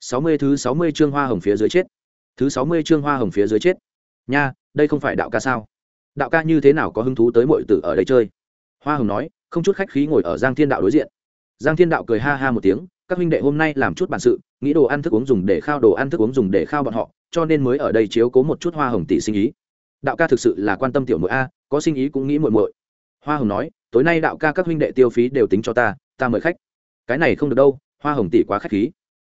sáu mươi thứ sáu mươi chương hoa hồng phía dưới chết. Thứ sáu mươi chương hoa hồng phía dưới chết. Nha, đây không phải đạo ca sao? Đạo ca như thế nào có hứng thú tới mọi tử ở đây chơi? Hoa hồng nói, không chút khách khí ngồi ở giang thiên đạo đối diện. Giang thiên đạo cười ha ha một tiếng, các huynh đệ hôm nay làm chút bản sự, nghĩ đồ ăn thức uống dùng để khao đồ ăn thức uống dùng để khao bọn họ, cho nên mới ở đây chiếu cố một chút hoa hồng tỷ sinh ý. Đạo ca thực sự là quan tâm tiểu muội a, có sinh ý cũng nghĩ muội muội. Hoa hồng nói, tối nay đạo ca các huynh đệ tiêu phí đều tính cho ta ta mời khách. Cái này không được đâu, hoa hồng tỷ quá khách khí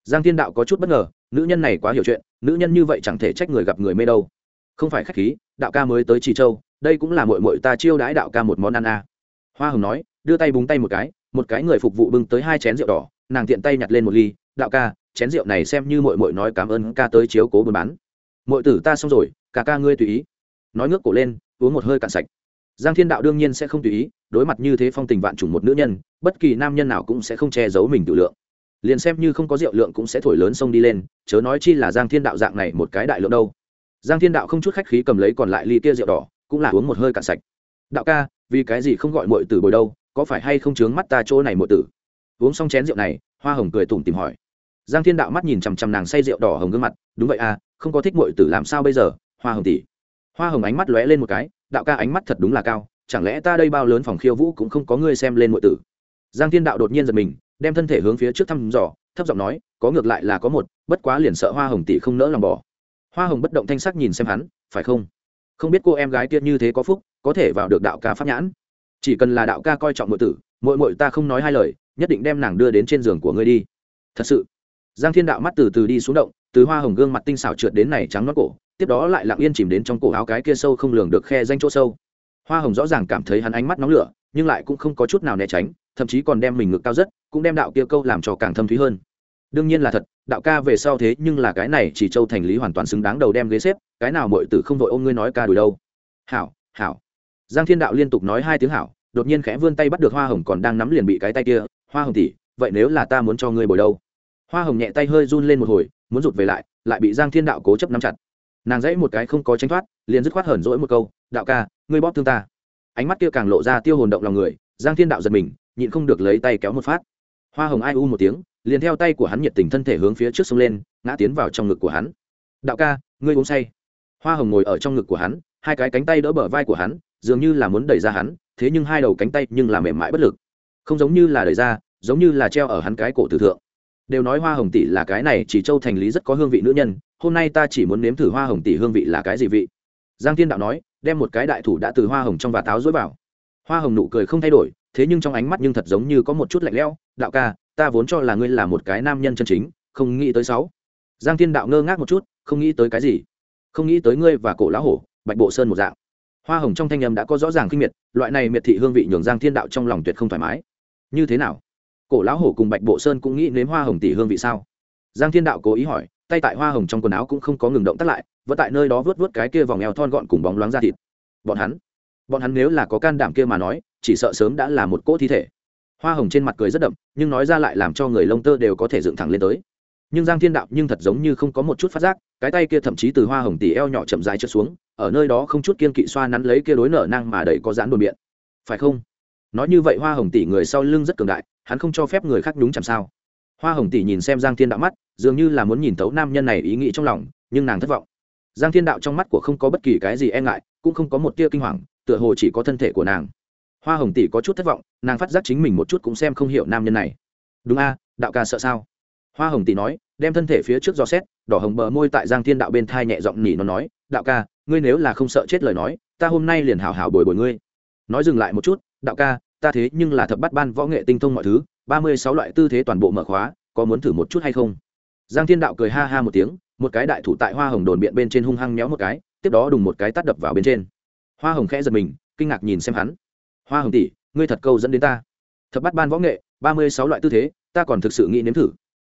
giang thiên đạo có chút bất ngờ, nữ nhân này quá hiểu chuyện, nữ nhân như vậy chẳng thể trách người gặp người mê đâu. Không phải khách khí, đạo ca mới tới trì châu, đây cũng là muội muội ta chiêu đãi đạo ca một món ăn a hoa hồng nói, đưa tay búng tay một cái một cái người phục vụ bưng tới hai chén rượu đỏ, nàng tiện tay nhặt lên một ly, đạo ca, chén rượu này xem như muội muội nói cảm ơn ca tới chiếu cố buôn bán. Muội tử ta xong rồi cả ca ngươi tùy ý. Nói ngước cổ lên, uống một hơi cạn sạch. Giang thiên đạo đương nhiên sẽ không tùy ý, đối mặt như thế phong tình vạn trùng một nữ nhân, bất kỳ nam nhân nào cũng sẽ không che giấu mình tự lượng liền xem như không có rượu lượng cũng sẽ thổi lớn sông đi lên, chớ nói chi là giang thiên đạo dạng này một cái đại lượng đâu. Giang thiên đạo không chút khách khí cầm lấy còn lại ly kia rượu đỏ, cũng là uống một hơi cạn sạch. Đạo ca, vì cái gì không gọi mọi tử bồi đâu, có phải hay không chướng mắt ta chỗ này mọi tử? Uống xong chén rượu này, hoa hồng cười tủm tìm hỏi. Giang thiên đạo mắt nhìn chằm chằm nàng say rượu đỏ hồng gương mặt, đúng vậy à không có thích mọi tử làm sao bây giờ, hoa hồng tỷ? Hoa hồng ánh mắt lóe lên một cái, đạo ca ánh mắt thật đúng là cao, chẳng lẽ ta đây bao lớn phòng khiêu vũ cũng không có ngươi xem lên mọi tử? Giang thiên đạo đột nhiên giật mình đem thân thể hướng phía trước thăm dò, thấp giọng nói, có ngược lại là có một, bất quá liền sợ hoa hồng tỷ không nỡ lòng bỏ. Hoa hồng bất động thanh sắc nhìn xem hắn, phải không? Không biết cô em gái kia như thế có phúc, có thể vào được đạo ca pháp nhãn. Chỉ cần là đạo ca coi trọng mọi tử mội mội ta không nói hai lời, nhất định đem nàng đưa đến trên giường của ngươi đi. Thật sự, giang thiên đạo mắt từ từ đi xuống động, từ hoa hồng gương mặt tinh xảo trượt đến này trắng nót cổ, tiếp đó lại lặng yên chìm đến trong cổ áo cái kia sâu không lường được khe danh chỗ sâu. Hoa hồng rõ ràng cảm thấy hắn ánh mắt nóng lửa, nhưng lại cũng không có chút nào né tránh thậm chí còn đem mình ngực cao rất, cũng đem đạo kia câu làm cho càng thâm thúy hơn. Đương nhiên là thật, đạo ca về sau thế nhưng là cái này chỉ châu thành lý hoàn toàn xứng đáng đầu đem ghế xếp, cái nào mọi tử không vội ôm ngươi nói ca đùi đâu. Hảo hảo. Giang thiên đạo liên tục nói hai tiếng hảo, đột nhiên khẽ vươn tay bắt được hoa hồng còn đang nắm liền bị cái tay kia, hoa hồng tỉ vậy nếu là ta muốn cho ngươi bồi đâu? Hoa hồng nhẹ tay hơi run lên một hồi, muốn rụt về lại lại bị giang thiên đạo cố chấp nắm chặt. Nàng dãy một cái không có tránh thoát, liền dứt khoát hờn rỗi một câu, đạo ca, ngươi bóp thương ta. Ánh mắt kia càng lộ ra tiêu hồn động lòng người, giang thiên đạo giật mình nhịn không được lấy tay kéo một phát. Hoa hồng ai u một tiếng, liền theo tay của hắn nhiệt tình thân thể hướng phía trước sông lên, ngã tiến vào trong ngực của hắn. Đạo ca, ngươi uống say. Hoa hồng ngồi ở trong ngực của hắn, hai cái cánh tay đỡ bờ vai của hắn, dường như là muốn đẩy ra hắn, thế nhưng hai đầu cánh tay nhưng là mềm mại bất lực. Không giống như là đẩy ra, giống như là treo ở hắn cái cổ tử thượng. Đều nói hoa hồng tỷ là cái này, chỉ châu thành lý rất có hương vị nữ nhân, hôm nay ta chỉ muốn nếm thử hoa hồng tỷ hương vị là cái gì vị. Giang thiên đạo nói, đem một cái đại thủ đã từ hoa hồng trong và táo dối vào. Hoa hồng nụ cười không thay đổi thế nhưng trong ánh mắt nhưng thật giống như có một chút lạnh lẽo, đạo ca, ta vốn cho là ngươi là một cái nam nhân chân chính, không nghĩ tới sáu. Giang thiên đạo ngơ ngác một chút, không nghĩ tới cái gì? Không nghĩ tới ngươi và cổ lão hổ, bạch bộ sơn một dạng. Hoa hồng trong thanh âm đã có rõ ràng kinh miệt, loại này miệt thị hương vị nhường giang thiên đạo trong lòng tuyệt không thoải mái. Như thế nào? Cổ lão hổ cùng bạch bộ sơn cũng nghĩ nếm hoa hồng tỷ hương vị sao? Giang thiên đạo cố ý hỏi, tay tại hoa hồng trong quần áo cũng không có ngừng động tắt lại, vẫn tại nơi đó vớt vớt cái kia vòng eo thon gọn cùng bóng loáng ra thịt. Bọn hắn bọn hắn nếu là có can đảm kia mà nói chỉ sợ sớm đã là một cỗ thi thể. Hoa hồng trên mặt cười rất đậm, nhưng nói ra lại làm cho người lông tơ đều có thể dựng thẳng lên tới. Nhưng giang thiên đạo nhưng thật giống như không có một chút phát giác, cái tay kia thậm chí từ hoa hồng tỉ eo nhỏ chậm dài trượt xuống, ở nơi đó không chút kiên kỵ xoa nắn lấy kia đối nở năng mà đầy có dán đồn biện. Phải không? Nói như vậy hoa hồng tỷ người sau lưng rất cường đại, hắn không cho phép người khác đúng chẳng sao? Hoa hồng tỷ nhìn xem giang thiên đạo mắt, dường như là muốn nhìn thấu nam nhân này ý nghĩ trong lòng, nhưng nàng thất vọng. Giang thiên đạo trong mắt của không có bất kỳ cái gì e ngại, cũng không có một tia kinh hoàng, tựa hồ chỉ có thân thể của nàng hoa hồng tỷ có chút thất vọng, nàng phát giác chính mình một chút cũng xem không hiểu nam nhân này. Đúng a, đạo ca sợ sao? Hoa hồng tỷ nói, đem thân thể phía trước gió xét, đỏ hồng bờ môi tại giang thiên đạo bên thai nhẹ giọng nhỉ nó nói, đạo ca, ngươi nếu là không sợ chết lời nói, ta hôm nay liền hào hào bồi bồi ngươi. Nói dừng lại một chút, đạo ca, ta thế nhưng là thập bắt ban võ nghệ tinh thông mọi thứ, ba mươi sáu loại tư thế toàn bộ mở khóa, có muốn thử một chút hay không? Giang thiên đạo cười ha ha một tiếng, một cái đại thủ tại hoa hồng đồn biện bên trên hung hăng méo một cái, tiếp đó đùng một cái tắt đập vào bên trên. Hoa hồng khẽ giật mình, kinh ngạc nhìn xem hắn hoa hồng tỷ, ngươi thật câu dẫn đến ta. Thập bắt ban võ nghệ, ba mươi sáu loại tư thế, ta còn thực sự nghĩ nếm thử.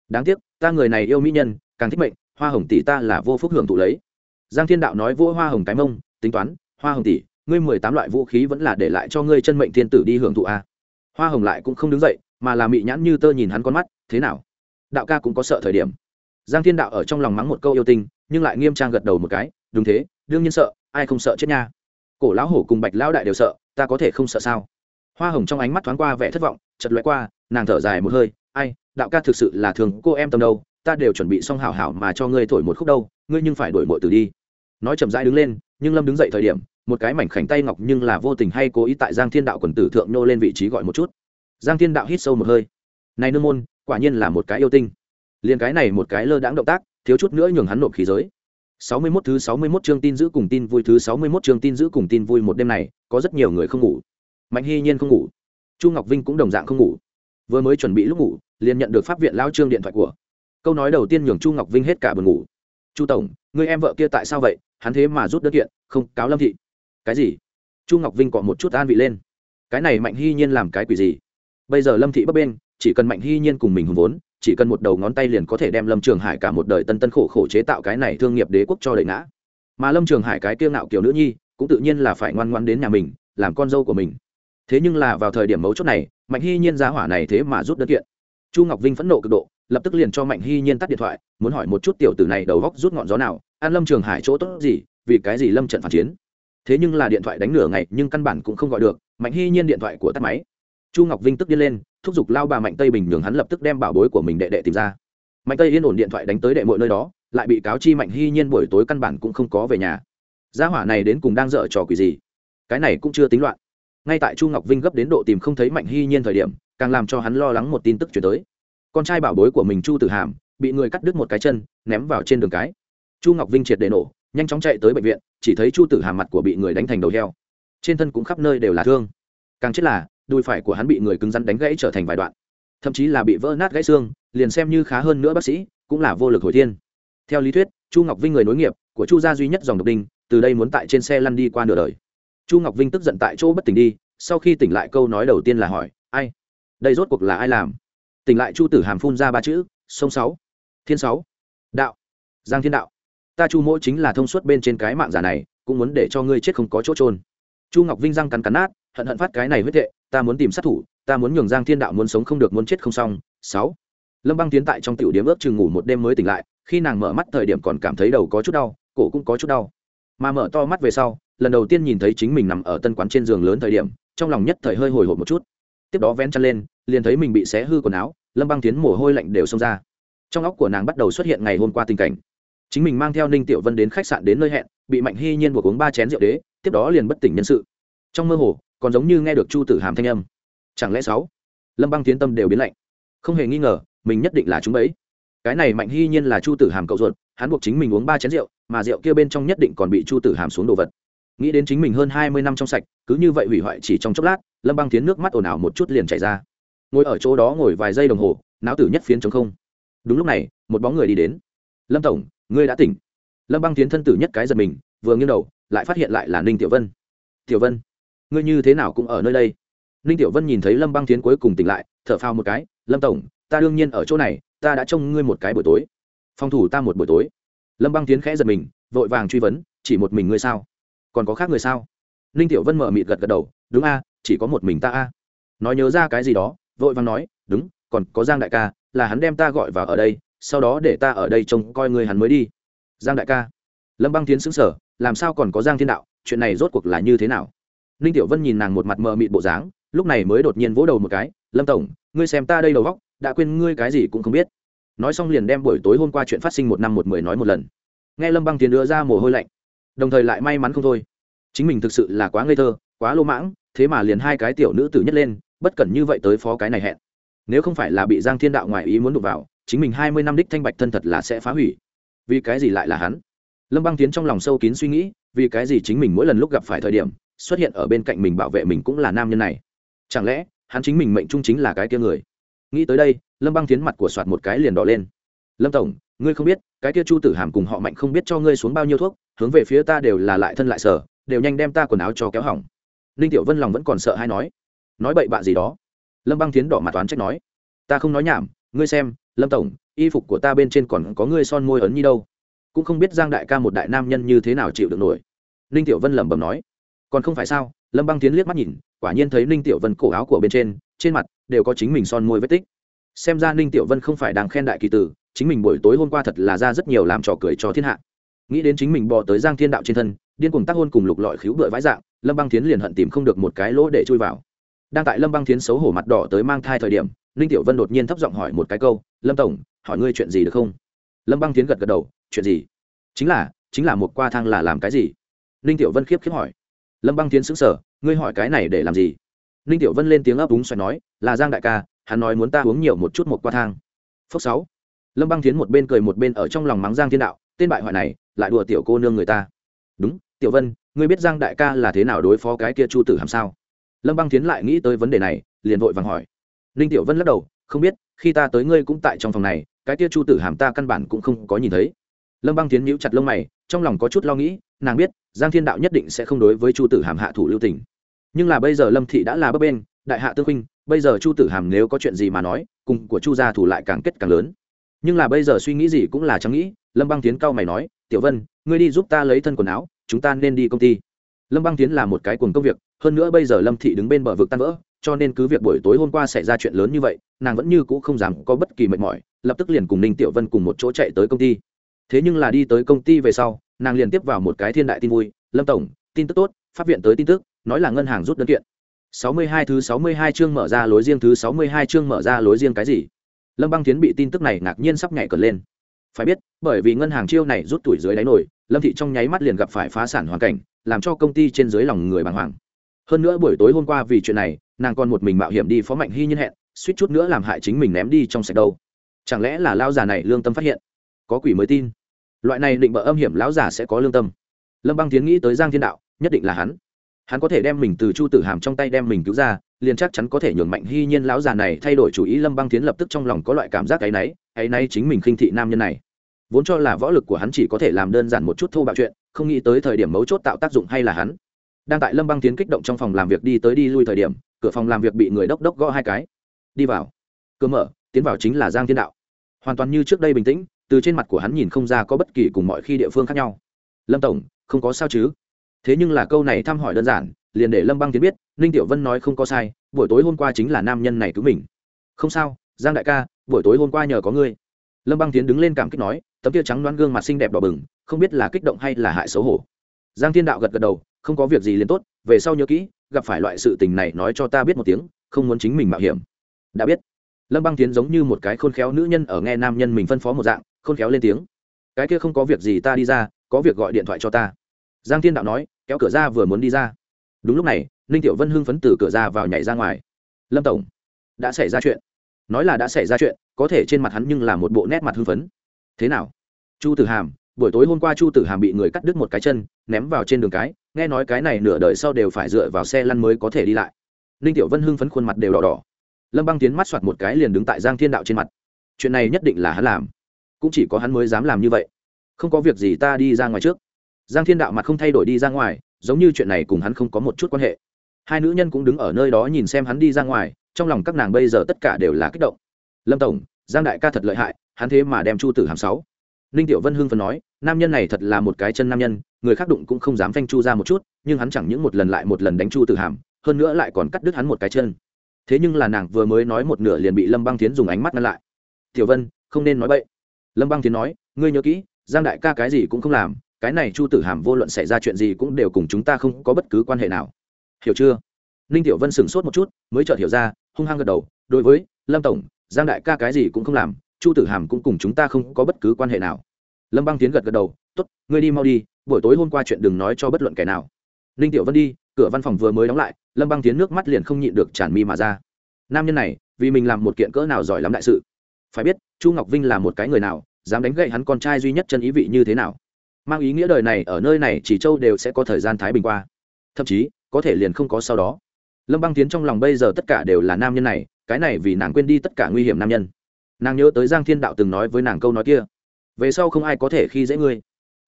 Đáng tiếc, ta người này yêu mỹ nhân, càng thích mệnh, hoa hồng tỷ ta là vô phúc hưởng thụ lấy. Giang thiên đạo nói vỗ hoa hồng cái mông, tính toán, hoa hồng tỷ, ngươi mười tám loại vũ khí vẫn là để lại cho ngươi chân mệnh thiên tử đi hưởng thụ a. Hoa hồng lại cũng không đứng dậy, mà là mị nhãn như tơ nhìn hắn con mắt, thế nào? Đạo ca cũng có sợ thời điểm. Giang thiên đạo ở trong lòng mắng một câu yêu tinh, nhưng lại nghiêm trang gật đầu một cái, đúng thế, đương nhiên sợ, ai không sợ chết nha. Cổ lão hổ cùng bạch lão đại đều sợ ta có thể không sợ sao? Hoa hồng trong ánh mắt thoáng qua vẻ thất vọng chật loại qua, nàng thở dài một hơi, ai, đạo ca thực sự là thường cô em tâm đâu, ta đều chuẩn bị xong hảo hảo mà cho ngươi thổi một khúc đâu, ngươi nhưng phải đổi mội từ đi. Nói chậm rãi đứng lên, nhưng lâm đứng dậy thời điểm, một cái mảnh khảnh tay ngọc nhưng là vô tình hay cố ý tại giang thiên đạo quần tử thượng nô lên vị trí gọi một chút. Giang thiên đạo hít sâu một hơi. Này nương môn, quả nhiên là một cái yêu tinh. Liền cái này một cái lơ đãng động tác, thiếu chút nữa nhường hắn nộp khí giới. Sáu mươi 61 thứ sáu mươi 61 chương tin giữ cùng tin vui, thứ sáu mươi 61 chương tin giữ cùng tin vui một đêm này có rất nhiều người không ngủ. Mạnh hy nhiên không ngủ. Chu ngọc vinh cũng đồng dạng không ngủ. Vừa mới chuẩn bị lúc ngủ, liền nhận được pháp viện lao trương điện thoại của. Câu nói đầu tiên nhường chu ngọc vinh hết cả buồn ngủ. Chu tổng, người em vợ kia tại sao vậy? Hắn thế mà rút đơn kiện, không, cáo lâm thị. Cái gì? Chu ngọc vinh cọ một chút an vị lên. Cái này mạnh hy nhiên làm cái quỷ gì? Bây giờ lâm thị bấp bên chỉ cần mạnh hy nhiên cùng mình hùng vốn, chỉ cần một đầu ngón tay liền có thể đem lâm trường hải cả một đời tân tân khổ khổ chế tạo cái này thương nghiệp đế quốc cho đẩy ngã. Mà lâm trường hải cái kiêng ngạo kiểu nữ nhi cũng tự nhiên là phải ngoan ngoan đến nhà mình, làm con dâu của mình. Thế nhưng là vào thời điểm mấu chốt này, mạnh hy nhiên giá hỏa này thế mà rút đơn kiện. Chu ngọc vinh phẫn nộ cực độ, lập tức liền cho mạnh hy nhiên tắt điện thoại, muốn hỏi một chút tiểu tử này đầu góc rút ngọn gió nào, an lâm trường hải chỗ tốt gì, vì cái gì lâm trận phản chiến. Thế nhưng là điện thoại đánh nửa ngày nhưng căn bản cũng không gọi được, mạnh hy nhiên điện thoại của tắt máy. Chu ngọc vinh tức điên lên, thúc giục lao bà mạnh tây bình nhường hắn lập tức đem bảo bối của mình đệ đệ tìm ra. Mạnh tây yên ổn điện thoại đánh tới đệ mọi nơi đó, lại bị cáo chi mạnh hy nhiên buổi tối căn bản cũng không có về nhà gia hỏa này đến cùng đang dở trò quỷ gì? Cái này cũng chưa tính loạn. Ngay tại chu ngọc vinh gấp đến độ tìm không thấy mạnh hy nhiên thời điểm, càng làm cho hắn lo lắng một tin tức chuyển tới. Con trai bảo bối của mình chu tử hàm, bị người cắt đứt một cái chân, ném vào trên đường cái. Chu ngọc vinh triệt để nổ, nhanh chóng chạy tới bệnh viện, chỉ thấy chu tử hàm mặt của bị người đánh thành đầu heo. Trên thân cũng khắp nơi đều là thương. Càng chết là, đùi phải của hắn bị người cứng rắn đánh gãy trở thành vài đoạn. Thậm chí là bị vỡ nát gãy xương, liền xem như khá hơn nữa bác sĩ, cũng là vô lực hồi thiên. Theo lý thuyết, chu ngọc vinh người nối nghiệp của chu gia duy nhất dòng độc đinh từ đây muốn tại trên xe lăn đi qua nửa đời. Chu ngọc vinh tức giận tại chỗ bất tỉnh đi, sau khi tỉnh lại câu nói đầu tiên là hỏi, ai? Đây rốt cuộc là ai làm? Tỉnh lại chu tử hàm phun ra ba chữ, sông sáu. Thiên sáu. Đạo. Giang thiên đạo. Ta chu mỗi chính là thông suốt bên trên cái mạng giả này, cũng muốn để cho ngươi chết không có chỗ trôn chu ngọc vinh răng cắn cắn nát, hận hận phát cái này huyết thệ, ta muốn tìm sát thủ, ta muốn nhường giang thiên đạo muốn sống không được muốn chết không xong. Sáu. Lâm băng tiến tại trong tiểu điếm ước chừng ngủ một đêm mới tỉnh lại, khi nàng mở mắt thời điểm còn cảm thấy đầu có chút đau, cổ cũng có chút đau mà mở to mắt về sau, lần đầu tiên nhìn thấy chính mình nằm ở tân quán trên giường lớn thời điểm, trong lòng nhất thời hơi hồi hộp một chút. Tiếp đó vén chăn lên, liền thấy mình bị xé hư quần áo, lâm băng tiến mồ hôi lạnh đều xông ra. Trong óc của nàng bắt đầu xuất hiện ngày hôm qua tình cảnh. Chính mình mang theo ninh tiểu vân đến khách sạn đến nơi hẹn, bị mạnh hy nhiên buộc uống ba chén rượu đế, tiếp đó liền bất tỉnh nhân sự. Trong mơ hồ, còn giống như nghe được chu tử hàm thanh âm. Chẳng lẽ sáu? Lâm băng tiến tâm đều biến lạnh. Không hề nghi ngờ, mình nhất định là chúng bấy cái này mạnh hy nhiên là chu tử hàm cậu ruột, hắn buộc chính mình uống ba chén rượu, mà rượu kia bên trong nhất định còn bị chu tử hàm xuống đồ vật. Nghĩ đến chính mình hơn hai mươi năm trong sạch, cứ như vậy hủy hoại chỉ trong chốc lát, lâm băng tiến nước mắt ồn ào một chút liền chảy ra. Ngồi ở chỗ đó ngồi vài giây đồng hồ, não tử nhất phiến chống không. Đúng lúc này, một bóng người đi đến. Lâm tổng, ngươi đã tỉnh. Lâm băng tiến thân tử nhất cái giật mình, vừa nghiêng đầu, lại phát hiện lại là ninh tiểu vân. Tiểu vân, ngươi như thế nào cũng ở nơi đây? Ninh tiểu vân nhìn thấy lâm băng tiến cuối cùng tỉnh lại, thở phao một cái, lâm tổng, ta đương nhiên ở chỗ này ta đã trông ngươi một cái buổi tối. Phòng thủ ta một buổi tối. Lâm băng tiến khẽ giật mình, vội vàng truy vấn, chỉ một mình ngươi sao? Còn có khác người sao? Ninh tiểu vân mở mịt gật gật đầu, đúng a, chỉ có một mình ta a. Nói nhớ ra cái gì đó, vội vàng nói, đúng, còn có giang đại ca, là hắn đem ta gọi vào ở đây, sau đó để ta ở đây trông coi người hắn mới đi. Giang đại ca. Lâm băng tiến xứng sở làm sao còn có giang thiên đạo, chuyện này rốt cuộc là như thế nào? Ninh tiểu vân nhìn nàng một mặt mờ mịt bộ dáng, lúc này mới đột nhiên vỗ đầu một cái, lâm tổng, ngươi xem ta đây đầu góc đã quên ngươi cái gì cũng không biết. Nói xong liền đem buổi tối hôm qua chuyện phát sinh một năm một mười nói một lần. Nghe lâm băng tiến đưa ra mồ hôi lạnh, đồng thời lại may mắn không thôi. Chính mình thực sự là quá ngây thơ, quá lô mãng, thế mà liền hai cái tiểu nữ tử nhất lên, bất cẩn như vậy tới phó cái này hẹn. Nếu không phải là bị giang thiên đạo ngoài ý muốn đụng vào, chính mình hai mươi năm đích thanh bạch thân thật là sẽ phá hủy. Vì cái gì lại là hắn? Lâm băng tiến trong lòng sâu kín suy nghĩ, vì cái gì chính mình mỗi lần lúc gặp phải thời điểm, xuất hiện ở bên cạnh mình bảo vệ mình cũng là nam nhân này? Chẳng lẽ, hắn chính mình mệnh trung chính là cái kia người? Nghĩ tới đây, lâm băng tiến mặt của soạt một cái liền đỏ lên. Lâm tổng, ngươi không biết, cái kia chu tử hàm cùng họ mạnh không biết cho ngươi xuống bao nhiêu thuốc, hướng về phía ta đều là lại thân lại sở, đều nhanh đem ta quần áo cho kéo hỏng. Ninh tiểu vân lòng vẫn còn sợ hay nói. Nói bậy bạ gì đó? Lâm băng tiến đỏ mặt toán trách nói. Ta không nói nhảm, ngươi xem, lâm tổng, y phục của ta bên trên còn có ngươi son môi ấn như đâu. Cũng không biết giang đại ca một đại nam nhân như thế nào chịu được nổi. Ninh tiểu vân lẩm bẩm nói. Còn không phải sao? Lâm băng tiến liếc mắt nhìn, quả nhiên thấy ninh tiểu vân cổ áo của bên trên trên mặt đều có chính mình son môi vết tích. Xem ra ninh tiểu vân không phải đang khen đại kỳ tử, chính mình buổi tối hôm qua thật là ra rất nhiều làm trò cười cho thiên hạ. Nghĩ đến chính mình bỏ tới giang thiên đạo trên thân, điên cùng tác hôn cùng lục lọi khiếu bựa vãi dạng, lâm băng tiến liền hận tìm không được một cái lỗ để chui vào. Đang tại lâm băng tiến xấu hổ mặt đỏ tới mang thai thời điểm, ninh tiểu vân đột nhiên thấp giọng hỏi một cái câu, lâm tổng, hỏi ngươi chuyện gì được không? Lâm băng tiến gật gật đầu, chuyện gì? Chính là chính là một qua thang là làm cái gì? Ninh tiểu vân khiếp khiếp hỏi. Lâm băng tiến xứng sở ngươi hỏi cái này để làm gì? Ninh tiểu vân lên tiếng ấp úng xoay nói, là giang đại ca, hắn nói muốn ta uống nhiều một chút một qua thang. Phốc sáu. Lâm băng tiến một bên cười một bên ở trong lòng mắng giang thiên đạo, tên bại hoại này, lại đùa tiểu cô nương người ta. Đúng, tiểu vân, ngươi biết giang đại ca là thế nào đối phó cái kia chu tử hàm sao? Lâm băng tiến lại nghĩ tới vấn đề này, liền vội vàng hỏi. Ninh tiểu vân lắc đầu, không biết, khi ta tới ngươi cũng tại trong phòng này, cái kia chu tử hàm ta căn bản cũng không có nhìn thấy. Lâm băng tiến nhíu chặt lông mày, trong lòng có chút lo nghĩ, nàng biết, giang thiên đạo nhất định sẽ không đối với chu tử hàm hạ thủ lưu tình nhưng là bây giờ lâm thị đã là bấp bên đại hạ tương huynh, bây giờ chu tử hàm nếu có chuyện gì mà nói, cùng của chu gia thủ lại càng kết càng lớn. Nhưng là bây giờ suy nghĩ gì cũng là chẳng nghĩ, lâm băng tiến cao mày nói, tiểu vân, ngươi đi giúp ta lấy thân quần áo, chúng ta nên đi công ty. Lâm băng tiến là một cái cuồng công việc, hơn nữa bây giờ lâm thị đứng bên bờ vực tan vỡ, cho nên cứ việc buổi tối hôm qua xảy ra chuyện lớn như vậy, nàng vẫn như cũ không dám có bất kỳ mệt mỏi, lập tức liền cùng ninh tiểu vân cùng một chỗ chạy tới công ty. Thế nhưng là đi tới công ty về sau, nàng liền tiếp vào một cái thiên đại tin vui, lâm tổng, tin tức tốt phát viện tới tin tức nói là ngân hàng rút đơn kiện. 62 thứ 62 chương mở ra lối riêng, thứ 62 chương mở ra lối riêng cái gì? Lâm băng tiến bị tin tức này ngạc nhiên sắp nhảy cờ lên. Phải biết, bởi vì ngân hàng chiêu này rút tuổi dưới đáy nổi, lâm thị trong nháy mắt liền gặp phải phá sản hoàn cảnh, làm cho công ty trên dưới lòng người bàng hoàng. Hơn nữa buổi tối hôm qua vì chuyện này, nàng còn một mình mạo hiểm đi phó mạnh hy nhân hẹn, suýt chút nữa làm hại chính mình ném đi trong sạch đâu. Chẳng lẽ là lao già này lương tâm phát hiện? Có quỷ mới tin. Loại này định bợ âm hiểm lão già sẽ có lương tâm. Lâm băng tiến nghĩ tới giang thiên đạo, nhất định là hắn hắn có thể đem mình từ chu tử hàm trong tay đem mình cứu ra, liền chắc chắn có thể nhường mạnh hy nhiên lão già này thay đổi chủ ý, lâm băng tiến lập tức trong lòng có loại cảm giác áy náy áy náy chính mình khinh thị nam nhân này. Vốn cho là võ lực của hắn chỉ có thể làm đơn giản một chút thô bạo chuyện, không nghĩ tới thời điểm mấu chốt tạo tác dụng hay là hắn. Đang tại lâm băng tiến kích động trong phòng làm việc đi tới đi lui thời điểm, cửa phòng làm việc bị người đốc đốc gõ hai cái. Đi vào. Cửa mở, tiến vào chính là giang thiên đạo. Hoàn toàn như trước đây bình tĩnh, từ trên mặt của hắn nhìn không ra có bất kỳ cùng mọi khi địa phương khác nhau. Lâm tổng, không có sao chứ? Thế nhưng là câu này thăm hỏi đơn giản, liền để lâm băng tiến biết, ninh tiểu vân nói không có sai, buổi tối hôm qua chính là nam nhân này cứu mình. Không sao, giang đại ca, buổi tối hôm qua nhờ có ngươi. Lâm băng tiến đứng lên cảm kích nói, tấm tia trắng đoán gương mặt xinh đẹp đỏ bừng, không biết là kích động hay là hại xấu hổ. Giang thiên đạo gật gật đầu, không có việc gì liền tốt, về sau nhớ kỹ, gặp phải loại sự tình này nói cho ta biết một tiếng, không muốn chính mình mạo hiểm. Đã biết. Lâm băng tiến giống như một cái khôn khéo nữ nhân ở nghe nam nhân mình phân phó một dạng, khôn khéo lên tiếng. Cái kia không có việc gì ta đi ra, có việc gọi điện thoại cho ta. Giang thiên đạo nói kéo cửa ra vừa muốn đi ra. Đúng lúc này, ninh tiểu vân hưng phấn từ cửa ra vào nhảy ra ngoài. Lâm tổng, đã xảy ra chuyện. Nói là đã xảy ra chuyện, có thể trên mặt hắn nhưng là một bộ nét mặt hưng phấn. Thế nào? Chu tử hàm, buổi tối hôm qua chu tử hàm bị người cắt đứt một cái chân, ném vào trên đường cái, nghe nói cái này nửa đời sau đều phải dựa vào xe lăn mới có thể đi lại. Ninh tiểu vân hưng phấn khuôn mặt đều đỏ đỏ. Lâm băng tiến mắt soạt một cái liền đứng tại giang thiên đạo trên mặt. Chuyện này nhất định là hắn làm, cũng chỉ có hắn mới dám làm như vậy. Không có việc gì ta đi ra ngoài trước giang thiên đạo mặt không thay đổi đi ra ngoài, giống như chuyện này cùng hắn không có một chút quan hệ. Hai nữ nhân cũng đứng ở nơi đó nhìn xem hắn đi ra ngoài, trong lòng các nàng bây giờ tất cả đều là kích động. Lâm tổng, giang đại ca thật lợi hại, hắn thế mà đem chu tử hàm sáu. Ninh tiểu vân hưng phần nói, nam nhân này thật là một cái chân nam nhân, người khác đụng cũng không dám phanh chu ra một chút, nhưng hắn chẳng những một lần lại một lần đánh chu tử hàm, hơn nữa lại còn cắt đứt hắn một cái chân. Thế nhưng là nàng vừa mới nói một nửa liền bị lâm băng tiến dùng ánh mắt ngăn lại. Tiểu vân, không nên nói bậy. Lâm băng tiến nói, ngươi nhớ kỹ, giang đại ca cái gì cũng không làm cái này chu tử hàm vô luận xảy ra chuyện gì cũng đều cùng chúng ta không có bất cứ quan hệ nào. Hiểu chưa? Ninh tiểu vân sửng sốt một chút, mới chợt hiểu ra, hung hăng gật đầu, đối với lâm tổng, giang đại ca cái gì cũng không làm, chu tử hàm cũng cùng chúng ta không có bất cứ quan hệ nào. Lâm băng tiến gật gật đầu t ố t ngươi đi mau đi, buổi tối hôm qua chuyện đừng nói cho bất luận kẻ nào. Ninh tiểu vân đi, cửa văn phòng vừa mới đóng lại, lâm băng tiến nước mắt liền không nhịn được tràn mi mà ra. Nam nhân này, vì mình làm một kiện cỡ nào giỏi lắm đại sự. Phải biết, chu ngọc vinh là một cái người nào, dám đánh gậy hắn con trai duy nhất chân ý vị như thế nào? Mang ý nghĩa đời này ở nơi này chỉ châu đều sẽ có thời gian thái bình qua. Thậm chí, có thể liền không có sau đó. Lâm băng tiến trong lòng bây giờ tất cả đều là nam nhân này, cái này vì nàng quên đi tất cả nguy hiểm nam nhân. Nàng nhớ tới giang thiên đạo từng nói với nàng câu nói kia, về sau không ai có thể khi dễ ngươi.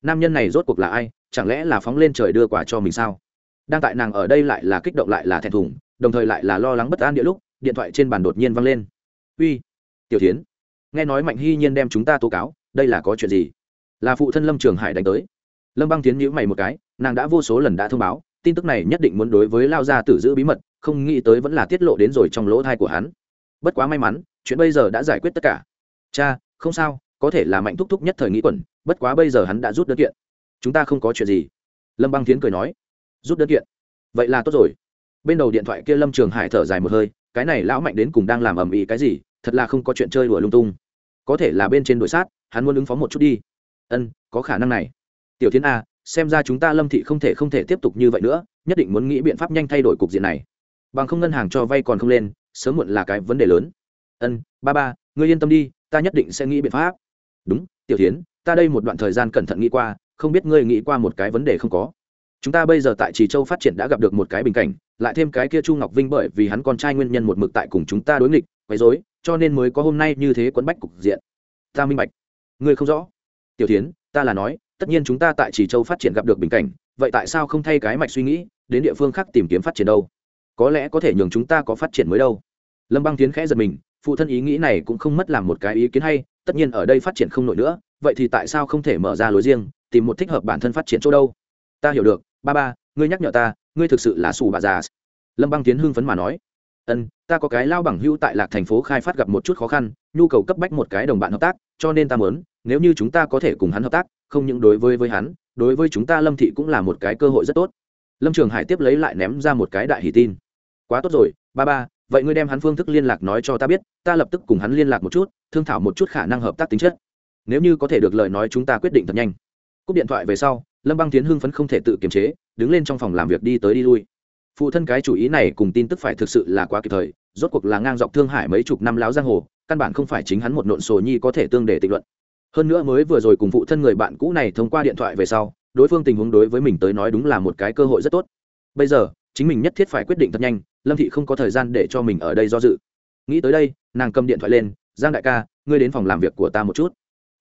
Nam nhân này rốt cuộc là ai, chẳng lẽ là phóng lên trời đưa quả cho mình sao? Đang tại nàng ở đây lại là kích động lại là thẹn thùng, đồng thời lại là lo lắng bất an địa lúc, điện thoại trên bàn đột nhiên văng lên. Uy, tiểu tiến nghe nói mạnh hy nhiên đem chúng ta tố cáo, đây là có chuyện gì? Là phụ thân lâm trường hải đánh tới lâm băng tiến nhữ mày một cái nàng đã vô số lần đã thông báo tin tức này nhất định muốn đối với lao gia tử giữ bí mật không nghĩ tới vẫn là tiết lộ đến rồi trong lỗ thai của hắn bất quá may mắn chuyện bây giờ đã giải quyết tất cả cha không sao có thể là mạnh thúc thúc nhất thời nghĩ quẩn bất quá bây giờ hắn đã rút đơn kiện chúng ta không có chuyện gì lâm băng tiến cười nói rút đơn kiện vậy là tốt rồi bên đầu điện thoại kia lâm trường hải thở dài một hơi cái này lão mạnh đến cùng đang làm ầm ĩ cái gì thật là không có chuyện chơi đùa lung tung có thể là bên trên đội sát hắn muốn ứng phó một chút đi ân, có khả năng này. Tiểu thiên a, xem ra chúng ta lâm thị không thể không thể tiếp tục như vậy nữa, nhất định muốn nghĩ biện pháp nhanh thay đổi cục diện này. Bằng không ngân hàng cho vay còn không lên, sớm muộn là cái vấn đề lớn. Ân, ba ba, ngươi yên tâm đi, ta nhất định sẽ nghĩ biện pháp. Đúng, tiểu tiến ta đây một đoạn thời gian cẩn thận nghĩ qua, không biết ngươi nghĩ qua một cái vấn đề không có. Chúng ta bây giờ tại trì châu phát triển đã gặp được một cái bình cảnh, lại thêm cái kia chu ngọc vinh bởi vì hắn con trai nguyên nhân một mực tại cùng chúng ta đối nghịch, quấy dối cho nên mới có hôm nay như thế quấn bách cục diện. Ta minh bạch. Ngươi không rõ tiểu tiến ta là nói, tất nhiên chúng ta tại trì châu phát triển gặp được bình cảnh, vậy tại sao không thay cái mạch suy nghĩ, đến địa phương khác tìm kiếm phát triển đâu? Có lẽ có thể nhường chúng ta có phát triển mới đâu. Lâm băng tiến khẽ giật mình, phụ thân ý nghĩ này cũng không mất làm một cái ý kiến hay, tất nhiên ở đây phát triển không nổi nữa, vậy thì tại sao không thể mở ra lối riêng, tìm một thích hợp bản thân phát triển chỗ đâu? Ta hiểu được, ba ba, ngươi nhắc nhở ta, ngươi thực sự là xù bà già. Lâm băng tiến hưng phấn mà nói ân, ta có cái lao bằng hưu tại lạc thành phố khai phát gặp một chút khó khăn, nhu cầu cấp bách một cái đồng bạn hợp tác, cho nên ta muốn, nếu như chúng ta có thể cùng hắn hợp tác, không những đối với với hắn, đối với chúng ta lâm thị cũng là một cái cơ hội rất tốt. Lâm trường hải tiếp lấy lại ném ra một cái đại hỷ tin. Quá tốt rồi, ba ba, vậy ngươi đem hắn phương thức liên lạc nói cho ta biết, ta lập tức cùng hắn liên lạc một chút, thương thảo một chút khả năng hợp tác tính chất. Nếu như có thể được lời nói chúng ta quyết định thật nhanh. Cúp điện thoại về sau, lâm băng tiến hưng phấn không thể tự kiềm chế, đứng lên trong phòng làm việc đi tới đi lui phụ thân cái chủ ý này cùng tin tức phải thực sự là quá kịp thời rốt cuộc là ngang dọc thương hải mấy chục năm láo giang hồ căn bản không phải chính hắn một nộn sổ nhi có thể tương để tịch luận. Hơn nữa mới vừa rồi cùng phụ thân người bạn cũ này thông qua điện thoại về sau đối phương tình huống đối với mình tới nói đúng là một cái cơ hội rất tốt. Bây giờ chính mình nhất thiết phải quyết định thật nhanh lâm thị không có thời gian để cho mình ở đây do dự. Nghĩ tới đây nàng cầm điện thoại lên giang đại ca ngươi đến phòng làm việc của ta một chút.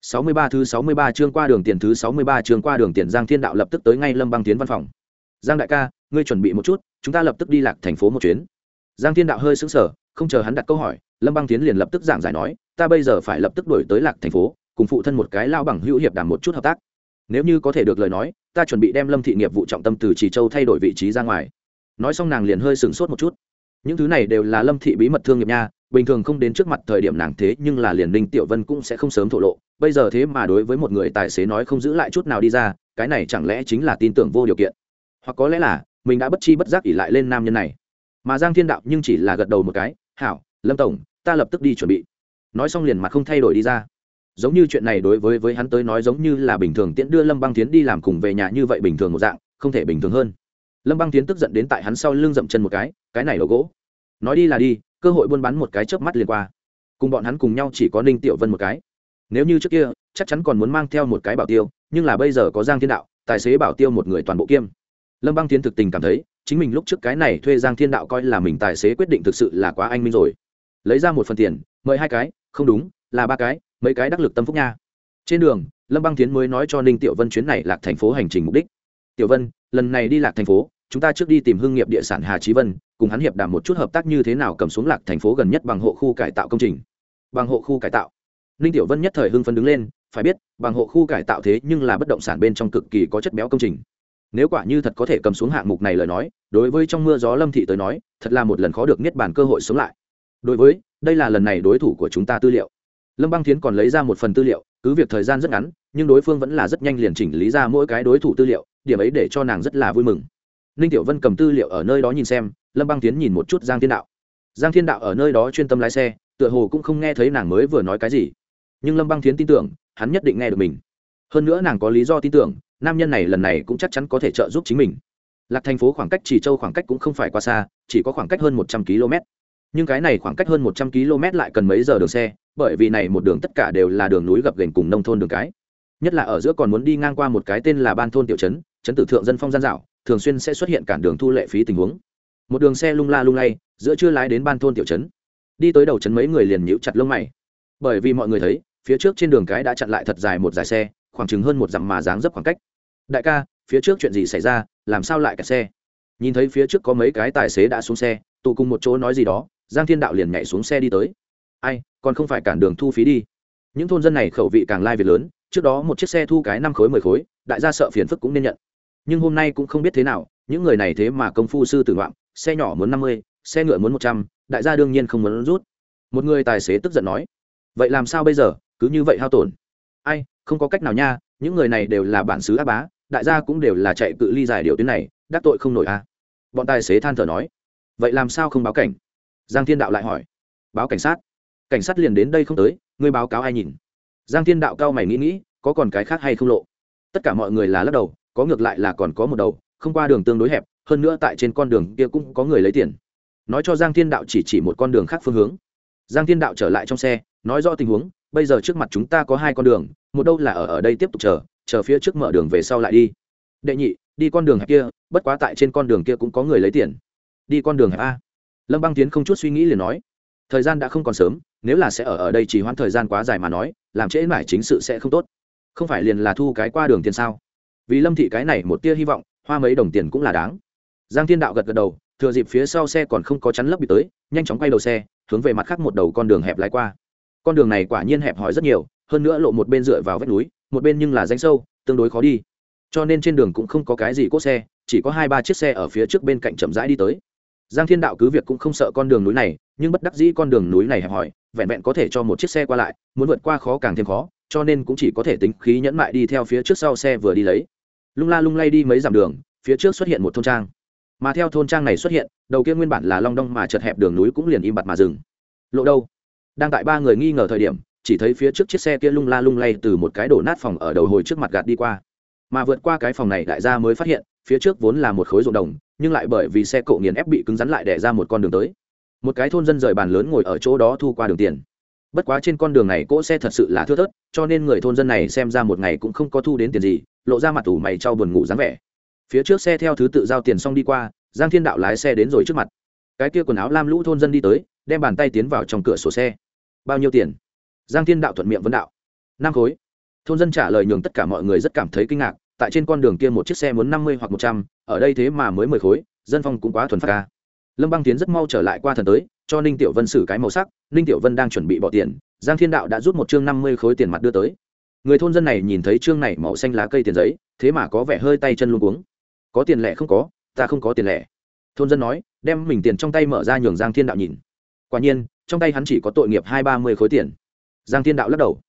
Sáu mươi ba thứ sáu mươi ba chương qua đường tiền thứ sáu mươi ba chương qua đường tiền Giang Thiên Đạo lập tức tới ngay Lâm Băng Tiến văn phòng. Giang đại ca, ngươi chuẩn bị một chút, chúng ta lập tức đi lạc thành phố một chuyến. Giang Thiên Đạo hơi sững sờ, không chờ hắn đặt câu hỏi, Lâm Băng Tiến liền lập tức giảng giải nói, ta bây giờ phải lập tức đuổi tới lạc thành phố, cùng phụ thân một cái lao bằng hữu hiệp đàm một chút hợp tác. Nếu như có thể được lời nói, ta chuẩn bị đem Lâm thị nghiệp vụ trọng tâm từ Trì Châu thay đổi vị trí ra ngoài. Nói xong nàng liền hơi sửng sốt một chút. Những thứ này đều là Lâm thị bí mật thương nghiệp nha, bình thường không đến trước mặt thời điểm nàng thế nhưng là liền Ninh Tiểu Vân cũng sẽ không sớm thổ lộ, bây giờ thế mà đối với một người tài xế nói không giữ lại chút nào đi ra cái này chẳng lẽ chính là tin tưởng vô điều kiện hoặc có lẽ là mình đã bất chi bất giác ỉ lại lên nam nhân này. Mà giang thiên đạo nhưng chỉ là gật đầu một cái, hảo, lâm tổng, ta lập tức đi chuẩn bị. Nói xong liền mặt không thay đổi đi ra. Giống như chuyện này đối với với hắn tới nói giống như là bình thường tiễn đưa lâm băng tiến đi làm cùng về nhà như vậy bình thường một dạng, không thể bình thường hơn. Lâm băng tiến tức giận đến tại hắn sau lưng dậm chân một cái cái này là gỗ. Nói đi là đi, cơ hội buôn bán một cái chớp mắt liền qua. Cùng bọn hắn cùng nhau chỉ có ninh tiểu vân một cái. Nếu như trước kia, chắc chắn còn muốn mang theo một cái bảo tiêu, nhưng là bây giờ có giang thiên đạo, tài xế bảo tiêu một người toàn bộ kiêm lâm băng tiến thực tình cảm thấy, chính mình lúc trước cái này thuê giang thiên đạo coi là mình tài xế quyết định thực sự là quá anh minh rồi. Lấy ra một phần tiền, mời hai cái, không đúng, là ba cái, mấy cái đắc lực tâm phúc nha. Trên đường, lâm băng tiến mới nói cho ninh tiểu vân chuyến này lạc thành phố hành trình mục đích. Tiểu vân, lần này đi lạc thành phố, chúng ta trước đi tìm hương nghiệp địa sản hà trí vân, cùng hắn hiệp đàm một chút hợp tác như thế nào cầm xuống lạc thành phố gần nhất bằng hộ khu cải tạo công trình. Bằng hộ khu cải tạo? Ninh tiểu vân nhất thời hưng phấn đứng lên, phải biết, bằng hộ khu cải tạo thế nhưng là bất động sản bên trong cực kỳ có chất béo công trình nếu quả như thật có thể cầm xuống hạng mục này lời nói, đối với trong mưa gió lâm thị tới nói, thật là một lần khó được niết bàn cơ hội sống lại. Đối với, đây là lần này đối thủ của chúng ta tư liệu. Lâm băng thiến còn lấy ra một phần tư liệu, cứ việc thời gian rất ngắn, nhưng đối phương vẫn là rất nhanh liền chỉnh lý ra mỗi cái đối thủ tư liệu, điểm ấy để cho nàng rất là vui mừng. Ninh tiểu vân cầm tư liệu ở nơi đó nhìn xem, lâm băng tiến nhìn một chút giang thiên đạo. Giang thiên đạo ở nơi đó chuyên tâm lái xe, tựa hồ cũng không nghe thấy nàng mới vừa nói cái gì. Nhưng lâm băng thiến tin tưởng, hắn nhất định nghe được mình. Hơn nữa nàng có lý do tin tưởng nam nhân này lần này cũng chắc chắn có thể trợ giúp chính mình. Lạc thành phố khoảng cách chỉ châu khoảng cách cũng không phải quá xa, chỉ có khoảng cách hơn một trăm km. Nhưng cái này khoảng cách hơn một trăm km lại cần mấy giờ đường xe, bởi vì này một đường tất cả đều là đường núi gập ghềnh cùng nông thôn đường cái. Nhất là ở giữa còn muốn đi ngang qua một cái tên là ban thôn tiểu trấn trấn tử thượng dân phong gian dạo, thường xuyên sẽ xuất hiện cản đường thu lệ phí tình huống. Một đường xe lung la lung lay, giữa chưa lái đến ban thôn tiểu trấn. Đi tới đầu trấn mấy người liền nhíu chặt lông mày. Bởi vì mọi người thấy, phía trước trên đường cái đã chặn lại thật dài một dài xe, khoảng chừng hơn một dặm mà dáng dấp khoảng cách đại ca, phía trước chuyện gì xảy ra, làm sao lại cả xe? Nhìn thấy phía trước có mấy cái tài xế đã xuống xe, tụ cùng một chỗ nói gì đó, giang thiên đạo liền nhảy xuống xe đi tới. Ai, còn không phải cản đường thu phí đi. Những thôn dân này khẩu vị càng lai việc lớn, trước đó một chiếc xe thu cái năm khối mười khối, đại gia sợ phiền phức cũng nên nhận. Nhưng hôm nay cũng không biết thế nào, những người này thế mà công phu sư tử ngoạm, xe nhỏ muốn năm mươi, xe ngựa muốn một trăm, đại gia đương nhiên không muốn rút. Một người tài xế tức giận nói, vậy làm sao bây giờ, cứ như vậy hao tổn? Ai, không có cách nào nha, những người này đều là bản xứ á bá đại gia cũng đều là chạy cự ly dài điều tuyến này, đắc tội không nổi a à. bọn tài xế than thở nói. Vậy làm sao không báo cảnh? Giang thiên đạo lại hỏi. Báo cảnh sát. Cảnh sát liền đến đây không tới, ngươi báo cáo ai nhìn? Giang thiên đạo cao mày nghĩ nghĩ, có còn cái khác hay không lộ? Tất cả mọi người là lắc đầu, có ngược lại là còn có một đầu, không qua đường tương đối hẹp, hơn nữa tại trên con đường kia cũng có người lấy tiền. Nói cho giang thiên đạo chỉ chỉ một con đường khác phương hướng. Giang thiên đạo trở lại trong xe, nói rõ tình huống, bây giờ trước mặt chúng ta có hai con đường, một đâu là ở ở đây tiếp tục chờ chờ phía trước mở đường về sau lại đi. Đệ nhị, đi con đường hẹp kia, bất quá tại trên con đường kia cũng có người lấy tiền. Đi con đường hẹp a. Lâm băng tiến không chút suy nghĩ liền nói, thời gian đã không còn sớm, nếu là sẽ ở ở đây chỉ hoãn thời gian quá dài mà nói, làm trễ mãi chính sự sẽ không tốt. Không phải liền là thu cái qua đường tiền sao? Vì lâm thị cái này một tia hy vọng, hoa mấy đồng tiền cũng là đáng. Giang thiên đạo gật gật đầu, thừa dịp phía sau xe còn không có chắn lấp bị tới, nhanh chóng quay đầu xe, hướng về mặt khác một đầu con đường hẹp lái qua. Con đường này quả nhiên hẹp hòi rất nhiều, hơn nữa lộ một bên dựa vào vách núi một bên nhưng là danh sâu, tương đối khó đi. Cho nên trên đường cũng không có cái gì cốt xe, chỉ có hai ba chiếc xe ở phía trước bên cạnh chậm rãi đi tới. Giang thiên đạo cứ việc cũng không sợ con đường núi này, nhưng bất đắc dĩ con đường núi này hẹp hòi, vẹn vẹn có thể cho một chiếc xe qua lại, muốn vượt qua khó càng thêm khó, cho nên cũng chỉ có thể tính khí nhẫn mại đi theo phía trước sau xe vừa đi lấy. Lung la lung lay đi mấy dặm đường, phía trước xuất hiện một thôn trang. Mà theo thôn trang này xuất hiện, đầu kia nguyên bản là long đong mà chật hẹp đường núi cũng liền im bặt mà dừng. Lộ đâu? Đang tại ba người nghi ngờ thời điểm chỉ thấy phía trước chiếc xe kia lung la lung lay từ một cái đổ nát phòng ở đầu hồi trước mặt gạt đi qua. Mà vượt qua cái phòng này đại gia mới phát hiện, phía trước vốn là một khối ruộng đồng, nhưng lại bởi vì xe cộ nghiền ép bị cứng rắn lại đẻ ra một con đường tới. Một cái thôn dân rời bàn lớn ngồi ở chỗ đó thu qua đường tiền. Bất quá trên con đường này cỗ xe thật sự là thưa thớt, cho nên người thôn dân này xem ra một ngày cũng không có thu đến tiền gì, lộ ra mặt tủ mày trao buồn ngủ dáng vẻ. Phía trước xe theo thứ tự giao tiền xong đi qua, giang thiên đạo lái xe đến rồi trước mặt. Cái kia quần áo lam lũ thôn dân đi tới, đem bàn tay tiến vào trong cửa sổ xe. Bao nhiêu tiền? Giang thiên đạo thuận miệng vấn đạo. Năm khối. Thôn dân trả lời nhường tất cả mọi người rất cảm thấy kinh ngạc, tại trên con đường kia một chiếc xe muốn năm mươi hoặc một trăm, ở đây thế mà mới mười khối, dân phong cũng quá thuần phạt ca lâm băng tiến rất mau trở lại qua thần tới, cho ninh tiểu vân xử cái màu sắc, ninh tiểu vân đang chuẩn bị bỏ tiền, giang thiên đạo đã rút một chương năm mươi khối tiền mặt đưa tới. Người thôn dân này nhìn thấy chương này màu xanh lá cây tiền giấy, thế mà có vẻ hơi tay chân luôn cuống. Có tiền lẻ không có, ta không có tiền lẻ. Thôn dân nói, đem mình tiền trong tay mở ra nhường giang thiên đạo nhìn. Quả nhiên, trong tay hắn chỉ có tội nghiệp hai ba mươi khối tiền giang thiên đạo lắc đầu.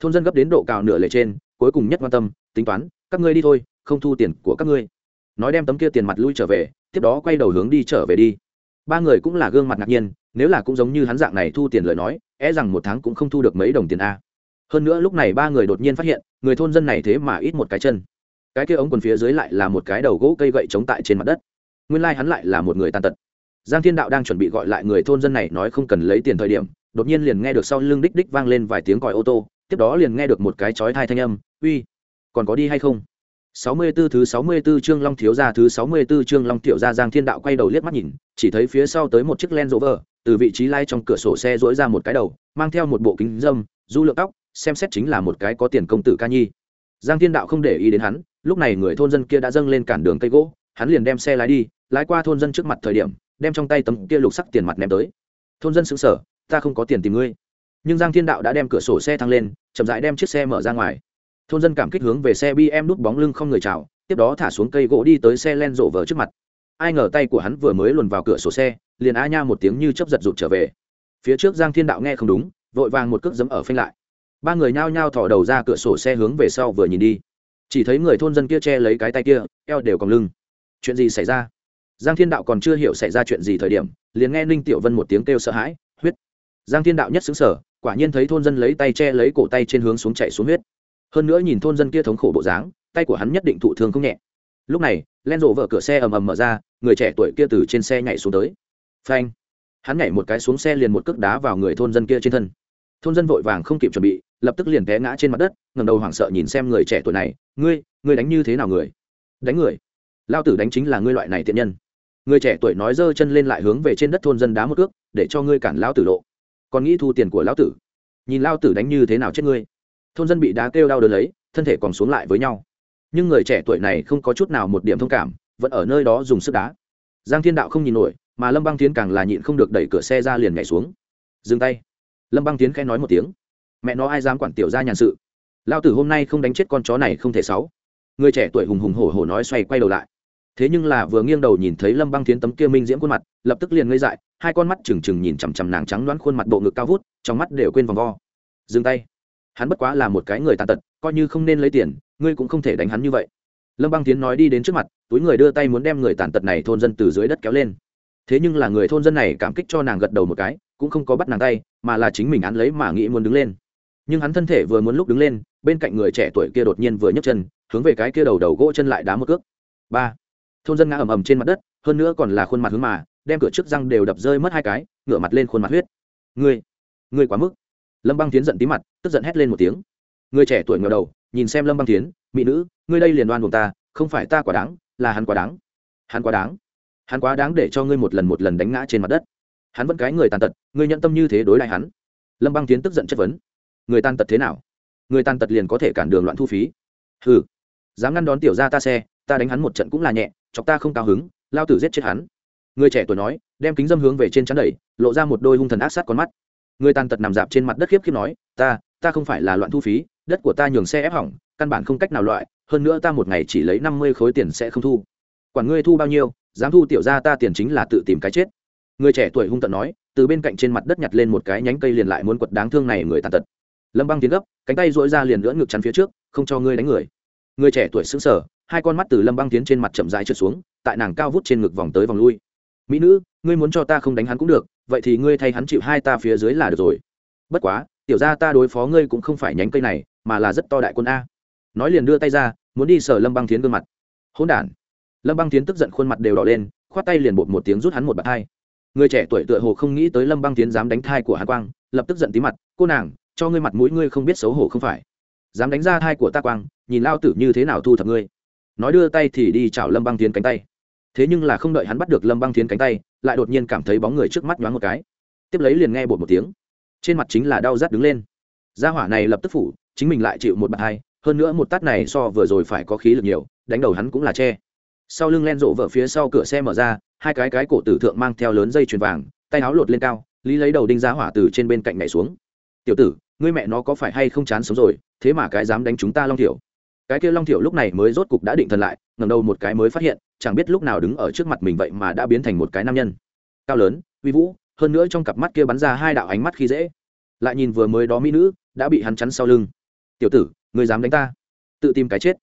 Thôn dân gấp đến độ cào nửa lệ trên, cuối cùng nhất quan tâm, tính toán, các ngươi đi thôi, không thu tiền của các ngươi. Nói đem tấm kia tiền mặt lui trở về, tiếp đó quay đầu hướng đi trở về đi. Ba người cũng là gương mặt ngạc nhiên, nếu là cũng giống như hắn dạng này thu tiền lời nói e rằng một tháng cũng không thu được mấy đồng tiền a. Hơn nữa lúc này ba người đột nhiên phát hiện, người thôn dân này thế mà ít một cái chân. Cái kia ống quần phía dưới lại là một cái đầu gỗ cây gậy chống tại trên mặt đất. Nguyên lai hắn lại là một người tàn tật. Giang thiên đạo đang chuẩn bị gọi lại người thôn dân này nói không cần lấy tiền thời điểm đột nhiên liền nghe được sau lưng đích đích vang lên vài tiếng còi ô tô tiếp đó liền nghe được một cái chói thai thanh âm uy còn có đi hay không 64 thứ 64 chương Long thiếu gia thứ 64 chương Long tiểu gia Giang Thiên Đạo quay đầu liếc mắt nhìn, chỉ thấy phía sau tới một chiếc Land Rover, từ vị trí lai trong cửa sổ xe rỗi ra một cái đầu, mang theo một bộ kính dâm, du lượng tóc, xem xét chính là một cái có tiền công tử ca nhi. Giang Thiên Đạo không để ý đến hắn, lúc này người thôn dân kia đã dâng lên cản đường cây gỗ, hắn liền đem xe lái đi, lái qua thôn dân trước mặt thời điểm, đem trong tay tấm kia lục sắc tiền mặt ném tới. Thôn dân sững sờ, ta không có tiền tìm ngươi. Nhưng Giang Thiên Đạo đã đem cửa sổ xe thăng lên, chậm rãi đem chiếc xe mở ra ngoài. Thôn dân cảm kích hướng về xe bm nút bóng lưng không người chào tiếp đó thả xuống cây gỗ đi tới xe len rộ vờ trước mặt. Ai ngờ tay của hắn vừa mới luồn vào cửa sổ xe liền a nha một tiếng như chấp giật rụt trở về. Phía trước giang thiên đạo nghe không đúng vội vàng một cước dẫm ở phanh lại. Ba người nhao nhao thỏ đầu ra cửa sổ xe hướng về sau vừa nhìn đi. Chỉ thấy người thôn dân kia che lấy cái tay kia eo đều còng lưng. Chuyện gì xảy ra? Giang thiên đạo còn chưa hiểu xảy ra chuyện gì thời điểm liền nghe ninh tiểu vân một tiếng kêu sợ hãi huyết giang thiên đạo nhất xứng sở quả nhiên thấy thôn dân lấy tay che lấy cổ tay trên hướng xuống chạy xuống huyết. Hơn nữa nhìn thôn dân kia thống khổ bộ dáng, tay của hắn nhất định thụ thương không nhẹ. Lúc này, len rộ vợ cửa xe ầm ầm mở ra, người trẻ tuổi kia từ trên xe nhảy xuống tới. Phanh! Hắn nhảy một cái xuống xe liền một cước đá vào người thôn dân kia trên thân. Thôn dân vội vàng không kịp chuẩn bị, lập tức liền té ngã trên mặt đất ngầm đầu hoảng sợ nhìn xem người trẻ tuổi này, ngươi ngươi đánh như thế nào người? Đánh người? Lao tử đánh chính là ngươi loại này tiện nhân. Người trẻ tuổi nói giơ chân lên lại hướng về trên đất thôn dân đá một cước, để cho ngươi cản lao tử lộ còn nghĩ thu tiền của lão tử. Nhìn lao tử đánh như thế nào chết ngươi. Thôn dân bị đá kêu đau đớn lấy, thân thể còn xuống lại với nhau. Nhưng người trẻ tuổi này không có chút nào một điểm thông cảm, vẫn ở nơi đó dùng sức đá. Giang thiên đạo không nhìn nổi, mà lâm băng tiến càng là nhịn không được đẩy cửa xe ra liền nhảy xuống. Dừng tay. Lâm băng tiến khẽ nói một tiếng. Mẹ nó ai dám quản tiểu ra nhàn sự. Lao tử hôm nay không đánh chết con chó này không thể sáu. Người trẻ tuổi hùng hùng hổ hổ nói xoay quay đầu lại. Thế nhưng là vừa nghiêng đầu nhìn thấy lâm băng tiến tấm kia minh diễm khuôn mặt, lập tức liền ngây dại hai con mắt trừng trừng nhìn chằm chằm nàng trắng đoán khuôn mặt bộ ngực cao vút, trong mắt đều quên vòng vo. Dừng tay. Hắn bất quá là một cái người tàn tật, coi như không nên lấy tiền, ngươi cũng không thể đánh hắn như vậy. Lâm băng tiến nói đi đến trước mặt, túi người đưa tay muốn đem người tàn tật này thôn dân từ dưới đất kéo lên. Thế nhưng là người thôn dân này cảm kích cho nàng gật đầu một cái, cũng không có bắt nàng tay, mà là chính mình án lấy mà nghĩ muốn đứng lên. Nhưng hắn thân thể vừa muốn lúc đứng lên, bên cạnh người trẻ tuổi kia đột nhiên vừa nhấc chân, hướng về cái kia đầu đầu gỗ chân lại đá một cước. Ba. Thôn dân ngã ầm ầm trên mặt đất, hơn nữa còn là khuôn mặt hướng mà đem cửa trước răng đều đập rơi mất hai cái, ngửa mặt lên khuôn mặt huyết. Ngươi ngươi quá mức. Lâm băng tiến giận tí mặt, tức giận hét lên một tiếng. Người trẻ tuổi ngờ đầu, nhìn xem lâm băng tiến mỹ nữ, ngươi đây liền đoan buộc ta, không phải ta quá đáng, là hắn quá đáng. Hắn quá đáng? Hắn quá đáng để cho ngươi một lần một lần đánh ngã trên mặt đất. Hắn vẫn cái người tàn tật, ngươi nhận tâm như thế đối lại hắn. Lâm băng tiến tức giận chất vấn. Người tàn tật thế nào? Người tàn tật liền có thể cản đường loạn thu phí. Ừ dám ngăn đón tiểu ra ta xe, ta đánh hắn một trận cũng là nhẹ, chọc ta không cao hứng, lao tử giết chết hắn người trẻ tuổi nói, đem kính dâm hướng về trên chắn đẩy, lộ ra một đôi hung thần ác sát con mắt. Người tàn tật nằm dạp trên mặt đất khiếp khiếp nói, ta ta không phải là loạn thu phí, đất của ta nhường xe ép hỏng, căn bản không cách nào loại, hơn nữa ta một ngày chỉ lấy năm mươi khối tiền sẽ không thu. Quản ngươi thu bao nhiêu, dám thu tiểu ra ta tiền chính là tự tìm cái chết. Người trẻ tuổi hung tận nói, từ bên cạnh trên mặt đất nhặt lên một cái nhánh cây liền lại muốn quật đáng thương này người tàn tật. Lâm băng tiến gấp, cánh tay dỗi ra liền lưỡn ngực chắn phía trước, không cho ngươi đánh người. Người trẻ tuổi xứng sở hai con mắt từ lâm băng tiến trên mặt chậm rãi trượt xuống, tại nàng cao vút trên ngực vòng tới vòng lui mỹ nữ, ngươi muốn cho ta không đánh hắn cũng được, vậy thì ngươi thay hắn chịu hai ta phía dưới là được rồi. Bất quá, tiểu ra ta đối phó ngươi cũng không phải nhánh cây này, mà là rất to đại quân a. Nói liền đưa tay ra, muốn đi sở lâm băng tiến gương mặt. Hỗn đản. Lâm băng tiến tức giận khuôn mặt đều đỏ lên, khoát tay liền bột một tiếng rút hắn một bạt thai. Người trẻ tuổi tựa hồ không nghĩ tới lâm băng tiến dám đánh thai của hàn quang, lập tức giận tí mặt, cô nàng, cho ngươi mặt mũi ngươi không biết xấu hổ không phải? Dám đánh ra thai của ta quang, nhìn lao tử như thế nào thu thập ngươi? Nói đưa tay thì đi chảo lâm băng tiến cánh tay thế nhưng là không đợi hắn bắt được lâm băng thiến cánh tay lại đột nhiên cảm thấy bóng người trước mắt nhoáng một cái tiếp lấy liền nghe bột một tiếng trên mặt chính là đau rát đứng lên gia hỏa này lập tức phủ chính mình lại chịu một bạt hai hơn nữa một tát này so vừa rồi phải có khí lực nhiều đánh đầu hắn cũng là che sau lưng len rộ vợ phía sau cửa xe mở ra hai cái cái cổ tử thượng mang theo lớn dây chuyền vàng tay áo lột lên cao lý lấy đầu đinh giá hỏa từ trên bên cạnh nhảy xuống tiểu tử ngươi mẹ nó có phải hay không chán sống rồi thế mà cái dám đánh chúng ta long thiểu cái kia long thiểu lúc này mới rốt cục đã định thần lại ngầm đầu một cái mới phát hiện, chẳng biết lúc nào đứng ở trước mặt mình vậy mà đã biến thành một cái nam nhân. Cao lớn, uy vũ, hơn nữa trong cặp mắt kia bắn ra hai đạo ánh mắt khi dễ. Lại nhìn vừa mới đó mỹ nữ, đã bị hắn chắn sau lưng. Tiểu tử, ngươi dám đánh ta? Tự tìm cái chết.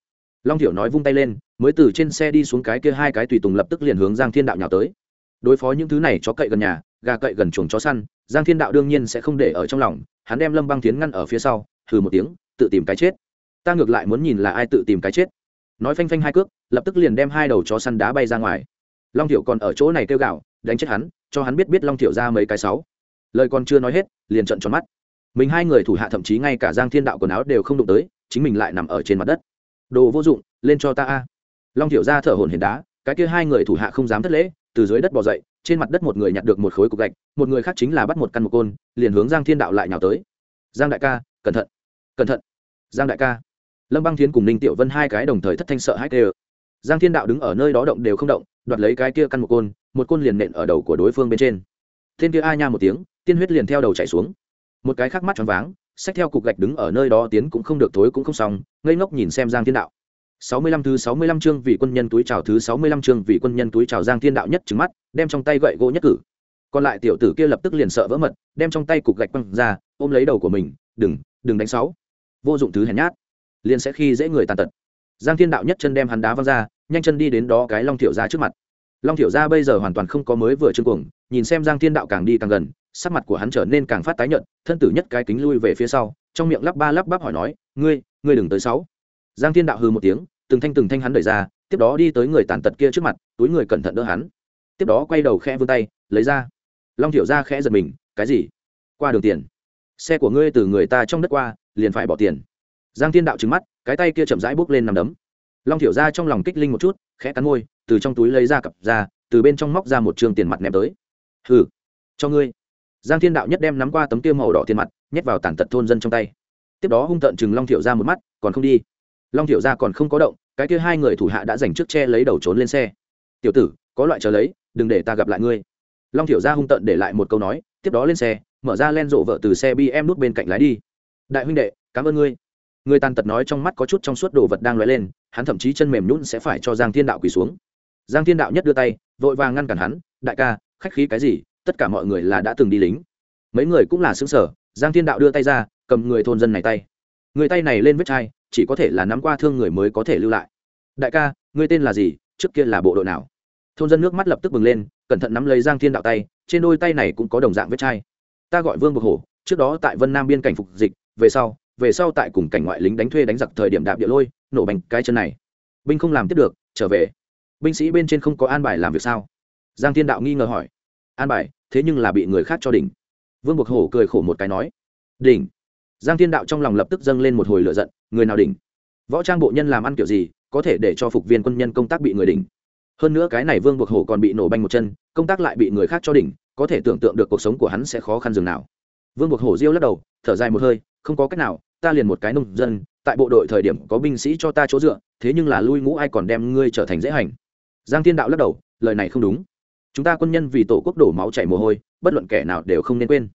Long thiểu nói vung tay lên, mới từ trên xe đi xuống cái kia hai cái tùy tùng lập tức liền hướng giang thiên đạo nhào tới. Đối phó những thứ này chó cậy gần nhà, gà cậy gần chuồng chó săn, giang thiên đạo đương nhiên sẽ không để ở trong lòng, hắn đem lâm băng tiến ngăn ở phía sau thử một tiếng, tự tìm cái chết ta ngược lại muốn nhìn là ai tự tìm cái chết. Nói phanh phanh hai cước, lập tức liền đem hai đầu chó săn đá bay ra ngoài. Long thiểu còn ở chỗ này kêu gạo đánh chết hắn, cho hắn biết biết long thiểu ra mấy cái sáu. Lời còn chưa nói hết, liền trận tròn mắt. Mình hai người thủ hạ thậm chí ngay cả giang thiên đạo quần áo đều không đụng tới, chính mình lại nằm ở trên mặt đất. Đồ vô dụng, lên cho ta a. Long thiểu ra thở hổn hển đá, cái kia hai người thủ hạ không dám thất lễ, từ dưới đất bỏ dậy, trên mặt đất một người nhặt được một khối cục gạch, một người khác chính là bắt một căn một côn, liền hướng giang thiên đạo lại nhào tới. Giang đại ca, cẩn thận cẩn thận. Giang đại ca lâm băng thiến cùng ninh tiểu vân hai cái đồng thời thất thanh sợ hãi kêu giang thiên đạo đứng ở nơi đó động đều không động đoạt lấy cái kia căn một côn một côn liền nện ở đầu của đối phương bên trên. Thiên kia a nha một tiếng tiên huyết liền theo đầu chảy xuống. Một cái khác mắt choáng váng xách theo cục gạch đứng ở nơi đó tiến cũng không được thối cũng không xong ngây ngốc nhìn xem giang thiên đạo. Sáu mươi lăm thứ sáu mươi lăm chương vị quân nhân túi chào thứ sáu mươi lăm chương vị quân nhân túi chào Giang Thiên Đạo nhất trừng mắt, đem trong tay gậy gỗ nhất cử. Còn lại tiểu tử kia lập tức liền sợ vỡ mật, đem trong tay cục gạch quăng ra, ôm lấy đầu của mình, "Đừng, đừng đánh sáu." Vô dụng thứ hèn nhát, liền sẽ khi dễ người tàn tật. Giang Thiên Đạo nhất chân đem hắn đá văng ra, nhanh chân đi đến đó cái Long Tiểu gia trước mặt. Long Tiểu gia bây giờ hoàn toàn không có mới vừa trương cuồng, nhìn xem Giang Thiên Đạo càng đi càng gần, sắc mặt của hắn trở nên càng phát tái nhợt, thân tử nhất cái kính lui về phía sau, trong miệng lắp ba lắp bắp hỏi nói, "Ngươi, ngươi đừng tới sáu." Giang Thiên Đạo hừ một tiếng, từng thanh từng thanh hắn đẩy ra tiếp đó đi tới người tàn tật kia trước mặt túi người cẩn thận đỡ hắn tiếp đó quay đầu khẽ vươn tay lấy ra long thiểu ra khẽ giật mình cái gì qua đường tiền xe của ngươi từ người ta trong đất qua liền phải bỏ tiền giang thiên đạo trứng mắt, cái tay kia chậm rãi bốc lên nằm đấm. Long thiểu ra trong lòng kích linh một chút, khẽ cắn môi, từ trong túi lấy ra cặp ra, từ bên trong móc ra một trường tiền mặt ném tới. Hừ, cho ngươi. Giang thiên đạo nhất đem nắm qua tấm tiêu màu đỏ tiền mặt, nhét vào tàn tật thôn dân trong tay. Tiếp đó hung tợn chừng long thiểu ra một mắt, còn không đi. Long thiểu gia còn không có động, cái kia hai người thủ hạ đã dành trước che lấy đầu trốn lên xe. Tiểu tử, có loại chờ lấy, đừng để ta gặp lại ngươi. Long thiểu gia hung tợn để lại một câu nói, tiếp đó lên xe, mở ra len rộ vợ từ xe bm nút bên cạnh lái đi. Đại huynh đệ, cảm ơn ngươi người tàn tật nói trong mắt có chút trong suốt đồ vật đang lóe lên, hắn thậm chí chân mềm nhún sẽ phải cho giang thiên đạo quỳ xuống. Giang thiên đạo nhất đưa tay, vội vàng ngăn cản hắn, đại ca, khách khí cái gì, tất cả mọi người là đã từng đi lính. Mấy người cũng là xứng sở giang thiên đạo đưa tay ra, cầm người thôn dân này tay. Người tay này lên vết chai, chỉ có thể là nắm qua thương người mới có thể lưu lại. Đại ca, ngươi tên là gì, trước kia là bộ đội nào? Thôn dân nước mắt lập tức bừng lên, cẩn thận nắm lấy giang thiên đạo tay, trên đôi tay này cũng có đồng dạng vết chai. Ta gọi vương bực hổ, trước đó tại vân nam biên cảnh phục dịch, về sau về sau tại cùng cảnh ngoại lính đánh thuê đánh giặc thời điểm đạp địa lôi, nổ bành cái chân này. Binh không làm tiếp được, trở về. Binh sĩ bên trên không có an bài làm việc sao? Giang thiên đạo nghi ngờ hỏi. An bài, thế nhưng là bị người khác cho đỉnh. Vương bộc hổ cười khổ một cái nói. Đỉnh. Giang thiên đạo trong lòng lập tức dâng lên một hồi lửa giận, người nào đỉnh? Võ trang bộ nhân làm ăn kiểu gì, có thể để cho phục viên quân nhân công tác bị người đỉnh? Hơn nữa cái này vương bộc hổ còn bị nổ banh một chân, công tác lại bị người khác cho đỉnh, có thể tưởng tượng được cuộc sống của hắn sẽ khó khăn dường nào. Vương bộc hổ diêu lắc đầu, thở dài một hơi không có cách nào, ta liền một cái nông dân, tại bộ đội thời điểm có binh sĩ cho ta chỗ dựa, thế nhưng là lui ngũ ai còn đem ngươi trở thành dễ hành. Giang thiên đạo lắc đầu, lời này không đúng. Chúng ta quân nhân vì tổ quốc đổ máu chảy mồ hôi, bất luận kẻ nào đều không nên quên.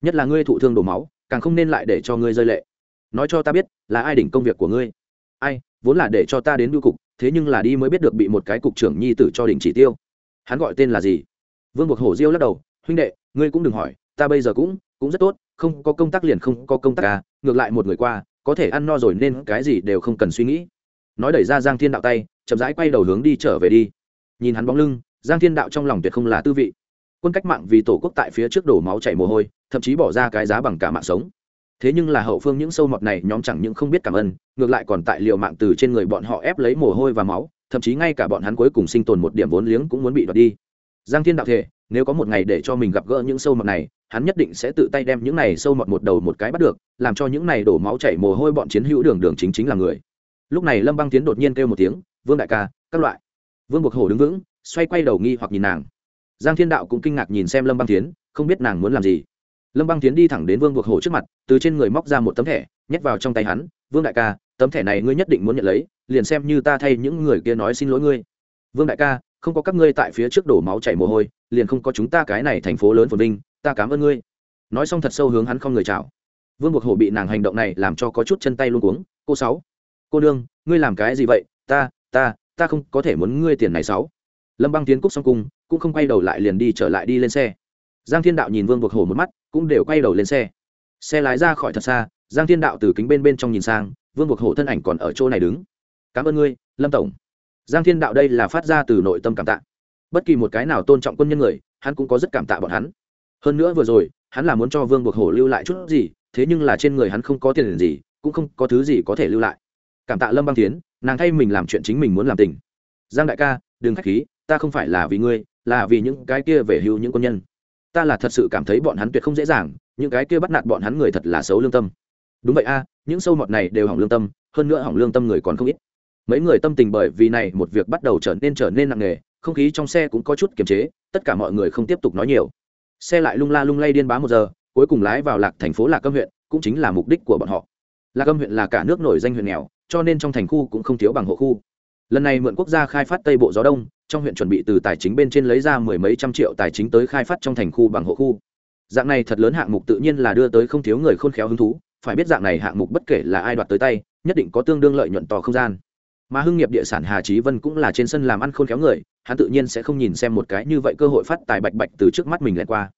Nhất là ngươi thụ thương đổ máu, càng không nên lại để cho ngươi rơi lệ. Nói cho ta biết, là ai đỉnh công việc của ngươi? Ai, vốn là để cho ta đến bưu cục, thế nhưng là đi mới biết được bị một cái cục trưởng nhi tử cho đỉnh chỉ tiêu. Hắn gọi tên là gì? Vương buộc hổ diêu lắc đầu, huynh đệ, ngươi cũng đừng hỏi, ta bây giờ cũng cũng rất tốt không có công tác liền không có công tác à ngược lại một người qua, có thể ăn no rồi nên cái gì đều không cần suy nghĩ. Nói đẩy ra giang thiên đạo tay, chậm rãi quay đầu hướng đi trở về đi. Nhìn hắn bóng lưng, giang thiên đạo trong lòng tuyệt không là tư vị. Quân cách mạng vì tổ quốc tại phía trước đổ máu chảy mồ hôi, thậm chí bỏ ra cái giá bằng cả mạng sống. Thế nhưng là hậu phương những sâu mọt này nhóm chẳng những không biết cảm ơn, ngược lại còn tại liệu mạng từ trên người bọn họ ép lấy mồ hôi và máu, thậm chí ngay cả bọn hắn cuối cùng sinh tồn một điểm vốn liếng cũng muốn bị đoạt đi. Giang thiên đạo thể nếu có một ngày để cho mình gặp gỡ những sâu mọt này hắn nhất định sẽ tự tay đem những này sâu mọt một đầu một cái bắt được, làm cho những này đổ máu chảy mồ hôi bọn chiến hữu đường đường chính chính là người. Lúc này lâm băng tiến đột nhiên kêu một tiếng, vương đại ca, các loại. Vương buộc hổ đứng vững, xoay quay đầu nghi hoặc nhìn nàng. Giang thiên đạo cũng kinh ngạc nhìn xem lâm băng tiến, không biết nàng muốn làm gì. Lâm băng tiến đi thẳng đến vương buộc hổ trước mặt, từ trên người móc ra một tấm thẻ, nhét vào trong tay hắn, vương đại ca, tấm thẻ này ngươi nhất định muốn nhận lấy, liền xem như ta thay những người kia nói xin lỗi ngươi. Vương đại ca, không có các ngươi tại phía trước đổ máu chảy mồ hôi, liền không có chúng ta cái này thành phố lớn phồn vinh ta cảm ơn ngươi. Nói xong thật sâu hướng hắn không người chào. Vương buộc hổ bị nàng hành động này làm cho có chút chân tay luôn cuống. Cô sáu, cô đương ngươi làm cái gì vậy? Ta ta ta không có thể muốn ngươi tiền này sáu. Lâm băng tiến cúc xong cung cũng không quay đầu lại liền đi trở lại đi lên xe. Giang thiên đạo nhìn vương buộc hổ một mắt, cũng đều quay đầu lên xe. Xe lái ra khỏi thật xa, giang thiên đạo từ kính bên bên trong nhìn sang, vương buộc hổ thân ảnh còn ở chỗ này đứng. Cảm ơn ngươi, lâm tổng. Giang thiên đạo đây là phát ra từ nội tâm cảm tạ. Bất kỳ một cái nào tôn trọng quân nhân người, hắn cũng có rất cảm tạ bọn hắn hơn nữa vừa rồi, hắn là muốn cho vương buộc hổ lưu lại chút gì, thế nhưng là trên người hắn không có tiền gì, cũng không có thứ gì có thể lưu lại. Cảm tạ lâm băng tiến, nàng thay mình làm chuyện chính mình muốn làm tình. Giang đại ca, đừng k h á c h khí, ta không phải là vì ngươi, là vì những cái kia về hưu những quân nhân. Ta là thật sự cảm thấy bọn hắn tuyệt không dễ dàng, những cái kia bắt nạt bọn hắn người thật là xấu lương tâm. Đúng vậy a, những sâu mọt này đều hỏng lương tâm, hơn nữa hỏng lương tâm người còn không ít. Mấy người tâm tình bởi vì này một việc bắt đầu trở nên trở nên nặng nề, không khí trong xe cũng có chút kiềm chế, tất cả mọi người không tiếp tục nói nhiều xe lại lung la lung lay điên bá một giờ, cuối cùng lái vào lạc thành phố lạc âm huyện, cũng chính là mục đích của bọn họ. Lạc âm huyện là cả nước nổi danh huyện nghèo, cho nên trong thành khu cũng không thiếu bằng hộ khu. Lần này mượn quốc gia khai phát tây bộ gió đông, trong huyện chuẩn bị từ tài chính bên trên lấy ra mười mấy trăm triệu tài chính tới khai phát trong thành khu bằng hộ khu. Dạng này thật lớn hạng mục tự nhiên là đưa tới không thiếu người khôn khéo hứng thú, phải biết dạng này hạng mục bất kể là ai đoạt tới tay, nhất định có tương đương lợi nhuận to không gian mà hưng nghiệp địa sản hà trí vân cũng là trên sân làm ăn khôn khéo người hắn tự nhiên sẽ không nhìn xem một cái như vậy cơ hội phát tài bạch bạch từ trước mắt mình lẹn qua.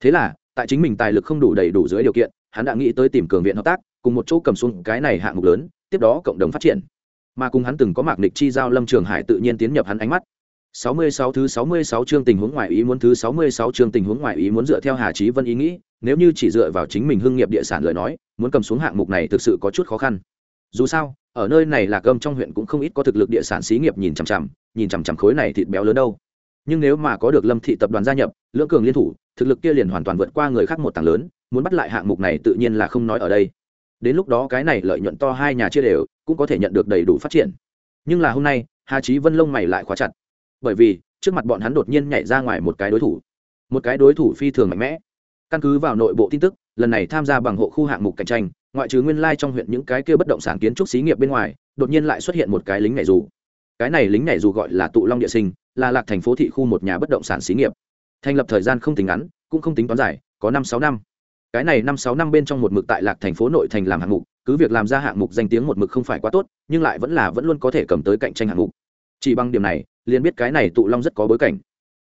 Thế là tại chính mình tài lực không đủ đầy đủ dưới điều kiện hắn đã nghĩ tới tìm cường viện hợp tác cùng một chỗ cầm xuống cái này hạng mục lớn tiếp đó cộng đồng phát triển. Mà cùng hắn từng có mạc nịch chi giao lâm trường hải tự nhiên tiến nhập hắn ánh mắt. 66 thứ 66 chương tình huống ngoài ý muốn thứ 66 chương tình huống ngoài ý muốn dựa theo Hà Chí Vân ý nghĩ, nếu như chỉ dựa vào chính mình hưng nghiệp địa sản lời nói, muốn cầm xuống hạng mục này thực sự có chút khó khăn. Dù sao, ở nơi này là cơm trong huyện cũng không ít có thực lực địa sản xí nghiệp nhìn chằm chằm, nhìn chằm chằm khối này thịt béo lớn đâu. Nhưng nếu mà có được Lâm thị tập đoàn gia nhập, lưỡng cường liên thủ, thực lực kia liền hoàn toàn vượt qua người khác một tầng lớn, muốn bắt lại hạng mục này tự nhiên là không nói ở đây. Đến lúc đó cái này lợi nhuận to hai nhà chia đều, cũng có thể nhận được đầy đủ phát triển. Nhưng là hôm nay, Hà Chí Vân lông mày lại khóa chặt bởi vì trước mặt bọn hắn đột nhiên nhảy ra ngoài một cái đối thủ một cái đối thủ phi thường mạnh mẽ căn cứ vào nội bộ tin tức lần này tham gia bằng hộ khu hạng mục cạnh tranh ngoại trừ nguyên lai trong huyện những cái kia bất động sản kiến trúc xí nghiệp bên ngoài, đột nhiên lại xuất hiện một cái lính nhảy dù. Cái này lính nhảy dù gọi là tụ long địa sinh, là lạc thành phố thị khu một nhà bất động sản xí nghiệp. Thành lập thời gian không tính ngắn, cũng không tính toán dài, có năm sáu năm. Cái này năm sáu năm bên trong một mực tại lạc thành phố nội thành làm hạng mục, cứ việc làm ra hạng mục danh tiếng một mực không phải quá tốt, nhưng lại vẫn là vẫn luôn có thể cầm tới cạnh tranh hạng mục. Chỉ bằng điểm này, liền biết cái này tụ long rất có bối cảnh.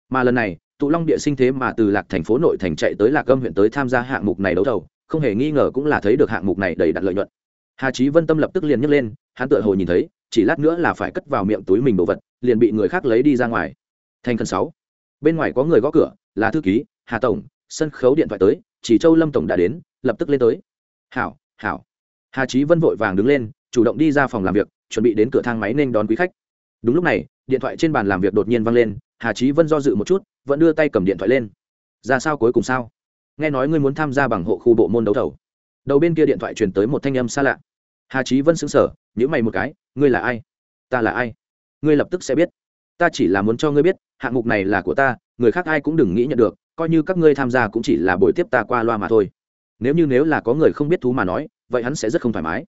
Mà lần này, tụ long địa sinh thế mà từ lạc thành phố nội thành chạy tới lạc âm huyện tới tham gia hạng mục này đấu thầu không hề nghi ngờ cũng là thấy được hạng mục này đầy đặn lợi nhuận. Hà trí vân tâm lập tức liền nhấc lên, hắn tựa hồ nhìn thấy, chỉ lát nữa là phải cất vào miệng túi mình đồ vật, liền bị người khác lấy đi ra ngoài. Thành phần sáu. Bên ngoài có người gõ cửa, là thư ký, hà tổng, sân khấu điện thoại tới, chỉ châu lâm tổng đã đến, lập tức lên tới. Hảo hảo. Hà trí vân vội vàng đứng lên, chủ động đi ra phòng làm việc, chuẩn bị đến cửa thang máy nên đón quý khách. Đúng lúc này, điện thoại trên bàn làm việc đột nhiên văng lên, hà trí vân do dự một chút, vẫn đưa tay cầm điện thoại lên. Ra sao cuối cùng sao? Nghe nói ngươi muốn tham gia bằng hộ khu bộ môn đấu thầu. Đầu bên kia điện thoại truyền tới một thanh âm xa lạ. Hà trí vân xứng sở nhữ mày một cái, ngươi là ai? Ta là ai? Ngươi lập tức sẽ biết. Ta chỉ là muốn cho ngươi biết, hạng mục này là của ta, người khác ai cũng đừng nghĩ nhận được, coi như các ngươi tham gia cũng chỉ là buổi tiếp ta qua loa mà thôi. Nếu như nếu là có người không biết thú mà nói, vậy hắn sẽ rất không thoải mái.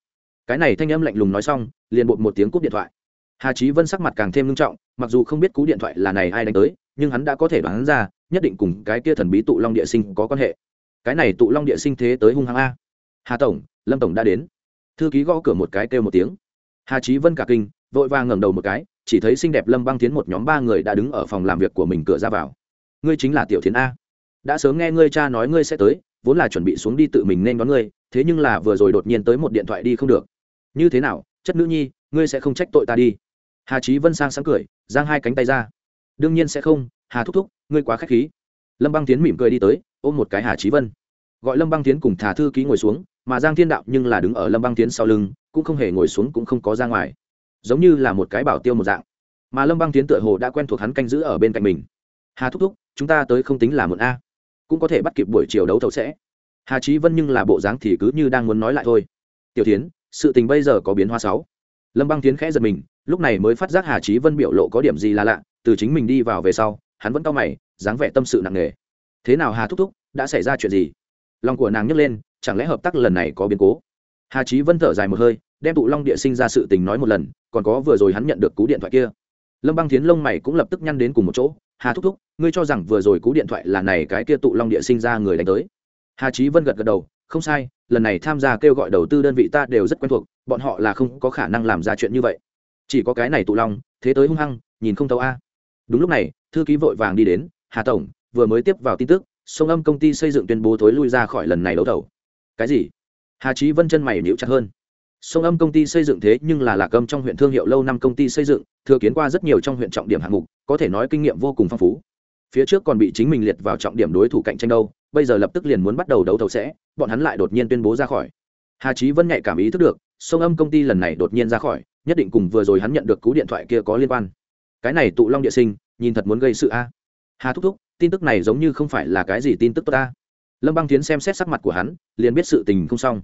Cái này thanh âm lạnh lùng nói xong, liền bột một tiếng cúp điện thoại. Hà trí vân sắc mặt càng thêm nghiêm trọng, mặc dù không biết cú điện thoại là này ai đánh tới nhưng hắn đã có thể đoán ra, nhất định cùng cái kia thần bí tụ long địa sinh có quan hệ. Cái này tụ long địa sinh thế tới hung hăng a. Hà tổng, lâm tổng đã đến. Thư ký gõ cửa một cái kêu một tiếng. Hà trí vân cả kinh, vội vàng ngẩng đầu một cái, chỉ thấy xinh đẹp lâm băng tiến một nhóm ba người đã đứng ở phòng làm việc của mình cửa ra vào. Ngươi chính là tiểu thiến a. Đã sớm nghe ngươi cha nói ngươi sẽ tới, vốn là chuẩn bị xuống đi tự mình nên đón ngươi, thế nhưng là vừa rồi đột nhiên tới một điện thoại đi không được. Như thế nào, chất nữ nhi, ngươi sẽ không trách tội ta đi. Hà trí vân sang sáng cười, giang hai cánh tay ra đương nhiên sẽ không, hà thúc thúc, ngươi quá k h á c h khí. Lâm băng tiến mỉm cười đi tới, ôm một cái hà trí vân. Gọi lâm băng tiến cùng thả thư ký ngồi xuống, mà giang thiên đạo nhưng là đứng ở lâm băng tiến sau lưng, cũng không hề ngồi xuống cũng không có ra ngoài. Giống như là một cái bảo tiêu một dạng. Mà lâm băng tiến tựa hồ đã quen thuộc hắn canh giữ ở bên cạnh mình. Hà thúc thúc, chúng ta tới không tính là một a. Cũng có thể bắt kịp buổi chiều đấu thầu sẽ. Hà trí vân nhưng là bộ dáng thì cứ như đang muốn nói lại thôi. Tiểu tiến, sự tình bây giờ có biến hóa sáu lâm băng tiến khẽ giật mình lúc này mới phát giác hà trí vân biểu lộ có điểm gì là lạ, từ chính mình đi vào về sau, hắn vẫn cau mày, dáng vẻ tâm sự nặng nề. Thế nào hà thúc thúc, đã xảy ra chuyện gì? Lòng của nàng nhấc lên, chẳng lẽ hợp tác lần này có biến cố? Hà trí vân thở dài một hơi, đem tụ long địa sinh ra sự tình nói một lần, còn có vừa rồi hắn nhận được cú điện thoại kia. Lâm băng Thiến lông mày cũng lập tức nhăn đến cùng một chỗ, hà thúc thúc, ngươi cho rằng vừa rồi cú điện thoại là này cái kia tụ long địa sinh ra người đánh tới? Hà trí vân gật gật đầu, không sai, lần này tham gia kêu gọi đầu tư đơn vị ta đều rất quen thuộc, bọn họ là không có khả năng làm ra chuyện như vậy chỉ có cái này tụ long, thế tới hung hăng, nhìn không tàu a. Đúng lúc này, thư ký vội vàng đi đến, hà tổng, vừa mới tiếp vào tin tức, sông âm công ty xây dựng tuyên bố thối lui ra khỏi lần này đấu thầu. Cái gì? Hà trí vân chân mày níu chặt hơn. Sông âm công ty xây dựng thế nhưng là lạc âm trong huyện thương hiệu lâu năm công ty xây dựng, thừa kiến qua rất nhiều trong huyện trọng điểm hạng mục, có thể nói kinh nghiệm vô cùng phong phú. Phía trước còn bị chính mình liệt vào trọng điểm đối thủ cạnh tranh đâu, bây giờ lập tức liền muốn bắt đầu đấu thầu sẽ, bọn hắn lại đột nhiên tuyên bố ra khỏi. Hà trí vân nhạy cảm ý thức được, sông âm công ty lần này đột nhiên ra khỏi nhất định cùng vừa rồi hắn nhận được cú điện thoại kia có liên quan. Cái này tụ long địa sinh, nhìn thật muốn gây sự a. Hà thúc thúc, tin tức này giống như không phải là cái gì tin tức tốt ta. Lâm băng tiến xem xét sắc mặt của hắn, liền biết sự tình không xong.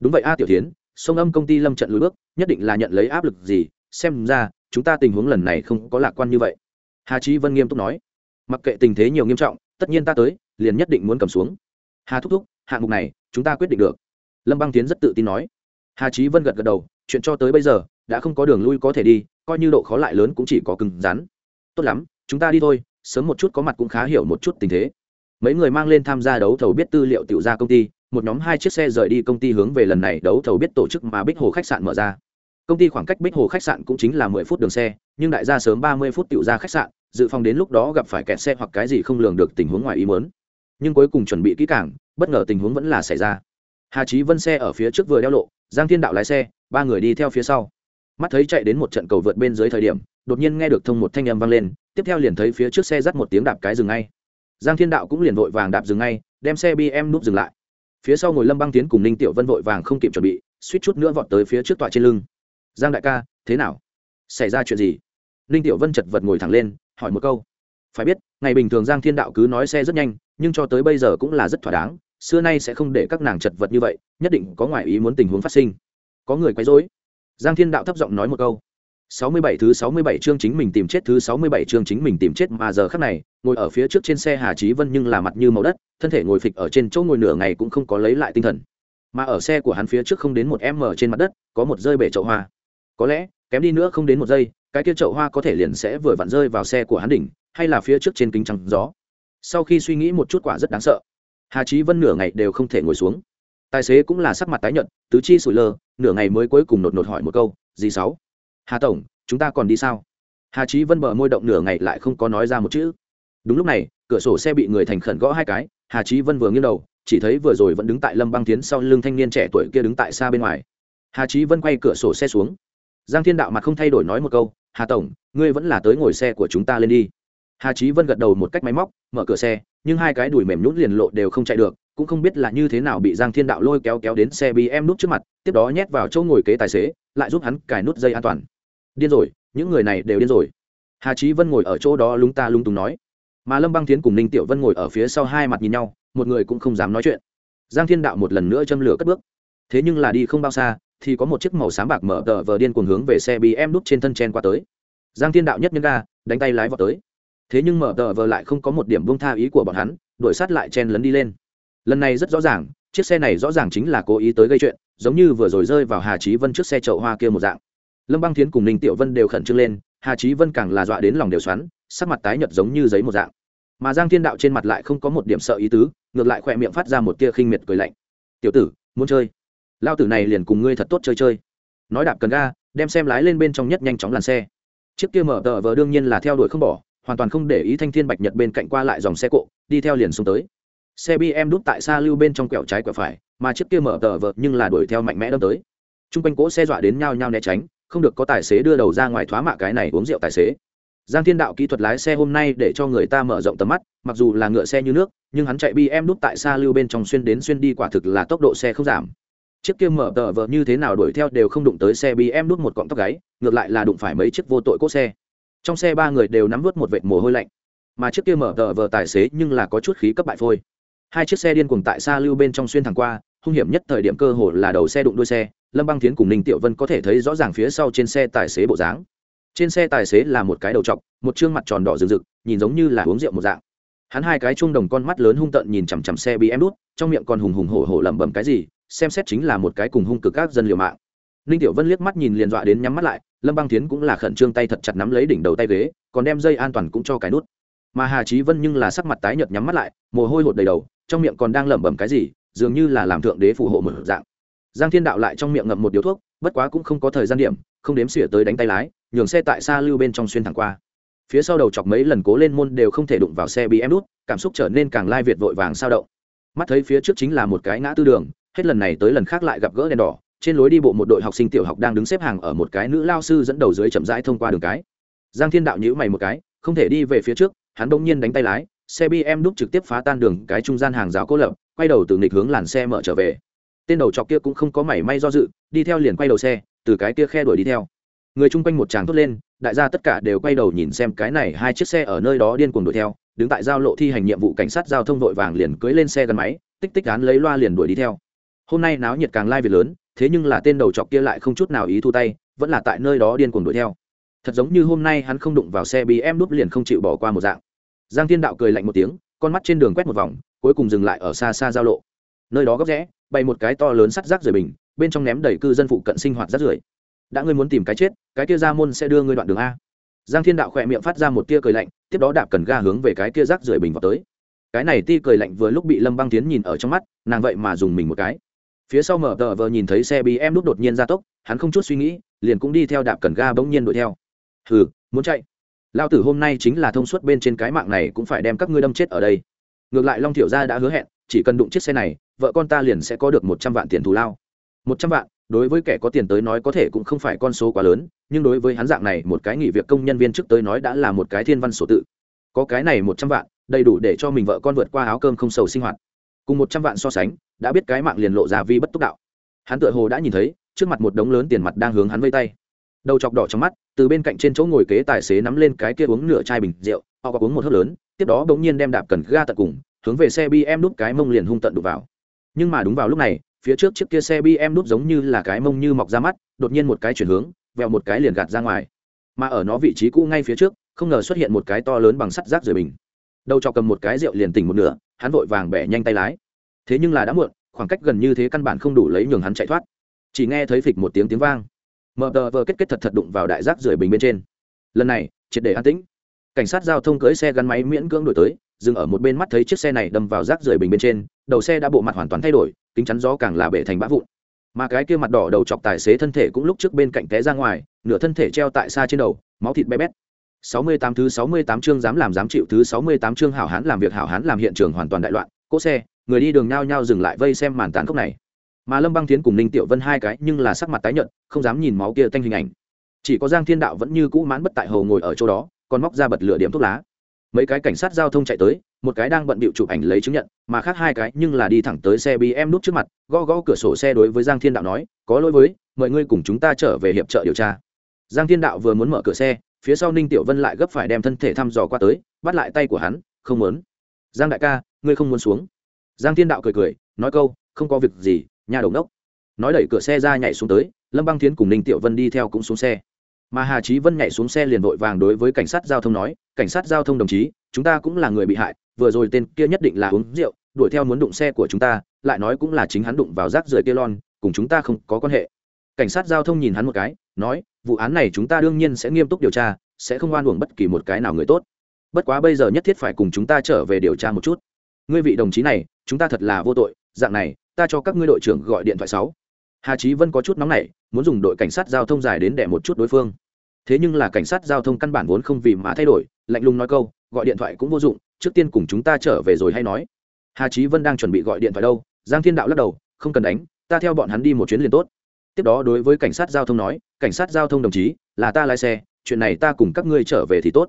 Đúng vậy a tiểu tiến sông âm công ty lâm trận lùi bước, nhất định là nhận lấy áp lực gì, xem ra, chúng ta tình huống lần này không có lạc quan như vậy. Hà trí vân nghiêm túc nói. Mặc kệ tình thế nhiều nghiêm trọng, tất nhiên ta tới, liền nhất định muốn cầm xuống. Hà thúc thúc, hạng mục này, chúng ta quyết định được. Lâm băng tiến rất tự tin nói. Hà trí vân gật gật đầu, chuyện cho tới bây giờ đã không có đường lui có thể đi, coi như độ khó lại lớn cũng chỉ có cứng rắn. Tốt lắm, chúng ta đi thôi, sớm một chút có mặt cũng khá hiểu một chút tình thế. Mấy người mang lên tham gia đấu thầu biết tư liệu tiểu ra công ty, một nhóm hai chiếc xe rời đi công ty hướng về lần này đấu thầu biết tổ chức mà bích hồ khách sạn mở ra. Công ty khoảng cách bích hồ khách sạn cũng chính là mười phút đường xe, nhưng đại gia sớm ba mươi phút tiểu ra khách sạn, dự phòng đến lúc đó gặp phải kẹt xe hoặc cái gì không lường được tình huống ngoài ý muốn. Nhưng cuối cùng chuẩn bị kỹ càng, bất ngờ tình huống vẫn là xảy ra. Hà trí vân xe ở phía trước vừa đeo lộ, giang thiên đạo lái xe, ba người đi theo phía sau mắt thấy chạy đến một trận cầu vượt bên dưới thời điểm, đột nhiên nghe được thông một thanh âm vang lên, tiếp theo liền thấy phía trước xe dắt một tiếng đạp cái dừng ngay. Giang thiên đạo cũng liền vội vàng đạp dừng ngay, đem xe bm núp dừng lại. Phía sau ngồi lâm băng tiến cùng ninh tiểu vân vội vàng không kịp chuẩn bị, suýt chút nữa vọt tới phía trước tọa trên lưng. Giang đại ca, thế nào? Xảy ra chuyện gì? Ninh tiểu vân chật vật ngồi thẳng lên, hỏi một câu. Phải biết, ngày bình thường giang thiên đạo cứ nói xe rất nhanh, nhưng cho tới bây giờ cũng là rất thỏa đáng, xưa nay sẽ không để các nàng chật vật như vậy, nhất định có ngoại ý muốn tình huống phát sinh. Có người quấy rối giang thiên đạo thấp giọng nói một câu sáu mươi bảy thứ sáu mươi bảy chương chính mình tìm chết thứ sáu mươi bảy chương chính mình tìm chết mà giờ khắc này, ngồi ở phía trước trên xe Hà Chí Vân nhưng là mặt như màu đất, thân thể ngồi phịch ở trên chỗ ngồi nửa ngày cũng không có lấy lại tinh thần. Mà ở xe của hắn phía trước không đến một m trên mặt đất, có một rơi bể chậu hoa. Có lẽ, kém đi nữa không đến một giây, cái kia chậu hoa có thể liền sẽ vừa vặn rơi vào xe của hắn đỉnh, hay là phía trước trên kính trắng gió. Sau khi suy nghĩ một chút quả rất đáng sợ. Hà Chí Vân nửa ngày đều không thể ngồi xuống. Tài xế cũng là sắc mặt tái nhợt, tứ chi sủi lơ, nửa ngày mới cuối cùng nột nột hỏi một câu, "Gì sáu?" "Hà tổng, chúng ta còn đi sao? Hà trí vân bờ môi động nửa ngày lại không có nói ra một chữ. Đúng lúc này cửa sổ xe bị người thành khẩn gõ hai cái hà trí vân vừa nghiêng đầu chỉ thấy vừa rồi vẫn đứng tại lâm băng tiến sau lưng thanh niên trẻ tuổi kia đứng tại xa bên ngoài. Hà trí vân quay cửa sổ xe xuống. Giang thiên đạo mặt không thay đổi nói một câu hà tổng ngươi vẫn là tới ngồi xe của chúng ta lên đi. Hà trí vân gật đầu một cách máy móc mở cửa xe nhưng hai cái đùi mềm nhún liền lộ đều không chạy được cũng không biết là như thế nào bị giang thiên đạo lôi kéo kéo đến xe bm nút trước mặt, tiếp đó nhét vào chỗ ngồi kế tài xế, lại giúp hắn cài nút dây an toàn. Điên rồi, những người này đều điên rồi. Hà trí vân ngồi ở chỗ đó lúng ta lúng túng nói. Mà lâm băng tiến cùng ninh tiểu vân ngồi ở phía sau hai mặt nhìn nhau, một người cũng không dám nói chuyện. Giang thiên đạo một lần nữa châm lửa cất bước. Thế nhưng là đi không bao xa, thì có một chiếc màu sáng bạc mở tờ vờ điên cuồng hướng về xe bm nút trên thân chen qua tới. Giang thiên đạo nhất nhân ga, đánh tay lái vào tới. Thế nhưng mở tờ vờ lại không có một điểm buông tha ý của bọn hắn, đuổi sát lại chen lấn đi lên lần này rất rõ ràng, chiếc xe này rõ ràng chính là cố ý tới gây chuyện, giống như vừa rồi rơi vào hà trí vân trước xe chậu hoa kia một dạng. Lâm băng thiến cùng ninh tiểu vân đều khẩn trương lên, hà trí vân càng là dọa đến lòng đều xoắn, sắc mặt tái nhợt giống như giấy một dạng. Mà giang thiên đạo trên mặt lại không có một điểm sợ ý tứ, ngược lại khỏe miệng phát ra một tia khinh miệt cười lạnh. Tiểu tử, muốn chơi? Lao tử này liền cùng ngươi thật tốt chơi chơi. Nói đạp cần ga, đem xem lái lên bên trong nhất nhanh chóng làn xe. Chiếc kia mở tờ vờ đương nhiên là theo đuổi không bỏ, hoàn toàn không để ý thanh thiên bạch nhật bên cạnh qua lại dòng xe cộ, đi theo liền xuống tới xe bm đút tại xa lưu bên trong quẹo trái quẹo phải, mà chiếc kia mở tờ vợt nhưng là đuổi theo mạnh mẽ đâm tới. T r u n g quanh cỗ xe dọa đến nhao nhao né tránh, không được có tài xế đưa đầu ra ngoài thoá mạ cái này uống rượu tài xế. Giang thiên đạo kỹ thuật lái xe hôm nay để cho người ta mở rộng tầm mắt, mặc dù là ngựa xe như nước, nhưng hắn chạy bm đút tại xa lưu bên trong xuyên đến xuyên đi quả thực là tốc độ xe không giảm. Chiếc kia mở tờ vợt như thế nào đuổi theo đều không đụng tới xe bm đút một cọng tóc gáy, ngược lại là đụng phải mấy chiếc vô tội cỗ xe. Trong xe ba người đều nắm vớt một vệt mồ hôi lạnh, mà chiếc kia mở tờ vờ tài xế nhưng là có chút khí cấp bại phôi hai chiếc xe điên cuồng tại xa lưu bên trong xuyên thẳng qua, hung hiểm nhất thời điểm cơ hồ là đầu xe đụng đuôi xe, lâm băng tiến cùng ninh tiểu vân có thể thấy rõ ràng phía sau trên xe tài xế bộ dáng. Trên xe tài xế là một cái đầu t một chương mặt tròn đỏ rừng rực, nhìn giống như là uống rượu một dạng. Hắn hai cái chung đồng con mắt lớn hung tợn nhìn chằm chằm xe bị em đút, trong miệng còn hùng hùng hổ hổ lẩm bẩm cái gì, xem xét chính là một cái cùng hung cực các dân liều mạng. Ninh tiểu vân liếc mắt nhìn liền dọa đến nhắm mắt lại, lâm băng tiến cũng là khẩn trương tay thật chặt nắm lấy đỉnh đầu tay ghế, còn đem dây an toàn cũng cho cái nút. Mà hà trí vân nhưng là sắc mặt tái nhợt nhắm mắt lại, mồ hôi hột đầy đầu trong miệng còn đang lẩm bẩm cái gì, dường như là làm thượng đế phù hộ một dạng. Giang thiên đạo lại trong miệng ngậm một điếu thuốc, bất quá cũng không có thời gian điểm, không đếm xỉa tới đánh tay lái, nhường xe tại xa lưu bên trong xuyên thẳng qua. Phía sau đầu chọc mấy lần cố lên môn đều không thể đụng vào xe bị em đút cảm xúc trở nên càng lai việt vội vàng sao động. Mắt thấy phía trước chính là một cái ngã tư đường, hết lần này tới lần khác lại gặp gỡ đèn đỏ, trên lối đi bộ một đội học sinh tiểu học đang đứng xếp hàng ở một cái nữ lao sư dẫn đầu dưới chậm rãi thông qua đường cái. Giang thiên đạo nhữ mày một cái, không thể đi về phía trước, hắn bỗng nhiên đánh tay lái xe bm đúc trực tiếp phá tan đường, cái trung gian hàng rào cố lập, quay đầu từ nghịch hướng làn xe mở trở về. Tên đầu chọc kia cũng không có mảy may do dự, đi theo liền quay đầu xe, từ cái kia khe đuổi đi theo. Người chung quanh một tràng thốt lên, đại gia tất cả đều quay đầu nhìn xem cái này hai chiếc xe ở nơi đó điên cuồng đuổi theo, đứng tại giao lộ thi hành nhiệm vụ cảnh sát giao thông vội vàng liền cưới lên xe gắn máy, tích tích án lấy loa liền đuổi đi theo. Hôm nay náo nhiệt càng lai việc lớn, thế nhưng là tên đầu chọc kia lại không chút nào ý thu tay, vẫn là tại nơi đó điên cuồng đuổi theo. Thật giống như hôm nay hắn không đụng vào xe bm đúp liền không chịu bỏ qua một dạng giang thiên đạo cười lạnh một tiếng, con mắt trên đường quét một vòng, cuối cùng dừng lại ở xa xa giao lộ. Nơi đó góc rẽ, bày một cái to lớn sắt rác rời bình, bên trong ném đầy cư dân phụ cận sinh hoạt rác rưởi. Đã ngươi muốn tìm cái chết, cái kia ra môn sẽ đưa ngươi đoạn đường a. Giang thiên đạo khỏe miệng phát ra một tia cười lạnh, tiếp đó đạp cần ga hướng về cái kia rác rưởi bình vào tới. Cái này ti cười lạnh vừa lúc bị lâm băng tiến nhìn ở trong mắt, nàng vậy mà dùng mình một cái. Phía sau mở tờ vờ nhìn thấy xe bị em lúc đột nhiên ra tốc, hắn không chút suy nghĩ, liền cũng đi theo đạp cần ga bỗng nhiên đuổi theo. Hừ, muốn chạy lao tử hôm nay chính là thông suốt bên trên cái mạng này cũng phải đem các ngươi đâm chết ở đây. Ngược lại long thiểu gia đã hứa hẹn, chỉ cần đụng chiếc xe này, vợ con ta liền sẽ có được một trăm vạn tiền thù lao. Một trăm vạn, đối với kẻ có tiền tới nói có thể cũng không phải con số quá lớn, nhưng đối với hắn dạng này, một cái nghỉ việc công nhân viên trước tới nói đã là một cái thiên văn sổ tự. Có cái này một trăm vạn, đầy đủ để cho mình vợ con vượt qua áo cơm không sầu sinh hoạt. Cùng một trăm vạn so sánh, đã biết cái mạng liền lộ ra vi bất túc đạo. Hắn tựa hồ đã nhìn thấy, trước mặt một đống lớn tiền mặt đang hướng hắn vây tay đầu chọc đỏ trong mắt, từ bên cạnh trên chỗ ngồi kế tài xế nắm lên cái kia uống nửa chai bình rượu, họ có uống một hớp lớn, tiếp đó bỗng nhiên đem đạp cần ga tận cùng, hướng về xe bm nút cái mông liền hung tận đục vào. Nhưng mà đúng vào lúc này, phía trước chiếc kia xe bm nút giống như là cái mông như mọc ra mắt, đột nhiên một cái chuyển hướng vẹo một cái liền gạt ra ngoài. Mà ở nó vị trí cũ ngay phía trước, không ngờ xuất hiện một cái to lớn bằng sắt rác rời bình. Đầu cho cầm một cái rượu liền tỉnh một nửa, hắn vội vàng bẻ nhanh tay lái. Thế nhưng là đã muộn, khoảng cách gần như thế căn bản không đủ lấy nhường hắn chạy thoát. Chỉ nghe thấy phịch một tiếng tiếng vang mờ tờ vờ kết kết thật thật đụng vào đại rác rưởi bình bên trên. Lần này, triệt để an tĩnh. Cảnh sát giao thông cưới xe gắn máy miễn cưỡng đổi tới, dừng ở một bên mắt thấy chiếc xe này đâm vào rác rưởi bình bên trên, đầu xe đã bộ mặt hoàn toàn thay đổi, kính chắn gió càng là bể thành bã vụn. Mà cái kia mặt đỏ đầu chọc tài xế thân thể cũng lúc trước bên cạnh té ra ngoài, nửa thân thể treo tại xa trên đầu, máu thịt bé bét. 68 thứ 68 chương dám làm dám chịu, thứ 68 chương hảo hán làm việc hảo hán làm hiện trường hoàn toàn đại loạn, cỗ xe, người đi đường nhao nhao dừng lại vây xem màn tán khốc này mà lâm băng tiến cùng ninh tiểu vân hai cái nhưng là sắc mặt tái nhợt, không dám nhìn máu kia tanh hình ảnh. chỉ có giang thiên đạo vẫn như cũ mãn bất tại hầu ngồi ở chỗ đó, còn móc ra bật lửa điểm thuốc lá. mấy cái cảnh sát giao thông chạy tới, một cái đang bận bịu chụp ảnh lấy chứng nhận, mà khác hai cái nhưng là đi thẳng tới xe bm nút trước mặt, gõ gõ cửa sổ xe đối với giang thiên đạo nói, có lỗi với, mời ngươi cùng chúng ta trở về hiệp trợ điều tra. giang thiên đạo vừa muốn mở cửa xe, phía sau ninh tiểu vân lại gấp phải đem thân thể thăm dò qua tới, bắt lại tay của hắn, không muốn. Giang đại ca, ngươi không muốn xuống. giang thiên đạo cười cười, nói câu, không có việc gì nhà đầu đốc. nói đẩy cửa xe ra nhảy xuống tới, lâm băng Thiến cùng ninh tiểu vân đi theo cũng xuống xe. Mà hà trí vân nhảy xuống xe liền vội vàng đối với cảnh sát giao thông nói, cảnh sát giao thông đồng chí, chúng ta cũng là người bị hại, vừa rồi tên kia nhất định là uống rượu, đuổi theo muốn đụng xe của chúng ta, lại nói cũng là chính hắn đụng vào rác rưởi kia lon, cùng chúng ta không có quan hệ. Cảnh sát giao thông nhìn hắn một cái, nói, vụ án này chúng ta đương nhiên sẽ nghiêm túc điều tra, sẽ không oan uổng bất kỳ một cái nào người tốt. Bất quá bây giờ nhất thiết phải cùng chúng ta trở về điều tra một chút. Ngươi vị đồng chí này, chúng ta thật là vô tội, dạng này ta cho các ngươi đội trưởng gọi điện thoại sáu. Hà trí vân có chút nóng nảy, muốn dùng đội cảnh sát giao thông dài đến để một chút đối phương. Thế nhưng là cảnh sát giao thông căn bản vốn không vì mà thay đổi, lạnh lùng nói câu, gọi điện thoại cũng vô dụng, trước tiên cùng chúng ta trở về rồi hay nói. Hà trí vân đang chuẩn bị gọi điện thoại đâu, giang thiên đạo lắc đầu, không cần đánh, ta theo bọn hắn đi một chuyến liền tốt. Tiếp đó đối với cảnh sát giao thông nói, cảnh sát giao thông đồng chí, là ta lái xe, chuyện này ta cùng các ngươi trở về thì tốt.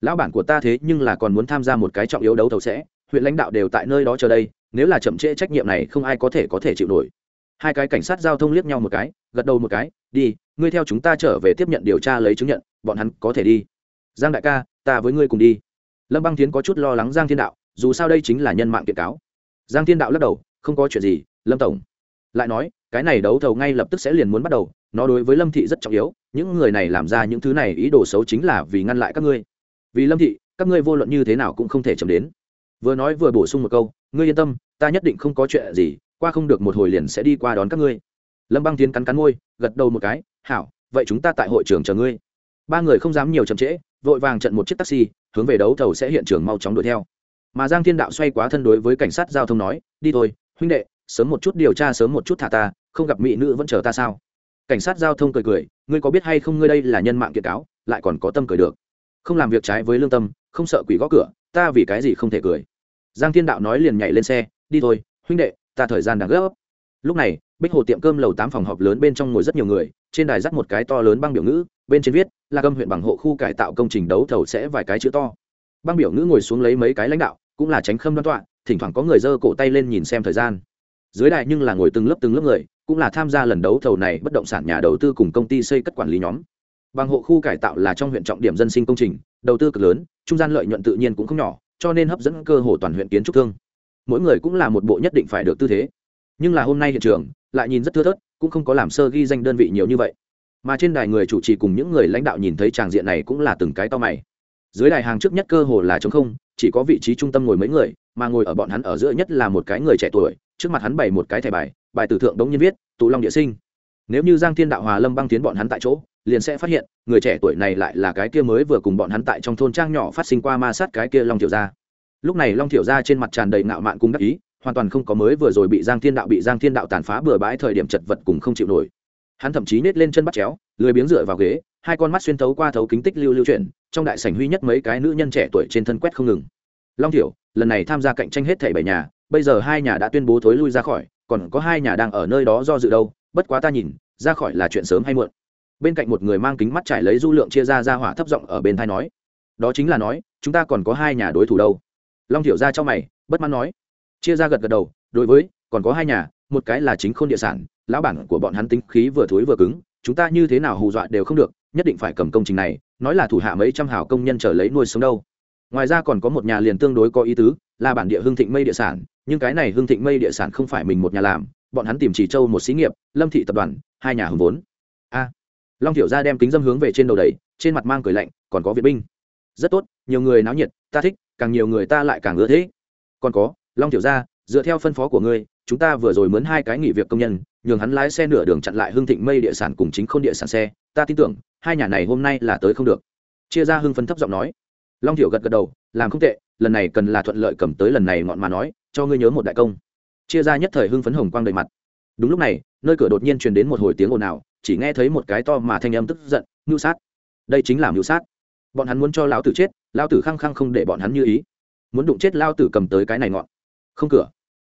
Lão bản của ta thế nhưng là còn muốn tham gia một cái trọng yếu đấu thầu sẽ, huyện lãnh đạo đều tại nơi đó chờ đây nếu là chậm trễ trách nhiệm này không ai có thể có thể chịu nổi. Hai cái cảnh sát giao thông liếc nhau một cái, gật đầu một cái, đi, ngươi theo chúng ta trở về tiếp nhận điều tra lấy chứng nhận, bọn hắn có thể đi. Giang đại ca, ta với ngươi cùng đi. Lâm băng tiến có chút lo lắng giang thiên đạo, dù sao đây chính là nhân mạng kiện cáo. Giang thiên đạo lắc đầu, không có chuyện gì, lâm tổng. Lại nói, cái này đấu thầu ngay lập tức sẽ liền muốn bắt đầu, nó đối với lâm thị rất trọng yếu, những người này làm ra những thứ này ý đồ xấu chính là vì ngăn lại các ngươi. Vì lâm thị, các ngươi vô luận như thế nào cũng không thể chậm đến. Vừa nói vừa bổ sung một câu ngươi yên tâm, ta nhất định không có chuyện gì, qua không được một hồi liền sẽ đi qua đón các ngươi. Lâm băng tiến cắn cắn môi, gật đầu một cái, hảo, vậy chúng ta tại hội trường chờ ngươi. Ba người không dám nhiều chậm trễ, vội vàng trận một chiếc taxi, hướng về đấu thầu sẽ hiện trường mau chóng đuổi theo. Mà giang thiên đạo xoay quá thân đối với cảnh sát giao thông nói, đi thôi, huynh đệ, sớm một chút điều tra, sớm một chút thả ta, không gặp mỹ nữ vẫn chờ ta sao? Cảnh sát giao thông cười cười, ngươi có biết hay không ngươi đây là nhân mạng kiệt cáo, lại còn có tâm cười được. Không làm việc trái với lương tâm, không sợ quỷ gõ cửa, ta vì cái gì không thể cười? Giang thiên đạo nói liền nhảy lên xe, đi thôi, huynh đệ, ta thời gian đang gấp. Lúc này, bích hồ tiệm cơm lầu tám phòng họp lớn bên trong ngồi rất nhiều người, trên đài dắt một cái to lớn băng biểu ngữ, bên trên viết là câm huyện bằng hộ khu cải tạo công trình đấu thầu sẽ vài cái chữ to. Băng biểu ngữ ngồi xuống lấy mấy cái lãnh đạo, cũng là tránh khâm đoan tọa, thỉnh thoảng có người giơ cổ tay lên nhìn xem thời gian. Dưới đài nhưng là ngồi từng lớp từng lớp người, cũng là tham gia lần đấu thầu này bất động sản nhà đầu tư cùng công ty xây cất quản lý nhóm. Bằng hộ khu cải tạo là trong huyện trọng điểm dân sinh công trình, đầu tư cực lớn, trung gian lợi nhuận tự nhiên cũng không nhỏ cho nên hấp dẫn cơ hồ toàn huyện kiến trúc thương. Mỗi người cũng là một bộ nhất định phải được tư thế. Nhưng là hôm nay hiện trường, lại nhìn rất thưa thớt, cũng không có làm sơ ghi danh đơn vị nhiều như vậy. Mà trên đài người chủ trì cùng những người lãnh đạo nhìn thấy tràng diện này cũng là từng cái to mày. Dưới đài hàng trước nhất cơ hồ là trống không, chỉ có vị trí trung tâm ngồi mấy người, mà ngồi ở bọn hắn ở giữa nhất là một cái người trẻ tuổi, trước mặt hắn bày một cái thẻ bài bài tử thượng đống nhân viết, tụ long địa sinh. Nếu như giang thiên đạo hòa lâm băng tiến bọn hắn tại chỗ, liền sẽ phát hiện người trẻ tuổi này lại là cái kia mới vừa cùng bọn hắn tại trong thôn trang nhỏ phát sinh qua ma sát cái kia long thiểu gia. Lúc này long thiểu gia trên mặt tràn đầy ngạo mạn cung đắc ý, hoàn toàn không có mới vừa rồi bị giang thiên đạo bị giang thiên đạo tàn phá bừa bãi thời điểm chật vật cùng không chịu nổi. Hắn thậm chí nết lên chân bắt chéo, lười biếng dựa vào ghế, hai con mắt xuyên thấu qua thấu kính tích lưu lưu chuyển, trong đại sảnh huy nhất mấy cái nữ nhân trẻ tuổi trên thân quét không ngừng. Long thiểu lần này tham gia cạnh tranh hết thảy bảy nhà, bây giờ hai nhà đã tuyên bố thối lui ra khỏi, còn có hai nhà đang ở nơi đó do dự đâu, bất quá ta nhìn, ra khỏi là chuyện sớm hay muộn bên cạnh một người mang kính mắt trải lấy du lượng chia ra ra hỏa thấp giọng ở bên thai nói, đó chính là nói, chúng ta còn có hai nhà đối thủ đâu. Long thiểu ra cho mày, bất mãn nói. Chia ra gật gật đầu, đối với, còn có hai nhà, một cái là chính k h ô n địa sản, lão bản của bọn hắn tính khí vừa thối vừa cứng, chúng ta như thế nào hù dọa đều không được, nhất định phải cầm công trình này, nói là thủ hạ mấy trăm hào công nhân trở lấy nuôi sống đâu. Ngoài ra còn có một nhà liền tương đối có ý tứ, là bản địa hương thịnh mây địa sản, nhưng cái này hương thịnh mây địa sản không phải mình một nhà làm, bọn hắn tìm chỉ châu một xí nghiệp, lâm thị tập đoàn, hai nhà hùng vốn. A long tiểu ra đem kính dâm hướng về trên đầu đầy trên mặt mang cười lạnh, còn có viện binh. Rất tốt, nhiều người náo nhiệt, ta thích, càng nhiều người ta lại càng ưa thế còn có, long tiểu gia, dựa theo phân phó của ngươi, chúng ta vừa rồi mướn hai cái nghỉ việc công nhân, nhường hắn lái xe nửa đường chặn lại hưng thịnh mây địa sản cùng chính k h ô n địa sản xe. Ta tin tưởng, hai nhà này hôm nay là tới không được. Chia ra hưng phân thấp giọng nói. Long tiểu gật gật đầu, làm không tệ, lần này cần là thuận lợi cầm tới lần này ngọn mà nói, cho ngươi nhớ một đại công. Chia ra nhất thời hưng phấn hồng quang đầy mặt. Đúng lúc này, nơi cửa đột nhiên truyền đến một hồi tiếng ồn ào chỉ nghe thấy một cái to mà thanh âm tức giận, ngưu sát, đây chính là ngưu sát. Bọn hắn muốn cho lão tử chết, lão tử khăng khăng không để bọn hắn như ý. Muốn đụng chết lao tử cầm tới cái này ngọn. Không cửa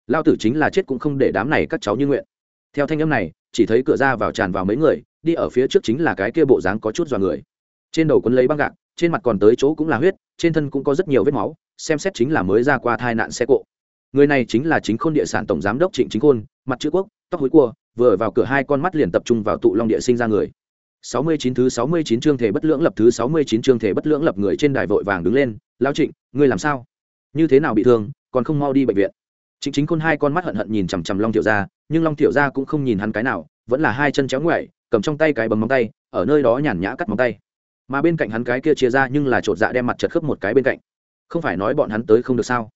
lao tử chính là chết cũng không để đám này các cháu như nguyện. Theo thanh âm này, chỉ thấy cửa ra vào tràn vào mấy người, đi ở phía trước chính là cái kia bộ dáng có chút dọa người. Trên đầu quấn lấy băng gạc, trên mặt còn tới chỗ cũng là huyết, trên thân cũng có rất nhiều vết máu, xem xét chính là mới ra qua tai nạn xe cộ. Người này chính là chính khôn địa sản tổng giám đốc trịnh chính khôn, mặt chữ quốc, tóc hối cua vừa vào cửa hai con mắt liền tập trung vào tụ long địa sinh ra người. 69 thứ 69 chương thể bất lưỡng lập thứ 69 chương thể bất lưỡng lập người trên đài vội vàng đứng lên, lão trịnh, ngươi làm sao? Như thế nào bị thương, còn không mau đi bệnh viện? Trịnh chính khôn hai con mắt hận hận nhìn chằm chằm long tiểu gia, nhưng long tiểu gia cũng không nhìn hắn cái nào, vẫn là hai chân chéo ngoại cầm trong tay cái bấm móng tay, ở nơi đó nhàn nhã cắt móng tay. Mà bên cạnh hắn cái kia chia ra nhưng là chột dạ đem mặt chật khớp một cái bên cạnh. Không phải nói bọn hắn tới không được sao?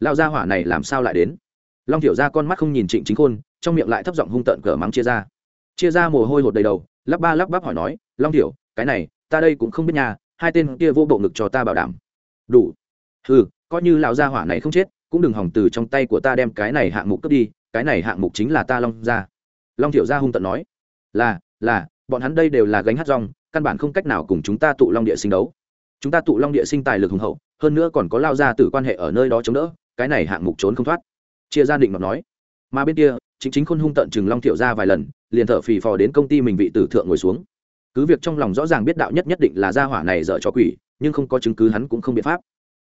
Lão gia hỏa này làm sao lại đến? Long tiểu gia con mắt không nhìn trịnh chính khôn trong miệng lại thấp giọng hung tợn cờ mắng chia ra. Chia ra mồ hôi hột đầy đầu, lắp ba lắp bắp hỏi nói, long tiểu, cái này, ta đây cũng không biết nhà hai tên kia vô bộ ngực cho ta bảo đảm. Đủ. Ừ coi như lão gia hỏa này không chết, cũng đừng hỏng từ trong tay của ta đem cái này hạng mục cướp đi, cái này hạng mục chính là ta long gia. Long tiểu gia hung tận nói, là là, bọn hắn đây đều là gánh hát rong, căn bản không cách nào cùng chúng ta tụ long địa sinh đấu. Chúng ta tụ long địa sinh tài lực hùng hậu, hơn nữa còn có lao ra từ quan hệ ở nơi đó chống đỡ, cái này hạng mục trốn không thoát. Chia gia định mà nói, mà bên kia chính chính khôn hung tận chừng long thiệu ra vài lần, liền thở phì phò đến công ty mình vị tử thượng ngồi xuống. Cứ việc trong lòng rõ ràng biết đạo nhất nhất định là gia hỏa này dở cho quỷ, nhưng không có chứng cứ hắn cũng không biện pháp.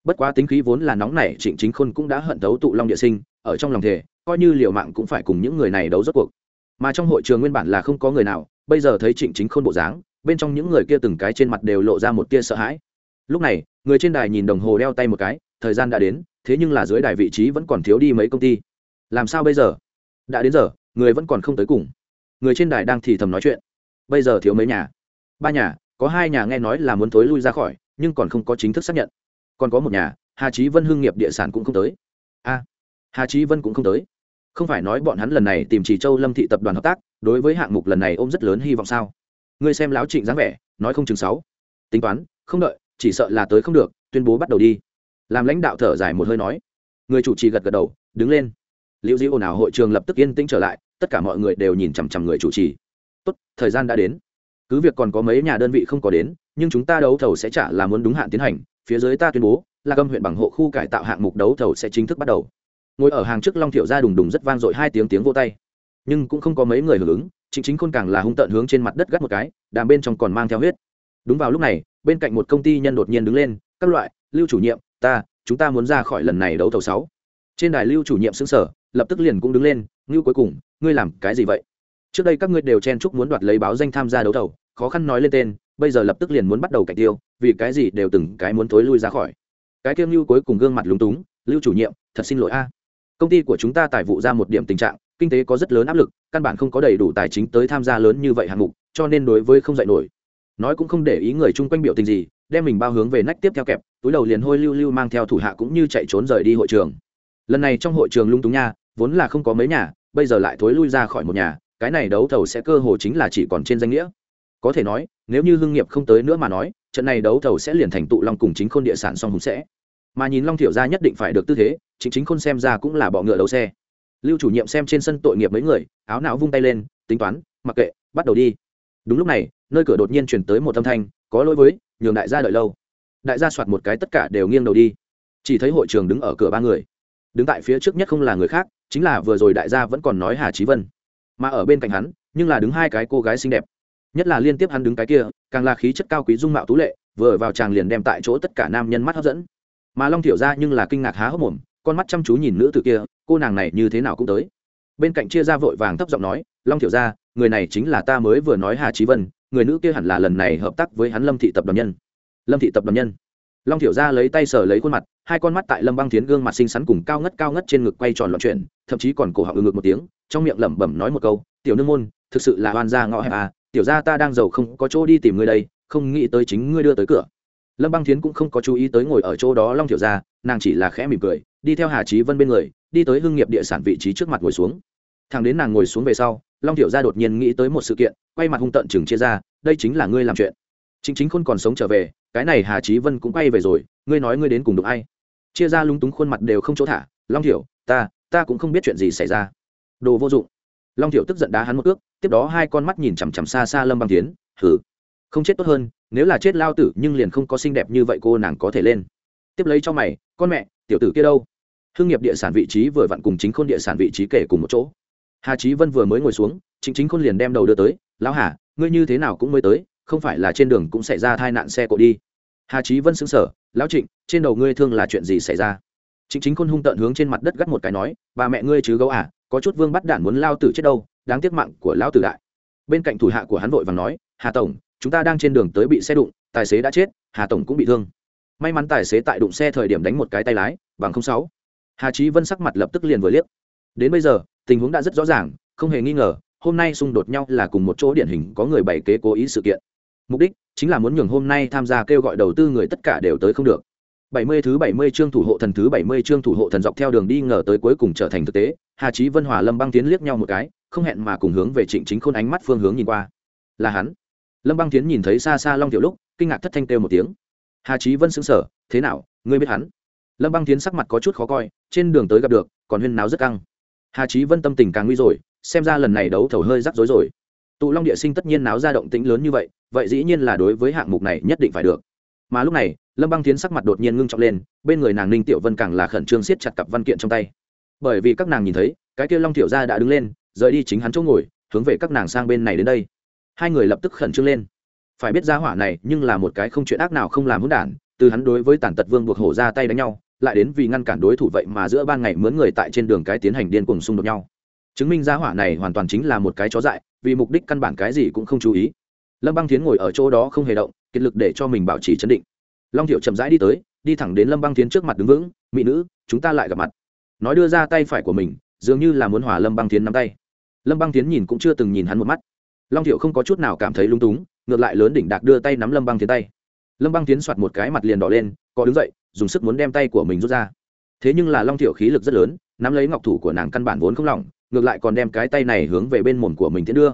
Bất quá tính khí vốn là nóng nảy, trịnh chính khôn cũng đã hận thấu tụ long địa sinh, ở trong lòng thể coi như liều mạng cũng phải cùng những người này đấu rốt cuộc. Mà trong hội trường nguyên bản là không có người nào, bây giờ thấy trịnh chính khôn bộ dáng, bên trong những người kia từng cái trên mặt đều lộ ra một tia sợ hãi. Lúc này, người trên đài nhìn đồng hồ đeo tay một cái, thời gian đã đến, thế nhưng là dưới đài vị trí vẫn còn thiếu đi mấy công ty. Làm sao bây giờ? Đã đến giờ, người vẫn còn không tới cùng. Người trên đài đang thì thầm nói chuyện. Bây giờ thiếu mấy nhà? Ba nhà, có hai nhà nghe nói là muốn thối lui ra khỏi, nhưng còn không có chính thức xác nhận. Còn có một nhà, hà trí vân hưng nghiệp địa sản cũng không tới. A, hà trí vân cũng không tới. Không phải nói bọn hắn lần này tìm chỉ châu lâm thị tập đoàn hợp tác, đối với hạng mục lần này ôm rất lớn hy vọng sao? Ngươi xem láo trịnh dáng vẻ, nói không chừng sáu. Tính toán, không đợi, chỉ sợ là tới không được, tuyên bố bắt đầu đi. Làm lãnh đạo thở dài một hơi nói. Người chủ trì gật gật đầu, đứng lên liễu dĩ ồn ào hội trường lập tức yên tĩnh trở lại, tất cả mọi người đều nhìn chằm chằm người chủ trì. Tốt, thời gian đã đến. Cứ việc còn có mấy nhà đơn vị không có đến, nhưng chúng ta đấu thầu sẽ trả là muốn đúng hạn tiến hành. Phía dưới ta tuyên bố, là gâm huyện bằng hộ khu cải tạo hạng mục đấu thầu sẽ chính thức bắt đầu. Ngồi ở hàng trước long thiệu ra đùng đùng rất vang dội hai tiếng tiếng vô tay. Nhưng cũng không có mấy người hưởng ứng chính chính khôn càng là hung tợn hướng trên mặt đất gắt một cái, đàm bên trong còn mang theo huyết. Đúng vào lúc này, bên cạnh một công ty nhân đột nhiên đứng lên, các loại, lưu chủ nhiệm, ta, chúng ta muốn ra khỏi lần này đấu thầu sáu. Trên đài lưu chủ nhiệm xứng sở lập tức liền cũng đứng lên, ngưu cuối cùng, ngươi làm cái gì vậy? Trước đây các ngươi đều chen chúc muốn đoạt lấy báo danh tham gia đấu thầu, khó khăn nói lên tên, bây giờ lập tức liền muốn bắt đầu cạnh tiêu, vì cái gì đều từng cái muốn tối lui ra khỏi. Cái kiêm lưu cuối cùng gương mặt lúng túng, lưu chủ nhiệm, thật xin lỗi a. Công ty của chúng ta tài vụ ra một điểm tình trạng, kinh tế có rất lớn áp lực, căn bản không có đầy đủ tài chính tới tham gia lớn như vậy hạng mục, cho nên đối với không dạy nổi. Nói cũng không để ý người chung quanh biểu tình gì, đem mình bao hướng về nách tiếp theo kẹp, túi đầu liền hôi lưu lưu mang theo thủ hạ cũng như chạy trốn rời đi hội trường. Lần này trong hội trường lung túng nha vốn là không có mấy nhà, bây giờ lại thối lui ra khỏi một nhà, cái này đấu thầu sẽ cơ hồ chính là chỉ còn trên danh nghĩa. Có thể nói, nếu như hưng nghiệp không tới nữa mà nói, trận này đấu thầu sẽ liền thành tụ long cùng chính khôn địa sản song hùng sẽ. Mà nhìn long thiểu ra nhất định phải được tư thế, chính chính khôn xem ra cũng là bọ ngựa đấu xe. Lưu chủ nhiệm xem trên sân tội nghiệp mấy người, áo não vung tay lên, tính toán, mặc kệ, bắt đầu đi. Đúng lúc này, nơi cửa đột nhiên chuyển tới một âm thanh, có lỗi với, nhường đại gia đợi lâu. Đại gia soạt một cái tất cả đều nghiêng đầu đi. Chỉ thấy hội trường đứng ở cửa ba người đứng tại phía trước nhất không là người khác, chính là vừa rồi đại gia vẫn còn nói hà trí vân. Mà ở bên cạnh hắn, nhưng là đứng hai cái cô gái xinh đẹp. Nhất là liên tiếp hắn đứng cái kia, càng là khí chất cao quý dung mạo tú lệ, vừa vào chàng liền đem tại chỗ tất cả nam nhân mắt hấp dẫn. Mà long thiểu ra nhưng là kinh ngạc há hốc mồm, con mắt chăm chú nhìn nữ từ kia, cô nàng này như thế nào cũng tới. Bên cạnh chia ra vội vàng thấp giọng nói, long thiểu ra người này chính là ta mới vừa nói hà trí vân, người nữ kia hẳn là lần này hợp tác với hắn lâm thị tập đoàn nhân. Lâm thị tập đoàn nhân long thiểu ra lấy tay sờ lấy khuôn mặt, hai con mắt tại lâm băng tiến gương mặt xinh xắn cùng cao ngất cao ngất trên ngực quay tròn loạn chuyển, thậm chí còn cổ họng ư ngực một tiếng, trong miệng lẩm bẩm nói một câu, tiểu nương môn, thực sự là oan gia ngõ hẹp à tiểu ra ta đang giàu không có chỗ đi tìm ngươi đây, không nghĩ tới chính ngươi đưa tới cửa. Lâm băng tiến cũng không có chú ý tới ngồi ở chỗ đó long thiểu ra nàng chỉ là khẽ mỉm cười, đi theo hà trí vân bên người, đi tới hưng nghiệp địa sản vị trí trước mặt ngồi xuống. Thằng đến nàng ngồi xuống về sau, long thiểu ra đột nhiên nghĩ tới một sự kiện, quay mặt hung tận chừng chia ra, đây chính là ngươi làm chuyện chính chính khôn còn sống trở về, cái này hà trí vân cũng quay về rồi, ngươi nói ngươi đến cùng đụng ai? Chia ra lúng túng khuôn mặt đều không chỗ thả, long thiểu, ta ta cũng không biết chuyện gì xảy ra. Đồ vô dụng. Long thiểu tức giận đá hắn một ước tiếp đó hai con mắt nhìn chằm chằm xa xa lâm băng tiến thử không chết tốt hơn, nếu là chết lao tử, nhưng liền không có xinh đẹp như vậy cô nàng có thể lên. Tiếp lấy cho mày, con mẹ, tiểu tử kia đâu? Hương nghiệp địa sản vị trí vừa vặn cùng chính khôn địa sản vị trí kể cùng một chỗ. Hà trí vân vừa mới ngồi xuống, chính chính khôn liền đem đầu đưa tới, lão hà, ngươi như thế nào cũng mới tới không phải là trên đường cũng xảy ra tai nạn xe cộ đi. Hà trí vân xứng sở lão trịnh, trên đầu ngươi thương là chuyện gì xảy ra? Chính chính khôn hung tận hướng trên mặt đất gắt một cái nói, bà mẹ ngươi chứ gấu à có chút vương bắt đản muốn lao tử chết đâu, đáng tiếc mạng của lão tử đại. Bên cạnh thủ hạ của hắn vội và nói, hà tổng, chúng ta đang trên đường tới bị xe đụng, tài xế đã chết, hà tổng cũng bị thương. May mắn tài xế tại đụng xe thời điểm đánh một cái tay lái, bằng không sáu. Hà trí vân sắc mặt lập tức liền vừa liếc. Đến bây giờ, tình huống đã rất rõ ràng, không hề nghi ngờ, hôm nay xung đột nhau là cùng một chỗ điển hình có người bày kế cố ý sự kiện mục đích chính là muốn nhường hôm nay tham gia kêu gọi đầu tư người tất cả đều tới không được 70 thứ 70 chương thủ hộ thần thứ 70 chương thủ hộ thần dọc theo đường đi ngờ tới cuối cùng trở thành thực tế, Hà Chí Vân Hòa Lâm Băng Tiến liếc nhau một cái, không hẹn mà cùng hướng về Trịnh Chính Khôn ánh mắt phương hướng nhìn qua. Là hắn. Lâm Băng Tiến nhìn thấy xa xa Long Tiểu lúc, kinh ngạc thất thanh kêu một tiếng. Hà Chí Vân sững sờ, "Thế nào, ngươi biết hắn?" Lâm Băng Tiến sắc mặt có chút khó coi, trên đường tới gặp được, còn huyên náo rất căng. Hà Chí Vân tâm tình càng nguy rồi, xem ra lần này đấu thầu hơi rắc rối rồi. Tụ Long Địa Sinh tất nhiên náo ra động tĩnh lớn như vậy, vậy dĩ nhiên là đối với hạng mục này nhất định phải được. Mà lúc này, lâm băng tiến sắc mặt đột nhiên ngưng trọng lên bên người nàng ninh tiểu vân càng là khẩn trương siết chặt cặp văn kiện trong tay. Bởi vì các nàng nhìn thấy cái kia long tiểu gia đã đứng lên rời đi chính hắn chỗ ngồi hướng về các nàng sang bên này đến đây. Hai người lập tức khẩn trương lên. Phải biết gia hỏa này nhưng là một cái không chuyện ác nào không làm hỗn đản từ hắn đối với tàn tật vương buộc hổ ra tay đánh nhau lại đến vì ngăn cản đối thủ vậy mà giữa ban ngày mướn người tại trên đường cái tiến hành điên cuồng xung đột nhau. Chứng minh gia hỏa này hoàn toàn chính là một cái chó dại vì mục đích căn bản cái gì cũng không chú ý. Lâm băng tiến ngồi ở chỗ đó không hề động, kiệt lực để cho mình bảo trì chấn định. Long thiệu chậm rãi đi tới, đi thẳng đến lâm băng tiến trước mặt đứng vững, mỹ nữ, chúng ta lại gặp mặt. Nói đưa ra tay phải của mình, dường như là muốn hòa lâm băng tiến nắm tay. Lâm băng tiến nhìn cũng chưa từng nhìn hắn một mắt. Long thiệu không có chút nào cảm thấy lung túng, ngược lại lớn đỉnh đạc đưa tay nắm lâm băng tiến tay. Lâm băng tiến soạt một cái mặt liền đỏ lên, có đứng dậy, dùng sức muốn đem tay của mình rút ra. Thế nhưng là long thiệu khí lực rất lớn, nắm lấy ngọc thủ của nàng căn bản vốn không lỏng ngược lại còn đem cái tay này hướng về bên mồm của mình tiến đưa.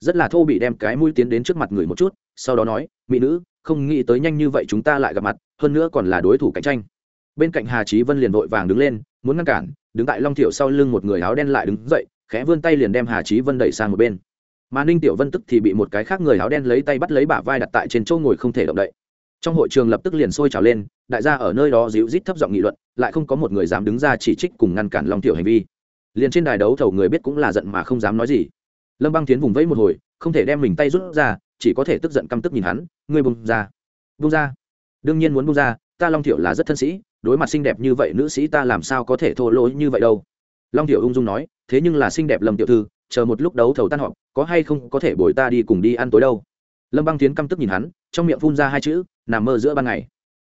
Rất là thô bị đem cái mũi tiến đến trước mặt người một chút, sau đó nói, mỹ nữ, không nghĩ tới nhanh như vậy chúng ta lại gặp mặt, hơn nữa còn là đối thủ cạnh tranh. Bên cạnh hà trí vân liền vội vàng đứng lên, muốn ngăn cản, đứng tại long thiệu sau lưng một người áo đen lại đứng dậy, khẽ vươn tay liền đem hà trí vân đẩy sang một bên. Mà ninh tiểu vân tức thì bị một cái khác người áo đen lấy tay bắt lấy bả vai đặt tại trên chỗ ngồi không thể động đậy. Trong hội trường lập tức liền sôi trào lên, đại gia ở nơi đó dịu rít thấp giọng nghị luận, lại không có một người dám đứng ra chỉ trích cùng ngăn cản long tiểu hành vi liền trên đài đấu thầu người biết cũng là giận mà không dám nói gì. Lâm băng tiến vùng vẫy một hồi, không thể đem mình tay rút ra, chỉ có thể tức giận căm tức nhìn hắn, ngươi bung ra bung ra, đương nhiên muốn bung ra, ta long thiệu là rất thân sĩ, đối mặt xinh đẹp như vậy nữ sĩ ta làm sao có thể thô lỗ như vậy đâu. Long thiệu ung dung nói, thế nhưng là xinh đẹp lâm tiểu thư, chờ một lúc đấu thầu tan họp, có hay không có thể bồi ta đi cùng đi ăn tối đâu? Lâm băng tiến căm tức nhìn hắn, trong miệng phun ra hai chữ, nằm mơ giữa ban ngày.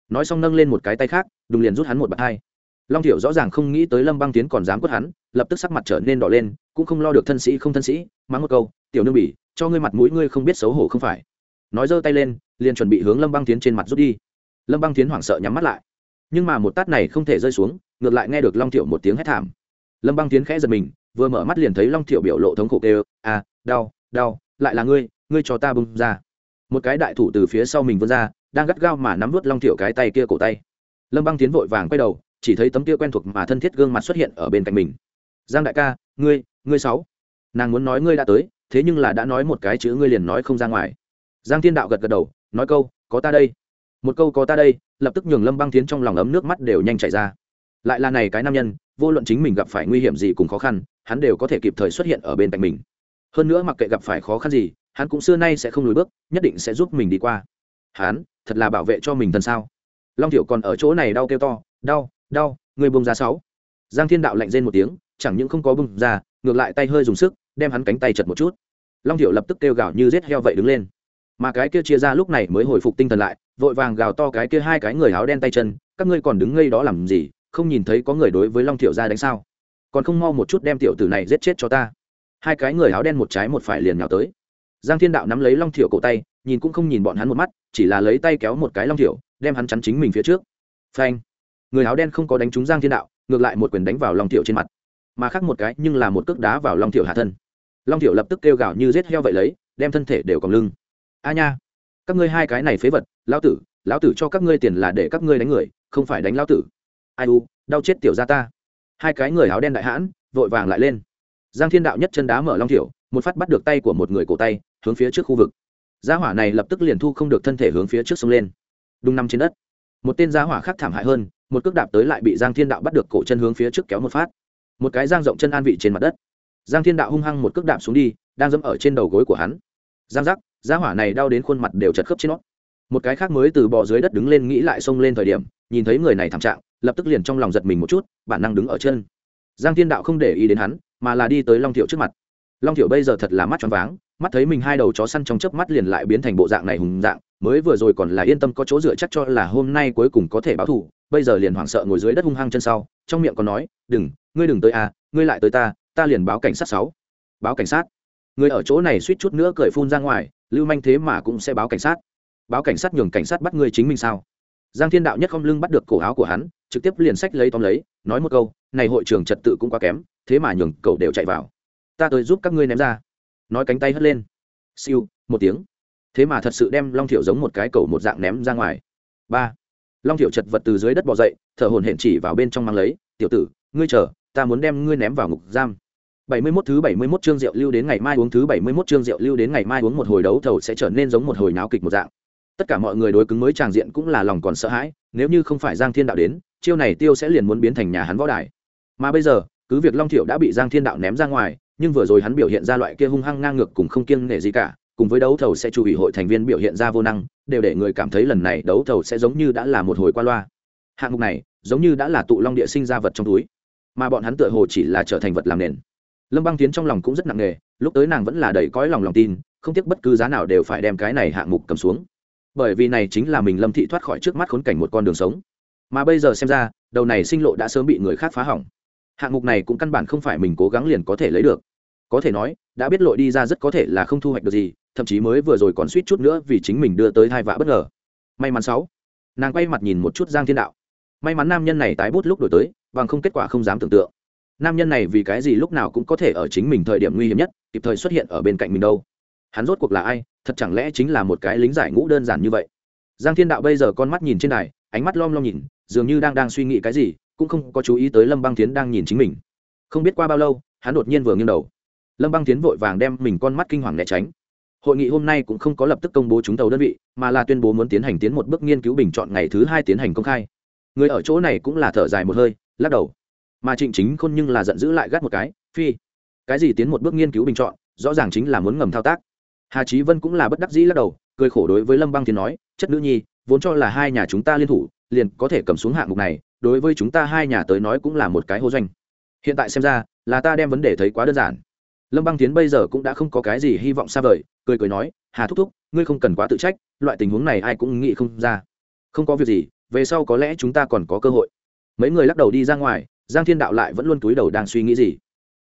Nói xong nâng lên một cái tay khác, đùng liền rút hắn một bạt hai. Long thiệu rõ ràng không nghĩ tới lâm băng tiến còn dám quất hắn lập tức sắc mặt trở nên đỏ lên, cũng không lo được thân sĩ không thân sĩ, mắng một câu, tiểu nương bỉ, cho ngươi mặt mũi ngươi không biết xấu hổ không phải. Nói giơ tay lên, liền chuẩn bị hướng lâm băng tiến trên mặt rút đi. Lâm băng tiến hoảng sợ nhắm mắt lại. Nhưng mà một tát này không thể rơi xuống, ngược lại nghe được long thiệu một tiếng hét thảm. Lâm băng tiến khẽ giật mình, vừa mở mắt liền thấy long thiệu biểu lộ thống khổ kêu à đau đau, lại là ngươi ngươi cho ta bung ra. Một cái đại thủ từ phía sau mình vươn ra, đang gắt gao mà nắm vớt long thiệu cái tay kia cổ tay. Lâm băng tiến vội vàng quay đầu, chỉ thấy tấm kia quen thuộc mà thân thiết gương mặt xuất hiện ở bên cạnh mình giang đại ca, ngươi ngươi sáu. Nàng muốn nói ngươi đã tới, thế nhưng là đã nói một cái chữ ngươi liền nói không ra ngoài. Giang thiên đạo gật gật đầu, nói câu, có ta đây. Một câu có ta đây lập tức nhường lâm băng tiến trong lòng ấm nước mắt đều nhanh chảy ra. Lại là này cái nam nhân, vô luận chính mình gặp phải nguy hiểm gì cùng khó khăn, hắn đều có thể kịp thời xuất hiện ở bên cạnh mình. Hơn nữa mặc kệ gặp phải khó khăn gì, hắn cũng xưa nay sẽ không lùi bước, nhất định sẽ giúp mình đi qua. Hắn thật là bảo vệ cho mình thân sao? Long Tiểu còn ở chỗ này đau kêu to, đau đau người buông ra sáu. Giang thiên đạo lạnh rên một tiếng chẳng những không có bung ra, ngược lại tay hơi dùng sức, đem hắn cánh tay chật một chút. Long thiệu lập tức kêu gào như rết heo vậy đứng lên. Mà cái kia chia ra lúc này mới hồi phục tinh thần lại, vội vàng gào to cái kia hai cái người áo đen tay chân, các ngươi còn đứng ngây đó làm gì? Không nhìn thấy có người đối với long thiệu ra đánh sao? Còn không mau một chút đem tiểu tử này giết chết cho ta. Hai cái người áo đen một trái một phải liền nhào tới. Giang thiên đạo nắm lấy long thiệu cổ tay, nhìn cũng không nhìn bọn hắn một mắt, chỉ là lấy tay kéo một cái long thiệu đem hắn chắn chính mình phía trước. Phanh! Người áo đen không có đánh trúng giang thiên đạo, ngược lại một quyền đánh vào long thiệu trên mặt mà khác một cái nhưng là một cước đá vào long Thiểu hạ thân. Long Thiểu lập tức kêu gào như rết heo vậy lấy, đem thân thể đều còng lưng. A nha, các ngươi hai cái này phế vật, lão tử lão tử cho các ngươi tiền là để các ngươi đánh người, không phải đánh lão tử. Ai u, đau chết tiểu ra ta. Hai cái người áo đen đại hãn, vội vàng lại lên. Giang thiên đạo nhất chân đá mở long thiểu một phát bắt được tay của một người cổ tay, hướng phía trước khu vực. Gia hỏa này lập tức liền thu không được thân thể hướng phía trước sông lên. Đung nằm trên đất. Một tên gia hỏa khác thảm hại hơn, một cước đạp tới lại bị giang thiên đạo bắt được cổ chân hướng phía trước kéo một phát một cái giang rộng chân an vị trên mặt đất. Giang thiên đạo hung hăng một cước đạp xuống đi, đang dẫm ở trên đầu gối của hắn. Giang giác, giá hỏa này đau đến khuôn mặt đều chật khớp trên nó. Một cái khác mới từ bò dưới đất đứng lên nghĩ lại xông lên thời điểm, nhìn thấy người này thảm trạng, lập tức liền trong lòng giật mình một chút, bản năng đứng ở chân. Giang thiên đạo không để ý đến hắn, mà là đi tới long thiệu trước mặt. Long thiệu bây giờ thật là mắt tròn váng mắt thấy mình hai đầu chó săn trong chớp mắt liền lại biến thành bộ dạng này hùng dạng, mới vừa rồi còn là yên tâm có chỗ dựa chắc cho là hôm nay cuối cùng có thể báo thù, bây giờ liền hoảng sợ ngồi dưới đất hung hăng chân sau, trong miệng còn nói, đừng, ngươi đừng tới à ngươi lại tới ta ta liền báo cảnh sát sáu. Báo cảnh sát? Người ở chỗ này suýt chút nữa cười phun ra ngoài, lưu manh thế mà cũng sẽ báo cảnh sát? Báo cảnh sát nhường cảnh sát bắt ngươi chính mình sao? Giang thiên đạo nhất không lưng bắt được cổ áo của hắn, trực tiếp liền sách lấy tóm lấy, nói một câu, này hội trường trật tự cũng quá kém, thế mà nhường cậu đều chạy vào. Ta tới giúp các ngươi ném ra nói cánh tay hất lên. Siêu, một tiếng. Thế mà thật sự đem long thiệu giống một cái cầu một dạng ném ra ngoài. Ba. Long thiệu chật vật từ dưới đất bỏ dậy, thở hồn hển chỉ vào bên trong mang lấy. Tiểu tử, ngươi chờ, ta muốn đem ngươi ném vào ngục giam. Bảy mươi 71 thứ bảy mươi 71 chương rượu lưu đến ngày mai uống thứ bảy mươi 71 chương rượu lưu đến ngày mai uống một hồi đấu thầu sẽ trở nên giống một hồi náo kịch một dạng. Tất cả mọi người đối cứng mới tràng diện cũng là lòng còn sợ hãi, nếu như không phải giang thiên đạo đến, chiêu này tiêu sẽ liền muốn biến thành nhà hắn võ đài. Mà bây giờ, cứ việc long thiệu đã bị giang thiên đạo ném ra ngoài nhưng vừa rồi hắn biểu hiện ra loại kia hung hăng ngang ngược cùng không kiêng nể gì cả, cùng với đấu thầu sẽ chủ ủy hội thành viên biểu hiện ra vô năng, đều để người cảm thấy lần này đấu thầu sẽ giống như đã là một hồi qua loa. Hạng mục này, giống như đã là tụ long địa sinh ra vật trong túi, mà bọn hắn tựa hồ chỉ là trở thành vật làm nền. Lâm băng tiến trong lòng cũng rất nặng nề, lúc tới nàng vẫn là đầy cõi lòng lòng tin, không tiếc bất cứ giá nào đều phải đem cái này hạng mục cầm xuống. Bởi vì này chính là mình lâm thị thoát khỏi trước mắt khốn cảnh một con đường sống. Mà bây giờ xem ra, đầu này sinh lộ đã sớm bị người khác phá hỏng hạng mục này cũng căn bản không phải mình cố gắng liền có thể lấy được. Có thể nói, đã biết lội đi ra rất có thể là không thu hoạch được gì, thậm chí mới vừa rồi còn suýt chút nữa vì chính mình đưa tới hai vạ bất ngờ. May mắn sáu. Nàng quay mặt nhìn một chút giang thiên đạo. May mắn nam nhân này tái bút lúc đổi tới, bằng không kết quả không dám tưởng tượng. Nam nhân này vì cái gì lúc nào cũng có thể ở chính mình thời điểm nguy hiểm nhất, kịp thời xuất hiện ở bên cạnh mình đâu. Hắn rốt cuộc là ai, thật chẳng lẽ chính là một cái lính giải ngũ đơn giản như vậy? Giang thiên đạo bây giờ con mắt nhìn trên đài, ánh mắt lom lom nhìn, dường như đang đang suy nghĩ cái gì cũng không có chú ý tới lâm băng tiến đang nhìn chính mình. Không biết qua bao lâu, hắn đột nhiên vừa nghiêng đầu. Lâm băng tiến vội vàng đem mình con mắt kinh hoàng né tránh. Hội nghị hôm nay cũng không có lập tức công bố chúng tàu đơn vị, mà là tuyên bố muốn tiến hành tiến một bước nghiên cứu bình chọn ngày thứ hai tiến hành công khai. Người ở chỗ này cũng là thở dài một hơi, lắc đầu. Mà trịnh chính khôn nhưng là giận dữ lại gắt một cái, phi, cái gì tiến một bước nghiên cứu bình chọn, rõ ràng chính là muốn ngầm thao tác. Hà trí vân cũng là bất đắc dĩ lắc đầu, cười khổ đối với lâm băng tiến nói, chất nữ nhi, vốn cho là hai nhà chúng ta liên thủ, liền có thể cầm xuống hạng mục này đối với chúng ta hai nhà tới nói cũng là một cái hô doanh. Hiện tại xem ra, là ta đem vấn đề thấy quá đơn giản. Lâm băng tiến bây giờ cũng đã không có cái gì hy vọng xa vời, cười cười nói, hà thúc thúc, ngươi không cần quá tự trách, loại tình huống này ai cũng nghĩ không ra. Không có việc gì, về sau có lẽ chúng ta còn có cơ hội. Mấy người lắc đầu đi ra ngoài, giang thiên đạo lại vẫn luôn túi đầu đang suy nghĩ gì.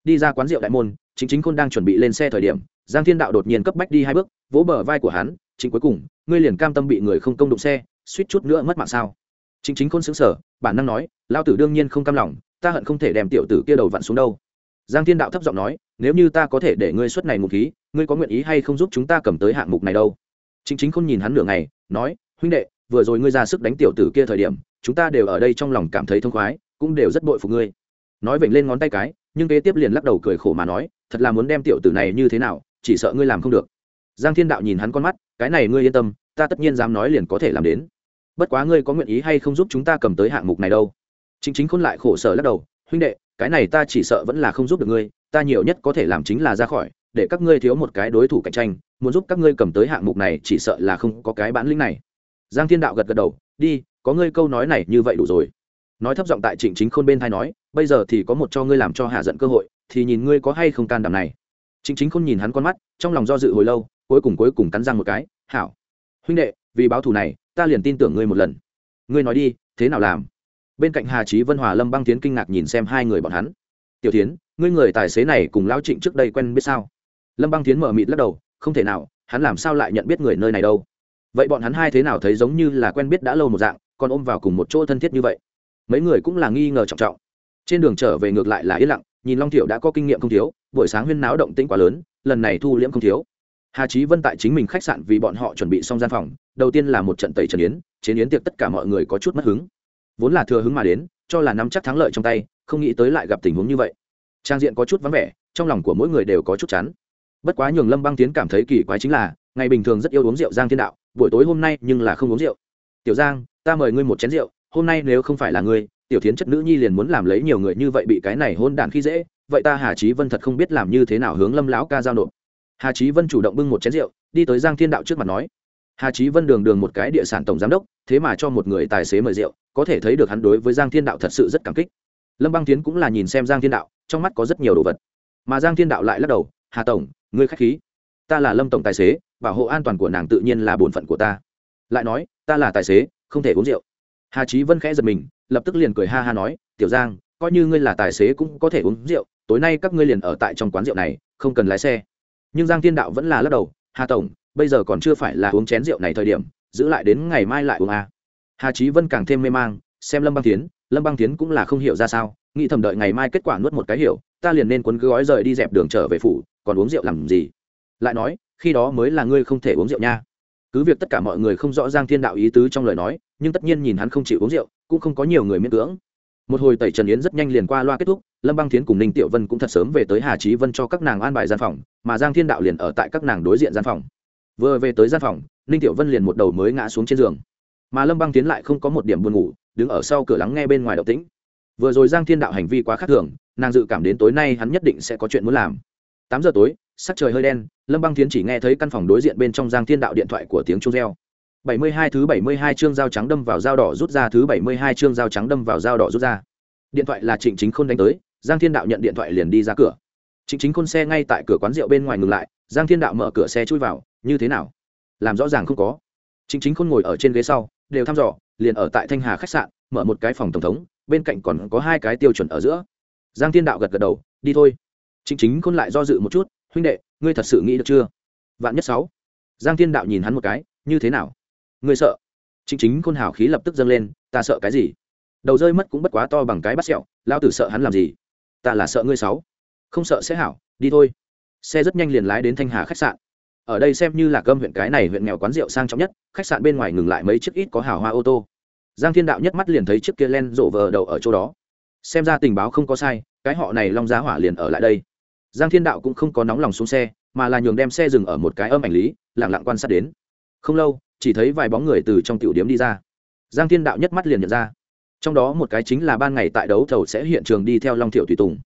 Đi ra quán rượu đại môn, chính chính khôn đang chuẩn bị lên xe thời điểm, giang thiên đạo đột nhiên cấp bách đi hai bước, vỗ bờ vai của hắn, chính cuối cùng, ngươi liền cam tâm bị người không công đụng xe, suýt chút nữa mất mạng sao? Chính chính khôn xứng sở, bản năng nói lao tử đương nhiên không cam lòng, ta hận không thể đem tiểu tử kia đầu vặn xuống đâu. Giang thiên đạo thấp giọng nói, nếu như ta có thể để ngươi xuất này một khí, ngươi có nguyện ý hay không giúp chúng ta cầm tới hạng mục này đâu? Chính chính khôn nhìn hắn nửa ngày, nói, huynh đệ, vừa rồi ngươi ra sức đánh tiểu tử kia thời điểm, chúng ta đều ở đây trong lòng cảm thấy thông khoái, cũng đều rất bội phục ngươi. Nói vểnh lên ngón tay cái, nhưng kế tiếp liền lắc đầu cười khổ mà nói, thật là muốn đem tiểu tử này như thế nào, chỉ sợ ngươi làm không được. Giang thiên đạo nhìn hắn con mắt, cái này ngươi yên tâm, ta tất nhiên dám nói liền có thể làm đến bất quá ngươi có nguyện ý hay không giúp chúng ta cầm tới hạng mục này đâu? Chính chính khôn lại khổ sở lắc đầu, huynh đệ, cái này ta chỉ sợ vẫn là không giúp được ngươi, ta nhiều nhất có thể làm chính là ra khỏi, để các ngươi thiếu một cái đối thủ cạnh tranh, muốn giúp các ngươi cầm tới hạng mục này chỉ sợ là không có cái bản lĩnh này. Giang thiên đạo gật gật đầu, đi, có ngươi câu nói này như vậy đủ rồi. Nói thấp giọng tại trịnh chính khôn bên thai nói, bây giờ thì có một cho ngươi làm cho hạ giận cơ hội, thì nhìn ngươi có hay không can đảm này. Trịnh chính khôn nhìn hắn con mắt, trong lòng do dự hồi lâu, cuối cùng cuối cùng cắn răng một cái, hảo. Huynh đệ, vì báo thù này ta liền tin tưởng ngươi một lần. Ngươi nói đi, thế nào làm? Bên cạnh hà trí vân, hòa lâm băng tiến kinh ngạc nhìn xem hai người bọn hắn. Tiểu tiến ngươi người tài xế này cùng lão trịnh trước đây quen biết sao? Lâm băng tiến mở mịt lắc đầu, không thể nào, hắn làm sao lại nhận biết người nơi này đâu? Vậy bọn hắn hai thế nào thấy giống như là quen biết đã lâu một dạng, còn ôm vào cùng một chỗ thân thiết như vậy? Mấy người cũng là nghi ngờ trọng trọng. Trên đường trở về ngược lại là yên lặng, nhìn long thiệu đã có kinh nghiệm không thiếu, buổi sáng huyên náo động tĩnh quá lớn, lần này thu liễm không thiếu hà trí vân tại chính mình khách sạn vì bọn họ chuẩn bị xong gian phòng, đầu tiên là một trận tẩy trần yến chiến yến tiệc tất cả mọi người có chút mất hứng. Vốn là thừa hứng mà đến, cho là nắm chắc thắng lợi trong tay, không nghĩ tới lại gặp tình huống như vậy. Trang diện có chút vắng vẻ, trong lòng của mỗi người đều có chút chán. Bất quá nhường lâm băng tiến cảm thấy kỳ quái chính là, ngày bình thường rất yêu uống rượu giang thiên đạo, buổi tối hôm nay nhưng là không uống rượu. Tiểu giang, ta mời ngươi một chén rượu, hôm nay nếu không phải là ngươi, tiểu tiến chất nữ nhi liền muốn làm lấy nhiều người như vậy bị cái này hôn đản khi dễ, vậy ta hà trí vân thật không biết làm như thế nào hướng lâm lão ca giao nộp hà trí vân chủ động bưng một chén rượu, đi tới giang thiên đạo trước mặt nói, hà trí vân đường đường một cái địa sản tổng giám đốc, thế mà cho một người tài xế mời rượu, có thể thấy được hắn đối với giang thiên đạo thật sự rất cảm kích. Lâm băng tiến cũng là nhìn xem giang thiên đạo, trong mắt có rất nhiều đồ vật. Mà giang thiên đạo lại lắc đầu, hà tổng, ngươi k h á c h khí, ta là lâm tổng tài xế, bảo hộ an toàn của nàng tự nhiên là bổn phận của ta. Lại nói, ta là tài xế, không thể uống rượu. Hà trí vân khẽ giật mình, lập tức liền cười ha ha nói, tiểu giang, coi như ngươi là tài xế cũng có thể uống rượu, tối nay các ngươi liền ở tại trong quán rượu này, không cần lái xe nhưng giang thiên đạo vẫn là lắc đầu, hà tổng, bây giờ còn chưa phải là uống chén rượu này thời điểm, giữ lại đến ngày mai lại uống à. hà trí vân càng thêm mê mang, xem lâm băng tiến lâm băng tiến cũng là không hiểu ra sao, nghĩ thầm đợi ngày mai kết quả nuốt một cái hiểu, ta liền nên cuốn gói rời đi dẹp đường trở về phủ, còn uống rượu làm gì? Lại nói, khi đó mới là ngươi không thể uống rượu nha. Cứ việc tất cả mọi người không rõ giang thiên đạo ý tứ trong lời nói, nhưng tất nhiên nhìn hắn không chịu uống rượu, cũng không có nhiều người miễn cưỡng một hồi tẩy trần yến rất nhanh liền qua loa kết thúc, lâm băng thiến cùng ninh tiểu vân cũng thật sớm về tới hà trí vân cho các nàng an bài gian phòng, mà giang thiên đạo liền ở tại các nàng đối diện gian phòng. Vừa về tới gian phòng, ninh tiểu vân liền một đầu mới ngã xuống trên giường. Mà lâm băng tiến lại không có một điểm buồn ngủ, đứng ở sau cửa lắng nghe bên ngoài động tĩnh. Vừa rồi giang thiên đạo hành vi quá khác thường, nàng dự cảm đến tối nay hắn nhất định sẽ có chuyện muốn làm. Tám giờ tối, sắc trời hơi đen, lâm băng tiến chỉ nghe thấy căn phòng đối diện bên trong giang thiên đạo điện thoại của tiếng chuông reo bảy mươi hai thứ bảy mươi hai chương dao trắng đâm vào dao đỏ rút ra, thứ bảy mươi hai chương dao trắng đâm vào dao đỏ rút ra. Điện thoại là trịnh chính khôn đánh tới, giang thiên đạo nhận điện thoại liền đi ra cửa. Trịnh chính khôn xe ngay tại cửa quán rượu bên ngoài ngừng lại, giang thiên đạo mở cửa xe chui vào, như thế nào? Làm rõ ràng không có. Trịnh chính khôn ngồi ở trên ghế sau, đều thăm dò, liền ở tại thanh hà khách sạn, mở một cái phòng tổng thống, bên cạnh còn có hai cái tiêu chuẩn ở giữa. Giang thiên đạo gật gật đầu, đi thôi. Trịnh chính khôn lại do dự một chút, huynh đệ, ngươi thật sự nghĩ được chưa? Vạn nhất sáu. Giang thiên đạo nhìn hắn một cái, như thế nào? Ngươi sợ. Chính chính khôn hào khí lập tức dâng lên, ta sợ cái gì? Đầu rơi mất cũng bất quá to bằng cái bắt sẹo lao tử sợ hắn làm gì? Ta là sợ ngươi sáu. Không sợ sẽ hảo, đi thôi. Xe rất nhanh liền lái đến thanh hà khách sạn. Ở đây xem như là cơm huyện cái này huyện nghèo quán rượu sang trọng nhất, khách sạn bên ngoài ngừng lại mấy chiếc ít có hào hoa ô tô. Giang thiên đạo nhất mắt liền thấy chiếc kia len rộ vờ đầu ở chỗ đó. Xem ra tình báo không có sai, cái họ này long giá hỏa liền ở lại đây. Giang thiên đạo cũng không có nóng lòng xuống xe, mà là nhường đem xe dừng ở một cái âm ảnh lý lẳng lặng quan sát đến. Không lâu chỉ thấy vài bóng người từ trong tiểu điếm đi ra. Giang thiên đạo nhất mắt liền nhận ra. Trong đó một cái chính là ban ngày tại đấu thầu sẽ hiện trường đi theo long thiệu tùy tùng.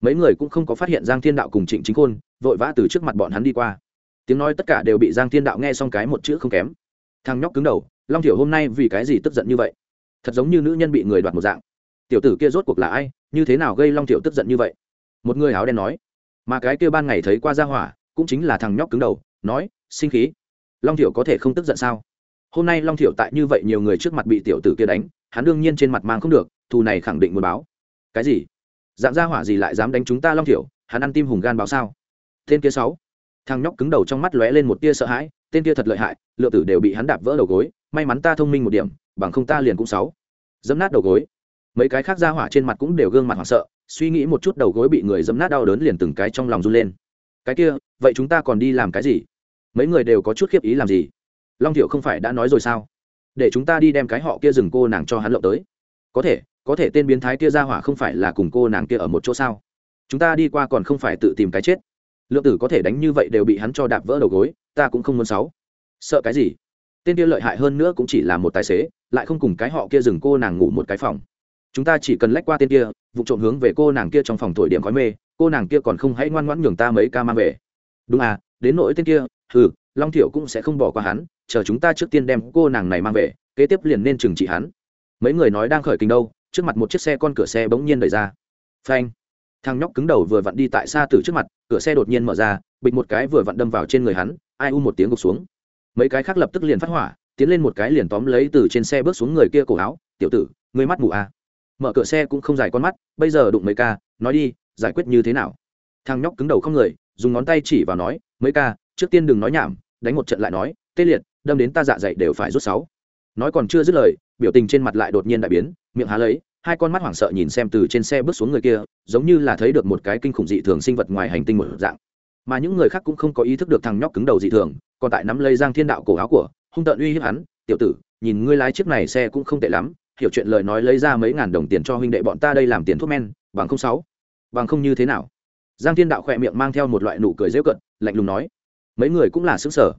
Mấy người cũng không có phát hiện giang thiên đạo cùng trịnh chính khôn, vội vã từ trước mặt bọn hắn đi qua. Tiếng nói tất cả đều bị giang thiên đạo nghe xong cái một chữ không kém. Thằng nhóc cứng đầu, long thiệu hôm nay vì cái gì tức giận như vậy? Thật giống như nữ nhân bị người đoạt một dạng. Tiểu tử kia rốt cuộc là ai? Như thế nào gây long thiệu tức giận như vậy? Một người áo đen nói. Mà cái kia ban ngày thấy qua ra hỏa, cũng chính là thằng nhóc cứng đầu, nói, sinh khí long thiệu có thể không tức giận sao? Hôm nay long thiệu tại như vậy nhiều người trước mặt bị tiểu tử kia đánh, hắn đương nhiên trên mặt mang không được, thù này khẳng định muốn báo. Cái gì? Dạng gia hỏa gì lại dám đánh chúng ta long thiệu hắn ăn tim hùng gan báo sao? Tên kia sáu. Thằng nhóc cứng đầu trong mắt lóe lên một tia sợ hãi, tên kia thật lợi hại, lựa tử đều bị hắn đạp vỡ đầu gối, may mắn ta thông minh một điểm, bằng không ta liền cũng sáu. Dẫm nát đầu gối. Mấy cái khác gia hỏa trên mặt cũng đều gương mặt hoảng sợ, suy nghĩ một chút đầu gối bị người dẫm nát đau đớn liền từng cái trong lòng run lên. Cái kia, vậy chúng ta còn đi làm cái gì? Mấy người đều có chút khiếp ý làm gì? Long thiệu không phải đã nói rồi sao? Để chúng ta đi đem cái họ kia dừng cô nàng cho hắn lộng tới. Có thể có thể tên biến thái kia ra hỏa không phải là cùng cô nàng kia ở một chỗ sao? Chúng ta đi qua còn không phải tự tìm cái chết. Lượng tử có thể đánh như vậy đều bị hắn cho đạp vỡ đầu gối, ta cũng không muốn sáu sợ cái gì? Tên kia lợi hại hơn nữa cũng chỉ là một tài xế, lại không cùng cái họ kia dừng cô nàng ngủ một cái phòng. Chúng ta chỉ cần lách qua tên kia, vụ trộm hướng về cô nàng kia trong phòng thổi điểm khói mê, cô nàng kia còn không hãy ngoan ngoãn nhường ta mấy ca mang về. Đúng à đến nỗi tên kia ừ long thiệu cũng sẽ không bỏ qua hắn, chờ chúng ta trước tiên đem cô nàng này mang về, kế tiếp liền nên trừng trị hắn. Mấy người nói đang khởi kinh đâu, trước mặt một chiếc xe con cửa xe bỗng nhiên đẩy ra. Phanh. Thằng nhóc cứng đầu vừa vặn đi tại xa từ trước mặt, cửa xe đột nhiên mở ra, bịch một cái vừa vặn đâm vào trên người hắn, ai u một tiếng gục xuống. Mấy cái khác lập tức liền phát hỏa, tiến lên một cái liền tóm lấy từ trên xe bước xuống người kia cổ áo, tiểu tử, ngươi mắt mù à. mở cửa xe cũng không dài con mắt, bây giờ đụng mấy ca, nói đi, giải quyết như thế nào? Thằng nhóc cứng đầu không người, dùng ngón tay chỉ vào nói, mấy ca trước tiên đừng nói nhảm, đánh một trận lại nói, tê liệt, đâm đến ta dạ dày đều phải rút sáu. Nói còn chưa dứt lời, biểu tình trên mặt lại đột nhiên đại biến, miệng há lấy, hai con mắt hoảng sợ nhìn xem từ trên xe bước xuống người kia, giống như là thấy được một cái kinh khủng dị thường sinh vật ngoài hành tinh một dạng. Mà những người khác cũng không có ý thức được thằng nhóc cứng đầu dị thường, còn tại nắm lấy giang thiên đạo cổ áo của, hung tợn uy hiếp hắn, tiểu tử, nhìn ngươi lái chiếc này xe cũng không tệ lắm, hiểu chuyện lời nói lấy ra mấy ngàn đồng tiền cho huynh đệ bọn ta đây làm tiền thuốc men, bằng không sáu. Bằng không như thế nào? Giang thiên đạo khỏe miệng mang theo một loại nụ cười dễu cận lạnh lùng nói mấy người cũng là xứng sở.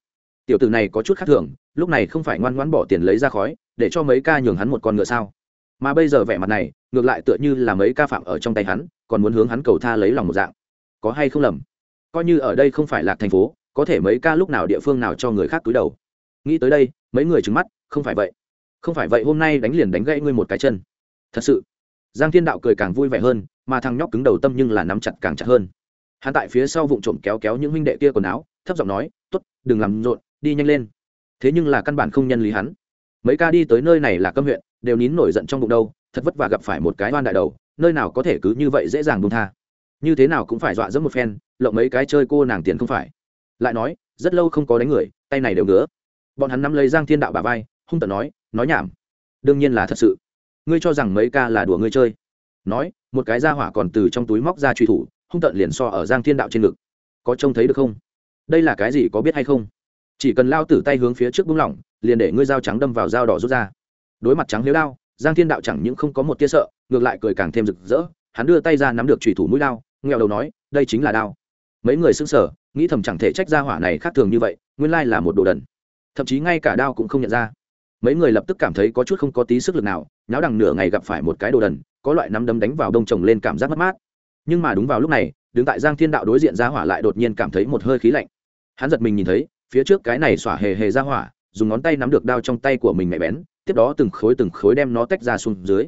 Tiểu tử này có chút khác thường, lúc này không phải ngoan ngoãn bỏ tiền lấy ra khói, để cho mấy ca nhường hắn một con ngựa sao? Mà bây giờ vẻ mặt này, ngược lại tựa như là mấy ca phạm ở trong tay hắn, còn muốn hướng hắn cầu tha lấy lòng một dạng. Có hay không lầm? Coi như ở đây không phải là thành phố, có thể mấy ca lúc nào địa phương nào cho người khác túi đầu. Nghĩ tới đây, mấy người trứng mắt, không phải vậy. Không phải vậy hôm nay đánh liền đánh gãy ngươi một cái chân. Thật sự. Giang thiên đạo cười càng vui vẻ hơn, mà thằng nhóc cứng đầu tâm nhưng là nắm chặt càng chặt hơn hắn tại phía sau vụng trộm kéo kéo những huynh đệ kia quần áo, thấp giọng nói t ố t đừng làm rộn, đi nhanh lên. Thế nhưng là căn bản không nhân lý hắn. Mấy ca đi tới nơi này là câm huyện, đều nín nổi giận trong bụng đâu, thật vất vả gặp phải một cái oan đại đầu, nơi nào có thể cứ như vậy dễ dàng buông tha. Như thế nào cũng phải dọa dẫm một phen, lộng mấy cái chơi cô nàng tiền không phải. Lại nói, rất lâu không có đánh người, tay này đều ngứa. Bọn hắn nắm lấy giang thiên đạo bà vai, hung tận nói nói nhảm. Đương nhiên là thật sự. Ngươi cho rằng mấy ca là đùa ngươi chơi. Nói, một cái ra hỏa còn từ trong túi móc ra truy thủ hung tận liền so ở giang thiên đạo trên ngực. Có trông thấy được không? Đây là cái gì có biết hay không? Chỉ cần lao tử tay hướng phía trước bung lỏng, liền để ngươi dao trắng đâm vào dao đỏ rút ra. Đối mặt trắng liếu đao, giang thiên đạo chẳng những không có một tia sợ, ngược lại cười càng thêm rực rỡ, hắn đưa tay ra nắm được trùy thủ mũi đao nghèo đầu nói, đây chính là đao. Mấy người xưng sở nghĩ thầm chẳng thể trách ra hỏa này khác thường như vậy, nguyên lai là một đồ đần. Thậm chí ngay cả đao cũng không nhận ra. Mấy người lập tức cảm thấy có chút không có tí sức lực nào, nháo đằng nửa ngày gặp phải một cái đồ đần, có loại nắm đấm đánh vào đông chồng lên cảm giác mất mát nhưng mà đúng vào lúc này, đứng tại giang thiên đạo đối diện ra hỏa lại đột nhiên cảm thấy một hơi khí lạnh. Hắn giật mình nhìn thấy, phía trước cái này xỏa hề hề ra hỏa, dùng ngón tay nắm được đao trong tay của mình mẹ bén, tiếp đó từng khối từng khối đem nó tách ra xuống dưới.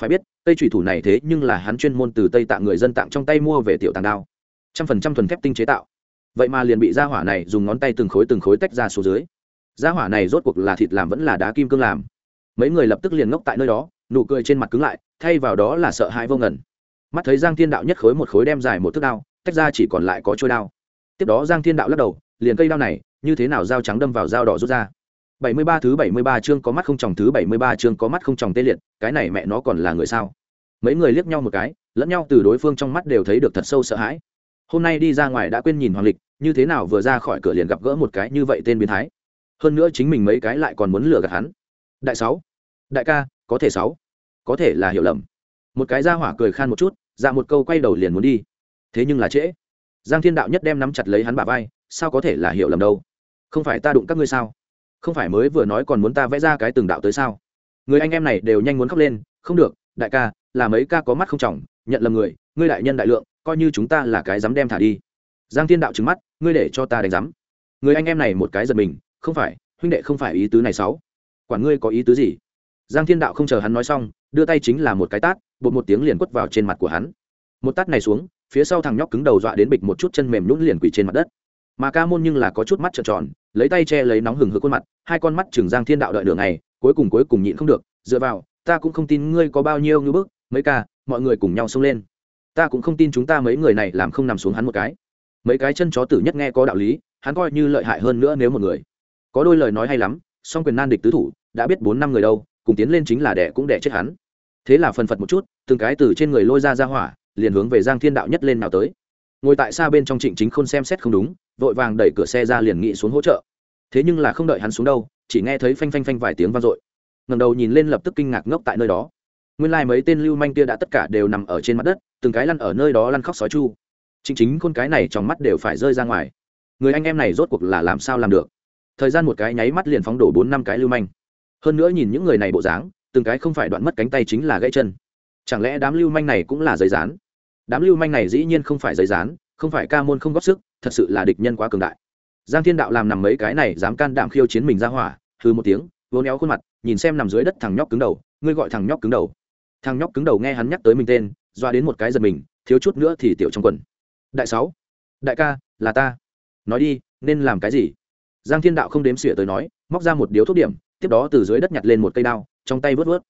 Phải biết, cây thủy thủ này thế nhưng là hắn chuyên môn từ tây tạng người dân tạng trong tay mua về tiểu tàng đao. Trăm phần trăm thuần thép tinh chế tạo. Vậy mà liền bị gia hỏa này dùng ngón tay từng khối từng khối tách ra xuống dưới. Gia hỏa này rốt cuộc là thịt làm vẫn là đá kim cương làm. Mấy người lập tức liền ngốc tại nơi đó, nụ cười trên mặt cứng lại, thay vào đó là sợ hãi vô ngẩn mắt thấy giang thiên đạo nhất khối một khối đem dài một thước đao, tách ra chỉ còn lại có trôi đao. Tiếp đó giang thiên đạo lắc đầu, liền cây đao này, như thế nào dao trắng đâm vào dao đỏ rút ra. Bảy mươi ba thứ bảy mươi ba chương có mắt không tròng thứ bảy mươi ba chương có mắt không tròng tê liệt, cái này mẹ nó còn là người sao? Mấy người liếc nhau một cái, lẫn nhau từ đối phương trong mắt đều thấy được thật sâu sợ hãi. Hôm nay đi ra ngoài đã quên nhìn hoàng lịch, như thế nào vừa ra khỏi cửa liền gặp gỡ một cái như vậy tên biến thái. Hơn nữa chính mình mấy cái lại còn muốn lừa gạt hắn. Đại sáu, đại ca, có thể sáu, có thể là hiểu lầm một cái ra hỏa cười khan một chút ra một câu quay đầu liền muốn đi. Thế nhưng là trễ. Giang thiên đạo nhất đem nắm chặt lấy hắn bà vai, sao có thể là hiểu lầm đâu? Không phải ta đụng các ngươi sao? Không phải mới vừa nói còn muốn ta vẽ ra cái từng đạo tới sao? Người anh em này đều nhanh muốn khóc lên, không được, đại ca, là mấy ca có mắt không trọng, nhận lầm người, ngươi đại nhân đại lượng, coi như chúng ta là cái dám đem thả đi. Giang thiên đạo trừng mắt, ngươi để cho ta đánh giám. Người anh em này một cái giật mình, không phải, huynh đệ không phải ý tứ này sáu. Quản ngươi có ý tứ gì? Giang thiên đạo không chờ hắn nói xong, đưa tay chính là một cái tát bột một tiếng liền quất vào trên mặt của hắn. Một tát này xuống, phía sau thằng nhóc cứng đầu dọa đến bịch một chút chân mềm nhũn liền quỳ trên mặt đất. Mà ca môn nhưng là có chút mắt trợn tròn, lấy tay che lấy nóng hừng hực khuôn mặt, hai con mắt trừng giang thiên đạo đợi đường này cuối cùng cuối cùng nhịn không được, dựa vào, ta cũng không tin ngươi có bao nhiêu ngưỡng bước mấy ca, mọi người cùng nhau xông lên. Ta cũng không tin chúng ta mấy người này làm không nằm xuống hắn một cái. Mấy cái chân chó tử nhất nghe có đạo lý, hắn coi như lợi hại hơn nữa nếu một người. Có đôi lời nói hay lắm, song quyền nan địch tứ thủ, đã biết bốn năm người đâu, cùng tiến lên chính là đẻ cũng đẻ chết hắn thế là phần phật một chút, từng cái từ trên người lôi ra ra hỏa, liền hướng về giang thiên đạo nhất lên nào tới. Ngồi tại xa bên trong trịnh chính khôn xem xét không đúng, vội vàng đẩy cửa xe ra liền nghị xuống hỗ trợ. Thế nhưng là không đợi hắn xuống đâu, chỉ nghe thấy phanh phanh phanh vài tiếng vang dội. Ngầm đầu nhìn lên lập tức kinh ngạc ngốc tại nơi đó. Nguyên lai、like、mấy tên lưu manh kia đã tất cả đều nằm ở trên mặt đất, từng cái lăn ở nơi đó lăn khóc sói chu. Chính chính khôn cái này trong mắt đều phải rơi ra ngoài. Người anh em này rốt cuộc là làm sao làm được? Thời gian một cái nháy mắt liền phóng đổ bốn năm cái lưu manh. Hơn nữa nhìn những người này bộ dáng từng cái không phải đoạn mất cánh tay chính là gãy chân. Chẳng lẽ đám lưu manh này cũng là giấy rán đám lưu manh này dĩ nhiên không phải giấy rán không phải ca môn không góp sức, thật sự là địch nhân quá cường đại. Giang thiên đạo làm nằm mấy cái này dám can đảm khiêu chiến mình ra hỏa hư một tiếng vỗ néo khuôn mặt, nhìn xem nằm dưới đất thằng nhóc cứng đầu, ngươi gọi thằng nhóc cứng đầu. Thằng nhóc cứng đầu nghe hắn nhắc tới mình tên, doa đến một cái giật mình, thiếu chút nữa thì tiểu trong quần. Đại sáu, đại ca, là ta. Nói đi, nên làm cái gì? Giang thiên đạo không đếm xỉa tới nói, móc ra một điếu thuốc điểm, tiếp đó từ dưới đất nhặt lên một cây đao trong tay vớt vớt.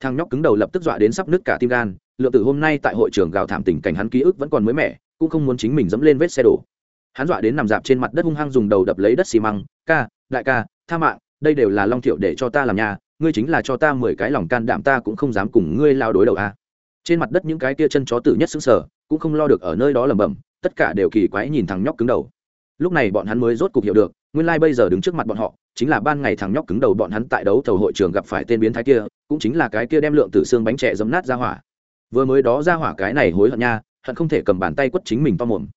Thằng nhóc cứng đầu lập tức dọa đến sắp nứt cả tim gan, lượng tử hôm nay tại hội trường gào thảm tình cảnh hắn ký ức vẫn còn mới mẻ, cũng không muốn chính mình dẫm lên vết xe đổ. Hắn dọa đến nằm dạp trên mặt đất hung hăng dùng đầu đập lấy đất xi măng, ca, đại ca, tha mạng, đây đều là long thiệu để cho ta làm nhà, ngươi chính là cho ta mười cái lòng can đảm ta cũng không dám cùng ngươi lao đối đầu a. Trên mặt đất những cái tia chân chó tử nhất xứng sở cũng không lo được ở nơi đó lẩm bẩm, tất cả đều kỳ quái nhìn thằng nhóc cứng đầu. Lúc này bọn hắn mới rốt cục hiểu được nguyên lai bây giờ đứng trước mặt bọn họ, chính là ban ngày thằng nhóc cứng đầu bọn hắn tại đấu thầu hội trường gặp phải tên biến thái kia, cũng chính là cái kia đem lượng tử xương bánh trẻ dấm nát ra hỏa. Vừa mới đó ra hỏa cái này hối hận nha, hận không thể cầm bàn tay quất chính mình to mồm.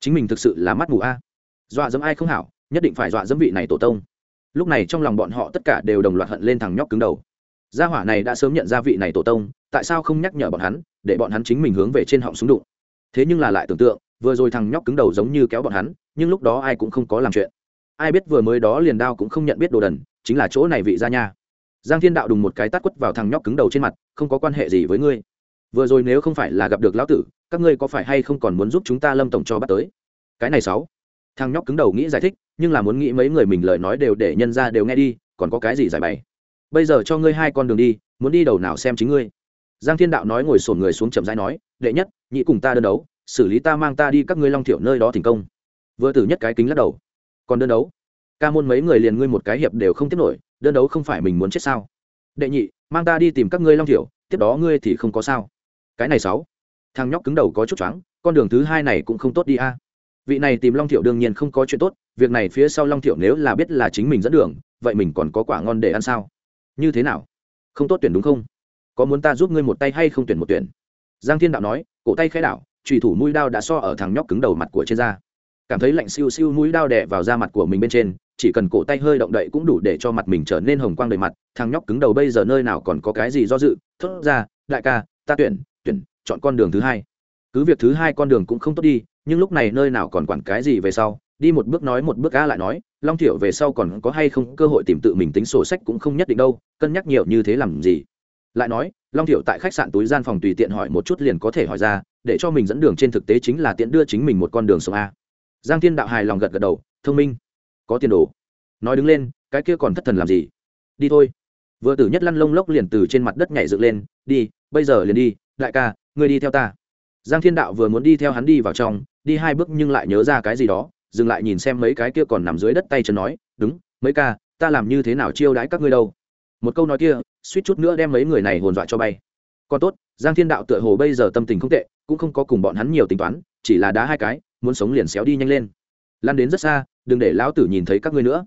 Chính mình thực sự là mắt mù a. Dọa dẫm ai không hảo, nhất định phải dọa dẫm vị này tổ tông. Lúc này trong lòng bọn họ tất cả đều đồng loạt hận lên thằng nhóc cứng đầu. Gia hỏa này đã sớm nhận ra vị này tổ tông, tại sao không nhắc nhở bọn hắn, để bọn hắn chính mình hướng về trên họng súng đụng. Thế nhưng là lại tưởng tượng, vừa rồi thằng nhóc cứng đầu giống như kéo bọn hắn, nhưng lúc đó ai cũng không có làm chuyện ai biết vừa mới đó liền đao cũng không nhận biết đồ đần, chính là chỗ này vị ra nha. Giang thiên đạo đùng một cái tát quất vào thằng nhóc cứng đầu trên mặt, không có quan hệ gì với ngươi. Vừa rồi nếu không phải là gặp được lão tử, các ngươi có phải hay không còn muốn giúp chúng ta lâm tổng cho bắt tới? Cái này sáu. Thằng nhóc cứng đầu nghĩ giải thích, nhưng là muốn nghĩ mấy người mình lời nói đều để nhân ra đều nghe đi, còn có cái gì giải bày? Bây giờ cho ngươi hai con đường đi, muốn đi đầu nào xem chính ngươi. Giang thiên đạo nói ngồi sổn người xuống chậm rãi nói, đệ nhất, nhị cùng ta đơn đấu, xử lý ta mang ta đi các ngươi long thiểu nơi đó thành công. Vừa tử nhất cái kính lắc đầu còn đơn đấu. Ca môn mấy người liền ngươi một cái hiệp đều không tiếp nổi, đơn đấu không phải mình muốn chết sao? Đệ nhị, mang ta đi tìm các ngươi long thiểu, tiếp đó ngươi thì không có sao. Cái này sáu. Thằng nhóc cứng đầu có chút choáng, con đường thứ hai này cũng không tốt đi a. Vị này tìm long thiểu đương nhiên không có chuyện tốt, việc này phía sau long thiểu nếu là biết là chính mình dẫn đường, vậy mình còn có quả ngon để ăn sao? Như thế nào? Không tốt tuyển đúng không? Có muốn ta giúp ngươi một tay hay không tuyển một tuyển? Giang thiên đạo nói, cổ tay khai đảo trùy thủ mũi đao đã so ở thằng nhóc cứng đầu mặt của trên da cảm thấy lạnh siêu siêu mũi đao đè vào da mặt của mình bên trên, chỉ cần cổ tay hơi động đậy cũng đủ để cho mặt mình trở nên hồng quang đầy mặt, thằng nhóc cứng đầu bây giờ nơi nào còn có cái gì do dự, thốt ra, đại ca, ta tuyển tuyển, chọn con đường thứ hai. Cứ việc thứ hai con đường cũng không tốt đi, nhưng lúc này nơi nào còn quản cái gì về sau, đi một bước nói một bước ga lại nói, long thiểu về sau còn có hay không cơ hội tìm tự mình tính sổ sách cũng không nhất định đâu, cân nhắc nhiều như thế làm gì? Lại nói, long thiểu tại khách sạn túi gian phòng tùy tiện hỏi một chút liền có thể hỏi ra, để cho mình dẫn đường trên thực tế chính là tiện đưa chính mình một con đường sông a giang thiên đạo hài lòng gật gật đầu, thông minh, có tiền đồ. Nói đứng lên, cái kia còn thất thần làm gì? Đi thôi. Vừa tử nhất lăn lông lốc liền từ trên mặt đất nhảy dựng lên, đi, bây giờ liền đi, đại ca, ngươi đi theo ta. Giang thiên đạo vừa muốn đi theo hắn đi vào trong, đi hai bước nhưng lại nhớ ra cái gì đó, dừng lại nhìn xem mấy cái kia còn nằm dưới đất tay chân nói, đúng, mấy ca, ta làm như thế nào chiêu đãi các ngươi đâu? Một câu nói kia, suýt chút nữa đem mấy người này hồn dọa cho bay. Còn tốt, giang thiên đạo tựa hồ bây giờ tâm tình không tệ, cũng không có cùng bọn hắn nhiều tính toán, chỉ là đá hai cái muốn sống liền xéo đi nhanh lên. Lan đến rất xa, đừng để lão tử nhìn thấy các ngươi nữa.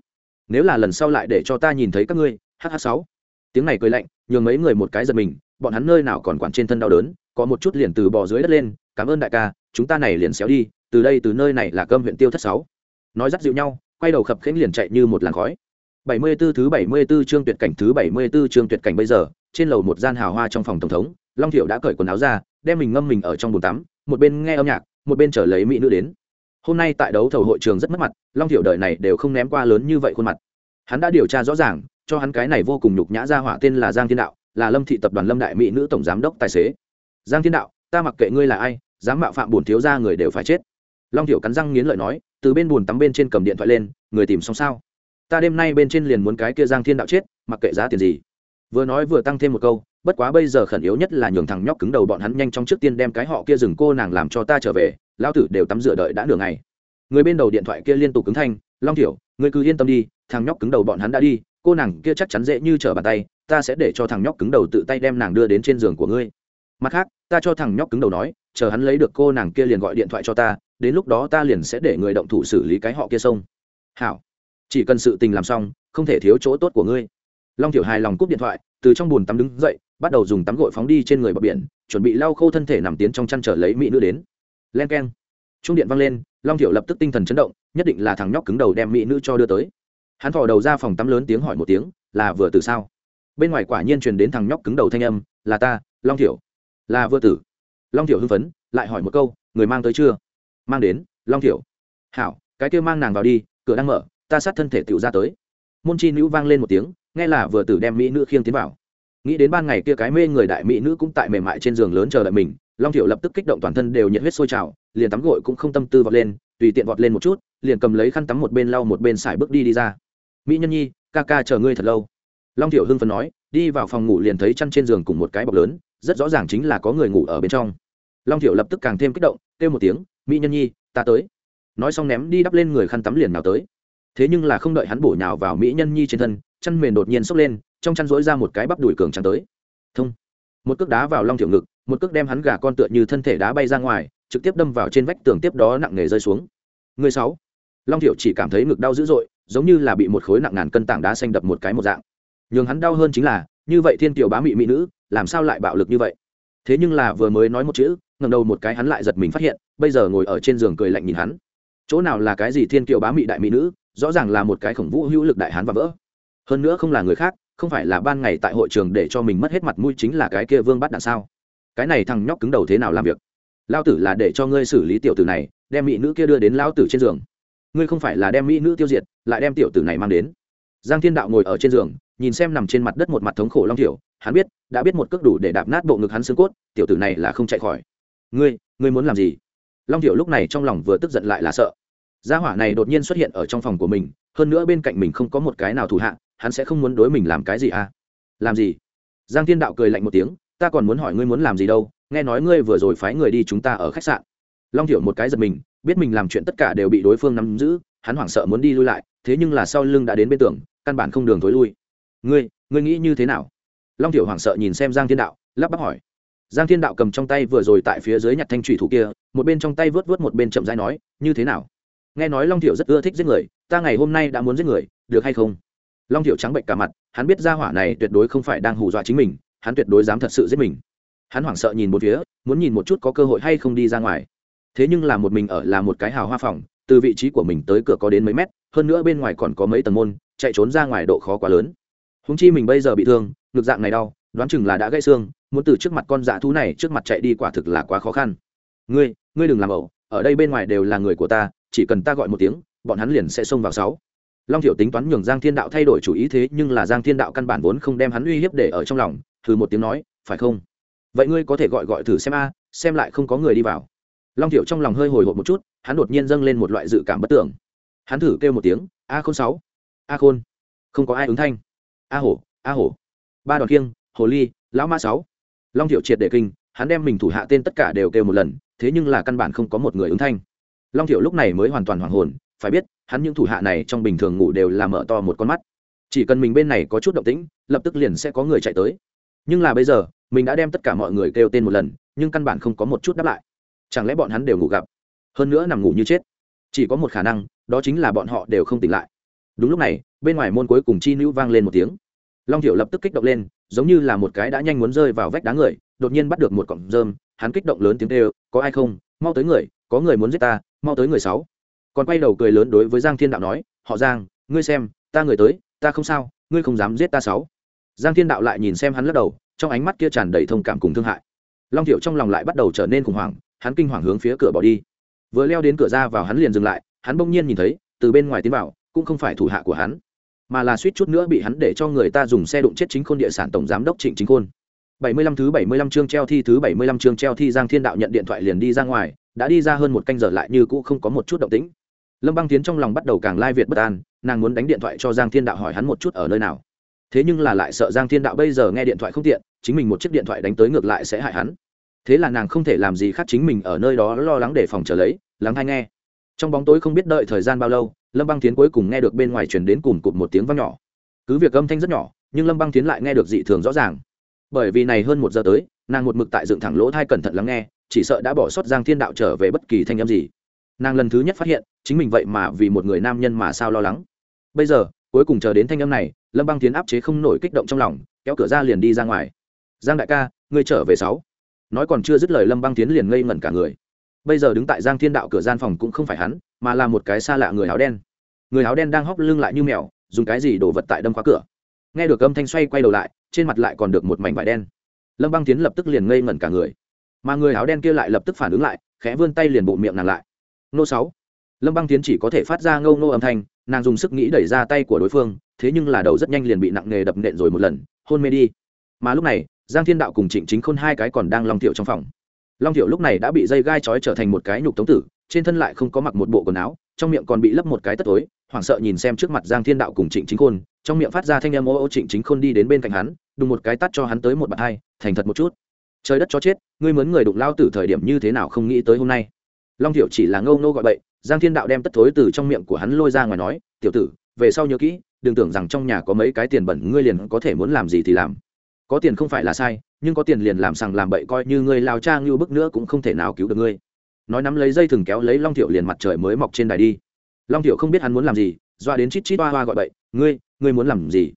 Nếu là lần sau lại để cho ta nhìn thấy các ngươi hh sáu. Tiếng này cười lạnh, nhường mấy người một cái giật mình, bọn hắn nơi nào còn quản trên thân đau đớn, có một chút liền từ bò dưới đất lên, cảm ơn đại ca, chúng ta này liền xéo đi, từ đây từ nơi này là cơm huyện tiêu thất sáu. Nói dắt dịu nhau, quay đầu khập khiễng liền chạy như một làn khói. 74 thứ 74 chương tuyệt cảnh thứ 74 chương tuyệt cảnh bây giờ, trên lầu một gian hào hoa trong phòng tổng thống, long thiệu đã cởi quần áo ra, đem mình ngâm mình ở trong bồn tắm, một bên nghe âm nhạc một bên trở lấy mỹ nữ đến. Hôm nay tại đấu thầu hội trường rất mất mặt, long thiểu đời này đều không ném qua lớn như vậy khuôn mặt. Hắn đã điều tra rõ ràng, cho hắn cái này vô cùng nhục nhã ra hỏa tên là giang thiên đạo, là lâm thị tập đoàn lâm đại mỹ nữ tổng giám đốc tài xế. Giang thiên đạo, ta mặc kệ ngươi là ai, dám mạo phạm bổn thiếu ra người đều phải chết. Long thiểu cắn răng nghiến lợi nói, từ bên bùn tắm bên trên cầm điện thoại lên, người tìm xong sao? Ta đêm nay bên trên liền muốn cái kia giang thiên đạo chết, mặc kệ giá tiền gì vừa nói vừa tăng thêm một câu, bất quá bây giờ khẩn yếu nhất là nhường thằng nhóc cứng đầu bọn hắn nhanh trong trước tiên đem cái họ kia dừng cô nàng làm cho ta trở về, lão tử đều tắm rửa đợi đã nửa ngày. Người bên đầu điện thoại kia liên tục cứng thanh, long thiểu người cứ yên tâm đi, thằng nhóc cứng đầu bọn hắn đã đi, cô nàng kia chắc chắn dễ như trở bàn tay, ta sẽ để cho thằng nhóc cứng đầu tự tay đem nàng đưa đến trên giường của ngươi. Mặt khác, ta cho thằng nhóc cứng đầu nói, chờ hắn lấy được cô nàng kia liền gọi điện thoại cho ta, đến lúc đó ta liền sẽ để người động thủ xử lý cái họ kia xong. hảo, chỉ cần sự tình làm xong, không thể thiếu chỗ tốt của ngươi long Tiểu hài lòng cúp điện thoại, từ trong bùn tắm đứng dậy, bắt đầu dùng tắm gội phóng đi trên người bờ biển, chuẩn bị lau khô thân thể nằm tiến trong chăn trở lấy mỹ nữ đến. Len k e n trung điện vang lên, long Tiểu lập tức tinh thần chấn động, nhất định là thằng nhóc cứng đầu đem mỹ nữ cho đưa tới. Hắn thò đầu ra phòng tắm lớn tiếng hỏi một tiếng, là vừa từ sao? Bên ngoài quả nhiên truyền đến thằng nhóc cứng đầu thanh âm, là ta, long Tiểu. Là vừa tử. Long Tiểu hưng phấn, lại hỏi một câu, người mang tới chưa? Mang đến, long Tiểu. Hảo, cái kia mang nàng vào đi, cửa đang mở, ta sát thân thể tiểu ra tới. Môn chi nữ vang lên một tiếng nghe là vừa tử đem mỹ nữ khiêng tiến vào. Nghĩ đến ban ngày kia cái mê người đại mỹ nữ cũng tại mềm mại trên giường lớn chờ đợi mình, long thiểu lập tức kích động toàn thân đều nhiệt huyết sôi trào, liền tắm gội cũng không tâm tư vọt lên, tùy tiện vọt lên một chút, liền cầm lấy khăn tắm một bên lau một bên xài bước đi đi ra. Mỹ nhân nhi, ca ca chờ ngươi thật lâu. Long thiểu hưng phấn nói, đi vào phòng ngủ liền thấy chăn trên giường cùng một cái bọc lớn, rất rõ ràng chính là có người ngủ ở bên trong. Long thiểu lập tức càng thêm kích động, kêu một tiếng, mỹ nhân nhi, ta tới. Nói xong ném đi đắp lên người khăn tắm liền nào tới. Thế nhưng là không đợi hắn bổ nhào vào mỹ nhân nhi trên thân chăn mền đột nhiên sốc lên, trong chăn rỗi ra một cái bắp đùi cường trắng tới. Thông. Một cước đá vào long thiểu ngực, một cước đem hắn gà con tựa như thân thể đá bay ra ngoài, trực tiếp đâm vào trên vách tường tiếp đó nặng nề rơi xuống. Người sáu. Long thiểu chỉ cảm thấy ngực đau dữ dội, giống như là bị một khối nặng ngàn cân tảng đá xanh đập một cái một dạng. Nhường hắn đau hơn chính là, như vậy thiên tiểu bá mị mỹ nữ, làm sao lại bạo lực như vậy? Thế nhưng là vừa mới nói một chữ ngầm đầu một cái hắn lại giật mình phát hiện, bây giờ ngồi ở trên giường cười lạnh nhìn hắn. Chỗ nào là cái gì thiên kiều bá mị đại mỹ nữ, rõ ràng là một cái khổng vũ hữu lực đại hán và vỡ hơn nữa không là người khác không phải là ban ngày tại hội trường để cho mình mất hết mặt mũi chính là cái kia vương bắt đạn sao? Cái này thằng nhóc cứng đầu thế nào làm việc? Lao tử là để cho ngươi xử lý tiểu tử này đem mỹ nữ kia đưa đến lao tử trên giường. Ngươi không phải là đem mỹ nữ tiêu diệt lại đem tiểu tử này mang đến. Giang thiên đạo ngồi ở trên giường nhìn xem nằm trên mặt đất một mặt thống khổ long tiểu, hắn biết đã biết một cước đủ để đạp nát bộ ngực hắn xương cốt tiểu tử này là không chạy khỏi. Ngươi ngươi muốn làm gì? Long tiểu lúc này trong lòng vừa tức giận lại là sợ. Gia hỏa này đột nhiên xuất hiện ở trong phòng của mình hơn nữa bên cạnh mình không có một cái nào thủ hạ hắn sẽ không muốn đối mình làm cái gì à? Làm gì? Giang thiên đạo cười lạnh một tiếng, ta còn muốn hỏi ngươi muốn làm gì đâu, nghe nói ngươi vừa rồi phái người đi chúng ta ở khách sạn. Long thiểu một cái giật mình, biết mình làm chuyện tất cả đều bị đối phương nắm giữ, hắn hoảng sợ muốn đi lui lại, thế nhưng là sau lưng đã đến bên tường, căn bản không đường thối lui. Ngươi ngươi nghĩ như thế nào? Long thiểu hoảng sợ nhìn xem giang thiên đạo, lắp bắp hỏi. Giang thiên đạo cầm trong tay vừa rồi tại phía dưới nhặt thanh thủy thủ kia, một bên trong tay vớt vớt một bên chậm rãi nói, như thế nào? Nghe nói long thiểu rất ưa thích giết người, ta ngày hôm nay đã muốn giết người, được hay không? Long thiệu trắng bệnh cả mặt, hắn biết ra hỏa này tuyệt đối không phải đang hù dọa chính mình, hắn tuyệt đối dám thật sự giết mình. Hắn hoảng sợ nhìn một phía, muốn nhìn một chút có cơ hội hay không đi ra ngoài. Thế nhưng là một mình ở là một cái hào hoa phòng, từ vị trí của mình tới cửa có đến mấy mét, hơn nữa bên ngoài còn có mấy tầng môn, chạy trốn ra ngoài độ khó quá lớn. Húng chi mình bây giờ bị thương, ngực dạng này đau, đoán chừng là đã gãy xương, muốn từ trước mặt con dã thú này trước mặt chạy đi quả thực là quá khó khăn. Ngươi ngươi đừng làm ẩu, ở đây bên ngoài đều là người của ta, chỉ cần ta gọi một tiếng, bọn hắn liền sẽ xông vào sáu long thiểu tính toán nhường giang thiên đạo thay đổi chủ ý thế, nhưng là giang thiên đạo căn bản vốn không đem hắn uy hiếp để ở trong lòng, thử một tiếng nói, phải không? Vậy ngươi có thể gọi gọi thử xem a, xem lại không có người đi vào. Long thiểu trong lòng hơi hồi hộp một chút, hắn đột nhiên dâng lên một loại dự cảm bất tưởng. Hắn thử kêu một tiếng, a khôn sáu, a khôn, không có ai ứng thanh. A hổ a hổ. Ba đòn kiêng, hồ ly, lão ma sáu. Long thiểu triệt để kinh, hắn đem mình thủ hạ tên tất cả đều kêu một lần, thế nhưng là căn bản không có một người ứng thanh. Long thiểu lúc này mới hoàn toàn hoàng hồn phải biết, hắn những thủ hạ này trong bình thường ngủ đều là mở to một con mắt. Chỉ cần mình bên này có chút động tĩnh, lập tức liền sẽ có người chạy tới. Nhưng là bây giờ, mình đã đem tất cả mọi người kêu tên một lần, nhưng căn bản không có một chút đáp lại. Chẳng lẽ bọn hắn đều ngủ gặp? Hơn nữa nằm ngủ như chết. Chỉ có một khả năng, đó chính là bọn họ đều không tỉnh lại. Đúng lúc này, bên ngoài môn cuối cùng chi nữ vang lên một tiếng. Long thiểu lập tức kích động lên, giống như là một cái đã nhanh muốn rơi vào vách đá người, đột nhiên bắt được một cọng rơm, hắn kích động lớn tiếng kêu, có ai không? Mau tới người, có người muốn giết ta, mau tới người sáu còn quay đầu cười lớn đối với giang thiên đạo nói họ giang ngươi xem ta người tới ta không sao ngươi không dám giết ta sáu. Giang thiên đạo lại nhìn xem hắn lắc đầu trong ánh mắt kia tràn đầy thông cảm cùng thương hại. Long thiệu trong lòng lại bắt đầu trở nên khủng hoảng hắn kinh hoàng hướng phía cửa bỏ đi. Vừa leo đến cửa ra vào hắn liền dừng lại hắn bỗng nhiên nhìn thấy từ bên ngoài tiến vào cũng không phải thủ hạ của hắn mà là suýt chút nữa bị hắn để cho người ta dùng xe đụng chết chính khôn địa sản tổng giám đốc trịnh chính khôn. 75 thứ 75 chương treo thi thứ 75 chương treo thi Giang Thiên Đạo nhận điện thoại liền đi ra ngoài, đã đi ra hơn một canh giờ lại như cũ không có một chút động tĩnh. Lâm Băng Tiến trong lòng bắt đầu càng lai việt bất an, nàng muốn đánh điện thoại cho Giang Thiên Đạo hỏi hắn một chút ở nơi nào. Thế nhưng là lại sợ Giang Thiên Đạo bây giờ nghe điện thoại không tiện, chính mình một chiếc điện thoại đánh tới ngược lại sẽ hại hắn. Thế là nàng không thể làm gì khác chính mình ở nơi đó lo lắng để phòng chờ lấy, lắng hay nghe. Trong bóng tối không biết đợi thời gian bao lâu, Lâm Băng Tiến cuối cùng nghe được bên ngoài truyền đến cùng cụt một tiếng vang nhỏ. Cứ việc âm thanh rất nhỏ, nhưng Lâm Băng Tiến lại nghe được dị thường rõ ràng bởi vì này hơn một giờ tới nàng một mực tại dựng thẳng lỗ thai cẩn thận lắng nghe chỉ sợ đã bỏ sót giang thiên đạo trở về bất kỳ thanh âm gì nàng lần thứ nhất phát hiện, chính mình vậy mà vì một người nam nhân mà sao lo lắng. Bây giờ, cuối cùng chờ đến thanh âm này, lâm băng tiến áp chế không nổi kích động trong lòng, kéo cửa ra liền đi ra ngoài. Giang đại ca, ngươi trở về sáu. Nói còn chưa dứt lời lâm băng tiến liền ngây ngẩn cả người. Bây giờ đứng tại giang thiên đạo cửa gian phòng cũng không phải hắn, mà là một cái xa lạ người áo đen. Người áo đen đang hóc lưng lại như mèo, dùng cái gì đổ vật tại đâm khóa cửa. Nghe được âm thanh xoay quay đầu lại, trên mặt lại còn được một mảnh vải đen. Lâm băng tiến lập tức liền ngây ngẩn cả người. Mà người áo đen kia lại lập tức phản ứng lại, khẽ vươn tay liền bộ miệng nàng lại nô sáu. Lâm băng tiến chỉ có thể phát ra ngâu nô âm thanh, nàng dùng sức nghĩ đẩy ra tay của đối phương, thế nhưng là đầu rất nhanh liền bị nặng nghề đập nện rồi một lần, hôn mê đi. Mà lúc này, giang thiên đạo cùng trịnh chính khôn hai cái còn đang long thiệu trong phòng. Long thiệu lúc này đã bị dây gai trói trở thành một cái nhục tống tử, trên thân lại không có mặc một bộ quần áo, trong miệng còn bị lấp một cái tất tối, hoảng sợ nhìn xem trước mặt giang thiên đạo cùng trịnh chính khôn, trong miệng phát ra thanh âm ô ô trịnh chính khôn đi đến bên cạnh hắn, đùng một cái tắt cho hắn tới một bàn hai, thành thật một chút. Trời đất cho chết, ngươi mướn người đụng lao tử thời điểm như thế nào không nghĩ tới hôm nay long thiệu chỉ là ngâu nô gọi bậy, giang thiên đạo đem tất thối từ trong miệng của hắn lôi ra ngoài nói, tiểu tử, về sau nhớ kỹ, đừng tưởng rằng trong nhà có mấy cái tiền bẩn, ngươi liền có thể muốn làm gì thì làm. Có tiền không phải là sai, nhưng có tiền liền làm sằng làm bậy coi như ngươi lao cha ngưu bức nữa cũng không thể nào cứu được ngươi. Nói nắm lấy dây thừng kéo lấy long thiệu liền mặt trời mới mọc trên đài đi. Long thiệu không biết hắn muốn làm gì, doa đến chít chít hoa hoa gọi bậy, ngươi ngươi muốn làm gì?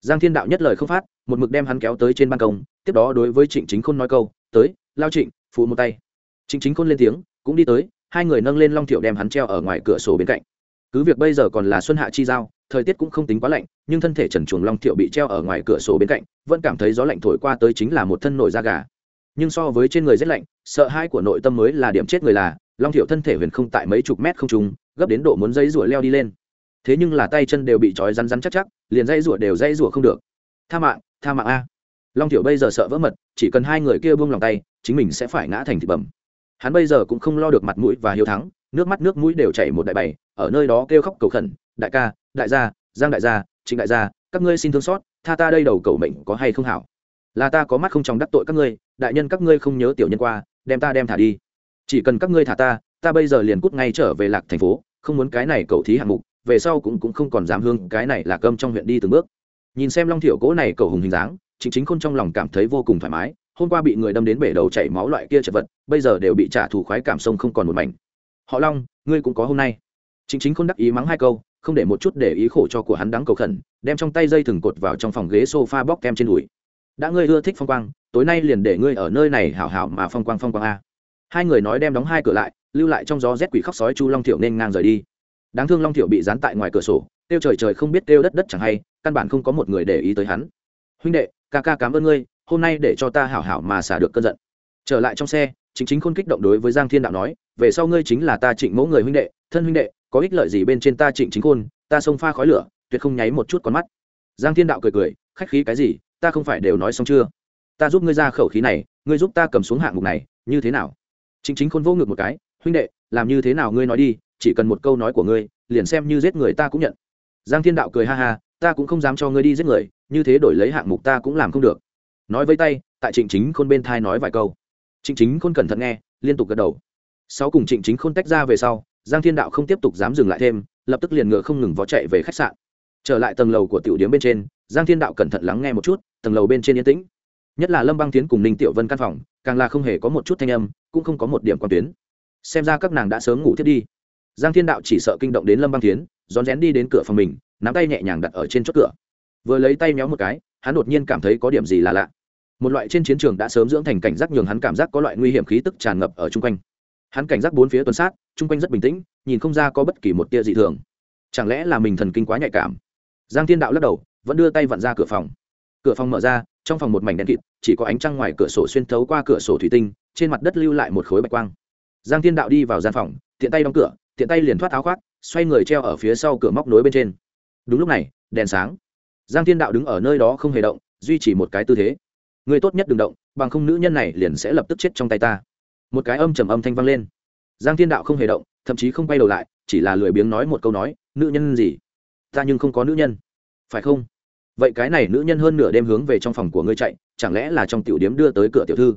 Giang thiên đạo nhất lời không phát, một mực đem hắn kéo tới trên ban công, tiếp đó đối với trịnh chính khôn nói câu, tới, lao trịnh, phụ một tay. Trịnh chính khôn lên tiếng cũng đi tới, hai người nâng lên long thiệu đem hắn treo ở ngoài cửa sổ bên cạnh. Cứ việc bây giờ còn là xuân hạ chi giao, thời tiết cũng không tính quá lạnh, nhưng thân thể trần chuồng long thiệu bị treo ở ngoài cửa sổ bên cạnh, vẫn cảm thấy gió lạnh thổi qua tới chính là một thân nổi da gà. Nhưng so với trên người rét lạnh, sợ hãi của nội tâm mới là điểm chết người là, long thiệu thân thể huyền không tại mấy chục mét không trùng gấp đến độ muốn dây rủa leo đi lên. Thế nhưng là tay chân đều bị trói rắn rắn chắc chắc, liền dây rủa đều dây rủa không được. Tha mạng tha mạng a. Long thiệu bây giờ sợ vỡ mật, chỉ cần hai người kia buông lòng tay, chính mình sẽ phải ngã thành thịt bẩm hắn bây giờ cũng không lo được mặt mũi và hiếu thắng, nước mắt nước mũi đều chảy một đại bày ở nơi đó kêu khóc cầu khẩn, đại ca, đại gia, giang đại gia, trịnh đại gia, các ngươi xin thương xót, tha ta đây đầu cầu mệnh có hay không hảo? Là ta có mắt không trong đắc tội các ngươi, đại nhân các ngươi không nhớ tiểu nhân qua, đem ta đem thả đi. Chỉ cần các ngươi thả ta ta bây giờ liền cút ngay trở về lạc thành phố, không muốn cái này cầu thí hạng mục, về sau cũng cũng không còn dám hương cái này là cơm trong huyện đi từng bước. Nhìn xem long thiểu cố này cầu hùng hình dáng chính chính khôn trong lòng cảm thấy vô cùng thoải mái hôm qua bị người đâm đến bể đầu chảy máu loại kia chật vật, bây giờ đều bị trả thù khoái cảm sông không còn một mảnh. Họ long, ngươi cũng có hôm nay. Chính chính không đắc ý mắng hai câu, không để một chút để ý khổ cho của hắn đắng cầu khẩn, đem trong tay dây thừng cột vào trong phòng ghế sofa bóc kem trên đùi. Đã ngươi ưa thích phong quang, tối nay liền để ngươi ở nơi này hảo hảo mà phong quang phong quang a. Hai người nói đem đóng hai cửa lại, lưu lại trong gió rét quỷ khóc sói chu long thiểu nên ngang rời đi. Đáng thương long thiểu bị dán tại ngoài cửa sổ, kêu trời trời không biết kêu đất đất chẳng hay, căn bản không có một người để ý tới hắn. Huynh đệ, ca ca cảm ơn ngươi hôm nay để cho ta hảo hảo mà xả được cơn giận. Trở lại trong xe, chính chính khôn kích động đối với giang thiên đạo nói, về sau ngươi chính là ta trịnh mẫu người huynh đệ, thân huynh đệ, có ích lợi gì bên trên ta trịnh chính khôn, ta xông pha khói lửa, tuyệt không nháy một chút con mắt. Giang thiên đạo cười cười, khách khí cái gì, ta không phải đều nói xong chưa? Ta giúp ngươi ra khẩu khí này, ngươi giúp ta cầm xuống hạng mục này, như thế nào? Chính chính khôn vô ngược một cái, huynh đệ, làm như thế nào ngươi nói đi, chỉ cần một câu nói của ngươi, liền xem như giết người ta cũng nhận. Giang thiên đạo cười ha ha, ta cũng không dám cho ngươi đi giết người, như thế đổi lấy hạng mục ta cũng làm không được nói với tay, tại trịnh chính khôn bên thai nói vài câu. Trịnh chính khôn cẩn thận nghe, liên tục gật đầu. Sau cùng trịnh chính khôn tách ra về sau, giang thiên đạo không tiếp tục dám dừng lại thêm, lập tức liền ngựa không ngừng vó chạy về khách sạn. Trở lại tầng lầu của tiểu điếm bên trên, giang thiên đạo cẩn thận lắng nghe một chút, tầng lầu bên trên yên tĩnh. Nhất là lâm băng tiến cùng ninh tiểu vân căn phòng, càng là không hề có một chút thanh âm, cũng không có một điểm quan tuyến. Xem ra các nàng đã sớm ngủ thiết đi. Giang thiên đạo chỉ sợ kinh động đến lâm băng tiến, rón rén đi đến cửa phòng mình, nắm tay nhẹ nhàng đặt ở trên chốt cửa. Vừa lấy tay méo một cái, hắn đột nhiên cảm thấy có điểm gì là lạ một loại trên chiến trường đã sớm dưỡng thành cảnh giác nhường hắn cảm giác có loại nguy hiểm khí tức tràn ngập ở chung quanh. Hắn cảnh giác bốn phía tuần sát, chung quanh rất bình tĩnh, nhìn không ra có bất kỳ một tia dị thường. Chẳng lẽ là mình thần kinh quá nhạy cảm? Giang thiên đạo lắc đầu, vẫn đưa tay vặn ra cửa phòng. Cửa phòng mở ra, trong phòng một mảnh đen kịt, chỉ có ánh trăng ngoài cửa sổ xuyên thấu qua cửa sổ thủy tinh, trên mặt đất lưu lại một khối bạch quang. Giang thiên đạo đi vào gian phòng, tiện tay đóng cửa, tiện tay liền thoát áo khoác, xoay người treo ở phía sau cửa móc nối bên trên. Đúng lúc này, đèn sáng. Giang thiên đạo đứng ở nơi đó không hề động, duy trì một cái tư thế người tốt nhất đừng động, bằng không nữ nhân này liền sẽ lập tức chết trong tay ta. Một cái âm trầm âm thanh vang lên. Giang thiên đạo không hề động, thậm chí không quay đầu lại, chỉ là lười biếng nói một câu nói, nữ nhân gì? Ta nhưng không có nữ nhân. Phải không? Vậy cái này nữ nhân hơn nửa đêm hướng về trong phòng của ngươi chạy, chẳng lẽ là trong tiểu điếm đưa tới cửa tiểu thư?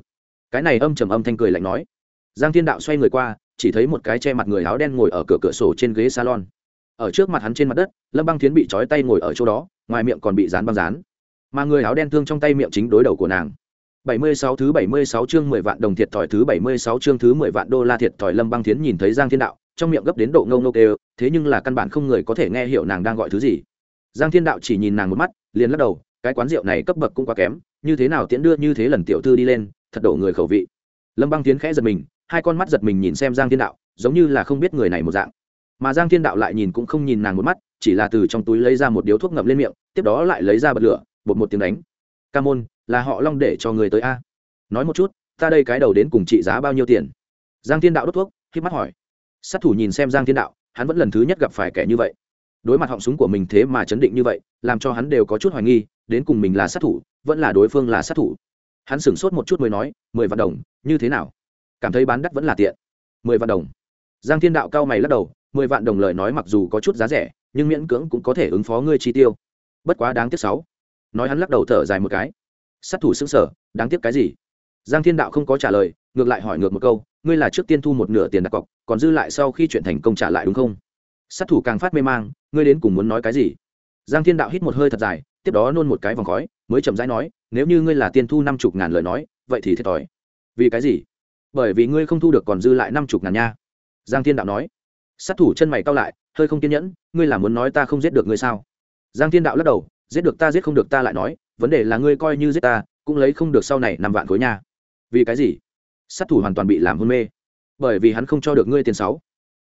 Cái này âm trầm âm thanh cười lạnh nói. Giang thiên đạo xoay người qua, chỉ thấy một cái che mặt người áo đen ngồi ở cửa cửa sổ trên ghế salon. Ở trước mặt hắn trên mặt đất, lâm băng Thiến bị trói tay ngồi ở chỗ đó, ngoài miệng còn bị dán băng dán mà người áo đen thương trong tay miệng chính đối đầu của nàng 76 thứ 76 chương 10 vạn đồng thiệt thòi thứ 76 chương thứ 10 vạn đô la thiệt thòi Lâm Băng Thiến nhìn thấy Giang Thiên Đạo, trong miệng gấp đến độ ngâu ngâu kêu, thế nhưng là căn bản không người có thể nghe hiểu nàng đang gọi thứ gì. Giang Thiên Đạo chỉ nhìn nàng một mắt, liền lắc đầu, cái quán rượu này cấp bậc cũng quá kém, như thế nào tiễn đưa như thế lần tiểu thư đi lên, thật đổ người khẩu vị. Lâm Băng Thiến khẽ giật mình, hai con mắt giật mình nhìn xem Giang Thiên Đạo, giống như là không biết người này một dạng. Mà Giang Thiên Đạo lại nhìn cũng không nhìn nàng một mắt, chỉ là từ trong túi lấy ra một điếu thuốc ngậm lên miệng, tiếp đó lại lấy ra bật lửa, bột một tiếng đánh. "Ca môn, là họ Long để cho người tới a?" nói một chút ta đây cái đầu đến cùng trị giá bao nhiêu tiền? Giang thiên đạo đốt thuốc khi mắt hỏi. Sát thủ nhìn xem giang thiên đạo hắn vẫn lần thứ nhất gặp phải kẻ như vậy. Đối mặt họng súng của mình thế mà chấn định như vậy làm cho hắn đều có chút hoài nghi đến cùng mình là sát thủ vẫn là đối phương là sát thủ. Hắn sửng sốt một chút mới nói mười vạn đồng như thế nào? Cảm thấy bán đắt vẫn là tiện. Mười vạn đồng. Giang thiên đạo cao mày lắc đầu mười vạn đồng lời nói mặc dù có chút giá rẻ nhưng miễn cưỡng cũng có thể ứng phó ngươi chi tiêu. Bất quá đáng tiếc sáu nói hắn lắc đầu thở dài một cái. Sát thủ xứng sở đáng tiếc cái gì? Giang thiên đạo không có trả lời, ngược lại hỏi ngược một câu, ngươi là trước tiên thu một nửa tiền đặt cọc, còn dư lại sau khi chuyện thành công trả lại đúng không? Sát thủ càng phát mê mang, ngươi đến cùng muốn nói cái gì? Giang thiên đạo hít một hơi thật dài, tiếp đó nôn một cái vòng khói, mới chậm rãi nói, nếu như ngươi là tiên thu năm chục ngàn lời nói, vậy thì thiệt thòi. Vì cái gì? Bởi vì ngươi không thu được còn dư lại năm chục ngàn nha. Giang thiên đạo nói. Sát thủ chân mày cao lại, hơi không kiên nhẫn, ngươi là muốn nói ta không giết được ngươi sao? Giang thiên đạo lắc đầu giết được ta giết không được ta lại nói, vấn đề là ngươi coi như giết ta, cũng lấy không được sau này năm vạn khối nha. Vì cái gì? Sát thủ hoàn toàn bị làm hôn mê. Bởi vì hắn không cho được ngươi tiền sáu.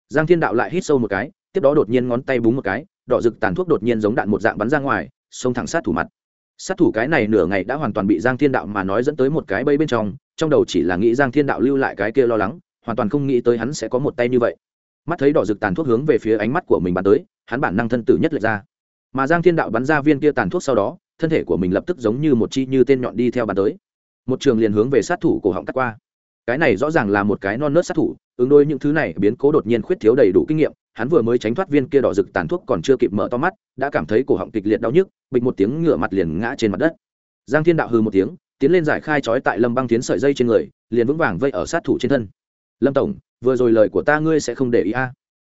Giang thiên đạo lại hít sâu một cái, tiếp đó đột nhiên ngón tay búng một cái, đỏ rực tàn thuốc đột nhiên giống đạn một dạng bắn ra ngoài, xông thẳng sát thủ mặt. Sát thủ cái này nửa ngày đã hoàn toàn bị giang thiên đạo mà nói dẫn tới một cái bẫy bên trong trong đầu chỉ là nghĩ giang thiên đạo lưu lại cái kia lo lắng, hoàn toàn không nghĩ tới hắn sẽ có một tay như vậy. Mắt thấy đỏ rực tàn thuốc hướng về phía ánh mắt của mình bắn tới, hắn bản năng thân tử nhất lệch ra mà giang thiên đạo bắn ra viên kia tàn thuốc sau đó, thân thể của mình lập tức giống như một chi như tên nhọn đi theo bàn tới. Một trường liền hướng về sát thủ cổ họng cắt qua. Cái này rõ ràng là một cái non nớt sát thủ, ứng đôi những thứ này, biến cố đột nhiên khuyết thiếu đầy đủ kinh nghiệm, hắn vừa mới tránh thoát viên kia đỏ rực tàn thuốc còn chưa kịp mở to mắt, đã cảm thấy cổ họng kịch liệt đau nhức, bịch một tiếng ngửa mặt liền ngã trên mặt đất. Giang thiên đạo hư một tiếng, tiến lên giải khai trói tại lâm băng tiến sợi dây trên người, liền vững vàng vây ở sát thủ trên thân. Lâm tổng, vừa rồi lời của ta ngươi sẽ không để ý a. À?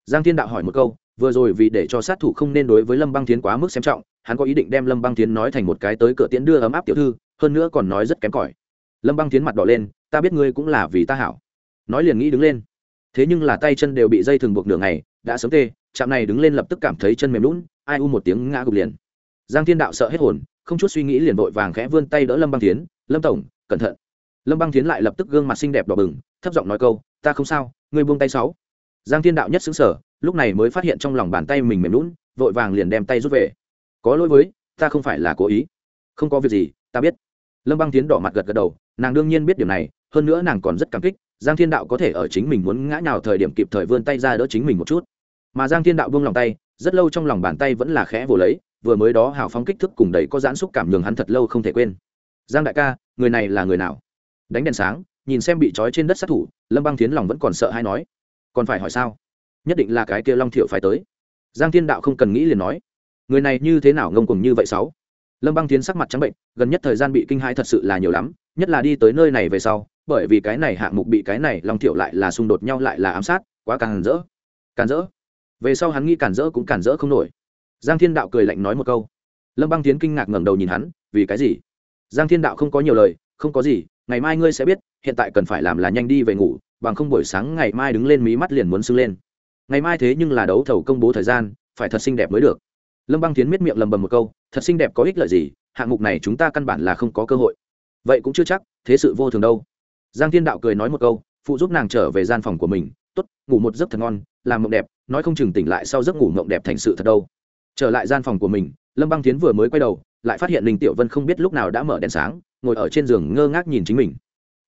giang thiên đạo hỏi một câu vừa rồi vì để cho sát thủ không nên đối với lâm băng tiến quá mức xem trọng, hắn có ý định đem lâm băng tiến nói thành một cái tới cửa tiễn đưa ấm áp tiểu thư, hơn nữa còn nói rất kém cỏi. Lâm băng tiến mặt đỏ lên, ta biết ngươi cũng là vì ta hảo. Nói liền nghĩ đứng lên. Thế nhưng là tay chân đều bị dây thừng buộc nửa ngày, đã sớm tê, chạm này đứng lên lập tức cảm thấy chân mềm lún, ai u một tiếng ngã gục liền. Giang thiên đạo sợ hết hồn, không chút suy nghĩ liền vội vàng khẽ vươn tay đỡ lâm băng tiến lâm tổng, cẩn thận. Lâm băng tiến lại lập tức gương mặt xinh đẹp đỏ bừng, thấp giọng nói câu, ta không sao, ngươi buông tay sáu. Giang thiên đạo nhất xứng sở lúc này mới phát hiện trong lòng bàn tay mình mềm lún, vội vàng liền đem tay rút về. Có lỗi với, ta không phải là cố ý. Không có việc gì, ta biết. Lâm băng tiến đỏ mặt gật gật đầu, nàng đương nhiên biết điều này, hơn nữa nàng còn rất cảm kích, giang thiên đạo có thể ở chính mình muốn ngã nào thời điểm kịp thời vươn tay ra đỡ chính mình một chút. Mà giang thiên đạo buông lòng tay, rất lâu trong lòng bàn tay vẫn là khẽ vồ lấy, vừa mới đó hào phóng kích thước cùng đấy có giãn xúc cảm nhường hắn thật lâu không thể quên. Giang đại ca, người này là người nào? Đánh đèn sáng, nhìn xem bị trói trên đất sát thủ, lâm băng tiến lòng vẫn còn sợ hay nói. Còn phải hỏi sao? Nhất định là cái kia long thiệu phải tới. Giang thiên đạo không cần nghĩ liền nói, người này như thế nào ngông cùng như vậy sáu? Lâm băng tiến sắc mặt trắng bệnh, gần nhất thời gian bị kinh hãi thật sự là nhiều lắm, nhất là đi tới nơi này về sau, bởi vì cái này hạng mục bị cái này long thiệu lại là xung đột nhau lại là ám sát, quá càng rỡ. Càng rỡ. Về sau hắn nghĩ cản rỡ cũng cản rỡ không nổi. Giang thiên đạo cười lạnh nói một câu. Lâm băng tiến kinh ngạc ngẩng đầu nhìn hắn, vì cái gì? Giang thiên đạo không có nhiều lời, không có gì, ngày mai ngươi sẽ biết, hiện tại cần phải làm là nhanh đi về ngủ, bằng không buổi sáng ngày mai đứng lên mí mắt liền muốn sưng lên ngày mai thế nhưng là đấu thầu công bố thời gian, phải thật xinh đẹp mới được. Lâm băng tiến miết miệng lầm bầm một câu, thật xinh đẹp có ích lợi gì, hạng mục này chúng ta căn bản là không có cơ hội. Vậy cũng chưa chắc, thế sự vô thường đâu. Giang thiên đạo cười nói một câu, phụ giúp nàng trở về gian phòng của mình t ố t ngủ một giấc thật ngon, làm mộng đẹp, nói không chừng tỉnh lại sau giấc ngủ mộng đẹp thành sự thật đâu. Trở lại gian phòng của mình, lâm băng tiến vừa mới quay đầu, lại phát hiện linh tiểu vân không biết lúc nào đã mở đèn sáng, ngồi ở trên giường ngơ ngác nhìn chính mình.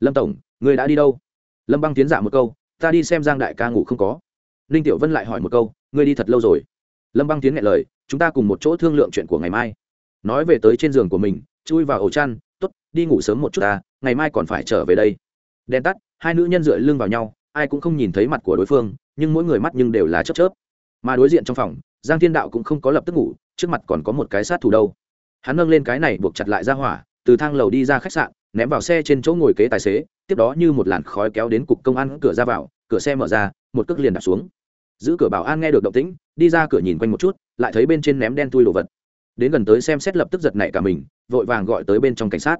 Lâm tổng người đã đi đâu? Lâm băng tiến dạ một câu, ta đi xem giang đại ca ngủ không có ninh tiểu vân lại hỏi một câu, ngươi đi thật lâu rồi? Lâm băng tiến nghe lời, chúng ta cùng một chỗ thương lượng chuyện của ngày mai. Nói về tới trên giường của mình, chui vào ổ chăn t ố t đi ngủ sớm một chút ta, ngày mai còn phải trở về đây. Đèn tắt, hai nữ nhân dựa lưng vào nhau, ai cũng không nhìn thấy mặt của đối phương, nhưng mỗi người mắt nhưng đều là chớp chớp. Mà đối diện trong phòng, giang thiên đạo cũng không có lập tức ngủ, trước mặt còn có một cái sát thủ đâu. Hắn nâng lên cái này buộc chặt lại ra hỏa, từ thang lầu đi ra khách sạn, ném vào xe trên chỗ ngồi kế tài xế, tiếp đó như một làn khói kéo đến cục công an cửa ra vào, cửa xe mở ra một cước liền đạp xuống. Giữ cửa bảo an nghe được động tĩnh, đi ra cửa nhìn quanh một chút, lại thấy bên trên ném đen tui đồ vật. Đến gần tới xem xét lập tức giật nảy cả mình, vội vàng gọi tới bên trong cảnh sát.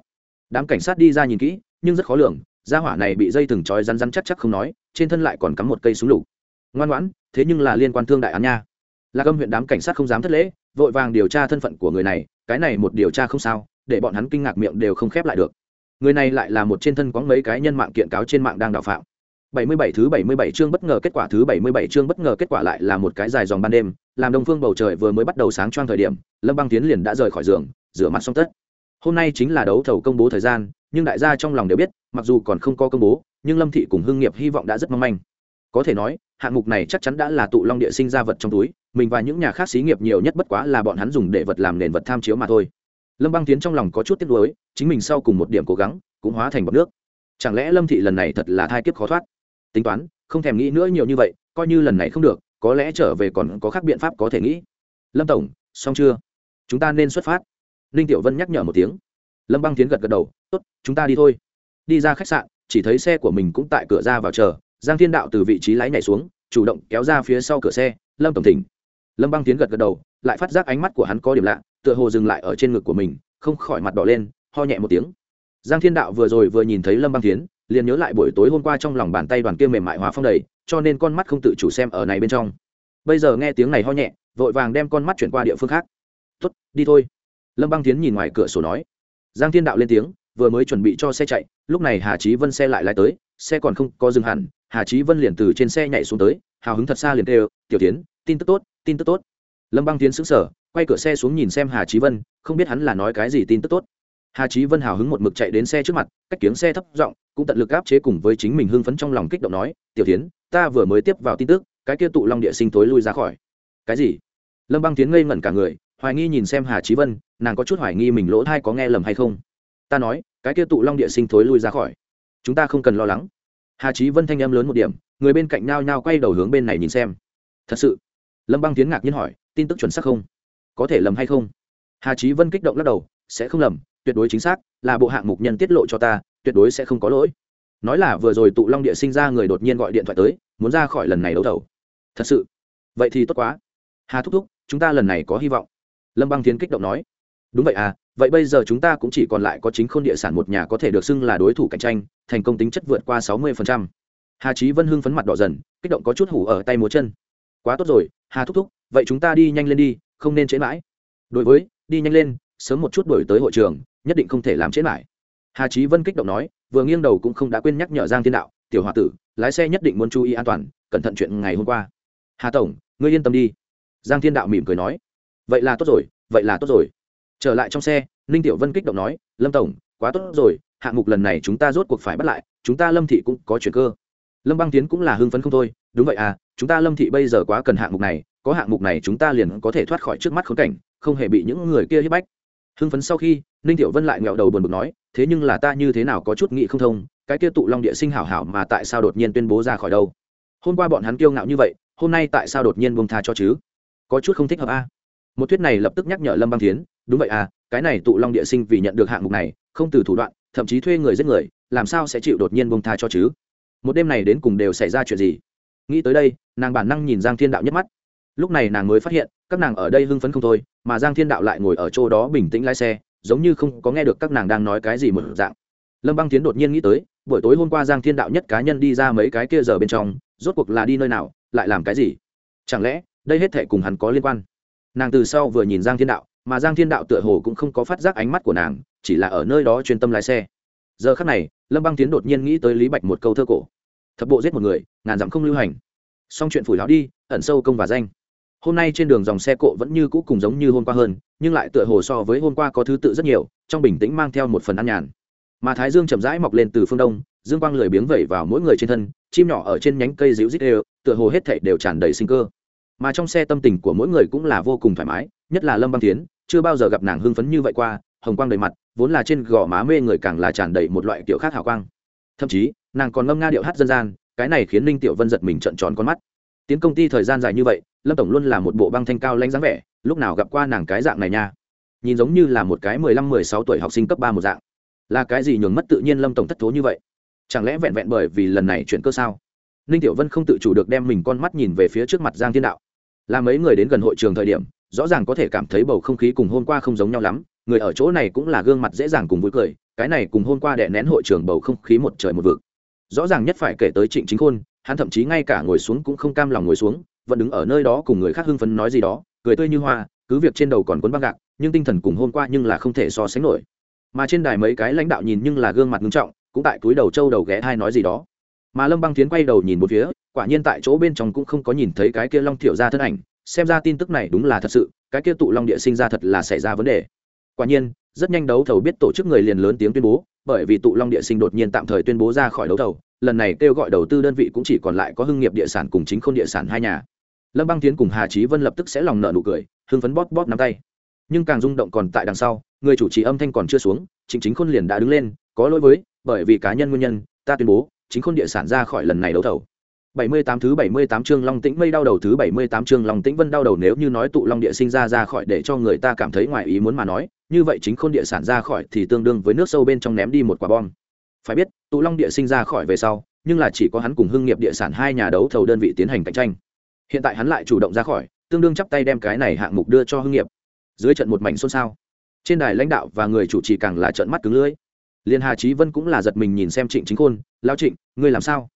Đám cảnh sát đi ra nhìn kỹ, nhưng rất khó lường, gia hỏa này bị dây thừng trói rắn rắn chắc chắc không nói, trên thân lại còn cắm một cây súng lục. Ngoan ngoãn, thế nhưng là liên quan thương đại án nha. Là âm huyện đám cảnh sát không dám thất lễ, vội vàng điều tra thân phận của người này, cái này một điều tra không sao, để bọn hắn kinh ngạc miệng đều không khép lại được. Người này lại là một trên thân có mấy cái nhân mạng kiện cáo trên mạng đang đào phạm. 77 thứ 77 chương bất ngờ kết quả thứ 77 chương bất ngờ kết quả lại là một cái dài dòng ban đêm, làm đông phương bầu trời vừa mới bắt đầu sáng choang thời điểm, Lâm Băng Tiến liền đã rời khỏi giường, rửa mặt xong tất. Hôm nay chính là đấu thầu công bố thời gian, nhưng đại gia trong lòng đều biết, mặc dù còn không có công bố, nhưng Lâm thị cùng Hưng Nghiệp hy vọng đã rất mong manh. Có thể nói, hạng mục này chắc chắn đã là tụ long địa sinh ra vật trong túi, mình và những nhà khác xí nghiệp nhiều nhất bất quá là bọn hắn dùng để vật làm nền vật tham chiếu mà thôi lâm băng tiến trong lòng có chút tiếc nuối chính mình sau cùng một điểm cố gắng cũng hóa thành bọt nước chẳng lẽ lâm thị lần này thật là thai kiếp khó thoát tính toán, không thèm nghĩ nữa nhiều như vậy, coi như lần này không được, có lẽ trở về còn có khác biện pháp có thể nghĩ. Lâm tổng, xong chưa? Chúng ta nên xuất phát. Ninh tiểu vân nhắc nhở một tiếng. Lâm băng tiến gật gật đầu, tốt, chúng ta đi thôi. Đi ra khách sạn, chỉ thấy xe của mình cũng tại cửa ra vào chờ, giang thiên đạo từ vị trí lái nhảy xuống, chủ động kéo ra phía sau cửa xe, lâm tổng thỉnh. Lâm băng tiến gật gật đầu, lại phát giác ánh mắt của hắn có điểm lạ, tựa hồ dừng lại ở trên ngực của mình, không khỏi mặt đỏ lên, ho nhẹ một tiếng. Giang thiên đạo vừa rồi vừa nhìn thấy lâm băng tiến liền nhớ lại buổi tối hôm qua trong lòng bàn tay đoàn kia mềm mại hòa phong đầy, cho nên con mắt không tự chủ xem ở này bên trong. Bây giờ nghe tiếng này ho nhẹ, vội vàng đem con mắt chuyển qua địa phương khác. Tuất đi thôi. Lâm băng tiến nhìn ngoài cửa sổ nói. Giang thiên đạo lên tiếng, vừa mới chuẩn bị cho xe chạy, lúc này hà trí vân xe lại lái tới, xe còn không có dừng hẳn, hà trí vân liền từ trên xe nhảy xuống tới, hào hứng thật xa liền kêu, tiểu tiến, tin tức tốt, tin tức tốt. Lâm băng tiến xứng sở quay cửa xe xuống nhìn xem hà trí vân, không biết hắn là nói cái gì tin tức tốt hà trí vân hào hứng một mực chạy đến xe trước mặt, cách kiếng xe thấp giọng, cũng tận lực áp chế cùng với chính mình hưng phấn trong lòng kích động nói, tiểu tiến ta vừa mới tiếp vào tin tức, cái kia tụ long địa sinh tối lui ra khỏi. Cái gì? Lâm băng tiến ngây ngẩn cả người, hoài nghi nhìn xem hà trí vân, nàng có chút hoài nghi mình lỗ thai có nghe lầm hay không. Ta nói, cái kia tụ long địa sinh thối lui ra khỏi. Chúng ta không cần lo lắng. Hà trí vân thanh em lớn một điểm, người bên cạnh nhao nhao quay đầu hướng bên này nhìn xem. Thật sự? Lâm băng tiến ngạc nhiên hỏi, tin tức chuẩn xác không? Có thể lầm hay không? Hà trí vân kích động lắc đầu, sẽ không lầm tuyệt đối chính xác, là bộ hạng mục nhân tiết lộ cho ta, tuyệt đối sẽ không có lỗi. Nói là vừa rồi tụ long địa sinh ra người đột nhiên gọi điện thoại tới, muốn ra khỏi lần này đấu thầu. Thật sự? Vậy thì tốt quá. Hà thúc thúc, chúng ta lần này có hy vọng. Lâm băng tiến kích động nói. Đúng vậy à vậy bây giờ chúng ta cũng chỉ còn lại có chính khôn địa sản một nhà có thể được xưng là đối thủ cạnh tranh, thành công tính chất vượt qua sáu mươi hà trí vân hưng phấn mặt đỏ dần, kích động có chút hủ ở tay múa chân. Quá tốt rồi, hà thúc thúc, vậy chúng ta đi nhanh lên đi, không nên chế mãi. Đối với, đi nhanh lên sớm một chút đổi tới hội trường, nhất định không thể làm chết lại hà trí vân kích động nói, vừa nghiêng đầu cũng không đã quên nhắc nhở giang thiên đạo, tiểu h tử, lái xe nhất định muốn chú ý an toàn, cẩn thận chuyện ngày hôm qua. Hà tổng, ngươi yên tâm đi. Giang thiên đạo mỉm cười nói. Vậy là tốt rồi, vậy là tốt rồi. Trở lại trong xe, ninh tiểu vân kích động nói, lâm tổng, quá tốt rồi, hạng mục lần này chúng ta rốt cuộc phải bắt lại, chúng ta lâm thị cũng có chuyện cơ. Lâm băng tiến cũng là hưng phấn không thôi, đúng vậy à chúng ta lâm thị bây giờ quá cần hạng mục này, có hạng mục này chúng ta liền có thể thoát khỏi trước mắt khốn cảnh, không hề bị những người kia hiếp bách hưng phấn sau khi, ninh tiểu vân lại nghẹo đầu buồn bực nói, thế nhưng là ta như thế nào có chút nghị không thông, cái kia tụ long địa sinh hảo hảo mà tại sao đột nhiên tuyên bố ra khỏi đâu? Hôm qua bọn hắn kiêu ngạo như vậy, hôm nay tại sao đột nhiên buông tha cho chứ? Có chút không thích hợp a. À? một thuyết này lập tức nhắc nhở lâm băng tiến đúng vậy à cái này tụ long địa sinh vì nhận được hạng mục này, không từ thủ đoạn, thậm chí thuê người giết người, làm sao sẽ chịu đột nhiên buông tha cho chứ? Một đêm này đến cùng đều xảy ra chuyện gì? Nghĩ tới đây, nàng bản năng nhìn giang thiên đạo nhất mắt lúc này nàng mới phát hiện, các nàng ở đây hưng phấn không thôi, mà giang thiên đạo lại ngồi ở chỗ đó bình tĩnh lái xe, giống như không có nghe được các nàng đang nói cái gì một dạng. Lâm băng tiến đột nhiên nghĩ tới, buổi tối hôm qua giang thiên đạo nhất cá nhân đi ra mấy cái kia giờ bên trong, rốt cuộc là đi nơi nào, lại làm cái gì? Chẳng lẽ, đây hết thể cùng hắn có liên quan? Nàng từ sau vừa nhìn giang thiên đạo, mà giang thiên đạo tựa hồ cũng không có phát giác ánh mắt của nàng, chỉ là ở nơi đó chuyên tâm lái xe. Giờ khắc này, lâm băng tiến đột nhiên nghĩ tới lý bạch một câu thơ cổ. Thập bộ giết một người, ngàn dặm không lưu hành. Xong chuyện phủi lão đi, ẩn sâu công và danh hôm nay trên đường dòng xe cộ vẫn như cũ cùng giống như hôm qua hơn, nhưng lại tựa hồ so với hôm qua có thứ tự rất nhiều, trong bình tĩnh mang theo một phần ăn nhàn. Mà thái dương chậm rãi mọc lên từ phương đông, dương quang lười biếng vẩy vào mỗi người trên thân, chim nhỏ ở trên nhánh cây dịu rít đều, tựa hồ hết thảy đều tràn đầy sinh cơ. Mà trong xe tâm tình của mỗi người cũng là vô cùng thoải mái, nhất là lâm băng tiến chưa bao giờ gặp nàng hưng phấn như vậy qua, hồng quang đầy mặt, vốn là trên gò má mê người càng là tràn đầy một loại kiểu khác hào quang. Thậm chí, nàng còn ngâm nga điệu hát dân gian, cái này khiến ninh tiểu vân giật mình trợn tròn con mắt. Tiến công ty thời gian dài như vậy lâm tổng luôn là một bộ băng thanh cao lanh dáng vẻ, lúc nào gặp qua nàng cái dạng này nha. Nhìn giống như là một cái mười lăm, mười sáu tuổi học sinh cấp ba một dạng. Là cái gì nhường mất tự nhiên lâm tổng thất thố như vậy? Chẳng lẽ vẹn vẹn bởi vì lần này chuyện cơ sao? Ninh tiểu vân không tự chủ được đem mình con mắt nhìn về phía trước mặt giang thiên đạo. Là mấy người đến gần hội trường thời điểm, rõ ràng có thể cảm thấy bầu không khí cùng hôm qua không giống nhau lắm, người ở chỗ này cũng là gương mặt dễ dàng cùng vui cười, cái này cùng hôm qua đệ nén hội trường bầu không khí một trời một vực. Rõ ràng nhất phải kể tới trịnh chính khôn, hắn thậm chí ngay cả ngồi xuống cũng không cam lòng ngồi xuống vẫn đứng ở nơi đó cùng người khác hưng phấn nói gì đó, cười tươi như hoa, cứ việc trên đầu còn cuốn băng gạc, nhưng tinh thần cùng hôm qua nhưng là không thể so sánh nổi. Mà trên đài mấy cái lãnh đạo nhìn nhưng là gương mặt nghiêm trọng, cũng tại túi đầu trâu đầu ghé thai nói gì đó. Mà lâm băng tiến quay đầu nhìn một phía, quả nhiên tại chỗ bên trong cũng không có nhìn thấy cái kia long thiểu ra thân ảnh, xem ra tin tức này đúng là thật sự, cái kia tụ long địa sinh ra thật là xảy ra vấn đề. Quả nhiên, rất nhanh đấu thầu biết tổ chức người liền lớn tiếng tuyên bố, bởi vì tụ long địa sinh đột nhiên tạm thời tuyên bố ra khỏi đấu thầu, lần này kêu gọi đầu tư đơn vị cũng chỉ còn lại có hưng nghiệp địa sản cùng chính khôn địa sản hai nhà lâm băng tiến cùng hà trí vân lập tức sẽ lòng nợ nụ cười hưng phấn bóp bóp nắm tay nhưng càng rung động còn tại đằng sau người chủ trì âm thanh còn chưa xuống chính chính khôn liền đã đứng lên có lỗi với bởi vì cá nhân nguyên nhân ta tuyên bố chính khôn địa sản ra khỏi lần này đấu thầu 78 thứ 78 chương Long Tĩnh Mây đau đầu thứ 78 chương Long Tĩnh Vân đau đầu nếu như nói tụ Long địa sinh ra ra khỏi để cho người ta cảm thấy ngoài ý muốn mà nói, như vậy chính khôn địa sản ra khỏi thì tương đương với nước sâu bên trong ném đi một quả bom. Phải biết, tụ Long địa sinh ra khỏi về sau, nhưng là chỉ có hắn cùng Hưng nghiệp địa sản hai nhà đấu thầu đơn vị tiến hành cạnh tranh. Hiện tại hắn lại chủ động ra khỏi, tương đương chắp tay đem cái này hạng mục đưa cho Hưng nghiệp. Dưới trận một mảnh xôn xao. Trên đài lãnh đạo và người chủ trì càng là trợn mắt cứng lưỡi. Liên Hà trí Vân cũng là giật mình nhìn xem Trịnh Chính Khôn, "Lão Trịnh, ngươi làm sao?"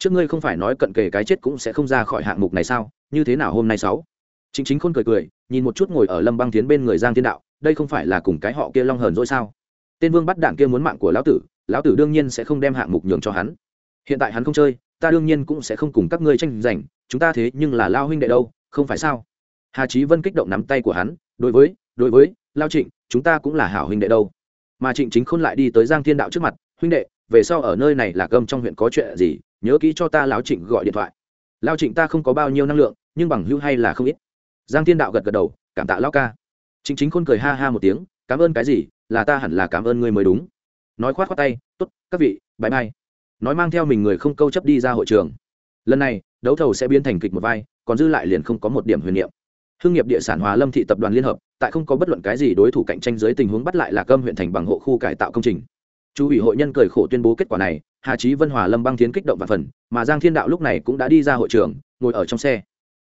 trước ngươi không phải nói cận kề cái chết cũng sẽ không ra khỏi hạng mục này sao như thế nào hôm nay sáu trịnh chính khôn cười cười nhìn một chút ngồi ở lâm băng tiến bên người giang thiên đạo đây không phải là cùng cái họ kia long hờn rồi sao tên vương bắt đạn kia muốn mạng của lão tử lão tử đương nhiên sẽ không đem hạng mục nhường cho hắn hiện tại hắn không chơi ta đương nhiên cũng sẽ không cùng các ngươi tranh giành, chúng ta thế nhưng là lao huynh đệ đâu, không phải sao? Hà trí vân kích động nắm tay của hắn, đối với đối với, lao trịnh, chúng ta cũng là hảo huynh đệ đâu. Mà trịnh chính khôn lại đi tới giang thiên đạo trước mặt, huynh đệ, về sau ở nơi này là cơm trong huyện có chuyện gì, nhớ kỹ cho ta lão trịnh gọi điện thoại. Lao trịnh ta không có bao nhiêu năng lượng, nhưng bằng hữu hay là không ít. Giang thiên đạo gật gật đầu, cảm tạ lão ca. Trịnh chính khôn cười ha ha một tiếng, cảm ơn cái gì, là ta hẳn là cảm ơn ngươi mới đúng. Nói khoát khoát tay, tốt, các vị bãi mai nói mang theo mình người không câu chấp đi ra hội trường. Lần này, đấu thầu sẽ biến thành kịch một vai, còn dư lại liền không có một điểm huyền niệm. Hương nghiệp địa sản hòa lâm thị tập đoàn liên hợp, tại không có bất luận cái gì đối thủ cạnh tranh dưới tình huống bắt lại lạc âm huyện thành bằng hộ khu cải tạo công trình. Chú ủy hội nhân cười khổ tuyên bố kết quả này, hà trí vân hòa lâm băng tiến kích động và phần, mà giang thiên đạo lúc này cũng đã đi ra hội trường, ngồi ở trong xe.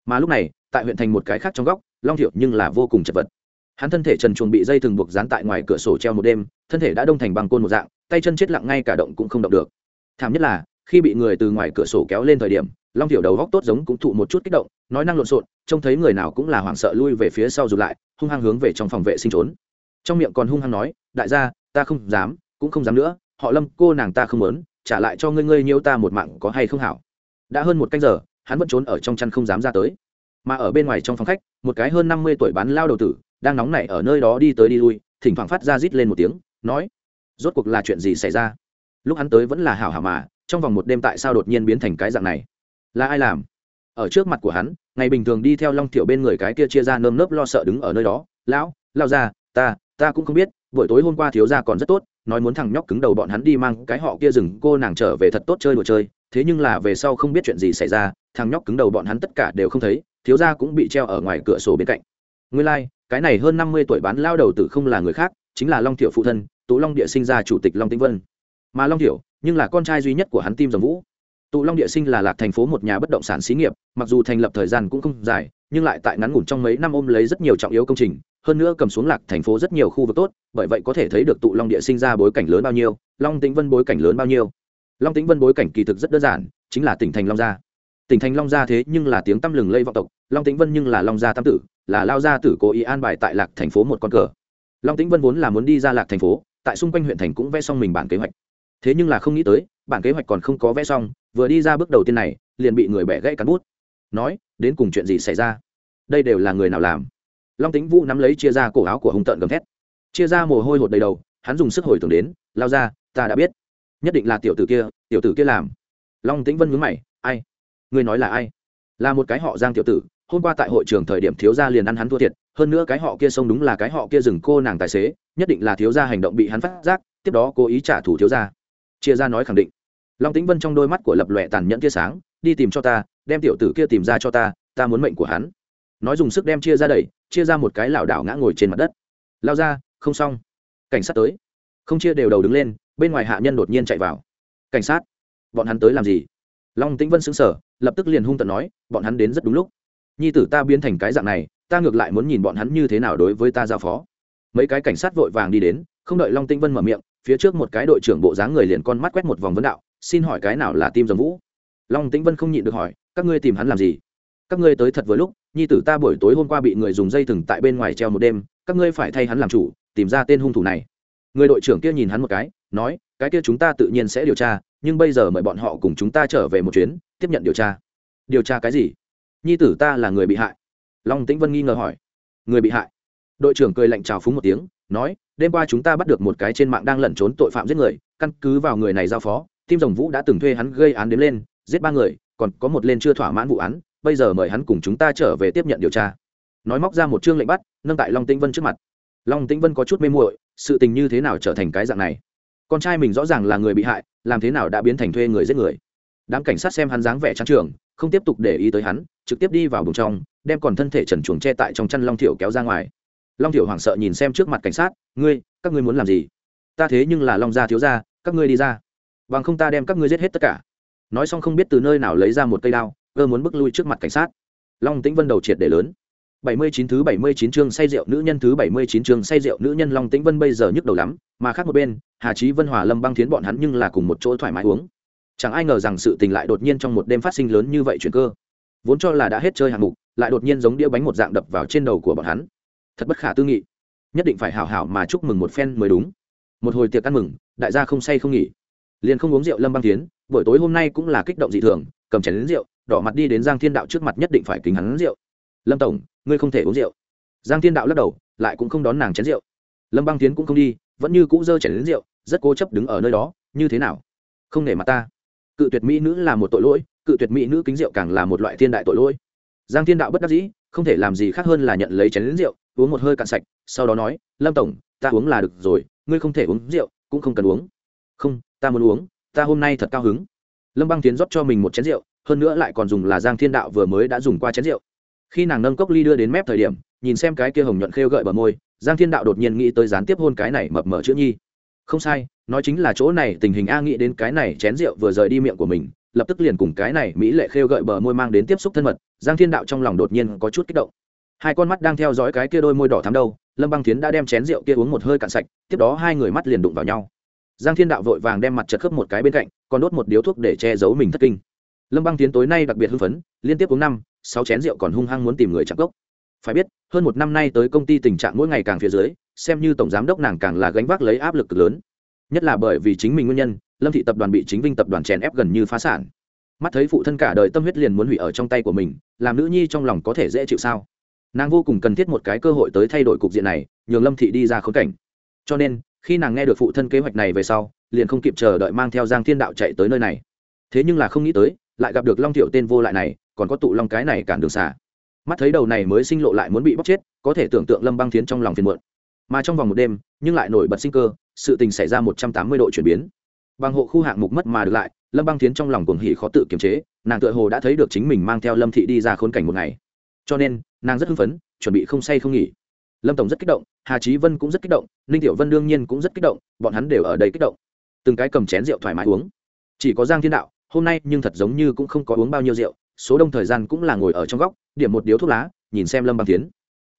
Mà lúc này, tại huyện thành một cái khác trong góc, long thiệu nhưng là vô cùng chật vật. Hắn thân thể trần chuồng bị dây thừng buộc dán tại ngoài cửa sổ treo một đêm, thân thể đã đông thành bằng côn một dạng, tay chân chết lặng ngay cả động cũng không động được thảm nhất là, khi bị người từ ngoài cửa sổ kéo lên thời điểm, long tiểu đầu góc tốt giống cũng thụ một chút kích động, nói năng lộn xộn, trông thấy người nào cũng là hoảng sợ lui về phía sau dù lại, hung hăng hướng về trong phòng vệ sinh trốn. Trong miệng còn hung hăng nói, đại gia, ta không dám, cũng không dám nữa, họ lâm, cô nàng ta không muốn, trả lại cho ngươi ngươi nhiêu ta một mạng có hay không hảo? Đã hơn một canh giờ, hắn vẫn trốn ở trong chăn không dám ra tới. Mà ở bên ngoài trong phòng khách, một cái hơn năm mươi tuổi bán lao đầu tử, đang nóng nảy ở nơi đó đi tới đi lui, thỉnh thoảng phát ra rít lên một tiếng, nói, rốt cuộc là chuyện gì xảy ra? Lúc hắn tới vẫn là hảo hảo mà trong vòng một đêm tại sao đột nhiên biến thành cái dạng này? Là ai làm? Ở trước mặt của hắn ngày bình thường đi theo long thiểu bên người cái kia chia ra nơm nớp lo sợ đứng ở nơi đó. Lão lao ra ta ta cũng không biết buổi tối hôm qua thiếu gia còn rất tốt nói muốn thằng nhóc cứng đầu bọn hắn đi mang cái họ kia dừng cô nàng trở về thật tốt chơi đồ chơi. Thế nhưng là về sau không biết chuyện gì xảy ra thằng nhóc cứng đầu bọn hắn tất cả đều không thấy thiếu gia cũng bị treo ở ngoài cửa sổ bên cạnh. Nguyên lai、like, cái này hơn năm mươi tuổi bán lao đầu tử không là người khác chính là long thiệu phụ thân tú long địa sinh ra chủ tịch long tĩnh vân mà long thiểu nhưng là con trai duy nhất của hắn tim dòng vũ tụ long địa sinh là lạc thành phố một nhà bất động sản xí nghiệp mặc dù thành lập thời gian cũng không dài nhưng lại tại ngắn ngủn trong mấy năm ôm lấy rất nhiều trọng yếu công trình hơn nữa cầm xuống lạc thành phố rất nhiều khu vực tốt bởi vậy có thể thấy được tụ long địa sinh ra bối cảnh lớn bao nhiêu long tĩnh vân bối cảnh lớn bao nhiêu long tĩnh vân bối cảnh kỳ thực rất đơn giản chính là tỉnh thành long gia tỉnh thành long gia thế nhưng là tiếng tăm lừng lây vọng tộc long tĩnh vân nhưng là long gia tam tử là lao gia tử cố ý an bài tại lạc thành phố một con cờ long tĩnh vân vốn là muốn đi ra lạc thành phố tại xung quanh huyện thành cũng vẽ xong mình bản kế hoạch thế nhưng là không nghĩ tới, bản kế hoạch còn không có vẽ xong, vừa đi ra bước đầu tiên này, liền bị người bẻ gãy cắn bút. Nói, đến cùng chuyện gì xảy ra? Đây đều là người nào làm? Long tính vũ nắm lấy chia ra cổ áo của hung tợn gầm thét. Chia ra mồ hôi hột đầy đầu, hắn dùng sức hồi tưởng đến, lao ra, ta đã biết. Nhất định là tiểu tử kia, tiểu tử kia làm. Long tĩnh vân nhướng mày, ai? Người nói là ai? Là một cái họ giang tiểu tử, hôm qua tại hội trường thời điểm thiếu gia liền ăn hắn thua thiệt, hơn nữa cái họ kia sông đúng là cái họ kia dừng cô nàng tài xế, nhất định là thiếu gia hành động bị hắn phát giác, tiếp đó cố ý trả thù thiếu gia chia ra nói khẳng định. Long tĩnh vân trong đôi mắt của lập lòe tàn nhẫn tia sáng, đi tìm cho ta, đem tiểu tử kia tìm ra cho ta ta muốn mệnh của hắn. Nói dùng sức đem chia ra đẩy, chia ra một cái lảo đảo ngã ngồi trên mặt đất. Lao ra, không xong. Cảnh sát tới. Không chia đều đầu đứng lên, bên ngoài hạ nhân đột nhiên chạy vào. Cảnh sát, bọn hắn tới làm gì? Long tĩnh vân xứng sở lập tức liền hung tận nói, bọn hắn đến rất đúng lúc. Nhi tử ta biến thành cái dạng này, ta ngược lại muốn nhìn bọn hắn như thế nào đối với ta giao phó. Mấy cái cảnh sát vội vàng đi đến, không đợi long tĩnh vân mở miệng phía trước một cái đội trưởng bộ dáng người liền con mắt quét một vòng vấn đạo, xin hỏi cái nào là tim dòng vũ? Long tĩnh vân không nhịn được hỏi, các ngươi tìm hắn làm gì? Các ngươi tới thật với lúc, nhi tử ta buổi tối hôm qua bị người dùng dây thừng tại bên ngoài treo một đêm, các ngươi phải thay hắn làm chủ, tìm ra tên hung thủ này. Người đội trưởng kia nhìn hắn một cái, nói, cái kia chúng ta tự nhiên sẽ điều tra, nhưng bây giờ mời bọn họ cùng chúng ta trở về một chuyến, tiếp nhận điều tra. Điều tra cái gì? Nhi tử ta là người bị hại. Long tĩnh vân nghi ngờ hỏi. Người bị hại? Đội trưởng cười lạnh trào phúng một tiếng nói, đêm qua chúng ta bắt được một cái trên mạng đang lẩn trốn tội phạm giết người, căn cứ vào người này giao phó, tim rồng vũ đã từng thuê hắn gây án đến lên, giết ba người, còn có một lên chưa thỏa mãn vụ án, bây giờ mời hắn cùng chúng ta trở về tiếp nhận điều tra. Nói móc ra một chương lệnh bắt, nâng tại long tĩnh vân trước mặt. Long tĩnh vân có chút mê muội, sự tình như thế nào trở thành cái dạng này? Con trai mình rõ ràng là người bị hại, làm thế nào đã biến thành thuê người giết người? Đám cảnh sát xem hắn dáng vẻ trắng trường, không tiếp tục để ý tới hắn, trực tiếp đi vào bùng trong, đem còn thân thể trần chuồng che tại trong chăn long Thiệu kéo ra ngoài long thiểu hoảng sợ nhìn xem trước mặt cảnh sát ngươi các ngươi muốn làm gì ta thế nhưng là long gia thiếu gia các ngươi đi ra bằng không ta đem các ngươi giết hết tất cả nói xong không biết từ nơi nào lấy ra một cây đao cơ muốn bước lui trước mặt cảnh sát long tĩnh vân đầu triệt để lớn bảy mươi chín thứ bảy mươi chín chương say rượu nữ nhân thứ bảy mươi chín chương say rượu nữ nhân Long Tĩnh Vân bây giờ nhức đầu lắm, mà khác một bên, Hà Chí Vân Hòa Lâm Băng Thiến bọn hắn nhưng là cùng một chỗ thoải mái uống. Chẳng ai ngờ rằng sự tình lại đột nhiên trong một đêm phát sinh lớn như vậy chuyển cơ. Vốn cho là đã hết chơi hạng mục, lại đột nhiên giống đĩa bánh một dạng đập vào trên đầu của bọn hắn. Thật bất khả tư nghị. Nhất định phải hảo hảo mà chúc mừng một phen mới đúng. Một hồi tiệc ăn mừng, đại gia không say không nghỉ. Liền không uống rượu Lâm Băng tiến buổi tối hôm nay cũng là kích động dị thường, cầm chén rượu, đỏ mặt đi đến Giang Thiên Đạo trước mặt nhất định phải kính hắn rượu. Lâm tổng, ngươi không thể uống rượu giang thiên đạo lắc đầu lại cũng không đón nàng chén rượu lâm băng tiến cũng không đi vẫn như cũ dơ chén đến rượu rất cố chấp đứng ở nơi đó như thế nào không nể mặt ta cự tuyệt mỹ nữ là một tội lỗi cự tuyệt mỹ nữ kính rượu càng là một loại thiên đại tội lỗi giang thiên đạo bất đắc dĩ không thể làm gì khác hơn là nhận lấy chén đến rượu, uống một hơi cạn sạch, sau đó nói, lâm tổng, ta uống là được rồi, ngươi không thể uống rượu, cũng không cần uống. Không, ta muốn uống, ta hôm nay thật cao hứng. Lâm băng tiến rót cho mình một chén rượu, hơn nữa lại còn dùng là giang thiên đạo vừa mới đã dùng qua chén rượu. Khi nàng nâng cốc ly đưa đến mép thời điểm, nhìn xem cái kia hồng nhuận khêu gợi bờ môi, giang thiên đạo đột nhiên nghĩ tới gián tiếp hôn cái này mập mờ chữ nhi. Không sai, nói chính là chỗ này, tình hình a nghĩ đến cái này chén rượu vừa rời đi miệng của mình, lập tức liền cùng cái này mỹ lệ khêu gợi bờ môi mang đến tiếp xúc thân mật giang thiên đạo trong lòng đột nhiên có chút kích động. Hai con mắt đang theo dõi cái kia đôi môi đỏ thắm đâu, lâm băng tiến đã đem chén rượu kia uống một hơi cạn sạch, tiếp đó hai người mắt liền đụng vào nhau. Giang thiên đạo vội vàng đem mặt chật khớp một cái bên cạnh, còn đốt một điếu thuốc để che giấu mình thất kinh. Lâm băng tiến tối nay đặc biệt hưng phấn, liên tiếp uống năm, sáu chén rượu còn hung hăng muốn tìm người chạm cốc. Phải biết, hơn một năm nay tới công ty tình trạng mỗi ngày càng phía dưới, xem như tổng giám đốc nàng càng là gánh vác lấy áp lực cực lớn. Nhất là bởi vì chính mình nguyên nhân, lâm thị tập đoàn bị chính vinh tập đoàn chèn ép gần như phá sản mắt thấy phụ thân cả đời tâm huyết liền muốn hủy ở trong tay của mình, làm nữ nhi trong lòng có thể dễ chịu sao? Nàng vô cùng cần thiết một cái cơ hội tới thay đổi cục diện này, nhường lâm thị đi ra khốn cảnh. Cho nên, khi nàng nghe được phụ thân kế hoạch này về sau, liền không kịp chờ đợi mang theo giang thiên đạo chạy tới nơi này. Thế nhưng là không nghĩ tới, lại gặp được long thiệu tên vô lại này, còn có tụ long cái này cản đường xả. Mắt thấy đầu này mới sinh lộ lại muốn bị bóc chết, có thể tưởng tượng lâm băng thiến trong lòng phiền muộn. Mà trong vòng một đêm, nhưng lại nổi bật sinh cơ, sự tình xảy ra một trăm tám mươi độ chuyển biến. Bằng hộ khu hạng mục mất mà được lại lâm băng tiến trong lòng cuồng hỉ khó tự kiềm chế, nàng tựa hồ đã thấy được chính mình mang theo lâm thị đi ra khốn cảnh một ngày. Cho nên, nàng rất hưng phấn, chuẩn bị không say không nghỉ. Lâm tổng rất kích động, hà trí vân cũng rất kích động, ninh tiểu vân đương nhiên cũng rất kích động, bọn hắn đều ở đây kích động. Từng cái cầm chén rượu thoải mái uống. Chỉ có giang thiên đạo, hôm nay nhưng thật giống như cũng không có uống bao nhiêu rượu, số đông thời gian cũng là ngồi ở trong góc, điểm một điếu thuốc lá, nhìn xem lâm băng tiến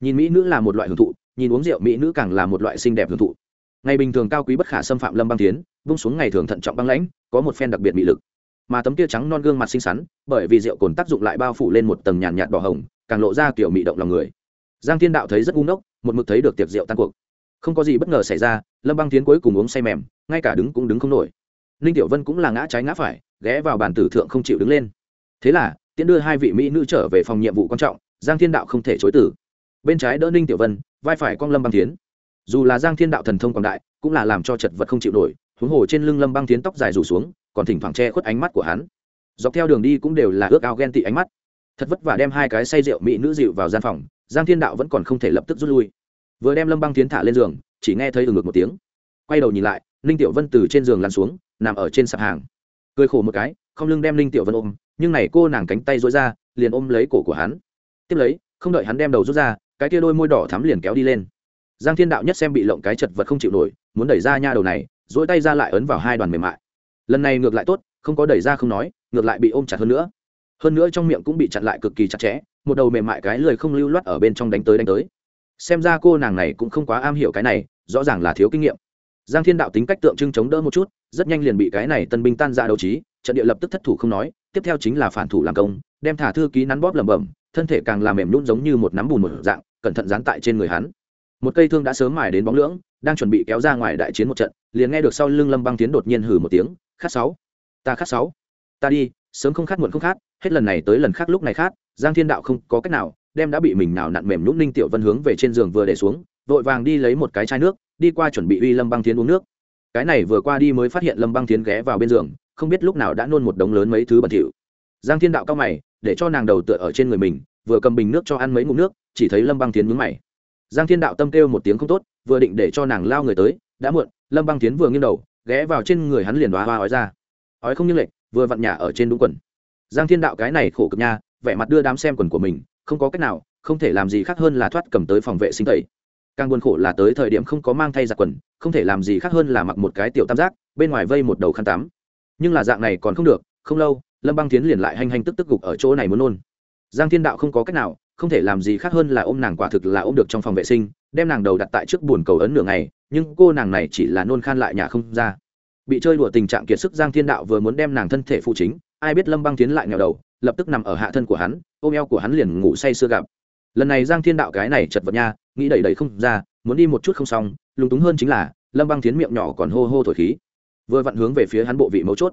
nhìn mỹ nữ là một loại hưởng thụ, nhìn uống rượu mỹ nữ càng là một loại xinh đẹp hưởng thụ. Ngày bình thường cao quý bất khả xâm phạm lâm băng tiến vung xuống ngày thường thận trọng băng lãnh có một phen đặc biệt mị lực. Mà tấm kia trắng non gương mặt xinh xắn, bởi vì rượu cồn tác dụng lại bao phủ lên một tầng nhàn nhạt đỏ hồng, càng lộ ra kiểu mị động lòng người. Giang thiên đạo thấy rất ngu ngốc, một mực thấy được tiệc rượu tan cuộc. Không có gì bất ngờ xảy ra, lâm băng tiến cuối cùng uống say mềm, ngay cả đứng cũng đứng không nổi. Ninh tiểu vân cũng là ngã trái ngã phải, ghé vào bàn tử thượng không chịu đứng lên. Thế là, tiễn đưa hai vị mỹ nữ trở về phòng nhiệm vụ quan trọng, giang thiên đạo không thể chối tử bên trái đỡ ninh tiểu vân, vai phải con lâm băng tiến. Dù là giang thiên đạo thần thông quảng đại, cũng là làm cho chật vật không chịu nổi huống hồ trên lưng lâm băng tiến tóc dài rủ xuống, còn thỉnh thoảng che khuất ánh mắt của hắn. Dọc theo đường đi cũng đều là ước ao ghen tị ánh mắt. Thật vất vả đem hai cái say rượu mỹ nữ dịu vào gian phòng, giang thiên đạo vẫn còn không thể lập tức rút lui. Vừa đem lâm băng tiến thả lên giường, chỉ nghe thấy ừ ngực một tiếng. Quay đầu nhìn lại, ninh tiểu vân từ trên giường lăn xuống, nằm ở trên sạp hàng. Cười khổ một cái, không lưng đem ninh tiểu vân ôm, nhưng này cô nàng cánh tay dối ra, liền ôm lấy cổ của hắn. Tiếp lấy, không đợi hắn đem đầu rút ra, cái tia đôi môi đỏ thắm liền kéo đi lên. Giang thiên đạo nhất xem bị lộng cái chật vật không chịu nổi, muốn đẩy ra nha đầu này dỗi tay ra lại ấn vào hai đoàn mềm mại. Lần này ngược lại tốt, không có đẩy ra không nói, ngược lại bị ôm chặt hơn nữa. Hơn nữa trong miệng cũng bị chặn lại cực kỳ chặt chẽ, một đầu mềm mại cái lười không lưu loát ở bên trong đánh tới đánh tới. Xem ra cô nàng này cũng không quá am hiểu cái này, rõ ràng là thiếu kinh nghiệm. Giang thiên đạo tính cách tượng trưng chống đỡ một chút, rất nhanh liền bị cái này tân binh tan ra đấu trí, trận địa lập tức thất thủ không nói, tiếp theo chính là phản thủ làm công, đem thả thư ký nắn bóp lẩm bẩm, thân thể càng làm mềm nhún giống như một nắm bùn một dạng, cẩn thận dán tại trên người hắn. Một cây thương đã sớm mài đến bóng lưỡng đang chuẩn bị kéo ra ngoài đại chiến một trận, liền nghe được sau lưng lâm băng tiến đột nhiên hử một tiếng, khát sáu, ta khát sáu, ta đi, sớm không khát muộn không khát, hết lần này tới lần khác lúc này khát, giang thiên đạo không có cách nào, đem đã bị mình nào nặn mềm nhũng ninh tiểu vân hướng về trên giường vừa để xuống, vội vàng đi lấy một cái chai nước, đi qua chuẩn bị uy lâm băng tiến uống nước. Cái này vừa qua đi mới phát hiện lâm băng tiến ghé vào bên giường, không biết lúc nào đã nôn một đống lớn mấy thứ bẩn thỉu. Giang thiên đạo cao mày, để cho nàng đầu tựa ở trên người mình, vừa cầm bình nước cho ăn mấy ngụm nước, chỉ thấy lâm băng tiến mướn mày. Giang thiên đạo tâm kêu một tiếng không tốt vừa định để cho nàng lao người tới, đã muộn, lâm băng tiến vừa nghiêng đầu, ghé vào trên người hắn liền đoá hoa ói ra. Ói không như lệch, vừa vặn nhà ở trên đúng quần. Giang thiên đạo cái này khổ cực nha, vẻ mặt đưa đám xem quần của mình, không có cách nào, không thể làm gì khác hơn là thoát cầm tới phòng vệ sinh tẩy. Càng buồn khổ là tới thời điểm không có mang thay giặt quần, không thể làm gì khác hơn là mặc một cái tiểu tam giác, bên ngoài vây một đầu khăn tắm. Nhưng là dạng này còn không được, không lâu, lâm băng tiến liền lại hành hành tức tức gục ở chỗ này muốn nôn. Giang thiên đạo không có cách nào không thể làm gì khác hơn là ôm nàng quả thực là ôm được trong phòng vệ sinh đem nàng đầu đặt tại trước buồn cầu ấn nửa ngày nhưng cô nàng này chỉ là nôn khan lại nhà không ra. Bị chơi đùa tình trạng kiệt sức giang thiên đạo vừa muốn đem nàng thân thể phụ chính ai biết lâm băng tiến lại nghèo đầu lập tức nằm ở hạ thân của hắn ôm eo của hắn liền ngủ say sưa gặp lần này giang thiên đạo cái này chật vật nha nghĩ đẩy đẩy không ra muốn đi một chút không xong lúng túng hơn chính là lâm băng tiến miệng nhỏ còn hô hô thổi khí. Vừa vặn hướng về phía hắn bộ vị mấu chốt.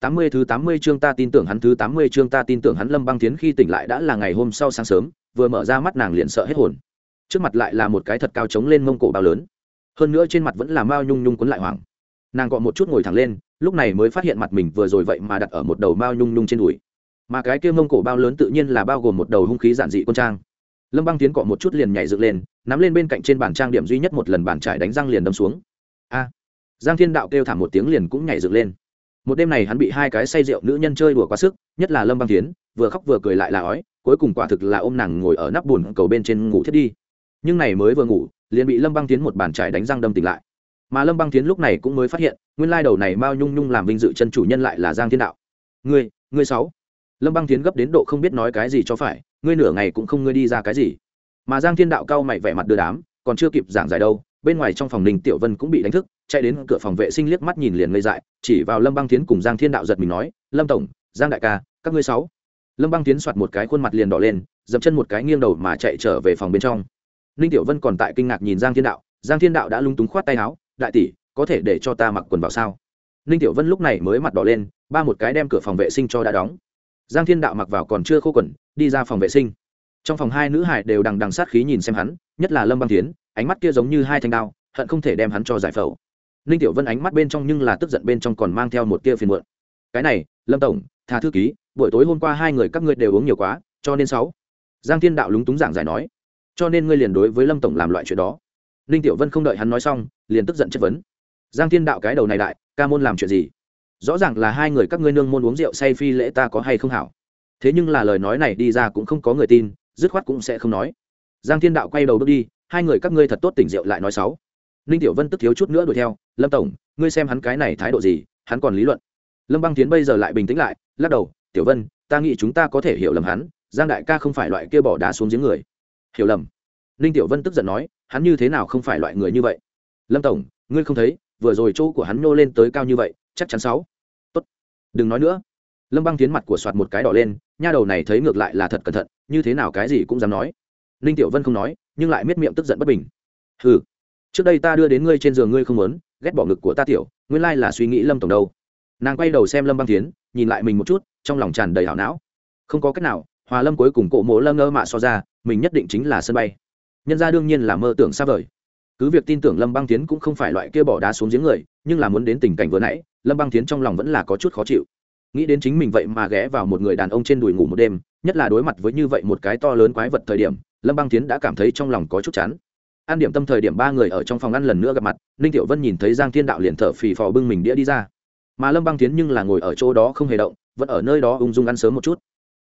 Tám mươi thứ tám mươi chương ta tin tưởng hắn thứ tám mươi chương ta tin tưởng hắn Lâm Băng Tiến khi tỉnh lại đã là ngày hôm sau sáng sớm, vừa mở ra mắt nàng liền sợ hết hồn. Trước mặt lại là một cái thật cao trống lên mông cổ bao lớn. hơn nữa trên mặt vẫn là mao nhung nhung quấn lại hoảng. Nàng gọn một chút ngồi thẳng lên, lúc này mới phát hiện mặt mình vừa rồi vậy mà đặt ở một đầu mao nhung nhung trên đùi. Mà cái kia mông cổ bao lớn tự nhiên là bao gồm một đầu hung khí giản dị quân trang. Lâm băng tiến cọ một chút liền nhảy dựng lên, nắm lên bên cạnh trên bàn trang điểm duy nhất một lần bàn trải đánh răng liền đâm xuống. A! Giang thiên đạo kêu thảm một tiếng liền cũng nhảy dựng lên. Một đêm này hắn bị hai cái say rượu nữ nhân chơi đùa quá sức, nhất là lâm băng tiến, vừa khóc vừa cười lại là ói cuối cùng quả thực là ôm nàng ngồi ở nắp bùn cầu bên trên ngủ thiết đi. Nhưng này mới vừa ngủ, liền bị lâm băng tiến một bàn trải đánh răng đâm tỉnh lại. Mà lâm băng tiến lúc này cũng mới phát hiện, nguyên lai đầu này mao nhung nhung làm vinh dự chân chủ nhân lại là giang thiên đạo. Ngươi ngươi sáu. Lâm băng tiến gấp đến độ không biết nói cái gì cho phải, ngươi nửa ngày cũng không ngươi đi ra cái gì. Mà giang thiên đạo cao mày vẻ mặt đưa đám, còn chưa kịp giảng giải đâu, bên ngoài trong phòng đình tiểu vân cũng bị đánh thức, chạy đến cửa phòng vệ sinh liếc mắt nhìn liền ngây dại, chỉ vào lâm băng tiến cùng giang thiên đạo giật mình nói, lâm tổng, giang đại ca, các ngươi sáu lâm băng tiến soạt một cái khuôn mặt liền đỏ lên, dậm chân một cái nghiêng đầu mà chạy trở về phòng bên trong. Ninh tiểu vân còn tại kinh ngạc nhìn giang thiên đạo, giang thiên đạo đã lung túng khoát tay áo, đại tỷ, có thể để cho ta mặc quần vào sao? Ninh tiểu vân lúc này mới mặt đỏ lên, ba một cái đem cửa phòng vệ sinh cho đã đóng. Giang thiên đạo mặc vào còn chưa khô quần, đi ra phòng vệ sinh. Trong phòng hai nữ hải đều đằng đằng sát khí nhìn xem hắn, nhất là lâm băng tiến, ánh mắt kia giống như hai thanh đao, hận không thể đem hắn cho giải phẫu. Ninh tiểu vân ánh mắt bên trong nhưng là tức giận bên trong còn mang theo một tia phiền muộn. Cái này, lâm tổng thà thư ký, buổi tối hôm qua hai người các ngươi đều uống nhiều quá, cho nên sáu. Giang thiên đạo lúng túng giảng giải nói. Cho nên ngươi liền đối với lâm tổng làm loại chuyện đó. Ninh tiểu vân không đợi hắn nói xong, liền tức giận chất vấn. Giang thiên đạo cái đầu này đại, ca môn làm chuyện gì? Rõ ràng là hai người các ngươi nương môn uống rượu say phi lễ ta có hay không hảo? Thế nhưng là lời nói này đi ra cũng không có người tin, dứt khoát cũng sẽ không nói. Giang thiên đạo quay đầu bước đi, hai người các ngươi thật tốt tỉnh rượu lại nói sáu. Ninh tiểu vân tức thiếu chút nữa đuổi theo, lâm tổng, ngươi xem hắn cái này thái độ gì, hắn còn lý luận lâm băng tiến bây giờ lại bình tĩnh lại, lắc đầu, tiểu vân, ta nghĩ chúng ta có thể hiểu lầm hắn, giang đại ca không phải loại kia bỏ đá xuống giếng người. Hiểu lầm? Ninh tiểu vân tức giận nói, hắn như thế nào không phải loại người như vậy? Lâm tổng, ngươi không thấy, vừa rồi chỗ của hắn nô lên tới cao như vậy, chắc chắn sáu. Tốt, đừng nói nữa. Lâm băng tiến mặt của soạt một cái đỏ lên, nha đầu này thấy ngược lại là thật cẩn thận, như thế nào cái gì cũng dám nói. Ninh tiểu vân không nói, nhưng lại miết miệng tức giận bất bình. Hừ, trước đây ta đưa đến ngươi trên giường ngươi không muốn, ghét bỏ ngực của ta tiểu, nguyên lai là suy nghĩ lâm tổng đâu nàng quay đầu xem lâm băng tiến nhìn lại mình một chút, trong lòng tràn đầy hảo não. Không có cách nào, hòa lâm cuối cùng cổ mộ lâm ngơ mạ so ra, mình nhất định chính là sân bay. Nhân ra đương nhiên là mơ tưởng xa vời. Cứ việc tin tưởng lâm băng tiến cũng không phải loại kia bỏ đá xuống giếng người, nhưng là muốn đến tình cảnh vừa nãy, lâm băng tiến trong lòng vẫn là có chút khó chịu. Nghĩ đến chính mình vậy mà ghé vào một người đàn ông trên đùi ngủ một đêm, nhất là đối mặt với như vậy một cái to lớn quái vật thời điểm, lâm băng tiến đã cảm thấy trong lòng có chút chán. An điểm tâm thời điểm ba người ở trong phòng ăn lần nữa gặp mặt, ninh tiểu vân nhìn thấy giang thiên đạo liền thở phì phò bưng mình đĩa đi ra mà lâm băng tiến nhưng là ngồi ở chỗ đó không hề động, vẫn ở nơi đó ung dung ăn sớm một chút.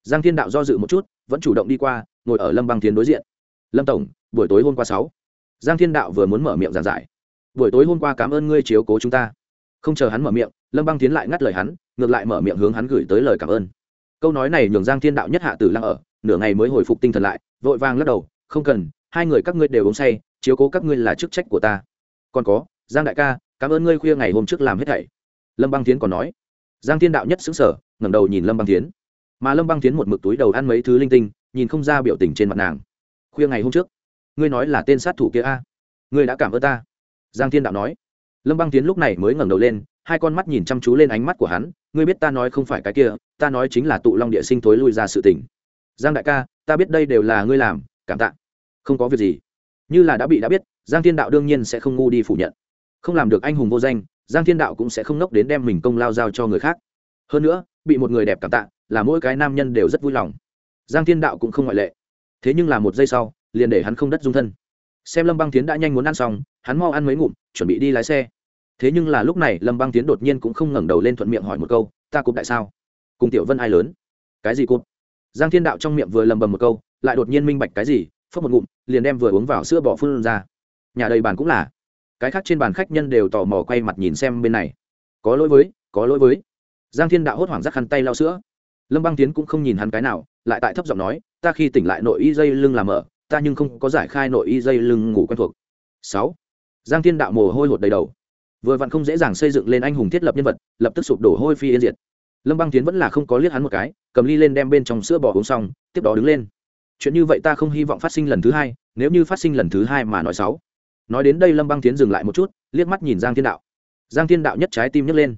Giang thiên đạo do dự một chút, vẫn chủ động đi qua, ngồi ở lâm băng tiến đối diện. Lâm tổng, buổi tối hôm qua sáu. Giang thiên đạo vừa muốn mở miệng giảng giải. Buổi tối hôm qua cảm ơn ngươi chiếu cố chúng ta. Không chờ hắn mở miệng, lâm băng tiến lại ngắt lời hắn, ngược lại mở miệng hướng hắn gửi tới lời cảm ơn. Câu nói này nhường giang thiên đạo nhất hạ tử lăng ở, nửa ngày mới hồi phục tinh thần lại, vội vàng lắc đầu, không cần, hai người các ngươi đều uống say, chiếu cố các ngươi là chức trách của ta. Còn có, giang đại ca, cảm ơn ngươi khuya ngày hôm trước làm hết thảy lâm băng tiến còn nói, giang thiên đạo nhất xứng sở ngẩng đầu nhìn lâm băng tiến mà lâm băng tiến một mực túi đầu ăn mấy thứ linh tinh, nhìn không ra biểu tình trên mặt nàng. Khuya ngày hôm trước, ngươi nói là tên sát thủ kia a? Ngươi đã cảm ơn ta. Giang thiên đạo nói. Lâm băng tiến lúc này mới ngẩng đầu lên, hai con mắt nhìn chăm chú lên ánh mắt của hắn, ngươi biết ta nói không phải cái kia, ta nói chính là tụ long địa sinh thối lui ra sự tình. Giang đại ca, ta biết đây đều là ngươi làm, cảm tạ. Không có việc gì. Như là đã bị đã biết, giang thiên đạo đương nhiên sẽ không ngu đi phủ nhận. Không làm được anh hùng vô danh giang thiên đạo cũng sẽ không nốc đến đem mình công lao giao cho người khác. Hơn nữa, bị một người đẹp cảm tạ, là mỗi cái nam nhân đều rất vui lòng. Giang thiên đạo cũng không ngoại lệ. Thế nhưng là một giây sau, liền để hắn không đất dung thân. Xem lâm băng tiến đã nhanh muốn ăn xong, hắn mau ăn mấy ngụm, chuẩn bị đi lái xe. Thế nhưng là lúc này, lâm băng tiến đột nhiên cũng không ngẩng đầu lên thuận miệng hỏi một câu, ta cụp đại sao? Cùng tiểu vân ai lớn? Cái gì cụp? Giang thiên đạo trong miệng vừa lầm bầm một câu, lại đột nhiên minh bạch cái gì phớt một ngụm, liền đem vừa uống vào sữa bỏ phun ra. Nhà đầy bàn cũng là cái khác trên bàn khách nhân đều tò mò quay mặt nhìn xem bên này. Có lỗi với, có lỗi với. Giang thiên đạo hốt hoảng rắc khăn tay lau sữa. Lâm băng tiến cũng không nhìn hắn cái nào, lại tại thấp giọng nói, ta khi tỉnh lại nội y dây lưng làm ở ta nhưng không có giải khai nội y dây lưng ngủ quen thuộc. Sáu. Giang thiên đạo mồ hôi hột đầy đầu. Vừa vặn không dễ dàng xây dựng lên anh hùng thiết lập nhân vật, lập tức sụp đổ hôi phi yên diệt. Lâm băng tiến vẫn là không có liếc hắn một cái, cầm ly lên đem bên trong sữa bỏ uống xong, tiếp đó đứng lên. Chuyện như vậy ta không hy vọng phát sinh lần thứ hai, nếu như phát sinh lần thứ hai mà nói sáu nói đến đây lâm băng tiến dừng lại một chút liếc mắt nhìn giang thiên đạo giang thiên đạo nhất trái tim nhấc lên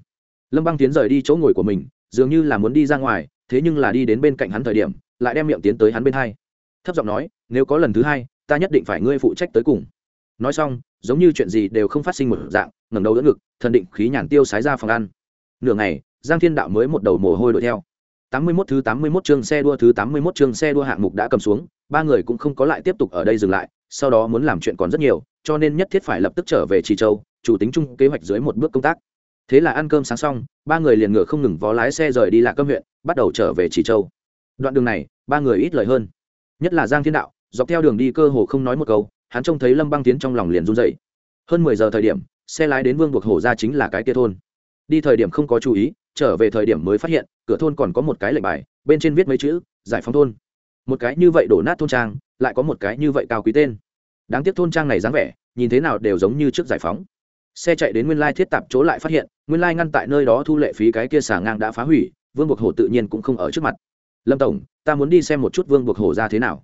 lâm băng tiến rời đi chỗ ngồi của mình dường như là muốn đi ra ngoài thế nhưng là đi đến bên cạnh hắn thời điểm lại đem miệng tiến tới hắn bên hai thấp giọng nói nếu có lần thứ hai ta nhất định phải ngươi phụ trách tới cùng nói xong giống như chuyện gì đều không phát sinh một dạng ngẩng đầu đỡ ngực thần định khí nhàn tiêu sái ra phòng ăn nửa ngày giang thiên đạo mới một đầu mồ hôi đuổi theo tám mươi 81 thứ tám mươi 81 chương xe đua thứ tám mươi 81 chương xe đua hạng mục đã cầm xuống ba người cũng không có lại tiếp tục ở đây dừng lại sau đó muốn làm chuyện còn rất nhiều, cho nên nhất thiết phải lập tức trở về trì châu, chủ tính chung kế hoạch dưới một bước công tác. Thế là ăn cơm sáng xong, ba người liền ngựa không ngừng vó lái xe rời đi lạc cơm huyện, bắt đầu trở về trì châu. Đoạn đường này, ba người ít lời hơn. Nhất là giang thiên đạo, dọc theo đường đi cơ hồ không nói một câu, hắn trông thấy lâm băng tiến trong lòng liền run dậy hơn mười giờ thời điểm, xe lái đến vương buộc hổ ra chính là cái kia thôn. Đi thời điểm không có chú ý, trở về thời điểm mới phát hiện, cửa thôn còn có một cái lệnh bài, bên trên viết mấy chữ, giải phóng thôn một cái như vậy đổ nát thôn trang, lại có một cái như vậy cao quý tên. Đáng tiếc thôn trang này dáng vẻ, nhìn thế nào đều giống như trước giải phóng. Xe chạy đến nguyên lai thiết tạp chỗ lại phát hiện, nguyên lai ngăn tại nơi đó thu lệ phí cái kia xà ngang đã phá hủy, vương buộc hổ tự nhiên cũng không ở trước mặt. Lâm tổng, ta muốn đi xem một chút vương buộc hổ ra thế nào.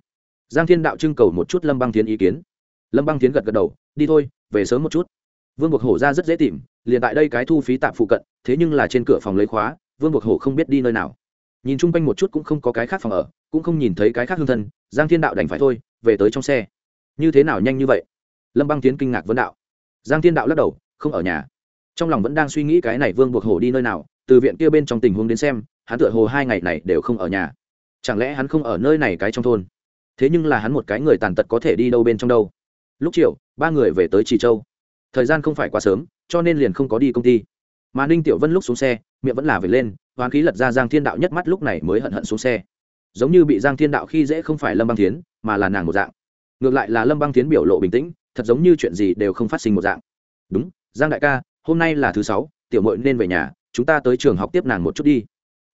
Giang thiên đạo trưng cầu một chút lâm băng tiến ý kiến. Lâm băng tiến gật gật đầu, đi thôi, về sớm một chút. Vương buộc hổ ra rất dễ tìm, liền tại đây cái thu phí tạm phụ cận, thế nhưng là trên cửa phòng lấy khóa, vương buộc hổ không biết đi nơi nào. Nhìn chung quanh một chút cũng không có cái khác phòng ở cũng không nhìn thấy cái khác hương thân, giang thiên đạo đành phải thôi, về tới trong xe. Như thế nào nhanh như vậy? Lâm băng tiến kinh ngạc vấn đạo. Giang thiên đạo lắc đầu, không ở nhà. Trong lòng vẫn đang suy nghĩ cái này vương buộc hổ đi nơi nào, từ viện kia bên trong tình huống đến xem, hắn tựa hồ hai ngày này đều không ở nhà. Chẳng lẽ hắn không ở nơi này cái trong thôn? Thế nhưng là hắn một cái người tàn tật có thể đi đâu bên trong đâu? Lúc chiều, ba người về tới trì châu. Thời gian không phải quá sớm, cho nên liền không có đi công ty. Mà ninh tiểu vân lúc xuống xe, miệng vẫn là về lên, hoán khí lật ra giang thiên đạo nhất mắt lúc này mới hận hận xuống xe giống như bị giang thiên đạo khi dễ không phải lâm băng tiến mà là nàng một dạng. Ngược lại là lâm băng tiến biểu lộ bình tĩnh, thật giống như chuyện gì đều không phát sinh một dạng. Đúng, giang đại ca, hôm nay là thứ sáu, tiểu mội nên về nhà, chúng ta tới trường học tiếp nàng một chút đi.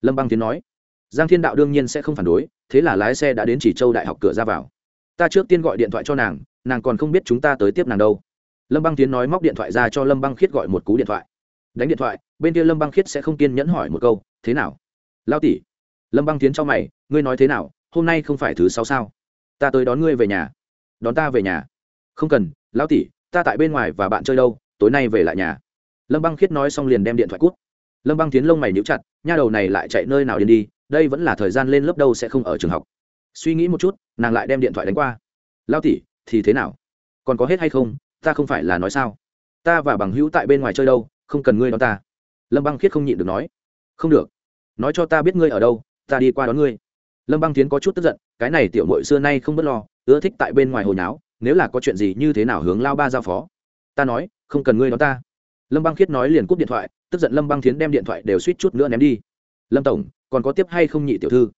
Lâm băng tiến nói. Giang thiên đạo đương nhiên sẽ không phản đối, thế là lái xe đã đến chỉ châu đại học cửa ra vào. Ta trước tiên gọi điện thoại cho nàng nàng còn không biết chúng ta tới tiếp nàng đâu. Lâm băng tiến nói móc điện thoại ra cho lâm băng khiết gọi một cú điện thoại. Đánh điện thoại, bên kia lâm băng khiết sẽ không kiên nhẫn hỏi một câu, thế nào? Lao tỷ lâm băng tiến cho mày, ngươi nói thế nào? Hôm nay không phải thứ sáu sao? Ta tới đón ngươi về nhà. Đón ta về nhà? Không cần, lão tỷ, ta tại bên ngoài và bạn chơi đâu, tối nay về lại nhà. Lâm băng khiết nói xong liền đem điện thoại cút. Lâm băng tiến lông mày níu chặt, nha đầu này lại chạy nơi nào điên đi, đây vẫn là thời gian lên lớp đâu sẽ không ở trường học. Suy nghĩ một chút, nàng lại đem điện thoại đánh qua. Lao tỷ, thì thế nào? Còn có hết hay không? Ta không phải là nói sao? Ta và bằng hữu tại bên ngoài chơi đâu, không cần ngươi đón ta. Lâm băng khiết không nhịn được nói. Không được. Nói cho ta biết ngươi ở đâu ta đi qua đón ngươi. Lâm băng tiến có chút tức giận, cái này tiểu mội xưa nay không b ấ t lo, ưa thích tại bên ngoài hồi náo nếu là có chuyện gì như thế nào hướng lao ba giao phó? Ta nói, không cần ngươi đón ta. Lâm băng khiết nói liền cúp điện thoại, tức giận lâm băng tiến đem điện thoại đều suýt chút nữa ném đi. Lâm tổng, còn có tiếp hay không nhị tiểu thư?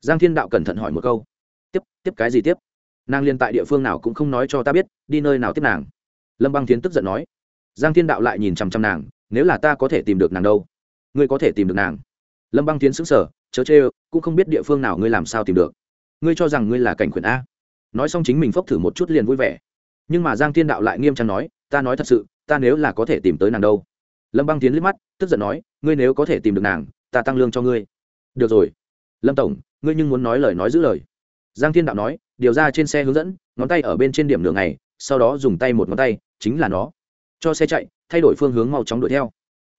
Giang thiên đạo cẩn thận hỏi một câu. Tiếp tiếp cái gì tiếp? Nàng liên tại địa phương nào cũng không nói cho ta biết, đi nơi nào tiếp nàng. Lâm băng tiến tức giận nói. Giang thiên đạo lại nhìn chằm chằm nàng, nếu là ta có thể tìm được nàng đâu? Ngươi có thể tìm được nàng? Lâm băng tiến xứng sở chớ chê cũng không biết địa phương nào ngươi làm sao tìm được. Ngươi cho rằng ngươi là cảnh khuyển a. Nói xong chính mình phốc thử một chút liền vui vẻ. Nhưng mà giang thiên đạo lại nghiêm trang nói, ta nói thật sự, ta nếu là có thể tìm tới nàng đâu? Lâm băng tiến liếc mắt, tức giận nói, ngươi nếu có thể tìm được nàng, ta tăng lương cho ngươi. Được rồi. Lâm tổng, ngươi nhưng muốn nói lời nói giữ lời. Giang thiên đạo nói, điều ra trên xe hướng dẫn, ngón tay ở bên trên điểm đường này sau đó dùng tay một ngón tay, chính là nó. Cho xe chạy, thay đổi phương hướng mau chóng đuổi theo.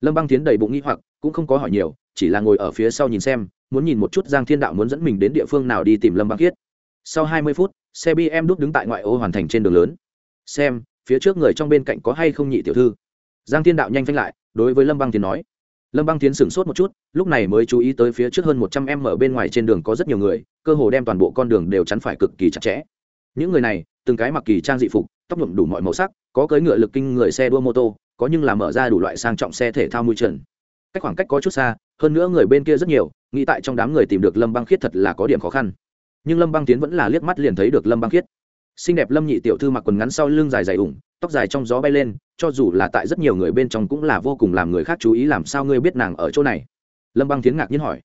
Lâm băng tiến đầy bụng nghĩ hoặc, cũng không có hỏi nhiều chỉ là ngồi ở phía sau nhìn xem, muốn nhìn một chút giang thiên đạo muốn dẫn mình đến địa phương nào đi tìm lâm băng khiết. Sau hai mươi phút, xe bm đúc đứng tại ngoại ô hoàn thành trên đường lớn. Xem, phía trước người trong bên cạnh có hay không nhị tiểu thư. Giang thiên đạo nhanh phanh lại, đối với lâm băng tiến nói. Lâm băng tiến sửng sốt một chút, lúc này mới chú ý tới phía trước hơn một trăm em ở bên ngoài trên đường có rất nhiều người, cơ hồ đem toàn bộ con đường đều chắn phải cực kỳ chặt chẽ. Những người này, từng cái mặc kỳ trang dị phục, tóc nhuộm đủ mọi màu sắc, có cưỡi ngựa lực kinh người xe đua mô tô, có nhưng là mở ra đủ loại sang trọng xe thể thao mui trần cách khoảng cách có chút xa, hơn nữa người bên kia rất nhiều, nghĩ tại trong đám người tìm được lâm băng khiết thật là có điểm khó khăn. Nhưng lâm băng tiến vẫn là liếc mắt liền thấy được lâm băng khiết. Xinh đẹp lâm nhị tiểu thư mặc quần ngắn sau lưng dài dày ủng, tóc dài trong gió bay lên, cho dù là tại rất nhiều người bên trong cũng là vô cùng làm người khác chú ý làm sao ngươi biết nàng ở chỗ này. Lâm băng tiến ngạc nhiên hỏi.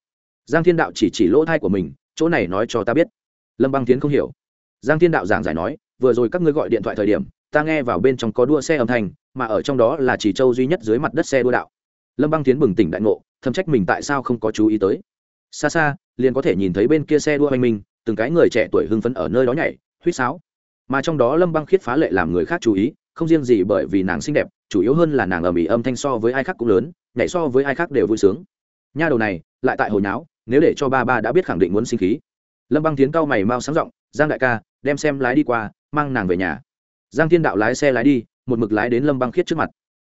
Giang thiên đạo chỉ chỉ lỗ thai của mình, chỗ này nói cho ta biết. Lâm băng tiến không hiểu. Giang thiên đạo giảng giải nói, vừa rồi các ngươi gọi điện thoại thời điểm, ta nghe vào bên trong có đua xe âm thanh, mà ở trong đó là chỉ châu duy nhất dưới mặt đất xe đua đạo lâm băng tiến bừng tỉnh đại ngộ, thầm trách mình tại sao không có chú ý tới. Xa xa, liền có thể nhìn thấy bên kia xe đua hoành minh từng cái người trẻ tuổi hưng phấn ở nơi đó nhảy, huýt sáo. Mà trong đó lâm băng khiết phá lệ làm người khác chú ý, không riêng gì bởi vì nàng xinh đẹp, chủ yếu hơn là nàng ở mỹ âm thanh so với ai khác cũng lớn, nhảy so với ai khác đều vui sướng. Nha đầu này, lại tại hồi nháo, nếu để cho ba ba đã biết khẳng định muốn sinh khí. Lâm băng tiến cao mày mau sáng giọng, giang đại ca, đem xem lái đi qua, mang nàng về nhà. Giang thiên đạo lái xe lái đi, một mực lái đến lâm băng khiết trước mặt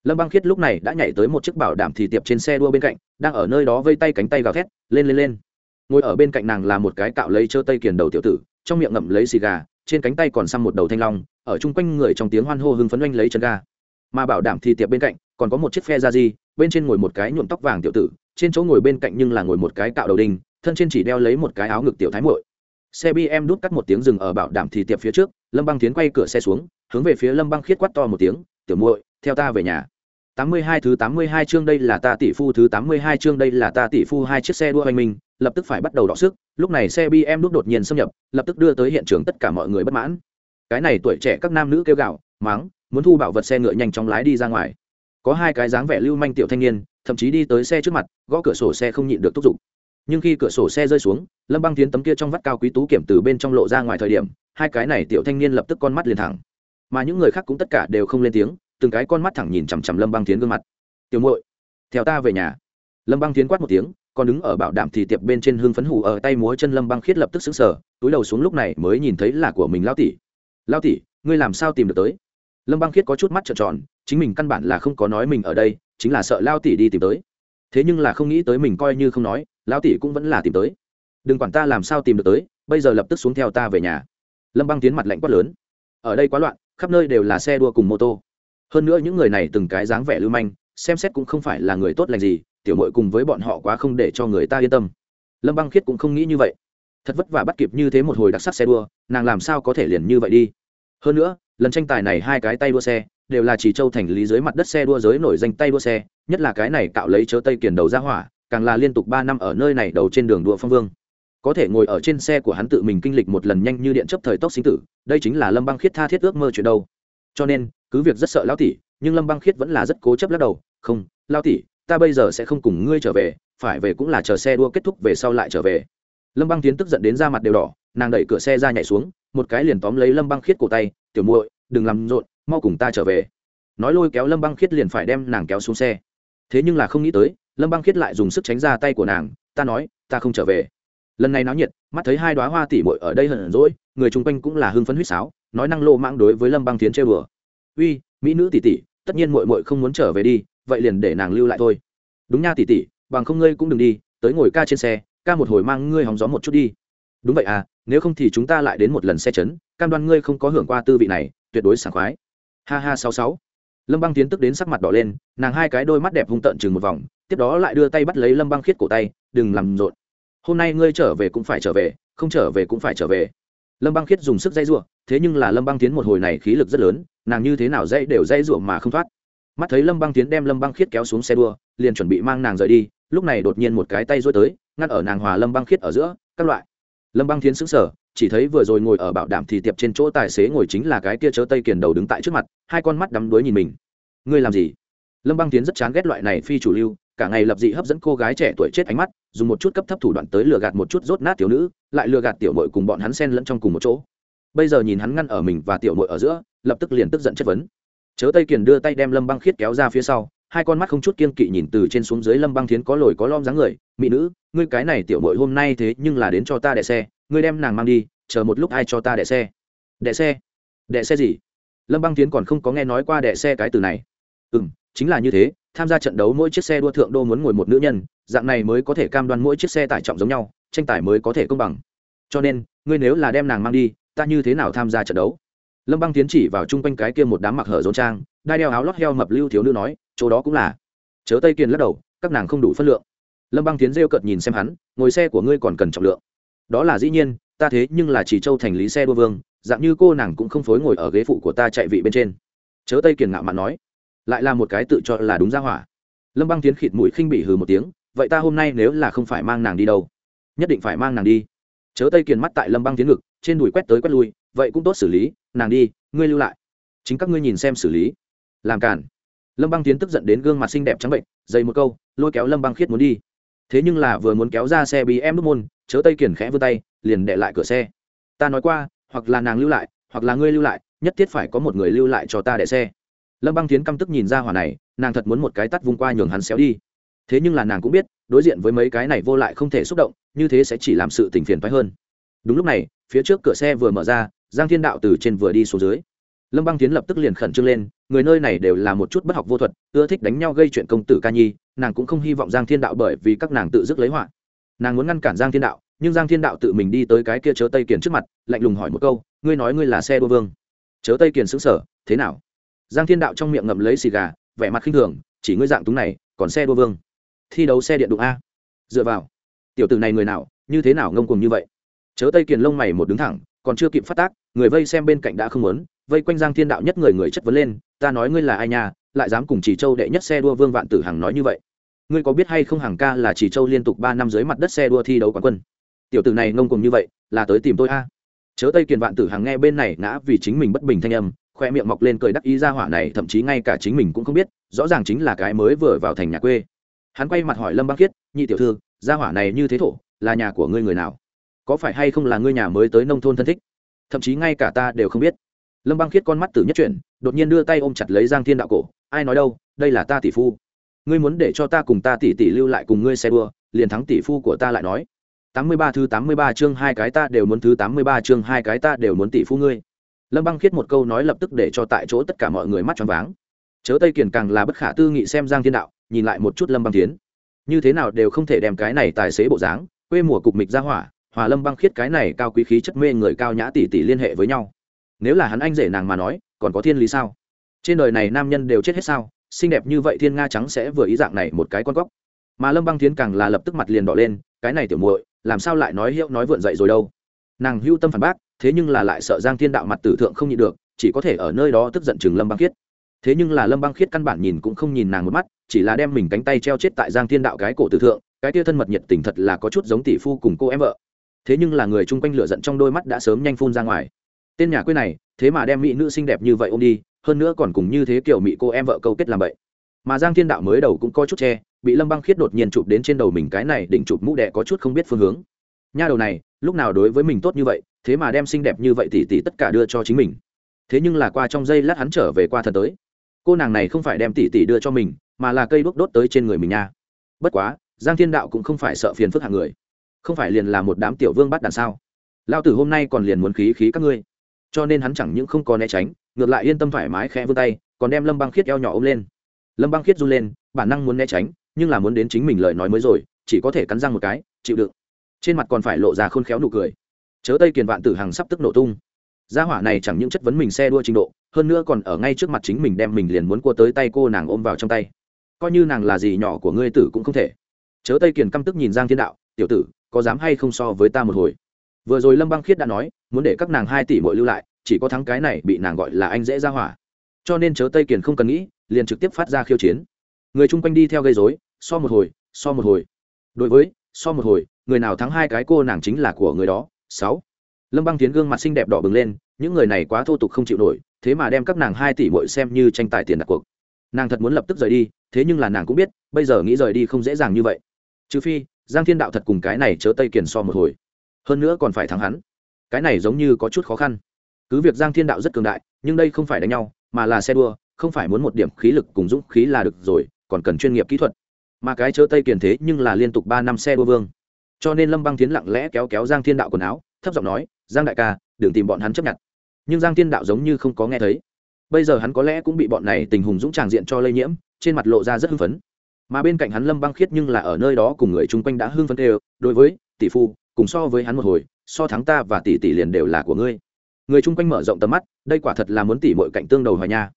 lâm băng khiết lúc này đã nhảy tới một chiếc bảo đảm thì tiệp trên xe đua bên cạnh, đang ở nơi đó vây tay cánh tay gào thét, lên lên lên. Ngồi ở bên cạnh nàng là một cái cạo lấy trơ tây kiền đầu tiểu tử, trong miệng ngậm lấy xì gà, trên cánh tay còn xăm một đầu thanh long, ở chung quanh người trong tiếng hoan hô hưng phấn oanh lấy chân ga mà bảo đảm thì tiệp bên cạnh, còn có một chiếc phe da di, bên trên ngồi một cái nhuộm tóc vàng tiểu tử, trên chỗ ngồi bên cạnh nhưng là ngồi một cái cạo đầu đinh, thân trên chỉ đeo lấy một cái áo ngực tiểu thái muội. Xe bm đút cắt một tiếng dừng ở bảo đảm thì tiệp phía trước, lâm băng tiến quay cửa xe xuống, hướng về phía lâm băng khiết quát to một tiếng, tiểu muội, theo ta về nhà. 82 thứ 82 chương đây là ta tỷ phu thứ 82 chương đây là ta tỷ phu hai chiếc xe đua hoành mình, lập tức phải bắt đầu đọ sức, lúc này xe BM đút đột nhiên xâm nhập, lập tức đưa tới hiện trường tất cả mọi người bất mãn. Cái này tuổi trẻ các nam nữ kêu gào, mắng, muốn thu bảo vật xe ngựa nhanh chóng lái đi ra ngoài. Có hai cái dáng vẻ lưu manh tiểu thanh niên, thậm chí đi tới xe trước mặt, gõ cửa sổ xe không nhịn được thúc giục. Nhưng khi cửa sổ xe rơi xuống, Lâm Băng Tiến tấm kia trong vắt cao quý tú kiểm từ bên trong lộ ra ngoài thời điểm, hai cái này tiểu thanh niên lập tức con mắt liền thẳng. Mà những người khác cũng tất cả đều không lên tiếng, từng cái con mắt thẳng nhìn chằm chằm Lâm Băng Tiến gương mặt. Tiểu muội, theo ta về nhà. Lâm băng tiến quát một tiếng, còn đứng ở bảo đảm thì tiệp bên trên hương phấn hủ ở tay múa chân lâm băng khiết lập tức xứng sở túi đầu xuống lúc này mới nhìn thấy là của mình lao tỷ. Lao tỷ, ngươi làm sao tìm được tới? Lâm băng khiết có chút mắt trợn tròn, chính mình căn bản là không có nói mình ở đây, chính là sợ lao tỷ đi tìm tới. Thế nhưng là không nghĩ tới mình coi như không nói, lao tỷ cũng vẫn là tìm tới. Đừng quản ta làm sao tìm được tới, bây giờ lập tức xuống theo ta về nhà. Lâm băng tiến mặt lạnh quát lớn. Ở đây quá loạn, khắp nơi đều là xe đua cùng mô tô hơn nữa những người này từng cái dáng vẻ lưu manh, xem xét cũng không phải là người tốt lành gì, tiểu mội cùng với bọn họ quá không để cho người ta yên tâm. Lâm băng khiết cũng không nghĩ như vậy. Thật vất vả bắt kịp như thế một hồi đặc sắc xe đua, nàng làm sao có thể liền như vậy đi? Hơn nữa, lần tranh tài này hai cái tay đua xe, đều là chỉ châu thành lý dưới mặt đất xe đua giới nổi danh tay đua xe, nhất là cái này cạo lấy chớ tây kiền đầu ra hỏa, càng là liên tục ba năm ở nơi này đầu trên đường đua phong vương. Có thể ngồi ở trên xe của hắn tự mình kinh lịch một lần nhanh như điện chấp thời tốc sinh tử, đây chính là lâm băng khiết tha thiết ước mơ chuyện đâu cho nên, cứ việc rất sợ lão tỷ, nhưng lâm băng khiết vẫn là rất cố chấp lắc đầu, không lao tỷ, ta bây giờ sẽ không cùng ngươi trở về, phải về cũng là chờ xe đua kết thúc về sau lại trở về. Lâm băng tiến tức giận đến ra mặt đều đỏ, nàng đẩy cửa xe ra nhảy xuống, một cái liền tóm lấy lâm băng khiết cổ tay, tiểu muội, đừng làm rộn, mau cùng ta trở về. Nói lôi kéo lâm băng khiết liền phải đem nàng kéo xuống xe. Thế nhưng là không nghĩ tới, lâm băng khiết lại dùng sức tránh ra tay của nàng, ta nói, ta không trở về. Lần này náo nhiệt, mắt thấy hai đoá hoa tỷ muội ở đây hận rỗi người chung quanh cũng là hưng phấn huýt sáo nói năng lô mãng đối với lâm băng tiến chơi bừa uy, mỹ nữ tỷ tỷ, tất nhiên muội muội không muốn trở về đi, vậy liền để nàng lưu lại thôi. Đúng nha tỷ tỷ, bằng không ngươi cũng đừng đi, tới ngồi ca trên xe, ca một hồi mang ngươi hóng gió một chút đi. Đúng vậy à nếu không thì chúng ta lại đến một lần xe chấn, cam đoan ngươi không có hưởng qua tư vị này, tuyệt đối sảng khoái. Ha ha, sáu sáu. Lâm băng tiến tức đến sắc mặt đỏ lên, nàng hai cái đôi mắt đẹp hung tợn chừng một vòng, tiếp đó lại đưa tay bắt lấy lâm băng khiết cổ tay, đừng làm rộn. Hôm nay ngươi trở về cũng phải trở về, không trở về cũng phải trở về lâm băng khiết dùng sức dây giụa, thế nhưng là lâm băng tiến một hồi này khí lực rất lớn, nàng như thế nào dây đều dây giụa mà không thoát. Mắt thấy lâm băng tiến đem lâm băng khiết kéo xuống xe đua, liền chuẩn bị mang nàng rời đi, lúc này đột nhiên một cái tay rối tới, ngăn ở nàng hòa lâm băng khiết ở giữa, các loại. Lâm băng tiến sững sờ, chỉ thấy vừa rồi ngồi ở bảo đảm thì tiệp trên chỗ tài xế ngồi chính là cái kia chớ tây kiền đầu đứng tại trước mặt, hai con mắt đắm đuối nhìn mình. Ngươi làm gì? Lâm băng tiến rất chán ghét loại này phi chủ lưu cả ngày lập dị hấp dẫn cô gái trẻ tuổi chết ánh mắt, dùng một chút cấp thấp thủ đoạn tới lừa gạt một chút rốt nát tiểu nữ, lại lừa gạt tiểu mội cùng bọn hắn xen lẫn trong cùng một chỗ. Bây giờ nhìn hắn ngăn ở mình và tiểu mội ở giữa, lập tức liền tức giận chất vấn. Chớ tây kiền đưa tay đem lâm băng khiết kéo ra phía sau, hai con mắt không chút kiên kỵ nhìn từ trên xuống dưới lâm băng thiến có lồi có lom dáng người, mỹ nữ, ngươi cái này tiểu mội hôm nay thế nhưng là đến cho ta đẻ xe, ngươi đem nàng mang đi, chờ một lúc ai cho ta đẻ xe? Đẻ xe? Đẻ xe gì? Lâm băng Thiến còn không có nghe nói qua đẻ xe cái từ này. Ừ m chính là như thế tham gia trận đấu mỗi chiếc xe đua thượng đô muốn ngồi một nữ nhân, dạng này mới có thể cam đoan mỗi chiếc xe tải trọng giống nhau, tranh tải mới có thể công bằng. Cho nên, ngươi nếu là đem nàng mang đi, ta như thế nào tham gia trận đấu? Lâm băng tiến chỉ vào chung quanh cái kia một đám mặc hở rốn trang, đai đeo áo lót heo mập lưu thiếu nữ nói, chỗ đó cũng là. Chớ tây kiên lắc đầu, các nàng không đủ phân lượng. Lâm băng tiến rêu cợt nhìn xem hắn, ngồi xe của ngươi còn cần trọng lượng. Đó là dĩ nhiên, ta thế nhưng là chỉ châu thành lý xe đua vương, dạng như cô nàng cũng không phối ngồi ở ghế phụ của ta chạy vị bên trên. Chớ tây kiền ngạo mạn nói lại là một cái tự cho là đúng ra hỏa. Lâm băng tiến khịt mũi khinh bị hừ một tiếng, vậy ta hôm nay nếu là không phải mang nàng đi đâu? Nhất định phải mang nàng đi. Chớ tây kiền mắt tại lâm băng tiến ngực, trên đùi quét tới quét lui, vậy cũng tốt xử lý, nàng đi, ngươi lưu lại. Chính các ngươi nhìn xem xử lý. Làm cản lâm băng tiến tức giận đến gương mặt xinh đẹp trắng bệnh, dày một câu, lôi kéo lâm băng khiết muốn đi. Thế nhưng là vừa muốn kéo ra xe bí em đúc môn, chớ tây kiển khẽ vươn tay, liền đệ lại cửa xe. Ta nói qua, hoặc là nàng lưu lại, hoặc là ngươi lưu lại, nhất thiết phải có một người lưu lại cho ta đệ xe lâm băng tiến căm tức nhìn ra hỏa này, nàng thật muốn một cái tắt vung qua nhường hắn xéo đi. Thế nhưng là nàng cũng biết, đối diện với mấy cái này vô lại không thể xúc động, như thế sẽ chỉ làm sự tình phiền phái hơn. Đúng lúc này, phía trước cửa xe vừa mở ra, giang thiên đạo từ trên vừa đi xuống dưới. Lâm băng tiến lập tức liền khẩn trương lên, người nơi này đều là một chút bất học vô thuật, ưa thích đánh nhau gây chuyện công tử ca nhi, nàng cũng không hy vọng giang thiên đạo bởi vì các nàng tự dứt lấy họa. Nàng muốn ngăn cản giang thiên đạo, nhưng giang thiên đạo tự mình đi tới cái kia chớ tây kiền trước mặt, lạnh lùng hỏi một câu, ngươi nói ngươi là xe đua vương? Chớ tây kiền xứng sở, thế nào? Giang thiên đạo trong miệng ngậm lấy xì gà, vẻ mặt khinh thường, chỉ ngươi dạng túng này, còn xe đua vương. Thi đấu xe điện đụng a. Dựa vào. Tiểu tử này người nào, như thế nào ngông cùng như vậy? Chớ tây kiền lông mày một đứng thẳng, còn chưa kịp phát tác, người vây xem bên cạnh đã không muốn, vây quanh giang thiên đạo nhất người người chất vấn lên, ta nói ngươi là ai nha, lại dám cùng chỉ châu đệ nhất xe đua vương vạn tử hằng nói như vậy? Ngươi có biết hay không hàng ca là chỉ châu liên tục ba năm dưới mặt đất xe đua thi đấu quán quân? Tiểu tử này ngông cùng như vậy, là tới tìm tôi a. Chớ tây kiền vạn tử hằng nghe bên này ngã vì chính mình bất bình thanh âm khoe miệng mọc lên cười đắc ý ra hỏa này, thậm chí ngay cả chính mình cũng không biết, rõ ràng chính là cái mới vừa vào thành nhà quê. Hắn quay mặt hỏi lâm băng khiết, nhị tiểu thư, gia hỏa này như thế thổ, là nhà của ngươi người nào? Có phải hay không là ngươi nhà mới tới nông thôn thân thích? Thậm chí ngay cả ta đều không biết. Lâm băng khiết con mắt tử nhất chuyển, đột nhiên đưa tay ôm chặt lấy giang thiên đạo cổ, ai nói đâu, đây là ta tỷ phu. Ngươi muốn để cho ta cùng ta tỷ tỷ lưu lại cùng ngươi xe đua, liền thắng tỷ phu của ta lại nói. Tám mươi ba thứ tám mươi ba chương hai cái ta đều muốn, thứ tám mươi ba chương hai cái ta đều muốn tỷ phu ngươi lâm băng khiết một câu nói lập tức để cho tại chỗ tất cả mọi người mắt choáng váng. Chớ tây kiển càng là bất khả tư nghị xem giang thiên đạo, nhìn lại một chút lâm băng tiến như thế nào đều không thể đem cái này tài xế bộ dáng, quê mùa cục mịch ra hỏa, hòa lâm băng khiết cái này cao quý khí chất mê người cao nhã tỷ tỷ liên hệ với nhau. Nếu là hắn anh rể nàng mà nói, còn có thiên lý sao? Trên đời này nam nhân đều chết hết sao, xinh đẹp như vậy thiên nga trắng sẽ vừa ý dạng này một cái con góc. Mà lâm băng tiến càng là lập tức mặt liền đỏ lên, cái này tiểu muội, làm sao lại nói hiệu nói vượn dậy rồi đâu? Nàng hưu tâm phản bác thế nhưng là lại sợ giang thiên đạo mặt tử thượng không nhịn được, chỉ có thể ở nơi đó tức giận chừng lâm băng khiết. Thế nhưng là lâm băng khiết căn bản nhìn cũng không nhìn nàng một mắt, chỉ là đem mình cánh tay treo chết tại giang thiên đạo cái cổ tử thượng, cái tia thân mật nhiệt tình thật là có chút giống tỷ phu cùng cô em vợ. Thế nhưng là người chung quanh lửa giận trong đôi mắt đã sớm nhanh phun ra ngoài. Tên nhà quê này, thế mà đem mỹ nữ xinh đẹp như vậy ôm đi, hơn nữa còn cùng như thế kiểu mỹ cô em vợ câu kết làm vậy. Mà giang thiên đạo mới đầu cũng có chút che, bị lâm băng khiết đột nhiên chụp đến trên đầu mình cái này định chụp mũ đẻ có chút không biết phương hướng. Nha đầu này, lúc nào đối với mình tốt như vậy thế mà đem xinh đẹp như vậy tỷ tỷ tất cả đưa cho chính mình. Thế nhưng là qua trong giây lát hắn trở về qua thần tới. Cô nàng này không phải đem tỷ tỷ đưa cho mình, mà là cây đuốc đốt tới trên người mình nha. Bất quá, giang thiên đạo cũng không phải sợ phiền phức hạng người. Không phải liền là một đám tiểu vương bắt đàn sao? Lao tử hôm nay còn liền muốn khí khí các ngươi. Cho nên hắn chẳng những không có né tránh, ngược lại yên tâm thoải mái khẽ vươn tay, còn đem lâm băng khiết eo nhỏ ôm lên. Lâm băng khiết run lên, bản năng muốn né tránh, nhưng là muốn đến chính mình lời nói mới rồi, chỉ có thể cắn răng một cái, chịu đựng. Trên mặt còn phải lộ ra khôn khéo nụ cười chớ tây kiền vạn tử hằng sắp tức nổ tung. Gia hỏa này chẳng những chất vấn mình xe đua trình độ, hơn nữa còn ở ngay trước mặt chính mình đem mình liền muốn cua tới tay cô nàng ôm vào trong tay. Coi như nàng là gì nhỏ của ngươi tử cũng không thể. Chớ tây kiền căm tức nhìn giang thiên đạo, tiểu tử, có dám hay không so với ta một hồi? Vừa rồi lâm băng khiết đã nói, muốn để các nàng hai tỷ mỗi lưu lại, chỉ có thắng cái này bị nàng gọi là anh dễ ra hỏa. Cho nên chớ tây kiền không cần nghĩ, liền trực tiếp phát ra khiêu chiến. Người chung quanh đi theo gây dối so một hồi, so một hồi. Đối với, so một hồi, người nào thắng hai cái cô nàng chính là của người đó sáu. Lâm băng tiến gương mặt xinh đẹp đỏ bừng lên, những người này quá thô tục không chịu nổi, thế mà đem các nàng hai tỷ muội xem như tranh tài tiền đặt cuộc. Nàng thật muốn lập tức rời đi, thế nhưng là nàng cũng biết, bây giờ nghĩ rời đi không dễ dàng như vậy. Trừ phi, giang thiên đạo thật cùng cái này chớ tây kiền so một hồi. Hơn nữa còn phải thắng hắn. Cái này giống như có chút khó khăn. Cứ việc giang thiên đạo rất cường đại, nhưng đây không phải đánh nhau, mà là xe đua, không phải muốn một điểm khí lực cùng dũng khí là được rồi, còn cần chuyên nghiệp kỹ thuật. Mà cái chớ tây kiền thế nhưng là liên tục ba năm xe đua vương cho nên lâm băng tiến lặng lẽ kéo kéo giang thiên đạo quần áo, thấp giọng nói, giang đại ca, đừng tìm bọn hắn chấp nhận. Nhưng giang thiên đạo giống như không có nghe thấy. Bây giờ hắn có lẽ cũng bị bọn này tình hùng dũng tràng diện cho lây nhiễm, trên mặt lộ ra rất hưng phấn. Mà bên cạnh hắn lâm băng khiết nhưng là ở nơi đó cùng người chung quanh đã hưng phấn đều, đối với tỷ phu, cùng so với hắn một hồi, so thắng ta và tỷ tỷ liền đều là của ngươi. Người chung quanh mở rộng tầm mắt, đây quả thật là muốn tỷ mọi cạnh tương đầu hòa nha.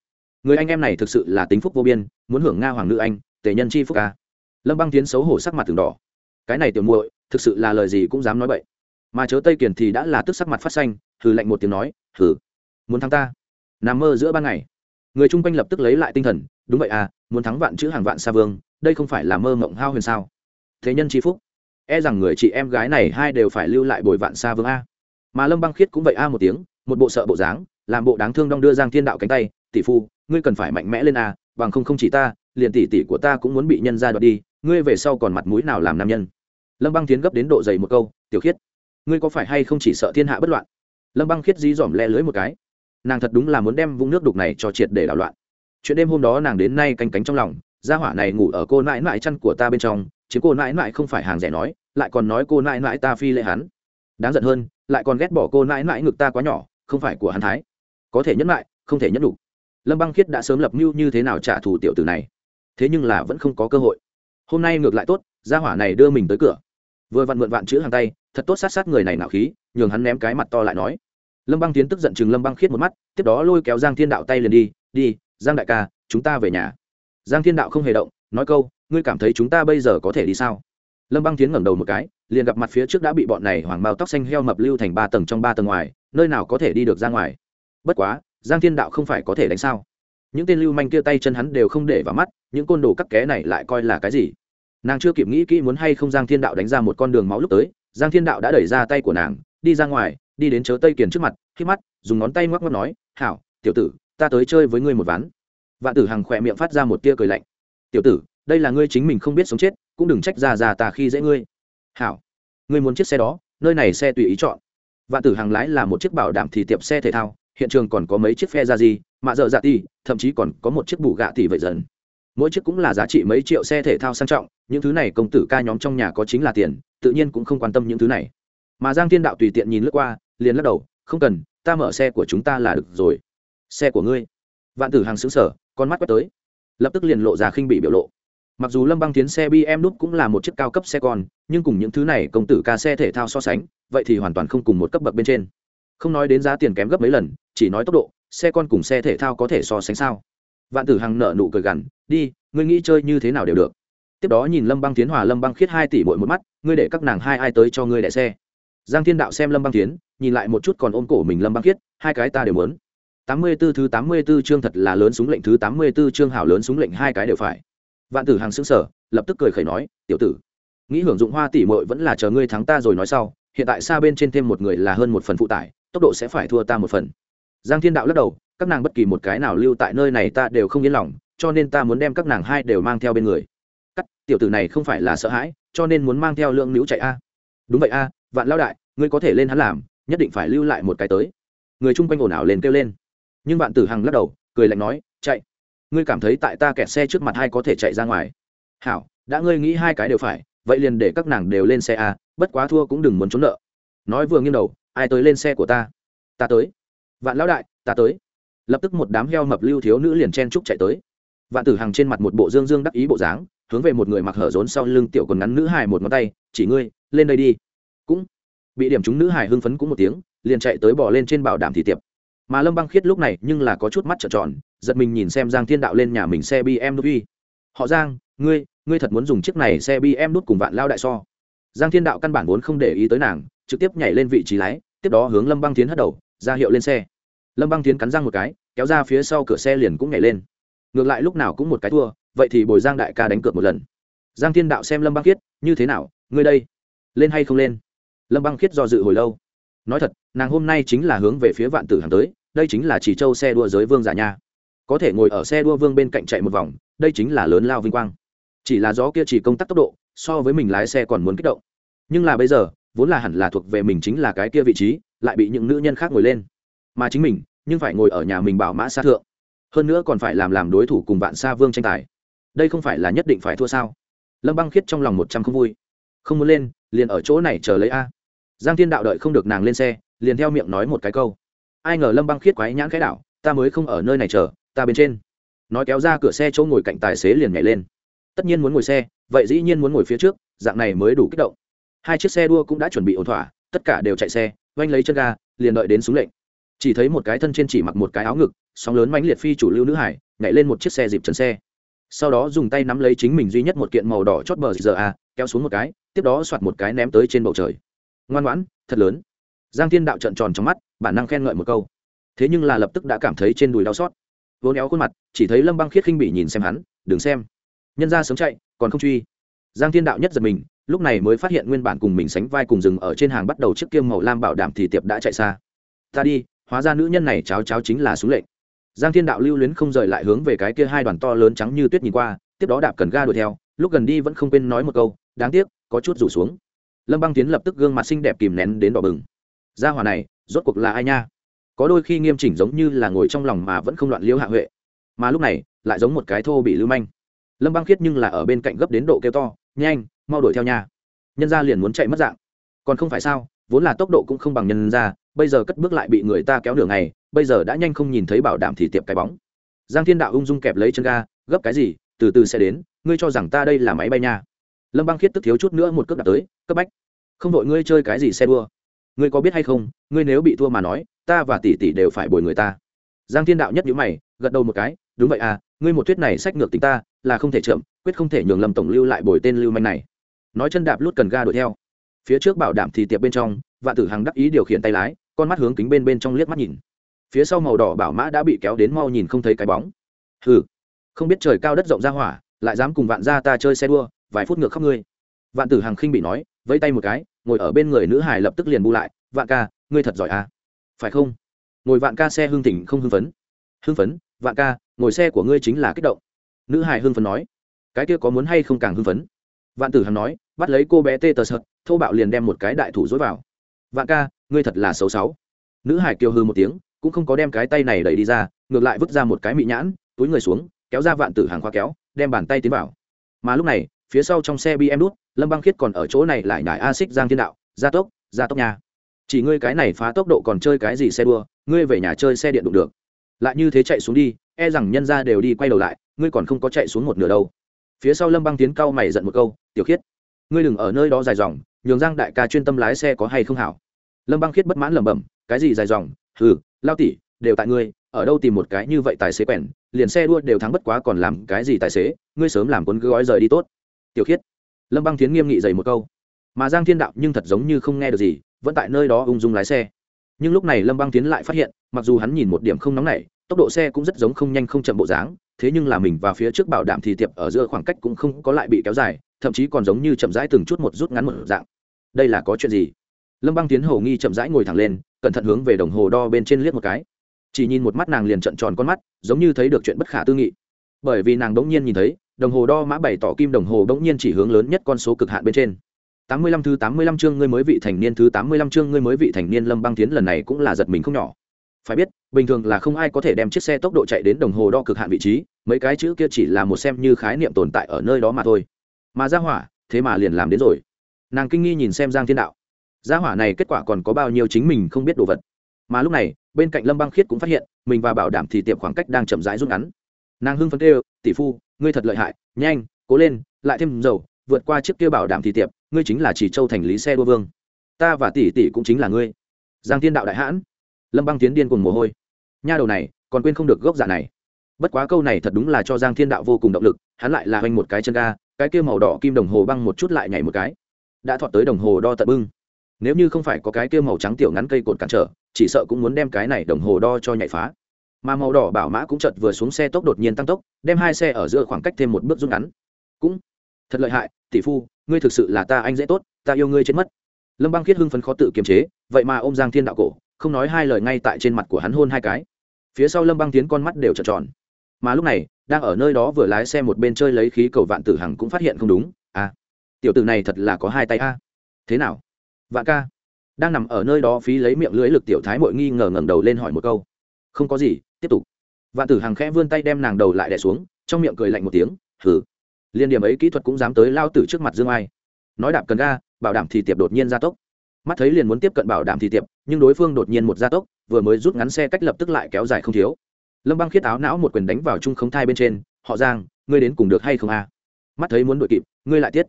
Người anh em này thực sự là tính phúc vô biên, muốn hưởng nga hoàng nữ anh, tề nhân chi phúc ca. Lâm băng tiến xấu hổ sắc mặt từng đỏ. Cái này tiểu muội thực sự là lời gì cũng dám nói bậy. Mà chớ tây kiền thì đã là tức sắc mặt phát xanh, hừ lạnh một tiếng nói, hừ, muốn thắng ta? Nằm mơ giữa ban ngày. Người chung quanh lập tức lấy lại tinh thần, đúng vậy à muốn thắng vạn chữ hàng vạn sa vương, đây không phải là mơ mộng hao huyền sao? Thế nhân chi phúc. E rằng người chị em gái này hai đều phải lưu lại bồi vạn sa vương a. Mà lâm băng khiết cũng vậy a một tiếng, một bộ sợ bộ dáng, làm bộ đáng thương đong đưa giang thiên đạo cánh tay, tỷ phu, ngươi cần phải mạnh mẽ lên a, bằng không không chỉ ta, liền tỷ tỷ của ta cũng muốn bị nhân ra đoạt đi, ngươi về sau còn mặt mũi nào làm nam nhân? Lâm băng tiến gấp đến độ dày một câu, tiểu khiết, ngươi có phải hay không chỉ sợ thiên hạ bất loạn? Lâm băng khiết dí dỏm le lưới một cái. Nàng thật đúng là muốn đem vũng nước đục này cho triệt để đảo loạn. Chuyện đêm hôm đó nàng đến nay canh cánh trong lòng, gia hỏa này ngủ ở cô nãi nãi chăn của ta bên trong, chứ cô nãi nãi không phải hàng rẻ nói, lại còn nói cô nãi nãi ta phi lệ hắn. Đáng giận hơn, lại còn ghét bỏ cô nãi nãi ngực ta quá nhỏ, không phải của hắn thái. Có thể nhẫn lại, không thể nhẫn đủ. Lâm băng khiết đã sớm lập mưu như thế nào trả thù tiểu tử này? Thế nhưng là vẫn không có cơ hội. Hôm nay ngược lại tốt, gia hỏa này đưa mình tới cửa vừa vặn mượn vạn chữ hàng tay, thật tốt sát sát người này nạo khí, nhường hắn ném cái mặt to lại nói. Lâm băng tiến tức giận chừng lâm băng khiết một mắt, tiếp đó lôi kéo giang thiên đạo tay liền đi đi, giang đại ca, chúng ta về nhà. Giang thiên đạo không hề động, nói câu, ngươi cảm thấy chúng ta bây giờ có thể đi sao? Lâm băng tiến ngẩng đầu một cái, liền gặp mặt phía trước đã bị bọn này hoàng mao tóc xanh heo mập lưu thành ba tầng trong ba tầng ngoài, nơi nào có thể đi được ra ngoài. Bất quá, giang thiên đạo không phải có thể đánh sao? Những tên lưu manh kia tay chân hắn đều không để vào mắt, những côn đồ cắt ké này lại coi là cái gì? Nàng chưa kịp nghĩ kỹ muốn hay không giang thiên đạo đánh ra một con đường máu lúc tới, giang thiên đạo đã đẩy ra tay của nàng, đi ra ngoài, đi đến chớ tây kiền trước mặt, khi mắt, dùng ngón tay ngoắc ngoắc nói, hảo, tiểu tử, ta tới chơi với ngươi một ván. Vạn tử hằng khỏe miệng phát ra một tia cười lạnh. Tiểu tử, đây là ngươi chính mình không biết sống chết, cũng đừng trách ra già ta khi dễ ngươi. Hảo, ngươi muốn chiếc xe đó, nơi này xe tùy ý chọn. Vạn tử hằng lái là một chiếc bảo đảm thì tiệp xe thể thao, hiện trường còn có mấy chiếc phe ra gì, mạ dợ dạ ti thậm chí còn có một chiếc bù gạ tỷ vậy dần mỗi chiếc cũng là giá trị mấy triệu xe thể thao sang trọng, những thứ này công tử ca nhóm trong nhà có chính là tiền, tự nhiên cũng không quan tâm những thứ này. Mà giang thiên đạo tùy tiện nhìn lướt qua, liền lắc đầu, không cần, ta mở xe của chúng ta là được rồi. Xe của ngươi? Vạn tử hàng xứng sở con mắt quét tới. Lập tức liền lộ ra khinh bị biểu lộ. Mặc dù lâm băng tiến xe bm đúc cũng là một chiếc cao cấp xe con, nhưng cùng những thứ này công tử ca xe thể thao so sánh, vậy thì hoàn toàn không cùng một cấp bậc bên trên. Không nói đến giá tiền kém gấp mấy lần, chỉ nói tốc độ, xe con cùng xe thể thao có thể so sánh sao? Vạn tử hằng nợ nụ cười gằn, đi, ngươi nghĩ chơi như thế nào đều được. Tiếp đó nhìn lâm băng tiến hòa lâm băng khiết hai tỷ bội một mắt, ngươi để các nàng hai ai tới cho ngươi đẻ xe? Giang thiên đạo xem lâm băng tiến nhìn lại một chút còn ôm cổ mình lâm băng khiết, hai cái ta đều muốn. Tám mươi 84 thứ tám mươi 84 chương thật là lớn súng lệnh, thứ tám mươi 84 chương hảo lớn súng lệnh, hai cái đều phải. Vạn tử hằng sững sờ, lập tức cười khẩy nói, tiểu tử, nghĩ hưởng dụng hoa tỷ muội vẫn là chờ ngươi thắng ta rồi nói sau, hiện tại xa bên trên thêm một người là hơn một phần phụ tải, tốc độ sẽ phải thua ta một phần. Giang thiên đạo lắc đầu các nàng bất kỳ một cái nào lưu tại nơi này ta đều không yên lòng, cho nên ta muốn đem các nàng hai đều mang theo bên người. Cắt, tiểu tử này không phải là sợ hãi, cho nên muốn mang theo lượng nữ chạy a. Đúng vậy a, vạn lao đại, ngươi có thể lên hắn làm, nhất định phải lưu lại một cái tới. Người chung quanh ồn ào lên kêu lên. Nhưng bạn tử hằng lắc đầu, cười lạnh nói, chạy. Ngươi cảm thấy tại ta kẹt xe trước mặt hai có thể chạy ra ngoài. Hảo, đã ngươi nghĩ hai cái đều phải, vậy liền để các nàng đều lên xe a, bất quá thua cũng đừng muốn trốn nợ. Nói vừa nghiêng đầu, ai tới lên xe của ta? Ta tới. Vạn lão đại, ta tới lập tức một đám heo mập lưu thiếu nữ liền chen trúc chạy tới. Vạn tử hằng trên mặt một bộ dương dương đắc ý bộ dáng, hướng về một người mặc hở rốn sau lưng tiểu quần ngắn nữ hài một ngón tay, chỉ ngươi, lên đây đi. Cũng bị điểm chúng nữ hài hưng phấn cũng một tiếng, liền chạy tới bỏ lên trên bảo đảm thị tiệp. Mà lâm băng khiết lúc này nhưng là có chút mắt trợn tròn, giật mình nhìn xem giang thiên đạo lên nhà mình xe bmw. họ giang, ngươi ngươi thật muốn dùng chiếc này xe bm đút cùng vạn lao đại so? Giang thiên đạo căn bản vốn không để ý tới nàng, trực tiếp nhảy lên vị trí lái, tiếp đó hướng lâm băng tiến hất đầu, ra hiệu lên xe lâm băng tiến cắn răng một cái kéo ra phía sau cửa xe liền cũng nhảy lên ngược lại lúc nào cũng một cái thua vậy thì bồi giang đại ca đánh cược một lần giang thiên đạo xem lâm băng khiết như thế nào ngươi đây lên hay không lên lâm băng khiết do dự hồi lâu nói thật nàng hôm nay chính là hướng về phía vạn tử hàng tới đây chính là chỉ châu xe đua giới vương giả nha có thể ngồi ở xe đua vương bên cạnh chạy một vòng đây chính là lớn lao vinh quang chỉ là gió kia chỉ công tắc tốc độ so với mình lái xe còn muốn kích động nhưng là bây giờ vốn là hẳn là thuộc về mình chính là cái kia vị trí lại bị những nữ nhân khác ngồi lên mà chính mình, nhưng phải ngồi ở nhà mình bảo mã xa thượng. Hơn nữa còn phải làm làm đối thủ cùng vạn xa vương tranh tài. Đây không phải là nhất định phải thua sao? Lâm băng khiết trong lòng một trăm không vui. Không muốn lên, liền ở chỗ này chờ lấy a. Giang thiên đạo đợi không được nàng lên xe, liền theo miệng nói một cái câu. Ai ngờ lâm băng khiết quái nhãn cái đảo, ta mới không ở nơi này chờ, ta bên trên. Nói kéo ra cửa xe chỗ ngồi cạnh tài xế liền nhảy lên. Tất nhiên muốn ngồi xe, vậy dĩ nhiên muốn ngồi phía trước, dạng này mới đủ kích động. Hai chiếc xe đua cũng đã chuẩn bị ổn thỏa, tất cả đều chạy xe oanh lấy chân ga, liền đợi đến súng lệnh chỉ thấy một cái thân trên chỉ mặc một cái áo ngực, sóng lớn mãnh liệt phi chủ lưu nữ hải, nhảy lên một chiếc xe dịp trần xe. Sau đó dùng tay nắm lấy chính mình duy nhất một kiện màu đỏ chót bờ giờ a, kéo xuống một cái, tiếp đó soạt một cái ném tới trên bầu trời. Ngoan ngoãn, thật lớn. Giang thiên đạo trận tròn trong mắt, bản năng khen ngợi một câu. Thế nhưng là lập tức đã cảm thấy trên đùi đau xót. Vốn éo khuôn mặt, chỉ thấy lâm băng khiết khinh bị nhìn xem hắn, đừng xem. Nhân ra sớm chạy, còn không truy. Giang thiên đạo nhất giật mình, lúc này mới phát hiện nguyên bản cùng mình sánh vai cùng rừng ở trên hàng bắt đầu chiếc kiêm màu lam bảo đảm thì tiệp đã chạy xa. Ta đi hóa ra nữ nhân này cháo cháo chính là súng lệnh. Giang thiên đạo lưu luyến không rời lại hướng về cái kia hai đoàn to lớn trắng như tuyết nhìn qua, tiếp đó đạp cần ga đuổi theo, lúc gần đi vẫn không quên nói một câu, đáng tiếc, có chút rủ xuống. Lâm băng tiến lập tức gương mặt xinh đẹp kìm nén đến đỏ bừng. Gia hòa này, rốt cuộc là ai nha? Có đôi khi nghiêm chỉnh giống như là ngồi trong lòng mà vẫn không loạn liêu hạ huệ. Mà lúc này, lại giống một cái thô bị lưu manh. Lâm băng khiết nhưng là ở bên cạnh gấp đến độ kêu to, nhanh, mau đuổi theo nhà nhân gia liền muốn chạy mất dạng. Còn không phải sao, vốn là tốc độ cũng không bằng nhân gia bây giờ cất bước lại bị người ta kéo đường này bây giờ đã nhanh không nhìn thấy bảo đảm thì tiệp cái bóng. Giang thiên đạo ung dung kẹp lấy chân ga, gấp cái gì, từ từ sẽ đến, ngươi cho rằng ta đây là máy bay nha. Lâm băng khiết tức thiếu chút nữa một cước đặt tới, cấp bách. Không đội ngươi chơi cái gì xe đua. Ngươi có biết hay không, ngươi nếu bị thua mà nói, ta và tỷ tỷ đều phải bồi người ta. Giang thiên đạo nhất nhữ mày, gật đầu một cái, đúng vậy à ngươi một thuyết này sách ngược tính ta, là không thể chậm, quyết không thể nhường lâm tổng lưu lại bồi tên lưu manh này. Nói chân đạp lút cần ga đuổi theo. Phía trước bảo đảm thì tiệp bên trong, vạn tử hằng đắc ý điều khiển tay lái con mắt hướng kính bên bên trong liếc mắt nhìn. Phía sau màu đỏ bảo mã đã bị kéo đến mau nhìn không thấy cái bóng. Hừ, không biết trời cao đất rộng ra hỏa, lại dám cùng vạn gia ta chơi xe đua, vài phút ngược khóc ngươi. Vạn tử hằng khinh bị nói, vẫy tay một cái, ngồi ở bên người nữ hải lập tức liền bu lại, vạn ca, ngươi thật giỏi à? Phải không? Ngồi vạn ca xe hương tỉnh không hưng phấn. Hưng phấn? Vạn ca, ngồi xe của ngươi chính là kích động. Nữ hải hưng phấn nói. Cái kia có muốn hay không càng hưng phấn? Vạn tử hằng nói, bắt lấy cô bé tê tờ sợt, thô bạo liền đem một cái đại thủ dối vào. Vạn ca ngươi thật là xấu xáo. Nữ hải kiều hư một tiếng, cũng không có đem cái tay này đẩy đi ra, ngược lại vứt ra một cái mị nhãn, túi người xuống, kéo ra vạn tử hàng khoa kéo, đem bàn tay tiến vào. Mà lúc này, phía sau trong xe bm đút, lâm băng khiết còn ở chỗ này lại nhải a xích giang thiên đạo, gia tốc gia tốc nhà chỉ ngươi cái này phá tốc độ còn chơi cái gì xe đua, ngươi về nhà chơi xe điện đụng được. Lại như thế chạy xuống đi e rằng nhân ra đều đi quay đầu lại, ngươi còn không có chạy xuống một nửa đâu. Phía sau lâm băng tiến cao mày giận một câu, tiểu khiết, ngươi đừng ở nơi đó dài dòng, nhường giang đại ca chuyên tâm lái xe có hay không hảo? Lâm băng khiết bất mãn lẩm bẩm, cái gì dài dòng? Hừ, lao tỉ đều tại ngươi, ở đâu tìm một cái như vậy tài xế quèn, liền xe đua đều thắng bất quá còn làm cái gì tài xế, ngươi sớm làm cuốn gói rời đi tốt. Tiểu khiết. Lâm băng tiến nghiêm nghị dày một câu. Mà giang thiên đạo nhưng thật giống như không nghe được gì, vẫn tại nơi đó ung dung lái xe. Nhưng lúc này lâm băng tiến lại phát hiện, mặc dù hắn nhìn một điểm không nóng nảy, tốc độ xe cũng rất giống không nhanh không chậm bộ dáng, thế nhưng là mình và phía trước bảo đảm thì tiệp ở giữa khoảng cách cũng không có lại bị kéo dài, thậm chí còn giống như chậm rãi từng chút một rút ngắn một dạng. Đây là có chuyện gì? Lâm băng tiến hồ nghi chậm rãi ngồi thẳng lên cẩn thận hướng về đồng hồ đo bên trên liếc một cái chỉ nhìn một mắt nàng liền trận tròn con mắt giống như thấy được chuyện bất khả tư nghị bởi vì nàng đống nhiên nhìn thấy đồng hồ đo mã bày tỏ kim đồng hồ đống nhiên chỉ hướng lớn nhất con số cực hạn bên trên tám mươi lăm thứ tám mươi lăm chương ngươi mới vị thành niên thứ tám mươi lăm chương ngươi mới vị thành niên lâm băng tiến lần này cũng là giật mình không nhỏ phải biết bình thường là không ai có thể đem chiếc xe tốc độ chạy đến đồng hồ đo cực hạn vị trí mấy cái chữ kia chỉ là một xem như khái niệm tồn tại ở nơi đó mà thôi mà ra hỏa thế mà liền làm đến rồi nàng kinh nghi nhìn xem giang thiên đạo gia hỏa này kết quả còn có bao nhiêu chính mình không biết đồ vật. Mà lúc này, bên cạnh lâm băng khiết cũng phát hiện, mình và bảo đảm thì tiệm khoảng cách đang chậm rãi rút ngắn. Nàng hưng phấn kêu, tỷ phu, ngươi thật lợi hại, nhanh, cố lên, lại thêm dầu, vượt qua chiếc kia bảo đảm thì tiệp ngươi chính là chỉ châu thành lý xe đua vương. Ta và tỷ tỷ cũng chính là ngươi. Giang thiên đạo đại hãn. Lâm băng tiến điên cùng mồ hôi. Nha đầu này, còn quên không được gốc giả này. Bất quá câu này thật đúng là cho giang thiên đạo vô cùng động lực, hắn lại là hoành một cái chân ga, cái kia màu đỏ kim đồng hồ băng một chút lại nhảy một cái. Đã thọt tới đồng hồ đo tận bưng nếu như không phải có cái kia màu trắng tiểu ngắn cây cột cản trở, chỉ sợ cũng muốn đem cái này đồng hồ đo cho nhảy phá. Mà màu đỏ bảo mã cũng chợt vừa xuống xe tốc đột nhiên tăng tốc, đem hai xe ở giữa khoảng cách thêm một bước rút ngắn. Cũng, thật lợi hại, tỷ phu, ngươi thực sự là ta anh dễ tốt, ta yêu ngươi chết mất. Lâm băng khiết hưng phấn khó tự kiềm chế, vậy mà ô m giang thiên đạo cổ, không nói hai lời ngay tại trên mặt của hắn hôn hai cái. Phía sau lâm băng tiến con mắt đều trợn tròn. Mà lúc này, đang ở nơi đó vừa lái xe một bên chơi lấy khí cầu vạn tử hằng cũng phát hiện không đúng. À tiểu tử này thật là có hai tay a. Thế nào? Vạn ca. Đang nằm ở nơi đó phí lấy miệng lưỡi lực tiểu thái mội nghi ngờ ngẩng đầu lên hỏi một câu. Không có gì, tiếp tục. Vạn tử hằng khẽ vươn tay đem nàng đầu lại đẻ xuống, trong miệng cười lạnh một tiếng, hừ. Liên điểm ấy kỹ thuật cũng dám tới lao tử trước mặt dương ai. Nói đạp cần ga, bảo đảm thì tiệp đột nhiên gia tốc. Mắt thấy liền muốn tiếp cận bảo đảm thì tiệp, nhưng đối phương đột nhiên một gia tốc, vừa mới rút ngắn xe cách lập tức lại kéo dài không thiếu. Lâm băng khiết áo não một quyền đánh vào trung không thai bên trên, họ giang, ngươi đến cùng được hay không a? Mắt thấy muốn đội kịp, ngươi lại tiết.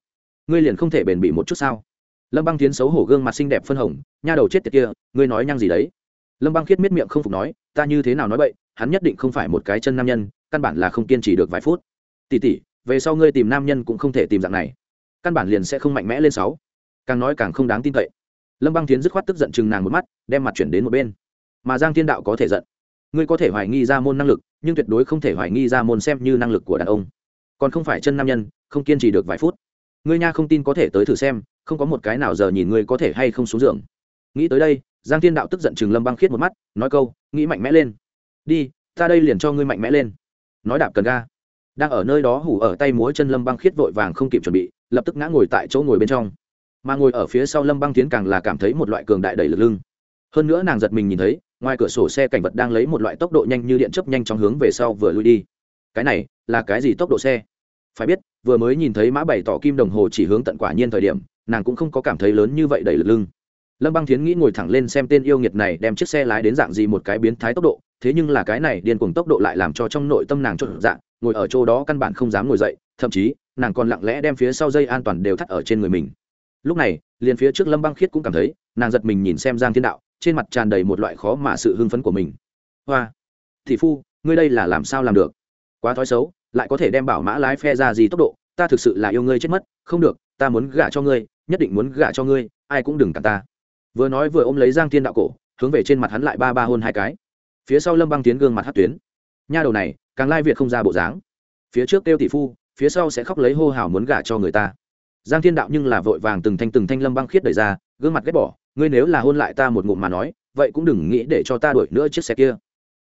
Ngươi liền không thể bền bỉ một chút sao? Lâm băng tiến xấu hổ gương mặt xinh đẹp phân hồng, nha đầu chết tiệt kia, ngươi nói nhăng gì đấy? Lâm băng khiết miết miệng không phục nói, ta như thế nào nói vậy hắn nhất định không phải một cái chân nam nhân, căn bản là không kiên trì được vài phút. Tỉ tỉ về sau ngươi tìm nam nhân cũng không thể tìm dạng này. Căn bản liền sẽ không mạnh mẽ lên sáu. Càng nói càng không đáng tin cậy. Lâm băng tiến dứt khoát tức giận chừng nàng một mắt, đem mặt chuyển đến một bên. Mà giang thiên đạo có thể giận. Ngươi có thể hoài nghi ra môn năng lực, nhưng tuyệt đối không thể hoài nghi ra môn xem như năng lực của đàn ông. Còn không phải chân nam nhân, không kiên trì được vài phút. Ngươi nha không tin có thể tới thử xem không có một cái nào giờ nhìn ngươi có thể hay không xuống giường. Nghĩ tới đây, giang thiên đạo tức giận chừng lâm băng khiết một mắt, nói câu, nghĩ mạnh mẽ lên. Đi, ta đây liền cho ngươi mạnh mẽ lên. Nói đạp cần ga. Đang ở nơi đó hủ ở tay múa chân lâm băng khiết vội vàng không kịp chuẩn bị, lập tức ngã ngồi tại chỗ ngồi bên trong. Mà ngồi ở phía sau lâm băng tiến càng là cảm thấy một loại cường đại đẩy lực lưng. Hơn nữa nàng giật mình nhìn thấy, ngoài cửa sổ xe cảnh vật đang lấy một loại tốc độ nhanh như điện chấp nhanh trong hướng về sau vừa lui đi. Cái này, là cái gì tốc độ xe? Phải biết, vừa mới nhìn thấy mã bảy tỏ kim đồng hồ chỉ hướng tận quả nhiên thời điểm nàng cũng không có cảm thấy lớn như vậy đẩy lực lưng. Lâm băng thiến nghĩ ngồi thẳng lên xem tên yêu nghiệt này đem chiếc xe lái đến dạng gì một cái biến thái tốc độ, thế nhưng là cái này điên cuồng tốc độ lại làm cho trong nội tâm nàng trộn dạng ngồi ở chỗ đó căn bản không dám ngồi dậy, thậm chí, nàng còn lặng lẽ đem phía sau dây an toàn đều thắt ở trên người mình. Lúc này, liền phía trước lâm băng khiết cũng cảm thấy, nàng giật mình nhìn xem giang thiên đạo, trên mặt tràn đầy một loại khó mà sự hưng phấn của mình. Hoa, thị phu, ngươi đây là làm sao làm được? Quá thói xấu, lại có thể đem bảo mã lái phe ra gì tốc độ, ta thực sự là yêu ngươi chết mất, không được, ta muốn gả cho ngươi nhất định muốn gả cho ngươi, ai cũng đừng cản ta. Vừa nói vừa ôm lấy giang thiên đạo cổ, hướng về trên mặt hắn lại ba ba hôn hai cái. Phía sau lâm băng tiến gương mặt hát tuyến. Nha đầu này, càng lai việt không ra bộ dáng. Phía trước kêu tỷ phu, phía sau sẽ khóc lấy hô hào muốn gả cho người ta. Giang thiên đạo nhưng là vội vàng từng thanh từng thanh lâm băng khiết đẩy ra, gương mặt ghét bỏ, ngươi nếu là hôn lại ta một ngụm mà nói, vậy cũng đừng nghĩ để cho ta đuổi nữa chiếc xe kia.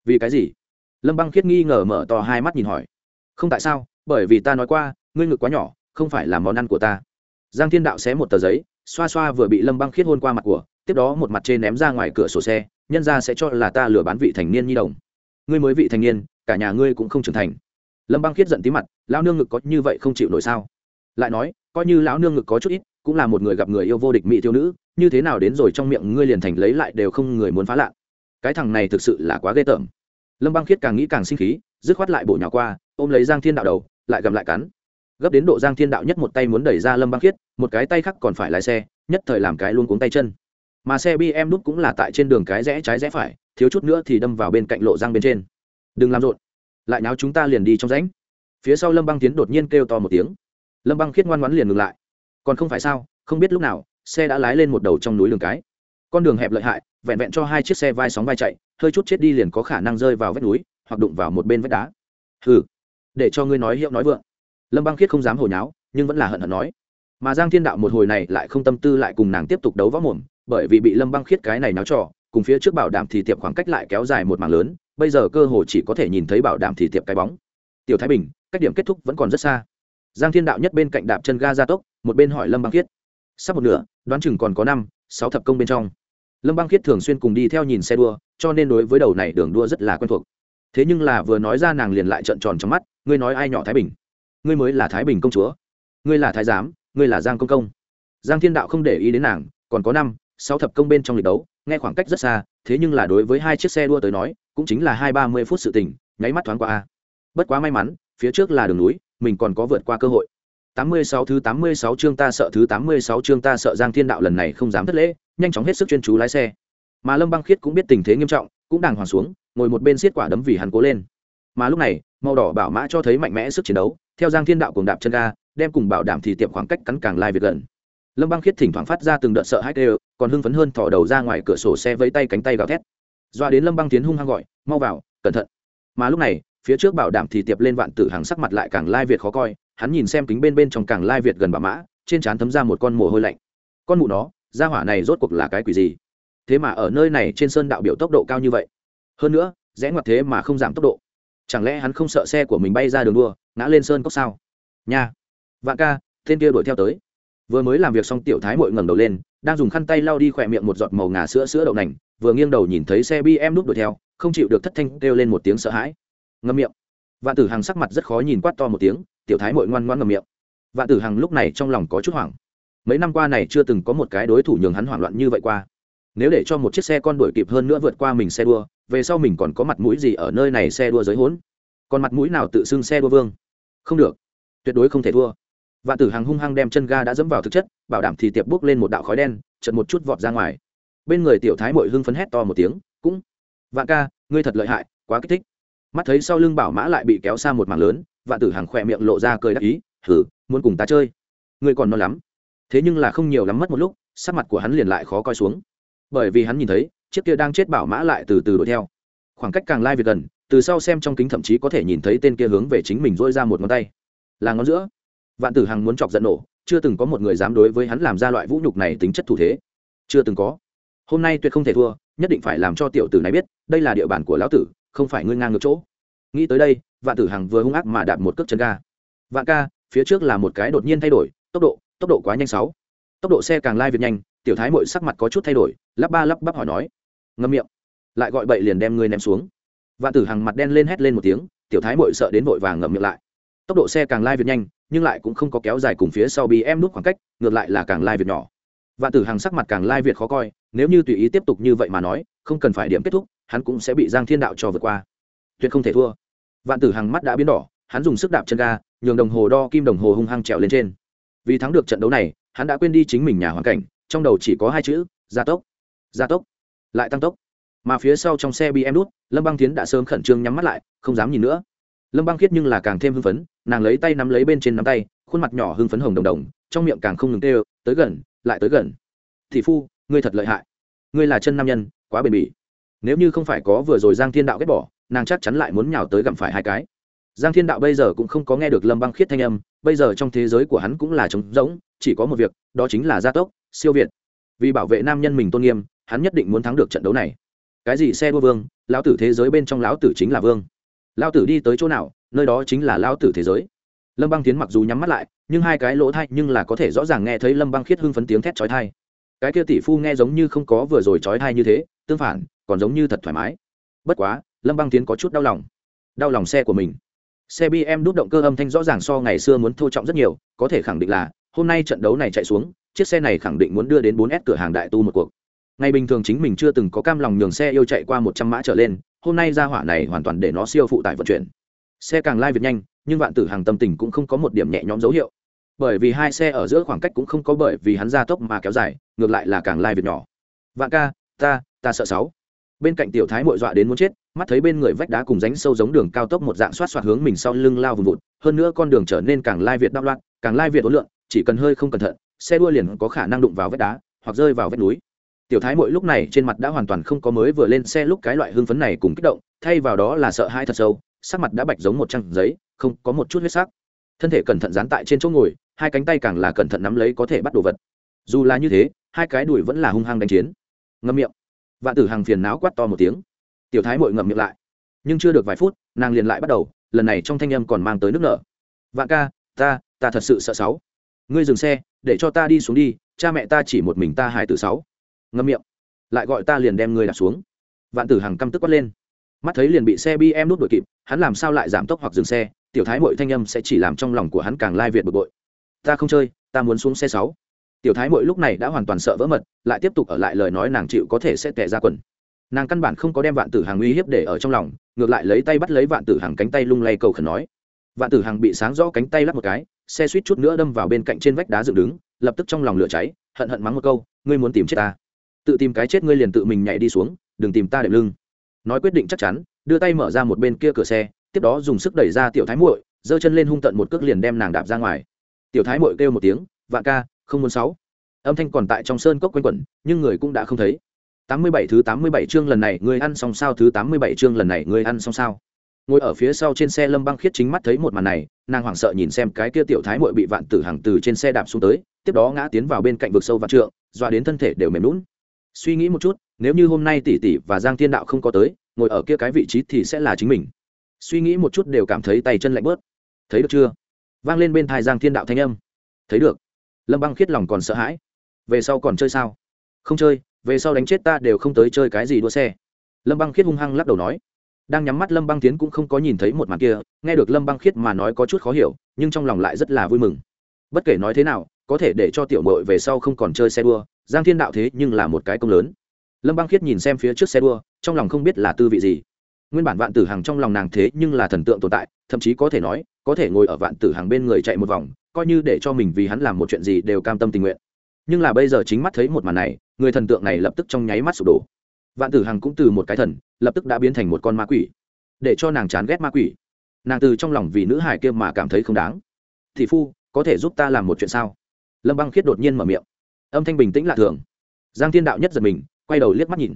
Vì cái gì? Lâm băng khiết nghi ngờ mở to hai mắt nhìn hỏi. Không tại sao, bởi vì ta nói qua, ngươi ngực quá nhỏ, không phải là món ăn của ta giang thiên đạo xé một tờ giấy, xoa xoa vừa bị lâm băng khiết hôn qua mặt của, tiếp đó một mặt trên ném ra ngoài cửa sổ xe, nhân ra sẽ cho là ta lừa bán vị thành niên nhi đồng. Ngươi mới vị thành niên, cả nhà ngươi cũng không trưởng thành. Lâm băng khiết giận tí mặt, lão nương ngực có như vậy không chịu nổi sao? Lại nói, coi như lão nương ngực có chút ít, cũng là một người gặp người yêu vô địch mỹ thiếu nữ, như thế nào đến rồi trong miệng ngươi liền thành lấy lại đều không người muốn phá lạ. Cái thằng này thực sự là quá ghê tởm. Lâm băng khiết càng nghĩ càng sinh khí, dứt khoát lại bổ nhỏ qua, ôm lấy giang thiên đạo đầu, lại gầm lại cắn gấp đến độ giang thiên đạo nhất một tay muốn đẩy ra lâm băng khiết, một cái tay khác còn phải lái xe, nhất thời làm cái luôn cuống tay chân. Mà xe bm đúc cũng là tại trên đường cái rẽ trái rẽ phải, thiếu chút nữa thì đâm vào bên cạnh lộ giang bên trên. Đừng làm rộn. Lại náo chúng ta liền đi trong rãnh. Phía sau lâm băng tiến đột nhiên kêu to một tiếng. Lâm băng khiết ngoan ngoãn liền ngừng lại. Còn không phải sao, không biết lúc nào, xe đã lái lên một đầu trong núi đường cái. Con đường hẹp lợi hại, vẹn vẹn cho hai chiếc xe vai sóng vai chạy, hơi chút chết đi liền có khả năng rơi vào vách núi, hoặc đụng vào một bên vách đá. Hừ, để cho ngươi nói hiệu nói vượng lâm băng khiết không dám hồi nháo, nhưng vẫn là hận hận nói. Mà giang thiên đạo một hồi này lại không tâm tư lại cùng nàng tiếp tục đấu võ mồm, bởi vì bị lâm băng khiết cái này náo trò, cùng phía trước bảo đảm thì tiệp khoảng cách lại kéo dài một mảng lớn, bây giờ cơ hồ chỉ có thể nhìn thấy bảo đảm thì tiệp cái bóng. Tiểu thái bình, cách điểm kết thúc vẫn còn rất xa. Giang thiên đạo nhất bên cạnh đạp chân ga gia tốc, một bên hỏi lâm băng khiết. Sắp một nửa, đoán chừng còn có năm, sáu thập công bên trong. Lâm băng khiết thường xuyên cùng đi theo nhìn xe đua, cho nên đối với đầu này đường đua rất là quen thuộc. Thế nhưng là vừa nói ra nàng liền lại trợn tròn trong mắt, ngươi nói ai nhỏ thái bình? Ngươi mới là thái bình công chúa ngươi là thái giám ngươi là giang công công giang thiên đạo không để ý đến nàng còn có năm sáu thập công bên trong lịch đấu nghe khoảng cách rất xa thế nhưng là đối với hai chiếc xe đua tới nói cũng chính là hai ba mươi phút sự tình nháy mắt thoáng qua a bất quá may mắn phía trước là đường núi mình còn có vượt qua cơ hội tám mươi sáu thứ tám mươi sáu chương ta sợ thứ tám mươi sáu chương ta sợ Giang Thiên Đạo lần này không dám thất lễ, nhanh chóng hết sức chuyên chú lái xe. Mà Lâm Băng Khiết cũng biết tình thế nghiêm trọng, cũng đàng hoàng xuống, ngồi một bên xiết quả đấm vì hắn cố lên. Mà lúc này, màu đỏ bảo mã cho thấy mạnh mẽ sức chiến đấu, theo Giang Thiên Đạo cùng đạp chân ga, đem cùng bảo đảm thì tiệm khoảng cách cắn càng lai việc gần. Lâm Băng Khiết thỉnh thoảng phát ra từng đợt sợ hãi đều, còn hưng phấn hơn thò đầu ra ngoài cửa sổ xe vẫy tay cánh tay gào thét. Doa đến Lâm Băng tiến hung hăng gọi, "Mau vào, cẩn thận." Mà lúc này, phía trước bảo đảm thì tiệp lên vạn tử hàng sắc mặt lại càng lai việt khó coi hắn nhìn xem kính bên bên trong càng lai việt gần bà mã trên trán thấm ra một con mồ hôi lạnh con mụ nó ra hỏa này rốt cuộc là cái quỷ gì thế mà ở nơi này trên sơn đạo biểu tốc độ cao như vậy hơn nữa rẽ ngoặt thế mà không giảm tốc độ chẳng lẽ hắn không sợ xe của mình bay ra đường đua, ngã lên sơn cốc sao? Nha! Vạn ca, tên kia đuổi theo tới. Vừa mới làm việc xong tiểu thái mội ngẩng đầu lên, đang dùng khăn tay lau đi khỏe miệng một giọt màu ngà sữa sữa đậu nành, vừa nghiêng đầu nhìn thấy xe bm đúc đuổi theo, không chịu được thất thanh kêu lên một tiếng sợ hãi. Ngâm miệng. Vạn tử hằng sắc mặt rất khó nhìn quát to một tiếng, tiểu thái mội ngoan ngoan ngầm miệng. Vạn tử hằng lúc này trong lòng có chút hoảng. Mấy năm qua này chưa từng có một cái đối thủ nhường hắn hoảng loạn như vậy qua. Nếu để cho một chiếc xe con đuổi kịp hơn nữa vượt qua mình xe đua về sau mình còn có mặt mũi gì ở nơi này xe đua giới hỗn còn mặt mũi nào tự xưng xe đua vương? Không được. Tuyệt đối không thể thua. Vạn tử hằng hung hăng đem chân ga đã dẫm vào thực chất, bảo đảm thì tiệp bước lên một đạo khói đen chật một chút vọt ra ngoài. Bên người tiểu thái mội hưng phấn hét to một tiếng, cũng, vạn ca, ngươi thật lợi hại, quá kích thích. Mắt thấy sau lưng bảo mã lại bị kéo xa một mảng lớn, vạn tử hàng khỏe miệng lộ ra cười đắc ý thử muốn cùng ta chơi? Ngươi còn non lắm. Thế nhưng là không nhiều lắm mất một lúc, sắc mặt của hắn liền lại khó coi xuống. Bởi vì hắn nhìn thấy chiếc kia đang chết bảo mã lại từ từ đuổi theo. Khoảng cách càng lai việc gần, từ sau xem trong kính thậm chí có thể nhìn thấy tên kia hướng về chính mình dỗi ra một ngón tay. Là ngón giữa. Vạn tử hằng muốn chọc giận nổ, chưa từng có một người dám đối với hắn làm ra loại vũ nhục này tính chất thủ thế. Chưa từng có. Hôm nay tuyệt không thể thua, nhất định phải làm cho tiểu tử này biết, đây là địa bàn của lão tử, không phải ngươi ngang ngược chỗ. Nghĩ tới đây, vạn tử hằng vừa hung ác mà đạp một cước chân ga. Vạn ca, phía trước là một cái đột nhiên thay đổi, tốc độ tốc độ quá nhanh sáu. Tốc độ xe càng lai việt nhanh, tiểu thái mội sắc mặt có chút thay đổi, lắp ba lắp bắp hỏi nói ngâm miệng, lại gọi bậy liền đem ngươi ném xuống. Vạn tử hằng mặt đen lên hét lên một tiếng, tiểu thái mội sợ đến vội vàng ngậm miệng lại. Tốc độ xe càng lai việt nhanh, nhưng lại cũng không có kéo dài cùng phía sau bị em nút khoảng cách, ngược lại là càng lai việt nhỏ. Vạn tử hằng sắc mặt càng lai việt khó coi, nếu như tùy ý tiếp tục như vậy mà nói, không cần phải điểm kết thúc, hắn cũng sẽ bị giang thiên đạo cho vượt qua. Tuyệt không thể thua. Vạn tử hằng mắt đã biến đỏ, hắn dùng sức đạp chân ga, nhường đồng hồ đo kim đồng hồ hung hăng trèo lên trên. Vì thắng được trận đấu này, hắn đã quên đi chính mình nhà hoàn cảnh, trong đầu chỉ có hai chữ, gia tốc. Gia tốc lại tăng tốc. Mà phía sau trong xe bị em đút, lâm băng tiến đã sớm khẩn trương nhắm mắt lại, không dám nhìn nữa. Lâm băng khiết nhưng là càng thêm hưng phấn, nàng lấy tay nắm lấy bên trên nắm tay, khuôn mặt nhỏ hưng phấn hồng đồng đồng, trong miệng càng không ngừng tê tới gần, lại tới gần. Thị phu, ngươi thật lợi hại. Ngươi là chân nam nhân, quá bền bỉ. Nếu như không phải có vừa rồi giang thiên đạo ghét bỏ, nàng chắc chắn lại muốn nhào tới gặm phải hai cái. Giang thiên đạo bây giờ cũng không có nghe được lâm băng khiết thanh âm, bây giờ trong thế giới của hắn cũng là trống rỗng, chỉ có một việc, đó chính là gia tốc, siêu việt. Vì bảo vệ nam nhân mình tôn nghiêm hắn nhất định muốn thắng được trận đấu này. Cái gì xe đua vương, lão tử thế giới bên trong lão tử chính là vương. Lão tử đi tới chỗ nào, nơi đó chính là lão tử thế giới. Lâm băng tiến mặc dù nhắm mắt lại, nhưng hai cái lỗ thai nhưng là có thể rõ ràng nghe thấy lâm băng khiết hưng phấn tiếng thét chói thai cái kia tỷ phu nghe giống như không có vừa rồi chói thai như thế, tương phản, còn giống như thật thoải mái. Bất quá, lâm băng tiến có chút đau lòng. Đau lòng xe của mình. Xe bm đút động cơ âm thanh rõ ràng so ngày xưa muốn thô trọng rất nhiều, có thể khẳng định là, hôm nay trận đấu này chạy xuống, chiếc xe này khẳng định muốn đưa đến 4S cửa hàng đại tu một cuộc ngày bình thường chính mình chưa từng có cam lòng nhường xe yêu chạy qua một trăm mã trở lên, hôm nay ra hỏa này hoàn toàn để nó siêu phụ tải vận chuyển. Xe càng lai việt nhanh, nhưng vạn tử hàng tâm tình cũng không có một điểm nhẹ nhõm dấu hiệu. Bởi vì hai xe ở giữa khoảng cách cũng không có bởi vì hắn ra tốc mà kéo dài, ngược lại là càng lai việt nhỏ. Vạn ca, ta ta sợ sáu. Bên cạnh tiểu thái mội dọa đến muốn chết, mắt thấy bên người vách đá cùng ránh sâu giống đường cao tốc một dạng xoát xoát hướng mình sau lưng lao vùng vụt, hơn nữa con đường trở nên càng lai việt đau loạn, càng lai việt ối lượng chỉ cần hơi không cẩn thận, xe đua liền có khả năng đụng vào vách đá hoặc rơi vào vách núi tiểu thái mỗi lúc này trên mặt đã hoàn toàn không có mới vừa lên xe lúc cái loại hưng phấn này cùng kích động, thay vào đó là sợ hãi thật sâu, sắc mặt đã bạch giống một trang giấy, không có một chút huyết sắc. Thân thể cẩn thận dán tại trên chỗ ngồi, hai cánh tay càng là cẩn thận nắm lấy có thể bắt đồ vật. Dù là như thế, hai cái đùi vẫn là hung hăng đánh chiến. Ngâm miệng. Vạn tử hàng phiền náo quát to một tiếng. Tiểu thái mội ngậm miệng lại. Nhưng chưa được vài phút, nàng liền lại bắt đầu, lần này trong thanh âm còn mang tới nước nở. Vạn ca, ta ta thật sự sợ sáu. Ngươi dừng xe, để cho ta đi xuống đi, cha mẹ ta chỉ một mình ta hài tử sáu ngâm miệng. Lại gọi ta liền đem ngươi đạp xuống. Vạn tử hằng căm tức quát lên. Mắt thấy liền bị xe bm nút đuổi kịp, hắn làm sao lại giảm tốc hoặc dừng xe, tiểu thái mội thanh âm sẽ chỉ làm trong lòng của hắn càng lai việt bực bội. Ta không chơi, ta muốn xuống xe sáu. Tiểu thái mội lúc này đã hoàn toàn sợ vỡ mật, lại tiếp tục ở lại lời nói nàng chịu có thể sẽ tệ ra quần. Nàng căn bản không có đem vạn tử hàng uy hiếp để ở trong lòng, ngược lại lấy tay bắt lấy vạn tử hàng cánh tay lung lay cầu khẩn nói. Vạn tử hàng bị sáng rõ cánh tay lắp một cái, xe suýt chút nữa đâm vào bên cạnh trên vách đá dựng đứng, lập tức trong lòng lửa cháy, hận hận mắng một câu, ngươi muốn tìm chết ta? Tự tìm cái chết ngươi liền tự mình nhảy đi xuống, đừng tìm ta đệm lưng. Nói quyết định chắc chắn, đưa tay mở ra một bên kia cửa xe, tiếp đó dùng sức đẩy ra tiểu thái muội, giơ chân lên hung tận một cước liền đem nàng đạp ra ngoài. Tiểu thái muội kêu một tiếng, vạn ca, không muốn sáu. Âm thanh còn tại trong sơn cốc quanh quẩn, nhưng người cũng đã không thấy. Tám mươi bảy thứ tám mươi bảy chương lần này ngươi ăn xong sao? Thứ tám mươi bảy chương lần này ngươi ăn xong sao? Ngồi ở phía sau trên xe lâm băng khiết chính mắt thấy một màn này, nàng hoảng sợ nhìn xem cái kia tiểu thái muội bị vạn tử hàng từ trên xe đạp xuống tới, tiếp đó ngã tiến vào bên cạnh vực sâu vạn trượng, dọa đến thân thể đều mềm lún suy nghĩ một chút, nếu như hôm nay tỷ tỷ và giang thiên đạo không có tới, ngồi ở kia cái vị trí thì sẽ là chính mình. Suy nghĩ một chút đều cảm thấy tay chân lạnh bớt. Thấy được chưa? Vang lên bên thai giang thiên đạo thanh âm. Thấy được. Lâm băng khiết lòng còn sợ hãi. Về sau còn chơi sao? Không chơi, về sau đánh chết ta đều không tới chơi cái gì đua xe. Lâm băng khiết hung hăng lắc đầu nói. Đang nhắm mắt lâm băng tiến cũng không có nhìn thấy một màn kia, nghe được lâm băng khiết mà nói có chút khó hiểu, nhưng trong lòng lại rất là vui mừng. Bất kể nói thế nào, có thể để cho tiểu mội về sau không còn chơi xe đua giang thiên đạo thế nhưng là một cái công lớn. Lâm băng khiết nhìn xem phía trước xe đua, trong lòng không biết là tư vị gì. Nguyên bản vạn tử hàng trong lòng nàng thế nhưng là thần tượng tồn tại, thậm chí có thể nói, có thể ngồi ở vạn tử hàng bên người chạy một vòng, coi như để cho mình vì hắn làm một chuyện gì đều cam tâm tình nguyện. Nhưng là bây giờ chính mắt thấy một màn này, người thần tượng này lập tức trong nháy mắt sụp đổ. Vạn tử hằng cũng từ một cái thần, lập tức đã biến thành một con ma quỷ. Để cho nàng chán ghét ma quỷ. Nàng từ trong lòng vì nữ hải kia mà cảm thấy không đáng. Thì phu, có thể giúp ta làm một chuyện sao? Lâm băng khiết đột nhiên mở miệng âm thanh bình tĩnh lạ thường. Giang thiên đạo nhất giật mình, quay đầu liếc mắt nhìn.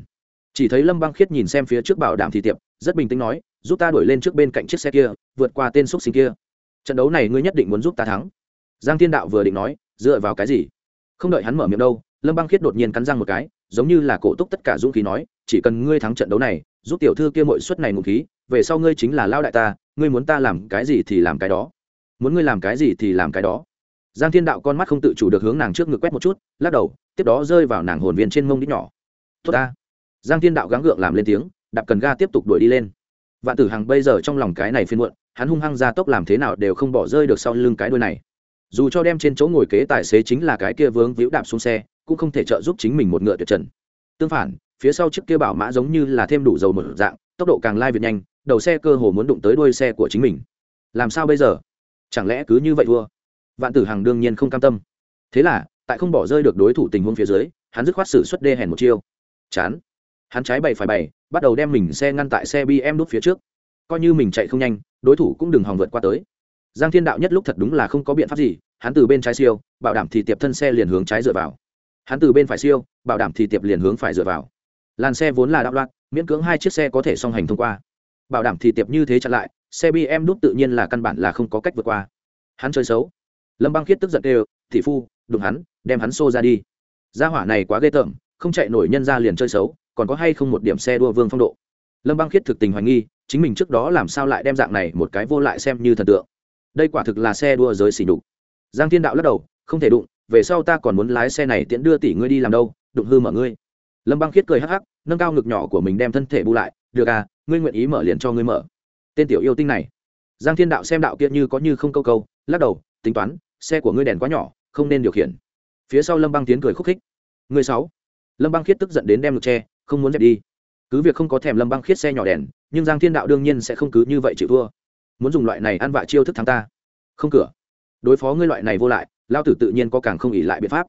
Chỉ thấy lâm băng khiết nhìn xem phía trước bảo đảm thị tiệp, rất bình tĩnh nói, giúp ta đuổi lên trước bên cạnh chiếc xe kia, vượt qua tên xúc sinh kia. Trận đấu này ngươi nhất định muốn giúp ta thắng. Giang thiên đạo vừa định nói, dựa vào cái gì? Không đợi hắn mở miệng đâu, lâm băng khiết đột nhiên cắn răng một cái, giống như là cổ túc tất cả dũng khí nói, chỉ cần ngươi thắng trận đấu này, giúp tiểu thư kia mọi suất này ngụ khí, về sau ngươi chính là lao đại ta, ngươi muốn ta làm cái gì thì làm cái đó. Muốn ngươi làm cái gì thì làm cái đó giang thiên đạo con mắt không tự chủ được hướng nàng trước ngực quét một chút, lắc đầu, tiếp đó rơi vào nàng hồn viên trên mông đít nhỏ. Tốt ta. Giang thiên đạo gắng gượng làm lên tiếng, đạp cần ga tiếp tục đuổi đi lên. Vạn tử hằng bây giờ trong lòng cái này phiên muộn, hắn hung hăng ra tốc làm thế nào đều không bỏ rơi được sau lưng cái đuôi này. Dù cho đem trên chỗ ngồi kế tài xế chính là cái kia vướng víu đạp xuống xe, cũng không thể trợ giúp chính mình một ngựa tuyệt trần. Tương phản, phía sau chiếc kia bảo mã giống như là thêm đủ dầu một dạng, tốc độ càng lai việt nhanh, đầu xe cơ hồ muốn đụng tới đuôi xe của chính mình. Làm sao bây giờ? Chẳng lẽ cứ như vậy thua? Vạn tử hằng đương nhiên không cam tâm. Thế là, tại không bỏ rơi được đối thủ tình huống phía dưới, hắn dứt khoát xử suất đê hèn một chiêu. Chán. Hắn trái bày phải bày, bắt đầu đem mình xe ngăn tại xe bm đút phía trước. Coi như mình chạy không nhanh, đối thủ cũng đừng hòng vượt qua tới. Giang thiên đạo nhất lúc thật đúng là không có biện pháp gì, hắn từ bên trái siêu, bảo đảm thì tiệp thân xe liền hướng trái dựa vào. Hắn từ bên phải siêu, bảo đảm thì tiệp liền hướng phải dựa vào. Làn xe vốn là đạo loạn, miễn cưỡng hai chiếc xe có thể song hành thông qua. Bảo đảm thì tiệp như thế chặn lại, xe bm đút tự nhiên là căn bản là không có cách vượt qua. Hắn chơi xấu lâm băng khiết tức giận đều thị phu, đụng hắn, đem hắn xô ra đi. Gia hỏa này quá ghê tởm, không chạy nổi nhân ra liền chơi xấu, còn có hay không một điểm xe đua vương phong độ. Lâm băng khiết thực tình hoài nghi, chính mình trước đó làm sao lại đem dạng này một cái vô lại xem như thần tượng. Đây quả thực là xe đua giới xỉ đục giang thiên đạo lắc đầu, không thể đụng, về sau ta còn muốn lái xe này tiễn đưa tỷ ngươi đi làm đâu, đụng hư mở ngươi. Lâm băng khiết cười hắc hắc, nâng cao ngực nhỏ của mình đem thân thể bu lại, được à ngươi nguyện ý mở liền cho ngươi mở. Tên tiểu yêu tinh này. Giang thiên đạo xem đạo kia như có như không câu câu, lắc đầu, tính toán xe của ngươi đèn quá nhỏ, không nên điều khiển. Phía sau lâm băng tiến cười khúc khích. Người sáu. Lâm băng khiết tức giận đến đem ngực tre không muốn dẹp đi. Cứ việc không có thèm lâm băng khiết xe nhỏ đèn, nhưng giang thiên đạo đương nhiên sẽ không cứ như vậy chịu thua. Muốn dùng loại này ăn vạ chiêu thức thắng ta. Không cửa. Đối phó ngươi loại này vô lại lao tử tự nhiên có càng không ỉ lại biện pháp.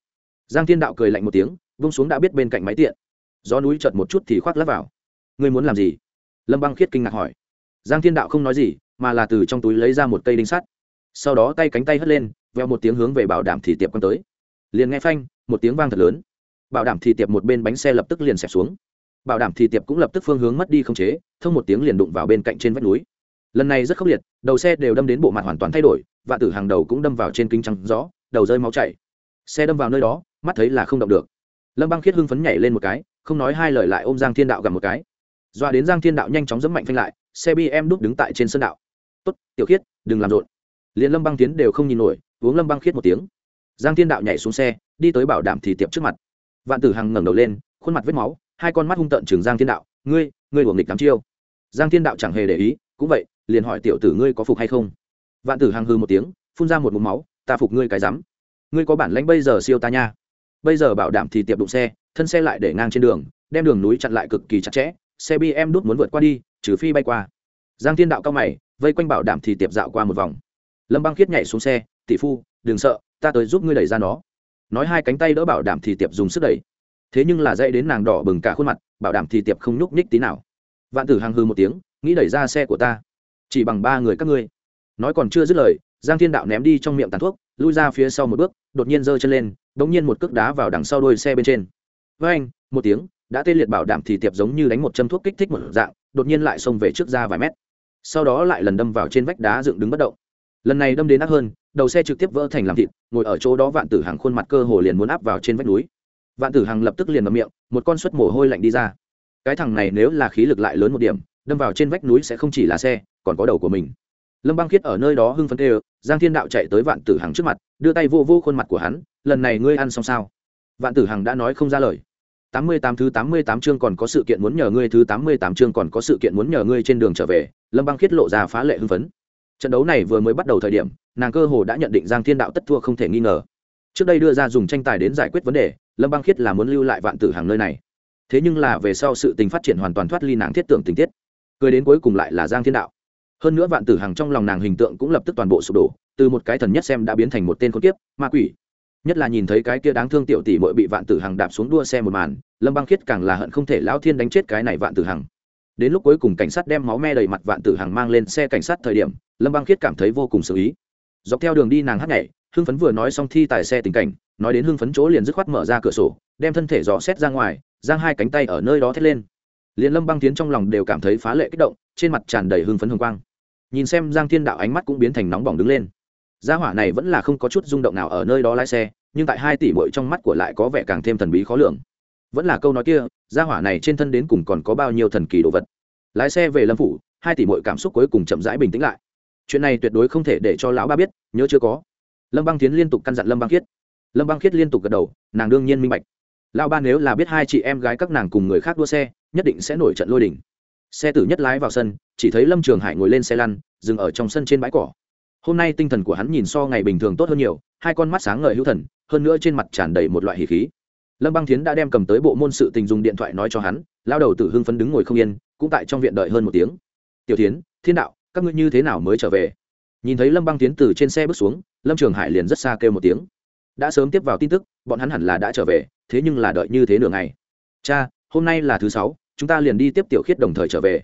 Giang thiên đạo cười lạnh một tiếng, vung xuống đã biết bên cạnh máy tiện. Gió núi chợt một chút thì khoác lắp vào. Ngươi muốn làm gì? Lâm băng khiết kinh ngạc hỏi. Giang thiên đạo không nói gì, mà là từ trong túi lấy ra một cây đinh sắt. Sau đó tay cánh tay hất lên veo một tiếng hướng về bảo đảm thì tiệp quăng tới. Liền nghe phanh, một tiếng vang thật lớn. Bảo đảm thì tiệp một bên bánh xe lập tức liền xẹp xuống. Bảo đảm thì tiệp cũng lập tức phương hướng mất đi không chế, thông một tiếng liền đụng vào bên cạnh trên vách núi. Lần này rất khốc liệt, đầu xe đều đâm đến bộ mặt hoàn toàn thay đổi và tử hàng đầu cũng đâm vào trên kính trắng gió đầu rơi máu chảy. Xe đâm vào nơi đó, mắt thấy là không động được. Lâm băng khiết hưng phấn nhảy lên một cái, không nói hai lời lại ôm giang thiên đạo gặp một cái. Doa đến giang thiên đạo nhanh chóng dẫm mạnh phanh lại, xe bi em đúc đứng tại trên sân đạo. Tốt, tiểu khiết, đừng làm rộn liền lâm băng tiến đều không nhìn nổi, uống lâm băng khiết một tiếng. Giang thiên đạo nhảy xuống xe, đi tới bảo đảm thì tiệp trước mặt. Vạn tử hằng ngẩng đầu lên, khuôn mặt vết máu, hai con mắt hung tợn chừng giang thiên đạo, ngươi ngươi đuổi nghịch tám chiêu. Giang thiên đạo chẳng hề để ý, cũng vậy, liền hỏi tiểu tử ngươi có phục hay không? Vạn tử hằng hư một tiếng, phun ra một mụm máu, ta phục ngươi cái rắm. Ngươi có bản lãnh bây giờ siêu ta nha. Bây giờ bảo đảm thì tiệp đụng xe, thân xe lại để ngang trên đường, đem đường núi chặn lại cực kỳ chặt chẽ, xe bm đút muốn vượt qua đi, trừ phi bay qua. Giang thiên đạo cao mày, vây quanh bảo đảm thì tiệp dạo qua một vòng lâm băng khiết nhảy xuống xe, tỷ phu, đừng sợ, ta tới giúp ngươi đẩy ra nó. Nói hai cánh tay đỡ bảo đảm thì tiệp dùng sức đẩy. Thế nhưng là dây đến nàng đỏ bừng cả khuôn mặt, bảo đảm thì tiệp không nhúc nhích tí nào. Vạn tử hàng hư một tiếng, nghĩ đẩy ra xe của ta, chỉ bằng ba người các ngươi. Nói còn chưa dứt lời, giang thiên đạo ném đi trong miệng tàn thuốc, lui ra phía sau một bước, đột nhiên giơ chân lên đ ỗ n g nhiên một cước đá vào đằng sau đôi xe bên trên. Với anh một tiếng, đã tê liệt bảo đảm thì tiệp giống như đánh một châm thuốc kích thích một dạng, đột nhiên lại xông về trước ra vài mét. Sau đó lại lần đâm vào trên vách đá dựng đứng bất động lần này đâm đến ác hơn, đầu xe trực tiếp vỡ thành làm thịt, ngồi ở chỗ đó vạn tử hằng khuôn mặt cơ hồ liền muốn áp vào trên vách núi. Vạn tử hằng lập tức liền ngậm miệng, một con suất mồ hôi lạnh đi ra. Cái thằng này nếu là khí lực lại lớn một điểm, đâm vào trên vách núi sẽ không chỉ là xe, còn có đầu của mình. Lâm băng khiết ở nơi đó hưng phấn tê giang thiên đạo chạy tới vạn tử hằng trước mặt, đưa tay vô vô khuôn mặt của hắn, lần này ngươi ăn xong sao? Vạn tử hằng đã nói không ra lời. Tám mươi tám thứ tám mươi tám chương còn có sự kiện muốn nhờ ngươi, thứ tám mươi tám chương còn có sự kiện muốn nhờ ngươi trên đường trở về. Lâm băng khiết lộ ra phá lệ hưng phấn trận đấu này vừa mới bắt đầu thời điểm, nàng cơ hồ đã nhận định giang thiên đạo tất thua không thể nghi ngờ. Trước đây đưa ra dùng tranh tài đến giải quyết vấn đề, lâm băng khiết là muốn lưu lại vạn tử hàng nơi này. Thế nhưng là về sau sự tình phát triển hoàn toàn thoát ly nàng thiết tưởng tình tiết. Cười đến cuối cùng lại là giang thiên đạo. Hơn nữa vạn tử hàng trong lòng nàng hình tượng cũng lập tức toàn bộ sụp đổ, từ một cái thần nhất xem đã biến thành một tên con kiếp, ma quỷ. Nhất là nhìn thấy cái kia đáng thương tiểu tỷ mội bị vạn tử hằng đạp xuống đua xe một màn, lâm băng khiết càng là hận không thể lão thiên đánh chết cái này vạn tử hằng đến lúc cuối cùng cảnh sát đem máu me đầy mặt vạn tử hằng mang lên xe cảnh sát thời điểm lâm băng khiết cảm thấy vô cùng xử ý. Dọc theo đường đi nàng hát nhảy, hưng phấn vừa nói xong thi tài xe tình cảnh, nói đến hưng phấn chỗ liền dứt khoát mở ra cửa sổ, đem thân thể dò xét ra ngoài, giang hai cánh tay ở nơi đó thét lên. Liền lâm băng tiến trong lòng đều cảm thấy phá lệ kích động, trên mặt tràn đầy hưng phấn hương quang. Nhìn xem giang thiên đạo ánh mắt cũng biến thành nóng bỏng đứng lên. Gia hỏa này vẫn là không có chút rung động nào ở nơi đó lái xe, nhưng tại hai tỷ bội trong mắt của lại có vẻ càng thêm thần bí khó lường. Vẫn là câu nói kia, gia hỏa này trên thân đến cùng còn có bao nhiêu thần kỳ đồ vật? Lái xe về lâm phủ, hai tỷ bội cảm xúc cuối cùng chậm rãi bình tĩnh lại chuyện này tuyệt đối không thể để cho lão ba biết, nhớ chưa có. Lâm băng tiến liên tục căn dặn lâm băng khiết. Lâm băng khiết liên tục gật đầu, nàng đương nhiên minh bạch. Lão ba nếu là biết hai chị em gái các nàng cùng người khác đua xe, nhất định sẽ nổi trận lôi đình. Xe tử nhất lái vào sân, chỉ thấy lâm trường hải ngồi lên xe lăn, dừng ở trong sân trên bãi cỏ. Hôm nay tinh thần của hắn nhìn so ngày bình thường tốt hơn nhiều, hai con mắt sáng ngời hữu thần, hơn nữa trên mặt tràn đầy một loại hỉ khí. Lâm băng Thiến đã đem cầm tới bộ môn sự tình dùng điện thoại nói cho hắn lao đầu tử hưng phấn đứng ngồi không yên, cũng tại trong viện đợi hơn một tiếng. Tiểu tiến thiên đạo các ngươi như thế nào mới trở về? Nhìn thấy lâm băng tiến từ trên xe bước xuống, lâm trường hải liền rất xa kêu một tiếng. Đã sớm tiếp vào tin tức, bọn hắn hẳn là đã trở về, thế nhưng là đợi như thế nửa ngày. Cha, hôm nay là thứ sáu, chúng ta liền đi tiếp tiểu khiết đồng thời trở về.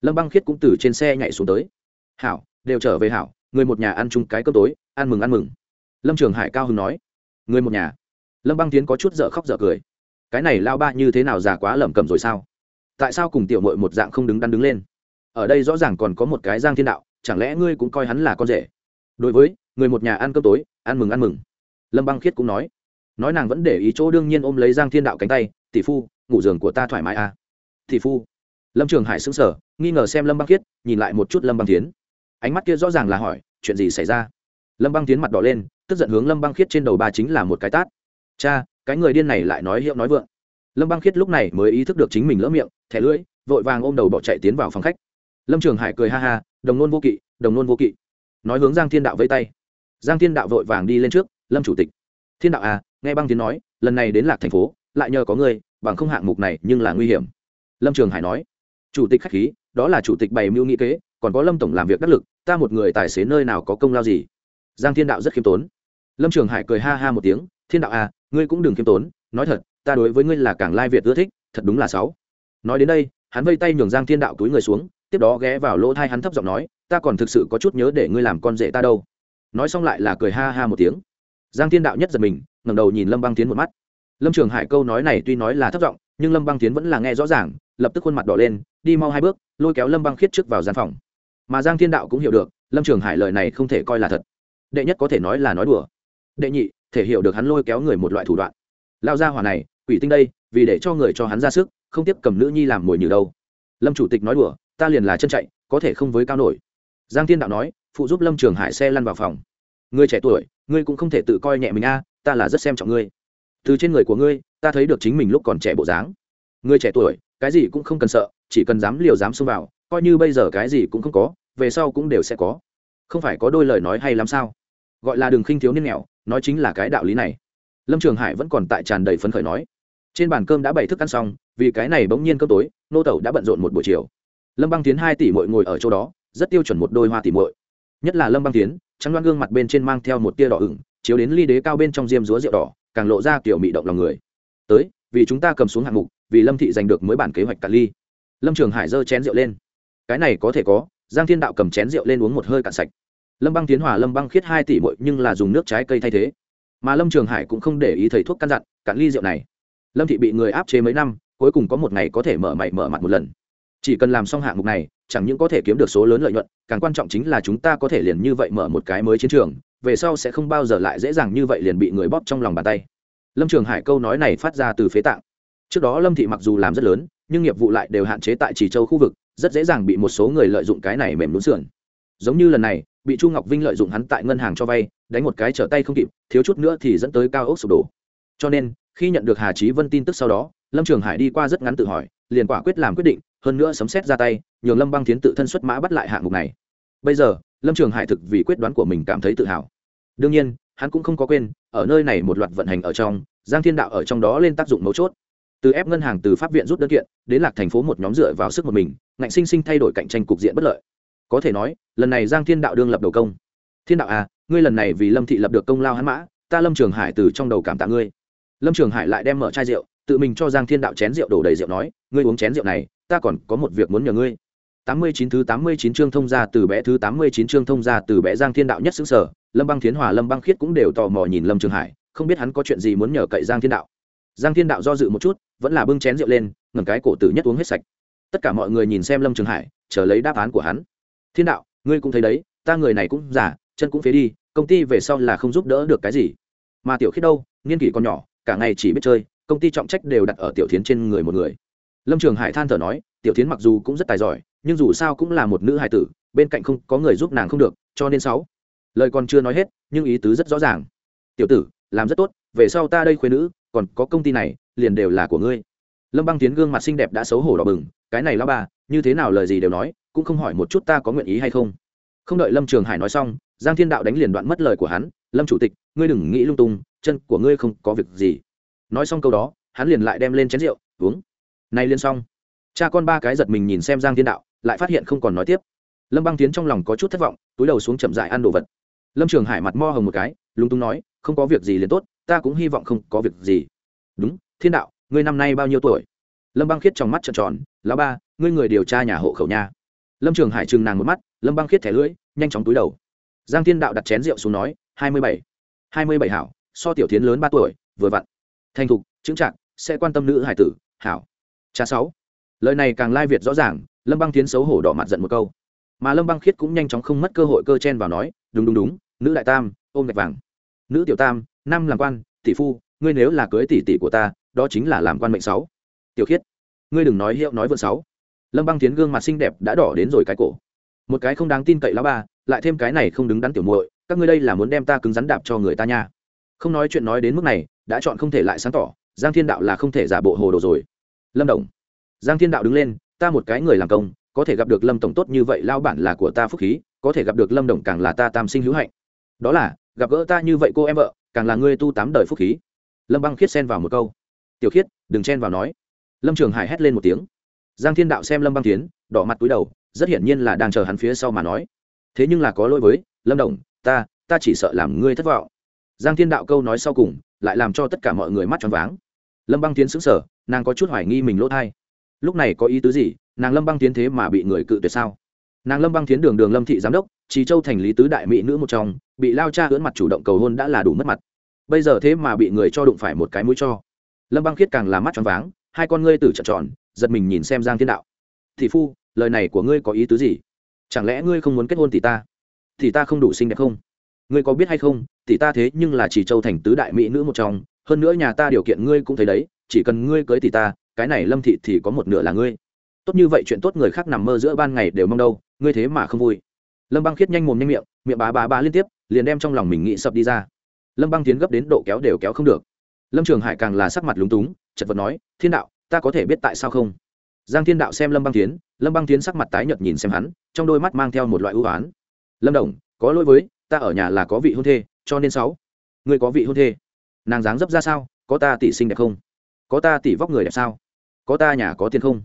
Lâm băng khiết cũng từ trên xe nhảy xuống tới. Hảo, đều trở về hảo, người một nhà ăn chung cái cơm tối, ăn mừng ăn mừng. Lâm trường hải cao hưng nói. Người một nhà. Lâm băng tiến có chút dở khóc dở cười. Cái này lao ba như thế nào già quá lẩm cẩm rồi sao? Tại sao cùng tiểu mội một dạng không đứng đắn đứng lên? Ở đây rõ ràng còn có một cái giang thiên đạo chẳng lẽ ngươi cũng coi hắn là con rể? Đối với người một nhà ăn cơm tối ăn mừng ăn mừng. Lâm băng khiết cũng nói. Nói nàng vẫn để ý chỗ đương nhiên ôm lấy giang thiên đạo cánh tay tỷ phu ngủ giường của ta thoải mái à? Tỷ phu. Lâm trường hải sững sờ, nghi ngờ xem lâm băng khiết nhìn lại một chút lâm băng tiến ánh mắt kia rõ ràng là hỏi chuyện gì xảy ra? Lâm băng tiến mặt đỏ lên tức giận hướng lâm băng khiết trên đầu bà chính là một cái tát. Cha cái người điên này lại nói hiệu nói vượng. Lâm băng khiết lúc này mới ý thức được chính mình lỡ miệng thẻ lưỡi vội vàng ôm đầu bỏ chạy tiến vào phòng khách lâm trường hải cười ha ha, đồng nôn vô kỵ, đồng nôn vô kỵ. Nói hướng giang thiên đạo vây tay. Giang thiên đạo vội vàng đi lên trước, lâm chủ tịch. Thiên đạo à nghe băng tiến nói, lần này đến lạc thành phố, lại nhờ có người bằng không hạng mục này nhưng là nguy hiểm. Lâm trường hải nói. Chủ tịch khách khí, đó là chủ tịch bày mưu nghị kế, còn có lâm tổng làm việc đắc lực, ta một người tài xế nơi nào có công lao gì? Giang thiên đạo rất khiêm tốn. Lâm trường hải cười ha ha một tiếng, thiên đạo à ngươi cũng đừng khiêm tốn, nói thật, ta đối với ngươi là càng lai việt ưa thích, thật đúng là sáu. Nói đến đây, hắn vây tay nhường giang thiên đạo túi người xuống tiếp đó ghé vào lỗ thai hắn thấp giọng nói, ta còn thực sự có chút nhớ để ngươi làm con rể ta đâu. Nói xong lại là cười ha ha một tiếng. Giang thiên đạo nhất giật mình, ngẩng đầu nhìn lâm băng tiến một mắt. Lâm trường hải câu nói này tuy nói là thấp giọng, nhưng lâm băng tiến vẫn là nghe rõ ràng, lập tức khuôn mặt đỏ lên, đi mau hai bước, lôi kéo lâm băng khiết trước vào gian phòng. Mà giang thiên đạo cũng hiểu được, lâm trường hải lời này không thể coi là thật. Đệ nhất có thể nói là nói đùa. Đệ nhị, thể hiểu được hắn lôi kéo người một loại thủ đoạn. Lao ra hỏa này, quỷ tinh đây, vì để cho người cho hắn ra sức, không tiếp cầm nữ nhi làm mồi nhử đâu. Lâm chủ tịch nói đùa ta liền là chân chạy, có thể không với cao nổi. Giang thiên đạo nói, phụ giúp lâm trường hải xe lăn vào phòng. Ngươi trẻ tuổi, ngươi cũng không thể tự coi nhẹ mình a, ta là rất xem trọng ngươi. Từ trên người của ngươi, ta thấy được chính mình lúc còn trẻ bộ dáng. Ngươi trẻ tuổi, cái gì cũng không cần sợ, chỉ cần dám liều dám xông vào, coi như bây giờ cái gì cũng không có, về sau cũng đều sẽ có. Không phải có đôi lời nói hay lắm sao? Gọi là đừng khinh thiếu niên nghèo, nói chính là cái đạo lý này. Lâm trường hải vẫn còn tại tràn đầy phấn khởi nói. Trên bàn cơm đã bày thức ăn xong, vì cái này bỗng nhiên cơm tối, nô tẩu đã bận rộn một buổi chiều lâm băng tiến hai tỷ mội ngồi ở chỗ đó, rất tiêu chuẩn một đôi hoa tỷ mội nhất là lâm băng tiến, trắng đoan gương mặt bên trên mang theo một tia đỏ ửng, chiếu đến ly đế cao bên trong diêm rúa rượu đỏ, càng lộ ra kiểu mị động lòng người. Tới, vì chúng ta cầm xuống hạng mục, vì lâm thị giành được mới bản kế hoạch cả ly. Lâm trường hải giơ chén rượu lên. Cái này có thể có, giang thiên đạo cầm chén rượu lên uống một hơi cạn sạch. Lâm băng tiến hòa lâm băng khiết hai tỷ bội nhưng là dùng nước trái cây thay thế. Mà lâm trường hải cũng không để ý thầy thuốc căn dặn, cạn ly rượu này. Lâm thị bị người áp chế mấy năm, cuối cùng có một ngày có thể mở mày mở mặt một lần chỉ cần làm xong hạng mục này, chẳng những có thể kiếm được số lớn lợi nhuận, càng quan trọng chính là chúng ta có thể liền như vậy mở một cái mới chiến trường, về sau sẽ không bao giờ lại dễ dàng như vậy liền bị người bóp trong lòng bàn tay. Lâm trường hải câu nói này phát ra từ phế tạng. Trước đó lâm thị mặc dù làm rất lớn, nhưng nghiệp vụ lại đều hạn chế tại chỉ châu khu vực, rất dễ dàng bị một số người lợi dụng cái này mềm lún sườn. Giống như lần này, bị chu ngọc vinh lợi dụng hắn tại ngân hàng cho vay, đánh một cái trở tay không kịp, thiếu chút nữa thì dẫn tới cao ốc sụp đổ. Cho nên, khi nhận được hà trí vân tin tức sau đó, lâm trường hải đi qua rất ngắn tự hỏi, liền quả quyết làm quyết định hơn nữa sấm xét ra tay, nhường lâm băng tiến tự thân xuất mã bắt lại hạng mục này. Bây giờ, lâm trường hải thực vì quyết đoán của mình cảm thấy tự hào. Đương nhiên, hắn cũng không có quên, ở nơi này một loạt vận hành ở trong, giang thiên đạo ở trong đó lên tác dụng mấu chốt. Từ ép ngân hàng từ pháp viện rút đơn kiện, đến lạc thành phố một nhóm dựa vào sức một mình, ngạnh sinh sinh thay đổi cạnh tranh cục diện bất lợi. Có thể nói, lần này giang thiên đạo đương lập đầu công. Thiên đạo à ngươi lần này vì lâm thị lập được công lao hắn mã, ta lâm trường hải từ trong đầu cảm tạ ngươi. Lâm trường hải lại đem mở chai rượu, tự mình cho giang thiên đạo chén rượu đổ đầy rượu nói, ngươi uống chén rượu này ta còn có một việc muốn nhờ ngươi tám mươi chín thứ tám mươi chín chương thông gia từ bé thứ tám mươi chín chương thông gia từ bé Giang Thiên Đạo nhất xứng sở, Lâm Băng Thiến Hòa Lâm Băng Khiết cũng đều tò mò nhìn Lâm Trường Hải, không biết hắn có chuyện gì muốn nhờ cậy Giang Thiên Đạo. Giang Thiên Đạo do dự một chút, vẫn là bưng chén rượu lên, ngẩng cái cổ tử nhất uống hết sạch. Tất cả mọi người nhìn xem Lâm Trường Hải, chờ lấy đáp án của hắn. Thiên Đạo, ngươi cũng thấy đấy, ta người này cũng giả, chân cũng phế đi, công ty về sau là không giúp đỡ được cái gì. Mà Tiểu Khiết đâu, niên kỷ còn nhỏ, cả ngày chỉ biết chơi, công ty trọng trách đều đặt ở Tiểu Thiến trên người một người. Lâm Trường Hải than thở nói, Tiểu Thiến mặc dù cũng rất tài giỏi, nhưng dù sao cũng là một nữ hài tử bên cạnh không có người giúp nàng không được cho nên sáu. Lời còn chưa nói hết nhưng ý tứ rất rõ ràng. Tiểu tử làm rất tốt về sau ta đây khuyên nữ còn có công ty này liền đều là của ngươi. Lâm băng tiến gương mặt xinh đẹp đã xấu hổ đỏ bừng cái này lao bà như thế nào lời gì đều nói cũng không hỏi một chút ta có nguyện ý hay không. Không đợi lâm trường hải nói xong giang thiên đạo đánh liền đoạn mất lời của hắn lâm chủ tịch ngươi đừng nghĩ lung tung chân của ngươi không có việc gì. Nói xong câu đó hắn liền lại đem lên chén rượu uống nay liên xong. Cha con ba cái giật mình nhìn xem giang thiên đạo, lại phát hiện không còn nói tiếp. Lâm băng tiến trong lòng có chút thất vọng, túi đầu xuống chậm dại ăn đồ vật. Lâm trường hải mặt mo hồng một cái, lúng túng nói, không có việc gì liền tốt, ta cũng hy vọng không có việc gì. Đúng, thiên đạo, ngươi năm nay bao nhiêu tuổi? Lâm băng khiết trong mắt trợn tròn, lão ba, ngươi người điều tra nhà hộ khẩu nha. Lâm trường hải trừng nàng một mắt, lâm băng khiết thẻ lưỡi, nhanh chóng túi đầu. Giang thiên đạo đặt chén rượu xuống nói, hai mươi bảy. Hai mươi bảy hảo, so tiểu tiến lớn ba tuổi, vừa vặn. Thành thục chứng trạng sẽ quan tâm nữ hải tử, hảo cha sáu. Lời này càng lai việt rõ ràng, lâm băng tiến xấu hổ đỏ mặt giận một câu. Mà lâm băng khiết cũng nhanh chóng không mất cơ hội cơ chen vào nói, đúng đúng đúng, nữ đại tam, ôm gạch vàng. Nữ tiểu tam năm làm quan, tỷ phu, ngươi nếu là cưới tỷ tỷ của ta, đó chính là làm quan mệnh sáu. Tiểu khiết, ngươi đừng nói hiệu nói vượt sáu. Lâm băng tiến gương mặt xinh đẹp đã đỏ đến rồi cái cổ. Một cái không đáng tin cậy lá ba, lại thêm cái này không đứng đắn tiểu muội, các ngươi đây là muốn đem ta cứng rắn đạp cho người ta nha. Không nói chuyện nói đến mức này, đã chọn không thể lại sáng tỏ, giang thiên đạo là không thể giả bộ hồ đồ rồi lâm đồng giang thiên đạo đứng lên, ta một cái người làm công, có thể gặp được lâm tổng tốt như vậy lao bản là của ta phúc khí, có thể gặp được lâm đồng càng là ta tam sinh hữu hạnh. Đó là, gặp gỡ ta như vậy cô em vợ, càng là ngươi tu tám đời phúc khí. Lâm băng khiết xen vào một câu. Tiểu khiết, đừng chen vào nói. Lâm trường hải hét lên một tiếng. Giang thiên đạo xem lâm băng tiến đỏ mặt túi đầu, rất hiển nhiên là đang chờ hắn phía sau mà nói. Thế nhưng là có lỗi với, lâm đồng ta ta chỉ sợ làm ngươi thất vọng. Giang thiên đạo câu nói sau cùng, lại làm cho tất cả mọi người mắt tròn váng lâm băng tiến xứng sở nàng có chút hoài nghi mình lỗ thai. Lúc này có ý tứ gì? Nàng lâm băng tiến thế mà bị người cự tuyệt sao? Nàng lâm băng tiến đường đường lâm thị giám đốc trí châu thành lý tứ đại mỹ nữ một trong, bị lao cha ưỡn mặt chủ động cầu hôn đã là đủ mất mặt. Bây giờ thế mà bị người cho đụng phải một cái mũi cho. Lâm băng khiết càng làm mắt tròn váng, hai con ngươi tử trợn tròn, giật mình nhìn xem giang thiên đạo. Thị phu, lời này của ngươi có ý tứ gì? Chẳng lẽ ngươi không muốn kết hôn tỷ ta? Thì ta không đủ xinh đẹp không? Ngươi có biết hay không, tỷ ta thế nhưng là chỉ châu thành tứ đại mỹ nữ một trong hơn nữa nhà ta điều kiện ngươi cũng thấy đấy, chỉ cần ngươi cưới thì ta, cái này lâm thị thì có một nửa là ngươi. Tốt như vậy chuyện tốt người khác nằm mơ giữa ban ngày đều mong đâu, ngươi thế mà không vui. Lâm băng khiết nhanh mồm nhanh miệng miệng bá bá bá liên tiếp, liền đem trong lòng mình nghĩ sập đi ra. Lâm băng tiến gấp đến độ kéo đều kéo không được. Lâm trường hải càng là sắc mặt lúng túng, chật vật nói, thiên đạo, ta có thể biết tại sao không? Giang thiên đạo xem lâm băng tiến, lâm băng tiến sắc mặt tái nhợt nhìn xem hắn, trong đôi mắt mang theo một loại ưu oán. Lâm đồng, có lỗi với, ta ở nhà là có vị hôn thê, cho nên sáu người có vị hôn thê nàng dáng dấp ra sao, có ta tỷ sinh đẹp không? Có ta tỷ vóc người đẹp sao? Có ta nhà có tiền không?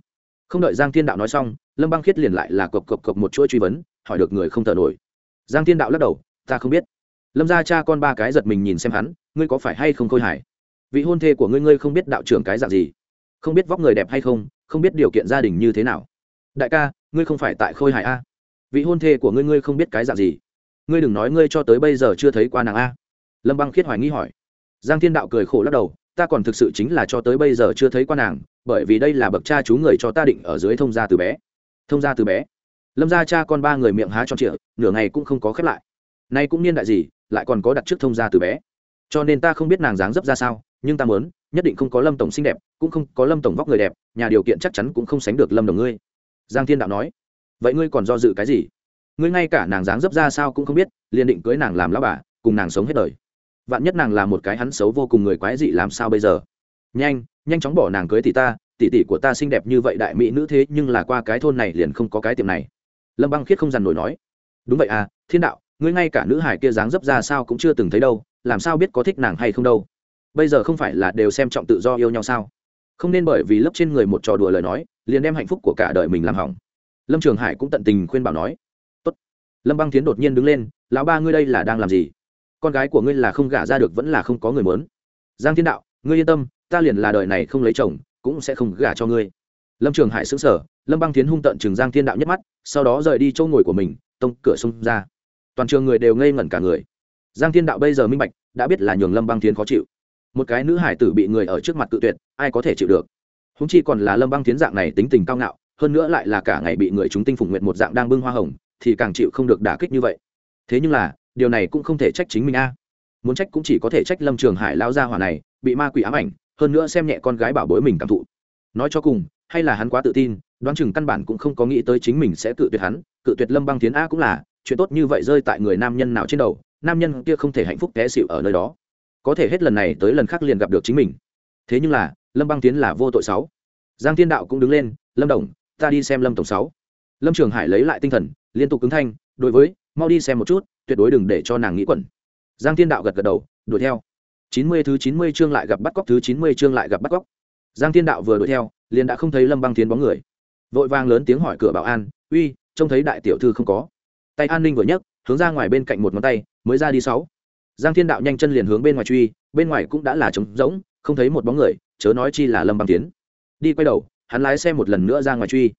Không đợi giang thiên đạo nói xong, lâm băng khiết liền lại là cộc cộc cộc một chuỗi truy vấn, hỏi được người không thở nổi. Giang thiên đạo lắc đầu, ta không biết. Lâm ra cha con ba cái giật mình nhìn xem hắn, ngươi có phải hay không khôi hài? Vị hôn thê của ngươi ngươi không biết đạo trưởng cái dạng gì? Không biết vóc người đẹp hay không không biết điều kiện gia đình như thế nào? Đại ca, ngươi không phải tại khôi hài a? Vị hôn thê của ngươi ngươi không biết cái dạng gì? Ngươi đừng nói ngươi cho tới bây giờ chưa thấy qua nàng a. Lâm băng khiết hoài nghi hỏi giang thiên đạo cười khổ lắc đầu, ta còn thực sự chính là cho tới bây giờ chưa thấy quan nàng, bởi vì đây là bậc cha chú người cho ta định ở dưới thông gia từ bé. Thông gia từ bé? Lâm gia cha con ba người miệng há cho trịa, nửa ngày cũng không có khép lại. Nay cũng niên đại gì, lại còn có đặt trước thông gia từ bé? Cho nên ta không biết nàng dáng dấp ra sao, nhưng ta muốn, nhất định không có lâm tổng xinh đẹp, cũng không có lâm tổng vóc người đẹp, nhà điều kiện chắc chắn cũng không sánh được lâm đồng ngươi. Giang thiên đạo nói. Vậy ngươi còn do dự cái gì? Ngươi ngay cả nàng dáng dấp ra sao cũng không biết, liền định cưới nàng làm lão bà, cùng nàng sống hết đời vạn nhất nàng là một cái hắn xấu vô cùng người quái dị làm sao bây giờ? Nhanh nhanh chóng bỏ nàng cưới tỷ ta, tỷ tỷ của ta xinh đẹp như vậy đại mỹ nữ thế nhưng là qua cái thôn này liền không có cái tiệm này. Lâm băng khiết không dằn nổi nói. Đúng vậy à thiên đạo, ngươi ngay cả nữ hải kia dáng dấp ra sao cũng chưa từng thấy đâu, làm sao biết có thích nàng hay không đâu? Bây giờ không phải là đều xem trọng tự do yêu nhau sao? Không nên bởi vì lấp trên người một trò đùa lời nói, liền đem hạnh phúc của cả đời mình làm hỏng. Lâm trường hải cũng tận tình khuyên bảo nói. Tốt. lâm băng tiến đột nhiên đứng lên, lão ba ngươi đây là đang làm gì? Con gái của ngươi là không gả ra được vẫn là không có người muốn. Giang thiên đạo, ngươi yên tâm, ta liền là đời này không lấy chồng, cũng sẽ không gả cho ngươi. Lâm trường hải xứng sở lâm băng tiến hung tận chừng giang thiên đạo nhất mắt, sau đó rời đi chỗ ngồi của mình, tông cửa xông ra. Toàn trường người đều ngây ngẩn cả người. Giang thiên đạo bây giờ minh bạch, đã biết là nhường lâm băng tiến khó chịu. Một cái nữ hải tử bị người ở trước mặt tự tuyệt, ai có thể chịu được? Húng chi còn là lâm băng tiến dạng này tính tình cao ngạo, hơn nữa lại là cả ngày bị người chúng tinh phụng nguyện một dạng đang bưng hoa hồng, thì càng chịu không được đả kích như vậy. Thế nhưng là điều này cũng không thể trách chính mình a. Muốn trách cũng chỉ có thể trách lâm trường hải lao ra hỏa này, bị ma quỷ ám ảnh, hơn nữa xem nhẹ con gái bảo bối mình cảm thụ. Nói cho cùng, hay là hắn quá tự tin, đoán chừng căn bản cũng không có nghĩ tới chính mình sẽ cự tuyệt hắn, cự tuyệt lâm băng tiến a cũng là, chuyện tốt như vậy rơi tại người nam nhân nào trên đầu, nam nhân kia không thể hạnh phúc té xịu ở nơi đó. Có thể hết lần này tới lần khác liền gặp được chính mình. Thế nhưng là, lâm băng tiến là vô tội sáu. Giang thiên đạo cũng đứng lên, lâm đồng, ta đi xem lâm tổng sáu. Lâm trường hải lấy lại tinh thần, liên tục cứng thanh, đối với mau đi xem một chút, tuyệt đối đừng để cho nàng nghĩ quẩn. Giang thiên đạo gật gật đầu, đuổi theo. Chín mươi thứ chín mươi chương lại gặp bắt cóc, thứ chín mươi chương lại gặp bắt cóc. Giang thiên đạo vừa đuổi theo, liền đã không thấy lâm băng tiến bóng người. Vội vàng lớn tiếng hỏi cửa bảo an, uy, trông thấy đại tiểu thư không có? Tay an ninh vừa nhấc, hướng ra ngoài bên cạnh một ngón tay, mới ra đi sáu. Giang thiên đạo nhanh chân liền hướng bên ngoài truy, bên ngoài cũng đã là trống rỗng, không thấy một bóng người, chớ nói chi là lâm băng tiến đi quay đầu, hắn lái xe một lần nữa ra ngoài truy.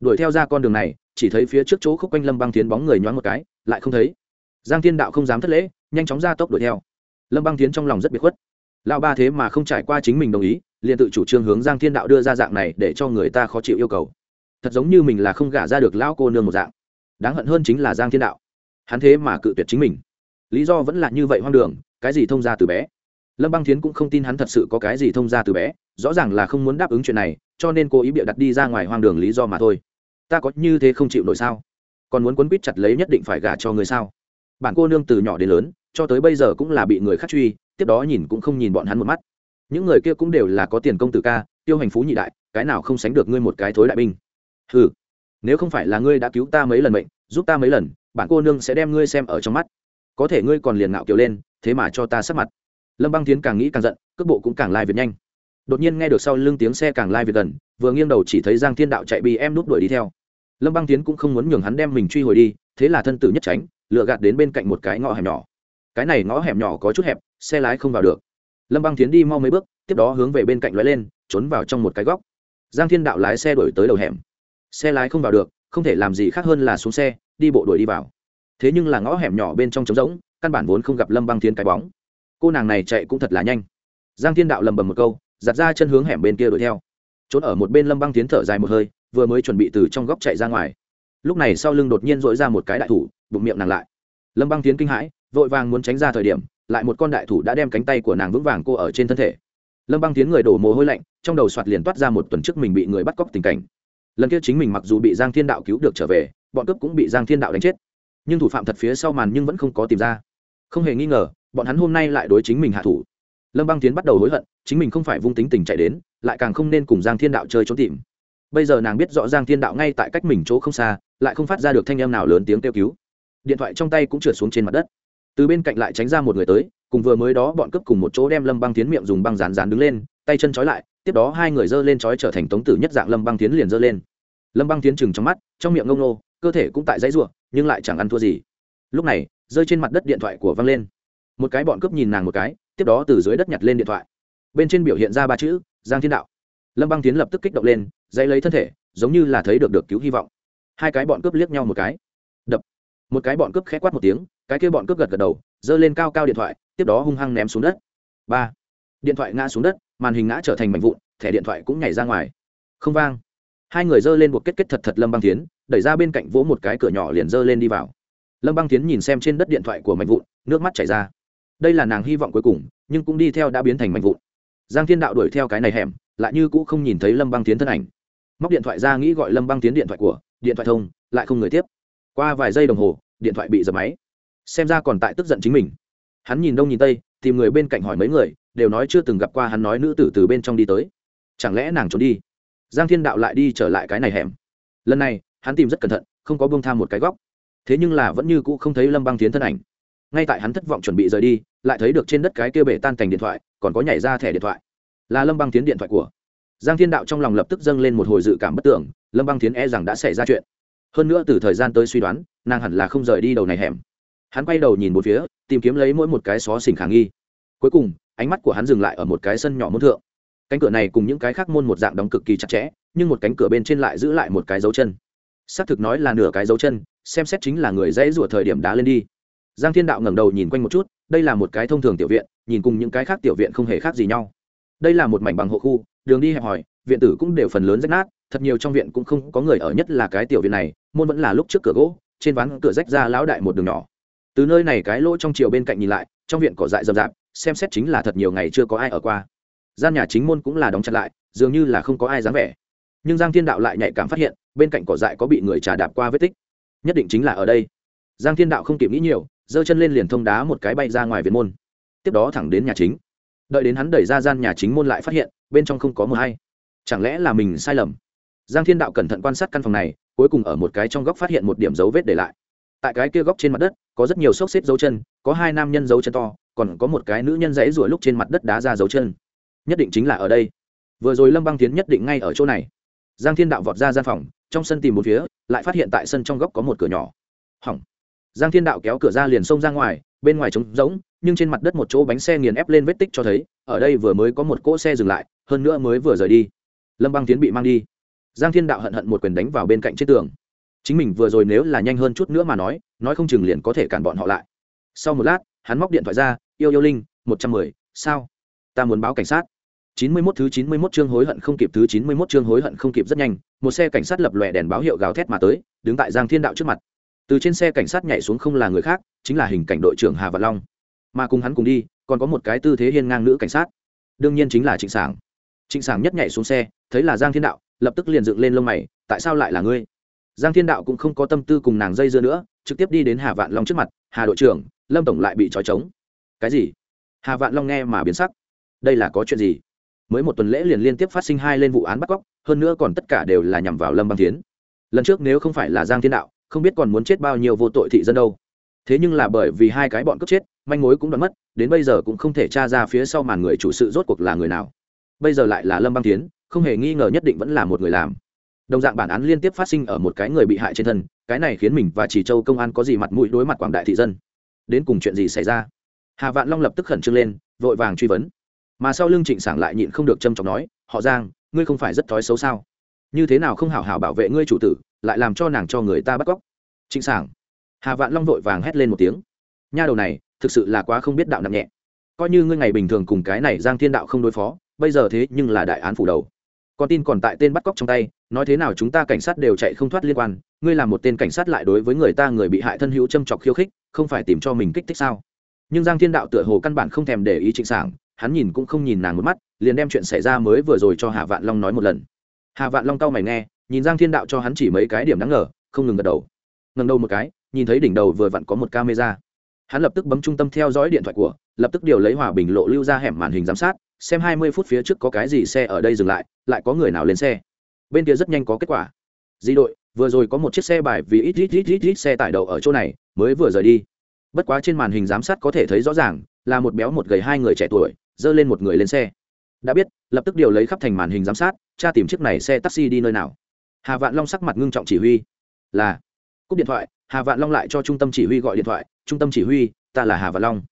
Đuổi theo ra con đường này chỉ thấy phía trước chỗ khúc quanh lâm băng tiến bóng người nhoáng một cái, lại không thấy. Giang thiên đạo không dám thất lễ, nhanh chóng ra tốc đuổi theo. Lâm băng tiến trong lòng rất biệt khuất. Lão ba thế mà không trải qua chính mình đồng ý, liền tự chủ trương hướng giang thiên đạo đưa ra dạng này để cho người ta khó chịu yêu cầu. Thật giống như mình là không gả ra được lão cô nương một dạng. Đáng hận hơn chính là giang thiên đạo. Hắn thế mà cự tuyệt chính mình. Lý do vẫn là như vậy hoang đường, cái gì thông ra từ bé? Lâm băng thiến cũng không tin hắn thật sự có cái gì thông ra từ bé, rõ ràng là không muốn đáp ứng chuyện này, cho nên cô ý bịa đặt đi ra ngoài hoang đường lý do mà thôi ta có như thế không chịu nổi sao? Còn muốn quấn quýt chặt lấy nhất định phải gả cho người sao? Bản cô nương từ nhỏ đến lớn, cho tới bây giờ cũng là bị người khác truy, tiếp đó nhìn cũng không nhìn bọn hắn một mắt. Những người kia cũng đều là có tiền công tử ca, tiêu hành phú nhị đại, cái nào không sánh được ngươi một cái thối đại binh. Ừ nếu không phải là ngươi đã cứu ta mấy lần mệnh, giúp ta mấy lần, bản cô nương sẽ đem ngươi xem ở trong mắt. Có thể ngươi còn liền ngạo kiểu lên, thế mà cho ta sắp mặt. Lâm băng tiến càng nghĩ càng giận, cước bộ cũng càng lai việt nhanh. Đột nhiên nghe được sau lưng tiếng xe càng lai việt gần, vừa nghiêng đầu chỉ thấy giang thiên đạo chạy bị em đút đuổi đi theo lâm băng tiến cũng không muốn nhường hắn đem mình truy hồi đi, thế là thân tử nhất tránh, lựa gạt đến bên cạnh một cái ngõ hẻm nhỏ. Cái này ngõ hẻm nhỏ có chút hẹp, xe lái không vào được. Lâm băng tiến đi mau mấy bước, tiếp đó hướng về bên cạnh lóe lên, trốn vào trong một cái góc. Giang thiên đạo lái xe đổi tới đầu hẻm. Xe lái không vào được, không thể làm gì khác hơn là xuống xe, đi bộ đuổi đi vào. Thế nhưng là ngõ hẻm nhỏ bên trong trống rỗng, căn bản vốn không gặp lâm băng tiến cái bóng. Cô nàng này chạy cũng thật là nhanh. Giang thiên đạo lầm bầm một câu, giặt ra chân hướng hẻm bên kia đuổi theo. Trốn ở một bên lâm băng tiến thở dài một hơi vừa mới chuẩn bị từ trong góc chạy ra ngoài. Lúc này sau lưng đột nhiên dội ra một cái đại thủ, bụng miệng nàng lại. Lâm băng tiến kinh hãi, vội vàng muốn tránh ra thời điểm, lại một con đại thủ đã đem cánh tay của nàng vững vàng cô ở trên thân thể. Lâm băng tiến người đổ mồ hôi lạnh, trong đầu soạt liền toát ra một tuần trước mình bị người bắt cóc tình cảnh. Lần kia chính mình mặc dù bị giang thiên đạo cứu được trở về, bọn cướp cũng bị giang thiên đạo đánh chết. Nhưng thủ phạm thật phía sau màn nhưng vẫn không có tìm ra. Không hề nghi ngờ, bọn hắn hôm nay lại đối chính mình hạ thủ. Lâm băng tiến bắt đầu hối hận, chính mình không phải vung tính tình chạy đến, lại càng không nên cùng giang thiên đạo chơi trốn tìm bây giờ nàng biết rõ giang thiên đạo ngay tại cách mình chỗ không xa, lại không phát ra được thanh em nào lớn tiếng kêu cứu. Điện thoại trong tay cũng trượt xuống trên mặt đất. Từ bên cạnh lại tránh ra một người tới, cùng vừa mới đó bọn cướp cùng một chỗ đem lâm băng tiến miệng dùng băng rán rán đứng lên, tay chân trói lại, tiếp đó hai người giơ lên trói trở thành tống tử nhất dạng lâm băng tiến liền giơ lên. Lâm băng tiến chừng trong mắt, trong miệng ngông nô cơ thể cũng tại dãy ruộng nhưng lại chẳng ăn thua gì. Lúc này, rơi trên mặt đất điện thoại của văng lên. Một cái bọn cướp nhìn nàng một cái, tiếp đó từ dưới đất nhặt lên điện thoại. Bên trên biểu hiện ra ba chữ, giang thiên đạo lâm băng tiến lập tức kích động lên, dãy lấy thân thể, giống như là thấy được được cứu hy vọng. Hai cái bọn cướp liếc nhau một cái. Đập. Một cái bọn cướp khẽ quát một tiếng, cái kia bọn cướp gật gật đầu, giơ lên cao cao điện thoại, tiếp đó hung hăng ném xuống đất. Ba. Điện thoại ngã xuống đất, màn hình ngã trở thành mảnh vụn, thẻ điện thoại cũng nhảy ra ngoài. Không vang. Hai người giơ lên buộc kết kết thật thật lâm băng tiến, đẩy ra bên cạnh vỗ một cái cửa nhỏ liền giơ lên đi vào. Lâm băng tiến nhìn xem trên đất điện thoại của mảnh vụn, nước mắt chảy ra. Đây là nàng hy vọng cuối cùng, nhưng cũng đi theo đã biến thành mảnh vụn. Giang thiên đạo đuổi theo cái này hẻm lại như cũ không nhìn thấy lâm băng tiến thân ảnh. Móc điện thoại ra nghĩ gọi lâm băng tiến điện thoại của, điện thoại thông, lại không người tiếp. Qua vài giây đồng hồ, điện thoại bị dập máy. Xem ra còn tại tức giận chính mình. Hắn nhìn đông nhìn tây, tìm người bên cạnh hỏi mấy người, đều nói chưa từng gặp qua hắn nói nữ tử từ bên trong đi tới. Chẳng lẽ nàng trốn đi? Giang thiên đạo lại đi trở lại cái này hẻm. Lần này, hắn tìm rất cẩn thận, không có bông tham một cái góc. Thế nhưng là vẫn như cũ không thấy lâm băng tiến thân ảnh. Ngay tại hắn thất vọng chuẩn bị rời đi, lại thấy được trên đất cái kia bể tan cành điện thoại, còn có nhảy ra thẻ điện thoại là lâm băng tiến điện thoại của. Giang thiên đạo trong lòng lập tức dâng lên một hồi dự cảm bất tưởng, lâm băng tiến e rằng đã xảy ra chuyện. Hơn nữa từ thời gian tới suy đoán, nàng hẳn là không rời đi đầu này hẻm. Hắn quay đầu nhìn một phía, tìm kiếm lấy mỗi một cái xó xỉnh khả nghi. Cuối cùng, ánh mắt của hắn dừng lại ở một cái sân nhỏ môn thượng. Cánh cửa này cùng những cái khác môn một dạng đóng cực kỳ chặt chẽ, nhưng một cánh cửa bên trên lại giữ lại một cái dấu chân. Xác thực nói là nửa cái dấu chân, xem xét chính là người dãy rủa thời điểm đá lên đi. Giang thiên đạo ngẩng đầu nhìn quanh một chút, đây là một cái thông thường tiểu viện, nhìn cùng những cái khác tiểu viện không hề khác gì nhau đây là một mảnh bằng hộ khu, đường đi hẹp hòi, viện tử cũng đều phần lớn rách nát, thật nhiều trong viện cũng không có người ở, nhất là cái tiểu viện này, môn vẫn là lúc trước cửa gỗ, trên ván cửa rách ra lão đại một đường nhỏ. Từ nơi này cái lỗ trong chiều bên cạnh nhìn lại, trong viện cỏ dại rậm rạp, xem xét chính là thật nhiều ngày chưa có ai ở qua. Gian nhà chính môn cũng là đóng chặt lại, dường như là không có ai dám vẻ. Nhưng giang thiên đạo lại nhạy cảm phát hiện, bên cạnh cỏ dại có bị người trà đạp qua vết tích. Nhất định chính là ở đây. Giang thiên đạo không kịp nghĩ nhiều, giơ chân lên liền thông đá một cái bay ra ngoài viện môn. Tiếp đó thẳng đến nhà chính đợi đến hắn đẩy ra gian nhà chính môn lại phát hiện, bên trong không có mờ hay. Chẳng lẽ là mình sai lầm? Giang thiên đạo cẩn thận quan sát căn phòng này, cuối cùng ở một cái trong góc phát hiện một điểm dấu vết để lại. Tại cái kia góc trên mặt đất, có rất nhiều xốc xếp dấu chân, có hai nam nhân dấu chân to, còn có một cái nữ nhân dãy rủa lúc trên mặt đất đá ra dấu chân. Nhất định chính là ở đây. Vừa rồi lâm băng tiến nhất định ngay ở chỗ này. Giang thiên đạo vọt ra gian phòng, trong sân tìm một phía, lại phát hiện tại sân trong góc có một cửa nhỏ. Hỏng. Giang thiên đạo kéo cửa ra liền xông ra ngoài bên ngoài trống rỗng nhưng trên mặt đất một chỗ bánh xe nghiền ép lên vết tích cho thấy ở đây vừa mới có một cỗ xe dừng lại hơn nữa mới vừa rời đi. Lâm băng tiến bị mang đi. Giang thiên đạo hận hận một quyền đánh vào bên cạnh trên tường. Chính mình vừa rồi nếu là nhanh hơn chút nữa mà nói nói không chừng liền có thể cản bọn họ lại. Sau một lát hắn móc điện thoại ra yêu yêu linh một trăm mười sao? Ta muốn báo cảnh sát. chín mươi 91 thứ chín mươi 91 chương hối hận không kịp thứ chín mươi 91 chương hối hận không kịp rất nhanh, một xe cảnh sát lập lòe đèn báo hiệu gào thét mà tới, đứng tại Giang Thiên Đạo trước mặt. Từ trên xe cảnh sát nhảy xuống không là người khác, chính là hình cảnh đội trưởng Hà Vạn Long. Mà cùng hắn cùng đi, còn có một cái tư thế hiên ngang nữ cảnh sát. Đương nhiên chính là Trịnh Sảng. Trịnh Sảng nhất nhảy xuống xe, thấy là Giang Thiên Đạo, lập tức liền dựng lên lông mày, tại sao lại là ngươi? Giang Thiên Đạo cũng không có tâm tư cùng nàng dây dưa nữa, trực tiếp đi đến Hà Vạn Long trước mặt, "Hà đội trưởng, Lâm tổng lại bị trói trống." "Cái gì?" Hà Vạn Long nghe mà biến sắc. "Đây là có chuyện gì?" mới một tuần lễ liền liên tiếp phát sinh hai lên vụ án bắt cóc hơn nữa còn tất cả đều là nhằm vào lâm băng tiến lần trước nếu không phải là giang thiên đạo không biết còn muốn chết bao nhiêu vô tội thị dân đâu. Thế nhưng là bởi vì hai cái bọn cướp chết, manh mối cũng đoán mất, đến bây giờ cũng không thể tra ra phía sau màn người chủ sự rốt cuộc là người nào. Bây giờ lại là lâm băng tiến không hề nghi ngờ nhất định vẫn là một người làm. Đồng dạng bản án liên tiếp phát sinh ở một cái người bị hại trên thân, cái này khiến mình và chỉ châu công an có gì mặt mũi đối mặt quảng đại thị dân? Đến cùng chuyện gì xảy ra? Hà vạn long lập tức khẩn trương lên, vội vàng truy vấn. Mà sau lưng trịnh sảng lại nhịn không được trâm trọng nói, họ giang, ngươi không phải rất thói xấu sao? Như thế nào không hảo hảo bảo vệ ngươi chủ tử lại làm cho nàng cho người ta bắt cóc. Trịnh sảng, hà vạn long vội vàng hét lên một tiếng. Nha đầu này, thực sự là quá không biết đạo nặng nhẹ. Coi như ngươi ngày bình thường cùng cái này giang thiên đạo không đối phó, bây giờ thế nhưng là đại án phủ đầu. Con tin còn tại tên bắt cóc trong tay, nói thế nào chúng ta cảnh sát đều chạy không thoát liên quan, ngươi là một tên cảnh sát lại đối với người ta người bị hại thân hữu châm chọc khiêu khích, không phải tìm cho mình kích thích sao? Nhưng giang thiên đạo tựa hồ căn bản không thèm để ý trịnh sảng, hắn nhìn cũng không nhìn nàng một mắt, liền đem chuyện xảy ra mới vừa rồi cho hà vạn long nói một lần. Hà vạn long cau mày nghe nhìn giang thiên đạo cho hắn chỉ mấy cái điểm đáng ngờ, không ngừng gật đầu. Ngần đầu một cái, nhìn thấy đỉnh đầu vừa vặn có một camera. Hắn lập tức bấm trung tâm theo dõi điện thoại của, lập tức điều lấy hòa bình lộ lưu ra hẻm màn hình giám sát, xem hai mươi phút phía trước có cái gì xe ở đây dừng lại lại có người nào lên xe. Bên kia rất nhanh có kết quả. Di đội, vừa rồi có một chiếc xe bài vì ít ít ít ít ít xe tải đầu ở chỗ này, mới vừa rời đi. Bất quá trên màn hình giám sát có thể thấy rõ ràng, là một béo một gầy hai người trẻ tuổi, dơ lên một người lên xe. Đã biết, lập tức điều lấy khắp thành màn hình giám sát, tra tìm chiếc này xe taxi đi nơi nào hà vạn long sắc mặt ngưng trọng chỉ huy. Là, cúp điện thoại, hà vạn long lại cho trung tâm chỉ huy gọi điện thoại, trung tâm chỉ huy, ta là hà vạn long.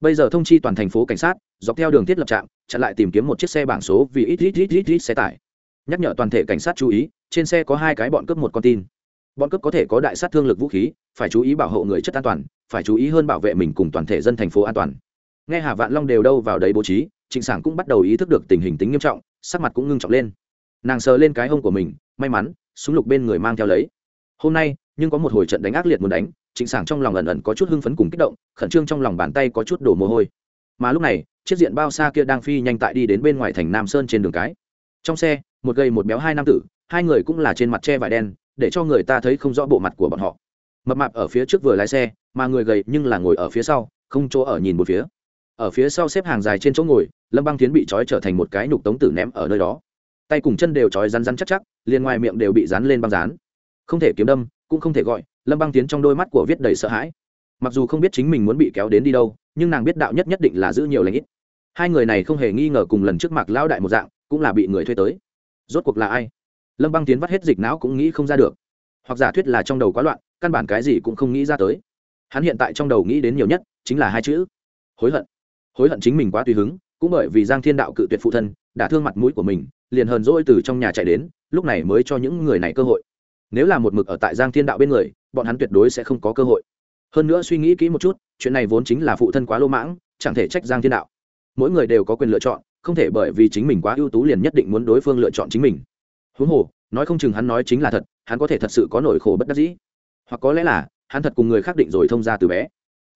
Bây giờ thông chi toàn thành phố cảnh sát, dọc theo đường thiết lập trạm, chặn lại tìm kiếm một chiếc xe bảng số vì ít ít ít ít ít xe tải. Nhắc nhở toàn thể cảnh sát chú ý, trên xe có hai cái bọn cướp một con tin. Bọn cướp có thể có đại sát thương lực vũ khí, phải chú ý bảo hộ người chất an toàn, phải chú ý hơn bảo vệ mình cùng toàn thể dân thành phố an toàn. Nghe hà vạn long đều đâu vào đấy bố trí, trịnh sản cũng bắt đầu ý thức được tình hình tính nghiêm trọng, sắc mặt cũng ngưng trọng lên nàng sờ lên cái hông của mình, may mắn, súng lục bên người mang theo lấy. Hôm nay, nhưng có một hồi trận đánh ác liệt muốn đánh, trịnh sảng trong lòng ẩn ẩn có chút hưng phấn cùng kích động, khẩn trương trong lòng bàn tay có chút đổ mồ hôi. Mà lúc này, chiếc diện bao xa kia đang phi nhanh tại đi đến bên ngoài thành nam sơn trên đường cái. Trong xe, một gầy một béo hai nam tử, hai người cũng là trên mặt che vải đen, để cho người ta thấy không rõ bộ mặt của bọn họ. Mập mạp ở phía trước vừa lái xe, mà người gầy nhưng là ngồi ở phía sau, không chỗ ở nhìn một phía. Ở phía sau xếp hàng dài trên chỗ ngồi, lâm băng tiến bị trói trở thành một cái nhục tống tử ném ở nơi đó tay cùng chân đều trói rắn rắn chắc chắc, liền ngoài miệng đều bị dán lên băng dán. Không thể kiếm đâm, cũng không thể gọi, lâm băng tiến trong đôi mắt của viết đầy sợ hãi. Mặc dù không biết chính mình muốn bị kéo đến đi đâu, nhưng nàng biết đạo nhất nhất định là giữ nhiều lãnh ít. Hai người này không hề nghi ngờ cùng lần trước mặt lão đại một dạng, cũng là bị người thuê tới. Rốt cuộc là ai? Lâm băng tiến vắt hết dịch não cũng nghĩ không ra được. Hoặc giả thuyết là trong đầu quá loạn, căn bản cái gì cũng không nghĩ ra tới. Hắn hiện tại trong đầu nghĩ đến nhiều nhất chính là hai chữ hối hận. Hối hận chính mình quá tùy hứng, cũng bởi vì giang thiên đạo cự tuyệt phụ thân đã thương mặt mũi của mình, liền hờn dỗi từ trong nhà chạy đến, lúc này mới cho những người này cơ hội. Nếu là một mực ở tại giang thiên đạo bên người, bọn hắn tuyệt đối sẽ không có cơ hội. Hơn nữa suy nghĩ kỹ một chút, chuyện này vốn chính là phụ thân quá lô mãng, chẳng thể trách giang thiên đạo. Mỗi người đều có quyền lựa chọn, không thể bởi vì chính mình quá ưu tú liền nhất định muốn đối phương lựa chọn chính mình. Huống hồ, nói không chừng hắn nói chính là thật, hắn có thể thật sự có nỗi khổ bất đắc dĩ. Hoặc có lẽ là, hắn thật cùng người khác định rồi thông ra từ bé.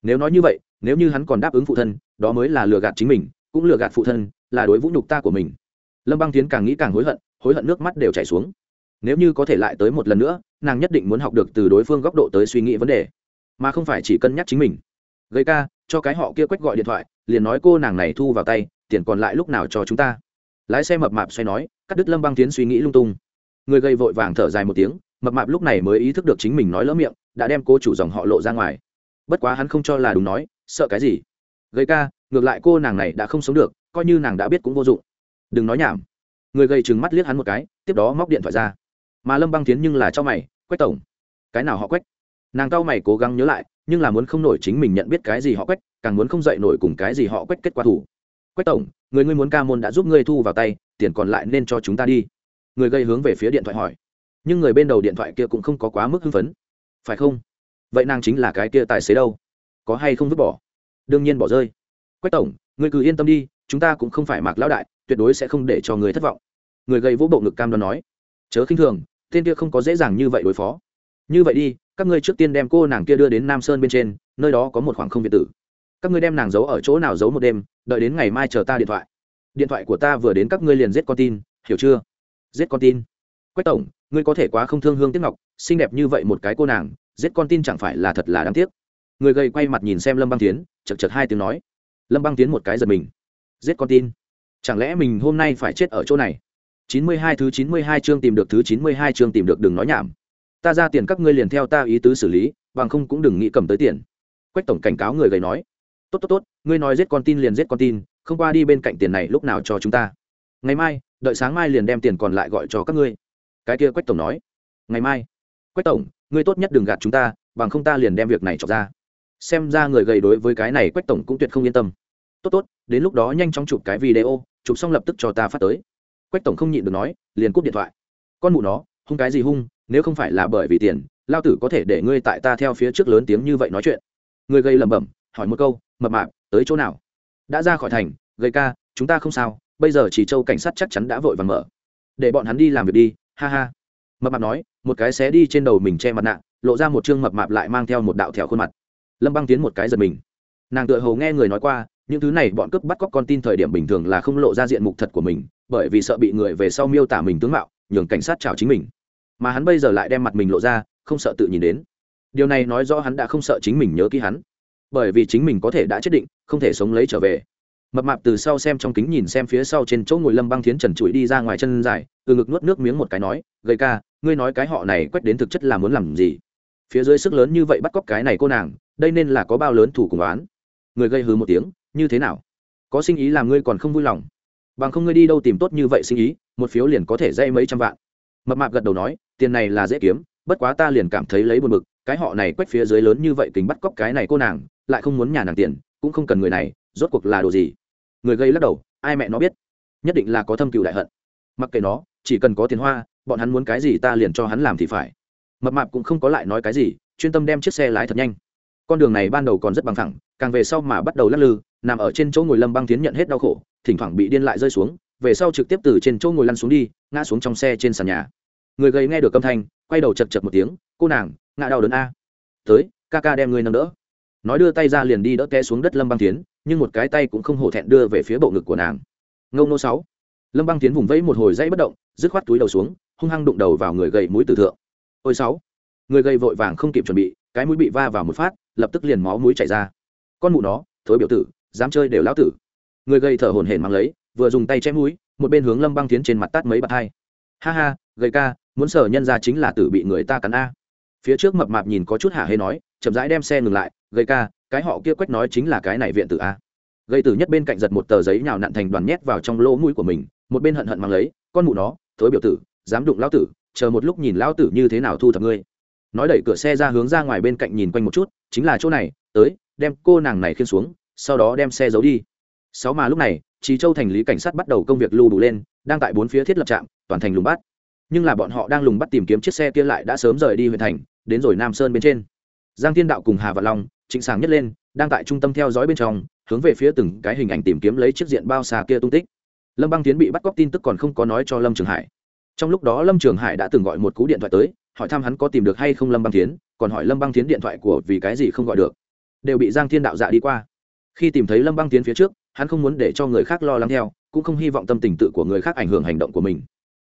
Nếu nói như vậy, nếu như hắn còn đáp ứng phụ thân, đó mới là lừa gạt chính mình, cũng lừa gạt phụ thân là đối vũ nhục ta của mình. Lâm băng tiến càng nghĩ càng hối hận hối hận nước mắt đều chảy xuống. Nếu như có thể lại tới một lần nữa, nàng nhất định muốn học được từ đối phương góc độ tới suy nghĩ vấn đề, mà không phải chỉ cân nhắc chính mình. Gây ca, cho cái họ kia quách gọi điện thoại, liền nói cô nàng này thu vào tay, tiền còn lại lúc nào cho chúng ta. Lái xe mập mạp xoay nói, cắt đứt lâm băng tiến suy nghĩ lung tung. Người gây vội vàng thở dài một tiếng, mập mạp lúc này mới ý thức được chính mình nói lỡ miệng, đã đem cô chủ dòng họ lộ ra ngoài. Bất quá hắn không cho là đúng nói, sợ cái gì? Gây ca, ngược lại cô nàng này đã không sống được coi như nàng đã biết cũng vô dụng. Đừng nói nhảm. Người gây trừng mắt liếc hắn một cái, tiếp đó móc điện thoại ra. Mà lâm băng tiến nhưng là cho mày, quách tổng, cái nào họ quách? Nàng cao mày cố gắng nhớ lại, nhưng là muốn không nổi chính mình nhận biết cái gì họ quách, càng muốn không dậy nổi cùng cái gì họ quách kết quả thủ. Quách tổng, người ngươi muốn ca môn đã giúp ngươi thu vào tay, tiền còn lại nên cho chúng ta đi. Người gây hướng về phía điện thoại hỏi. Nhưng người bên đầu điện thoại kia cũng không có quá mức hưng phấn. Phải không? Vậy nàng chính là cái kia tài xế đâu? Có hay không vứt bỏ? Đương nhiên bỏ rơi. Quách tổng người cứ yên tâm đi chúng ta cũng không phải mạc lão đại, tuyệt đối sẽ không để cho người thất vọng. Người gây vỗ bộ ngực cam đoan nói, chớ khinh thường, tên kia không có dễ dàng như vậy đối phó. Như vậy đi, các ngươi trước tiên đem cô nàng kia đưa đến nam sơn bên trên, nơi đó có một khoảng không việt tử. Các ngươi đem nàng giấu ở chỗ nào giấu một đêm, đợi đến ngày mai chờ ta điện thoại. Điện thoại của ta vừa đến các ngươi liền giết con tin, hiểu chưa? Giết con tin. Quách tổng, ngươi có thể quá không thương hương tiếc ngọc, xinh đẹp như vậy một cái cô nàng, giết con tin chẳng phải là thật là đáng tiếc. Người gây quay mặt nhìn xem lâm băng tiến, chật chật hai tiếng nói. Lâm băng tiến một cái giật mình giết con tin. Chẳng lẽ mình hôm nay phải chết ở chỗ này? Chín mươi hai thứ chín mươi hai chương tìm được thứ chín mươi hai chương tìm được đừng nói nhảm. Ta ra tiền các ngươi liền theo ta ý tứ xử lý, bằng không cũng đừng nghĩ cầm tới tiền. Quách tổng cảnh cáo người gầy nói. Tốt tốt tốt, ngươi nói giết con tin liền giết con tin, không qua đi bên cạnh tiền này lúc nào cho chúng ta. Ngày mai, đợi sáng mai liền đem tiền còn lại gọi cho các ngươi. Cái kia quách tổng nói. Ngày mai. Quách tổng, ngươi tốt nhất đừng gạt chúng ta, bằng không ta liền đem việc này cho ra. Xem ra người gầy đối với cái này quách tổng cũng tuyệt không yên tâm tốt tốt, đến lúc đó nhanh chóng chụp cái video, chụp xong lập tức cho ta phát tới. Quách tổng không nhịn được nói, liền cúp điện thoại. Con mụ nó, hung cái gì hung, nếu không phải là bởi vì tiền, lao tử có thể để ngươi tại ta theo phía trước lớn tiếng như vậy nói chuyện. Ngươi gây lẩm bẩm, hỏi một câu, mập mạp, tới chỗ nào? Đã ra khỏi thành, gây ca, chúng ta không sao, bây giờ chỉ châu cảnh sát chắc chắn đã vội vàng mở. Để bọn hắn đi làm việc đi, ha ha. Mập mạp nói, một cái xé đi trên đầu mình che mặt nạ, lộ ra một chương mập mạp lại mang theo một đạo thẻo khuôn mặt. Lâm băng tiến một cái giật mình. Nàng tựa hầu nghe người nói qua những thứ này bọn cướp bắt cóc con tin thời điểm bình thường là không lộ ra diện mục thật của mình, bởi vì sợ bị người về sau miêu tả mình tướng mạo, nhường cảnh sát chào chính mình. Mà hắn bây giờ lại đem mặt mình lộ ra, không sợ tự nhìn đến. Điều này nói rõ hắn đã không sợ chính mình nhớ ký hắn. Bởi vì chính mình có thể đã chết định, không thể sống lấy trở về. Mập mạp từ sau xem trong kính nhìn xem phía sau trên chỗ ngồi lâm băng thiến trần trụi đi ra ngoài chân dài, từ ngực nuốt nước miếng một cái nói, gầy ca, ngươi nói cái họ này quét đến thực chất là muốn làm gì? Phía dưới sức lớn như vậy bắt cóc cái này cô nàng, đây nên là có bao lớn thủ cùng oán. Người gây hư một tiếng như thế nào? Có sinh ý làm ngươi còn không vui lòng. Bằng không ngươi đi đâu tìm tốt như vậy sinh ý, một phiếu liền có thể dây mấy trăm vạn. Mập mạp gật đầu nói, tiền này là dễ kiếm, bất quá ta liền cảm thấy lấy buồn bực, cái họ này quét phía dưới lớn như vậy kính bắt cóc cái này cô nàng, lại không muốn nhà nàng tiền, cũng không cần người này, rốt cuộc là đồ gì? Người gây lắc đầu, ai mẹ nó biết? Nhất định là có thâm cựu đại hận. Mặc kệ nó, chỉ cần có tiền hoa, bọn hắn muốn cái gì ta liền cho hắn làm thì phải. Mập mạp cũng không có lại nói cái gì, chuyên tâm đem chiếc xe lái thật nhanh. Con đường này ban đầu còn rất bằng thẳng càng về sau mà bắt đầu lắc lư, nằm ở trên chỗ ngồi lâm băng tiến nhận hết đau khổ, thỉnh thoảng bị điên lại rơi xuống, về sau trực tiếp từ trên chỗ ngồi lăn xuống đi, ngã xuống trong xe trên sàn nhà. Người gầy nghe được âm thanh, quay đầu chật chật một tiếng, cô nàng, ngã đau đớn a. Tới, ca ca đem người nâng đỡ. Nói đưa tay ra liền đi đỡ té xuống đất lâm băng tiến nhưng một cái tay cũng không hổ thẹn đưa về phía bộ ngực của nàng. Ngông nô sáu. Lâm băng tiến vùng vẫy một hồi dãy bất động, dứt khoát túi đầu xuống, hung hăng đụng đầu vào người gầy mũi tử thượng. Ôi sáu. Người gầy vội vàng không kịp chuẩn bị, cái mũi bị va vào một phát, lập tức liền máu mũi chảy ra con mụ nó, thối biểu tử, dám chơi đều lão tử. Người gầy thở hổn hển mang lấy, vừa dùng tay chém mũi, một bên hướng lâm băng tiến trên mặt tát mấy bạt hai. Ha ha, gầy ca, muốn sở nhân ra chính là tử bị người ta cắn a. Phía trước mập mạp nhìn có chút hả hê nói, chậm rãi đem xe ngừng lại, gầy ca, cái họ kia quách nói chính là cái này viện tử a. Gây tử nhất bên cạnh giật một tờ giấy nhào nặn thành đoàn nhét vào trong lỗ mũi của mình, một bên hận hận mang lấy, con mụ nó, thối biểu tử, dám đụng lão tử, chờ một lúc nhìn lão tử như thế nào thu thập ngươi. Nói đẩy cửa xe ra hướng ra ngoài bên cạnh nhìn quanh một chút, chính là chỗ này, tới đem cô nàng này khiên xuống, sau đó đem xe giấu đi. Sáu mà lúc này trí châu thành lý cảnh sát bắt đầu công việc lưu đủ lên, đang tại bốn phía thiết lập trạm, toàn thành lùng bắt. Nhưng là bọn họ đang lùng bắt tìm kiếm chiếc xe kia lại đã sớm rời đi huyện thành, đến rồi nam sơn bên trên. Giang thiên đạo cùng hà và long, trịnh sàng nhất lên, đang tại trung tâm theo dõi bên trong, hướng về phía từng cái hình ảnh tìm kiếm lấy chiếc diện bao xà kia tung tích. Lâm băng tiến bị bắt cóc tin tức còn không có nói cho lâm trường hải. Trong lúc đó lâm trường hải đã từng gọi một cú điện thoại tới, hỏi thăm hắn có tìm được hay không lâm băng tiến, còn hỏi lâm băng tiến điện thoại của vì cái gì không gọi được đều bị giang thiên đạo dạ đi qua. Khi tìm thấy lâm băng tiến phía trước, hắn không muốn để cho người khác lo lắng theo, cũng không hy vọng tâm tình tự của người khác ảnh hưởng hành động của mình.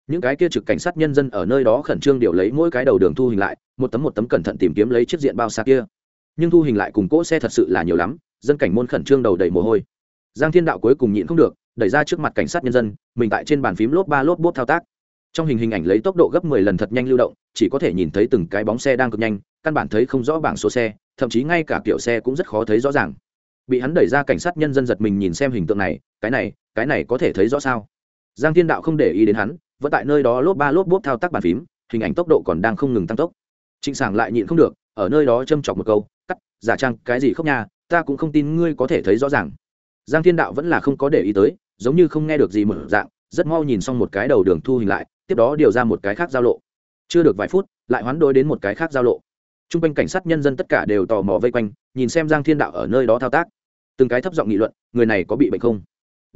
Những cái kia trực cảnh sát nhân dân ở nơi đó khẩn trương điều lấy mỗi cái đầu đường thu hình lại, một tấm một tấm cẩn thận tìm kiếm lấy chiếc diện bao xa kia. Nhưng thu hình lại cùng cỗ xe thật sự là nhiều lắm, dân cảnh môn khẩn trương đầu đầy mồ hôi. Giang thiên đạo cuối cùng nhịn không được, đẩy ra trước mặt cảnh sát nhân dân, mình tại trên bàn phím lốp ba lốp bốt thao tác. Trong hình hình ảnh lấy tốc độ gấp mười lần thật nhanh lưu động, chỉ có thể nhìn thấy từng cái bóng xe đang cực nhanh, căn bản thấy không rõ bảng số xe thậm chí ngay cả kiểu xe cũng rất khó thấy rõ ràng. Bị hắn đẩy ra cảnh sát nhân dân giật mình nhìn xem hình tượng này, cái này cái này có thể thấy rõ sao? Giang thiên đạo không để ý đến hắn, vẫn tại nơi đó lốp ba lốp bốp thao tác bàn phím, hình ảnh tốc độ còn đang không ngừng tăng tốc. Trịnh sảng lại nhịn không được, ở nơi đó châm chọc một câu, cắt, giả trang, cái gì khóc nha, ta cũng không tin ngươi có thể thấy rõ ràng. Giang thiên đạo vẫn là không có để ý tới, giống như không nghe được gì mở dạng, rất mau nhìn xong một cái đầu đường thu hình lại, tiếp đó điều ra một cái khác giao lộ. Chưa được vài phút, lại hoán đối đến một cái khác giao lộ t r u n g quanh cảnh sát nhân dân tất cả đều tò mò vây quanh, nhìn xem giang thiên đạo ở nơi đó thao tác. Từng cái thấp giọng nghị luận, người này có bị bệnh không?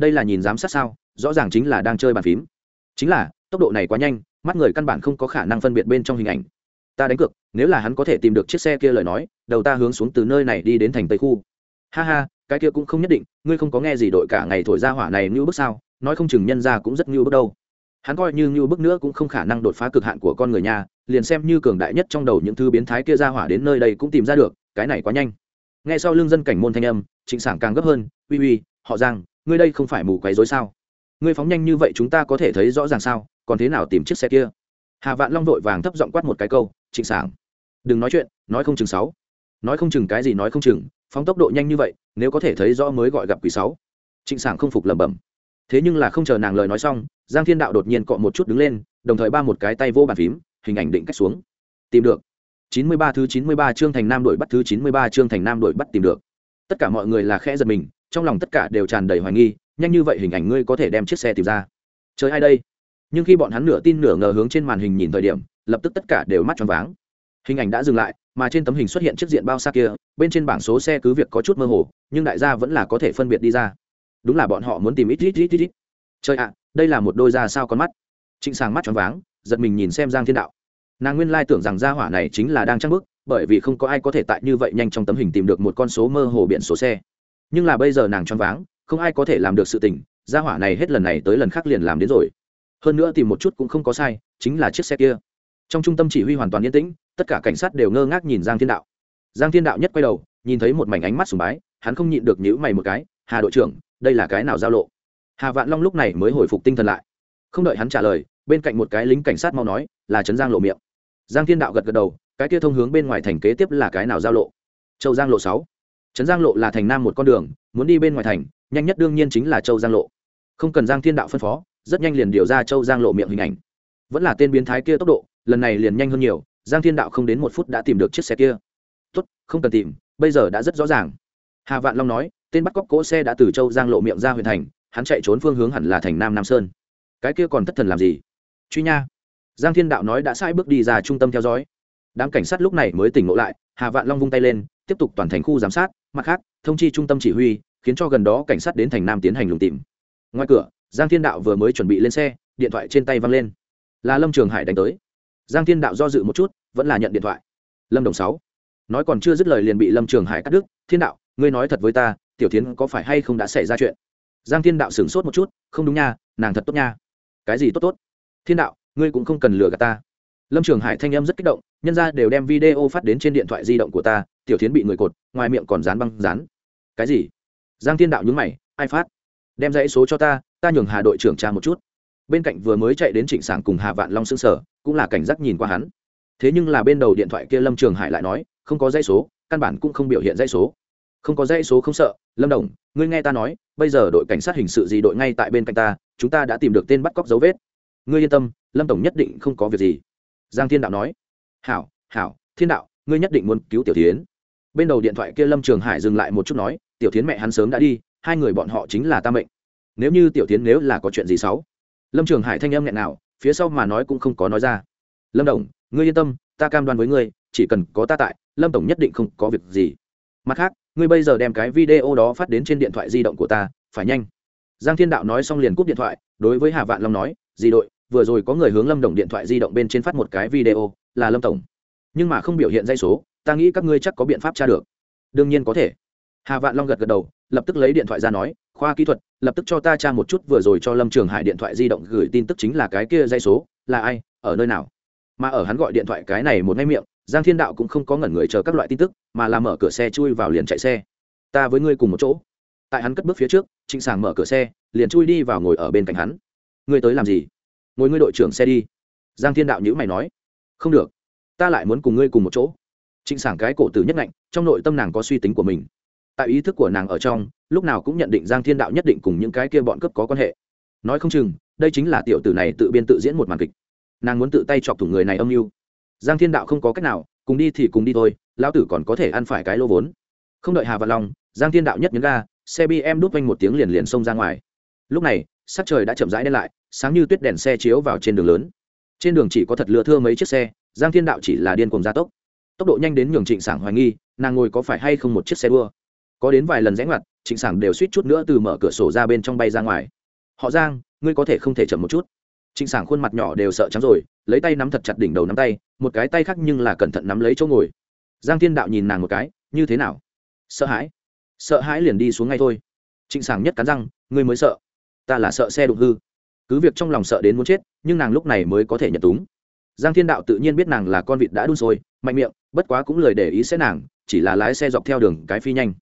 Đây là nhìn giám sát sao? Rõ ràng chính là đang chơi bàn phím. Chính là, tốc độ này quá nhanh, mắt người căn bản không có khả năng phân biệt bên trong hình ảnh. Ta đánh cược, nếu là hắn có thể tìm được chiếc xe kia lời nói, đầu ta hướng xuống từ nơi này đi đến thành tây khu. Ha ha, cái kia cũng không nhất định, ngươi không có nghe gì đội cả ngày thổi ra hỏa này như bước sao? Nói không chừng nhân ra cũng rất như bước đâu. Hắn coi như như bước nữa cũng không khả năng đột phá cực hạn của con người nhà liền xem như cường đại nhất trong đầu những thứ biến thái kia ra hỏa đến nơi đây cũng tìm ra được, cái này quá nhanh. Ngay sau lương dân cảnh môn thanh âm, trịnh sảng càng gấp hơn, uy uy, họ rằng ngươi đây không phải mù quấy dối sao? Ngươi phóng nhanh như vậy chúng ta có thể thấy rõ ràng sao, còn thế nào tìm chiếc xe kia? Hà vạn long vội vàng thấp giọng quát một cái câu, trịnh sảng, đừng nói chuyện, nói không chừng sáu. Nói không chừng cái gì nói không chừng, phóng tốc độ nhanh như vậy, nếu có thể thấy rõ mới gọi gặp quỷ sáu. Trịnh sảng không phục lẩm bẩm. Thế nhưng là không chờ nàng lời nói xong, giang thiên đạo đột nhiên cọ một chút đứng lên, đồng thời ba một cái tay vô bàn phím hình ảnh định cách xuống. Tìm được. Chín mươi ba thứ chín mươi ba chương thành nam đội bắt thứ chín mươi ba chương thành nam đội bắt tìm được. Tất cả mọi người là khẽ giật mình, trong lòng tất cả đều tràn đầy hoài nghi, nhanh như vậy hình ảnh ngươi có thể đem chiếc xe tìm ra. Chơi ai đây? Nhưng khi bọn hắn nửa tin nửa ngờ hướng trên màn hình nhìn thời điểm, lập tức tất cả đều mắt tròn váng. Hình ảnh đã dừng lại, mà trên tấm hình xuất hiện chiếc diện bao xa kia, bên trên bảng số xe cứ việc có chút mơ hồ, nhưng đại gia vẫn là có thể phân biệt đi ra. Đúng là bọn họ muốn tìm ít ít ít ít ít. Chơi ạ, đây là một đôi da sao con mắt. Trịnh sàng mắt tròn váng giật mình nhìn xem giang thiên đạo. Nàng nguyên lai tưởng rằng gia hỏa này chính là đang trăng bức bởi vì không có ai có thể tại như vậy nhanh trong tấm hình tìm được một con số mơ hồ biển số xe. Nhưng là bây giờ nàng choáng váng, không ai có thể làm được sự tình, gia hỏa này hết lần này tới lần khác liền làm đến rồi. Hơn nữa tìm một chút cũng không có sai, chính là chiếc xe kia. Trong trung tâm chỉ huy hoàn toàn yên tĩnh, tất cả cảnh sát đều ngơ ngác nhìn giang thiên đạo. Giang thiên đạo nhất quay đầu, nhìn thấy một mảnh ánh mắt sùng bái, hắn không nhịn được nhữ mày một cái, hà đội trưởng, đây là cái nào giao lộ? Hà vạn long lúc này mới hồi phục tinh thần lại. Không đợi hắn trả lời bên cạnh một cái lính cảnh sát mau nói, là trấn giang lộ miệng. Giang thiên đạo gật gật đầu, cái kia thông hướng bên ngoài thành kế tiếp là cái nào giao lộ? Châu giang lộ sáu. Trấn giang lộ là thành nam một con đường, muốn đi bên ngoài thành, nhanh nhất đương nhiên chính là châu giang lộ. Không cần giang thiên đạo phân phó, rất nhanh liền điều ra châu giang lộ miệng hình ảnh. Vẫn là tên biến thái kia tốc độ, lần này liền nhanh hơn nhiều, giang thiên đạo không đến một phút đã tìm được chiếc xe kia. Tốt, không cần tìm, bây giờ đã rất rõ ràng. Hà vạn long nói, tên bắt cóc cỗ xe đã từ châu giang lộ miệng ra huyện thành, hắn chạy trốn phương hướng hẳn là thành nam nam sơn. Cái kia còn thất thần làm gì? Truy nha. Giang thiên đạo nói đã sai bước đi ra trung tâm theo dõi. Đám cảnh sát lúc này mới tỉnh ngộ lại, hà vạn long vung tay lên, tiếp tục toàn thành khu giám sát, mặt khác, thông chi trung tâm chỉ huy, khiến cho gần đó cảnh sát đến thành nam tiến hành lùng tìm. Ngoài cửa, giang thiên đạo vừa mới chuẩn bị lên xe, điện thoại trên tay văng lên. Là lâm trường hải đánh tới. Giang thiên đạo do dự một chút, vẫn là nhận điện thoại. Lâm đồng sáu. Nói còn chưa dứt lời liền bị lâm trường hải cắt đứt. Thiên đạo, ngươi nói thật với ta, tiểu tiến có phải hay không đã xảy ra chuyện? Giang thiên đạo sửng sốt một chút, không đúng nha, nàng thật tốt nha. Cái gì tốt tốt? Thiên đạo, ngươi cũng không cần lừa gạt ta. Lâm trường hải thanh âm rất kích động, nhân ra đều đem video phát đến trên điện thoại di động của ta, tiểu tiến bị người cột, ngoài miệng còn dán băng dán. Cái gì? Giang thiên đạo nhúng mày, ai phát? Đem dãy số cho ta ta nhường hà đội trưởng tra một chút. Bên cạnh vừa mới chạy đến trịnh sảng cùng hà vạn long xương sở cũng là cảnh giác nhìn qua hắn. Thế nhưng là bên đầu điện thoại kia lâm trường hải lại nói, không có dãy số, căn bản cũng không biểu hiện dãy số. Không có dãy số không sợ, lâm đồng, ngươi nghe ta nói, bây giờ đội cảnh sát hình sự gì đội ngay tại bên cạnh ta, chúng ta đã tìm được tên bắt cóc dấu vết ngươi yên tâm, lâm tổng nhất định không có việc gì. Giang thiên đạo nói. Hảo hảo, thiên đạo, ngươi nhất định muốn cứu tiểu tiến bên đầu điện thoại kia lâm trường hải dừng lại một chút nói, tiểu tiến mẹ hắn sớm đã đi, hai người bọn họ chính là ta mệnh. Nếu như tiểu tiến nếu là có chuyện gì xấu. Lâm trường hải thanh âm nghẹn nào, phía sau mà nói cũng không có nói ra. Lâm đồng ngươi yên tâm, ta cam đoan với ngươi, chỉ cần có ta tại, lâm tổng nhất định không có việc gì. Mặt khác, ngươi bây giờ đem cái video đó phát đến trên điện thoại di động của ta, phải nhanh. Giang thiên đạo nói xong liền cúp điện thoại, đối với hà vạn long nói di đội vừa rồi có người hướng lâm đồng điện thoại di động bên trên phát một cái video, là lâm tổng. Nhưng mà không biểu hiện dây số, ta nghĩ các ngươi chắc có biện pháp tra được. Đương nhiên có thể. Hà vạn long gật gật đầu, lập tức lấy điện thoại ra nói, khoa kỹ thuật, lập tức cho ta tra một chút vừa rồi cho lâm trường hải điện thoại di động gửi tin tức chính là cái kia dây số, là ai, ở nơi nào. Mà ở hắn gọi điện thoại cái này một ngay miệng, giang thiên đạo cũng không có ngẩn người chờ các loại tin tức, mà làm mở cửa xe chui vào liền chạy xe. Ta với ngươi cùng một chỗ. Tại hắn cất bước phía trước, trịnh sàng mở cửa xe, liền chui đi vào ngồi ở bên cạnh hắn. Ngươi tới làm gì? Ngồi ngươi đội trưởng xe đi. Giang thiên đạo nhữ mày nói không được ta lại muốn cùng ngươi cùng một chỗ. Trịnh sảng cái cổ tử nhất lạnh, trong nội tâm nàng có suy tính của mình. Tại ý thức của nàng ở trong lúc nào cũng nhận định giang thiên đạo nhất định cùng những cái kia bọn cướp có quan hệ. Nói không chừng đây chính là tiểu tử này tự biên tự diễn một màn kịch. Nàng muốn tự tay chọc thủng người này âm mưu. Giang thiên đạo không có cách nào cùng đi thì cùng đi thôi lão tử còn có thể ăn phải cái lô vốn. Không đợi hà văn long giang thiên đạo nhất nhấn ga xe bm đút quanh một tiếng liền liền xông ra ngoài. Lúc này sắc trời đã chậm rãi đen lại sáng như tuyết đèn xe chiếu vào trên đường lớn. Trên đường chỉ có thật lừa thưa mấy chiếc xe, giang thiên đạo chỉ là điên cùng gia tốc. Tốc độ nhanh đến nhường trịnh sảng hoài nghi, nàng ngồi có phải hay không một chiếc xe đua. Có đến vài lần rẽ ngoặt, trịnh sảng đều suýt chút nữa từ mở cửa sổ ra bên trong bay ra ngoài. Họ giang, ngươi có thể không thể chậm một chút. Trịnh sảng khuôn mặt nhỏ đều sợ trắng rồi, lấy tay nắm thật chặt đỉnh đầu nắm tay, một cái tay khác nhưng là cẩn thận nắm lấy chỗ ngồi. Giang thiên đạo nhìn nàng một cái, như thế nào? Sợ hãi? Sợ hãi liền đi xuống ngay thôi. Trịnh sảng nhất cắn răng, ngươi mới sợ. Ta là sợ xe đụng hư cứ việc trong lòng sợ đến muốn chết, nhưng nàng lúc này mới có thể nhận túng. Giang thiên đạo tự nhiên biết nàng là con vịt đã đun sôi, mạnh miệng, bất quá cũng lời để ý sẽ nàng, chỉ là lái xe dọc theo đường cái phi nhanh.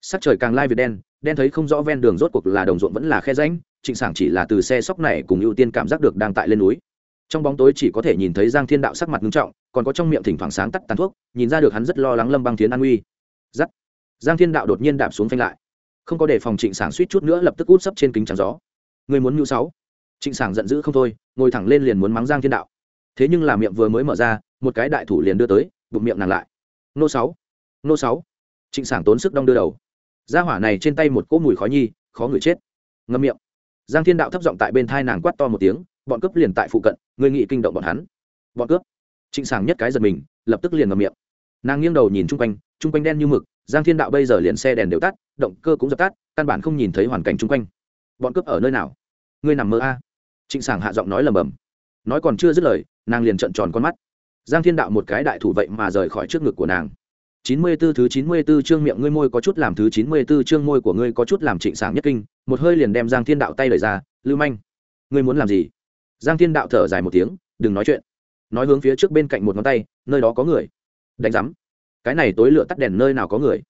Sắc trời càng lai việt đen đen thấy không rõ ven đường rốt cuộc là đồng ruộng vẫn là khe ránh trịnh sảng chỉ là từ xe sóc này cùng ưu tiên cảm giác được đang tại lên núi. Trong bóng tối chỉ có thể nhìn thấy giang thiên đạo sắc mặt nghiêm trọng, còn có trong miệng thỉnh thoảng sáng tắt tàn thuốc, nhìn ra được hắn rất lo lắng lâm băng thiến an uy giắt. Giang thiên đạo đột nhiên đạp xuống phanh lại. Không có để phòng trịnh sảng suýt chút nữa lập tức út sấp trên kính trắng gió. Người muốn mưu sáu trịnh sảng giận dữ không thôi, ngồi thẳng lên liền muốn mắng giang thiên đạo. Thế nhưng là miệng vừa mới mở ra, một cái đại thủ liền đưa tới, bụng miệng nàng lại. Nô sáu nô sáu. Trịnh sảng tốn sức đong đưa đầu. Ra hỏa này trên tay một cỗ mùi khói nhi, khó người chết. Ngâm miệng. Giang thiên đạo thấp giọng tại bên thai nàng quát to một tiếng, bọn cướp liền tại phụ cận, người nghị kinh động bọn hắn. Bọn cướp. Trịnh sảng nhất cái giật mình, lập tức liền ngâm miệng. Nàng nghiêng đầu nhìn chung quanh chung quanh đen như mực, giang thiên đạo bây giờ liền xe đèn đều tắt, động cơ cũng dập tắt, căn bản không nhìn thấy hoàn cảnh chung quanh. Bọn cướp ở nơi nào? Ngươi nằm mơ a trịnh sảng hạ giọng nói lầm bầm nói còn chưa dứt lời nàng liền trợn tròn con mắt giang thiên đạo một cái đại thủ vậy mà rời khỏi trước ngực của nàng chín mươi 94 thứ chín mươi 94 chương miệng ngươi môi có chút làm thứ chín mươi 94 chương môi của ngươi có chút làm trịnh sảng nhất kinh, một hơi liền đem Giang Thiên Đạo tay lời ra, "Lưu manh, ngươi muốn làm gì?" Giang Thiên Đạo thở dài một tiếng, "Đừng nói chuyện." Nói hướng phía trước bên cạnh một ngón tay, nơi đó có người. Đánh rắm. Cái này tối lửa tắt đèn nơi nào có người?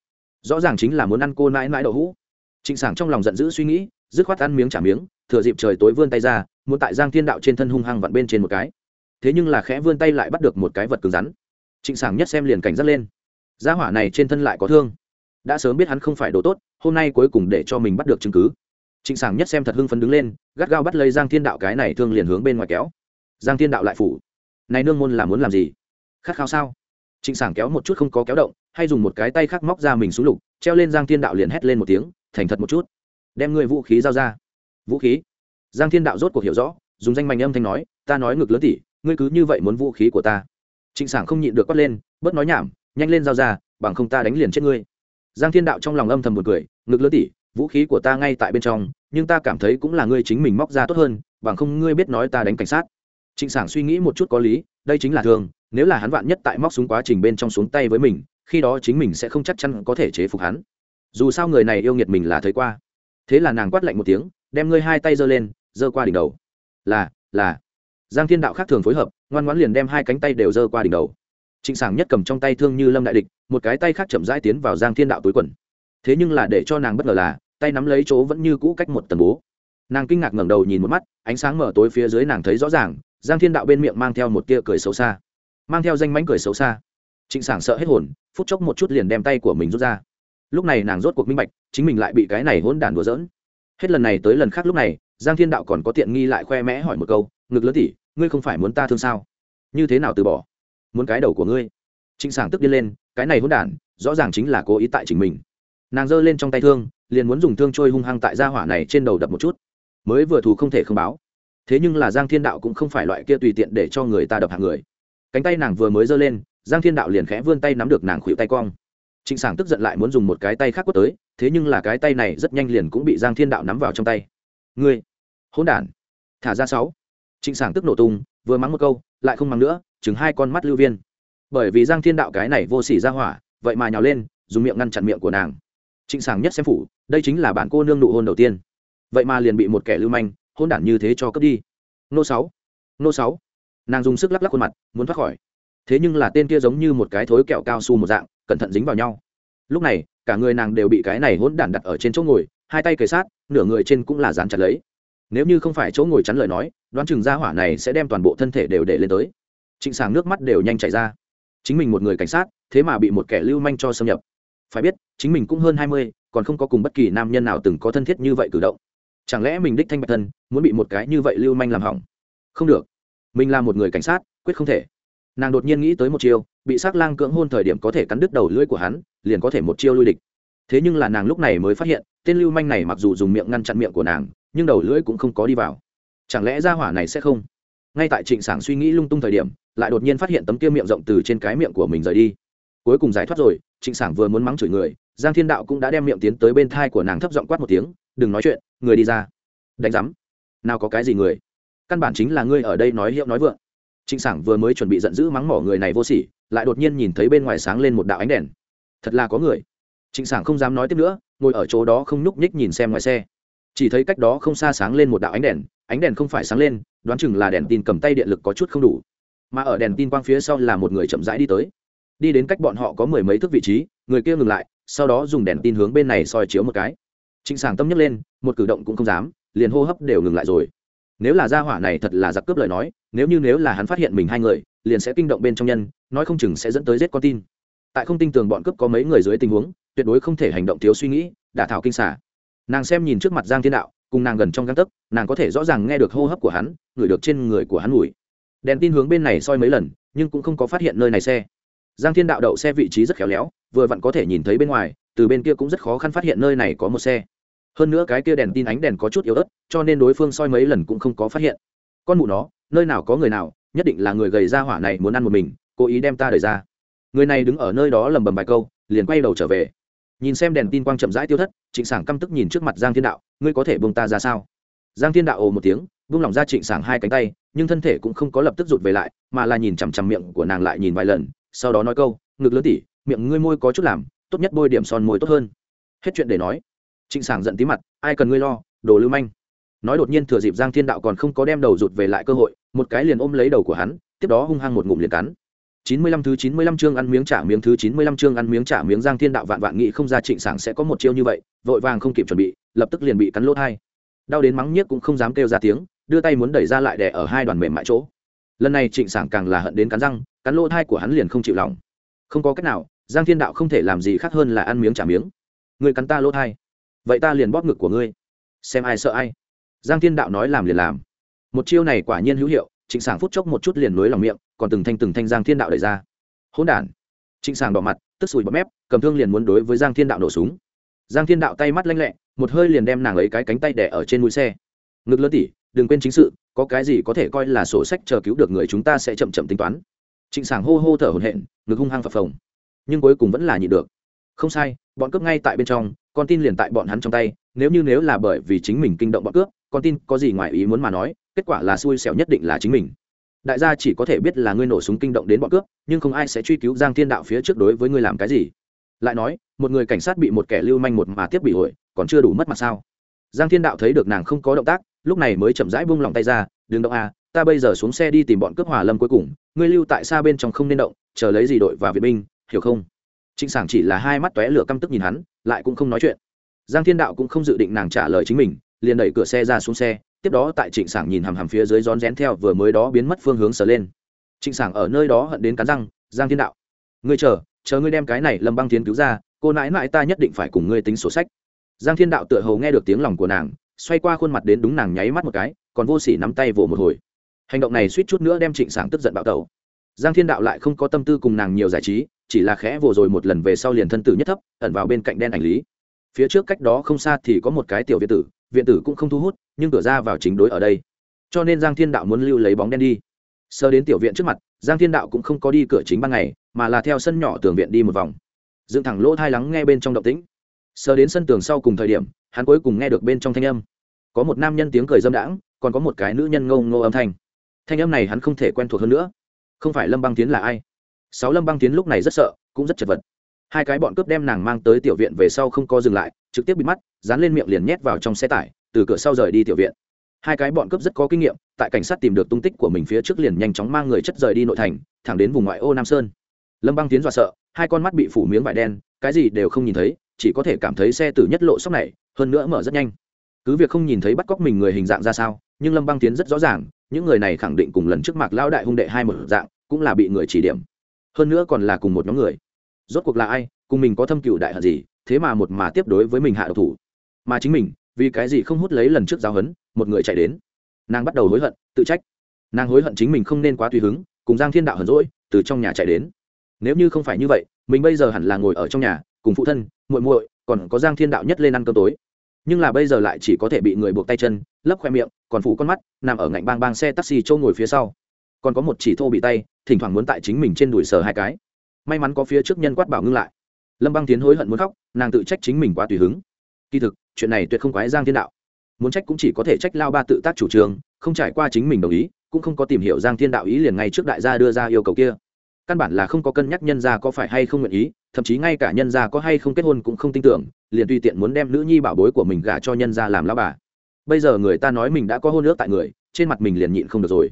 Rõ ràng chính là muốn ăn cô nãi nãi đậu hũ. Trịnh Sảng trong lòng giận dữ suy nghĩ, dứt khoát ăn miếng trả miếng, thừa dịp trời tối vươn tay ra, muốn tại Giang Thiên Đạo trên thân hung hăng vặn bên trên một cái. Thế nhưng là khẽ vươn tay lại bắt được một cái vật cứng rắn. Trịnh Sảng nhất xem liền cảnh giác lên. Gia hỏa này trên thân lại có thương. Đã sớm biết hắn không phải đồ tốt, hôm nay cuối cùng để cho mình bắt được chứng cứ. Trịnh sảng nhất xem thật hưng phấn đứng lên, gắt gao bắt lấy giang thiên đạo cái này thương liền hướng bên ngoài kéo. Giang thiên đạo lại phủ. Này nương môn là muốn làm gì? Khát khao sao? Trịnh sảng kéo một chút không có kéo động, hay dùng một cái tay khác móc ra mình xuống lục, treo lên giang thiên đạo liền hét lên một tiếng, thành thật một chút. Đem người vũ khí giao ra. Vũ khí? Giang thiên đạo rốt cuộc hiểu rõ, dùng danh mạnh âm thanh nói, ta nói ngực lớn tỉ, ngươi cứ như vậy muốn vũ khí của ta. Trịnh sảng không nhịn được quát lên, bớt nói nhảm, nhanh lên giao ra, bằng không ta đánh liền chết ngươi. Giang thiên đạo trong lòng âm thầm một cười, ngực lớn tỉ, vũ khí của ta ngay tại bên trong, nhưng ta cảm thấy cũng là ngươi chính mình móc ra tốt hơn, bằng không ngươi biết nói ta đánh cảnh sát. Trịnh sảng suy nghĩ một chút có lý, đây chính là thường, nếu là hắn vạn nhất tại móc súng quá trình bên trong xuống tay với mình, khi đó chính mình sẽ không chắc chắn có thể chế phục hắn. Dù sao người này yêu nghiệt mình là thấy qua. Thế là nàng quát lạnh một tiếng, đem ngươi hai tay giơ lên giơ qua đỉnh đầu. Là là. Giang thiên đạo khác thường phối hợp, ngoan ngoãn liền đem hai cánh tay đều giơ qua đỉnh đầu. Trịnh sảng nhất cầm trong tay thương như lâm đại địch, một cái tay khác chậm rãi tiến vào giang thiên đạo túi quần. Thế nhưng là để cho nàng bất ngờ là, tay nắm lấy chỗ vẫn như cũ cách một tầng bố. Nàng kinh ngạc ngẩng đầu nhìn một mắt, ánh sáng mở tối phía dưới nàng thấy rõ ràng, giang thiên đạo bên miệng mang theo một tia cười xấu xa. Mang theo danh mánh cười xấu xa. Trịnh sảng sợ hết hồn, phút chốc một chút liền đem tay của mình rút ra. Lúc này nàng rốt cuộc minh bạch, chính mình lại bị cái này hỗn đản đùa giỡn. Hết lần này tới lần khác lúc này giang thiên đạo còn có tiện nghi lại khoe mẽ hỏi một câu, ngực lớn tỉ ngươi không phải muốn ta thương sao? Như thế nào từ bỏ? Muốn cái đầu của ngươi? Trịnh sảng tức điên lên, cái này hôn đản, rõ ràng chính là cố ý tại chính mình. Nàng giơ lên trong tay thương, liền muốn dùng thương trôi hung hăng tại gia hỏa này trên đầu đập một chút. Mới vừa thù không thể không báo. Thế nhưng là giang thiên đạo cũng không phải loại kia tùy tiện để cho người ta đập hàng người. Cánh tay nàng vừa mới giơ lên, giang thiên đạo liền khẽ vươn tay nắm được nàng khuỵu tay cong. Trịnh sảng tức giận lại muốn dùng một cái tay khác quất tới, thế nhưng là cái tay này rất nhanh liền cũng bị giang thiên đạo nắm vào trong tay. Ngươi hỗn đản. Thả ra sáu. Trịnh sảng tức nổ tung, vừa mắng một câu, lại không mắng nữa, chừng hai con mắt lưu viên. Bởi vì giang thiên đạo cái này vô s ỉ ra hỏa, vậy mà nhào lên, dùng miệng ngăn chặn miệng của nàng. Trịnh sàng nhất xem phủ, đây chính là bản cô nương nụ hôn đầu tiên. Vậy mà liền bị một kẻ lưu manh hôn đản như thế cho cướp đi. Nô sáu. Nô sáu. Nàng dùng sức lắc lắc khuôn mặt, muốn thoát khỏi. Thế nhưng là tên kia giống như một cái thối kẹo cao su một dạng, cẩn thận dính vào nhau. Lúc này, cả người nàng đều bị cái này hôn đản đặt ở trên chỗ ngồi, hai tay kề sát, nửa người trên cũng là dán chặt lấy nếu như không phải chỗ ngồi chắn lời nói, đoán chừng ra hỏa này sẽ đem toàn bộ thân thể đều để lên tới. Trịnh sàng nước mắt đều nhanh chảy ra. Chính mình một người cảnh sát, thế mà bị một kẻ lưu manh cho xâm nhập. Phải biết, chính mình cũng hơn hai mươi, còn không có cùng bất kỳ nam nhân nào từng có thân thiết như vậy cử động. Chẳng lẽ mình đích thanh bạch thân, muốn bị một cái như vậy lưu manh làm hỏng? Không được. Mình là một người cảnh sát, quyết không thể. Nàng đột nhiên nghĩ tới một chiêu, bị s á c lang cưỡng hôn thời điểm có thể cắn đứt đầu lưỡi của hắn, liền có thể một chiêu lui địch. Thế nhưng là nàng lúc này mới phát hiện, tên lưu manh này mặc dù dùng miệng ngăn chặn miệng của nàng nhưng đầu lưỡi cũng không có đi vào. Chẳng lẽ ra hỏa này sẽ không? Ngay tại trịnh sảng suy nghĩ lung tung thời điểm, lại đột nhiên phát hiện tấm kia miệng rộng từ trên cái miệng của mình rời đi. Cuối cùng giải thoát rồi, trịnh sảng vừa muốn mắng chửi người, giang thiên đạo cũng đã đem miệng tiến tới bên thai của nàng thấp giọng quát một tiếng, đừng nói chuyện, người đi ra. Đánh giám? Nào có cái gì người? Căn bản chính là ngươi ở đây nói hiệu nói vượng. Trịnh sảng vừa mới chuẩn bị giận dữ mắng mỏ người này vô sỉ, lại đột nhiên nhìn thấy bên ngoài sáng lên một đạo ánh đèn. Thật là có người. Trịnh sảng không dám nói tiếp nữa, ngồi ở chỗ đó không nhúc nhích nhìn xem ngoài xe chỉ thấy cách đó không xa sáng lên một đạo ánh đèn ánh đèn không phải sáng lên, đoán chừng là đèn tin cầm tay điện lực có chút không đủ. Mà ở đèn tin quang phía sau là một người chậm rãi đi tới. Đi đến cách bọn họ có mười mấy thước vị trí, người kia ngừng lại, sau đó dùng đèn tin hướng bên này soi chiếu một cái. Trịnh sàng tâm nhấc lên, một cử động cũng không dám, liền hô hấp đều ngừng lại rồi. Nếu là gia hỏa này thật là giặc cướp lời nói, nếu như nếu là hắn phát hiện mình hai người, liền sẽ kinh động bên trong nhân, nói không chừng sẽ dẫn tới giết con tin. Tại không tin tưởng bọn cướp có mấy người dưới tình huống, tuyệt đối không thể hành động thiếu suy nghĩ, đả thảo kinh xả nàng xem nhìn trước mặt giang thiên đạo, cùng nàng gần trong găng tấc, nàng có thể rõ ràng nghe được hô hấp của hắn, ngửi được trên người của hắn mùi. Đèn tin hướng bên này soi mấy lần, nhưng cũng không có phát hiện nơi này xe. Giang thiên đạo đậu xe vị trí rất khéo léo, vừa vặn có thể nhìn thấy bên ngoài, từ bên kia cũng rất khó khăn phát hiện nơi này có một xe. Hơn nữa cái kia đèn tin ánh đèn có chút yếu ớt, cho nên đối phương soi mấy lần cũng không có phát hiện. Con mụ nó, nơi nào có người nào, nhất định là người gầy ra hỏa này muốn ăn một mình, cố ý đem ta đẩy ra. Người này đứng ở nơi đó lầm bầm bài câu, liền quay đầu trở về nhìn xem đèn tin quang chậm rãi tiêu thất, trịnh sảng căm tức nhìn trước mặt giang thiên đạo, ngươi có thể buông ta ra sao? Giang thiên đạo ồ một tiếng, buông lỏng ra trịnh sảng hai cánh tay, nhưng thân thể cũng không có lập tức rụt về lại, mà là nhìn chằm chằm miệng của nàng lại nhìn vài lần, sau đó nói câu, ngực lớn tỉ, miệng ngươi môi có chút làm, tốt nhất bôi điểm son môi tốt hơn. Hết chuyện để nói. Trịnh sảng giận tí mặt, ai cần ngươi lo, đồ lưu manh. Nói đột nhiên thừa dịp giang thiên đạo còn không có đem đầu rụt về lại cơ hội, một cái liền ôm lấy đầu của hắn, tiếp đó hung hăng một ngụm liền cắn chín mươi lăm thứ chín mươi lăm chương ăn miếng trả miếng thứ chín mươi lăm chương ăn miếng trả miếng Giang Thiên Đạo vạn vạn nghĩ không ra Trịnh Sảng sẽ có một chiêu như vậy, vội vàng không kịp chuẩn bị, lập tức liền bị cắn lỗ hai. Đau đến mắng nhiếc cũng không dám kêu ra tiếng, đưa tay muốn đẩy ra lại đè ở hai đoàn mềm mại chỗ. Lần này Trịnh Sảng càng là hận đến cắn răng, cắn lỗ hai của hắn liền không chịu lòng. Không có cách nào, Giang Thiên Đạo không thể làm gì khác hơn là ăn miếng trả miếng. Ngươi cắn ta lỗ hai, vậy ta liền bóp ngực của ngươi, xem ai sợ ai. Giang Thiên Đạo nói làm liền làm. Một chiêu này quả nhiên hữu hiệu, Trịnh Sảng phút chốc một chút liền nối lòng miệng, còn từng thanh từng thanh Giang Thiên Đạo đẩy ra. Hỗn đản. Trịnh Sảng đỏ mặt tức sùi bọt mép cầm thương liền muốn đối với giang thiên đạo nổ súng. Giang thiên đạo tay mắt lanh lẹ một hơi liền đem nàng lấy cái cánh tay đẻ ở trên mũi xe. Ngực lớn tỉ đừng quên chính sự có cái gì có thể coi là sổ sách chờ cứu được người chúng ta sẽ chậm chậm tính toán. Trịnh Sảng hô hô thở hổn hển ngực hung hăng phập phồng. Nhưng cuối cùng vẫn là nhịn được. Không sai bọn cướp ngay tại bên trong con tin liền tại bọn hắn trong tay nếu như nếu là bởi vì chính mình kinh động bọn cướp con tin có gì ngoài ý muốn mà nói kết quả là xui xẻo nhất định là chính mình. Đại gia chỉ có thể biết là ngươi nổ súng kinh động đến bọn cướp, nhưng không ai sẽ truy cứu giang thiên đạo phía trước đối với ngươi làm cái gì. Lại nói, một người cảnh sát bị một kẻ lưu manh một mà tiếp bị hội, còn chưa đủ mất mặt sao? Giang thiên đạo thấy được nàng không có động tác, lúc này mới chậm rãi buông lòng tay ra, đừng động à ta bây giờ xuống xe đi tìm bọn cướp hòa lâm cuối cùng, ngươi lưu tại xa bên trong không nên động, chờ lấy gì đội và viện binh, hiểu không? Trịnh sảng chỉ là hai mắt tóe lửa căm tức nhìn hắn, lại cũng không nói chuyện. Giang thiên đạo cũng không dự định nàng trả lời chính mình, liền đẩy cửa xe ra xuống xe tiếp đó tại trịnh sảng nhìn hằm hằm phía dưới rón rén theo vừa mới đó biến mất phương hướng sờ lên. Trịnh sảng ở nơi đó hận đến cắn răng, giang thiên đạo, ngươi chờ chờ ngươi đem cái này lâm băng thiên cứu ra, cô nãi nãi ta nhất định phải cùng ngươi tính sổ sách. Giang thiên đạo tựa hầu nghe được tiếng lòng của nàng, xoay qua khuôn mặt đến đúng nàng nháy mắt một cái, còn vô sỉ nắm tay vỗ một hồi. Hành động này suýt chút nữa đem trịnh sảng tức giận bạo tẩu. Giang thiên đạo lại không có tâm tư cùng nàng nhiều giải trí, chỉ là khẽ vồ rồi một lần về sau liền thân tử nhất thấp, ẩn vào bên cạnh đen ảnh lý. Phía trước cách đó không xa thì có một cái tiểu viện tử viện tử cũng không thu hút, nhưng cửa ra vào chính đối ở đây. Cho nên giang thiên đạo muốn lưu lấy bóng đen đi. Sơ đến tiểu viện trước mặt, giang thiên đạo cũng không có đi cửa chính ban ngày, mà là theo sân nhỏ tường viện đi một vòng. Dựng thẳng lỗ thai lắng nghe bên trong động tĩnh. Sơ đến sân tường sau cùng thời điểm, hắn cuối cùng nghe được bên trong thanh âm. Có một nam nhân tiếng cười dâm đãng, còn có một cái nữ nhân ngâu ngô âm thanh. Thanh âm này hắn không thể quen thuộc hơn nữa. Không phải lâm băng tiến là ai? Sáu lâm băng tiến lúc này rất sợ, cũng rất chật vật. Hai cái bọn cướp đem nàng mang tới tiểu viện về sau không co dừng lại trực tiếp bịt mắt, dán lên miệng liền nhét vào trong xe tải, từ cửa sau rời đi tiểu viện. Hai cái bọn cướp rất có kinh nghiệm, tại cảnh sát tìm được tung tích của mình phía trước liền nhanh chóng mang người chất rời đi nội thành, thẳng đến vùng ngoại ô nam sơn. Lâm băng tiến dọa sợ, hai con mắt bị phủ miếng vải đen, cái gì đều không nhìn thấy, chỉ có thể cảm thấy xe tử nhất lộ sóc này, hơn nữa mở rất nhanh. Cứ việc không nhìn thấy bắt cóc mình người hình dạng ra sao, nhưng lâm băng tiến rất rõ ràng, những người này khẳng định cùng lần trước mạc Lão đại hung đệ hai một dạng, cũng là bị người chỉ điểm. Hơn nữa còn là cùng một nhóm người. Rốt cuộc là ai, cùng mình có thâm cựu đại hận gì thế mà một mà tiếp đối với mình hạ độc thủ. Mà chính mình, vì cái gì không hút lấy lần trước giáo hấn một người chạy đến. Nàng bắt đầu hối hận, tự trách. Nàng hối hận chính mình không nên quá tùy hứng, cùng giang thiên đạo hận rỗi từ trong nhà chạy đến. Nếu như không phải như vậy, mình bây giờ hẳn là ngồi ở trong nhà, cùng phụ thân, muội muội, còn có giang thiên đạo nhất lên ăn cơm tối. Nhưng là bây giờ lại chỉ có thể bị người buộc tay chân, lấp khoe miệng, còn phủ con mắt, nằm ở ngạnh bang bang xe taxi châu ngồi phía sau. Còn có một chỉ thô bị tay, thỉnh thoảng muốn tại chính mình trên đùi sờ hai cái. May mắn có phía trước nhân quát bảo ngưng lại lâm băng tiến hối hận muốn khóc, nàng tự trách chính mình quá tùy hứng. Kỳ thực, chuyện này tuyệt không quái giang thiên đạo. Muốn trách cũng chỉ có thể trách lao ba tự tác chủ trương, không trải qua chính mình đồng ý, cũng không có tìm hiểu giang thiên đạo ý liền ngay trước đại gia đưa ra yêu cầu kia. Căn bản là không có cân nhắc nhân gia có phải hay không nguyện ý, thậm chí ngay cả nhân gia có hay không kết hôn cũng không tin tưởng, liền tùy tiện muốn đem nữ nhi bảo bối của mình gả cho nhân gia làm lao bà. Bây giờ người ta nói mình đã có hôn ước tại người, trên mặt mình liền nhịn không được rồi.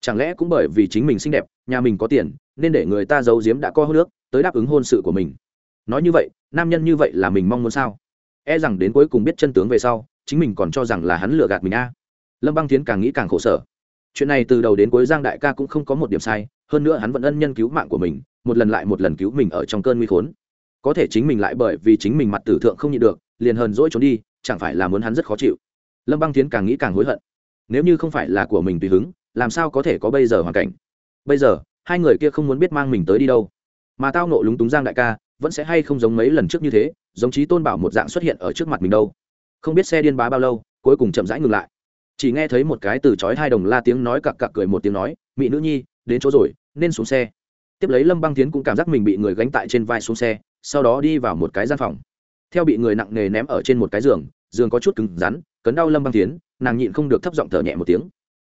Chẳng lẽ cũng bởi vì chính mình xinh đẹp, nhà mình có tiền, nên để người ta giấu giếm đã có hôn ước, tới đáp ứng hôn sự của mình? Nói như vậy, nam nhân như vậy là mình mong muốn sao? E rằng đến cuối cùng biết chân tướng về sau, chính mình còn cho rằng là hắn lừa gạt mình a. Lâm băng tiến càng nghĩ càng khổ sở. Chuyện này từ đầu đến cuối giang đại ca cũng không có một điểm sai, hơn nữa hắn vẫn ân nhân cứu mạng của mình, một lần lại một lần cứu mình ở trong cơn nguy khốn. Có thể chính mình lại bởi vì chính mình mặt tử thượng không nhịn được, liền hờn dỗi trốn đi, chẳng phải là muốn hắn rất khó chịu. Lâm băng tiến càng nghĩ càng hối hận. Nếu như không phải là của mình tùy hứng, làm sao có thể có bây giờ hoàn cảnh? Bây giờ, hai người kia không muốn biết mang mình tới đi đâu. Mà tao nộ lúng túng giang đại ca vẫn sẽ hay không giống mấy lần trước như thế, giống chí tôn bảo một dạng xuất hiện ở trước mặt mình đâu. Không biết xe điên bá bao lâu, cuối cùng chậm rãi ngừng lại. Chỉ nghe thấy một cái từ chói hai đồng la tiếng nói cặc cặc cười một tiếng nói, mỹ nữ nhi, đến chỗ rồi, nên xuống xe. Tiếp lấy lâm băng tiến cũng cảm giác mình bị người gánh tại trên vai xuống xe, sau đó đi vào một cái gian phòng. Theo bị người nặng nề ném ở trên một cái giường giường có chút cứng rắn, cấn đau lâm băng tiến, nàng nhịn không được thấp giọng thở nhẹ một tiếng.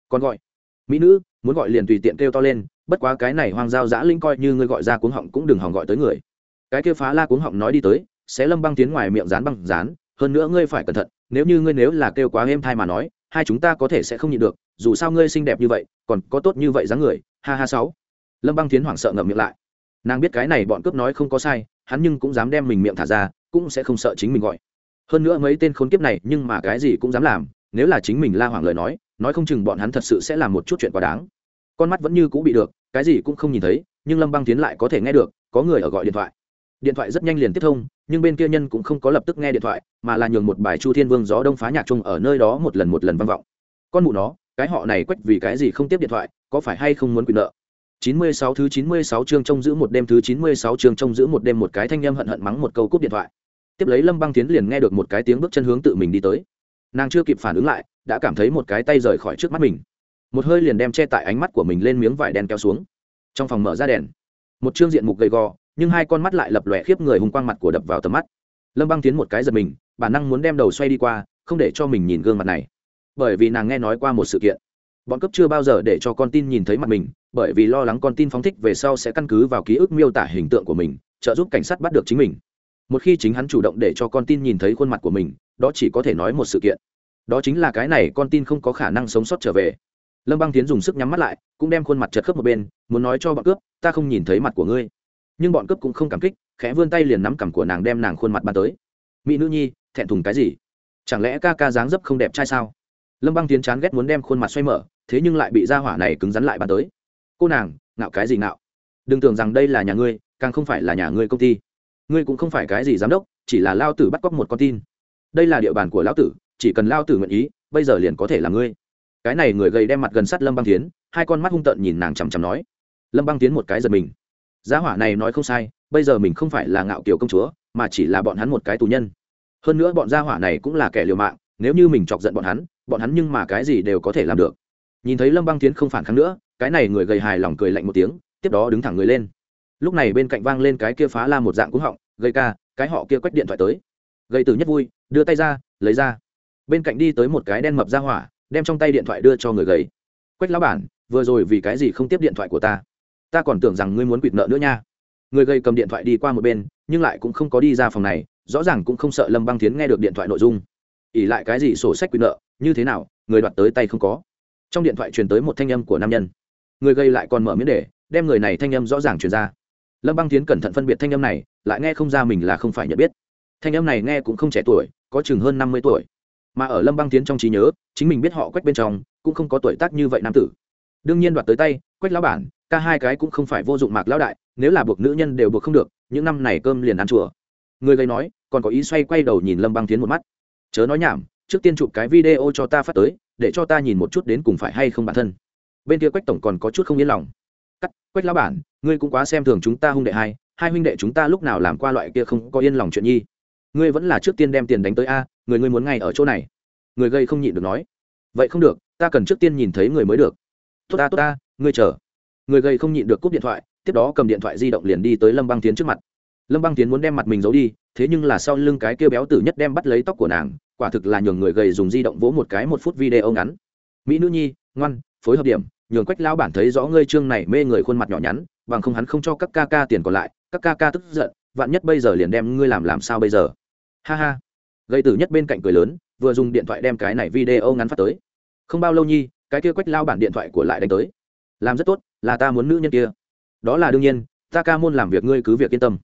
Còn gọi. Mỹ nữ, muốn gọi liền tùy tiện kêu to lên, bất quá cái này hoang giao giã linh coi như ngươi gọi ra cuống họng cũng đừng hòng gọi tới người cái kia phá la cuống họng nói đi tới sẽ lâm băng tiến ngoài miệng dán băng dán, hơn nữa ngươi phải cẩn thận, nếu như ngươi nếu là kêu quá êm thai mà nói, hai chúng ta có thể sẽ không nhịn được, dù sao ngươi xinh đẹp như vậy, còn có tốt như vậy dáng người, ha ha sáu. Lâm băng tiến hoảng sợ ngậm miệng lại. Nàng biết cái này bọn cướp nói không có sai, hắn nhưng cũng dám đem mình miệng thả ra, cũng sẽ không sợ chính mình gọi. Hơn nữa mấy tên khốn kiếp này, nhưng mà cái gì cũng dám làm, nếu là chính mình la hoảng lời nói nói không chừng bọn hắn thật sự sẽ làm một chút chuyện quá đáng. Con mắt vẫn như cũ bị được, cái gì cũng không nhìn thấy, nhưng lâm băng tiến lại có thể nghe được, có người ở gọi điện thoại điện thoại rất nhanh liền tiếp thông, nhưng bên kia nhân cũng không có lập tức nghe điện thoại, mà là nhường một bài chu thiên vương gió đông phá nhạc chung ở nơi đó một lần một lần vang vọng. Con mụ nó, cái họ này quách vì cái gì không tiếp điện thoại, có phải hay không muốn quyền nợ? 96 thứ 96 chương trông giữ một đêm, thứ 96 chương trông giữ một đêm một cái thanh âm hận hận mắng một câu cúp điện thoại. Tiếp lấy lâm băng tiến liền nghe được một cái tiếng bước chân hướng tự mình đi tới. Nàng chưa kịp phản ứng lại, đã cảm thấy một cái tay rời khỏi trước mắt mình. Một hơi liền đem che tại ánh mắt của mình lên miếng vải đen kéo xuống. Trong phòng mở ra đèn. Một chương diện mục gầy gò nhưng hai con mắt lại lập lòe khiếp người hùng quang mặt của đập vào tầm mắt. Lâm băng tiến một cái giật mình, bản năng muốn đem đầu xoay đi qua, không để cho mình nhìn gương mặt này. Bởi vì nàng nghe nói qua một sự kiện. Bọn cấp chưa bao giờ để cho con tin nhìn thấy mặt mình, bởi vì lo lắng con tin phóng thích về sau sẽ căn cứ vào ký ức miêu tả hình tượng của mình, trợ giúp cảnh sát bắt được chính mình. Một khi chính hắn chủ động để cho con tin nhìn thấy khuôn mặt của mình, đó chỉ có thể nói một sự kiện. Đó chính là cái này con tin không có khả năng sống sót trở về. Lâm băng tiến dùng sức nhắm mắt lại, cũng đem khuôn mặt chật khớp một bên, muốn nói cho bọn cướp, ta không nhìn thấy mặt của ngươi nhưng bọn cướp cũng không cảm kích, khẽ vươn tay liền nắm cằm của nàng đem nàng khuôn mặt ban tới. Mỹ nữ nhi, thẹn thùng cái gì? Chẳng lẽ ca ca dáng dấp không đẹp trai sao? Lâm băng tiến chán ghét muốn đem khuôn mặt xoay mở, thế nhưng lại bị ra hỏa này cứng rắn lại ban tới. Cô nàng, ngạo cái gì ngạo? Đừng tưởng rằng đây là nhà ngươi, càng không phải là nhà ngươi công ty. Ngươi cũng không phải cái gì giám đốc, chỉ là lao tử bắt cóc một con tin. Đây là địa bàn của lão tử, chỉ cần lao tử nguyện ý, bây giờ liền có thể là ngươi. Cái này người gầy đem mặt gần sát lâm băng tiến, hai con mắt hung tợn nhìn nàng chằm chằm nói. Lâm băng tiến một cái giật mình giá hỏa này nói không sai, bây giờ mình không phải là ngạo kiều công chúa, mà chỉ là bọn hắn một cái tù nhân. Hơn nữa bọn gia hỏa này cũng là kẻ liều mạng, nếu như mình chọc giận bọn hắn bọn hắn nhưng mà cái gì đều có thể làm được. Nhìn thấy lâm băng tiến không phản kháng nữa, cái này người gầy hài lòng cười lạnh một tiếng, tiếp đó đứng thẳng người lên. Lúc này bên cạnh vang lên cái kia phá la một dạng cúng họng gây ca, cái họ kia quét điện thoại tới. Gây từ nhất vui, đưa tay ra, lấy ra. Bên cạnh đi tới một cái đen mập ra hỏa, đem trong tay điện thoại đưa cho người gầy. Quách lão bản, vừa rồi vì cái gì không tiếp điện thoại của ta? Ta còn tưởng rằng ngươi muốn quỵt nợ nữa nha. Người gây cầm điện thoại đi qua một bên, nhưng lại cũng không có đi ra phòng này, rõ ràng cũng không sợ lâm băng tiến nghe được điện thoại nội dung. Ỉ lại cái gì sổ sách quỵt nợ, như thế nào, người đoạt tới tay không có. Trong điện thoại truyền tới một thanh âm của nam nhân. Người gây lại còn mở miếng để, đem người này thanh âm rõ ràng truyền ra. Lâm băng tiến cẩn thận phân biệt thanh âm này, lại nghe không ra mình là không phải nhận biết. Thanh âm này nghe cũng không trẻ tuổi, có chừng hơn năm mươi tuổi. Mà ở lâm băng tiến trong trí nhớ, chính mình biết họ quách bên trong, cũng không có tuổi tác như vậy nam tử. Đương nhiên đoạt tới tay quách lão bản, ca hai cái cũng không phải vô dụng mạc lão đại, nếu là buộc nữ nhân đều buộc không được, những năm này cơm liền ăn chùa. Người gây nói, còn có ý xoay quay đầu nhìn lâm băng tiến một mắt. Chớ nói nhảm, trước tiên chụp cái video cho ta phát tới, để cho ta nhìn một chút đến cùng phải hay không bản thân. Bên kia quách tổng còn có chút không yên lòng. Cắt, quách lão bản, ngươi cũng quá xem thường chúng ta hung đệ hai hai huynh đệ chúng ta lúc nào làm qua loại kia không có yên lòng chuyện nhi? Ngươi vẫn là trước tiên đem tiền đánh tới a, người ngươi muốn ngay ở chỗ này. Người gây không nhịn được nói. Vậy không được, ta cần trước tiên nhìn thấy người mới được. Tốt ta tốt ta ngươi chờ. Người gây không nhịn được cúp điện thoại, tiếp đó cầm điện thoại di động liền đi tới lâm băng tiến trước mặt. Lâm băng tiến muốn đem mặt mình giấu đi, thế nhưng là sau lưng cái kêu béo tử nhất đem bắt lấy tóc của nàng, quả thực là nhường người gầy dùng di động vỗ một cái một phút video ngắn. Mỹ nữ nhi, ngoan, phối hợp điểm, nhường quách lao bản thấy rõ ngươi trương này mê người khuôn mặt nhỏ nhắn, bằng không hắn không cho các ca ca tiền còn lại, các ca ca tức giận, vạn nhất bây giờ liền đem ngươi làm làm sao bây giờ? Ha ha. Gây tử nhất bên cạnh cười lớn, vừa dùng điện thoại đem cái này video ngắn phát tới. Không bao lâu nhi, cái kia quách lao bản điện thoại của lại đánh tới làm rất tốt, là ta muốn nữ nhân kia. Đó là đương nhiên, ta ca môn làm việc ngươi cứ việc yên tâm.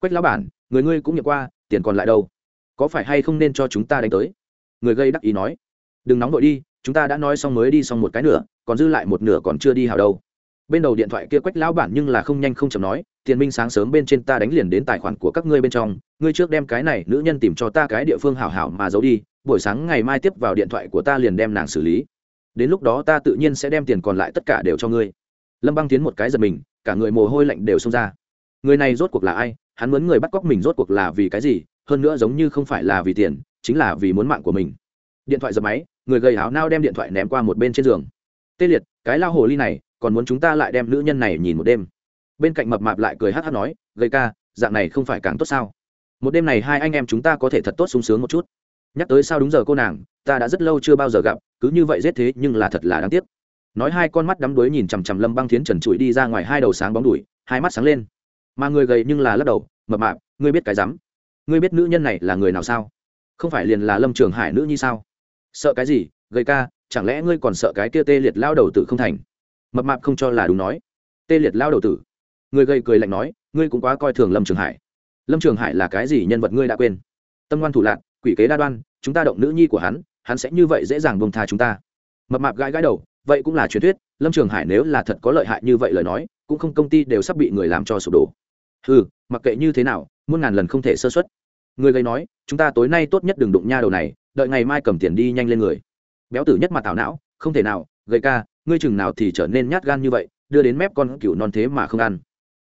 Quách lão bản, người ngươi cũng nhận qua, tiền còn lại đâu? Có phải hay không nên cho chúng ta đánh tới? Người gây đắc ý nói. Đừng nóng vội đi, chúng ta đã nói xong mới đi xong một cái nửa, còn dư lại một nửa còn chưa đi hào đâu. Bên đầu điện thoại kia quách lão bản nhưng là không nhanh không chậm nói, tiền minh sáng sớm bên trên ta đánh liền đến tài khoản của các ngươi bên trong, ngươi trước đem cái này nữ nhân tìm cho ta cái địa phương hảo hảo mà giấu đi, buổi sáng ngày mai tiếp vào điện thoại của ta liền đem nàng xử lý đến lúc đó ta tự nhiên sẽ đem tiền còn lại tất cả đều cho ngươi. Lâm băng tiến một cái giật mình, cả người mồ hôi lạnh đều xông ra. Người này rốt cuộc là ai? Hắn muốn người bắt cóc mình rốt cuộc là vì cái gì? Hơn nữa giống như không phải là vì tiền, chính là vì muốn mạng của mình. Điện thoại dập máy, người gầy áo nao đem điện thoại ném qua một bên trên giường. Tê liệt, cái lao hồ ly này, còn muốn chúng ta lại đem nữ nhân này nhìn một đêm. Bên cạnh mập mạp lại cười hát hát nói gây ca, dạng này không phải càng tốt sao? Một đêm này hai anh em chúng ta có thể thật tốt sung sướng một chút. Nhắc tới sao đúng giờ cô nàng, ta đã rất lâu chưa bao giờ gặp cứ như vậy giết thế nhưng là thật là đáng tiếc. Nói hai con mắt đắm đuối nhìn chằm chằm lâm băng thiến trần trụi đi ra ngoài hai đầu sáng bóng đùi hai mắt sáng lên. Mà người gầy nhưng là lắc đầu, mập mạp, ngươi biết cái rắm? Ngươi biết nữ nhân này là người nào sao? Không phải liền là lâm trường hải nữ như sao? Sợ cái gì, gầy ca, chẳng lẽ ngươi còn sợ cái kia tê liệt lao đầu tử không thành? Mập mạp không cho là đúng nói. Tê liệt lao đầu tử. Người gầy cười lạnh nói, ngươi cũng quá coi thường lâm trường hải. Lâm trường hải là cái gì nhân vật ngươi đã quên? Tâm ngoan thủ lạc quỷ kế đa đoan, chúng ta động nữ nhi của hắn hắn sẽ như vậy dễ dàng buông tha chúng ta. Mập mạp gãi gãi đầu, vậy cũng là truyền thuyết, lâm trường hải nếu là thật có lợi hại như vậy lời nói, cũng không công ty đều sắp bị người làm cho sụp đổ. Ừ mặc kệ như thế nào, muôn ngàn lần không thể sơ xuất người gây nói, chúng ta tối nay tốt nhất đừng đụng nha đầu này, đợi ngày mai cầm tiền đi nhanh lên người. Béo tử nhất mặt tảo não, không thể nào gây ca, ngươi chừng nào thì trở nên nhát gan như vậy, đưa đến mép con cừu non thế mà không ăn.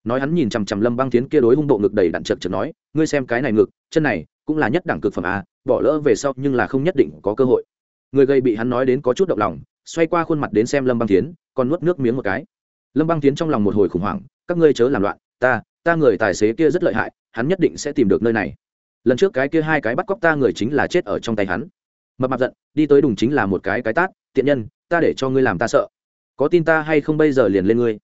Nói hắn nhìn chằm chằm lâm băng tiến kia đối hung bộ ngực đầy đặn chật chật nói, ngươi xem cái này ngực, chân này cũng là nhất đẳng cực phẩm à bỏ lỡ về sau nhưng là không nhất định có cơ hội. Người gây bị hắn nói đến có chút động lòng, xoay qua khuôn mặt đến xem lâm băng tiến còn nuốt nước miếng một cái. Lâm băng tiến trong lòng một hồi khủng hoảng, các ngươi chớ làm loạn, ta ta người tài xế kia rất lợi hại, hắn nhất định sẽ tìm được nơi này. Lần trước cái kia hai cái bắt cóc ta người chính là chết ở trong tay hắn. Mập mạp giận, đi tới đùng chính là một cái cái tát, tiện nhân, ta để cho ngươi làm ta sợ. Có tin ta hay không bây giờ liền lên ngươi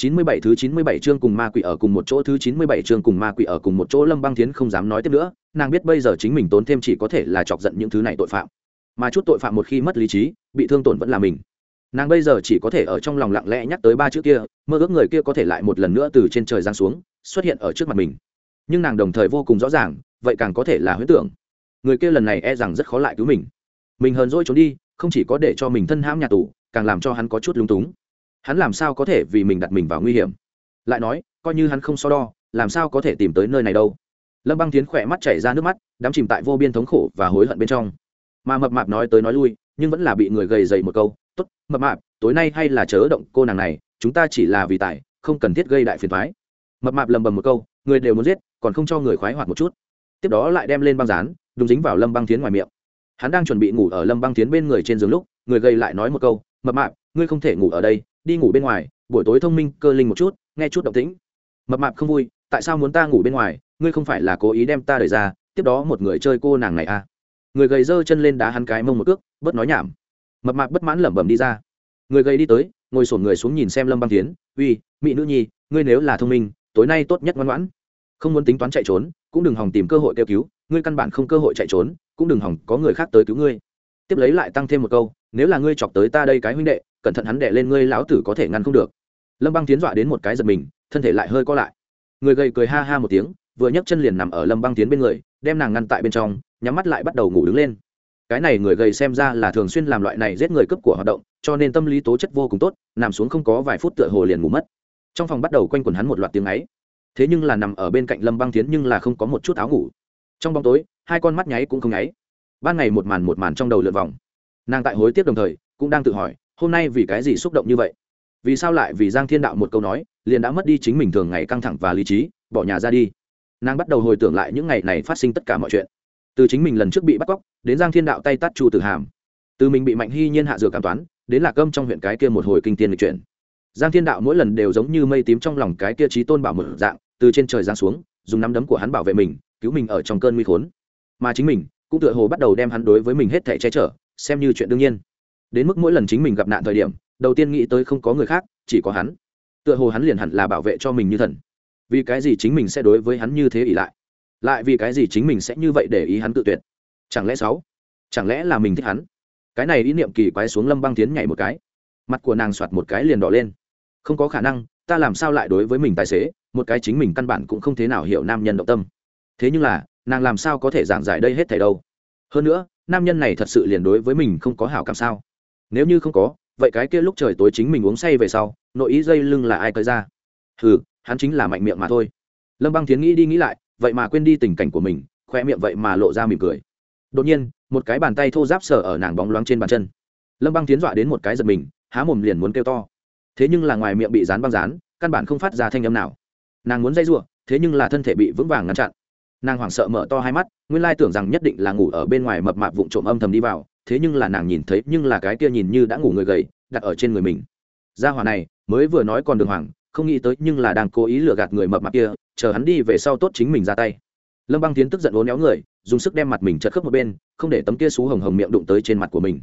chín mươi bảy thứ chín mươi bảy chương cùng ma quỷ ở cùng một chỗ thứ chín mươi bảy chương cùng ma quỷ ở cùng một chỗ Lâm Băng Thiến không dám nói tiếp nữa, nàng biết bây giờ chính mình tốn thêm chỉ có thể là chọc giận những thứ này tội phạm. Mà chút tội phạm một khi mất lý trí, bị thương tổn vẫn là mình. Nàng bây giờ chỉ có thể ở trong lòng lặng lẽ nhắc tới ba chữ kia, mơ ước người kia có thể lại một lần nữa từ trên trời giáng xuống, xuất hiện ở trước mặt mình. Nhưng nàng đồng thời vô cùng rõ ràng, vậy càng có thể là huyễn tưởng. Người kia lần này e rằng rất khó lại cứu mình. Mình hờn dỗi trốn đi, không chỉ có để cho mình thân hãm nhà tù, càng làm cho hắn có chút lung túng hắn làm sao có thể vì mình đặt mình vào nguy hiểm? Lại nói, coi như hắn không so đo, làm sao có thể tìm tới nơi này đâu? Lâm băng tiến khỏe mắt chảy ra nước mắt, đắm chìm tại vô biên thống khổ và hối hận bên trong. Mà mập mạp nói tới nói lui, nhưng vẫn là bị người gầy dày một câu, tốt, mập mạp, tối nay hay là chớ động cô nàng này, chúng ta chỉ là vì tài, không cần thiết gây đại phiền thoái mập mạp lầm bầm một câu, người đều muốn giết, còn không cho người khoái hoạt một chút. Tiếp đó lại đem lên băng dán, đúng dính vào lâm băng tiến ngoài miệng. Hắn đang chuẩn bị ngủ ở lâm băng tiến bên người trên giường lúc, người gầy lại nói một câu, mập mạp, ngươi không thể ngủ ở đây đi ngủ bên ngoài, buổi tối thông minh, cơ linh một chút, nghe chút động tĩnh. Mập mạp không vui, tại sao muốn ta ngủ bên ngoài? Ngươi không phải là cố ý đem ta đẩy ra, tiếp đó một người chơi cô nàng này à? Người gầy giơ chân lên đá hắn cái mông một cước, bớt nói nhảm. Mập mạp bất mãn lẩm bẩm đi ra. Người gầy đi tới, ngồi sổn người xuống nhìn xem lâm băng tiến, uy, mỹ nữ nhi, ngươi nếu là thông minh, tối nay tốt nhất ngoan ngoãn. Không muốn tính toán chạy trốn, cũng đừng hòng tìm cơ hội kêu cứu, ngươi căn bản không cơ hội chạy trốn, cũng đừng hòng có người khác tới cứu ngươi. Tiếp lấy lại tăng thêm một câu nếu là ngươi chọc tới ta đây cái huynh đệ, cẩn thận hắn đệ lên ngươi lão tử có thể ngăn không được. Lâm băng tiến dọa đến một cái giật mình, thân thể lại hơi co lại. Người gầy cười ha ha một tiếng, vừa nhấc chân liền nằm ở lâm băng tiến bên người, đem nàng ngăn tại bên trong, nhắm mắt lại bắt đầu ngủ đứng lên. Cái này người gầy xem ra là thường xuyên làm loại này giết người cướp của hoạt động, cho nên tâm lý tố chất vô cùng tốt, nằm xuống không có vài phút tựa hồ liền ngủ mất. Trong phòng bắt đầu quanh quẩn hắn một loạt tiếng ấy. Thế nhưng là nằm ở bên cạnh lâm băng tiến nhưng là không có một chút áo ngủ. Trong bóng tối, hai con mắt nháy cũng không nháy. Ban ngày một màn một màn trong đầu lượn vòng nàng tại hối tiếc đồng thời, cũng đang tự hỏi, hôm nay vì cái gì xúc động như vậy? Vì sao lại vì giang thiên đạo một câu nói, liền đã mất đi chính mình thường ngày căng thẳng và lý trí, bỏ nhà ra đi? Nàng bắt đầu hồi tưởng lại những ngày này phát sinh tất cả mọi chuyện. Từ chính mình lần trước bị bắt cóc, đến giang thiên đạo tay tắt chu tử hàm. Từ mình bị mạnh hy nhiên hạ dược cảm toán, đến lạc âm trong huyện cái kia một hồi kinh tiên lịch chuyển giang thiên đạo mỗi lần đều giống như mây tím trong lòng cái kia trí tôn bảo một dạng, từ trên trời giang xuống, dùng nắm đấm của hắn bảo vệ mình, cứu mình ở trong cơn nguy khốn. Mà chính mình, cũng tựa hồ bắt đầu đem hắn đối với mình hết thể che chở xem như chuyện đương nhiên. Đến mức mỗi lần chính mình gặp nạn thời điểm, đầu tiên nghĩ tới không có người khác, chỉ có hắn. Tựa hồ hắn liền hẳn là bảo vệ cho mình như thần. Vì cái gì chính mình sẽ đối với hắn như thế ỷ lại? Lại vì cái gì chính mình sẽ như vậy để ý hắn tự tuyệt? Chẳng lẽ sáu? Chẳng lẽ là mình thích hắn? Cái này ý niệm kỳ quái xuống lâm băng tiến nhảy một cái. Mặt của nàng soạt một cái liền đỏ lên. Không có khả năng, ta làm sao lại đối với mình tài xế? Một cái chính mình căn bản cũng không thế nào hiểu nam nhân động tâm. Thế nhưng là, nàng làm sao có thể giảng giải đây hết thảy đâu? Hơn nữa nam nhân này thật sự liền đối với mình không có hảo cảm sao? Nếu như không có, vậy cái kia lúc trời tối chính mình uống say về sau, nội ý dây lưng là ai cởi ra? Hừ, hắn chính là mạnh miệng mà thôi. Lâm băng tiến nghĩ đi nghĩ lại, vậy mà quên đi tình cảnh của mình khoe miệng vậy mà lộ ra mỉm cười. Đột nhiên, một cái bàn tay thô giáp sờ ở nàng bóng loáng trên bàn chân. Lâm băng tiến dọa đến một cái giật mình, há mồm liền muốn kêu to. Thế nhưng là ngoài miệng bị dán băng dán, căn bản không phát ra thanh âm nào. Nàng muốn dây giụa, thế nhưng là thân thể bị vững vàng ngăn chặn nàng hoảng sợ mở to hai mắt, nguyên lai tưởng rằng nhất định là ngủ ở bên ngoài mập mạp vụng trộm âm thầm đi vào, thế nhưng là nàng nhìn thấy nhưng là cái kia nhìn như đã ngủ người gầy, đặt ở trên người mình. Gia hỏa này, mới vừa nói còn đường hoàng, không nghĩ tới nhưng là đang cố ý lừa gạt người mập mạp kia, chờ hắn đi về sau tốt chính mình ra tay. Lâm băng tiến tức giận uốn éo người, dùng sức đem mặt mình chật khớp một bên, không để tấm kia xú hồng hồng miệng đụng tới trên mặt của mình.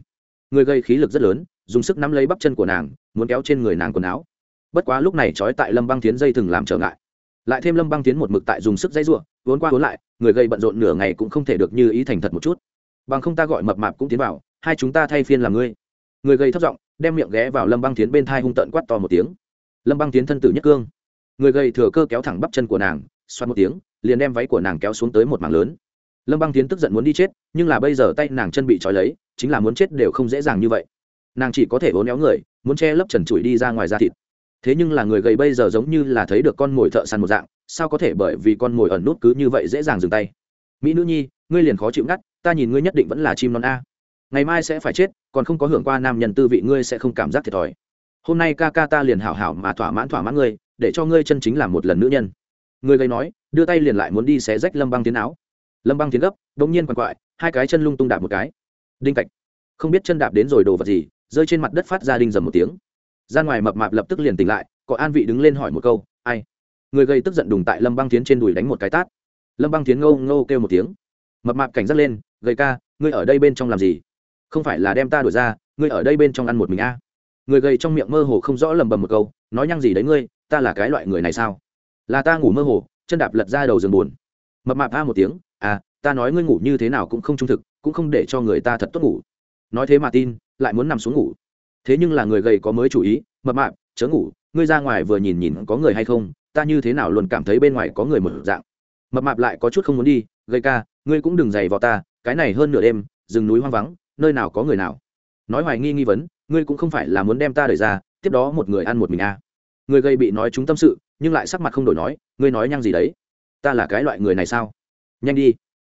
Người gây khí lực rất lớn, dùng sức nắm lấy bắp chân của nàng, muốn kéo trên người nàng quần áo. Bất quá lúc này trói tại lâm băng tiến dây thừng làm trở ngại. Lại thêm lâm băng tiến một mực tại dùng sức dây ruộng vốn qua vốn lại, người gây bận rộn nửa ngày cũng không thể được như ý thành thật một chút. Bằng không ta gọi mập mạp cũng tiến vào, hai chúng ta thay phiên làm ngươi. Người gây thấp giọng, đem miệng ghé vào lâm băng tiến bên thai hung tợn quát to một tiếng. Lâm băng tiến thân tử nhất cương. Người gây thừa cơ kéo thẳng bắp chân của nàng, xoát một tiếng, liền đem váy của nàng kéo xuống tới một mảng lớn. Lâm băng tiến tức giận muốn đi chết, nhưng là bây giờ tay nàng chân bị trói lấy, chính là muốn chết đều không dễ dàng như vậy. Nàng chỉ có thể vốn éo người, muốn che lấp trần trụi đi ra ngoài da thịt. Thế nhưng là người gầy bây giờ giống như là thấy được con mồi thợ săn một dạng sao có thể bởi vì con mồi ẩn nút cứ như vậy dễ dàng dừng tay? Mỹ nữ nhi, ngươi liền khó chịu ngắt, ta nhìn ngươi nhất định vẫn là chim non a. Ngày mai sẽ phải chết, còn không có hưởng qua nam nhân tư vị ngươi sẽ không cảm giác thiệt thòi. Hôm nay ca ca ta liền hảo hảo mà thỏa mãn thỏa mãn ngươi, để cho ngươi chân chính là một lần nữ nhân. Người gây nói, đưa tay liền lại muốn đi xé rách lâm băng tiến áo. Lâm băng tiến gấp đ ỗ n g nhiên quằn quại, hai cái chân lung tung đạp một cái. Đinh cạch. Không biết chân đạp đến rồi đồ vật gì, rơi trên mặt đất phát ra đinh dầm một tiếng. Ra ngoài mập mạp lập tức liền tỉnh lại, có an vị đứng lên hỏi một câu, ai? Người gây tức giận đùng tại lâm băng tiến trên đùi đánh một cái tát. Lâm băng tiến ngô ngô kêu một tiếng. Mập mạp cảnh giác lên, gầy ca, ngươi ở đây bên trong làm gì? Không phải là đem ta đuổi ra, ngươi ở đây bên trong ăn một mình a? À. người gầy trong miệng mơ hồ không rõ lầm bầm một câu, nói nhăng gì đấy ngươi, ta là cái loại người này sao? Là ta ngủ mơ hồ, chân đạp lật ra đầu giường buồn. Mập mạp a một tiếng à ta nói ngươi ngủ như thế nào cũng không trung thực, cũng không để cho người ta thật tốt ngủ. Nói thế mà tin, lại muốn nằm xuống ngủ. Thế nhưng là người gầy có mới chủ ý, mập mạp, chớ ngủ, ngươi ra ngoài vừa nhìn nhìn có người hay không ta như thế nào luôn cảm thấy bên ngoài có người mở dạng. Mập mạp lại có chút không muốn đi, gây ca, ngươi cũng đừng dày vào ta, cái này hơn nửa đêm, rừng núi hoang vắng, nơi nào có người nào. Nói hoài nghi nghi vấn, ngươi cũng không phải là muốn đem ta đẩy ra, tiếp đó một người ăn một mình à. người gây bị nói chúng tâm sự, nhưng lại sắc mặt không đổi nói, ngươi nói nhăng gì đấy? Ta là cái loại người này sao? Nhanh đi.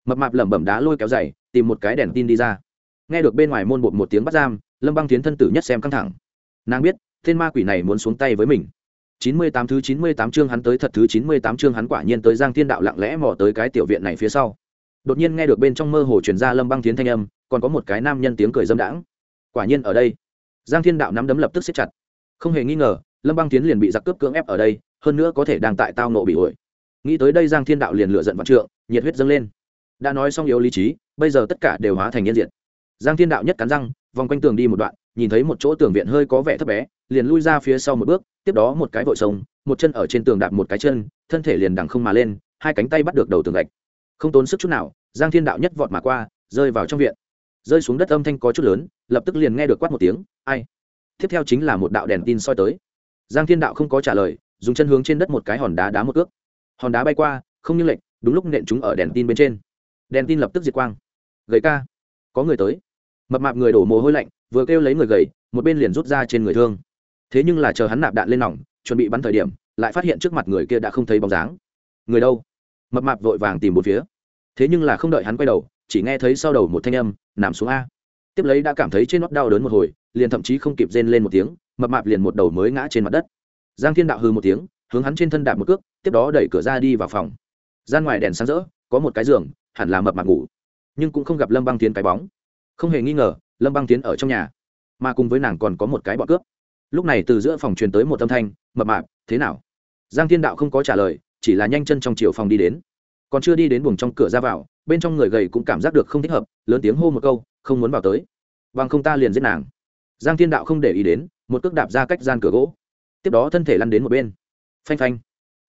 Mập mạp lẩm bẩm đá lôi kéo dày tìm một cái đèn tin đi ra. Nghe được bên ngoài môn bột một tiếng bắt giam, lâm băng tiến thân tử nhất xem căng thẳng. Nàng biết, tên ma quỷ này muốn xuống tay với mình chín mươi tám thứ chín mươi tám chương hắn tới thật thứ chín mươi tám chương hắn quả nhiên tới giang thiên đạo lặng lẽ mò tới cái tiểu viện này phía sau. Đột nhiên nghe được bên trong mơ hồ truyền ra lâm băng Thiến thanh âm, còn có một cái nam nhân tiếng cười dâm đãng. Quả nhiên ở đây. Giang thiên đạo nắm đấm lập tức siết chặt. Không hề nghi ngờ, lâm băng Thiến liền bị giặc cướp cưỡng ép ở đây, hơn nữa có thể đang tại tao nộ bị uội. nghĩ tới đây giang thiên đạo liền lửa giận vạn trượng, nhiệt huyết dâng lên. Đã nói xong yếu lý trí, bây giờ tất cả đều hóa thành nhân diện giang thiên đạo nhất cắn răng, vòng quanh tường đi một đoạn, nhìn thấy một chỗ tường viện hơi có vẻ thấp bé liền lui ra phía sau một bước, tiếp đó một cái vội sông, một chân ở trên tường đạp một cái chân, thân thể liền đằng không mà lên, hai cánh tay bắt được đầu tường gạch. Không tốn sức chút nào, giang thiên đạo nhất vọt mà qua, rơi vào trong viện. Rơi xuống đất âm thanh có chút lớn, lập tức liền nghe được quát một tiếng, ai? Tiếp theo chính là một đạo đèn tin soi tới. Giang thiên đạo không có trả lời, dùng chân hướng trên đất một cái hòn đá đá một cước hòn đá bay qua, không như lệnh đúng lúc nện chúng ở đèn tin bên trên. Đèn tin lập tức diệt quang. Gầy ca, có người tới. Mập mạp người đổ mồ hôi lạnh, vừa kêu lấy người gầy, một bên liền rút ra trên người thương thế nhưng là chờ hắn nạp đạn lên nòng, chuẩn bị bắn thời điểm, lại phát hiện trước mặt người kia đã không thấy bóng dáng. Người đâu? Mập mạp vội vàng tìm một phía. Thế nhưng là không đợi hắn quay đầu, chỉ nghe thấy sau đầu một thanh âm, nằm xuống a. Tiếp lấy đã cảm thấy trên nót đau đớn một hồi, liền thậm chí không kịp rên lên một tiếng, mập mạp liền một đầu mới ngã trên mặt đất. Giang thiên đạo hư một tiếng, hướng hắn trên thân đạp một cước, tiếp đó đẩy cửa ra đi vào phòng. Gian ngoài đèn sáng rỡ, có một cái giường, hẳn là mập mạp ngủ. Nhưng cũng không gặp lâm băng tiến cái bóng. Không hề nghi ngờ, lâm băng tiến ở trong nhà, mà cùng với nàng còn có một cái bọn cướp lúc này từ giữa phòng truyền tới một âm thanh, mập mạp, thế nào? Giang thiên đạo không có trả lời, chỉ là nhanh chân trong chiều phòng đi đến. Còn chưa đi đến buồng trong cửa ra vào, bên trong người gầy cũng cảm giác được không thích hợp, lớn tiếng hô một câu, không muốn vào tới. Bằng không ta liền giết nàng. Giang thiên đạo không để ý đến, một cước đạp ra cách gian cửa gỗ. Tiếp đó thân thể lăn đến một bên. Phanh phanh.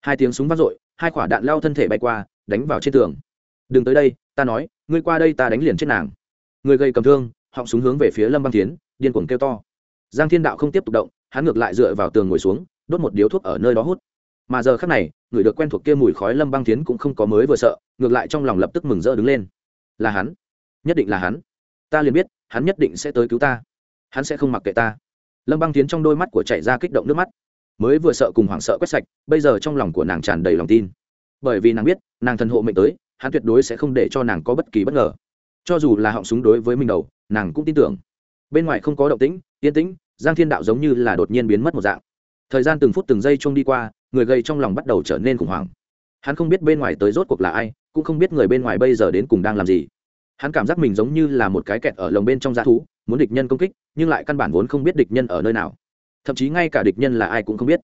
Hai tiếng súng vang dội, hai quả đạn lao thân thể bay qua, đánh vào trên tường. Đừng tới đây, ta nói, ngươi qua đây ta đánh liền chết nàng. Người gầy cầm thương, họng súng hướng về phía lâm băng tiến điên cuồng kêu to giang thiên đạo không tiếp tục động, hắn ngược lại dựa vào tường ngồi xuống, đốt một điếu thuốc ở nơi đó hút. Mà giờ khắc này, người được quen thuộc kia mùi khói lâm băng tiến cũng không có mới vừa sợ, ngược lại trong lòng lập tức mừng rỡ đứng lên. Là hắn. Nhất định là hắn. Ta liền biết, hắn nhất định sẽ tới cứu ta. Hắn sẽ không mặc kệ ta. Lâm băng tiến trong đôi mắt của chạy ra kích động nước mắt. Mới vừa sợ cùng hoảng sợ quét sạch, bây giờ trong lòng của nàng tràn đầy lòng tin. Bởi vì nàng biết, nàng thần hộ mệnh tới, hắn tuyệt đối sẽ không để cho nàng có bất kỳ bất ngờ. Cho dù là họng súng đối với mình đầu, nàng cũng tin tưởng. Bên ngoài không có động tĩnh yên tĩnh, giang thiên đạo giống như là đột nhiên biến mất một dạng. Thời gian từng phút từng giây trông đi qua, người gây trong lòng bắt đầu trở nên khủng hoảng. Hắn không biết bên ngoài tới rốt cuộc là ai, cũng không biết người bên ngoài bây giờ đến cùng đang làm gì. Hắn cảm giác mình giống như là một cái kẹt ở lồng bên trong g thú, muốn địch nhân công kích, nhưng lại căn bản vốn không biết địch nhân ở nơi nào. Thậm chí ngay cả địch nhân là ai cũng không biết.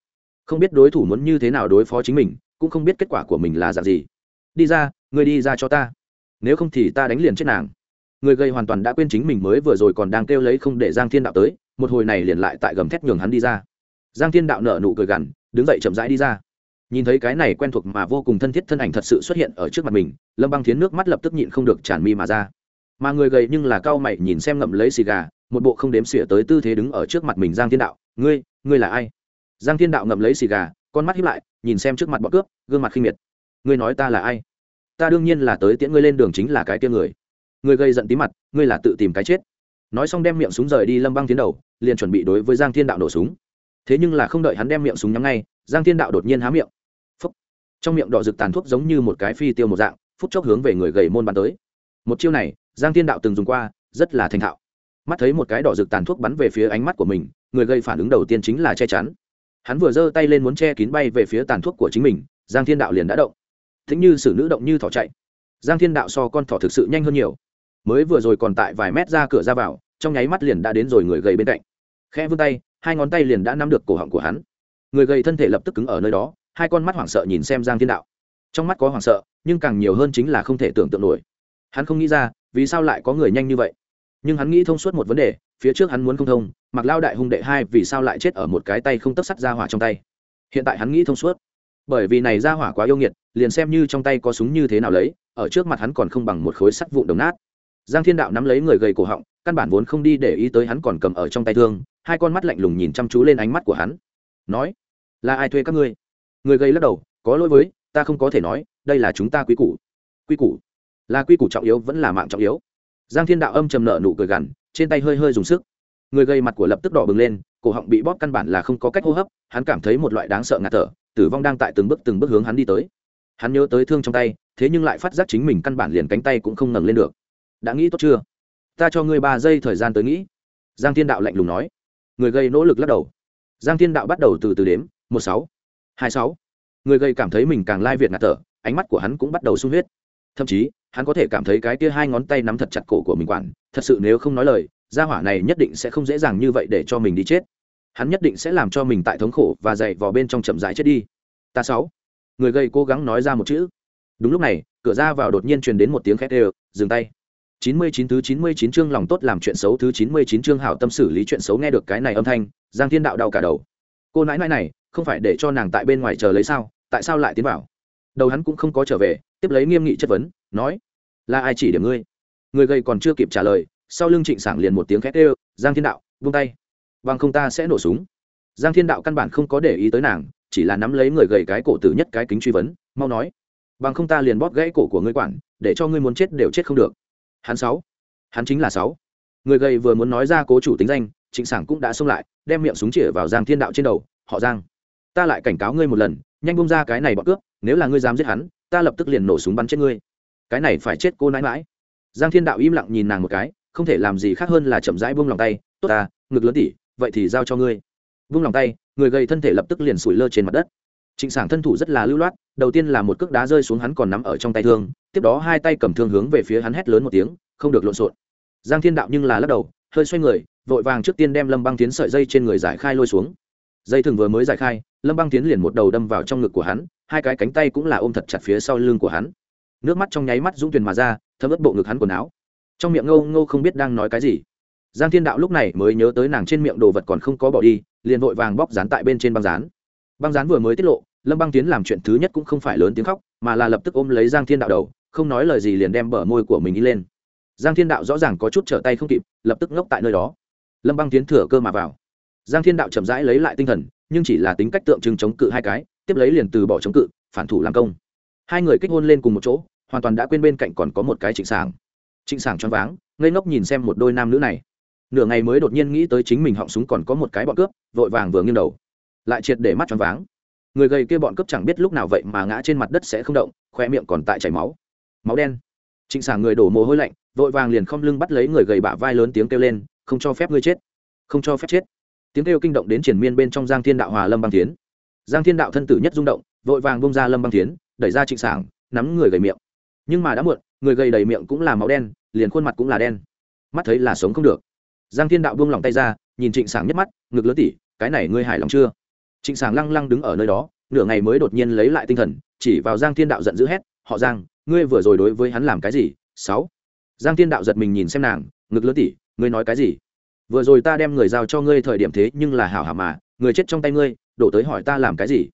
Không biết đối thủ muốn như thế nào đối phó chính mình, cũng không biết kết quả của mình là dạng gì. Đi ra người đi ra cho ta. Nếu không thì ta đánh liền chết nàng người gây hoàn toàn đã quên chính mình mới vừa rồi còn đang kêu lấy không để giang thiên đạo tới, một hồi này liền lại tại gầm thét nhường hắn đi ra. Giang thiên đạo nở nụ cười gằn, đứng dậy chậm rãi đi ra. Nhìn thấy cái này quen thuộc mà vô cùng thân thiết thân ảnh thật sự xuất hiện ở trước mặt mình, lâm băng thiến nước mắt lập tức nhịn không được tràn mi mà ra. Mà người gầy nhưng là cao mày nhìn xem ngậm lấy xì gà, một bộ không đếm xỉa tới tư thế đứng ở trước mặt mình giang thiên đạo, ngươi ngươi là ai? Giang thiên đạo ngậm lấy xì gà, con mắt hiếp lại, nhìn xem trước mặt bọn cướp, gương mặt khinh miệt. Ngươi nói ta là ai? Ta đương nhiên là tới tiễn ngươi lên đường chính là cái kia người. Ngươi gây giận tí mặt, ngươi là tự tìm cái chết. Nói xong đem miệng súng rời đi lâm băng tiến đầu, liền chuẩn bị đối với giang thiên đạo nổ súng. Thế nhưng là không đợi hắn đem miệng súng nhắm ngay, giang thiên đạo đột nhiên há miệng. Phúc. trong miệng đỏ rực tàn thuốc giống như một cái phi tiêu một dạng, phút chốc hướng về người gầy môn bắn tới. Một chiêu này, giang thiên đạo từng dùng qua, rất là thành thạo. Mắt thấy một cái đỏ rực tàn thuốc bắn về phía ánh mắt của mình, người gây phản ứng đầu tiên chính là che chắn. Hắn vừa giơ tay lên muốn che kín bay về phía tàn thuốc của chính mình, giang thiên đạo liền đã động. Thính như xử nữ động như thỏ chạy. Giang thiên đạo so con thỏ thực sự nhanh hơn nhiều mới vừa rồi còn tại vài mét ra cửa ra vào, trong nháy mắt liền đã đến rồi người gầy bên cạnh. Khe vươn tay, hai ngón tay liền đã nắm được cổ họng của hắn. Người gầy thân thể lập tức cứng ở nơi đó, hai con mắt hoảng sợ nhìn xem giang thiên đạo. Trong mắt có hoảng sợ, nhưng càng nhiều hơn chính là không thể tưởng tượng nổi. Hắn không nghĩ ra, vì sao lại có người nhanh như vậy. Nhưng hắn nghĩ thông suốt một vấn đề, phía trước hắn muốn không thông mặc lao đại hung đệ hai vì sao lại chết ở một cái tay không tấc sắt ra hỏa trong tay? Hiện tại hắn nghĩ thông suốt. Bởi vì này ra hỏa quá yêu nghiệt, liền xem như trong tay có súng như thế nào lấy, ở trước mặt hắn còn không bằng một khối sắt vụn đồng nát giang thiên đạo nắm lấy người gầy cổ họng, căn bản vốn không đi để ý tới hắn còn cầm ở trong tay thương, hai con mắt lạnh lùng nhìn chăm chú lên ánh mắt của hắn. Nói, là ai thuê các ngươi? Người gầy lắc đầu, có lỗi với, ta không có thể nói, đây là chúng ta quy củ. Quy củ? Là quy củ trọng yếu vẫn là mạng trọng yếu. Giang thiên đạo âm trầm nợ nụ cười gằn, trên tay hơi hơi dùng sức. Người gây mặt của lập tức đỏ bừng lên, cổ họng bị bóp căn bản là không có cách hô hấp, hắn cảm thấy một loại đáng sợ ngạt thở, tử vong đang tại từng bước từng bước hướng hắn đi tới. Hắn nhớ tới thương trong tay, thế nhưng lại phát giác chính mình căn bản liền cánh tay cũng không ngẩng lên được đã nghĩ tốt chưa? Ta cho ngươi ba giây thời gian tới nghĩ. Giang thiên đạo lạnh lùng nói. Người gây nỗ lực lắc đầu. Giang thiên đạo bắt đầu từ từ đếm, một sáu, hai sáu. Người gây cảm thấy mình càng lai việt ngạt thở, ánh mắt của hắn cũng bắt đầu sung huyết. Thậm chí, hắn có thể cảm thấy cái tia hai ngón tay nắm thật chặt cổ của mình quản, thật sự nếu không nói lời, gia hỏa này nhất định sẽ không dễ dàng như vậy để cho mình đi chết. Hắn nhất định sẽ làm cho mình tại thống khổ và dậy vào bên trong chậm rãi chết đi. Ta sáu. Người gây cố gắng nói ra một chữ. Đúng lúc này, cửa ra vào đột nhiên truyền đến một tiếng khét đều, dừng tay chín mươi chín thứ chín mươi chín chương lòng tốt làm chuyện xấu thứ chín mươi chín chương hảo tâm xử lý chuyện xấu nghe được cái này âm thanh giang thiên đạo đau cả đầu. Cô nãi nãi này không phải để cho nàng tại bên ngoài chờ lấy sao? Tại sao lại tiến vào? Đầu hắn cũng không có trở về tiếp lấy nghiêm nghị chất vấn nói là ai chỉ điểm ngươi? Người gầy còn chưa kịp trả lời sau lưng trịnh sảng liền một tiếng khét kêu, giang thiên đạo buông tay bằng không ta sẽ nổ súng. Giang thiên đạo căn bản không có để ý tới nàng chỉ là nắm lấy người gầy cái cổ tử nhất cái kính truy vấn mau nói bằng không ta liền bóp gãy cổ của ngươi quản để cho ngươi muốn chết đều chết không được hắn sáu. Hắn chính là sáu. Người gầy vừa muốn nói ra cố chủ tính danh, trịnh sảng cũng đã xông lại, đem miệng súng chĩa vào giang thiên đạo trên đầu, họ giang, ta lại cảnh cáo ngươi một lần, nhanh bông ra cái này bọn cướp, nếu là ngươi dám giết hắn, ta lập tức liền nổ súng bắn chết ngươi. Cái này phải chết cô nãi mãi giang thiên đạo im lặng nhìn nàng một cái, không thể làm gì khác hơn là chậm rãi buông lòng tay, tốt ta, ngực lớn tỉ, vậy thì giao cho ngươi. Buông lòng tay, người gầy thân thể lập tức liền sủi lơ trên mặt đất. Trịnh sảng thân thủ rất là lưu loát, đầu tiên là một cước đá rơi xuống hắn còn nắm ở trong tay thương tiếp đó hai tay cầm thương hướng về phía hắn hét lớn một tiếng, không được lộn xộn. Giang thiên đạo nhưng là lắc đầu, hơi xoay người, vội vàng trước tiên đem lâm băng tiến sợi dây trên người giải khai lôi xuống. Dây thừng vừa mới giải khai, lâm băng tiến liền một đầu đâm vào trong ngực của hắn, hai cái cánh tay cũng là ôm thật chặt phía sau lưng của hắn. Nước mắt trong nháy mắt dũng tuyền mà ra, thấm ướt bộ ngực hắn quần áo. Trong miệng ngâu ngô không biết đang nói cái gì. Giang thiên đạo lúc này mới nhớ tới nàng trên miệng đồ vật còn không có bỏ đi, liền vội vàng bóc dán tại bên trên băng dán. Băng dán vừa mới tiết lộ, lâm băng tiến làm chuyện thứ nhất cũng không phải lớn tiếng khóc, mà là lập tức ôm lấy giang thiên đạo đầu không nói lời gì liền đem bờ môi của mình đi lên. Giang thiên đạo rõ ràng có chút trở tay không kịp, lập tức ngốc tại nơi đó. Lâm băng tiến thừa cơ mà vào. Giang thiên đạo chậm rãi lấy lại tinh thần, nhưng chỉ là tính cách tượng trưng chống cự hai cái, tiếp lấy liền từ bỏ chống cự, phản thủ làm công. Hai người kích hôn lên cùng một chỗ, hoàn toàn đã quên bên cạnh còn có một cái trịnh sảng. Trịnh sảng choáng váng, ngây ngốc nhìn xem một đôi nam nữ này. Nửa ngày mới đột nhiên nghĩ tới chính mình họng súng còn có một cái bọn cướp, vội vàng vừa nghiêng đầu. Lại triệt để mắt choáng váng. Người gầy kia bọn cướp chẳng biết lúc nào vậy mà ngã trên mặt đất sẽ không động khoe miệng còn tại chảy máu máu đen. Trịnh sảng người đổ mồ hôi lạnh, vội vàng liền không lưng bắt lấy người gầy bả vai lớn tiếng kêu lên, không cho phép ngươi chết. Không cho phép chết. Tiếng kêu kinh động đến triển miên bên trong giang thiên đạo hòa lâm băng tiến giang thiên đạo thân tử nhất rung động, vội vàng bông ra lâm băng tiến đẩy ra trịnh sảng, nắm người gầy miệng. Nhưng mà đã muộn, người gầy đầy miệng cũng là máu đen, liền khuôn mặt cũng là đen. Mắt thấy là sống không được. Giang thiên đạo buông lỏng tay ra, nhìn trịnh sảng nhất mắt, ngực lớn tỉ cái này ngươi hài lòng chưa? Trịnh sảng lăng lăng đứng ở nơi đó, nửa ngày mới đột nhiên lấy lại tinh thần, chỉ vào giang thiên đạo giận dữ hét, họ giang ngươi vừa rồi đối với hắn làm cái gì? Sáu. Giang thiên đạo giật mình nhìn xem nàng, ngực lớn tỉ, ngươi nói cái gì? Vừa rồi ta đem người giao cho ngươi thời điểm thế nhưng là hảo hảo mà, người chết trong tay ngươi, đổ tới hỏi ta làm cái gì?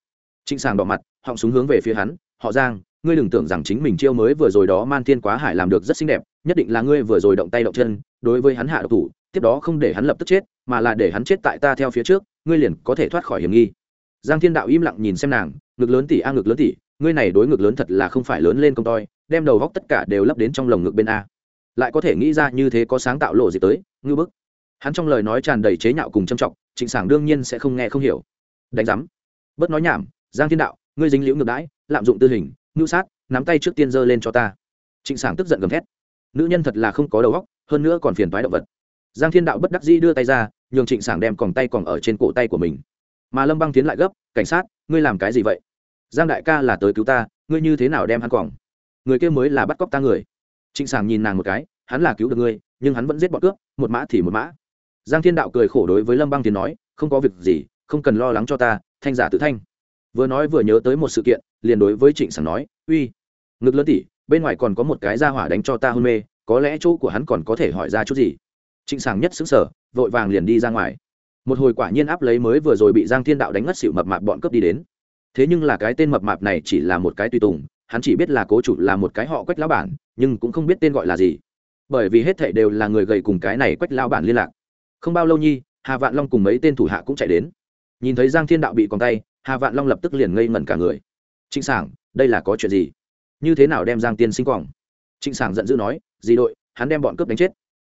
Trịnh sảng đỏ mặt, họng súng hướng về phía hắn, họ giang, ngươi đừng tưởng rằng chính mình chiêu mới vừa rồi đó man thiên quá hải làm được rất xinh đẹp, nhất định là ngươi vừa rồi động tay động chân, đối với hắn hạ độc thủ, tiếp đó không để hắn lập tức chết, mà là để hắn chết tại ta theo phía trước, ngươi liền có thể thoát khỏi hiểm nghi. Giang thiên đạo im lặng nhìn xem nàng, ngực lớn tỷ a, ngực lớn tỷ ngươi này đối ngực lớn thật là không phải lớn lên công toi, đem đầu góc tất cả đều lấp đến trong lồng ngực bên a. Lại có thể nghĩ ra như thế có sáng tạo lộ gì tới, ngư bức. Hắn trong lời nói tràn đầy chế nhạo cùng châm trọng, trịnh sảng đương nhiên sẽ không nghe không hiểu. Đánh giám. Bớt nói nhảm, giang thiên đạo, ngươi dính liễu ngược đãi, lạm dụng tư hình, ngưu sát, nắm tay trước tiên giơ lên cho ta. Trịnh sảng tức giận gầm thét. Nữ nhân thật là không có đầu óc, hơn nữa còn phiền toái động vật. Giang thiên đạo bất đắc dĩ đưa tay ra, nhường trịnh sảng đem còng tay còn ở trên cổ tay của mình. Mà lâm băng tiến lại gấp, cảnh sát, ngươi làm cái gì vậy? Giang đại ca là tới cứu ta, ngươi như thế nào đem hắn quòng? Người kia mới là bắt cóc ta người. Trịnh sảng nhìn nàng một cái, hắn là cứu được ngươi, nhưng hắn vẫn giết bọn cướp, một mã thì một mã. Giang thiên đạo cười khổ đối với lâm băng tiến nói, không có việc gì, không cần lo lắng cho ta, thanh giả tự thanh. Vừa nói vừa nhớ tới một sự kiện, liền đối với trịnh sảng nói, uy, ngực lớn tỉ, bên ngoài còn có một cái ra hỏa đánh cho ta hôn mê, có lẽ chỗ của hắn còn có thể hỏi ra chút gì? Trịnh sảng nhất xứng sở vội vàng liền đi ra ngoài. Một hồi quả nhiên áp lấy mới vừa rồi bị giang thiên đạo đánh ngất xỉu mập mạp bọn cướp đi đến thế nhưng là cái tên mập mạp này chỉ là một cái tùy tùng, hắn chỉ biết là cố chủ là một cái họ quách lão bản, nhưng cũng không biết tên gọi là gì. Bởi vì hết thảy đều là người gầy cùng cái này quách lão bản liên lạc. Không bao lâu nhi, hà vạn long cùng mấy tên thủ hạ cũng chạy đến. Nhìn thấy giang thiên đạo bị còn tay, hà vạn long lập tức liền ngây ngẩn cả người. Trịnh sảng, đây là có chuyện gì? Như thế nào đem giang tiên sinh quòng? Trịnh sảng giận dữ nói, gì đội, hắn đem bọn cướp đánh chết.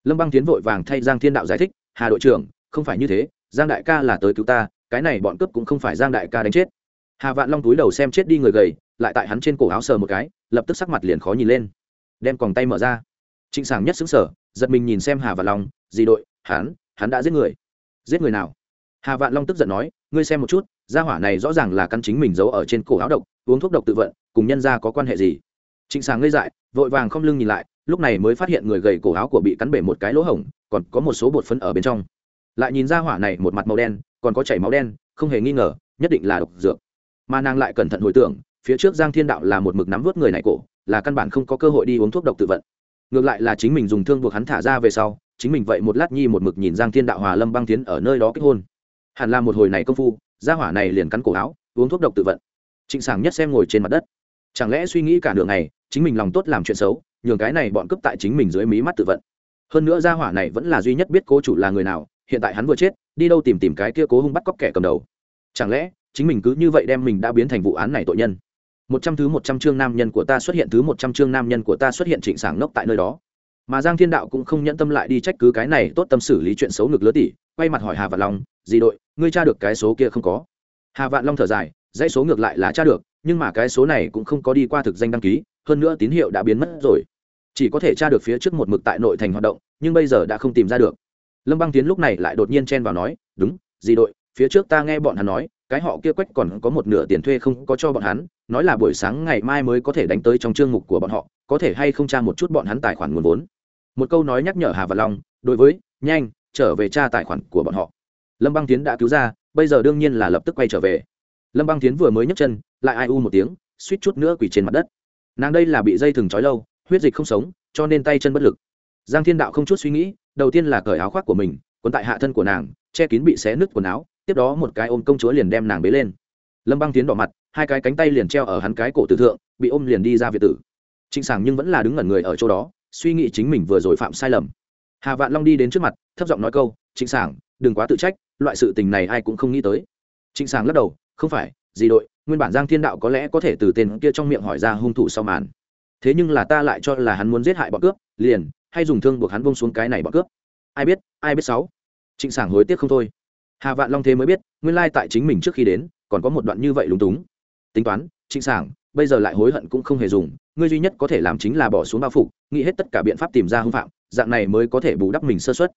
Lâm băng tiến vội vàng thay giang thiên đạo giải thích, hà đội trưởng, không phải như thế, giang đại ca là tới cứu ta, cái này bọn cướp cũng không phải giang đại ca đánh chết hà vạn long túi đầu xem chết đi người gầy, lại tại hắn trên cổ áo sờ một cái, lập tức sắc mặt liền khó nhìn lên. Đem còng tay mở ra. Trịnh sảng nhất xứng sở giật mình nhìn xem hà vạn long gì đội, hắn hắn đã giết người. Giết người nào? Hà vạn long tức giận nói, ngươi xem một chút, gia hỏa này rõ ràng là căn chính mình giấu ở trên cổ áo độc, uống thuốc độc tự vận, cùng nhân ra có quan hệ gì? Trịnh sàng ngây dại, vội vàng không lưng nhìn lại, lúc này mới phát hiện người gầy cổ áo của bị cắn bể một cái lỗ hổng, còn có một số bột phấn ở bên trong. Lại nhìn ra hỏa này một mặt màu đen, còn có chảy máu đen, không hề nghi ngờ, nhất định là độc dược mà nàng lại cẩn thận hồi tưởng, phía trước giang thiên đạo là một mực nắm vớt người này cổ, là căn bản không có cơ hội đi uống thuốc độc tự vận. Ngược lại là chính mình dùng thương buộc hắn thả ra về sau, chính mình vậy một lát nhi một mực nhìn giang thiên đạo hòa lâm băng tiến ở nơi đó kết hôn. Hẳn là một hồi này công phu, gia hỏa này liền cắn cổ áo, uống thuốc độc tự vận. Trịnh sảng nhất xem ngồi trên mặt đất. Chẳng lẽ suy nghĩ cả đường này chính mình lòng tốt làm chuyện xấu, nhường cái này bọn cướp tại chính mình dưới mí mắt tự vận. Hơn nữa gia hỏa này vẫn là duy nhất biết cố chủ là người nào, hiện tại hắn vừa chết, đi đâu tìm tìm cái kia cố hung bắt cóc kẻ cầm đầu. Chẳng lẽ chính mình cứ như vậy đem mình đã biến thành vụ án này tội nhân. Một trăm thứ một trăm chương nam nhân của ta xuất hiện, thứ một trăm chương nam nhân của ta xuất hiện trịnh sảng nốc tại nơi đó. Mà giang thiên đạo cũng không nhẫn tâm lại đi trách cứ cái này tốt tâm xử lý chuyện xấu ngực lứa tỷ, quay mặt hỏi hà vạn long gì đội, ngươi tra được cái số kia không có? Hà vạn long thở dài, dãy số ngược lại là tra được, nhưng mà cái số này cũng không có đi qua thực danh đăng ký, hơn nữa tín hiệu đã biến mất rồi. Chỉ có thể tra được phía trước một mực tại nội thành hoạt động, nhưng bây giờ đã không tìm ra được. Lâm băng tiến lúc này lại đột nhiên chen vào nói, đúng gì đội phía trước ta nghe bọn hắn nói, cái họ kia quách còn có một nửa tiền thuê không có cho bọn hắn, nói là buổi sáng ngày mai mới có thể đánh tới trong chương mục của bọn họ, có thể hay không tra một chút bọn hắn tài khoản nguồn vốn. Một câu nói nhắc nhở hà và long, đối với, nhanh, trở về tra tài khoản của bọn họ. Lâm băng tiến đã cứu ra, bây giờ đương nhiên là lập tức quay trở về. Lâm băng tiến vừa mới nhấc chân, lại ai u một tiếng, suýt chút nữa quỳ trên mặt đất. Nàng đây là bị dây thừng trói lâu, huyết dịch không sống, cho nên tay chân bất lực. Giang thiên đạo không chút suy nghĩ, đầu tiên là cởi áo khoác của mình, quấn tại hạ thân của nàng, che kín bị xé nứt quần áo tiếp đó một cái ôm công chúa liền đem nàng bế lên. Lâm băng tiến đỏ mặt, hai cái cánh tay liền treo ở hắn cái cổ tử thượng, bị ôm liền đi ra việt tử. Trịnh sàng nhưng vẫn là đứng ngẩn người ở chỗ đó, suy nghĩ chính mình vừa rồi phạm sai lầm. Hà vạn long đi đến trước mặt, thấp giọng nói câu, trịnh sàng đừng quá tự trách, loại sự tình này ai cũng không nghĩ tới. Trịnh sàng lắc đầu, không phải, gì đội, nguyên bản giang thiên đạo có lẽ có thể từ tên kia trong miệng hỏi ra hung thủ sau màn. Thế nhưng là ta lại cho là hắn muốn giết hại bọn cướp, liền, hay dùng thương buộc hắn bông xuống cái này bọn cướp. Ai biết ai biết sáu? Trịnh sảng hối tiếc không thôi hà vạn long thế mới biết, nguyên lai tại chính mình trước khi đến, còn có một đoạn như vậy lúng túng. Tính toán, trịnh sảng, bây giờ lại hối hận cũng không hề dùng, ngươi duy nhất có thể làm chính là bỏ xuống bao phục, nghĩ hết tất cả biện pháp tìm ra hung phạm, dạng này mới có thể bù đắp mình sơ xuất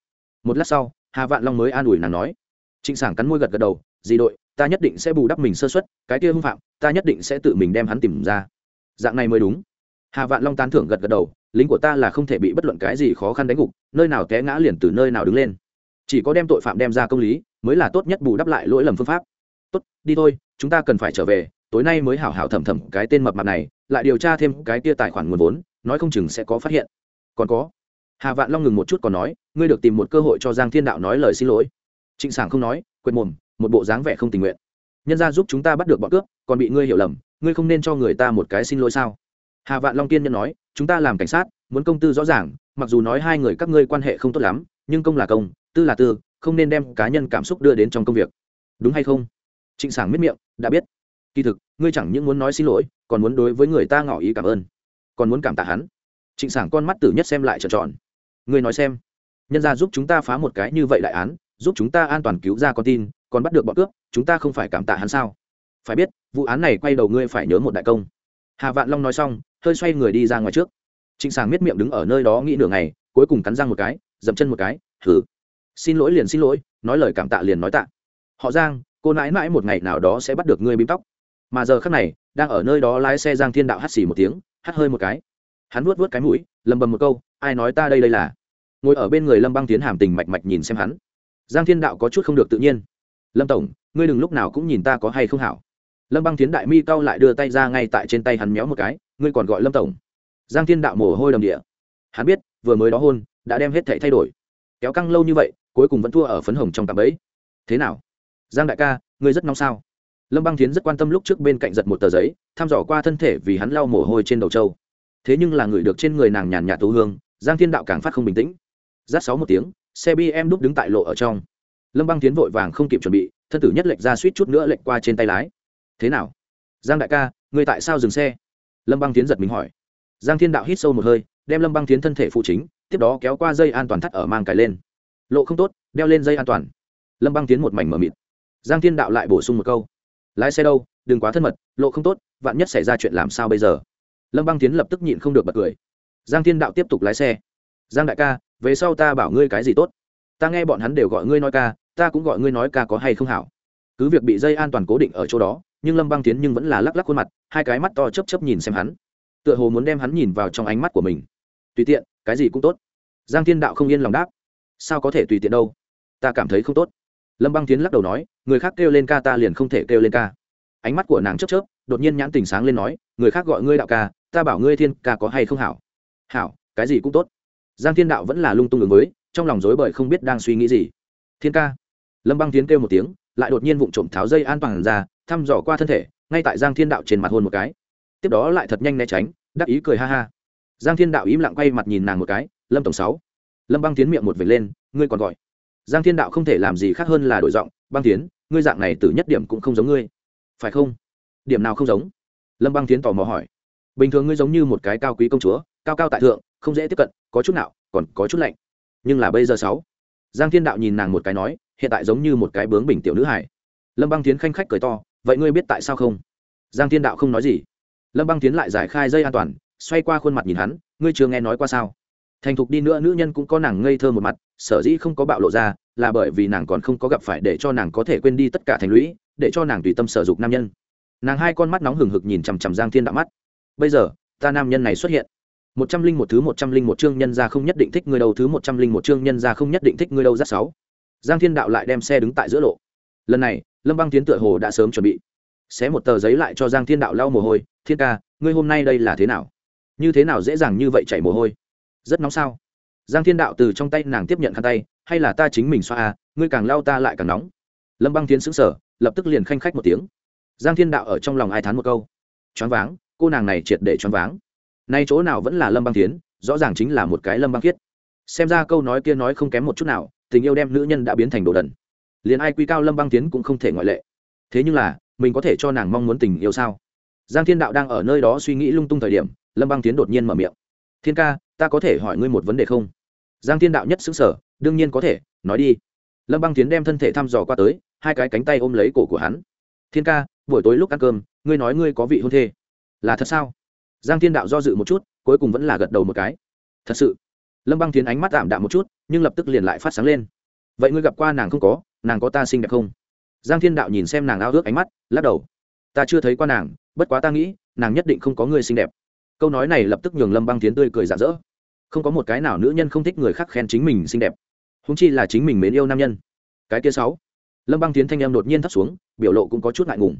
một lát sau, hà vạn long mới an ủi nàng nói, trịnh sảng cắn môi gật gật đầu dì đội, ta nhất định sẽ bù đắp mình sơ xuất cái kia hung phạm, ta nhất định sẽ tự mình đem hắn tìm ra. Dạng này mới đúng. Hà vạn long tán thưởng gật gật đầu, lính của ta là không thể bị bất luận cái gì khó khăn đánh gục, nơi nào té ngã liền từ nơi nào đứng lên chỉ có đem tội phạm đem ra công lý, mới là tốt nhất bù đắp lại lỗi lầm phương pháp. Tốt, đi thôi, chúng ta cần phải trở về, tối nay mới hảo hảo thẩm thẩm cái tên mập mạp này, lại điều tra thêm cái kia tài khoản nguồn vốn, nói không chừng sẽ có phát hiện. Còn có, hà vạn long ngừng một chút còn nói, ngươi được tìm một cơ hội cho giang thiên đạo nói lời xin lỗi. Trịnh sảng không nói quên mồm, một bộ dáng vẻ không tình nguyện. Nhân ra giúp chúng ta bắt được bọn cướp, còn bị ngươi hiểu lầm, ngươi không nên cho người ta một cái xin lỗi sao? Hà vạn long kiên nhân nói, chúng ta làm cảnh sát, muốn công tư rõ ràng, mặc dù nói hai người các ngươi quan hệ không tốt lắm, nhưng công là công tư là tư, không nên đem cá nhân cảm xúc đưa đến trong công việc. Đúng hay không? Trịnh sảng miết miệng, đã biết. Kỳ thực, ngươi chẳng những muốn nói xin lỗi, còn muốn đối với người ta ngỏ ý cảm ơn. Còn muốn cảm tạ hắn. Trịnh sảng con mắt tử nhất xem lại trợn tròn. Ngươi nói xem. Nhân ra giúp chúng ta phá một cái như vậy đại án, giúp chúng ta an toàn cứu ra con tin, còn bắt được bọn cướp, chúng ta không phải cảm tạ hắn sao? Phải biết, vụ án này quay đầu ngươi phải nhớ một đại công. Hà vạn long nói xong, hơi xoay người đi ra ngoài trước. Trịnh sàng miết miệng đứng ở nơi đó nghĩ nửa ngày, cuối cùng cắn răng một cái, dậm chân một cái thử xin lỗi liền xin lỗi, nói lời cảm tạ liền nói tạ. Họ giang, cô nãi mãi một ngày nào đó sẽ bắt được ngươi bím tóc. Mà giờ khác này, đang ở nơi đó lái xe giang thiên đạo hắt xì một tiếng, hắt hơi một cái. Hắn vuốt vuốt cái mũi, lầm bầm một câu, ai nói ta đây đây là? Ngồi ở bên người lâm băng tiến hàm tình mạch mạch nhìn xem hắn. Giang thiên đạo có chút không được tự nhiên. Lâm tổng, ngươi đừng lúc nào cũng nhìn ta có hay không hảo. Lâm băng tiến đại mi cao lại đưa tay ra ngay tại trên tay hắn méo một cái, ngươi còn gọi lâm tổng? Giang thiên đạo mồ hôi đầm địa. Hắn biết, vừa mới đó hôn, đã đem hết thảy thay đổi. Kéo căng lâu như vậy cuối cùng vẫn thua ở phấn hồng trong cạm bẫy. Thế nào? Giang đại ca, ngươi rất nóng sao? Lâm băng thiến rất quan tâm lúc trước bên cạnh giật một tờ giấy, thăm dò qua thân thể vì hắn lau mồ hôi trên đầu trâu. Thế nhưng là người được trên người nàng nhàn nhạt tú hương, giang thiên đạo càng phát không bình tĩnh. Rát sáu một tiếng, xe bm đúc đứng tại lộ ở trong. Lâm băng tiến vội vàng không kịp chuẩn bị, thân tử nhất lệch ra suýt chút nữa lệch qua trên tay lái. Thế nào? Giang đại ca, ngươi tại sao dừng xe? Lâm băng tiến giật mình hỏi. Giang thiên đạo hít sâu một hơi, đem lâm băng tiến thân thể phụ chính, tiếp đó kéo qua dây an toàn thắt ở mang cài lên lộ không tốt, đeo lên dây an toàn. Lâm băng tiến một mảnh mở mịt. Giang thiên đạo lại bổ sung một câu. Lái xe đâu, đừng quá thân mật, lộ không tốt, vạn nhất xảy ra chuyện làm sao bây giờ? Lâm băng tiến lập tức nhịn không được bật cười. Giang thiên đạo tiếp tục lái xe. Giang đại ca, về sau ta bảo ngươi cái gì tốt? Ta nghe bọn hắn đều gọi ngươi nói ca, ta cũng gọi ngươi nói ca có hay không hảo. Cứ việc bị dây an toàn cố định ở chỗ đó, nhưng lâm băng tiến nhưng vẫn là lắc lắc khuôn mặt, hai cái mắt to chấp chấp nhìn xem hắn. Tựa hồ muốn đem hắn nhìn vào trong ánh mắt của mình. Tùy tiện, cái gì cũng tốt. Giang thiên đạo không yên lòng đáp sao có thể tùy tiện đâu? Ta cảm thấy không tốt. Lâm băng tiến lắc đầu nói, người khác kêu lên ca ta liền không thể kêu lên ca. Ánh mắt của nàng chớp chớp, đột nhiên nhãn tình sáng lên nói, người khác gọi ngươi đạo ca, ta bảo ngươi thiên ca có hay không hảo? Hảo, cái gì cũng tốt. Giang thiên đạo vẫn là lung tung ứng với, trong lòng rối bời không biết đang suy nghĩ gì. Thiên ca? Lâm băng tiến kêu một tiếng, lại đột nhiên vụng trộm tháo dây an toàn ra, thăm dò qua thân thể, ngay tại giang thiên đạo trên mặt hôn một cái. Tiếp đó lại thật nhanh né tránh, đắc ý cười ha ha. Giang thiên đạo im lặng quay mặt nhìn nàng một cái, lâm tổng sáu lâm băng tiến miệng một vệt lên ngươi còn gọi giang thiên đạo không thể làm gì khác hơn là đổi giọng băng tiến ngươi dạng này từ nhất điểm cũng không giống ngươi phải không điểm nào không giống lâm băng tiến tò mò hỏi bình thường ngươi giống như một cái cao quý công chúa cao cao tại thượng không dễ tiếp cận có chút nào còn có chút lạnh nhưng là bây giờ sáu giang thiên đạo nhìn nàng một cái nói hiện tại giống như một cái bướng bình tiểu nữ hải lâm băng tiến khanh khách cười to vậy ngươi biết tại sao không giang thiên đạo không nói gì lâm băng tiến lại giải khai dây an toàn xoay qua khuôn mặt nhìn hắn ngươi chưa nghe nói qua sao thành thục đi nữa, nữ nhân cũng có nàng ngây thơ một mặt, sở dĩ không có bạo lộ ra, là bởi vì nàng còn không có gặp phải để cho nàng có thể quên đi tất cả thành lũy, để cho nàng tùy tâm sở dục nam nhân. Nàng hai con mắt nóng hừng hực nhìn chằm chằm giang thiên đạo mắt. Bây giờ, ta nam nhân này xuất hiện. Một trăm linh một thứ một trăm linh một chương nhân ra không nhất định thích người đâu, thứ một trăm linh một chương nhân ra không nhất định thích người đâu rất sáu. Giang thiên đạo lại đem xe đứng tại giữa lộ. Lần này, lâm băng tiến tựa hồ đã sớm chuẩn bị. Xé một tờ giấy lại cho giang thiên đạo lau mồ hôi. Thiên ca, ngươi hôm nay đây là thế nào? Như thế nào dễ dàng như vậy chảy mồ hôi? Rất nóng sao? Giang thiên đạo từ trong tay nàng tiếp nhận khăn tay, hay là ta chính mình xoa à ngươi càng lau ta lại càng nóng. Lâm băng tiến xứng sở lập tức liền khanh khách một tiếng. Giang thiên đạo ở trong lòng ai thán một câu? Choáng váng, cô nàng này triệt để choáng váng. Nay chỗ nào vẫn là lâm băng tiến rõ ràng chính là một cái lâm băng khiết. Xem ra câu nói kia nói không kém một chút nào, tình yêu đem nữ nhân đã biến thành đồ đần. Liền ai quy cao lâm băng tiến cũng không thể ngoại lệ. Thế nhưng là, mình có thể cho nàng mong muốn tình yêu sao? Giang thiên đạo đang ở nơi đó suy nghĩ lung tung thời điểm, lâm băng tiến đột nhiên mở miệng. Thiên ca ta có thể hỏi ngươi một vấn đề không? Giang thiên đạo nhất xứng sở đương nhiên có thể, nói đi. Lâm băng tiến đem thân thể thăm dò qua tới, hai cái cánh tay ôm lấy cổ của hắn. Thiên ca, buổi tối lúc ăn cơm, ngươi nói ngươi có vị hôn thê. Là thật sao? Giang thiên đạo do dự một chút, cuối cùng vẫn là gật đầu một cái. Thật sự. Lâm băng tiến ánh mắt tạm đạm một chút, nhưng lập tức liền lại phát sáng lên. Vậy ngươi gặp qua nàng không có? Nàng có ta xinh đẹp không? Giang thiên đạo nhìn xem nàng ao ước ánh mắt, lắc đầu. Ta chưa thấy qua nàng, bất quá ta nghĩ, nàng nhất định không có người xinh đẹp câu nói này lập tức nhường lâm băng tiến tươi cười rạ rỡ. Không có một cái nào nữ nhân không thích người khác khen chính mình xinh đẹp. Húng chi là chính mình mến yêu nam nhân. Cái kia sáu. Lâm băng tiến thanh em đột nhiên thấp xuống, biểu lộ cũng có chút ngại ngùng.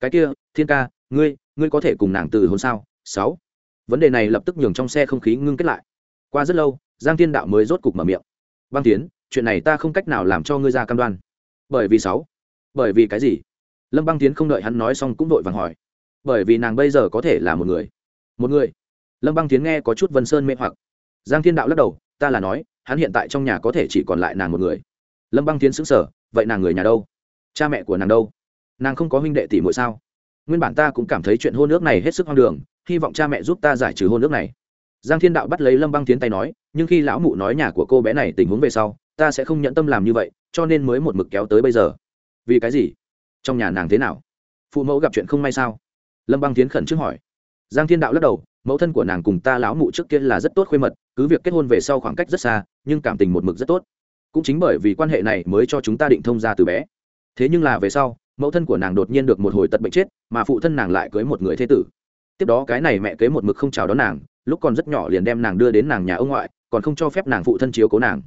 Cái kia, thiên ca, ngươi ngươi có thể cùng nàng từ hôn sao? Sáu. Vấn đề này lập tức nhường trong xe không khí ngưng kết lại. Qua rất lâu, giang thiên đạo mới rốt cục mở miệng. Băng tiến, chuyện này ta không cách nào làm cho ngươi ra cam đoan. Bởi vì sáu. Bởi vì cái gì? Lâm băng tiến không đợi hắn nói xong cũng vội vàng hỏi. Bởi vì nàng bây giờ có thể là một người một người lâm băng tiến nghe có chút vân sơn mê hoặc giang thiên đạo lắc đầu ta là nói hắn hiện tại trong nhà có thể chỉ còn lại nàng một người lâm băng tiến xứng sở vậy nàng người nhà đâu cha mẹ của nàng đâu nàng không có huynh đệ tỷ muội sao nguyên bản ta cũng cảm thấy chuyện hôn nước này hết sức hoang đường hy vọng cha mẹ giúp ta giải trừ hôn nước này giang thiên đạo bắt lấy lâm băng tiến tay nói nhưng khi lão mụ nói nhà của cô bé này tình huống về sau ta sẽ không nhận tâm làm như vậy cho nên mới một mực kéo tới bây giờ vì cái gì trong nhà nàng thế nào phụ mẫu gặp chuyện không may sao lâm băng tiến khẩn trước hỏi giang thiên đạo lắc đầu, mẫu thân của nàng cùng ta lão mụ trước kia là rất tốt khuê mật, cứ việc kết hôn về sau khoảng cách rất xa, nhưng cảm tình một mực rất tốt. Cũng chính bởi vì quan hệ này mới cho chúng ta định thông ra từ bé. Thế nhưng là về sau, mẫu thân của nàng đột nhiên được một hồi tật bệnh chết, mà phụ thân nàng lại cưới một người thế tử. Tiếp đó cái này mẹ kế một mực không chào đón nàng, lúc còn rất nhỏ liền đem nàng đưa đến nàng nhà ông ngoại, còn không cho phép nàng phụ thân chiếu cố nàng.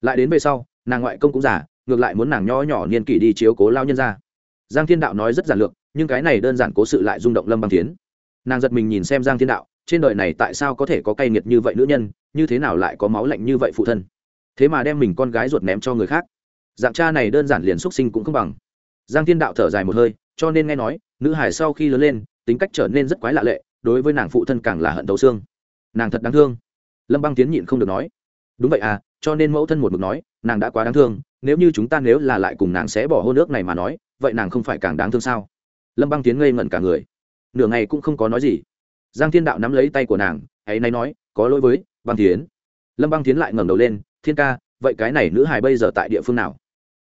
Lại đến về sau, nàng ngoại công cũng giả ngược lại muốn nàng nho nhỏ niên kỷ đi chiếu cố lao nhân ra giang thiên đạo nói rất giản lược, nhưng cái này đơn giản cố sự lại rung động lâm băng tiến nàng giật mình nhìn xem giang thiên đạo trên đời này tại sao có thể có cay nghiệt như vậy nữ nhân như thế nào lại có máu lạnh như vậy phụ thân thế mà đem mình con gái ruột ném cho người khác dạng cha này đơn giản liền xuất sinh cũng không bằng giang thiên đạo thở dài một hơi cho nên nghe nói nữ hải sau khi lớn lên tính cách trở nên rất quái lạ lệ đối với nàng phụ thân càng là hận tấu xương nàng thật đáng thương lâm băng tiến nhịn không được nói đúng vậy à cho nên mẫu thân một mực nói nàng đã quá đáng thương nếu như chúng ta nếu là lại cùng nàng sẽ bỏ hôn nước này mà nói vậy nàng không phải càng đáng thương sao lâm băng tiến ngây ngẩn cả người nửa ngày cũng không có nói gì. Giang thiên đạo nắm lấy tay của nàng, ấy nay nói, có lỗi với băng tiến lâm băng tiến lại ngẩng đầu lên, thiên ca, vậy cái này nữ hài bây giờ tại địa phương nào?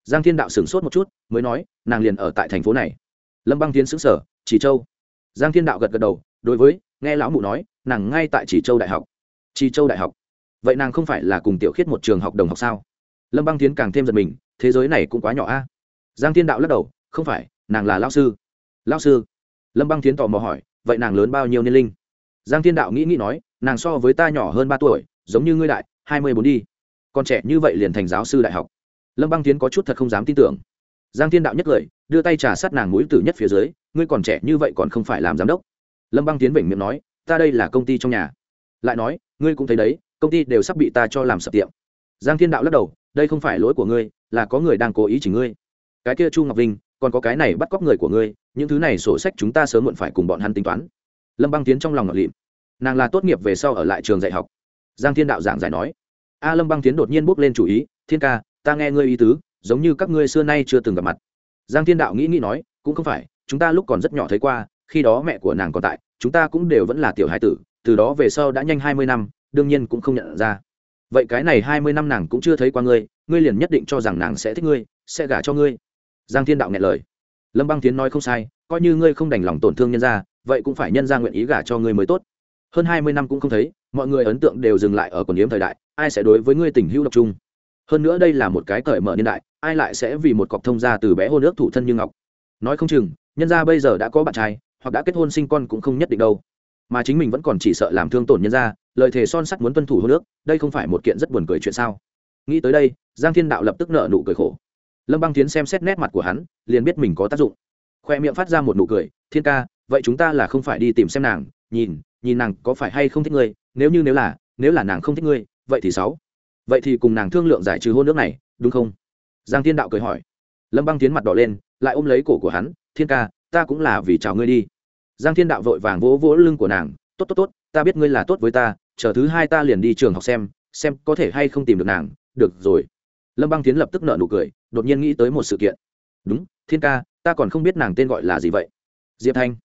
Giang thiên đạo sửng sốt một chút, mới nói, nàng liền ở tại thành phố này. Lâm băng tiến xứng sở chỉ châu. Giang thiên đạo gật gật đầu, đối với, nghe lão mụ nói, nàng ngay tại chỉ châu đại học. Chỉ châu đại học? Vậy nàng không phải là cùng tiểu khiết một trường học đồng học sao? Lâm băng tiến càng thêm giật mình, thế giới này cũng quá nhỏ a. Giang thiên đạo lắc đầu, không phải, nàng là lao sư. Lao sư? Lâm băng tiến tò mò hỏi vậy nàng lớn bao nhiêu niên linh? Giang thiên đạo nghĩ nghĩ nói nàng so với ta nhỏ hơn ba tuổi giống như ngươi đại hai mươi bốn đi. Còn trẻ như vậy liền thành giáo sư đại học. Lâm băng tiến có chút thật không dám tin tưởng. Giang thiên đạo nhất cười, đưa tay trà sát nàng mũi tử nhất phía dưới ngươi còn trẻ như vậy còn không phải làm giám đốc. Lâm băng tiến vểnh miệng nói ta đây là công ty trong nhà. Lại nói ngươi cũng thấy đấy công ty đều sắp bị ta cho làm sập tiệm. Giang thiên đạo lắc đầu đây không phải lỗi của ngươi là có người đang cố ý chỉ ngươi. Cái kia chu ngọc vinh còn có cái này bắt cóc người của ngươi, những thứ này sổ sách chúng ta sớm muộn phải cùng bọn hắn tính toán. Lâm băng tiến trong lòng ngọt lịm. Nàng là tốt nghiệp về sau ở lại trường dạy học. Giang thiên đạo giảng giải nói. A lâm băng tiến đột nhiên bốc lên chủ ý, thiên ca, ta nghe ngươi ý tứ, giống như các ngươi xưa nay chưa từng gặp mặt. Giang thiên đạo nghĩ nghĩ nói, cũng không phải, chúng ta lúc còn rất nhỏ thấy qua, khi đó mẹ của nàng còn tại, chúng ta cũng đều vẫn là tiểu hai tử, từ đó về sau đã nhanh hai mươi năm, đương nhiên cũng không nhận ra. Vậy cái này hai mươi năm nàng cũng chưa thấy qua ngươi ngươi liền nhất định cho rằng nàng sẽ thích ngươi, sẽ gả cho ngươi giang thiên đạo nghẹn lời. Lâm băng tiến nói không sai, coi như ngươi không đành lòng tổn thương nhân ra vậy cũng phải nhân ra nguyện ý gả cho ngươi mới tốt. Hơn hai mươi năm cũng không thấy, mọi người ấn tượng đều dừng lại ở quần yếm thời đại, ai sẽ đối với ngươi tình hữu độc trung hơn nữa đây là một cái cởi mở niên đại, ai lại sẽ vì một cọc thông gia từ bé hôn ước thủ thân như ngọc? Nói không chừng, nhân gia bây giờ đã có bạn trai, hoặc đã kết hôn sinh con cũng không nhất định đâu. Mà chính mình vẫn còn chỉ sợ làm thương tổn nhân gia, lời thề son sắt muốn tuân thủ hôn ước, đây không phải một kiện rất buồn cười chuyện sao? Nghĩ tới đây, giang thiên đạo lập tức nợ nụ cười khổ lâm băng tiến xem xét nét mặt của hắn, liền biết mình có tác dụng. Khoe miệng phát ra một nụ cười, thiên ca, vậy chúng ta là không phải đi tìm xem nàng, nhìn nhìn nàng có phải hay không thích ngươi, nếu như nếu là nếu là nàng không thích ngươi, vậy thì sáu. Vậy thì cùng nàng thương lượng giải trừ hôn nước này, đúng không? Giang thiên đạo cười hỏi. Lâm băng tiến mặt đỏ lên, lại ôm lấy cổ của hắn, thiên ca, ta cũng là vì chào ngươi đi. Giang thiên đạo vội vàng vỗ vỗ lưng của nàng, tốt tốt tốt, ta biết ngươi là tốt với ta, chờ thứ hai ta liền đi trường học xem xem có thể hay không tìm được nàng, được rồi. Lâm băng tiến lập tức nợ nụ cười đột nhiên nghĩ tới một sự kiện. Đúng, thiên ca, ta còn không biết nàng tên gọi là gì vậy. Diệp thanh.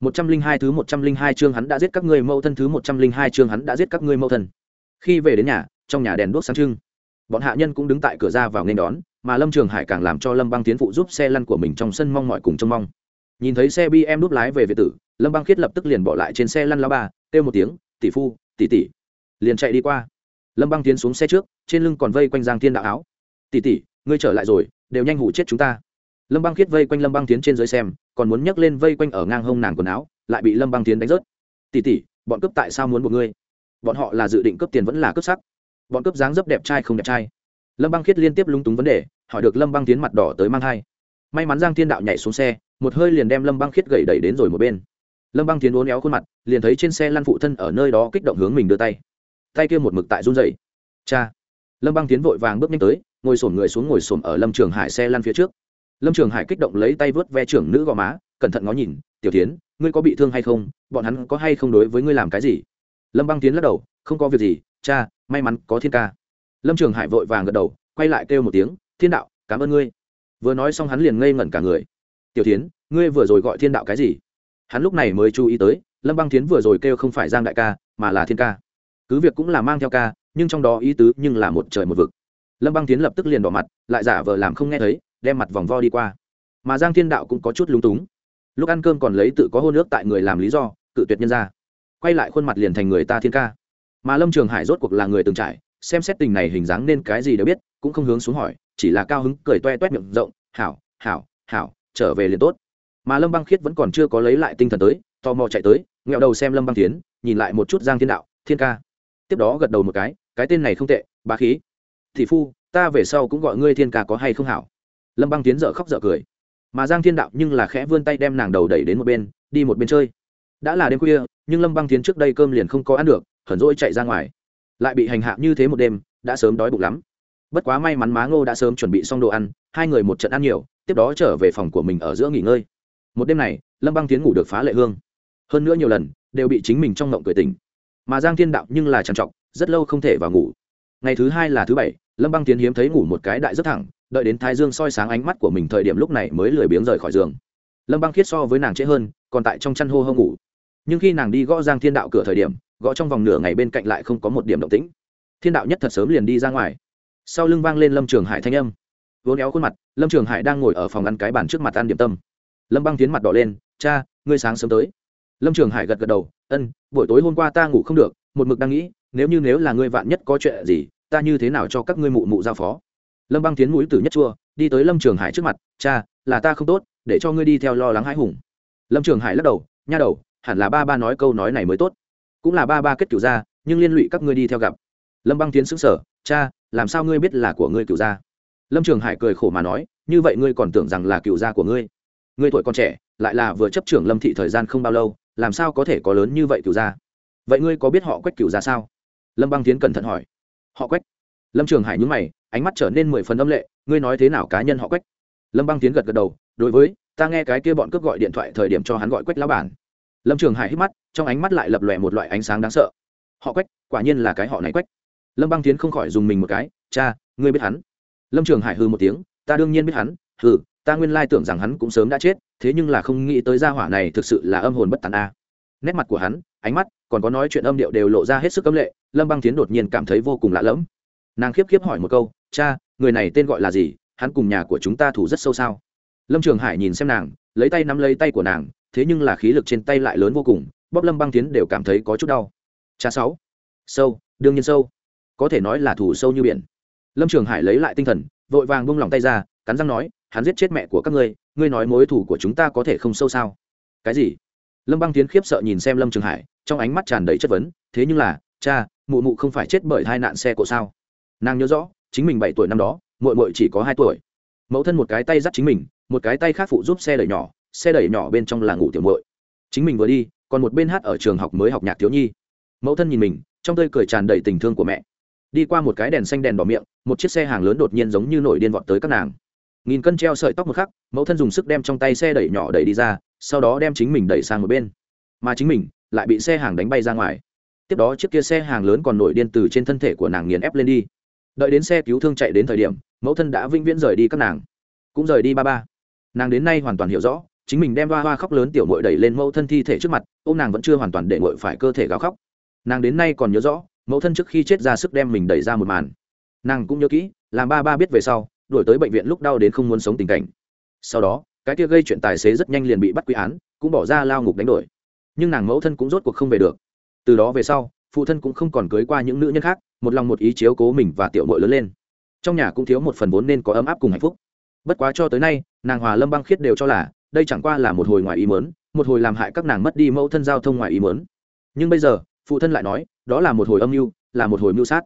Một trăm linh hai thứ một trăm linh hai chương hắn đã giết các ngươi mâu thân, thứ một trăm linh hai chương hắn đã giết các ngươi mâu thân. Khi về đến nhà, trong nhà đèn đuốc sáng trưng. Bọn hạ nhân cũng đứng tại cửa ra vào nên đón, mà lâm trường hải càng làm cho lâm băng tiến phụ giúp xe lăn của mình trong sân mong mọi cùng trông mong. Nhìn thấy xe bm đút lái về việt tử, lâm băng khiết lập tức liền bỏ lại trên xe lăn lao ba, kêu một tiếng, tỷ phu, tỷ tỷ. Liền chạy đi qua. Lâm băng tiến xuống xe trước, trên lưng còn vây quanh giang thiên đạo áo. Tỷ tỷ ngươi trở lại rồi, đều nhanh hủ chết chúng ta. Lâm băng khiết vây quanh lâm băng tiến trên dưới xem, còn muốn nhấc lên vây quanh ở ngang hông nàng quần áo, lại bị lâm băng tiến đánh rớt. Tỷ tỷ, bọn cướp tại sao muốn buộc ngươi? Bọn họ là dự định cướp tiền vẫn là cướp sắc. Bọn cướp dáng dấp đẹp trai không đẹp trai. Lâm băng khiết liên tiếp lung túng vấn đề, hỏi được lâm băng tiến mặt đỏ tới mang hai may mắn giang thiên đạo nhảy xuống xe, một hơi liền đem lâm băng khiết gậy đẩy đến rồi một bên. Lâm băng tiến uốn éo khuôn mặt, liền thấy trên xe lăn phụ thân ở nơi đó kích động hướng mình đưa tay. Tay kia một mực tại run dậy cha! Lâm băng tiến vội vàng bước nhanh tới ngồi sổm người xuống ngồi sổm ở lâm trường hải xe lăn phía trước. Lâm trường hải kích động lấy tay vớt ve trưởng nữ gò má, cẩn thận ngó nhìn, tiểu tiến ngươi có bị thương hay không? Bọn hắn có hay không đối với ngươi làm cái gì? Lâm băng tiến lắc đầu, không có việc gì, cha, may mắn có thiên ca. Lâm trường hải vội vàng gật đầu, quay lại kêu một tiếng, thiên đạo, cảm ơn ngươi. Vừa nói xong hắn liền ngây ngẩn cả người. Tiểu tiến ngươi vừa rồi gọi thiên đạo cái gì? Hắn lúc này mới chú ý tới, lâm băng tiến vừa rồi kêu không phải giang đại ca, mà là thiên ca. Cứ việc cũng là mang theo ca, nhưng trong đó ý tứ nhưng là một trời một vực lâm băng tiến lập tức liền đỏ mặt, lại giả vờ làm không nghe thấy, đem mặt vòng vo đi qua. Mà giang thiên đạo cũng có chút lúng túng. Lúc ăn cơm còn lấy tự có hôn nước tại người làm lý do, cự tuyệt nhân ra. Quay lại khuôn mặt liền thành người ta thiên ca. Mà lâm trường hải rốt cuộc là người từng trải, xem xét tình này hình dáng nên cái gì đều biết, cũng không hướng xuống hỏi, chỉ là cao hứng, cười toe toét miệng rộng, hảo hảo hảo, trở về liền tốt. Mà lâm băng khiết vẫn còn chưa có lấy lại tinh thần tới, tò mò chạy tới, nghẹo đầu xem lâm băng tiến, nhìn lại một chút giang thiên đạo, thiên ca. Tiếp đó gật đầu một cái cái tên này không tệ, bá khí thị phu, ta về sau cũng gọi ngươi thiên ca có hay không hảo. Lâm băng tiến dở khóc dở cười. Mà giang thiên đạo nhưng là khẽ vươn tay đem nàng đầu đẩy đến một bên, đi một bên chơi. Đã là đêm khuya, nhưng lâm băng tiến trước đây cơm liền không có ăn được, hờn rỗi chạy ra ngoài. Lại bị hành hạ như thế một đêm, đã sớm đói bụng lắm. Bất quá may mắn má ngô đã sớm chuẩn bị xong đồ ăn, hai người một trận ăn nhiều, tiếp đó trở về phòng của mình ở giữa nghỉ ngơi. Một đêm này, lâm băng tiến ngủ được phá lệ hương. Hơn nữa nhiều lần, đều bị chính mình trong ngộng cười tỉnh. Mà giang thiên đạo nhưng là trằn trọc, rất lâu không thể vào ngủ ngày thứ hai là thứ bảy, lâm băng tiến hiếm thấy ngủ một cái đại rất thẳng, đợi đến thái dương soi sáng ánh mắt của mình thời điểm lúc này mới lười biếng rời khỏi giường. Lâm băng khiết so với nàng trễ hơn, còn tại trong chăn hô hô ngủ. Nhưng khi nàng đi gõ giang thiên đạo cửa thời điểm, gõ trong vòng nửa ngày bên cạnh lại không có một điểm động tĩnh. Thiên đạo nhất thật sớm liền đi ra ngoài. Sau lưng vang lên lâm trường hải thanh âm. Vốn éo khuôn mặt, lâm trường hải đang ngồi ở phòng ăn cái bàn trước mặt ăn điểm tâm. Lâm băng tiến mặt đỏ lên, cha, ngươi sáng sớm tới. Lâm trường hải gật gật đầu, ân, buổi tối hôm qua ta ngủ không được, một mực đang nghĩ nếu như nếu là ngươi vạn nhất có chuyện gì, ta như thế nào cho các ngươi mụ mụ giao phó? Lâm băng tiến mũi tử nhất chua, đi tới lâm trường hải trước mặt, cha, là ta không tốt, để cho ngươi đi theo lo lắng hãi hùng. Lâm trường hải lắc đầu, nha đầu, hẳn là ba ba nói câu nói này mới tốt. Cũng là ba ba kết cửu ra nhưng liên lụy các ngươi đi theo gặp. Lâm băng tiến xứng sở cha, làm sao ngươi biết là của ngươi cửu gia? Lâm trường hải cười khổ mà nói, như vậy ngươi còn tưởng rằng là cửu gia của ngươi? Ngươi tuổi còn trẻ, lại là vừa chấp trưởng lâm thị thời gian không bao lâu, làm sao có thể có lớn như vậy cửu gia? Vậy ngươi có biết họ quách cửu gia sao? Lâm băng tiến cẩn thận hỏi. Họ quách. Lâm trường hải nhúng mày, ánh mắt trở nên mười phần âm lệ, ngươi nói thế nào cá nhân họ quách? Lâm băng tiến gật gật đầu, đối với, ta nghe cái kia bọn cướp gọi điện thoại thời điểm cho hắn gọi quách lão bản. Lâm trường hải hít mắt, trong ánh mắt lại lập lòe một loại ánh sáng đáng sợ. Họ quách, quả nhiên là cái họ này quách. Lâm băng tiến không khỏi dùng mình một cái, cha, ngươi biết hắn? Lâm trường hải hư một tiếng, ta đương nhiên biết hắn, hừ, ta nguyên lai tưởng rằng hắn cũng sớm đã chết, thế nhưng là không nghĩ tới gia hỏa này thực sự là âm hồn bất tàn a. Nét mặt của hắn, ánh mắt, còn có nói chuyện âm điệu đều lộ ra hết sức âm lệ lâm băng tiến đột nhiên cảm thấy vô cùng lạ lẫm. Nàng khiếp khiếp hỏi một câu, cha, người này tên gọi là gì? Hắn cùng nhà của chúng ta thủ rất sâu sao? Lâm trường hải nhìn xem nàng, lấy tay nắm lấy tay của nàng, thế nhưng là khí lực trên tay lại lớn vô cùng, bóp lâm băng tiến đều cảm thấy có chút đau. Cha sáu, sâu, đương nhiên sâu, có thể nói là thủ sâu như biển. Lâm trường hải lấy lại tinh thần, vội vàng bung lòng tay ra, cắn răng nói, hắn giết chết mẹ của các ngươi ngươi nói mối thủ của chúng ta có thể không sâu sao? Cái gì? Lâm băng tiến khiếp sợ nhìn xem lâm trường hải, trong ánh mắt tràn đầy chất vấn, thế nhưng là, cha mụ mụ không phải chết bởi hai nạn xe cộ sao? Nàng nhớ rõ, chính mình bảy tuổi năm đó mội mội chỉ có hai tuổi. Mẫu thân một cái tay dắt chính mình, một cái tay khác phụ giúp xe đẩy nhỏ, xe đẩy nhỏ bên trong là ngủ tiểu mội chính mình vừa đi, còn một bên hát ở trường học mới học nhạc thiếu nhi. Mẫu thân nhìn mình, trong tơi cười tràn đầy tình thương của mẹ. Đi qua một cái đèn xanh đèn đỏ miệng, một chiếc xe hàng lớn đột nhiên giống như nổi điên vọt tới các nàng. Nghìn cân treo sợi tóc một khắc, mẫu thân dùng sức đem trong tay xe đẩy nhỏ đẩy đi ra, sau đó đem chính mình đẩy sang một bên. Mà chính mình lại bị xe hàng đánh bay ra ngoài tiếp đó chiếc kia xe hàng lớn còn nổi điên từ trên thân thể của nàng nghiền ép lên đi. Đợi đến xe cứu thương chạy đến thời điểm, mẫu thân đã vĩnh viễn rời đi các nàng. Cũng rời đi ba ba. Nàng đến nay hoàn toàn hiểu rõ, chính mình đem hoa hoa khóc lớn tiểu mội đẩy lên mẫu thân thi thể trước mặt ô m nàng vẫn chưa hoàn toàn để ngội phải cơ thể gào khóc. Nàng đến nay còn nhớ rõ, mẫu thân trước khi chết ra sức đem mình đẩy ra một màn. Nàng cũng nhớ kỹ, làm ba ba biết về sau, đuổi tới bệnh viện lúc đau đến không muốn sống tình cảnh. Sau đó, cái kia gây chuyện tài xế rất nhanh liền bị bắt quy án, cũng bỏ ra lao ngục đánh đổi. Nhưng nàng mẫu thân cũng rốt cuộc không về được từ đó về sau phụ thân cũng không còn cưới qua những nữ nhân khác một lòng một ý chiếu cố mình và tiểu mội lớn lên. Trong nhà cũng thiếu một phần vốn nên có ấm áp cùng hạnh phúc. Bất quá cho tới nay nàng hòa lâm băng khiết đều cho là đây chẳng qua là một hồi ngoài ý mớn một hồi làm hại các nàng mất đi mẫu thân giao thông ngoài ý mớn nhưng bây giờ phụ thân lại nói đó là một hồi âm mưu là một hồi mưu sát.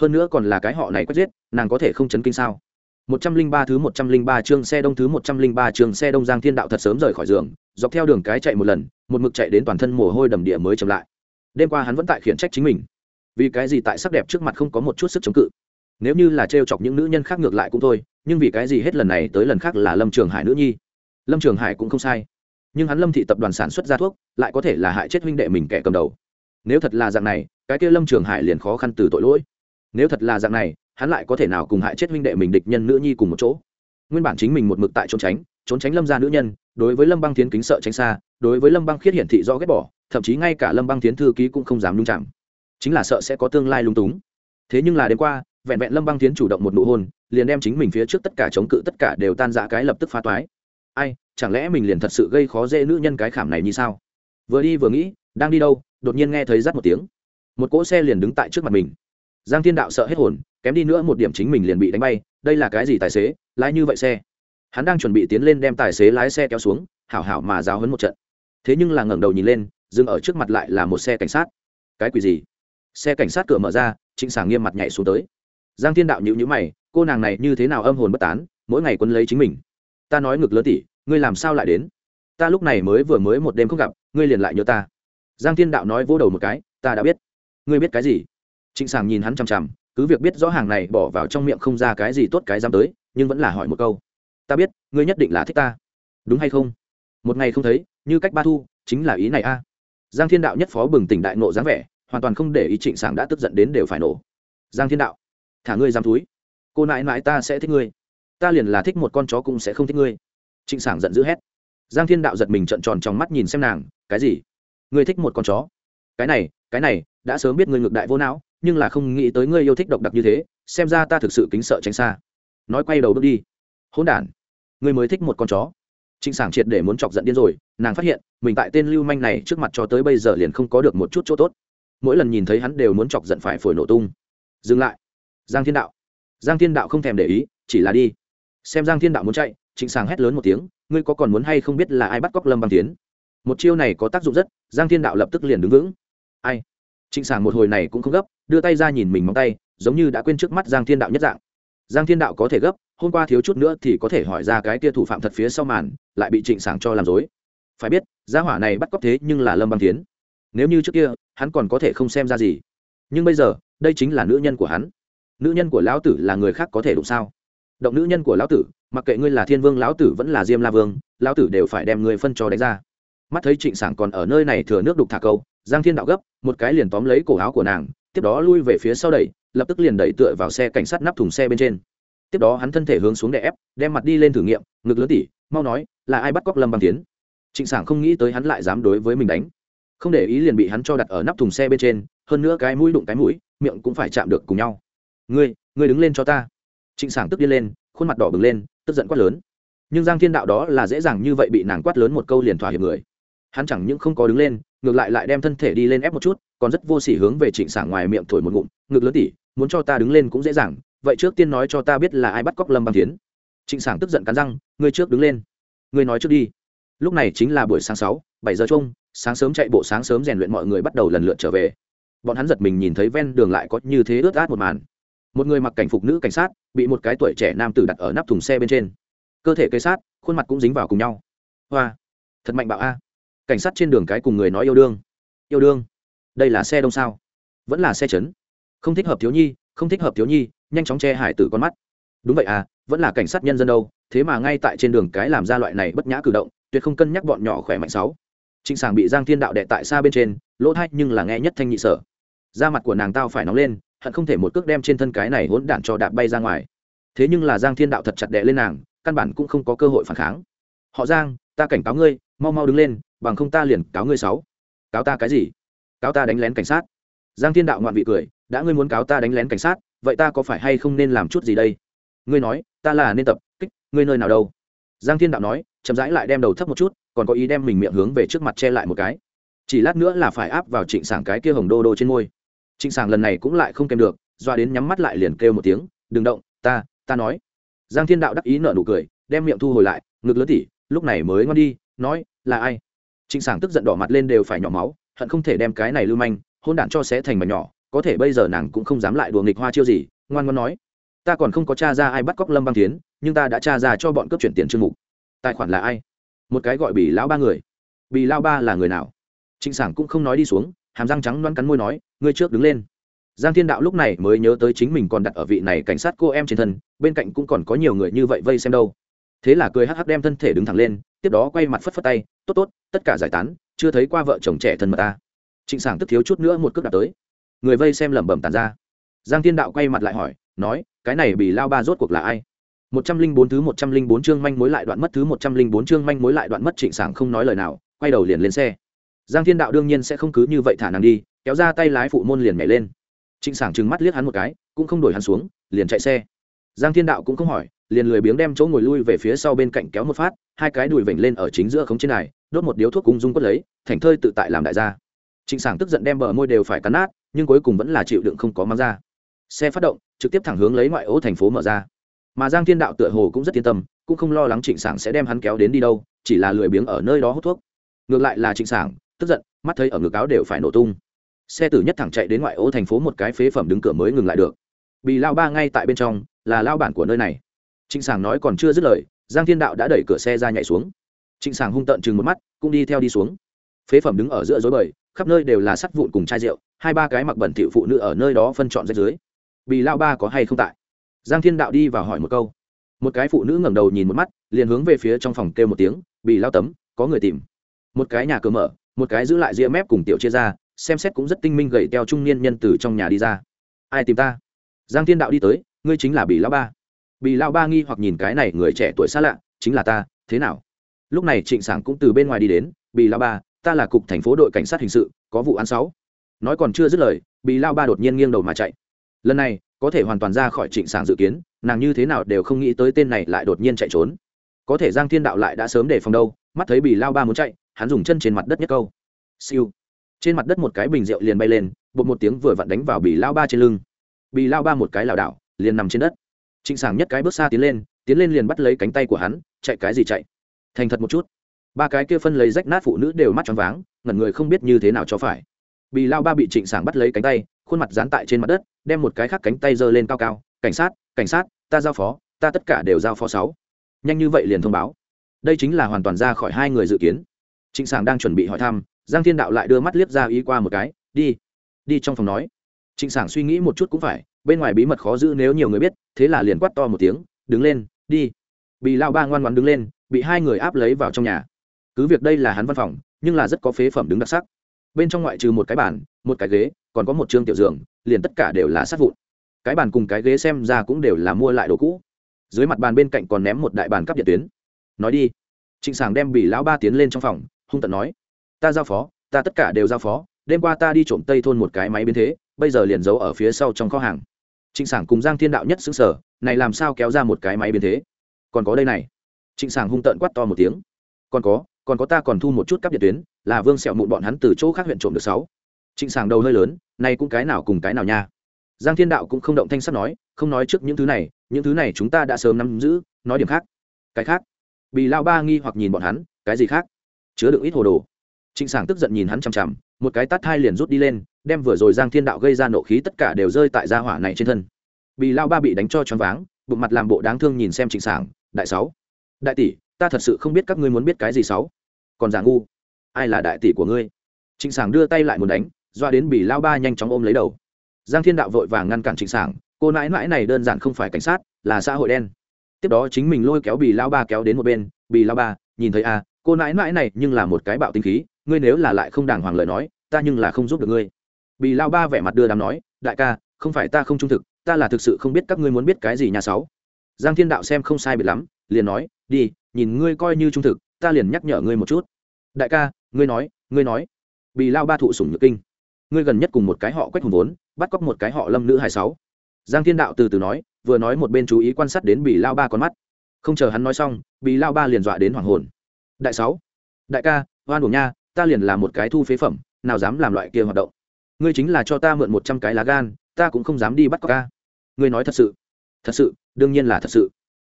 Hơn nữa còn là cái họ này quét giết nàng có thể không chấn kinh sao? Một trăm linh ba thứ một trăm linh ba chương xe đông thứ một trăm linh ba chương xe đông Giang Thiên Đạo thật sớm rời khỏi giường, dọc theo đường cái chạy một lần, một mực chạy đến toàn thân mồ hôi đầm địa mới chậm lại. Đêm qua hắn vẫn tại khiển trách chính mình. Vì cái gì tại sắc đẹp trước mặt không có một chút sức chống cự? Nếu như là trêu chọc những nữ nhân khác ngược lại cũng thôi, nhưng vì cái gì hết lần này tới lần khác là Lâm Trường Hải nữ nhi? Lâm Trường Hải cũng không sai, nhưng hắn Lâm thị tập đoàn sản xuất ra thuốc, lại có thể là hại chết huynh đệ mình kẻ cầm đầu. Nếu thật là dạng này, cái kia Lâm Trường Hải liền khó khăn từ tội lỗi. Nếu thật là dạng này, hắn lại có thể nào cùng hại chết huynh đệ mình địch nhân nữ nhi cùng một chỗ nguyên bản chính mình một mực tại trốn tránh trốn tránh lâm gia nữ nhân, đối với lâm băng tiến kính sợ tránh xa, đối với lâm băng khiết hiển thị do ghét bỏ, thậm chí ngay cả lâm băng tiến thư ký cũng không dám nhung chạm. Chính là sợ sẽ có tương lai lung túng. Thế nhưng là đêm qua, vẹn vẹn lâm băng tiến chủ động một nụ hôn, liền đem chính mình phía trước tất cả chống cự tất cả đều tan dã cái lập tức phá toái. Ai, chẳng lẽ mình liền thật sự gây khó dễ nữ nhân cái khảm này như sao? Vừa đi vừa nghĩ, đang đi đâu, đột nhiên nghe thấy rắt một tiếng. Một cỗ xe liền đứng tại trước mặt mình. Giang thiên đạo sợ hết hồn, kém đi nữa một điểm chính mình liền bị đánh bay, đây là cái gì tài xế, lái như vậy xe? Hắn đang chuẩn bị tiến lên đem tài xế lái xe kéo xuống, hảo hảo mà giáo hấn một trận. Thế nhưng là ngẩng đầu nhìn lên, dừng ở trước mặt lại là một xe cảnh sát. Cái quỷ gì? Xe cảnh sát cửa mở ra, trịnh sảng nghiêm mặt nhảy xuống tới. Giang thiên đạo nhữ nhữ mày, cô nàng này như thế nào âm hồn bất tán, mỗi ngày quấn lấy chính mình. Ta nói ngực lớn tỉ, ngươi làm sao lại đến? Ta lúc này mới vừa mới một đêm không gặp, ngươi liền lại nhớ ta. Giang thiên đạo nói vỗ đầu một cái, ta đã biết. Ngươi biết cái gì? Trịnh sảng nhìn hắn chằm chằm, cứ việc biết rõ hàng này bỏ vào trong miệng không ra cái gì tốt cái dám tới, nhưng vẫn là hỏi một câu ta biết, ngươi nhất định là thích ta. Đúng hay không? Một ngày không thấy, như cách ba thu, chính là ý này a. Giang thiên đạo nhất phó bừng tỉnh đại nộ dáng vẻ, hoàn toàn không để ý trịnh sảng đã tức giận đến đều phải nổ. Giang thiên đạo, thả ngươi dám túi. Cô nãi nãi ta sẽ thích ngươi. Ta liền là thích một con chó cũng sẽ không thích ngươi. Trịnh sảng giận dữ hét. Giang thiên đạo giật mình trận tròn trong mắt nhìn xem nàng, cái gì? Ngươi thích một con chó? Cái này cái này, đã sớm biết ngươi ngược đại vô não, nhưng là không nghĩ tới ngươi yêu thích độc đặc như thế, xem ra ta thực sự kính sợ tránh xa. Nói quay đầu bước đi. Hỗn đản ngươi mới thích một con chó. Trịnh sảng triệt để muốn chọc giận điên rồi, nàng phát hiện, mình tại tên lưu manh này trước mặt cho tới bây giờ liền không có được một chút chỗ tốt. Mỗi lần nhìn thấy hắn đều muốn chọc giận phải phổi nổ tung. Dừng lại. Giang thiên đạo. Giang thiên đạo không thèm để ý, chỉ là đi. Xem giang thiên đạo muốn chạy, trịnh sảng hét lớn một tiếng, ngươi có còn muốn hay không biết là ai bắt cóc lâm băng tiến? Một chiêu này có tác dụng rất, giang thiên đạo lập tức liền đứng vững. Ai? Trịnh sảng một hồi này cũng không gấp, đưa tay ra nhìn mình móng tay, giống như đã quên trước mắt giang thiên đạo nhất dạng giang thiên đạo có thể gấp, hôm qua thiếu chút nữa thì có thể hỏi ra cái tia thủ phạm thật phía sau màn, lại bị trịnh sảng cho làm dối. Phải biết, gia hỏa này bắt cóc thế nhưng là lâm băng tiến nếu như trước kia, hắn còn có thể không xem ra gì. Nhưng bây giờ, đây chính là nữ nhân của hắn. Nữ nhân của lão tử là người khác có thể đụng sao? Động nữ nhân của lão tử, mặc kệ ngươi là thiên vương, lão tử vẫn là diêm la vương, lão tử đều phải đem ngươi phân cho đánh ra. Mắt thấy trịnh sảng còn ở nơi này thừa nước đục thả câu, giang thiên đạo gấp, một cái liền tóm lấy cổ áo của nàng, tiếp đó lui về phía sau đẩy lập tức liền đẩy tựa vào xe cảnh sát nắp thùng xe bên trên. Tiếp đó hắn thân thể hướng xuống đè ép, đem mặt đi lên thử nghiệm, ngực lớn tỉ, mau nói, là ai bắt cóc lâm băng tiến? Trịnh sảng không nghĩ tới hắn lại dám đối với mình đánh. Không để ý liền bị hắn cho đặt ở nắp thùng xe bên trên, hơn nữa cái mũi đụng cái mũi, miệng cũng phải chạm được cùng nhau. Ngươi ngươi đứng lên cho ta. Trịnh sảng tức đi lên, khuôn mặt đỏ bừng lên, tức giận quát lớn. Nhưng giang thiên đạo đó là dễ dàng như vậy bị nàng quát lớn một câu liền thỏa hiệp người. Hắn chẳng những không có đứng lên, ngược lại lại đem thân thể đi lên ép một chút, còn rất vô sỉ hướng về trịnh sảng ngoài miệng thổi một ngụm, ngực lớn tỉ muốn cho ta đứng lên cũng dễ dàng, vậy trước tiên nói cho ta biết là ai bắt cóc lâm băng tiến trịnh sảng tức giận cắn răng, ngươi trước đứng lên. Ngươi nói trước đi. Lúc này chính là buổi sáng sáu, bảy giờ chung sáng sớm chạy bộ, sáng sớm rèn luyện mọi người bắt đầu lần lượt trở về. Bọn hắn giật mình nhìn thấy ven đường lại có như thế ướt át một màn. Một người mặc cảnh phục nữ cảnh sát, bị một cái tuổi trẻ nam tử đặt ở nắp thùng xe bên trên. Cơ thể cây sát, khuôn mặt cũng dính vào cùng nhau. Hoa, thật mạnh bạo a. Cảnh sát trên đường cái cùng người nói yêu đương. Yêu đương? Đây là xe đông sao? Vẫn là xe chấn không thích hợp thiếu nhi, không thích hợp thiếu nhi, nhanh chóng che hải tử con mắt. Đúng vậy à vẫn là cảnh sát nhân dân đâu, thế mà ngay tại trên đường cái làm ra loại này bất nhã cử động, tuyệt không cân nhắc bọn nhỏ khỏe mạnh sáu. Trịnh sàng bị giang thiên đạo đệ tại xa bên trên, lỗ thay nhưng là nghe nhất thanh nhị sở. Da mặt của nàng tao phải nóng lên, hận không thể một cước đem trên thân cái này hỗn đản cho đạp bay ra ngoài. Thế nhưng là giang thiên đạo thật chặt đệ lên nàng, căn bản cũng không có cơ hội phản kháng. Họ giang, ta cảnh cáo ngươi, mau mau đứng lên, bằng không ta liền cáo ngươi sáu. Cáo ta cái gì? Cáo ta đánh lén cảnh sát. Giang thiên đạo ngoạn vị cười đã ngươi muốn cáo ta đánh lén cảnh sát, vậy ta có phải hay không nên làm chút gì đây? Ngươi nói, ta là nên tập, kích, ngươi nơi nào đâu? Giang thiên đạo nói, chậm rãi lại đem đầu thấp một chút, còn có ý đem mình miệng hướng về trước mặt che lại một cái. Chỉ lát nữa là phải áp vào trịnh sảng cái kia hồng đô đô trên môi. Trịnh sảng lần này cũng lại không kèm được, doa đến nhắm mắt lại liền kêu một tiếng, đừng động, ta ta nói. Giang thiên đạo đắc ý nở nụ cười, đem miệng thu hồi lại, ngực lớn tỉ, lúc này mới ngon đi, nói, là ai? Trịnh sảng tức giận đỏ mặt lên đều phải nhỏ máu, hận không thể đem cái này lưu manh, hôn đản cho xé thành mà nhỏ có thể bây giờ nàng cũng không dám lại đùa nghịch hoa chiêu gì, ngoan ngoan nói, ta còn không có t r a ra ai bắt cóc lâm băng tiến nhưng ta đã t r a ra cho bọn cướp chuyển tiền chương mục. Tài khoản là ai? Một cái gọi bị lão ba người. Bị lao ba là người nào? Trịnh sảng cũng không nói đi xuống, hàm răng trắng loan cắn môi nói, ngươi trước đứng lên. Giang thiên đạo lúc này mới nhớ tới chính mình còn đặt ở vị này cảnh sát cô em trên thân, bên cạnh cũng còn có nhiều người như vậy vây xem đâu. Thế là cười hắc hắc đem thân thể đứng thẳng lên, tiếp đó quay mặt phất phất tay, tốt tốt, tất cả giải tán, chưa thấy qua vợ chồng trẻ thân mật ta. Trịnh sảng tức thiếu chút nữa một cước đặt tới người vây xem lẩm bẩm tàn ra. Giang thiên đạo quay mặt lại hỏi, nói, cái này bị lao ba rốt cuộc là ai? Một trăm linh bốn thứ một trăm linh bốn chương manh mối lại đoạn mất thứ một trăm linh bốn chương manh mối lại đoạn mất trịnh sảng không nói lời nào, quay đầu liền lên xe. Giang thiên đạo đương nhiên sẽ không cứ như vậy thả nàng đi, kéo ra tay lái phụ môn liền nhảy lên. Trịnh sảng trừng mắt liếc hắn một cái, cũng không đổi hắn xuống, liền chạy xe. Giang thiên đạo cũng không hỏi, liền lười biếng đem chỗ ngồi lui về phía sau bên cạnh kéo một phát, hai cái đùi vểnh lên ở chính giữa khống trên này, đốt một điếu thuốc cung dung quất lấy, thành thơi tự tại làm đại gia. Trịnh sảng tức giận đem bờ môi đều phải cắn nát nhưng cuối cùng vẫn là chịu đựng không có mang ra. Xe phát động, trực tiếp thẳng hướng lấy ngoại ô thành phố mở ra. Mà giang thiên đạo tựa hồ cũng rất yên tâm, cũng không lo lắng trịnh sảng sẽ đem hắn kéo đến đi đâu, chỉ là lười biếng ở nơi đó hút thuốc. Ngược lại là trịnh sảng, tức giận, mắt thấy ở ngực áo đều phải nổ tung. Xe tử nhất thẳng chạy đến ngoại ô thành phố một cái phế phẩm đứng cửa mới ngừng lại được. Bị lao ba ngay tại bên trong, là lao bản của nơi này. Trịnh sảng nói còn chưa dứt lời, giang thiên đạo đã đẩy cửa xe ra nhảy xuống. Trịnh sảng hung tợn chừng một mắt, cũng đi theo đi xuống. Phế phẩm đứng ở giữa dối bời, khắp nơi đều là sắt vụn cùng chai rượu hai ba cái mặc bẩn thịu phụ nữ ở nơi đó phân chọn rách dưới. Bị lao ba có hay không tại? Giang thiên đạo đi vào hỏi một câu. Một cái phụ nữ ngẩng đầu nhìn một mắt, liền hướng về phía trong phòng kêu một tiếng bị lao tấm, có người tìm. Một cái nhà cửa mở, một cái giữ lại ria mép cùng tiểu chia ra, xem xét cũng rất tinh minh gậy teo trung niên nhân từ trong nhà đi ra. Ai tìm ta? Giang thiên đạo đi tới, ngươi chính là bị lao ba. Bị lao ba nghi hoặc nhìn cái này người trẻ tuổi xa lạ, chính là ta, thế nào? Lúc này trịnh sảng cũng từ bên ngoài đi đến bị lao ba, ta là cục thành phố đội cảnh sát hình sự, có vụ án sáu nói còn chưa dứt lời bị lao ba đột nhiên nghiêng đầu mà chạy. Lần này, có thể hoàn toàn ra khỏi trịnh sảng dự kiến, nàng như thế nào đều không nghĩ tới tên này lại đột nhiên chạy trốn. Có thể giang thiên đạo lại đã sớm để phòng đâu, mắt thấy bị lao ba muốn chạy, hắn dùng chân trên mặt đất nhất câu. Siêu. Trên mặt đất một cái bình rượu liền bay lên bột một tiếng vừa vặn đánh vào bị lao ba trên lưng. Bị lao ba một cái lảo đảo, liền nằm trên đất. Trịnh sảng nhất cái bước xa tiến lên tiến lên liền bắt lấy cánh tay của hắn, chạy cái gì chạy? Thành thật một chút. Ba cái kia phân lấy rách nát phụ nữ đều mắt tròn váng, ngẩn người không biết như thế nào cho phải bị lao ba bị trịnh sảng bắt lấy cánh tay, khuôn mặt dán tại trên mặt đất, đem một cái khác cánh tay giơ lên cao cao, cảnh sát cảnh sát, ta giao phó, ta tất cả đều giao phó sáu. Nhanh như vậy liền thông báo. Đây chính là hoàn toàn ra khỏi hai người dự kiến. Trịnh sảng đang chuẩn bị hỏi thăm, giang thiên đạo lại đưa mắt liếc ra ý qua một cái, đi đi trong phòng nói. Trịnh sảng suy nghĩ một chút cũng phải, bên ngoài bí mật khó giữ nếu nhiều người biết, thế là liền quát to một tiếng, đứng lên, đi. Bị lao ba ngoan ngoan đứng lên, bị hai người áp lấy vào trong nhà. Cứ việc đây là hắn văn phòng, nhưng là rất có phế phẩm đứng đặc sắc bên trong ngoại trừ một cái bàn, một cái ghế, còn có một chương tiểu giường, liền tất cả đều là sát vụn. Cái bàn cùng cái ghế xem ra cũng đều là mua lại đồ cũ. Dưới mặt bàn bên cạnh còn ném một đại bàn cắp điện tuyến. Nói đi. Trịnh sàng đem bị lão ba tiến lên trong phòng, hung tận nói, ta giao phó, ta tất cả đều giao phó, đêm qua ta đi trộm tây thôn một cái máy biến thế, bây giờ liền giấu ở phía sau trong kho hàng. Trịnh sảng cùng giang thiên đạo nhất xứng sở này làm sao kéo ra một cái máy biến thế? Còn có đây này. Trịnh sảng hung tợn quát to một tiếng, còn có còn có ta còn thu một chút cắp điện tuyến, là vương sẹo mụn bọn hắn từ chỗ khác huyện trộm được sáu. Trịnh sàng đầu hơi lớn, nay cũng cái nào cùng cái nào nha. Giang thiên đạo cũng không động thanh sắt nói, không nói trước những thứ này, những thứ này chúng ta đã sớm nắm giữ, nói điểm khác. Cái khác? Bị lao ba nghi hoặc nhìn bọn hắn, cái gì khác? Chứa đựng ít hồ đồ. Trịnh sảng tức giận nhìn hắn chằm chằm, một cái tát hai liền rút đi lên, đem vừa rồi giang thiên đạo gây ra nộ khí tất cả đều rơi tại gia hỏa này trên thân. Bị lao ba bị đánh cho choáng váng, bụng mặt làm bộ đáng thương nhìn xem trịnh sảng, đại sáu, đại tỷ ta thật sự không biết các ngươi muốn biết cái gì sáu. Còn giả ngu. Ai là đại tỷ của ngươi? Trịnh sảng đưa tay lại muốn đánh, doa đến bị lao ba nhanh chóng ôm lấy đầu. Giang thiên đạo vội vàng ngăn cản trịnh sảng, cô nãi nãi này đơn giản không phải cảnh sát, là xã hội đen. Tiếp đó chính mình lôi kéo bì lao ba kéo đến một bên bì lao ba, nhìn thấy à cô nãi nãi này nhưng là một cái bạo tinh khí, ngươi nếu là lại không đàng hoàng lời nói, ta nhưng là không giúp được ngươi. Bì lao ba vẻ mặt đưa đám nói, đại ca, không phải ta không trung thực, ta là thực sự không biết các ngươi muốn biết cái gì nhà sáu. Giang thiên đạo xem không sai biệt lắm, liền nói, đi nhìn ngươi coi như trung thực, ta liền nhắc nhở ngươi một chút. Đại ca, ngươi nói ngươi nói. Bì lao ba thụ sủng nhược kinh. Ngươi gần nhất cùng một cái họ quách hùng vốn, bắt cóc một cái họ lâm nữ hai sáu. Giang thiên đạo từ từ nói, vừa nói một bên chú ý quan sát đến bì lao ba con mắt. Không chờ hắn nói xong, bì lao ba liền dọa đến hoàng hồn. Đại sáu, đại ca hoan hồn nha, ta liền là một cái thu phế phẩm, nào dám làm loại kia hoạt động. Ngươi chính là cho ta mượn một trăm cái lá gan, ta cũng không dám đi bắt cóc ca. Ngươi nói thật sự. Thật sự, đương nhiên là thật sự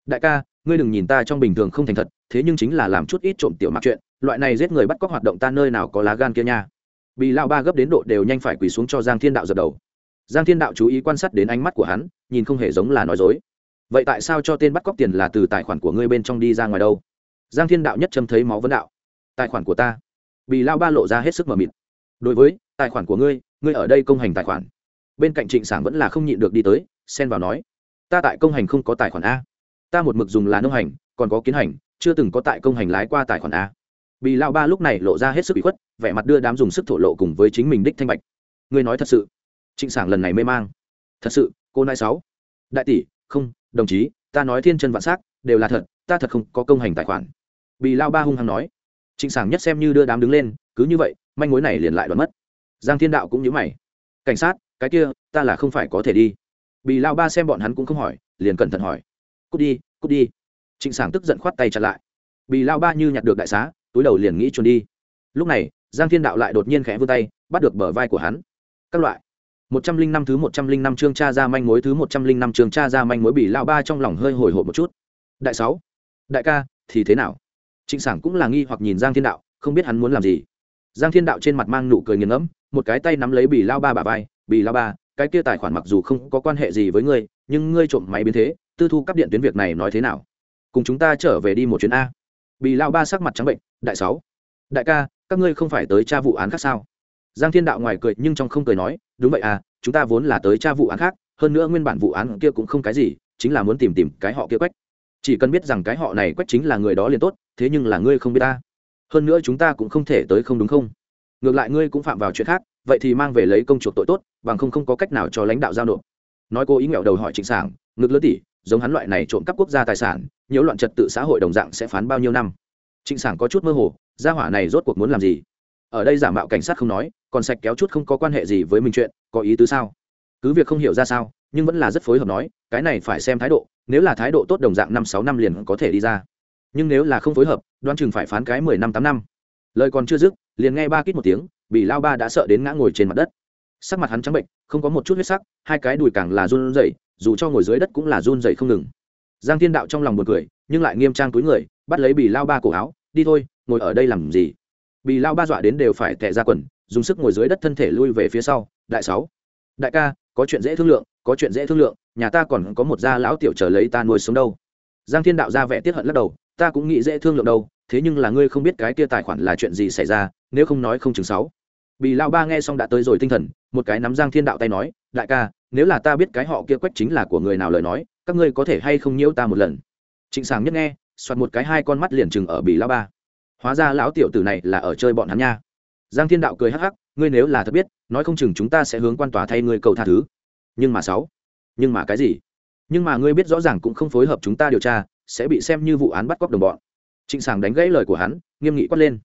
đại ca, ngươi đừng nhìn ta trong bình thường không thành thật, thế nhưng chính là làm chút ít trộm tiểu mặc chuyện, loại này giết người bắt cóc hoạt động ta nơi nào có lá gan kia nha. Bị lao ba gấp đến độ đều nhanh phải quỳ xuống cho giang thiên đạo dập đầu. Giang thiên đạo chú ý quan sát đến ánh mắt của hắn, nhìn không hề giống là nói dối. Vậy tại sao cho tên bắt cóc tiền là từ tài khoản của ngươi bên trong đi ra ngoài đâu? Giang thiên đạo nhất châm thấy máu vấn đạo. Tài khoản của ta? Bị lao ba lộ ra hết sức mờ mịt. Đối với, tài khoản của ngươi ngươi ở đây công hành tài khoản. Bên cạnh trịnh sản vẫn là không nhịn được đi tới, xen vào nói, ta tại công hành không có tài khoản a ta một mực dùng là nông hành, còn có kiến hành, chưa từng có tại công hành lái qua tài khoản a. Bị lao ba lúc này lộ ra hết sức bị khuất, vẻ mặt đưa đám dùng sức thổ lộ cùng với chính mình đích thanh bạch. Ngươi nói thật sự. Trịnh sảng lần này mê mang. Thật sự, cô nai sáu đại tỷ, không, đồng chí, ta nói thiên chân vạn s á c đều là thật, ta thật không có công hành tài khoản. Bị lao ba hung hăng nói. Trịnh sảng nhất xem như đưa đám đứng lên, cứ như vậy, manh mối này liền lại đoán mất. Giang thiên đạo cũng nhớ mày. Cảnh sát, cái kia, ta là không phải có thể đi. Bị lao ba xem bọn hắn cũng không hỏi, liền cẩn thận hỏi cút đi cút đi. Trịnh sảng tức giận khoát tay chặt lại. Bị lao ba như nhặt được đại xá, túi đầu liền nghĩ trốn đi. Lúc này, giang thiên đạo lại đột nhiên khẽ vươn tay, bắt được bờ vai của hắn. Các loại. Một trăm linh năm thứ một trăm linh năm chương cha ra manh mối thứ một trăm linh năm chương cha ra manh mối bị lao ba trong lòng hơi hồi hộp một chút. Đại sáu. Đại ca, thì thế nào? Trịnh sảng cũng là nghi hoặc nhìn giang thiên đạo, không biết hắn muốn làm gì. Giang thiên đạo trên mặt mang nụ cười nghiền ngẫm, một cái tay nắm lấy bị lao ba bà vai. Bị lao ba, cái kia tài khoản mặc dù không có quan hệ gì với ngươi nhưng ngươi trộm máy biến thế, tư thu cắp điện tuyến việc này nói thế nào? Cùng chúng ta trở về đi một chuyến a. Bị lao ba sắc mặt trắng bệnh, đại sáu. Đại ca, các ngươi không phải tới tra vụ án khác sao? Giang thiên đạo ngoài cười nhưng trong không cười nói, đúng vậy à chúng ta vốn là tới tra vụ án khác, hơn nữa nguyên bản vụ án kia cũng không cái gì, chính là muốn tìm tìm cái họ kia quách. Chỉ cần biết rằng cái họ này quách chính là người đó liền tốt, thế nhưng là ngươi không biết ta. Hơn nữa chúng ta cũng không thể tới không đúng không? Ngược lại ngươi cũng phạm vào chuyện khác, vậy thì mang về lấy công chuộc tội tốt, bằng không không có cách nào cho lãnh đạo giao nộp nói cô ý nghẹo đầu hỏi trịnh sảng, ngực lớn tỷ giống hắn loại này trộm cắp quốc gia tài sản, nhiễu loạn trật tự xã hội đồng dạng sẽ phán bao nhiêu năm. Trịnh sảng có chút mơ hồ, gia hỏa này rốt cuộc muốn làm gì? Ở đây giả mạo cảnh sát không nói, còn sạch kéo chút không có quan hệ gì với mình chuyện, có ý tứ sao? Cứ việc không hiểu ra sao, nhưng vẫn là rất phối hợp nói, cái này phải xem thái độ, nếu là thái độ tốt đồng dạng năm sáu năm liền có thể đi ra. Nhưng nếu là không phối hợp đoan chừng phải phán cái mười năm tám năm. Lời còn chưa dứt, liền nghe ba kít một tiếng, bị lao ba đã sợ đến ngã ngồi trên mặt đất. Sắc mặt hắn trắng bệnh không có một chút huyết sắc, hai cái đùi càng là run rẩy, dù cho ngồi dưới đất cũng là run rẩy không ngừng. Giang thiên đạo trong lòng buồn cười, nhưng lại nghiêm trang túi người, bắt lấy bì lao ba cổ áo, đi thôi, ngồi ở đây làm gì? Bì lao ba dọa đến đều phải tệ ra quần, dùng sức ngồi dưới đất thân thể lui về phía sau, đại sáu, đại ca, có chuyện dễ thương lượng, có chuyện dễ thương lượng, nhà ta còn có một gia lão tiểu chờ lấy ta nuôi sống đâu. Giang thiên đạo ra vẻ tiết hận lắc đầu, ta cũng nghĩ dễ thương lượng đâu, thế nhưng là ngươi không biết cái kia tài khoản là chuyện gì xảy ra, nếu không nói không chừng sáu bị lao ba nghe xong đã tới rồi tinh thần, một cái nắm giang thiên đạo tay nói, đại ca, nếu là ta biết cái họ kia quách chính là của người nào lời nói, các ngươi có thể hay không nhiễu ta một lần? Trịnh sàng nhất nghe, soạt một cái hai con mắt liền chừng ở Bì lao ba. Hóa ra lão tiểu tử này là ở chơi bọn hắn nha. Giang thiên đạo cười hắc hắc, ngươi nếu là thật biết, nói không chừng chúng ta sẽ hướng quan tòa thay ngươi cầu tha thứ. Nhưng mà sáu, nhưng mà cái gì? Nhưng mà ngươi biết rõ ràng cũng không phối hợp chúng ta điều tra, sẽ bị xem như vụ án bắt cóc đồng bọn. Trịnh sàng đánh gãy lời của hắn, nghiêm nghị quát lên.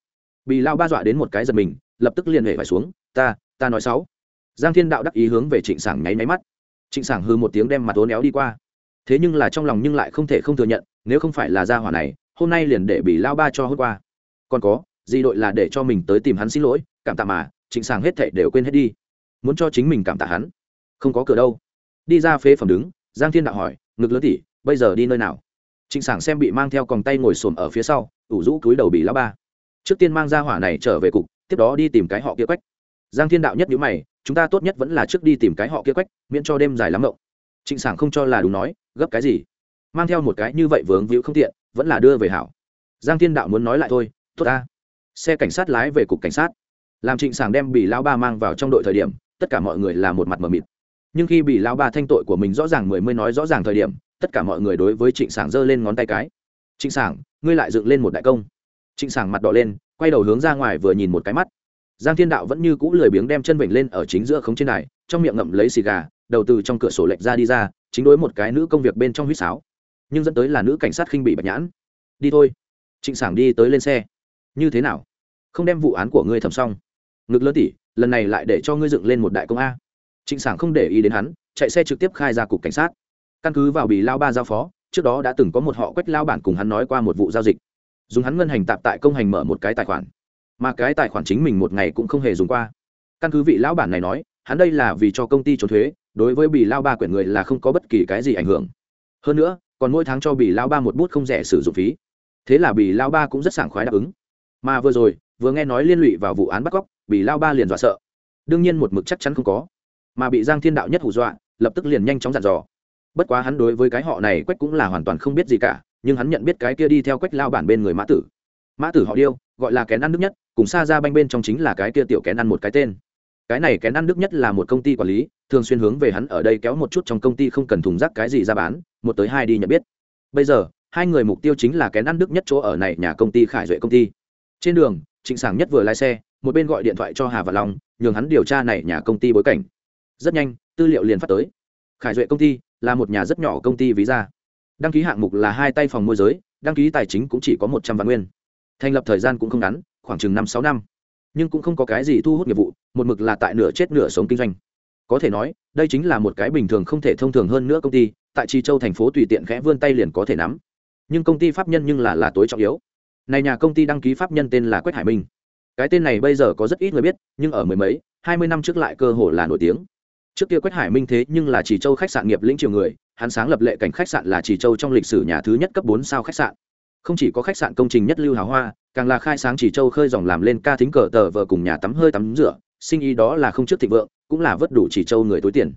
Bị lao ba dọa đến một cái giật mình lập tức liền hệ phải xuống, ta ta nói sáu. Giang thiên đạo đắc ý hướng về trịnh sảng nháy máy mắt. Trịnh sảng hư một tiếng đem mặt ố néo đi qua. Thế nhưng là trong lòng nhưng lại không thể không thừa nhận, nếu không phải là gia hỏa này, hôm nay liền để bị lao ba cho hôm qua. Còn có, di đội là để cho mình tới tìm hắn xin lỗi, cảm tạ mà, trịnh sảng hết thảy đều quên hết đi. Muốn cho chính mình cảm tạ hắn, không có cửa đâu. Đi ra phế phẩm đứng, giang thiên đạo hỏi, ngực lớn tỉ bây giờ đi nơi nào? Trịnh sảng xem bị mang theo còng tay ngồi xổm ở phía sau, ủ rũ túi đầu bị lao ba. Trước tiên mang ra hỏa này trở về cục tiếp đó đi tìm cái họ kia quách. Giang thiên đạo nhất nhữ mày, chúng ta tốt nhất vẫn là trước đi tìm cái họ kia quách, miễn cho đêm dài lắm ngộng trịnh sảng không cho là đúng nói, gấp cái gì? Mang theo một cái như vậy vướng víu không tiện, vẫn là đưa về hảo. Giang thiên đạo muốn nói lại thôi, tốt ta. Xe cảnh sát lái về cục cảnh sát. Làm trịnh sảng đem bị lao ba mang vào trong đội thời điểm, tất cả mọi người là một mặt mờ mịt. Nhưng khi bị lao ba thanh tội của mình rõ ràng mười mươi nói rõ ràng thời điểm, tất cả mọi người đối với trịnh sảng giơ lên ngón tay cái. Trịnh sảng, ngươi lại dựng lên một đại công. Trịnh sảng mặt đỏ lên quay đầu hướng ra ngoài vừa nhìn một cái mắt. Giang thiên đạo vẫn như cũ lười biếng đem chân vịnh lên ở chính giữa khống trên này trong miệng ngậm lấy xì gà, đầu từ trong cửa sổ lệch ra đi ra, chính đối một cái nữ công việc bên trong huýt sáo. Nhưng dẫn tới là nữ cảnh sát khinh bị bạch nhãn. Đi thôi. Trịnh sảng đi tới lên xe. Như thế nào? Không đem vụ án của ngươi thầm xong. Ngực lớn tỉ, lần này lại để cho ngươi dựng lên một đại công a. Trịnh sảng không để ý đến hắn, chạy xe trực tiếp khai ra cục cảnh sát. Căn cứ vào bị lao ba giao phó, trước đó đã từng có một họ quách lao bản cùng hắn nói qua một vụ giao dịch dùng hắn ngân hành tạp tại công hành mở một cái tài khoản. Mà cái tài khoản chính mình một ngày cũng không hề dùng qua. Căn cứ vị lão bản này nói, hắn đây là vì cho công ty trốn thuế, đối với bì lao ba quyển người là không có bất kỳ cái gì ảnh hưởng. Hơn nữa, còn mỗi tháng cho bì lao ba một bút không rẻ sử dụng phí. Thế là bì lao ba cũng rất sảng khoái đáp ứng. Mà vừa rồi, vừa nghe nói liên lụy vào vụ án bắt cóc, bì lao ba liền dọa sợ. Đương nhiên một mực chắc chắn không có. Mà bị giang thiên đạo nhất hù dọa, lập tức liền nhanh chóng dặn dò. Bất quá hắn đối với cái họ này quách cũng là hoàn toàn không biết gì cả nhưng hắn nhận biết cái kia đi theo quách lao bản bên người mã tử. Mã tử họ điêu, gọi là kén ăn nước nhất, cùng xa ra banh bên trong chính là cái kia tiểu kén ăn một cái tên. Cái này kén ăn nước nhất là một công ty quản lý, thường xuyên hướng về hắn ở đây kéo một chút trong công ty không cần thùng rác cái gì ra bán, một tới hai đi nhận biết. Bây giờ, hai người mục tiêu chính là kén ăn đức nhất chỗ ở này nhà công ty khải duệ công ty. Trên đường, trịnh sảng nhất vừa lái xe, một bên gọi điện thoại cho hà và long, nhường hắn điều tra này nhà công ty bối cảnh. Rất nhanh, tư liệu liền phát tới. Khải duệ công ty là một nhà rất nhỏ công ty ví ra đăng ký hạng mục là hai tay phòng môi giới, đăng ký tài chính cũng chỉ có một trăm vạn nguyên. Thành lập thời gian cũng không ngắn, khoảng chừng năm sáu năm. Nhưng cũng không có cái gì thu hút nghiệp vụ, một mực là tại nửa chết nửa sống kinh doanh. Có thể nói, đây chính là một cái bình thường không thể thông thường hơn nữa công ty, tại trì châu thành phố tùy tiện khẽ vươn tay liền có thể nắm. Nhưng công ty pháp nhân nhưng là là tối trọng yếu. Này nhà công ty đăng ký pháp nhân tên là quách hải minh. Cái tên này bây giờ có rất ít người biết, nhưng ở mười mấy, hai mươi năm trước lại cơ hồ là nổi tiếng trước kia quách hải minh thế nhưng là chỉ châu khách sạn nghiệp lĩnh triều người, hắn sáng lập lệ cảnh khách sạn là chỉ châu trong lịch sử nhà thứ nhất cấp bốn sao khách sạn. Không chỉ có khách sạn công trình nhất lưu hào hoa, càng là khai sáng chỉ châu khơi dòng làm lên ca thính cờ tờ vờ cùng nhà tắm hơi tắm rửa, sinh ý đó là không trước thịnh vượng, cũng là vất đủ chỉ châu người tối tiền.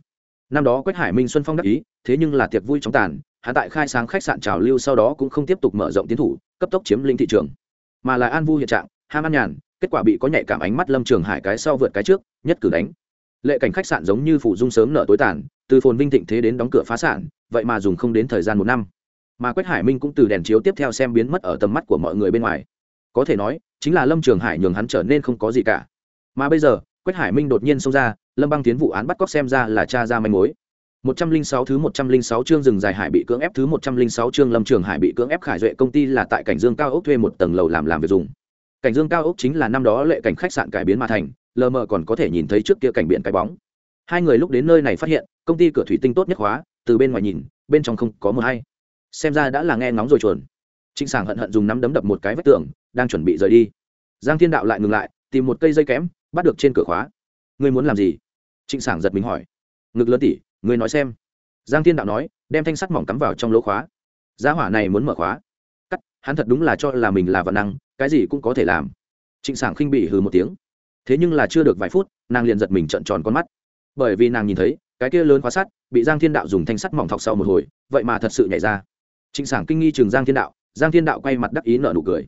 Năm đó quách hải minh xuân phong đắc ý, thế nhưng là tiệc vui trong tàn, hắn tại khai sáng khách sạn trào lưu sau đó cũng không tiếp tục mở rộng tiến thủ, cấp tốc chiếm lĩnh thị trường. Mà là an vu hiện trạng, ham ăn nhàn, kết quả bị có nhạy cảm ánh mắt lâm trường hải cái sau vượt cái trước, nhất cử đánh lệ cảnh khách sạn giống như phủ dung sớm nợ tối tàn, từ phồn vinh thịnh thế đến đóng cửa phá sản, vậy mà dùng không đến thời gian một năm. Mà quách hải minh cũng từ đèn chiếu tiếp theo xem biến mất ở tầm mắt của mọi người bên ngoài. Có thể nói, chính là lâm trường hải nhường hắn trở nên không có gì cả. Mà bây giờ, quách hải minh đột nhiên xông ra, lâm băng tiến vụ án bắt cóc xem ra là cha ra manh mối. Một trăm linh sáu thứ một trăm linh sáu chương rừng dài hải bị cưỡng ép, thứ một trăm linh sáu chương Lâm Trường Hải bị cưỡng ép khải duệ công ty là tại cảnh Dương cao ốc thuê một tầng lầu làm làm việc dùng. Cảnh Dương cao ốc chính là năm đó lệ cảnh khách sạn cải biến mà thành, lờ mờ còn có thể nhìn thấy trước kia cảnh biển cái bóng. Hai người lúc đến nơi này phát hiện, công ty cửa thủy tinh tốt nhất hóa, từ bên ngoài nhìn, bên trong không có một hay. Xem ra đã là nghe ngóng rồi chuồn. Trịnh Sảng hận hận dùng nắm đấm đập một cái vách tường, đang chuẩn bị rời đi. Giang Thiên Đạo lại ngừng lại, tìm một cây dây kém, bắt được trên cửa khóa. Ngươi muốn làm gì? Trịnh Sảng giật mình hỏi. Ngực lớn tỉ, ngươi nói xem giang thiên đạo nói đem thanh sắt mỏng cắm vào trong lỗ khóa giá hỏa này muốn mở khóa cắt hắn thật đúng là cho là mình là vận năng cái gì cũng có thể làm. Trịnh sảng khinh bị hừ một tiếng. Thế nhưng là chưa được vài phút, nàng liền giật mình trợn tròn con mắt. Bởi vì nàng nhìn thấy, cái kia lớn khóa sắt bị giang thiên đạo dùng thanh sắt mỏng thọc sau một hồi, vậy mà thật sự nhảy ra. Trịnh sảng kinh nghi chừng giang thiên đạo, giang thiên đạo quay mặt đắc ý nợ nụ cười.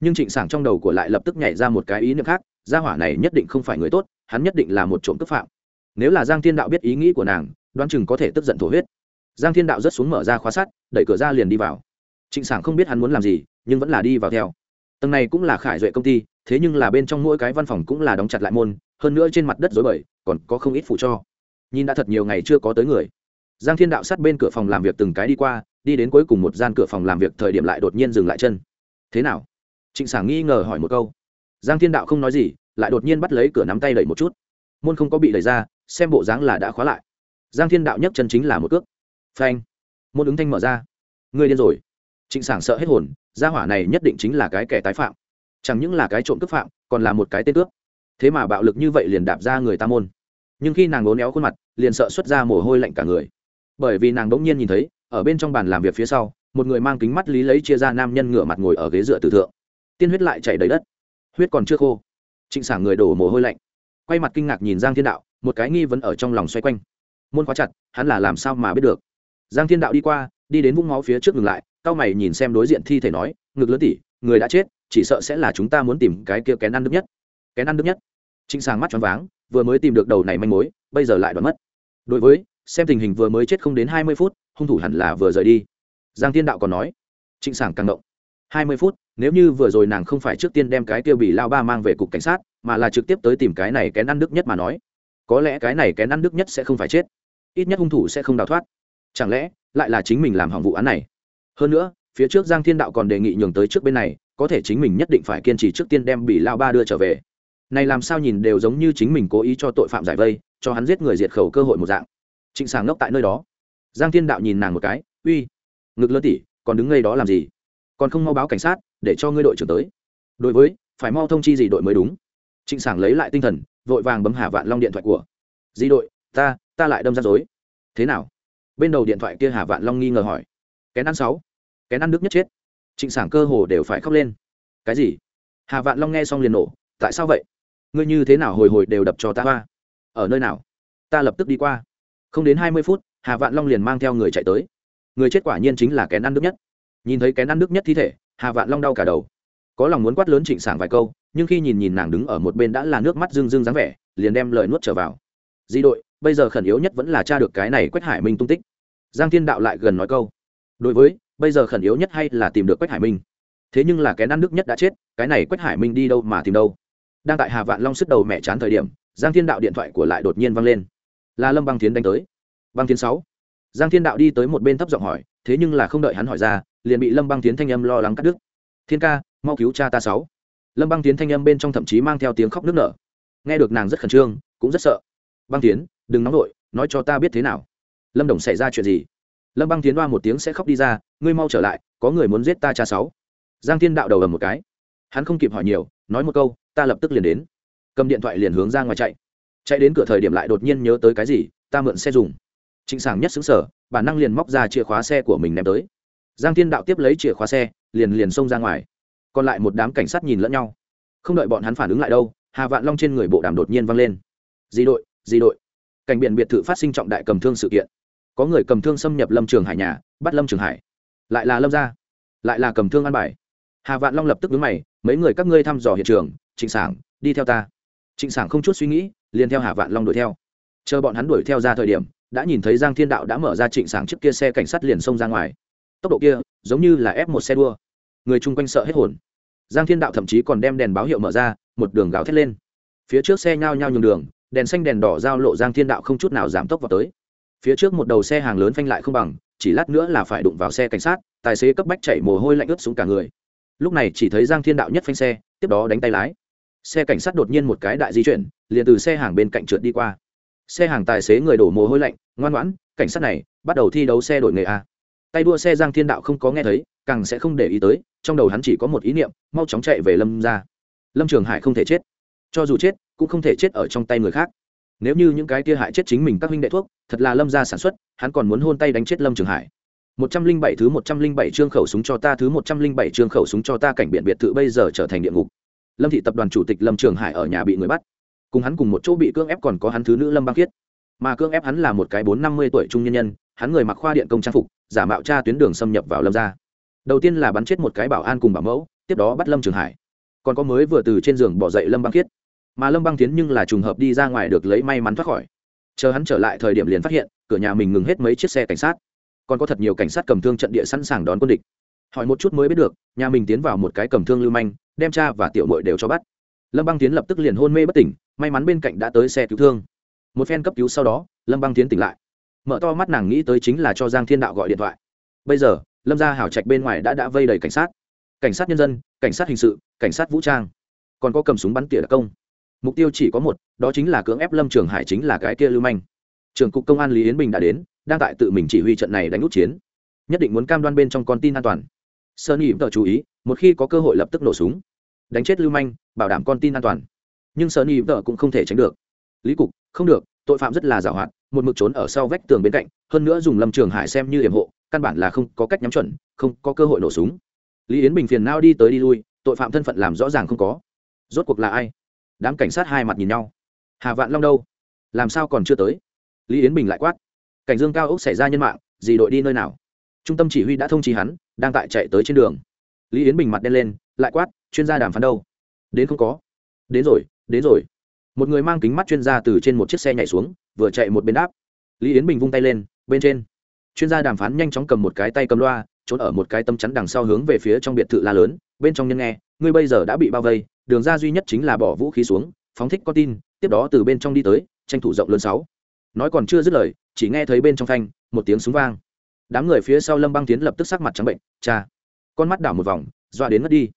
Nhưng trịnh sảng trong đầu của lại lập tức nhảy ra một cái ý niệm khác, gia hỏa này nhất định không phải người tốt, hắn nhất định là một trộm cướp phạm. Nếu là giang thiên đạo biết ý nghĩ của nàng, đoán chừng có thể tức giận thổ huyết. Giang thiên đạo rất xuống mở ra khóa sắt, đẩy cửa ra liền đi vào. Trịnh sảng không biết hắn muốn làm gì, nhưng vẫn là đi vào theo tầng này cũng là khải duệ công ty, thế nhưng là bên trong mỗi cái văn phòng cũng là đóng chặt lại môn, hơn nữa trên mặt đất dối bời, còn có không ít phụ cho. Nhìn đã thật nhiều ngày chưa có tới người. Giang thiên đạo sát bên cửa phòng làm việc từng cái đi qua, đi đến cuối cùng một gian cửa phòng làm việc thời điểm lại đột nhiên dừng lại chân. Thế nào? Trịnh sảng nghi ngờ hỏi một câu. Giang thiên đạo không nói gì, lại đột nhiên bắt lấy cửa nắm tay đẩy một chút. Môn không có bị đẩy ra, xem bộ dáng là đã khóa lại. Giang thiên đạo nhấc chân chính là một cước. Phanh. Môn ứng thanh mở ra. Người điên rồi. Trịnh sảng sợ hết hồn gia hỏa này nhất định chính là cái kẻ tái phạm. Chẳng những là cái trộm cướp phạm, còn là một cái tên cướp. Thế mà bạo lực như vậy liền đạp ra người ta môn. Nhưng khi nàng ngố néo khuôn mặt, liền sợ xuất ra mồ hôi lạnh cả người. Bởi vì nàng bỗng nhiên nhìn thấy, ở bên trong bàn làm việc phía sau, một người mang kính mắt lý lấy chia ra nam nhân ngửa mặt ngồi ở ghế dựa tử thượng. Tiên huyết lại chảy đầy đất. Huyết còn chưa khô. Trịnh sảng người đổ mồ hôi lạnh. Quay mặt kinh ngạc nhìn giang thiên đạo, một cái nghi vấn ở trong lòng xoay quanh. Môn khóa chặt, hắn là làm sao mà biết được? Giang thiên đạo đi qua, đi đến vũng máu phía trước ngừng lại cao mày nhìn xem đối diện thi thể nói, ngực lớn tỉ, người đã chết, chỉ sợ sẽ là chúng ta muốn tìm cái kia kén ăn đức nhất. Kén ăn đức nhất? Trịnh sàng mắt choáng váng, vừa mới tìm được đầu này manh mối, bây giờ lại đoán mất. Đối với, xem tình hình vừa mới chết không đến hai mươi phút, hung thủ hẳn là vừa rời đi. Giang tiên đạo còn nói. Trịnh sảng càng động. Hai mươi phút, nếu như vừa rồi nàng không phải trước tiên đem cái tiêu bị lao ba mang về cục cảnh sát, mà là trực tiếp tới tìm cái này kén ăn đức nhất mà nói, có lẽ cái này kén ăn đức nhất sẽ không phải chết. Ít nhất hung thủ sẽ không đào thoát. Chẳng lẽ, lại là chính mình làm hỏng vụ án này? Hơn nữa, phía trước giang thiên đạo còn đề nghị nhường tới trước bên này, có thể chính mình nhất định phải kiên trì trước tiên đem bị lao ba đưa trở về. Này làm sao nhìn đều giống như chính mình cố ý cho tội phạm giải vây, cho hắn giết người diệt khẩu cơ hội một dạng. Trịnh sàng ngốc tại nơi đó. Giang thiên đạo nhìn nàng một cái, uy, ngực lớn tỉ, còn đứng ngay đó làm gì? Còn không mau báo cảnh sát, để cho ngươi đội trưởng tới. Đối với, phải mau thông chi gì đội mới đúng. Trịnh sảng lấy lại tinh thần, vội vàng bấm hà vạn long điện thoại của. Di đội, ta ta lại đâm ra dối thế nào? Bên đầu điện thoại kia hà vạn long nghi ngờ hỏi kén ăn sáu. Kén ăn nước nhất chết. Trịnh sảng cơ hồ đều phải khóc lên. Cái gì? Hà vạn long nghe xong liền nổ. Tại sao vậy? Ngươi như thế nào hồi hồi đều đập cho ta hoa? Ở nơi nào? Ta lập tức đi qua. Không đến hai mươi phút, hà vạn long liền mang theo người chạy tới. Người chết quả nhiên chính là kén ăn nước nhất. Nhìn thấy kén ăn nước nhất thi thể, hà vạn long đau cả đầu. Có lòng muốn quát lớn trịnh sảng vài câu, nhưng khi nhìn nhìn nàng đứng ở một bên đã là nước mắt rưng rưng dáng vẻ, liền đem lời nuốt trở vào. Di đội, bây giờ khẩn yếu nhất vẫn là cha được cái này quách hải minh tung tích. Giang thiên đạo lại gần nói câu đối với bây giờ khẩn yếu nhất hay là tìm được quách hải minh. Thế nhưng là cái năn đức nhất đã chết cái này quách hải minh đi đâu mà tìm đâu? Đang tại hà vạn long sức đầu mẹ chán thời điểm giang thiên đạo điện thoại của lại đột nhiên văng lên. Là lâm băng tiến đánh tới. Băng tiến sáu. Giang thiên đạo đi tới một bên thấp giọng hỏi thế nhưng là không đợi hắn hỏi ra liền bị lâm băng tiến thanh âm lo lắng cắt đứt. Thiên ca mau cứu cha ta sáu. Lâm băng tiến thanh âm bên trong thậm chí mang theo tiếng khóc nức nở. Nghe được nàng rất khẩn trương cũng rất sợ. Băng tiến đừng nóng vội, nói cho ta biết thế nào. Lâm đồng xảy ra chuyện gì? Lâm băng tiến đoa một tiếng sẽ khóc đi ra, ngươi mau trở lại, có người muốn giết ta cha sáu. Giang thiên đạo đầu ầm một cái. Hắn không kịp hỏi nhiều, nói một câu, ta lập tức liền đến. Cầm điện thoại liền hướng ra ngoài chạy. Chạy đến cửa thời điểm lại đột nhiên nhớ tới cái gì, ta mượn xe dùng. Trịnh sảng nhất xứng sở bản năng liền móc ra chìa khóa xe của mình ném tới. Giang thiên đạo tiếp lấy chìa khóa xe, liền liền xông ra ngoài. Còn lại một đám cảnh sát nhìn lẫn nhau. Không đợi bọn hắn phản ứng lại đâu, hà vạn long trên người bộ đàm đột nhiên văng lên. Di đội di đội. Cảnh biển biệt thự phát sinh trọng đại cầm thương sự kiện có người cầm thương xâm nhập lâm trường hải nhà, bắt lâm trường hải. Lại là lâm gia. Lại là cầm thương ăn bài. Hà vạn long lập tức đứng mày, mấy người các ngươi thăm dò hiện trường, trịnh sảng, đi theo ta. Trịnh sảng không chút suy nghĩ, liền theo hà vạn long đuổi theo. Chờ bọn hắn đuổi theo ra thời điểm, đã nhìn thấy giang thiên đạo đã mở ra trịnh sảng trước kia xe cảnh sát liền xông ra ngoài. Tốc độ kia, giống như là ép một xe đua. Người chung quanh sợ hết hồn. Giang thiên đạo thậm chí còn đem đèn báo hiệu mở ra, một đường gào thét lên. Phía trước xe nhao nhao nhường đường, đèn xanh đèn đỏ giao lộ giang thiên đạo không chút nào giảm tốc vào tới phía trước một đầu xe hàng lớn phanh lại không bằng, chỉ lát nữa là phải đụng vào xe cảnh sát, tài xế cấp bách chảy mồ hôi lạnh ướt xuống cả người. Lúc này chỉ thấy giang thiên đạo nhất phanh xe, tiếp đó đánh tay lái. Xe cảnh sát đột nhiên một cái đại di chuyển, liền từ xe hàng bên cạnh trượt đi qua. Xe hàng tài xế người đổ mồ hôi lạnh, ngoan ngoãn, cảnh sát này, bắt đầu thi đấu xe đổi nghề a. Tay đua xe giang thiên đạo không có nghe thấy, càng sẽ không để ý tới, trong đầu hắn chỉ có một ý niệm, mau chóng chạy về lâm ra. Lâm trường hải không thể chết. Cho dù chết, cũng không thể chết ở trong tay người khác nếu như những cái kia hại chết chính mình các huynh đệ thuốc, thật là lâm ra sản xuất, hắn còn muốn hôn tay đánh chết lâm trường hải. Một trăm linh bảy thứ một trăm linh bảy chương khẩu súng cho ta, thứ một trăm linh bảy chương khẩu súng cho ta cảnh biện biệt thự bây giờ trở thành địa ngục. Lâm thị tập đoàn chủ tịch lâm trường hải ở nhà bị người bắt. Cùng hắn cùng một chỗ bị cưỡng ép còn có hắn thứ nữ lâm băng khiết. Mà cưỡng ép hắn là một cái bốn năm mươi tuổi trung nhân nhân, hắn người mặc khoa điện công trang phục, giả mạo cha tuyến đường xâm nhập vào lâm gia. Đầu tiên là bắn chết một cái bảo an cùng bảo mẫu, tiếp đó bắt lâm trường hải. Còn có mới vừa từ trên giường bỏ dậy lâm băng khiết mà lâm băng tiến nhưng là trùng hợp đi ra ngoài được lấy may mắn thoát khỏi. Chờ hắn trở lại thời điểm liền phát hiện, cửa nhà mình ngừng hết mấy chiếc xe cảnh sát. Còn có thật nhiều cảnh sát cầm thương trận địa sẵn sàng đón quân địch. Hỏi một chút mới biết được, nhà mình tiến vào một cái cầm thương lưu manh, đem cha và tiểu mội đều cho bắt. Lâm băng tiến lập tức liền hôn mê bất tỉnh, may mắn bên cạnh đã tới xe cứu thương. Một phen cấp cứu sau đó, lâm băng tiến tỉnh lại. Mở to mắt nàng nghĩ tới chính là cho giang thiên đạo gọi điện thoại. Bây giờ, lâm gia hảo trạch bên ngoài đã đã vây đầy cảnh sát. Cảnh sát nhân dân, cảnh sát hình sự, cảnh sát vũ trang. Còn có cầm súng bắn tỉa đặc công mục tiêu chỉ có một, đó chính là cưỡng ép lâm trường hải chính là cái kia lưu manh. Trưởng cục công an lý yến bình đã đến, đang tại tự mình chỉ huy trận này đánh út chiến. Nhất định muốn cam đoan bên trong con tin an toàn. Sơn nhị tờ chú ý, một khi có cơ hội lập tức nổ súng. Đánh chết lưu manh, bảo đảm con tin an toàn. Nhưng sơn nhị tờ cũng không thể tránh được. Lý cục, không được, tội phạm rất là giảo hoạt, một mực trốn ở sau vách tường bên cạnh, hơn nữa dùng lâm trường hải xem như hiểm hộ, căn bản là không có cách nhắm chuẩn, không có cơ hội nổ súng. Lý yến bình phiền nao đi tới đi lui, tội phạm thân phận làm rõ ràng không có. Rốt cuộc là ai? Đám cảnh sát hai mặt nhìn nhau. Hà vạn long đâu? Làm sao còn chưa tới? Lý yến bình lại quát. Cảnh dương cao ốc xảy ra nhân mạng gì đội đi nơi nào? Trung tâm chỉ huy đã thông trí hắn, đang tại chạy tới trên đường. Lý yến bình mặt đen lên, lại quát, chuyên gia đàm phán đâu? Đến không có. Đến rồi đến rồi. Một người mang kính mắt chuyên gia từ trên một chiếc xe nhảy xuống, vừa chạy một bên đáp. Lý yến bình vung tay lên, bên trên. Chuyên gia đàm phán nhanh chóng cầm một cái tay cầm loa, trốn ở một cái tâm chắn đằng sau hướng về phía trong biệt thự la lớn, bên trong nhân nghe, ngươi bây giờ đã bị bao vây đường ra duy nhất chính là bỏ vũ khí xuống, phóng thích con tin, tiếp đó từ bên trong đi tới, tranh thủ rộng lớn sáu. Nói còn chưa dứt lời, chỉ nghe thấy bên trong thanh một tiếng súng vang. Đám người phía sau lâm băng tiến lập tức sắc mặt trắng bệnh, cha. Con mắt đảo một vòng, dọa đến mất đi.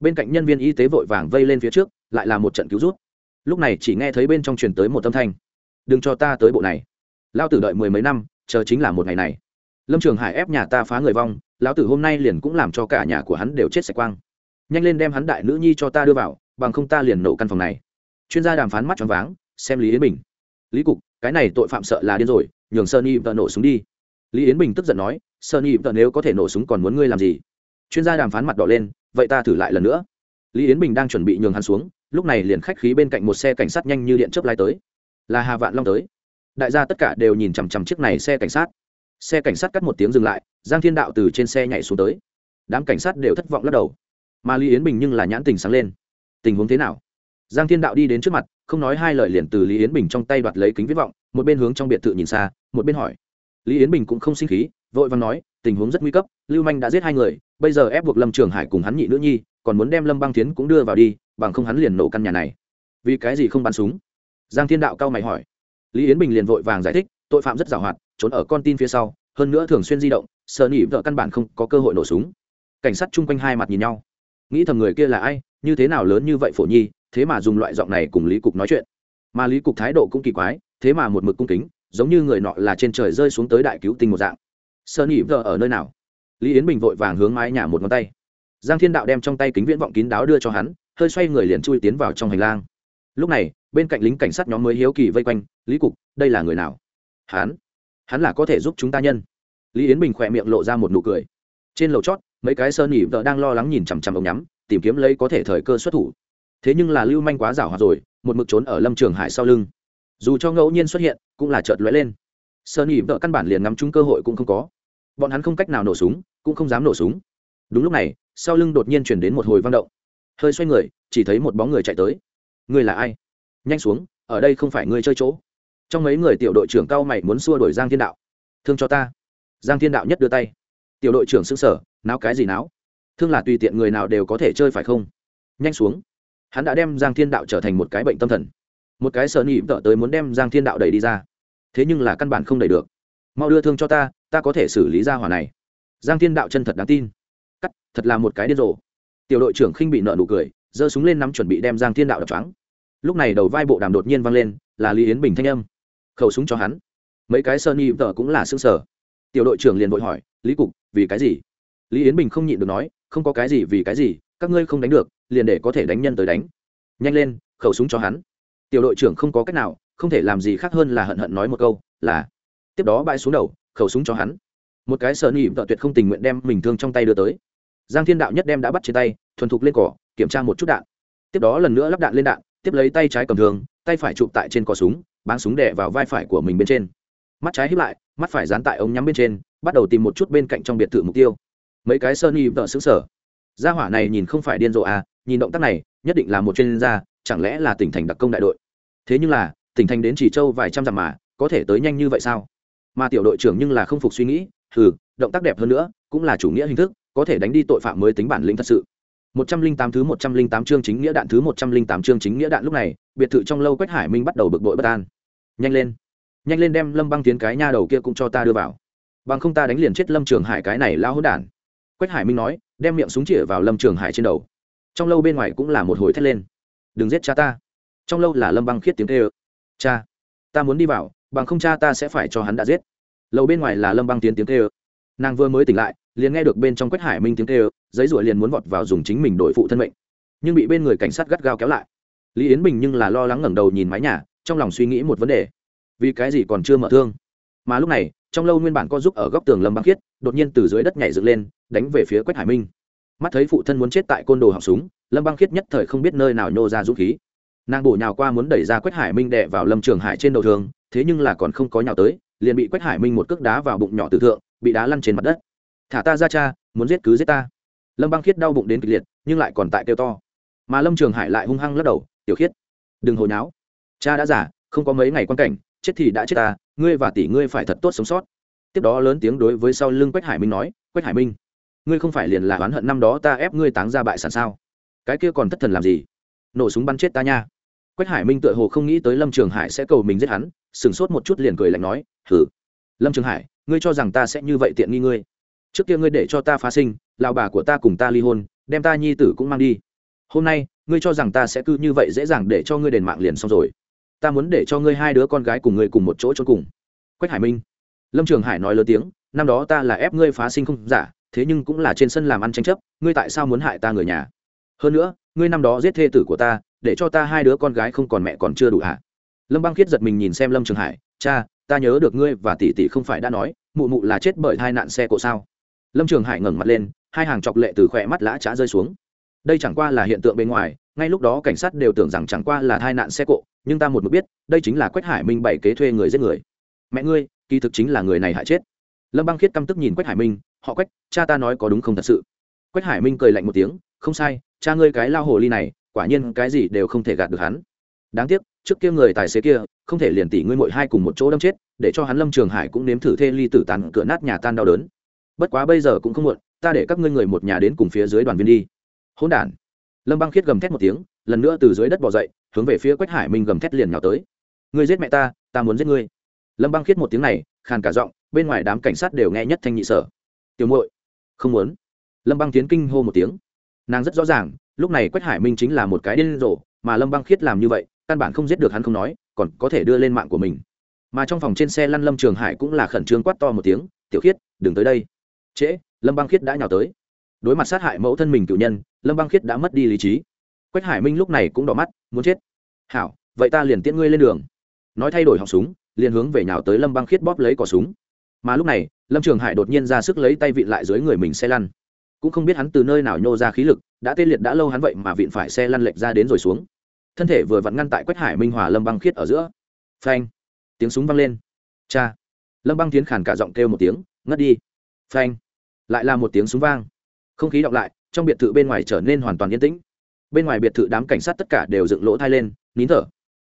Bên cạnh nhân viên y tế vội vàng vây lên phía trước, lại là một trận cứu rút. Lúc này chỉ nghe thấy bên trong truyền tới một âm thanh. Đừng cho ta tới bộ này. Lao tử đợi mười mấy năm, chờ chính là một ngày này. Lâm trường hải ép nhà ta phá người vong, lão tử hôm nay liền cũng làm cho cả nhà của hắn đều chết sạch quang nhanh lên đem hắn đại nữ nhi cho ta đưa vào, bằng không ta liền nổ căn phòng này. Chuyên gia đàm phán mắt tròn váng, xem lý yến bình. Lý cục, cái này tội phạm sợ là điên rồi, nhường sơn y vợ nổ súng đi. Lý yến bình tức giận nói, sơn y vợ nếu có thể nổ súng còn muốn ngươi làm gì? Chuyên gia đàm phán mặt đỏ lên, vậy ta thử lại lần nữa. Lý yến bình đang chuẩn bị nhường hắn xuống, lúc này liền khách khí bên cạnh một xe cảnh sát nhanh như điện chớp lai tới. Là hà vạn long tới. Đại gia tất cả đều nhìn chằm chằm chiếc này xe cảnh sát. Xe cảnh sát cắt một tiếng dừng lại, giang thiên đạo từ trên xe nhảy xuống tới. Đám cảnh sát đều thất vọng lắc đầu mà lý yến bình nhưng là nhãn tình sáng lên tình huống thế nào giang thiên đạo đi đến trước mặt không nói hai lời liền từ lý yến bình trong tay đoạt lấy kính viết vọng một bên hướng trong biệt thự nhìn xa một bên hỏi lý yến bình cũng không sinh khí vội vàng nói tình huống rất nguy cấp lưu manh đã giết hai người bây giờ ép buộc lâm trường hải cùng hắn nhị nữ nhi còn muốn đem lâm băng tiến cũng đưa vào đi bằng không hắn liền nổ căn nhà này vì cái gì không bắn súng giang thiên đạo cao mày hỏi lý yến bình liền vội vàng giải thích tội phạm rất giàu hoạt trốn ở con tin phía sau hơn nữa thường xuyên di động sợ nỉ vợ căn bản không có cơ hội nổ súng cảnh sát chung quanh hai mặt nhìn nhau nghĩ thầm người kia là ai, như thế nào lớn như vậy phổ nhi, thế mà dùng loại giọng này cùng lý cục nói chuyện. Mà lý cục thái độ cũng kỳ quái, thế mà một mực cung kính, giống như người nọ là trên trời rơi xuống tới đại cứu tinh một dạng. Sơn nhị vợ ở nơi nào? Lý yến bình vội vàng hướng mái nhà một ngón tay. Giang thiên đạo đem trong tay kính viễn vọng kín đáo đưa cho hắn, hơi xoay người liền chui tiến vào trong hành lang. Lúc này, bên cạnh lính cảnh sát nhóm mới hiếu kỳ vây quanh, lý cục, đây là người nào? Hắn. Hắn là có thể giúp chúng ta nhân. Lý yến bình khỏe miệng lộ ra một nụ cười. Trên lầu chót mấy cái sơn nhị vợ đang lo lắng nhìn chằm chằm ống nhắm, tìm kiếm lấy có thể thời cơ xuất thủ. Thế nhưng là lưu manh quá giảo hoạt rồi, một mực trốn ở lâm trường hải sau lưng. Dù cho ngẫu nhiên xuất hiện, cũng là chợt lóe lên. Sơn nhị vợ căn bản liền ngắm chúng cơ hội cũng không có. Bọn hắn không cách nào nổ súng, cũng không dám nổ súng. Đúng lúc này, sau lưng đột nhiên chuyển đến một hồi vang động. Hơi xoay người, chỉ thấy một bóng người chạy tới. Người là ai? Nhanh xuống, ở đây không phải ngươi chơi chỗ. Trong mấy người tiểu đội trưởng cao mày muốn xua đuổi giang thiên đạo. Thương cho ta. Giang thiên đạo nhất đưa tay. Tiểu đội trưởng xứng sở náo cái gì náo? Thương là tùy tiện người nào đều có thể chơi phải không? Nhanh xuống. Hắn đã đem giang thiên đạo trở thành một cái bệnh tâm thần. Một cái sợ nỉ vợ tới muốn đem giang thiên đạo đẩy đi ra. Thế nhưng là căn bản không đẩy được. Mau đưa thương cho ta ta có thể xử lý ra hỏa này. Giang thiên đạo chân thật đáng tin. Cắt, thật là một cái điên rồ. Tiểu đội trưởng khinh bị nợ nụ cười, giơ súng lên nắm chuẩn bị đem giang thiên đạo đập trắng lúc này đầu vai bộ đàm đột nhiên vang lên, là lý yến bình thanh âm. Khẩu súng cho hắn. Mấy cái sơn y vợ cũng là xương sở tiểu đội trưởng liền vội hỏi, lý cục, vì cái gì? Lý yến bình không nhịn được nói, không có cái gì vì cái gì, các ngươi không đánh được, liền để có thể đánh nhân tới đánh. Nhanh lên, khẩu súng cho hắn. Tiểu đội trưởng không có cách nào, không thể làm gì khác hơn là hận hận nói một câu, là, tiếp đó bãi xuống đầu, khẩu súng cho hắn. Một cái sợ nỉ vợ tuyệt không tình nguyện đem mình thương trong tay đưa tới. Giang thiên đạo nhất đem đã bắt trên tay, thuần thục lên cỏ, kiểm tra một chút đạn. Tiếp đó lần nữa lắp đạn lên đạn, tiếp lấy tay trái cầm thường tay phải chụp tại trên cò súng bán súng đẻ vào vai phải của mình bên trên. Mắt trái hít lại, mắt phải dán tại ống nhắm bên trên, bắt đầu tìm một chút bên cạnh trong biệt thự mục tiêu mấy cái sơn y vợ xứng sở. Gia hỏa này nhìn không phải điên rồ à nhìn động tác này, nhất định là một chuyên gia, chẳng lẽ là tỉnh thành đặc công đại đội? Thế nhưng là, tỉnh thành đến chỉ châu vài trăm dặm mà, có thể tới nhanh như vậy sao? Mà tiểu đội trưởng nhưng là không phục suy nghĩ thử động tác đẹp hơn nữa, cũng là chủ nghĩa hình thức, có thể đánh đi tội phạm mới tính bản lĩnh thật sự. Một trăm linh tám thứ một trăm linh tám chương chính nghĩa đạn thứ một trăm linh tám chương chính nghĩa đạn lúc này, biệt thự trong lâu quách hải minh bắt đầu bực bội bất an. Nhanh lên nhanh lên đem lâm băng tiến cái nha đầu kia cũng cho ta đưa vào. Bằng không ta đánh liền chết lâm trường hải cái này lao hỗn đản quách hải minh nói, đem miệng súng chĩa vào lâm trường hải trên đầu. Trong lâu bên ngoài cũng là một hồi thét lên. Đừng giết cha ta. Trong lâu là lâm băng khiết tiếng tê ơ cha, ta muốn đi vào, bằng không cha ta sẽ phải cho hắn đã giết. Lâu bên ngoài là lâm băng tiến tiếng tê ơ nàng vừa mới tỉnh lại, liền nghe được bên trong quách hải minh tiếng kêu, giấy rủa liền muốn vọt vào dùng chính mình đổi phụ thân mệnh. Nhưng bị bên người cảnh sát gắt gao kéo lại. Lý yến bình nhưng là lo lắng ngẩng đầu nhìn mái nhà, trong lòng suy nghĩ một vấn đề. Vì cái gì còn chưa mở thương? Mà lúc này trong lâu nguyên bản có giúp ở góc tường lâm băng khiết, đột nhiên từ dưới đất nhảy dựng lên, đánh về phía quách hải minh. Mắt thấy phụ thân muốn chết tại côn đồ học súng, lâm băng khiết nhất thời không biết nơi nào nhô ra dũng khí. Nàng bổ nhào qua muốn đẩy ra quách hải minh đè vào lâm trường hải trên đầu thường thế nhưng là còn không có nhào tới, liền bị quách hải minh một cước đá vào bụng nhỏ tử thượng, bị đá lăn trên mặt đất. Thả ta ra cha, muốn giết cứ giết ta. Lâm băng khiết đau bụng đến kịch liệt, nhưng lại còn tại kêu to. Mà lâm trường hải lại hung hăng lắc đầu, tiểu khiết, đừng hồi nháo. Cha đã giả không có mấy ngày quan cảnh, chết thì đã chết ta ngươi và tỷ ngươi phải thật tốt sống sót. Tiếp đó lớn tiếng đối với sau lưng quách hải minh nói, quách hải minh, ngươi không phải liền là oán hận năm đó ta ép ngươi táng ra bại sản sao? Cái kia còn thất thần làm gì? Nổ súng bắn chết ta nha. Quách hải minh tựa hồ không nghĩ tới lâm trường hải sẽ cầu mình giết hắn sửng sốt một chút liền cười lạnh nói hử lâm trường hải, ngươi cho rằng ta sẽ như vậy tiện nghi ngươi? Trước kia ngươi để cho ta phá sinh lào bà của ta cùng ta ly hôn, đem ta nhi tử cũng mang đi. Hôm nay, ngươi cho rằng ta sẽ cứ như vậy dễ dàng để cho ngươi đền mạng liền xong rồi ta muốn để cho ngươi hai đứa con gái cùng ngươi cùng một chỗ cho cùng. Quách hải minh. Lâm trường hải nói lớn tiếng, năm đó ta là ép ngươi phá sinh không giả, thế nhưng cũng là trên sân làm ăn tranh chấp, ngươi tại sao muốn hại ta người nhà? Hơn nữa, ngươi năm đó giết thê tử của ta, để cho ta hai đứa con gái không còn mẹ còn chưa đủ hả? Lâm băng khiết giật mình nhìn xem lâm trường hải, cha, ta nhớ được ngươi và tỷ tỷ không phải đã nói, mụ mụ là chết bởi hai nạn xe cộ sao? Lâm trường hải ngẩng mặt lên, hai hàng chọc lệ từ khỏe mắt lã trá rơi xuống. Đây chẳng qua là hiện tượng bên ngoài, ngay lúc đó cảnh sát đều tưởng rằng chẳng qua là hai nạn xe cộ nhưng ta một mực biết, đây chính là quách hải minh bảy kế thuê người giết người. Mẹ ngươi, kỳ thực chính là người này hại chết. Lâm băng khiết căm tức nhìn quách hải minh, họ quách, cha ta nói có đúng không thật sự? Quách hải minh cười lạnh một tiếng, không sai, cha ngươi cái lao hồ ly này, quả nhiên cái gì đều không thể gạt được hắn. Đáng tiếc, trước kia người tài xế kia, không thể liền tỷ ngươi mội hai cùng một chỗ đâm chết, để cho hắn lâm trường hải cũng nếm thử thê ly tử tàn cửa nát nhà tan đau đớn. Bất quá bây giờ cũng không muộn, ta để các ngươi người một nhà đến cùng phía dưới đoàn viên đi. Hỗn đản. Lâm băng khiết gầm thét một tiếng, lần nữa từ dưới đất bỏ dậy hướng về phía quách hải minh gầm thét liền nhào tới. Ngươi giết mẹ ta ta muốn giết ngươi. Lâm băng khiết một tiếng này, khàn cả giọng, bên ngoài đám cảnh sát đều nghe nhất thanh nhị sở. Tiểu muội, không muốn. Lâm băng tiến kinh hô một tiếng. Nàng rất rõ ràng, lúc này quách hải minh chính là một cái điên rồ, mà lâm băng khiết làm như vậy, căn bản không giết được hắn không nói, còn có thể đưa lên mạng của mình. Mà trong phòng trên xe lăn lâm trường hải cũng là khẩn trương quát to một tiếng, tiểu khiết, đừng tới đây. Trễ. Lâm băng khiết đã nhào tới. Đối mặt sát hại mẫu thân mình cựu nhân, lâm băng khiết đã mất đi lý trí quách hải minh lúc này cũng đỏ mắt, muốn chết. Hảo, vậy ta liền tiễn ngươi lên đường. Nói thay đổi họng súng, liền hướng về nhào tới lâm băng khiết bóp lấy cỏ súng. Mà lúc này, lâm trường hải đột nhiên ra sức lấy tay vịn lại dưới người mình xe lăn. Cũng không biết hắn từ nơi nào nhô ra khí lực, đã tê liệt đã lâu hắn vậy mà vịn phải xe lăn lệch ra đến rồi xuống. Thân thể vừa vặn ngăn tại quách hải minh hòa lâm băng khiết ở giữa. Phanh! Tiếng súng vang lên. Cha! Lâm băng tiến khản cả giọng kêu một tiếng, ngất đi! Phanh! Lại là một tiếng súng vang. Không khí đọng lại, trong biệt thự bên ngoài trở nên hoàn toàn yên tĩnh bên ngoài biệt thự đám cảnh sát tất cả đều dựng lỗ thai lên, nín thở.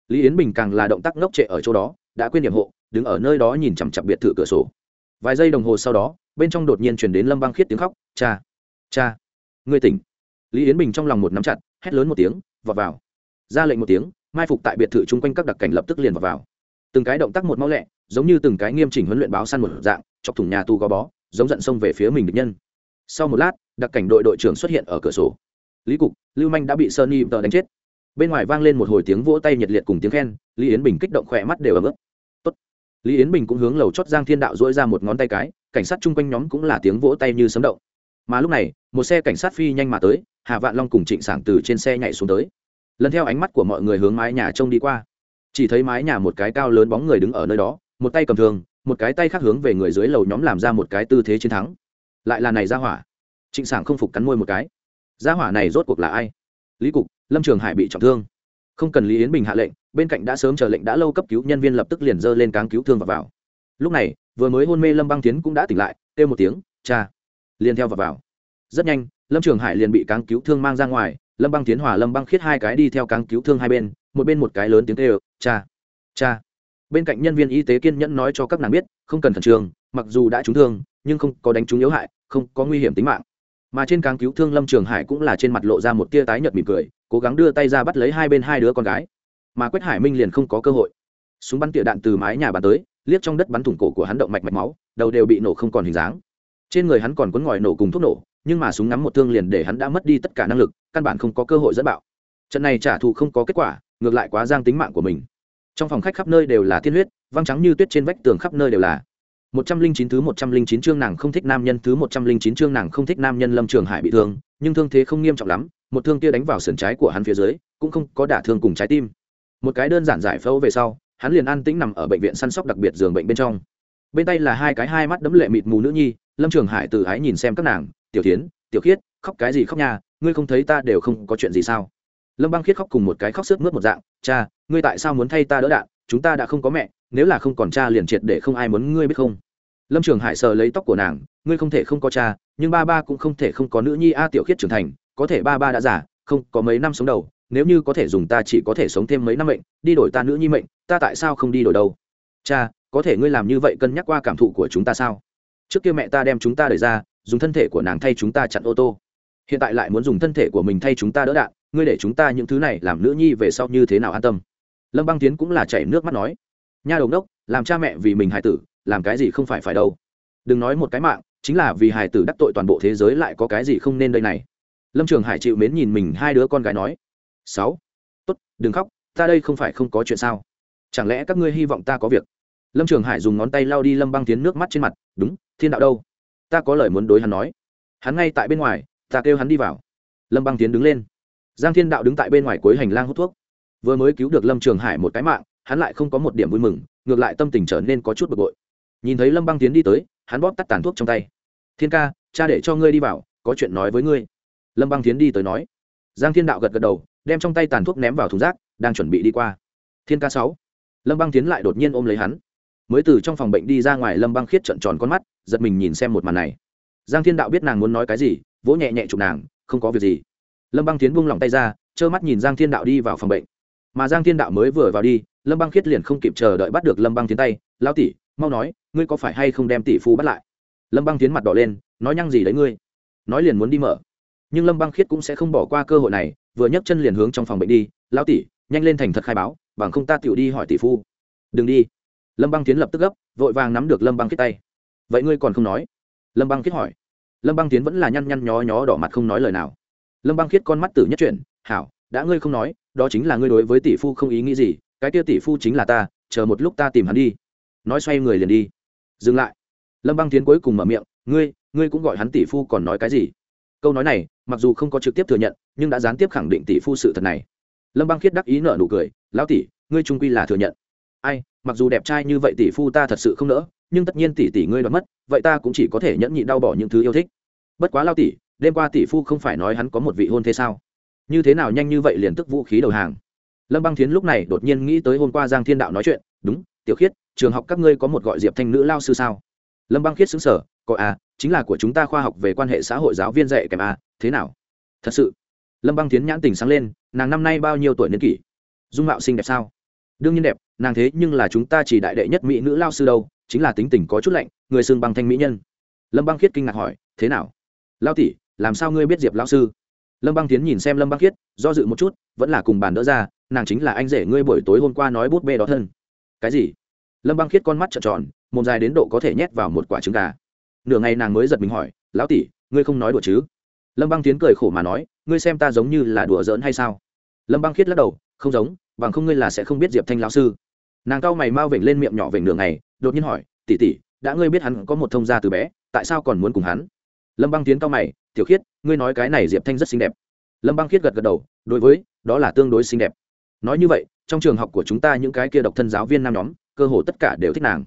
Lý yến bình càng là động tác ngốc trệ ở chỗ đó, đã quên điểm hộ, đứng ở nơi đó nhìn chằm chặp biệt thự cửa sổ. Vài giây đồng hồ sau đó, bên trong đột nhiên chuyển đến lâm băng khiết tiếng khóc, cha cha, ngươi tỉnh. Lý yến bình trong lòng một nắm chặt, hét lớn một tiếng, vọt vào. Ra lệnh một tiếng, mai phục tại biệt thự chung quanh các đặc cảnh lập tức liền vọt vào. Từng cái động tác một mau lẹ, giống như từng cái nghiêm chỉnh huấn luyện báo săn một dạng, chọc thủng nhà tù gò bó, giống giận xông về phía mình địch nhân. Sau một lát, đặc cảnh đội đội trưởng xuất hiện ở cửa sổ lý cục, lưu manh đã bị sơn y tờ đánh chết. Bên ngoài vang lên một hồi tiếng vỗ tay nhiệt liệt cùng tiếng khen, lý yến bình kích động khỏe mắt đều ấm ức Tốt. lý yến bình cũng hướng lầu chót giang thiên đạo dỗi ra một ngón tay cái, cảnh sát chung quanh nhóm cũng là tiếng vỗ tay như sấm động. Mà lúc này, một xe cảnh sát phi nhanh mà tới, hà vạn long cùng trịnh sảng từ trên xe nhảy xuống tới. Lần theo ánh mắt của mọi người hướng mái nhà trông đi qua. Chỉ thấy mái nhà một cái cao lớn bóng người đứng ở nơi đó, một tay cầm thường một cái tay khác hướng về người dưới lầu nhóm làm ra một cái tư thế chiến thắng. Lại là này ra hỏa. Trịnh sảng không phục cắn môi một cái gia hỏa này rốt cuộc là ai? Lý cục, lâm trường hải bị trọng thương. Không cần lý yến bình hạ lệnh, bên cạnh đã sớm chờ lệnh đã lâu cấp cứu, nhân viên lập tức liền dơ lên cáng cứu thương và vào. Lúc này, vừa mới hôn mê lâm băng tiến cũng đã tỉnh lại, kêu một tiếng, cha! liền theo và vào. Rất nhanh, lâm trường hải liền bị cáng cứu thương mang ra ngoài, lâm băng tiến hòa lâm băng khiết hai cái đi theo cáng cứu thương hai bên, một bên một cái lớn tiếng kêu, cha! Cha! Bên cạnh nhân viên y tế kiên nhẫn nói cho các nàng biết, không cần khẩn trương, mặc dù đã trúng thương, nhưng không có đánh trúng yếu hại, không có nguy hiểm tính mạng mà trên cáng cứu thương lâm trường hải cũng là trên mặt lộ ra một tia tái nhợt mỉm cười, cố gắng đưa tay ra bắt lấy hai bên hai đứa con gái. Mà quách hải minh liền không có cơ hội. Súng bắn tỉa đạn từ mái nhà bắn tới, liếc trong đất bắn thủng cổ của hắn động mạch mạch máu, đầu đều bị nổ không còn hình dáng. Trên người hắn còn cuốn ngòi nổ cùng thuốc nổ, nhưng mà súng ngắm một thương liền để hắn đã mất đi tất cả năng lực, căn bản không có cơ hội dẫn bạo. Trận này trả thù không có kết quả, ngược lại quá giang tính mạng của mình. Trong phòng khách khắp nơi đều là thiên huyết, văng trắng như tuyết trên vách tường khắp nơi đều là một trăm linh chín thứ một trăm linh chín chương nàng không thích nam nhân thứ một trăm linh chín chương nàng không thích nam nhân lâm trường hải bị thương nhưng thương thế không nghiêm trọng lắm một thương kia đánh vào sườn trái của hắn phía dưới cũng không có đả thương cùng trái tim. Một cái đơn giản giải phẫu về sau hắn liền an tĩnh nằm ở bệnh viện săn sóc đặc biệt giường bệnh bên trong. Bên tay là hai cái hai mắt đấm lệ mịt mù nữ nhi lâm trường hải từ ái nhìn xem các nàng tiểu Thiến, tiểu khiết khóc cái gì khóc nhà ngươi không thấy ta đều không có chuyện gì sao? Lâm băng khiết khóc cùng một cái khóc sướt mướt một dạng cha ngươi tại sao muốn thay ta đỡ đạn chúng ta đã không có mẹ nếu là không còn cha liền triệt để không ai muốn ngươi biết không? Lâm trường hải sờ lấy tóc của nàng, ngươi không thể không có cha, nhưng ba ba cũng không thể không có nữ nhi a tiểu khiết trưởng thành, có thể ba ba đã già, không, có mấy năm sống đầu, nếu như có thể dùng ta chỉ có thể sống thêm mấy năm mệnh, đi đổi ta nữ nhi mệnh, ta tại sao không đi đổi đâu? Cha, có thể ngươi làm như vậy cân nhắc qua cảm thụ của chúng ta sao? Trước kia mẹ ta đem chúng ta đẩy ra, dùng thân thể của nàng thay chúng ta chặn ô tô. Hiện tại lại muốn dùng thân thể của mình thay chúng ta đỡ đạn, ngươi để chúng ta những thứ này làm nữ nhi về sau như thế nào an tâm? Lâm băng tiến cũng là chảy nước mắt nói nha đồng đốc, làm cha mẹ vì mình hài tử, làm cái gì không phải phải đâu. Đừng nói một cái mạng, chính là vì hài tử đắc tội toàn bộ thế giới lại có cái gì không nên đây này. Lâm trường hải chịu mến nhìn mình hai đứa con gái nói, sáu, tốt, đừng khóc, ta đây không phải không có chuyện sao? Chẳng lẽ các ngươi hy vọng ta có việc? Lâm trường hải dùng ngón tay lau đi lâm băng tiến nước mắt trên mặt, đúng, thiên đạo đâu? Ta có lời muốn đối hắn nói. Hắn ngay tại bên ngoài, ta kêu hắn đi vào. Lâm băng tiến đứng lên. Giang thiên đạo đứng tại bên ngoài cuối hành lang hút thuốc. Vừa mới cứu được lâm trường hải một cái mạng hắn lại không có một điểm vui mừng, ngược lại tâm tình trở nên có chút bực bội. Nhìn thấy lâm băng tiến đi tới, hắn bóp tắt tàn thuốc trong tay. Thiên ca, cha để cho ngươi đi vào, có chuyện nói với ngươi. Lâm băng tiến đi tới nói. Giang thiên đạo gật gật đầu, đem trong tay tàn thuốc ném vào thùng rác, đang chuẩn bị đi qua. Thiên ca sáu. Lâm băng tiến lại đột nhiên ôm lấy hắn. Mới từ trong phòng bệnh đi ra ngoài, lâm băng khiết trận tròn con mắt, giật mình nhìn xem một màn này. Giang thiên đạo biết nàng muốn nói cái gì, vỗ nhẹ nhẹ chụp nàng, không có việc gì. Lâm băng tiến buông lỏng tay ra, trơ mắt nhìn giang thiên đạo đi vào phòng bệnh mà giang thiên đạo mới vừa vào đi, lâm băng khiết liền không kịp chờ đợi bắt được lâm băng tiến tay. Lao tỷ, mau nói, ngươi có phải hay không đem tỷ phu bắt lại? Lâm băng tiến mặt đỏ lên, nói nhăng gì đấy ngươi? Nói liền muốn đi mở. Nhưng lâm băng khiết cũng sẽ không bỏ qua cơ hội này, vừa nhấc chân liền hướng trong phòng bệnh đi. Lao tỷ, nhanh lên thành thật khai báo, bằng không ta tựu đi hỏi tỷ phu. Đừng đi. Lâm băng tiến lập tức gấp, vội vàng nắm được lâm băng khiết tay. Vậy ngươi còn không nói? Lâm băng khiết hỏi. Lâm băng tiến vẫn là nhăn nhăn nhó nhó đỏ mặt không nói lời nào. Lâm băng khiết con mắt tử nhất chuyển, hảo, đã ngươi không nói đó chính là ngươi đối với tỷ phu không ý nghĩ gì, cái kia tỷ phu chính là ta, chờ một lúc ta tìm hắn đi. Nói xoay người liền đi. Dừng lại. Lâm băng tiến cuối cùng mở miệng, ngươi ngươi cũng gọi hắn tỷ phu còn nói cái gì? Câu nói này, mặc dù không có trực tiếp thừa nhận, nhưng đã gián tiếp khẳng định tỷ phu sự thật này. Lâm băng khiết đắc ý nở nụ cười, lão tỷ, ngươi trung quy là thừa nhận. Ai, mặc dù đẹp trai như vậy tỷ phu ta thật sự không nỡ, nhưng tất nhiên tỷ tỷ ngươi đoán mất, vậy ta cũng chỉ có thể nhẫn nhịn đau bỏ những thứ yêu thích. Bất quá lao tỷ, đêm qua tỷ phu không phải nói hắn có một vị hôn thế sao? Như thế nào nhanh như vậy liền tức vũ khí đầu hàng? Lâm băng thiến lúc này đột nhiên nghĩ tới hôm qua giang thiên đạo nói chuyện, đúng, tiểu khiết, trường học các ngươi có một gọi diệp thanh nữ lao sư sao? Lâm băng khiết xứng sở có à chính là của chúng ta khoa học về quan hệ xã hội giáo viên dạy kèm à thế nào? Thật sự. Lâm băng Thiến nhãn tình sáng lên, nàng năm nay bao nhiêu tuổi niên kỷ? Dung mạo xinh đẹp sao? Đương nhiên đẹp, nàng thế nhưng là chúng ta chỉ đại đệ nhất mỹ nữ lao sư đâu, chính là tính tình có chút lạnh, người xương băng thanh mỹ nhân. Lâm băng khiết kinh ngạc hỏi, thế nào? Lao tỷ, làm sao ngươi biết diệp lao sư? Lâm băng tiến nhìn xem lâm băng khiết, do dự một chút, vẫn là cùng bàn đỡ ra, nàng chính là anh rể ngươi buổi tối hôm qua nói bút bê đó thân. Cái gì? Lâm băng khiết con mắt trợn tròn, mồm dài đến độ có thể nhét vào một quả trứng gà. Nửa ngày nàng mới giật mình hỏi, lão tỷ, ngươi không nói đùa chứ? Lâm băng tiến cười khổ mà nói, ngươi xem ta giống như là đùa giỡn hay sao? Lâm băng khiết lắc đầu, không giống, bằng không ngươi là sẽ không biết diệp thanh lão sư. Nàng cau mày mau vểnh lên miệng nhỏ vểnh nửa ngày, đột nhiên hỏi, tỷ tỷ, đã ngươi biết hắn có một thông gia từ bé, tại sao còn muốn cùng hắn? Lâm băng tiến cau mày, tiểu khiết ngươi nói cái này diệp thanh rất xinh đẹp lâm băng khiết gật gật đầu đối với đó là tương đối xinh đẹp nói như vậy trong trường học của chúng ta những cái kia độc thân giáo viên nam nhóm cơ hồ tất cả đều thích nàng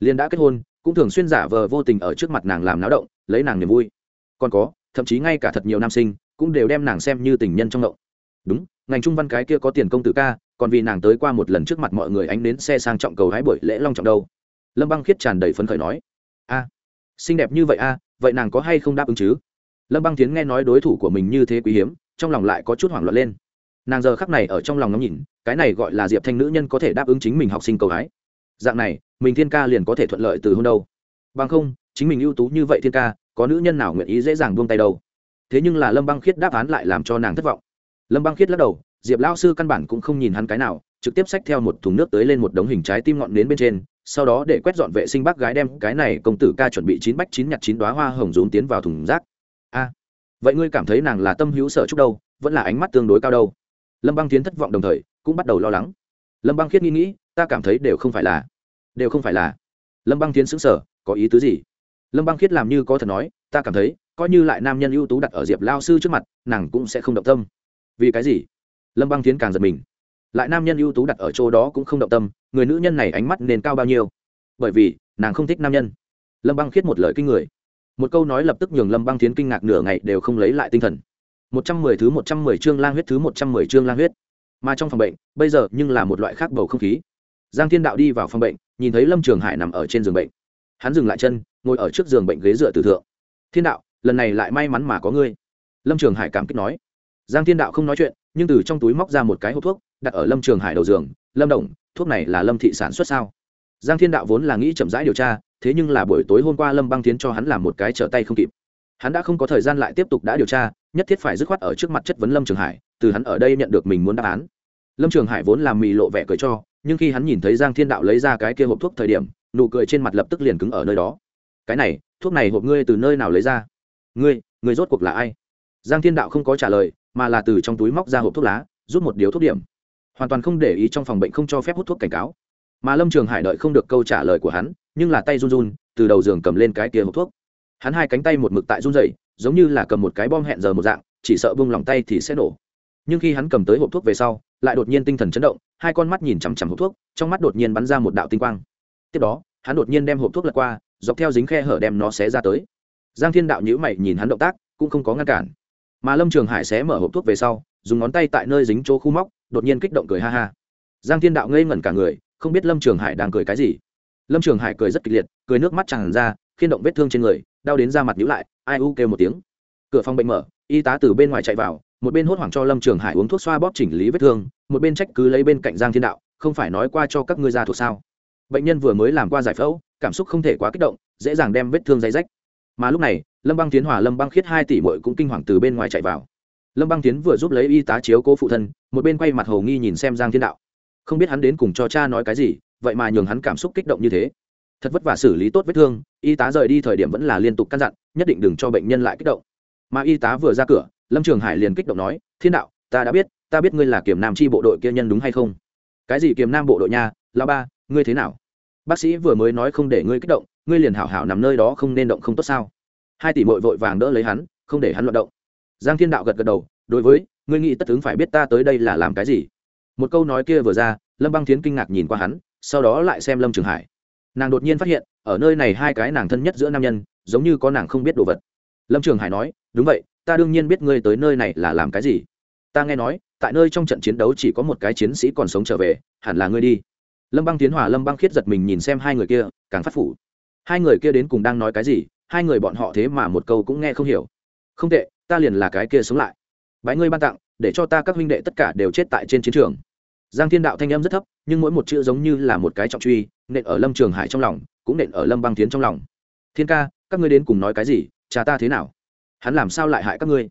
liên đã kết hôn cũng thường xuyên giả vờ vô tình ở trước mặt nàng làm náo động lấy nàng niềm vui còn có thậm chí ngay cả thật nhiều nam sinh cũng đều đem nàng xem như tình nhân trong động đúng ngành trung văn cái kia có tiền công tử ca còn vì nàng tới qua một lần trước mặt mọi người ánh đến xe sang trọng cầu hái buổi lễ long trọng đâu lâm băng khiết tràn đầy phấn khởi nói a xinh đẹp như vậy a vậy nàng có hay không đáp ứng chứ lâm băng tiến nghe nói đối thủ của mình như thế quý hiếm, trong lòng lại có chút hoảng loạn lên. Nàng giờ khắc này ở trong lòng ngắm nhìn, cái này gọi là diệp thanh nữ nhân có thể đáp ứng chính mình học sinh cầu hái. Dạng này, mình thiên ca liền có thể thuận lợi từ hôm đâu. Bằng không, chính mình ưu tú như vậy thiên ca, có nữ nhân nào nguyện ý dễ dàng buông tay đâu. Thế nhưng là lâm băng khiết đáp án lại làm cho nàng thất vọng. Lâm băng khiết lắc đầu, diệp lao sư căn bản cũng không nhìn hắn cái nào, trực tiếp xách theo một thùng nước tới lên một đống hình trái tim ngọn nến bên trên, sau đó để quét dọn vệ sinh bác gái đem cái này công tử ca chuẩn bị chín bách chín nhặt chín đoá hoa hồng rốn tiến vào thùng rác a vậy ngươi cảm thấy nàng là tâm hữu sở chúc đâu, vẫn là ánh mắt tương đối cao đâu? Lâm băng tiến thất vọng đồng thời, cũng bắt đầu lo lắng. Lâm băng khiết nghĩ nghĩ, ta cảm thấy đều không phải là, đều không phải là. Lâm băng tiến xứng sở có ý tứ gì? Lâm băng khiết làm như có thật nói, ta cảm thấy, coi như lại nam nhân ưu tú đặt ở diệp lao sư trước mặt, nàng cũng sẽ không động tâm. Vì cái gì? Lâm băng tiến càng giật mình. Lại nam nhân ưu tú đặt ở chỗ đó cũng không động tâm, người nữ nhân này ánh mắt nên cao bao nhiêu? Bởi vì, nàng không thích nam nhân. Lâm băng khiết một lời kinh người một câu nói lập tức nhường lâm băng tiến kinh ngạc nửa ngày đều không lấy lại tinh thần. Một trăm mười thứ một trăm mười chương lang huyết thứ một trăm mười chương lang huyết. Mà trong phòng bệnh, bây giờ nhưng là một loại khác bầu không khí. Giang thiên đạo đi vào phòng bệnh, nhìn thấy lâm trường hải nằm ở trên giường bệnh. Hắn dừng lại chân, ngồi ở trước giường bệnh ghế dựa từ thượng. Thiên đạo, lần này lại may mắn mà có ngươi. Lâm trường hải cảm kích nói. Giang thiên đạo không nói chuyện, nhưng từ trong túi móc ra một cái hộp thuốc, đặt ở lâm trường hải đầu giường. Lâm đồng, thuốc này là lâm thị sản xuất sao? Giang thiên đạo vốn là nghĩ chậm rãi điều tra, thế nhưng là buổi tối hôm qua lâm băng tiến cho hắn làm một cái trở tay không kịp. Hắn đã không có thời gian lại tiếp tục đã điều tra, nhất thiết phải dứt khoát ở trước mặt chất vấn lâm trường hải, từ hắn ở đây nhận được mình muốn đáp án. Lâm trường hải vốn làm mì lộ vẻ cười cho, nhưng khi hắn nhìn thấy giang thiên đạo lấy ra cái kia hộp thuốc thời điểm, nụ cười trên mặt lập tức liền cứng ở nơi đó. Cái này, thuốc này hộp ngươi từ nơi nào lấy ra? Ngươi ngươi rốt cuộc là ai? Giang thiên đạo không có trả lời, mà là từ trong túi móc ra hộp thuốc lá, rút một điếu thuốc điểm. Hoàn toàn không để ý trong phòng bệnh không cho phép hút thuốc cảnh cáo mà lâm trường hải đợi không được câu trả lời của hắn nhưng là tay run run từ đầu giường cầm lên cái kia hộp thuốc hắn hai cánh tay một mực tại run dày giống như là cầm một cái bom hẹn giờ một dạng chỉ sợ bung lòng tay thì sẽ nổ nhưng khi hắn cầm tới hộp thuốc về sau lại đột nhiên tinh thần chấn động hai con mắt nhìn chằm chằm hộp thuốc trong mắt đột nhiên bắn ra một đạo tinh quang tiếp đó hắn đột nhiên đem hộp thuốc lật qua dọc theo dính khe hở đem nó xé ra tới giang thiên đạo nhữ mày nhìn hắn động tác cũng không có ngăn cản mà lâm trường hải xé mở hộp thuốc về sau dùng ngón tay tại nơi dính chỗ khu móc đột nhiên kích động cười ha ha giang thiên đạo ngây ngẩn cả người không biết lâm trường hải đang cười cái gì. Lâm trường hải cười rất kịch liệt, cười nước mắt tràn ra khiên động vết thương trên người, đau đến da mặt nhữ lại, ai u kêu một tiếng. Cửa phòng bệnh mở, y tá từ bên ngoài chạy vào, một bên hốt hoảng cho lâm trường hải uống thuốc xoa bóp chỉnh lý vết thương, một bên trách cứ lấy bên cạnh giang thiên đạo, không phải nói qua cho các ngươi ra thuộc sao? Bệnh nhân vừa mới làm qua giải phẫu, cảm xúc không thể quá kích động, dễ dàng đem vết thương dây rách. Mà lúc này, lâm băng tiến hòa lâm băng khiết hai tỷ mội cũng kinh hoàng từ bên ngoài chạy vào. Lâm băng tiến vừa giúp lấy y tá chiếu cố phụ thân, một bên quay mặt hồ nghi nhìn xem giang thiên đạo không biết hắn đến cùng cho cha nói cái gì, vậy mà nhường hắn cảm xúc kích động như thế. Thật vất vả xử lý tốt vết thương, y tá rời đi thời điểm vẫn là liên tục căn dặn, nhất định đừng cho bệnh nhân lại kích động. Mà y tá vừa ra cửa, lâm trường hải liền kích động nói, thiên đạo, ta đã biết, ta biết ngươi là kiểm nam chi bộ đội kia nhân đúng hay không? Cái gì kiểm nam bộ đội nha lao ba, ngươi thế nào? Bác sĩ vừa mới nói không để ngươi kích động, ngươi liền hảo hảo nằm nơi đó không nên động không tốt sao? Hai tỷ mội vội vàng đỡ lấy hắn, không để hắn loạt động. Giang thiên đạo gật gật đầu, đối với, ngươi nghĩ tất ứng phải biết ta tới đây là làm cái gì? Một câu nói kia vừa ra, lâm băng tiến kinh ngạc nhìn qua hắn, sau đó lại xem lâm trường hải. Nàng đột nhiên phát hiện, ở nơi này hai cái nàng thân nhất giữa nam nhân, giống như có nàng không biết đồ vật. Lâm trường hải nói, đúng vậy, ta đương nhiên biết ngươi tới nơi này là làm cái gì. Ta nghe nói, tại nơi trong trận chiến đấu chỉ có một cái chiến sĩ còn sống trở về, hẳn là ngươi đi. Lâm băng tiến hòa lâm băng khiết giật mình nhìn xem hai người kia, càng phát phủ. Hai người kia đến cùng đang nói cái gì, hai người bọn họ thế mà một câu cũng nghe không hiểu. Không tệ, ta liền là cái kia sống lại. Bãi ngươi ban tặng để cho ta các huynh đệ tất cả đều chết tại trên chiến trường. Giang thiên đạo thanh âm rất thấp, nhưng mỗi một chữ giống như là một cái trọng truy, nện ở lâm trường hải trong lòng, cũng nện ở lâm băng tiến trong lòng. Thiên ca, các ngươi đến cùng nói cái gì? Cha ta thế nào? Hắn làm sao lại hại các ngươi?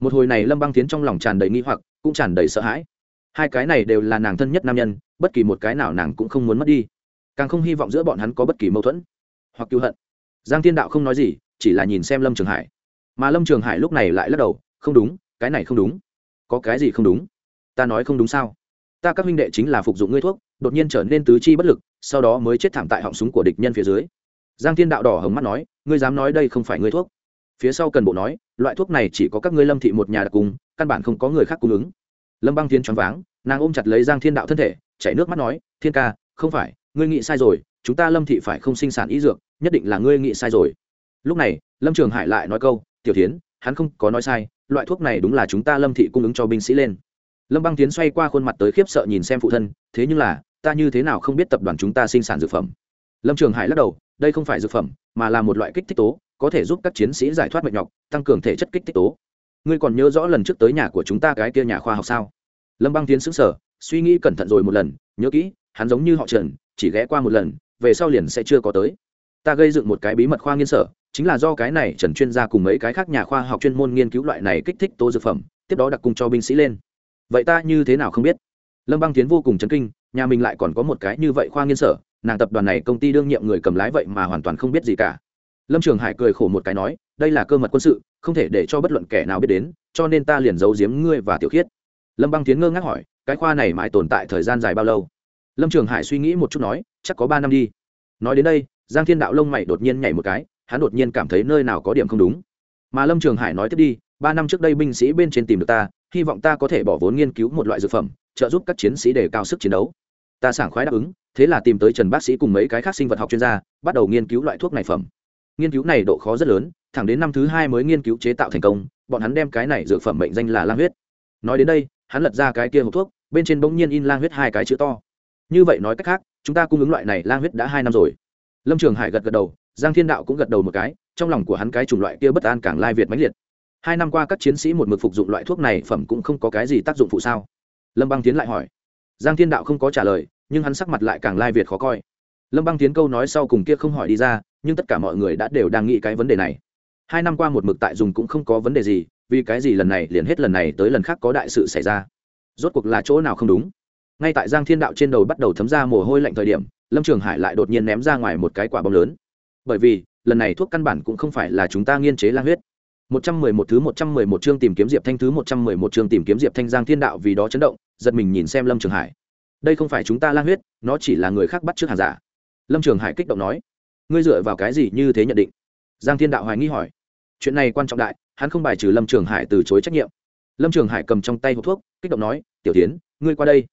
Một hồi này lâm băng tiến trong lòng tràn đầy nghi hoặc, cũng tràn đầy sợ hãi. Hai cái này đều là nàng thân nhất nam nhân, bất kỳ một cái nào nàng cũng không muốn mất đi. Càng không hy vọng giữa bọn hắn có bất kỳ mâu thuẫn hoặc cứu hận. Giang thiên đạo không nói gì, chỉ là nhìn xem lâm trường hải. Mà lâm trường hải lúc này lại lắc đầu, không đúng, cái này không đúng có cái gì không đúng? Ta nói không đúng sao? Ta các huynh đệ chính là phục dụng ngươi thuốc, đột nhiên trở nên tứ chi bất lực, sau đó mới chết thảm tại họng súng của địch nhân phía dưới. Giang thiên đạo đỏ hồng mắt nói, ngươi dám nói đây không phải ngươi thuốc. Phía sau cần bộ nói, loại thuốc này chỉ có các ngươi lâm thị một nhà đặc cung căn bản không có người khác cung ứng. Lâm băng thiên choáng váng, nàng ôm chặt lấy giang thiên đạo thân thể, chảy nước mắt nói, thiên ca, không phải, ngươi nghĩ sai rồi, chúng ta lâm thị phải không sinh sản ý dược, nhất định là ngươi nghĩ sai rồi. Lúc này, lâm trường hải lại nói câu, tiểu tiến hắn không có nói sai loại thuốc này đúng là chúng ta lâm thị cung ứng cho binh sĩ lên. Lâm băng tiến xoay qua khuôn mặt tới khiếp sợ nhìn xem phụ thân, thế nhưng là, ta như thế nào không biết tập đoàn chúng ta sinh sản dược phẩm. Lâm trường hải lắc đầu, đây không phải dược phẩm, mà là một loại kích thích tố, có thể giúp các chiến sĩ giải thoát mệt nhọc, tăng cường thể chất kích thích tố. Ngươi còn nhớ rõ lần trước tới nhà của chúng ta cái kia nhà khoa học sao? Lâm băng tiến xứng sở suy nghĩ cẩn thận rồi một lần, nhớ kỹ, hắn giống như họ trần, chỉ ghé qua một lần, về sau liền sẽ chưa có tới. Ta gây dựng một cái bí mật khoa nghiên sở chính là do cái này trần chuyên gia cùng mấy cái khác nhà khoa học chuyên môn nghiên cứu loại này kích thích tố dược phẩm, tiếp đó đặc cung cho binh sĩ lên. Vậy ta như thế nào không biết? Lâm băng tiến vô cùng chấn kinh, nhà mình lại còn có một cái như vậy khoa nghiên sở, nàng tập đoàn này công ty đương nhiệm người cầm lái vậy mà hoàn toàn không biết gì cả. Lâm trường hải cười khổ một cái nói, đây là cơ mật quân sự, không thể để cho bất luận kẻ nào biết đến, cho nên ta liền giấu giếm ngươi và tiểu khiết. Lâm băng tiến ngơ ngác hỏi, cái khoa này mãi tồn tại thời gian dài bao lâu? Lâm trường hải suy nghĩ một chút nói, chắc có ba năm đi. Nói đến đây, giang thiên đạo lông mày đột nhiên nhảy một cái hắn đột nhiên cảm thấy nơi nào có điểm không đúng. Mà lâm trường hải nói tiếp đi, ba năm trước đây binh sĩ bên trên tìm được ta, hy vọng ta có thể bỏ vốn nghiên cứu một loại dược phẩm, trợ giúp các chiến sĩ đề cao sức chiến đấu. Ta sảng khoái đáp ứng, thế là tìm tới trần bác sĩ cùng mấy cái khác sinh vật học chuyên gia, bắt đầu nghiên cứu loại thuốc này phẩm. Nghiên cứu này độ khó rất lớn, thẳng đến năm thứ hai mới nghiên cứu chế tạo thành công, bọn hắn đem cái này dược phẩm mệnh danh là lang huyết. Nói đến đây, hắn lật ra cái kia hộp thuốc, bên trên bỗng nhiên in lang huyết hai cái chữ to. Như vậy nói cách khác, chúng ta cung ứng loại này lang huyết đã hai năm rồi. Lâm trường hải gật gật đầu giang thiên đạo cũng gật đầu một cái, trong lòng của hắn cái chủng loại kia bất an càng lai việt mãnh liệt. Hai năm qua các chiến sĩ một mực phục dụng loại thuốc này phẩm cũng không có cái gì tác dụng phụ sao? Lâm băng tiến lại hỏi. Giang thiên đạo không có trả lời, nhưng hắn sắc mặt lại càng lai việt khó coi. Lâm băng tiến câu nói sau cùng kia không hỏi đi ra, nhưng tất cả mọi người đã đều đang nghĩ cái vấn đề này. Hai năm qua một mực tại dùng cũng không có vấn đề gì, vì cái gì lần này liền hết lần này tới lần khác có đại sự xảy ra? Rốt cuộc là chỗ nào không đúng? Ngay tại giang thiên đạo trên đầu bắt đầu thấm ra mồ hôi lạnh thời điểm, lâm trường hải lại đột nhiên ném ra ngoài một cái quả bom lớn bởi vì, lần này thuốc căn bản cũng không phải là chúng ta nghiên chế lang huyết. Một trăm mười một thứ một trăm mười một chương tìm kiếm diệp thanh thứ một trăm mười một chương tìm kiếm diệp thanh giang thiên đạo vì đó chấn động, giật mình nhìn xem lâm trường hải. Đây không phải chúng ta lang huyết, nó chỉ là người khác bắt trước hàng giả. Lâm trường hải kích động nói, ngươi dựa vào cái gì như thế nhận định? Giang thiên đạo hoài nghi hỏi. Chuyện này quan trọng đại, hắn không bài trừ lâm trường hải từ chối trách nhiệm. Lâm trường hải cầm trong tay hộp thuốc, kích động nói, tiểu tiến, ngươi qua đây.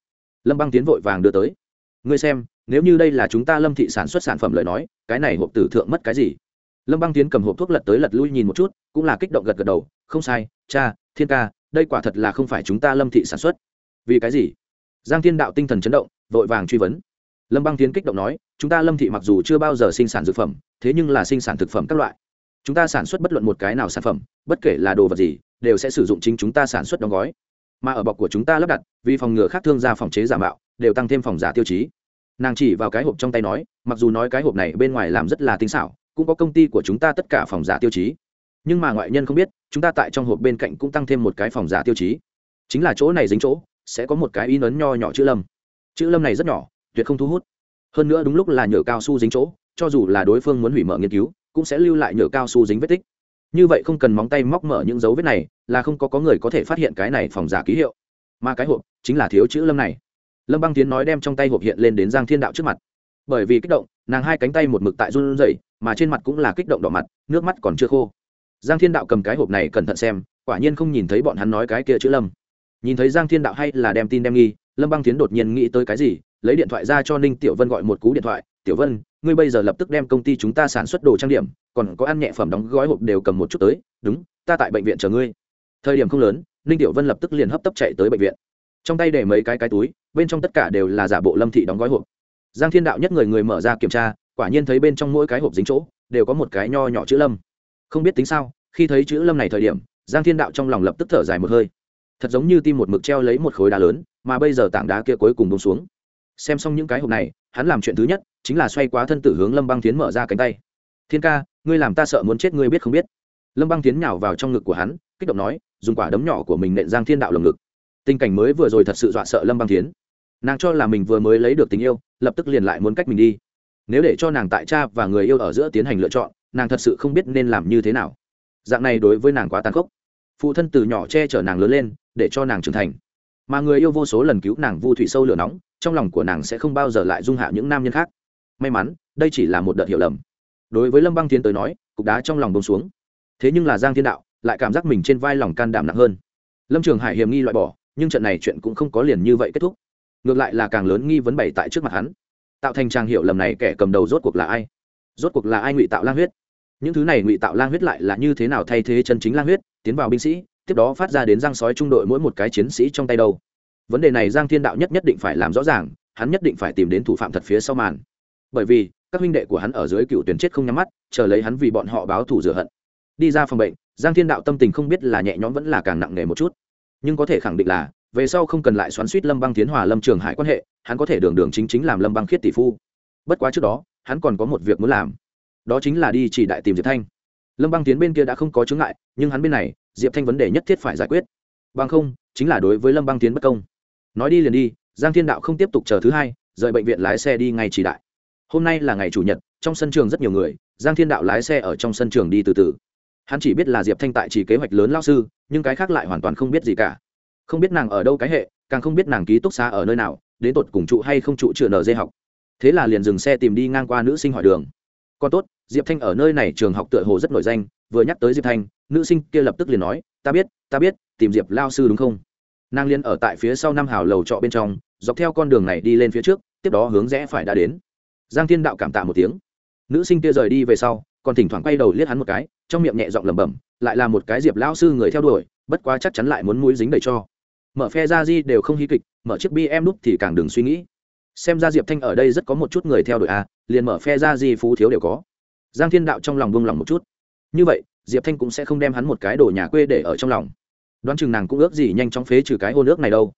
Lâm băng tiến vội vàng đưa tới ngươi xem, nếu như đây là chúng ta lâm thị sản xuất sản phẩm lời nói, cái này hộp tử thượng mất cái gì? Lâm băng tiến cầm hộp thuốc lật tới lật lui nhìn một chút, cũng là kích động gật gật đầu, không sai, cha, thiên ca, đây quả thật là không phải chúng ta lâm thị sản xuất. Vì cái gì? Giang thiên đạo tinh thần chấn động, vội vàng truy vấn. Lâm băng tiến kích động nói, chúng ta lâm thị mặc dù chưa bao giờ sinh sản dược phẩm, thế nhưng là sinh sản thực phẩm các loại. Chúng ta sản xuất bất luận một cái nào sản phẩm, bất kể là đồ vật gì, đều sẽ sử dụng chính chúng ta sản xuất đóng gói. Mà ở bọc của chúng ta lắp đặt, vì phòng ngừa khác thương gia phòng chế giả mạo đều tăng thêm phòng giả tiêu chí. Nàng chỉ vào cái hộp trong tay nói, mặc dù nói cái hộp này bên ngoài làm rất là tinh xảo, cũng có công ty của chúng ta tất cả phòng giả tiêu chí. Nhưng mà ngoại nhân không biết, chúng ta tại trong hộp bên cạnh cũng tăng thêm một cái phòng giả tiêu chí. Chính là chỗ này dính chỗ, sẽ có một cái in ấn nho nhỏ chữ lâm. Chữ lâm này rất nhỏ, tuyệt không thu hút. Hơn nữa đúng lúc là nhựa cao su dính chỗ, cho dù là đối phương muốn hủy mở nghiên cứu, cũng sẽ lưu lại nhựa cao su dính vết tích. Như vậy không cần móng tay móc mở những dấu vết này, là không có có người có thể phát hiện cái này phòng giả ký hiệu. Mà cái hộp chính là thiếu chữ lâm này lâm băng tiến nói đem trong tay hộp hiện lên đến giang thiên đạo trước mặt bởi vì kích động nàng hai cánh tay một mực tại run rẩy, mà trên mặt cũng là kích động đỏ mặt, nước mắt còn chưa khô. giang thiên đạo cầm cái hộp này cẩn thận xem, quả nhiên không nhìn thấy bọn hắn nói cái kia chữ lâm. nhìn thấy giang thiên đạo hay là đem tin đem nghi, lâm băng tiến đột nhiên nghĩ tới cái gì, lấy điện thoại ra cho ninh tiểu vân gọi một cú điện thoại, tiểu vân, ngươi bây giờ lập tức đem công ty chúng ta sản xuất đồ trang điểm, còn có ăn nhẹ phẩm đóng gói hộp đều cầm một chút tới, đúng, ta tại bệnh viện chờ ngươi. thời điểm không lớn, ninh tiểu vân lập tức liền hấp tấp chạy tới bệnh viện trong tay để mấy cái cái túi, bên trong tất cả đều là giả bộ lâm thị đóng gói hộp. Giang thiên đạo nhất người người mở ra kiểm tra, quả nhiên thấy bên trong mỗi cái hộp dính chỗ, đều có một cái nho nhỏ chữ lâm. Không biết tính sao, khi thấy chữ lâm này thời điểm, giang thiên đạo trong lòng lập tức thở dài một hơi. Thật giống như tim một mực treo lấy một khối đá lớn, mà bây giờ tảng đá kia cuối cùng bông xuống. Xem xong những cái hộp này, hắn làm chuyện thứ nhất, chính là xoay quá thân tử hướng lâm băng tiến mở ra cánh tay. Thiên ca, ngươi làm ta sợ muốn chết ngươi biết không biết. Lâm băng tiến nhào vào trong ngực của hắn, kích động nói, dùng quả đấm nhỏ của mình nện giang thiên đạo lồng ngực tình cảnh mới vừa rồi thật sự dọa sợ lâm băng Thiến, nàng cho là mình vừa mới lấy được tình yêu lập tức liền lại muốn cách mình đi. Nếu để cho nàng tại cha và người yêu ở giữa tiến hành lựa chọn nàng thật sự không biết nên làm như thế nào. Dạng này đối với nàng quá tàn khốc. Phụ thân từ nhỏ che chở nàng lớn lên để cho nàng trưởng thành. Mà người yêu vô số lần cứu nàng vu thủy sâu lửa nóng trong lòng của nàng sẽ không bao giờ lại dung hạ những nam nhân khác. May mắn đây chỉ là một đợt hiểu lầm. Đối với lâm băng tiến tới nói cục đá trong lòng bông xuống. Thế nhưng là giang thiên đạo lại cảm giác mình trên vai lòng can đảm nặng hơn. Lâm trường hải hiểm nghi loại bỏ nhưng trận này chuyện cũng không có liền như vậy kết thúc. Ngược lại là càng lớn nghi vấn bày tại trước mặt hắn. Tạo thành trang hiểu lầm này kẻ cầm đầu rốt cuộc là ai? Rốt cuộc là ai ngụy tạo lang huyết? Những thứ này ngụy tạo lang huyết lại là như thế nào thay thế chân chính lang huyết? Tiến vào binh sĩ, tiếp đó phát ra đến giang sói trung đội mỗi một cái chiến sĩ trong tay đâu. Vấn đề này giang thiên đạo nhất nhất định phải làm rõ ràng, hắn nhất định phải tìm đến thủ phạm thật phía sau màn. Bởi vì, các huynh đệ của hắn ở dưới cựu tuyển chết không nhắm mắt, chờ lấy hắn vì bọn họ báo thù rửa hận. Đi ra phòng bệnh, giang thiên đạo tâm tình không biết là nhẹ nhõm vẫn là càng nặng nề một chút nhưng có thể khẳng định là, về sau không cần lại xoắn suýt lâm băng tiến hòa lâm trường hải quan hệ, hắn có thể đường đường chính chính làm lâm băng khiết tỷ phu. Bất quá trước đó, hắn còn có một việc muốn làm. Đó chính là đi chỉ đại tìm diệp thanh. Lâm băng tiến bên kia đã không có chướng ngại, nhưng hắn bên này, diệp thanh vấn đề nhất thiết phải giải quyết. Bằng không, chính là đối với lâm băng tiến bất công. Nói đi liền đi, giang thiên đạo không tiếp tục chờ thứ hai, rời bệnh viện lái xe đi ngay chỉ đại. Hôm nay là ngày chủ nhật, trong sân trường rất nhiều người, giang thiên đạo lái xe ở trong sân trường đi từ từ hắn chỉ biết là diệp thanh tại chỉ kế hoạch lớn lao sư, nhưng cái khác lại hoàn toàn không biết gì cả. Không biết nàng ở đâu cái hệ, càng không biết nàng ký túc xá ở nơi nào, đến tột cùng trụ hay không trụ chữa nở dây học. Thế là liền dừng xe tìm đi ngang qua nữ sinh hỏi đường. Còn tốt, diệp thanh ở nơi này trường học tựa hồ rất nổi danh, vừa nhắc tới diệp thanh, nữ sinh kia lập tức liền nói, ta biết ta biết, tìm diệp lao sư đúng không? Nàng liên ở tại phía sau năm hào lầu trọ bên trong, dọc theo con đường này đi lên phía trước, tiếp đó hướng rẽ phải đã đến. Giang thiên đạo cảm tạ một tiếng. Nữ sinh kia rời đi về sau còn thỉnh thoảng quay đầu liếc hắn một cái, trong miệng nhẹ giọng lẩm bẩm, lại là một cái diệp Lão sư người theo đuổi, bất quá chắc chắn lại muốn mũi dính đầy cho. Mở phe ra di đều không hí kịch, mở chiếc bi em đúc thì càng đừng suy nghĩ. Xem ra diệp thanh ở đây rất có một chút người theo đuổi a liền mở phe ra di phú thiếu đều có. Giang thiên đạo trong lòng buông lòng một chút. Như vậy, diệp thanh cũng sẽ không đem hắn một cái đồ nhà quê để ở trong lòng. Đoán chừng nàng cũng ước gì nhanh chóng phế trừ cái hôn ước này đâu.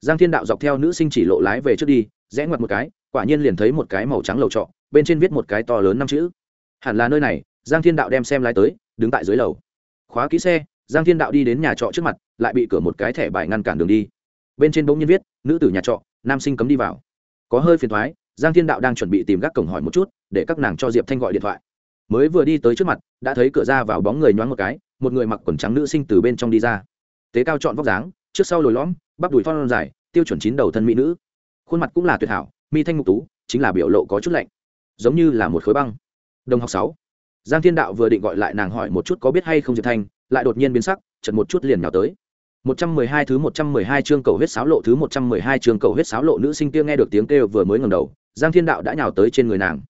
Giang thiên đạo dọc theo nữ sinh chỉ lộ lái về trước đi, rẽ ngoặt một cái, quả nhiên liền thấy một cái màu trắng lầu trọ, bên trên viết một cái to lớn năm chữ hẳn là nơi này, giang thiên đạo đem xem lái tới, đứng tại dưới lầu. Khóa kỹ xe, giang thiên đạo đi đến nhà trọ trước mặt, lại bị cửa một cái thẻ bài ngăn cản đường đi. Bên trên bỗng nhiên viết, nữ tử nhà trọ, nam sinh cấm đi vào. Có hơi phiền thoái giang thiên đạo đang chuẩn bị tìm gác cổng hỏi một chút, để các nàng cho diệp thanh gọi điện thoại. Mới vừa đi tới trước mặt, đã thấy cửa ra vào bóng người nhoáng một cái, một người mặc quần trắng nữ sinh từ bên trong đi ra. Tế cao chọn vóc dáng, trước sau lồi lõm, bắp đùi phong dài, tiêu chuẩn chín đầu thân mỹ nữ. Khuôn mặt cũng là tuyệt hảo, mi thanh ngục tú, chính là biểu lộ có chút lạnh. Giống như là một khối băng đồng học sáu giang thiên đạo vừa định gọi lại nàng hỏi một chút có biết hay không diệp thanh lại đột nhiên biến sắc chật một chút liền nhào tới 112 thứ 112 chương cầu huyết sáo lộ thứ 112 chương cầu huyết sáo lộ nữ sinh kia nghe được tiếng kêu vừa mới ngẩng đầu, Giang Thiên Đạo đã nhào tới trên người nàng.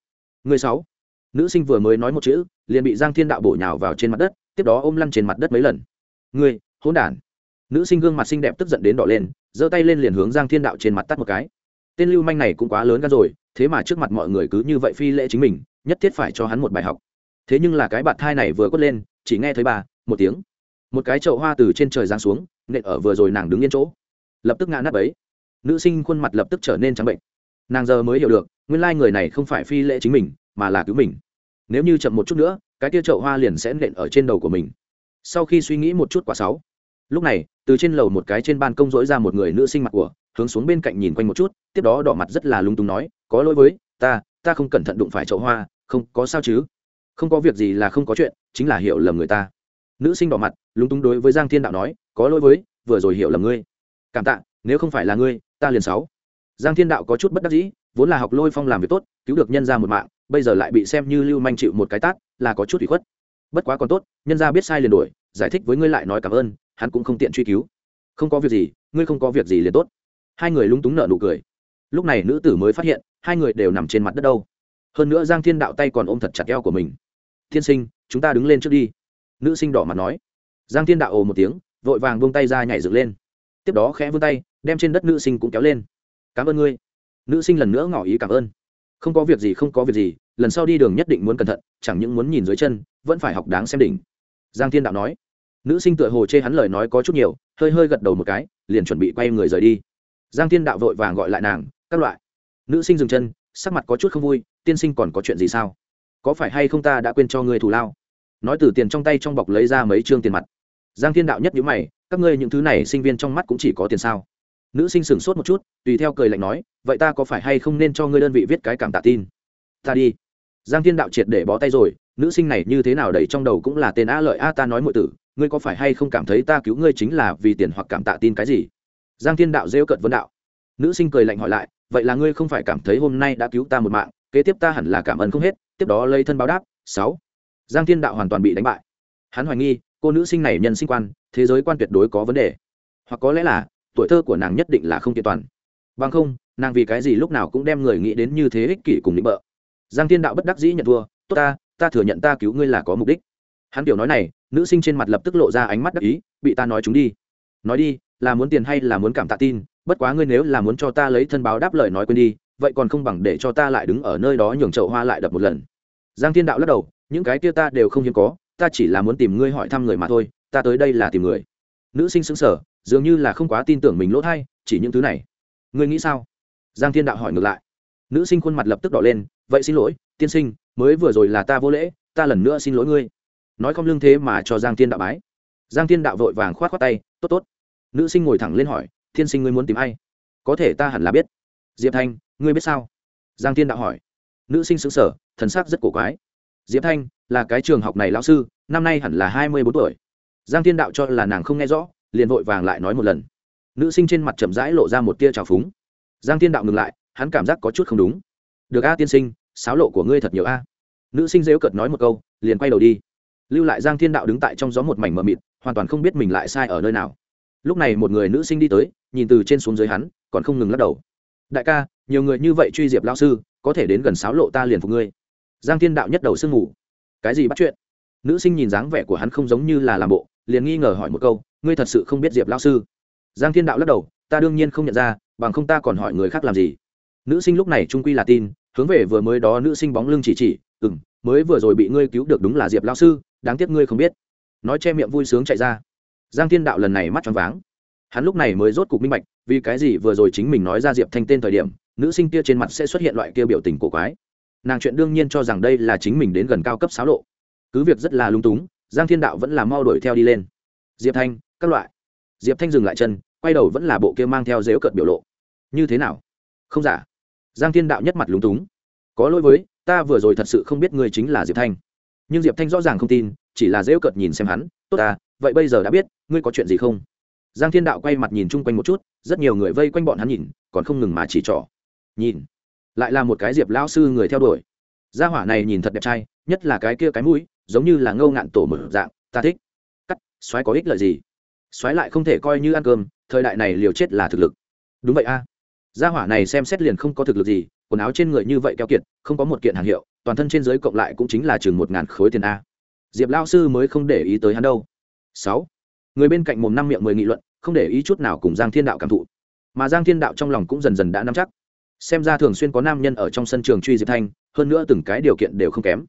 Người sáu. Nữ sinh vừa mới nói một chữ, liền bị Giang Thiên Đạo bổ nhào vào trên mặt đất, tiếp đó ôm lăn trên mặt đất mấy lần. Ngươi, hỗn đản. Nữ sinh gương mặt xinh đẹp tức giận đến đỏ lên, giơ tay lên liền hướng Giang Thiên Đạo trên mặt tát một cái. Tên lưu manh này cũng quá lớn gan rồi, thế mà trước mặt mọi người cứ như vậy phi lễ chính mình, nhất thiết phải cho hắn một bài học. Thế nhưng là cái bạt thai này vừa quất lên, chỉ nghe thấy bà, một tiếng. Một cái chậu hoa từ trên trời giáng xuống, nện ở vừa rồi nàng đứng yên chỗ. Lập tức ngã nắp ấy. Nữ sinh khuôn mặt lập tức trở nên trắng bệnh. Nàng giờ mới hiểu được nguyên lai người này không phải phi lễ chính mình mà là cứu mình. Nếu như chậm một chút nữa cái tia chậu hoa liền sẽ nện ở trên đầu của mình. Sau khi suy nghĩ một chút quả sáu lúc này từ trên lầu một cái trên ban công dỗi ra một người nữ sinh mặt của hướng xuống bên cạnh nhìn quanh một chút tiếp đó đỏ mặt rất là lung tung nói có lỗi với ta ta không cẩn thận đụng phải chậu hoa không có sao chứ? Không có việc gì là không có chuyện, chính là hiểu lầm người ta. Nữ sinh đỏ mặt, lúng túng đối với giang thiên đạo nói, có lỗi với, vừa rồi hiểu lầm ngươi. Cảm tạ, nếu không phải là ngươi, ta liền sáu. Giang thiên đạo có chút bất đắc dĩ, vốn là học lôi phong làm việc tốt, cứu được nhân ra một mạng, bây giờ lại bị xem như lưu manh chịu một cái tát, là có chút ủy khuất. Bất quá còn tốt, nhân ra biết sai liền đổi giải thích với ngươi lại nói cảm ơn, hắn cũng không tiện truy cứu. Không có việc gì, ngươi không có việc gì liền tốt. Hai người lúng túng nợ nụ cười. Lúc này nữ tử mới phát hiện, hai người đều nằm trên mặt đất đâu hơn nữa giang thiên đạo tay còn ôm thật chặt eo của mình. Thiên sinh, chúng ta đứng lên trước đi. Nữ sinh đỏ mặt nói. Giang thiên đạo ồ một tiếng, vội vàng buông tay ra nhảy dựng lên. Tiếp đó khẽ vươn tay, đem trên đất nữ sinh cũng kéo lên. Cảm ơn ngươi. Nữ sinh lần nữa ngỏ ý cảm ơn. Không có việc gì, không có việc gì, lần sau đi đường nhất định muốn cẩn thận, chẳng những muốn nhìn dưới chân, vẫn phải học đáng xem đỉnh. Giang thiên đạo nói. Nữ sinh tựa hồ chê hắn lời nói có chút nhiều, hơi hơi gật đầu một cái, liền chuẩn bị quay người rời đi. Giang thiên đạo vội vàng gọi lại nàng, các loại. Nữ sinh dừng chân sắc mặt có chút không vui, tiên sinh còn có chuyện gì sao? Có phải hay không ta đã quên cho ngươi thù lao? Nói từ tiền trong tay trong bọc lấy ra mấy chương tiền mặt. Giang thiên đạo nhất nhữ mày, các ngươi những thứ này sinh viên trong mắt cũng chỉ có tiền sao? Nữ sinh sửng sốt một chút, tùy theo cười lạnh nói, vậy ta có phải hay không nên cho ngươi đơn vị viết cái cảm tạ tin? Ta đi. Giang thiên đạo triệt để bó tay rồi, nữ sinh này như thế nào đầy trong đầu cũng là tên a lợi a ta nói mọi tử, ngươi có phải hay không cảm thấy ta cứu ngươi chính là vì tiền hoặc cảm tạ tin cái gì? Giang thiên đạo rêu cợt vấn đạo. Nữ sinh cười lạnh hỏi lại vậy là ngươi không phải cảm thấy hôm nay đã cứu ta một mạng, kế tiếp ta hẳn là cảm ơn không hết, tiếp đó lấy thân báo đáp, sáu. Giang thiên đạo hoàn toàn bị đánh bại. Hắn hoài nghi, cô nữ sinh này nhân sinh quan, thế giới quan tuyệt đối có vấn đề. Hoặc có lẽ là, tuổi thơ của nàng nhất định là không kiện toàn. Bằng không, nàng vì cái gì lúc nào cũng đem người nghĩ đến như thế ích kỷ cùng định bợ. Giang thiên đạo bất đắc dĩ nhận thua, tốt ta ta thừa nhận ta cứu ngươi là có mục đích. Hắn kiểu nói này, nữ sinh trên mặt lập tức lộ ra ánh mắt đắc ý, bị ta nói chúng đi. Nói đi, là muốn tiền hay là muốn cảm tạ tin bất quá ngươi nếu là muốn cho ta lấy thân báo đáp lời nói quên đi, vậy còn không bằng để cho ta lại đứng ở nơi đó nhường chậu hoa lại đập một lần. Giang thiên đạo lắc đầu, những cái kia ta đều không hiếm có, ta chỉ là muốn tìm ngươi hỏi thăm người mà thôi, ta tới đây là tìm người. Nữ sinh xứng sở dường như là không quá tin tưởng mình lỗ thay, chỉ những thứ này. Ngươi nghĩ sao? Giang thiên đạo hỏi ngược lại. Nữ sinh khuôn mặt lập tức đỏ lên, vậy xin lỗi, tiên sinh, mới vừa rồi là ta vô lễ, ta lần nữa xin lỗi ngươi. Nói không lương thế mà cho giang thiên đạo bái. Giang thiên đạo vội vàng khoát khoát tay, tốt tốt. Nữ sinh ngồi thẳng lên hỏi thiên sinh ngươi muốn tìm ai? Có thể ta hẳn là biết. Diệp thanh, ngươi biết sao? Giang thiên đạo hỏi. Nữ sinh xứng sở thần sắc rất cổ quái. Diệp thanh, là cái trường học này lão sư, năm nay hẳn là hai mươi bốn tuổi. Giang thiên đạo cho là nàng không nghe rõ, liền vội vàng lại nói một lần. Nữ sinh trên mặt chậm rãi lộ ra một tia trào phúng. Giang thiên đạo ngừng lại, hắn cảm giác có chút không đúng. Được a tiên sinh sáo lộ của ngươi thật nhiều a. Nữ sinh dễu cợt nói một câu, liền quay đầu đi. Lưu lại giang thiên đạo đứng tại trong gió một mảnh mờ mịt, hoàn toàn không biết mình lại sai ở nơi nào. Lúc này một người nữ sinh đi tới nhìn từ trên xuống dưới hắn, còn không ngừng lắc đầu. Đại ca, nhiều người như vậy truy diệp lao sư, có thể đến gần sáo lộ ta liền phục ngươi. Giang thiên đạo nhất đầu sương ngủ. Cái gì bắt chuyện? Nữ sinh nhìn dáng vẻ của hắn không giống như là làm bộ, liền nghi ngờ hỏi một câu, ngươi thật sự không biết diệp lao sư? Giang thiên đạo lắc đầu, ta đương nhiên không nhận ra, bằng không ta còn hỏi người khác làm gì? Nữ sinh lúc này trung quy là tin, hướng về vừa mới đó nữ sinh bóng lưng chỉ chỉ ừ m mới vừa rồi bị ngươi cứu được đúng là diệp lao sư, đáng tiếc ngươi không biết. Nói che miệng vui sướng chạy ra. Giang thiên đạo lần này mắt tròn váng hắn lúc này mới rốt cục minh bạch, vì cái gì vừa rồi chính mình nói ra diệp thanh tên thời điểm, nữ sinh kia trên mặt sẽ xuất hiện loại kia biểu tình cổ quái. Nàng chuyện đương nhiên cho rằng đây là chính mình đến gần cao cấp xáo lộ. Cứ việc rất là lung túng, giang thiên đạo vẫn là mau đuổi theo đi lên. Diệp thanh, các loại. Diệp thanh dừng lại chân, quay đầu vẫn là bộ kia mang theo dếu cợt biểu lộ. Như thế nào? Không giả. Giang thiên đạo nhất mặt lúng túng. Có lỗi với, ta vừa rồi thật sự không biết ngươi chính là diệp thanh. Nhưng diệp thanh rõ ràng không tin, chỉ là dễu cợt nhìn xem hắn. Tốt ta, vậy bây giờ đã biết, ngươi có chuyện gì không? Giang thiên đạo quay mặt nhìn chung quanh một chút, rất nhiều người vây quanh bọn hắn nhìn, còn không ngừng mà chỉ trỏ. Nhìn, lại là một cái diệp lão sư người theo đuổi. Gia hỏa này nhìn thật đẹp trai, nhất là cái kia cái mũi, giống như là ngâu ngạn tổ mở dạng, ta thích. Cắt xoáy có ích lợi gì? Xoáy lại không thể coi như ăn cơm, thời đại này liều chết là thực lực. Đúng vậy a. Gia hỏa này xem xét liền không có thực lực gì, quần áo trên người như vậy keo kiệt, không có một kiện hàng hiệu, toàn thân trên giới cộng lại cũng chính là chừng một ngàn khối tiền a. Diệp lao sư mới không để ý tới hắn đâu. Sáu người bên cạnh mồm năm miệng mười nghị luận, không để ý chút nào cùng giang thiên đạo cảm thụ. Mà giang thiên đạo trong lòng cũng dần dần đã nắm chắc. Xem ra thường xuyên có nam nhân ở trong sân trường truy diệp thanh, hơn nữa từng cái điều kiện đều không kém.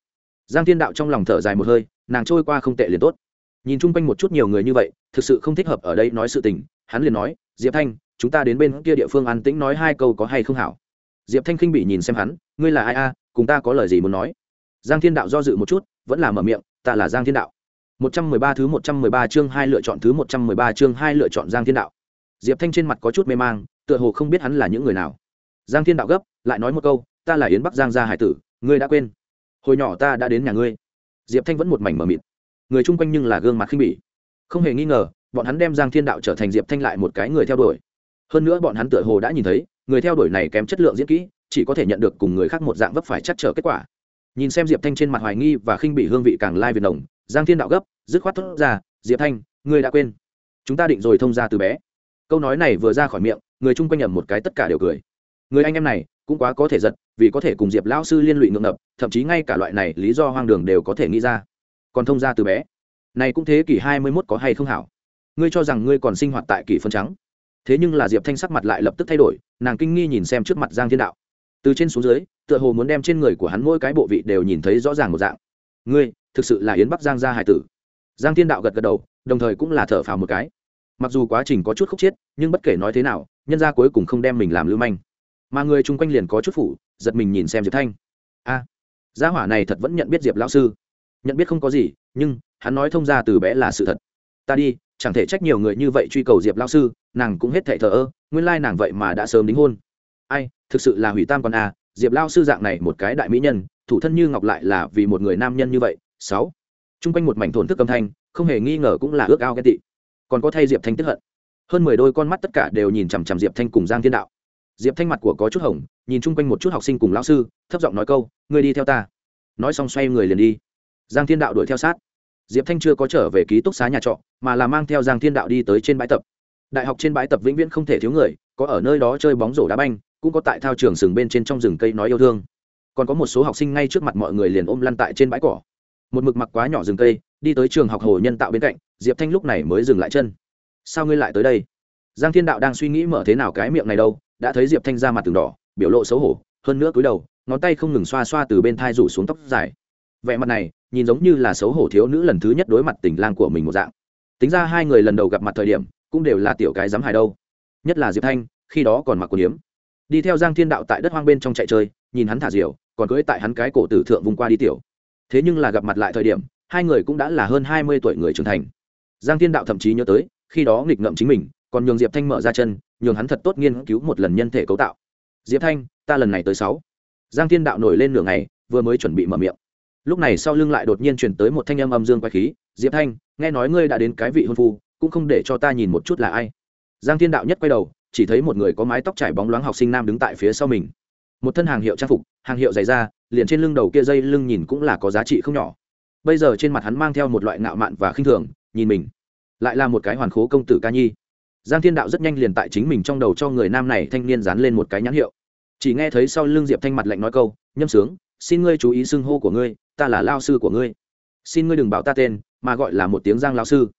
Giang thiên đạo trong lòng thở dài một hơi, nàng trôi qua không tệ liền tốt. Nhìn chung quanh một chút nhiều người như vậy, thực sự không thích hợp ở đây nói sự tình, hắn liền nói, diệp thanh, chúng ta đến bên kia địa phương an tĩnh nói hai câu có hay không hảo? Diệp thanh khinh bị nhìn xem hắn, ngươi là ai a, cùng ta có lời gì muốn nói? Giang thiên đạo do dự một chút, vẫn là mở miệng, ta là giang thiên đạo một trăm mười ba thứ một trăm mười ba chương hai lựa chọn thứ một trăm mười ba chương hai lựa chọn giang thiên đạo. Diệp thanh trên mặt có chút mê mang, tựa hồ không biết hắn là những người nào. Giang thiên đạo gấp, lại nói một câu, ta là yến bắc giang gia hải tử, ngươi đã quên. Hồi nhỏ ta đã đến nhà ngươi. Diệp thanh vẫn một mảnh mờ mịt. Người chung quanh nhưng là gương mặt khinh bỉ. Không hề nghi ngờ, bọn hắn đem giang thiên đạo trở thành diệp thanh lại một cái người theo đuổi. Hơn nữa bọn hắn tựa hồ đã nhìn thấy, người theo đuổi này kém chất lượng diễn kỹ, chỉ có thể nhận được cùng người khác một dạng vấp phải chắc trở kết quả. Nhìn xem diệp thanh trên mặt hoài nghi và khinh bị hương vị càng lai việt nồng, giang thiên đạo gấp dứt khoát thốt ra, diệp thanh, ngươi đã quên. Chúng ta định rồi thông ra từ bé. Câu nói này vừa ra khỏi miệng, người chung quanh nhầm một cái tất cả đều cười. Người anh em này cũng quá có thể giật, vì có thể cùng diệp lão sư liên lụy ngượng ngập, thậm chí ngay cả loại này lý do hoang đường đều có thể nghĩ ra. Còn thông ra từ bé, này cũng thế kỷ hai mươi mốt có hay không hảo? Ngươi cho rằng ngươi còn sinh hoạt tại kỷ phân trắng? Thế nhưng là diệp thanh sắc mặt lại lập tức thay đổi, nàng kinh nghi nhìn xem trước mặt giang thiên đạo. Từ trên xuống dưới, tựa hồ muốn đem trên người của hắn mỗi cái bộ vị đều nhìn thấy rõ ràng một dạng. Ngươi, thực sự là yến bắc giang gia hải tử giang thiên đạo gật gật đầu, đồng thời cũng là thở phào một cái. Mặc dù quá trình có chút khúc chiết, nhưng bất kể nói thế nào, nhân gia cuối cùng không đem mình làm lưu manh. Mà người chung quanh liền có chút phủ, giật mình nhìn xem diệp thanh. A, gia hỏa này thật vẫn nhận biết diệp lão sư. Nhận biết không có gì, nhưng hắn nói thông ra từ bé là sự thật. Ta đi, chẳng thể trách nhiều người như vậy truy cầu diệp lão sư, nàng cũng hết thệ thờ ơ, nguyên lai nàng vậy mà đã sớm đính hôn. Ai, thực sự là hủy tam con a, diệp Lão sư dạng này một cái đại mỹ nhân, thủ thân như ngọc lại là vì một người nam nhân như vậy. Sáu t r u n g quanh một mảnh thổn thức âm thanh, không hề nghi ngờ cũng là ước ao ghen tị. Còn có thay diệp thanh tức hận. Hơn mười đôi con mắt tất cả đều nhìn chằm chằm diệp thanh cùng giang thiên đạo. Diệp thanh mặt của có chút hồng, nhìn chung quanh một chút học sinh cùng lão sư, thấp giọng nói câu, ngươi đi theo ta. Nói xong xoay người liền đi. Giang thiên đạo đuổi theo sát. Diệp thanh chưa có trở về ký túc xá nhà trọ, mà là mang theo giang thiên đạo đi tới trên bãi tập. Đại học trên bãi tập vĩnh viễn không thể thiếu người, có ở nơi đó chơi bóng rổ đá banh, cũng có tại thao trường sừng bên trên trong rừng cây nói yêu thương. Còn có một số học sinh ngay trước mặt mọi người liền ôm lăn tại trên bãi cỏ một mực mặc quá nhỏ rừng cây, đi tới trường học hồ nhân tạo bên cạnh, diệp thanh lúc này mới dừng lại chân. Sao ngươi lại tới đây? Giang thiên đạo đang suy nghĩ mở thế nào cái miệng này đâu, đã thấy diệp thanh ra mặt từng đỏ, biểu lộ xấu hổ, hơn nữa cúi đầu, ngón tay không ngừng xoa xoa từ bên thai rủ xuống tóc dài. Vẻ mặt này, nhìn giống như là xấu hổ thiếu nữ lần thứ nhất đối mặt tình lang của mình một dạng. Tính ra hai người lần đầu gặp mặt thời điểm, cũng đều là tiểu cái dám hài đâu. Nhất là diệp thanh, khi đó còn mặc quần yếm. Đi theo giang thiên đạo tại đất hoang bên trong chạy chơi, nhìn hắn thả diều, còn cưỡi tại hắn cái cổ tử thượng vùng qua đi tiểu thế nhưng là gặp mặt lại thời điểm, hai người cũng đã là hơn hai mươi tuổi người trưởng thành. Giang thiên đạo thậm chí nhớ tới, khi đó nghịch ngợm chính mình, còn nhường diệp thanh mở ra chân, nhường hắn thật tốt nghiên cứu một lần nhân thể cấu tạo. Diệp thanh, ta lần này tới sáu. Giang thiên đạo nổi lên nửa ngày, vừa mới chuẩn bị mở miệng. Lúc này sau lưng lại đột nhiên chuyển tới một thanh âm âm dương quay khí, diệp thanh, nghe nói ngươi đã đến cái vị hôn phu, cũng không để cho ta nhìn một chút là ai. Giang thiên đạo nhất quay đầu, chỉ thấy một người có mái tóc trải bóng loáng học sinh nam đứng tại phía sau mình. Một thân hàng hiệu trang phục, hàng hiệu dày da liền trên lưng đầu kia dây lưng nhìn cũng là có giá trị không nhỏ. Bây giờ trên mặt hắn mang theo một loại ngạo mạn và khinh thường, nhìn mình, lại là một cái hoàn khố công tử ca nhi. Giang thiên đạo rất nhanh liền tại chính mình trong đầu cho người nam này thanh niên dán lên một cái nhãn hiệu. Chỉ nghe thấy sau lưng diệp thanh mặt lạnh nói câu, nhâm sướng, xin ngươi chú ý xưng hô của ngươi, ta là lao sư của ngươi. Xin ngươi đừng bảo ta tên, mà gọi là một tiếng giang lao sư.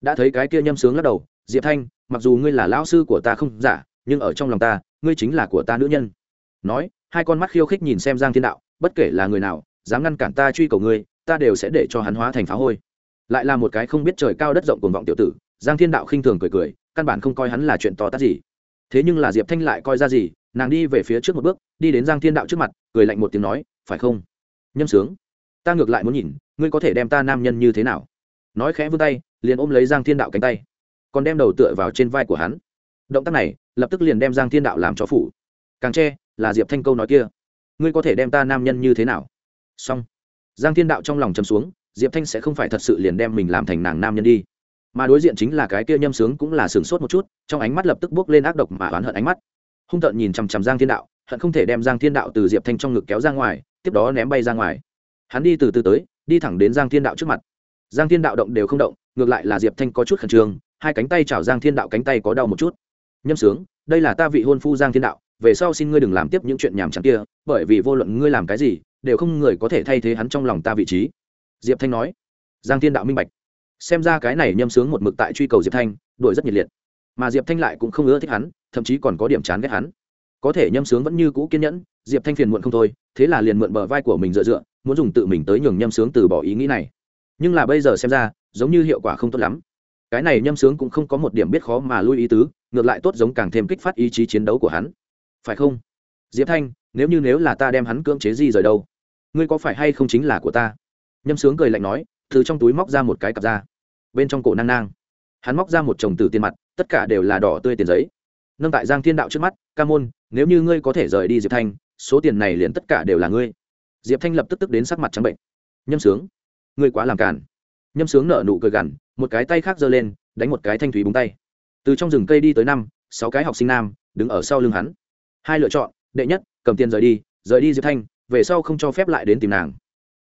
Đã thấy cái kia nhâm sướng lắc đầu, diệp thanh, mặc dù ngươi là lao sư của ta không giả, nhưng ở trong lòng ta, ngươi chính là của ta nữ nhân. Nói, hai con mắt khiêu khích nhìn xem giang thiên đạo bất kể là người nào, dám ngăn cản ta truy cầu ngươi, ta đều sẽ để cho hắn hóa thành phá hôi. Lại là một cái không biết trời cao đất rộng cuồng vọng tiểu tử, giang thiên đạo khinh thường cười cười, căn bản không coi hắn là chuyện to tát gì. Thế nhưng là diệp thanh lại coi ra gì, nàng đi về phía trước một bước, đi đến giang thiên đạo trước mặt, cười lạnh một tiếng nói, phải không? Nhâm sướng. Ta ngược lại muốn nhìn, ngươi có thể đem ta nam nhân như thế nào? Nói khẽ vươn tay, liền ôm lấy giang thiên đạo cánh tay, còn đem đầu tựa vào trên vai của hắn. Động tác này, lập tức liền đem giang thiên đạo làm cho phủ. Càng tre là diệp thanh câu nói kia ngươi có thể đem ta nam nhân như thế nào? Xong. Giang thiên đạo trong lòng chầm xuống, diệp thanh sẽ không phải thật sự liền đem mình làm thành nàng nam nhân đi. Mà đối diện chính là cái kia nhâm sướng cũng là sửng sốt một chút, trong ánh mắt lập tức bước lên ác độc mà oán hận ánh mắt. Hung tợn nhìn chằm chằm giang thiên đạo, hận không thể đem giang thiên đạo từ diệp thanh trong ngực kéo ra ngoài, tiếp đó ném bay ra ngoài. Hắn đi từ từ tới, đi thẳng đến giang thiên đạo trước mặt. Giang thiên đạo động đều không động, ngược lại là diệp thanh có chút khẩn trương, hai cánh tay chảo giang thiên đạo cánh tay có đau một chút. Nhâm sướng, đây là ta vị hôn phu giang thiên đạo về sau xin ngươi đừng làm tiếp những chuyện nhảm chán kia, bởi vì vô luận ngươi làm cái gì, đều không người có thể thay thế hắn trong lòng ta vị trí. Diệp thanh nói. Giang thiên đạo minh bạch. Xem ra cái này nhâm sướng một mực tại truy cầu diệp thanh, đuổi rất nhiệt liệt. Mà diệp thanh lại cũng không ưa thích hắn, thậm chí còn có điểm chán ghét hắn. Có thể nhâm sướng vẫn như cũ kiên nhẫn, diệp thanh phiền muộn không thôi, thế là liền mượn bờ vai của mình dựa dựa, muốn dùng tự mình tới nhường nhâm sướng từ bỏ ý nghĩ này. Nhưng là bây giờ xem ra, giống như hiệu quả không tốt lắm. Cái này nhâm sướng cũng không có một điểm biết khó mà lui ý tứ, ngược lại tốt giống càng thêm kích phát ý chí chiến đấu của hắn phải không? Diệp thanh, nếu như nếu là ta đem hắn cưỡng chế gì rời đâu, ngươi có phải hay không chính là của ta? Nhâm sướng cười lạnh nói, từ trong túi móc ra một cái cặp da. Bên trong cổ nang nang. Hắn móc ra một chồng từ tiền mặt, tất cả đều là đỏ tươi tiền giấy. Nâng tại giang thiên đạo trước mắt, ca môn, nếu như ngươi có thể rời đi diệp thanh, số tiền này liền tất cả đều là ngươi. Diệp thanh lập tức tức đến sắc mặt trắng bệnh. Nhâm sướng, ngươi quá làm cản nhâm sướng nở nụ cười gằn, một cái tay khác giơ lên, đánh một cái thanh thủy búng tay. Từ trong rừng cây đi tới năm, sáu cái học sinh nam, đứng ở sau lưng hắn hai lựa chọn đệ nhất cầm tiền rời đi rời đi diệp thanh về sau không cho phép lại đến tìm nàng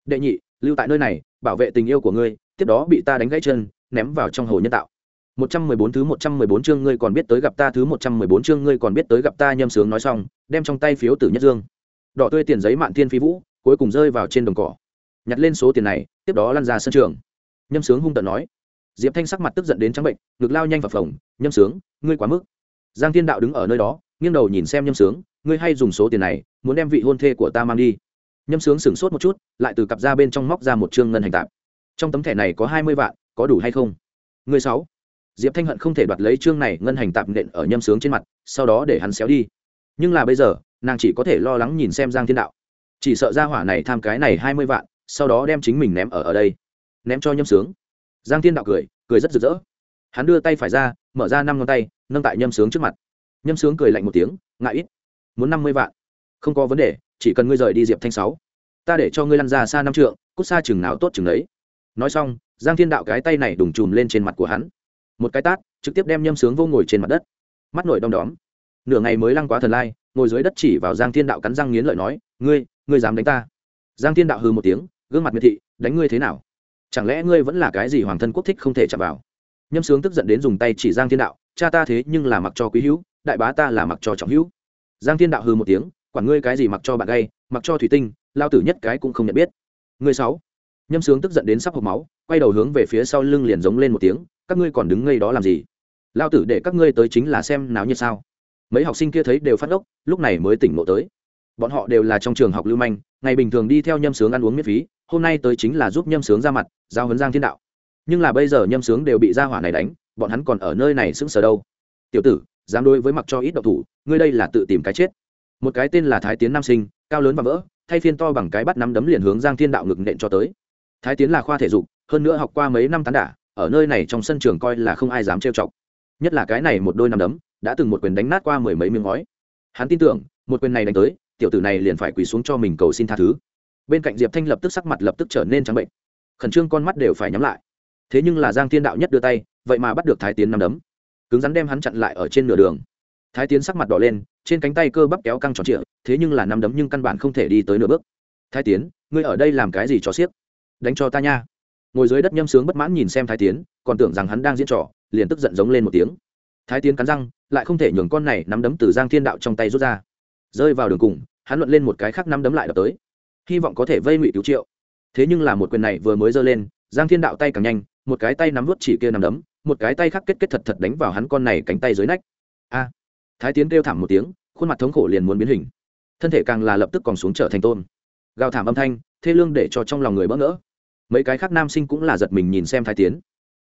đệ nhị lưu tại nơi này bảo vệ tình yêu của ngươi tiếp đó bị ta đánh gãy chân ném vào trong hồ nhân tạo 114 thứ 114 chương ngươi còn biết tới gặp ta thứ 114 chương ngươi còn biết tới gặp ta nhâm sướng nói xong, đem trong tay phiếu tử nhất dương. Đỏ tươi tiền giấy mạn thiên phi vũ, cuối cùng rơi vào trên đồng cỏ. Nhặt lên số tiền này, tiếp đó lăn ra sân trường. Nhâm sướng hung tợn nói. Diệp Thanh sắc mặt tức giận đến trắng bệnh, ngực lao nhanh vào phòng, "Nhâm sướng, ngươi quá mức." Giang Thiên Đạo đứng ở nơi đó, nghiêng đầu nhìn xem Nhâm sướng, "Ngươi hay dùng số tiền này, muốn đem vị hôn thê của ta mang đi?" Nhâm sướng sững sốt một chút, lại từ cặp ra bên trong móc ra một trương ngân hành tạm. Trong tấm thẻ này có 20 vạn, có đủ hay không? người sáu. Diệp thanh hận không thể đoạt lấy chương này ngân hành tạp nện ở nhâm sướng trên mặt sau đó để hắn xéo đi. Nhưng là bây giờ nàng chỉ có thể lo lắng nhìn xem giang thiên đạo. Chỉ sợ ra hỏa này tham cái này hai mươi vạn sau đó đem chính mình ném ở ở đây. Ném cho nhâm sướng. Giang thiên đạo cười cười rất rực rỡ. Hắn đưa tay phải ra mở ra năm ngón tay nâng tại nhâm sướng trước mặt nhâm sướng cười lạnh một tiếng, ngại ít, muốn năm mươi vạn. Không có vấn đề, chỉ cần ngươi rời đi diệp thanh sáu, ta để cho ngươi lăn ra xa năm trượng, cút xa chừng nào tốt chừng đấy nói xong, giang thiên đạo cái tay này đùng chùm lên trên mặt của hắn. Một cái tát, trực tiếp đem nhâm sướng vô ngồi trên mặt đất. Mắt nổi đom đóm. Nửa ngày mới lăng quá thần lai, ngồi dưới đất chỉ vào giang thiên đạo cắn răng nghiến lợi nói, ngươi ngươi dám đánh ta? Giang thiên đạo hư một tiếng, gương mặt miệt thị, đánh ngươi thế nào? Chẳng lẽ ngươi vẫn là cái gì hoàng thân quốc thích không thể chạm vào? Nhâm sướng tức giận đến dùng tay chỉ giang thiên đạo, cha ta thế nhưng là mặc cho quý hữu đại bá ta là mặc cho trọng hữu. Giang thiên đạo hư một tiếng, quản ngươi cái gì mặc cho bạn gay, mặc cho thủy tinh, lao tử nhất cái cũng không nhận biết. Ngươi sáu, nhâm sướng tức giận đến sắp hộc máu, quay đầu hướng về phía sau lưng liền giống lên một tiếng, các ngươi còn đứng ngây đó làm gì? Lao tử để các ngươi tới chính là xem náo như sao? Mấy học sinh kia thấy đều phát ốc lúc này mới tỉnh ngộ tới. Bọn họ đều là trong trường học lưu manh, ngày bình thường đi theo nhâm sướng ăn uống miễn phí, hôm nay tới chính là giúp nhâm sướng ra mặt, giao huấn giang thiên đạo. Nhưng là bây giờ nhâm sướng đều bị gia hỏa này đánh, bọn hắn còn ở nơi này sững sờ đâu? Tiểu tử dám đối với mặc cho ít độc thủ, ngươi đây là tự tìm cái chết. Một cái tên là thái tiến nam sinh, cao lớn và vỡ, thay phiên to bằng cái bắt nắm đấm liền hướng giang thiên đạo ngực nện cho tới. Thái tiến là khoa thể dục, hơn nữa học qua mấy năm tán đả, ở nơi này trong sân trường coi là không ai dám trêu chọc. Nhất là cái này một đôi nằm đấm, đã từng một quyền đánh nát qua mười mấy miếng ngói. Hắn tin tưởng, một quyền này đánh tới, tiểu tử này liền phải quỳ xuống cho mình cầu xin tha thứ. Bên cạnh diệp thanh lập tức sắc mặt lập tức trở nên trắng bệnh. Khẩn trương con mắt đều phải nhắm lại. Thế nhưng là giang thiên đạo nhất đưa tay, vậy mà bắt được thái tiến nằm đấm cứng rắn đem hắn chặn lại ở trên nửa đường. Thái tiến sắc mặt đỏ lên, trên cánh tay cơ bắp kéo căng tròn trịa, thế nhưng là nằm đấm nhưng căn bản không thể đi tới nửa bước. Thái tiến, ngươi ở đây làm cái gì cho xiếc đánh cho ta nha. Ngồi dưới đất nhâm sướng bất mãn nhìn xem thái tiến, còn tưởng rằng hắn đang diễn trò, liền tức giận giống lên một tiếng. Thái tiến cắn răng, lại không thể nhường con này nắm đấm từ giang thiên đạo trong tay rút ra. Rơi vào đường cùng, hắn luận lên một cái khác nắm đấm lại đập tới. Hy vọng có thể vây ngụy cứu triệu. Thế nhưng là một quyền này vừa mới giơ lên, giang thiên đạo tay càng nhanh, một cái tay nắm vút chỉ kia nắm đấm một cái tay khác kết kết thật thật đánh vào hắn con này cánh tay dưới nách. A. Thái tiến kêu thảm một tiếng, khuôn mặt thống khổ liền muốn biến hình. Thân thể càng là lập tức còn xuống trở thành tôn gào thảm âm thanh, thê lương để cho trong lòng người bỡ ngỡ. Mấy cái khác nam sinh cũng là giật mình nhìn xem thái tiến.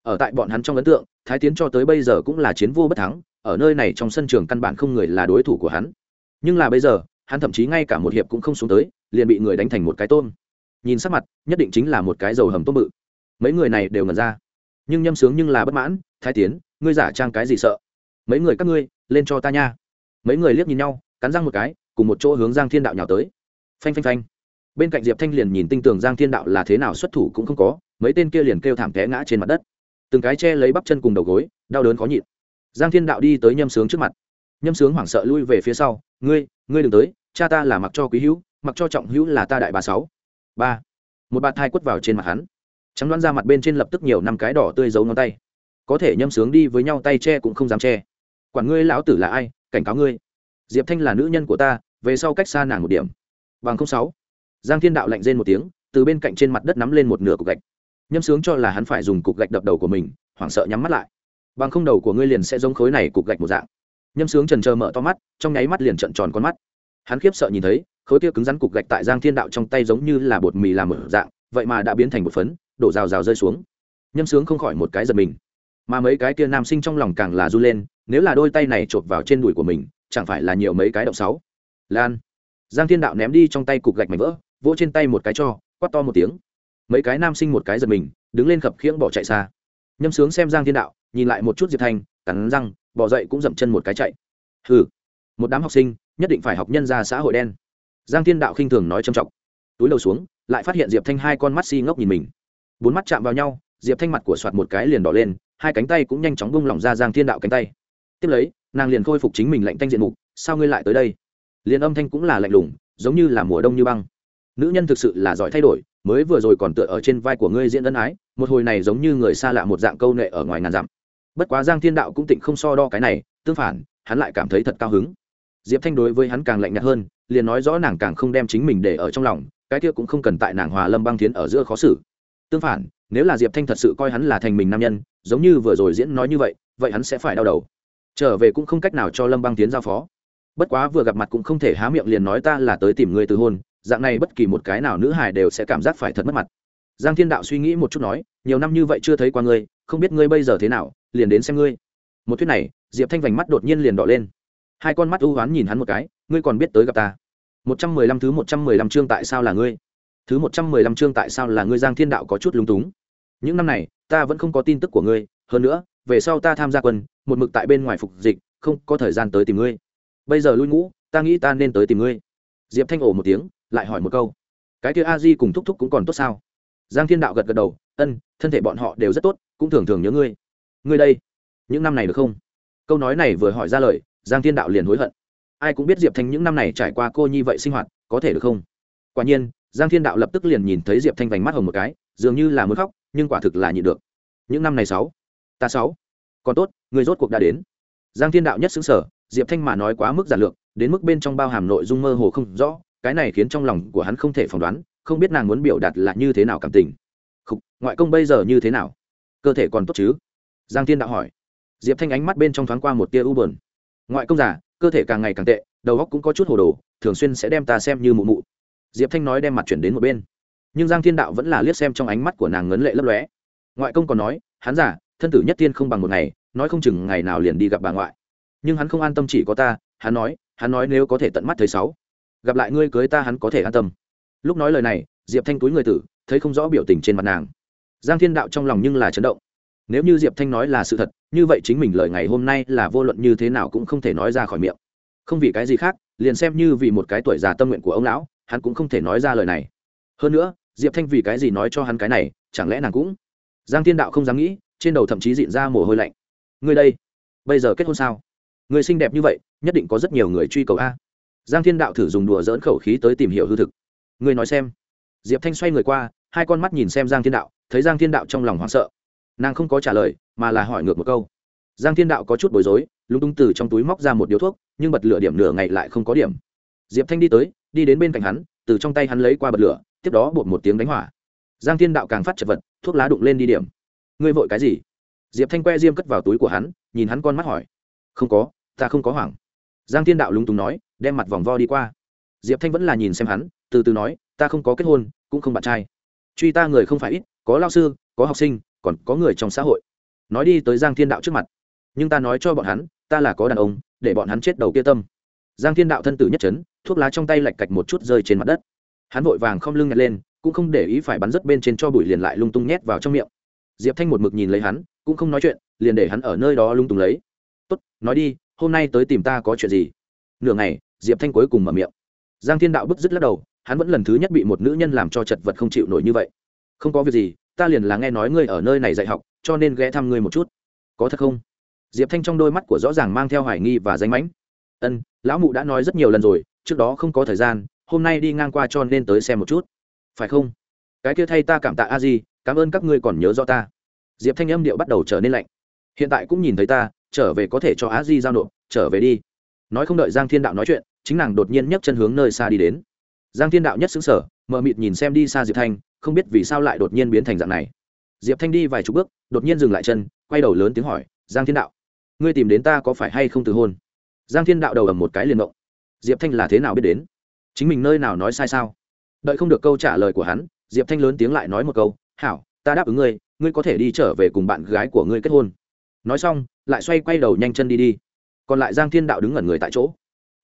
Ở tại bọn hắn trong ấn tượng, thái tiến cho tới bây giờ cũng là chiến vô bất thắng, ở nơi này trong sân trường căn bản không người là đối thủ của hắn. Nhưng là bây giờ, hắn thậm chí ngay cả một hiệp cũng không xuống tới, liền bị người đánh thành một cái tôm. Nhìn sắc mặt, nhất định chính là một cái dầu hầm tôm bự. Mấy người này đều ngẩn ra nhưng nhâm sướng nhưng là bất mãn, thái tiến, ngươi giả trang cái gì sợ? Mấy người các ngươi, lên cho ta nha. Mấy người liếc nhìn nhau, cắn răng một cái, cùng một chỗ hướng giang thiên đạo nhào tới. Phanh phanh phanh. Bên cạnh diệp thanh liền nhìn tinh tường giang thiên đạo là thế nào xuất thủ cũng không có, mấy tên kia liền kêu thảm té ngã trên mặt đất. Từng cái che lấy bắp chân cùng đầu gối, đau đớn khó nhịn. Giang thiên đạo đi tới nhâm sướng trước mặt. Nhâm sướng hoảng sợ lui về phía sau, ngươi ngươi đừng tới, cha ta là mặc cho quý hữu, mặc cho trọng hữu là ta đại bà sáu. Ba. Một bạt thai quất vào trên mặt hắn trắng đoán ra mặt bên trên lập tức nhiều năm cái đỏ tươi giấu ngón tay. Có thể nhâm sướng đi với nhau tay che cũng không dám che. Quản ngươi lão tử là ai, cảnh cáo ngươi. Diệp thanh là nữ nhân của ta, về sau cách xa nàng một điểm. Bằng không sáu. Giang thiên đạo lạnh rên một tiếng, từ bên cạnh trên mặt đất nắm lên một nửa cục gạch. Nhâm sướng cho là hắn phải dùng cục gạch đập đầu của mình, hoảng sợ nhắm mắt lại. Bằng không đầu của ngươi liền sẽ giống khối này cục gạch một dạng. Nhâm sướng trần trờ mở to mắt, trong nháy mắt liền trận tròn con mắt. Hắn khiếp sợ nhìn thấy, khối kia cứng rắn cục gạch tại giang thiên đạo trong tay giống như là bột mì làm mở dạng, vậy mà đã biến thành một phấn đổ rào rào rơi xuống. Nhâm sướng không khỏi một cái giật mình. Mà mấy cái kia nam sinh trong lòng càng là r u lên, nếu là đôi tay này chộp vào trên đùi của mình, chẳng phải là nhiều mấy cái động sáu. Lan. Giang thiên đạo ném đi trong tay cục gạch mảnh vỡ, vỗ trên tay một cái cho quắt to một tiếng. Mấy cái nam sinh một cái giật mình, đứng lên khập khiễng bỏ chạy xa. Nhâm sướng xem giang thiên đạo, nhìn lại một chút diệp thanh cắn răng, bỏ dậy cũng dậm chân một cái chạy. Hừ. Một đám học sinh, nhất định phải học nhân ra xã hội đen. Giang thiên đạo khinh thường nói trầm trọng. Túi đầu xuống, lại phát hiện diệp thanh hai con mắt si ngốc nhìn mình bốn mắt chạm vào nhau, diệp thanh mặt của soạt một cái liền đỏ lên, hai cánh tay cũng nhanh chóng bung lỏng ra giang thiên đạo cánh tay. Tiếp lấy, nàng liền khôi phục chính mình lạnh thanh diện mục, sao ngươi lại tới đây? Liền âm thanh cũng là lạnh lùng, giống như là mùa đông như băng. Nữ nhân thực sự là giỏi thay đổi, mới vừa rồi còn tựa ở trên vai của ngươi diễn ân ái, một hồi này giống như người xa lạ một dạng câu nệ ở ngoài ngàn dặm. Bất quá giang thiên đạo cũng tịnh không so đo cái này, tương phản, hắn lại cảm thấy thật cao hứng. Diệp thanh đối với hắn càng lạnh nhạt hơn, liền nói rõ nàng càng không đem chính mình để ở trong lòng, cái kia cũng không cần tại nàng hòa lâm băng thiến ở giữa khó xử tương phản, nếu là diệp thanh thật sự coi hắn là thành mình nam nhân, giống như vừa rồi diễn nói như vậy vậy hắn sẽ phải đau đầu. Trở về cũng không cách nào cho lâm băng tiến giao phó. Bất quá vừa gặp mặt cũng không thể há miệng liền nói ta là tới tìm người từ hôn, dạng này bất kỳ một cái nào nữ hải đều sẽ cảm giác phải thật mất mặt. Giang thiên đạo suy nghĩ một chút nói, nhiều năm như vậy chưa thấy qua ngươi, không biết ngươi bây giờ thế nào, liền đến xem ngươi. Một thuyết này, diệp thanh vành mắt đột nhiên liền đỏ lên. Hai con mắt ưu hoán nhìn hắn một cái, ngươi còn biết tới gặp ta. Một trăm mười lăm thứ một trăm mười lăm chương tại sao là ngươi? Thứ một trăm mười lăm chương tại sao là ngươi giang thiên đạo có chút lúng túng? Những năm này, ta vẫn không có tin tức của ngươi, hơn nữa, về sau ta tham gia quân, một mực tại bên ngoài phục dịch, không có thời gian tới tìm ngươi. Bây giờ lui ngũ, ta nghĩ ta nên tới tìm ngươi. Diệp thanh ổ một tiếng, lại hỏi một câu. Cái kia a di cùng thúc thúc cũng còn tốt sao? Giang thiên đạo gật gật đầu, ân, thân thể bọn họ đều rất tốt, cũng thường thường nhớ ngươi. Ngươi đây, những năm này được không? Câu nói này vừa hỏi ra lời, giang thiên đạo liền hối hận. Ai cũng biết diệp thanh những năm này trải qua cô nhi vậy sinh hoạt, có thể được không? Quả nhiên giang thiên đạo lập tức liền nhìn thấy diệp thanh vành mắt hồng một cái dường như là muốn khóc nhưng quả thực là nhịn được. Những năm này sáu ta sáu còn tốt người rốt cuộc đã đến. Giang thiên đạo nhất xứng sở diệp thanh mà nói quá mức giản lược đến mức bên trong bao hàm nội dung mơ hồ không rõ cái này khiến trong lòng của hắn không thể phỏng đoán không biết nàng muốn biểu đạt là như thế nào cảm tình. Khúc, ngoại công bây giờ như thế nào? Cơ thể còn tốt chứ? Giang thiên đạo hỏi. Diệp thanh ánh mắt bên trong thoáng qua một tia u bờn ngoại công giả cơ thể càng ngày càng tệ đầu óc cũng có chút hồ đồ thường xuyên sẽ đem ta xem như mụ mụ diệp thanh nói đem mặt chuyển đến một bên. Nhưng giang thiên đạo vẫn là liếc xem trong ánh mắt của nàng ngấn lệ lấp lóe. Ngoại công còn nói, hắn giả thân tử nhất tiên không bằng một ngày, nói không chừng ngày nào liền đi gặp bà ngoại. Nhưng hắn không an tâm chỉ có ta, hắn nói hắn nói nếu có thể tận mắt thấy sáu. Gặp lại ngươi cưới ta hắn có thể an tâm. Lúc nói lời này, diệp thanh túi người tử, thấy không rõ biểu tình trên mặt nàng. Giang thiên đạo trong lòng nhưng là chấn động. Nếu như diệp thanh nói là sự thật, như vậy chính mình lời ngày hôm nay là vô luận như thế nào cũng không thể nói ra khỏi miệng. Không vì cái gì khác, liền xem như vì một cái tuổi già tâm nguyện của ông lão hắn cũng không thể nói ra lời này. Hơn nữa, diệp thanh vì cái gì nói cho hắn cái này, chẳng lẽ nàng cũng? Giang thiên đạo không dám nghĩ, trên đầu thậm chí diện ra mồ hôi lạnh. Ngươi đây, bây giờ kết hôn sao? Người xinh đẹp như vậy, nhất định có rất nhiều người truy cầu a. Giang thiên đạo thử dùng đùa dỡn khẩu khí tới tìm hiểu hư thực. Ngươi nói xem. Diệp thanh xoay người qua, hai con mắt nhìn xem giang thiên đạo, thấy giang thiên đạo trong lòng hoảng sợ. Nàng không có trả lời, mà là hỏi ngược một câu. Giang thiên đạo có chút bối rối, lúng túng từ trong túi móc ra một điếu thuốc, nhưng bật lửa điểm nửa ngày lại không có điểm. Diệp thanh đi tới đi đến bên cạnh hắn, từ trong tay hắn lấy qua bật lửa, tiếp đó bột một tiếng đánh hỏa. Giang thiên đạo càng phát chật vật, thuốc lá đụng lên đi điểm. Ngươi vội cái gì? Diệp thanh que diêm cất vào túi của hắn, nhìn hắn con mắt hỏi. Không có, ta không có hoảng. Giang thiên đạo lúng túng nói, đem mặt vòng vo đi qua. Diệp thanh vẫn là nhìn xem hắn, từ từ nói, ta không có kết hôn, cũng không bạn trai. Truy ta người không phải ít, có lao sư, có học sinh, còn có người trong xã hội. Nói đi tới giang thiên đạo trước mặt. Nhưng ta nói cho bọn hắn, ta là có đàn ông, để bọn hắn chết đầu kia tâm. Giang thiên đạo thân tử nhất chấn thuốc lá trong tay lạch cạch một chút rơi trên mặt đất. Hắn vội vàng không lưng nhặt lên, cũng không để ý phải bắn rất bên trên cho bụi liền lại lung tung nhét vào trong miệng. Diệp thanh một mực nhìn lấy hắn, cũng không nói chuyện, liền để hắn ở nơi đó lung tung lấy. Tốt, nói đi, hôm nay tới tìm ta có chuyện gì? Nửa ngày, diệp thanh cuối cùng mở miệng. Giang thiên đạo bức dứt lắc đầu, hắn vẫn lần thứ nhất bị một nữ nhân làm cho chật vật không chịu nổi như vậy. Không có việc gì, ta liền là nghe nói ngươi ở nơi này dạy học, cho nên ghé thăm ngươi một chút. Có thật không? Diệp thanh trong đôi mắt của rõ ràng mang theo hoài nghi và danh mãnh. Ân, lão mụ đã nói rất nhiều lần rồi trước đó không có thời gian, hôm nay đi ngang qua cho nên tới xem một chút. Phải không? Cái kia thay ta cảm tạ a di, cảm ơn các ngươi còn nhớ rõ ta. Diệp thanh âm điệu bắt đầu trở nên lạnh. Hiện tại cũng nhìn thấy ta, trở về có thể cho a di giao nộp, trở về đi. Nói không đợi giang thiên đạo nói chuyện, chính nàng đột nhiên nhấc chân hướng nơi xa đi đến. Giang thiên đạo nhất xứng sở mờ mịt nhìn xem đi xa diệp thanh, không biết vì sao lại đột nhiên biến thành dạng này. Diệp thanh đi vài chục bước, đột nhiên dừng lại chân, quay đầu lớn tiếng hỏi, giang thiên đạo, ngươi tìm đến ta có phải hay không từ hôn? Giang thiên đạo đầu ầm một cái liền động diệp thanh là thế nào biết đến? Chính mình nơi nào nói sai sao? Đợi không được câu trả lời của hắn, diệp thanh lớn tiếng lại nói một câu, hảo, ta đáp ứng ngươi ngươi có thể đi trở về cùng bạn gái của ngươi kết hôn. Nói xong, lại xoay quay đầu nhanh chân đi đi. Còn lại giang thiên đạo đứng ngẩn người tại chỗ.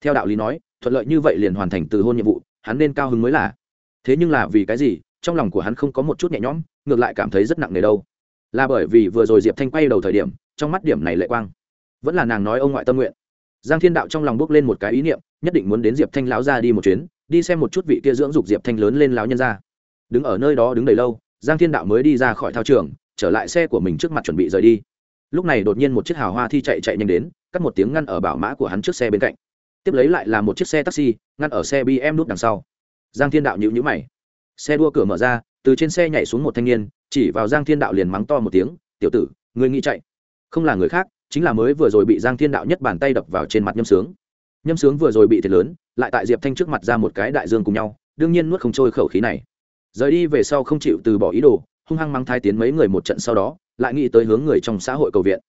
Theo đạo lý nói, thuận lợi như vậy liền hoàn thành từ hôn nhiệm vụ, hắn nên cao hứng mới là. Thế nhưng là vì cái gì, trong lòng của hắn không có một chút nhẹ nhõm, ngược lại cảm thấy rất nặng nề đâu. Là bởi vì vừa rồi diệp thanh quay đầu thời điểm, trong mắt điểm này lệ quang. Vẫn là nàng nói ông ngoại tâm nguyện. Giang thiên đạo trong lòng bước lên một cái ý niệm nhất định muốn đến diệp thanh Lão ra đi một chuyến, đi xem một chút vị kia dưỡng dục diệp thanh lớn lên Lão nhân ra đứng ở nơi đó đứng đầy lâu, giang thiên đạo mới đi ra khỏi thao trường, trở lại xe của mình trước mặt chuẩn bị rời đi. Lúc này đột nhiên một chiếc hào hoa thi chạy chạy nhanh đến, cắt một tiếng ngăn ở bảo mã của hắn trước xe bên cạnh. Tiếp lấy lại là một chiếc xe taxi, ngăn ở xe bm nút đằng sau. Giang thiên đạo nhịu nhữ mày. Xe đua cửa mở ra, từ trên xe nhảy xuống một thanh niên, chỉ vào giang thiên đạo liền mắng to một tiếng, tiểu tử người nghĩ chạy? Không là người khác, chính là mới vừa rồi bị giang thiên đạo nhất bàn tay đập vào trên mặt nhâm sướng nhâm sướng vừa rồi bị thiệt lớn, lại tại diệp thanh trước mặt ra một cái đại dương cùng nhau, đương nhiên nuốt không trôi khẩu khí này. Rời đi về sau không chịu từ bỏ ý đồ, hung hăng mang thai tiến mấy người một trận sau đó, lại nghĩ tới hướng người trong xã hội cầu viện.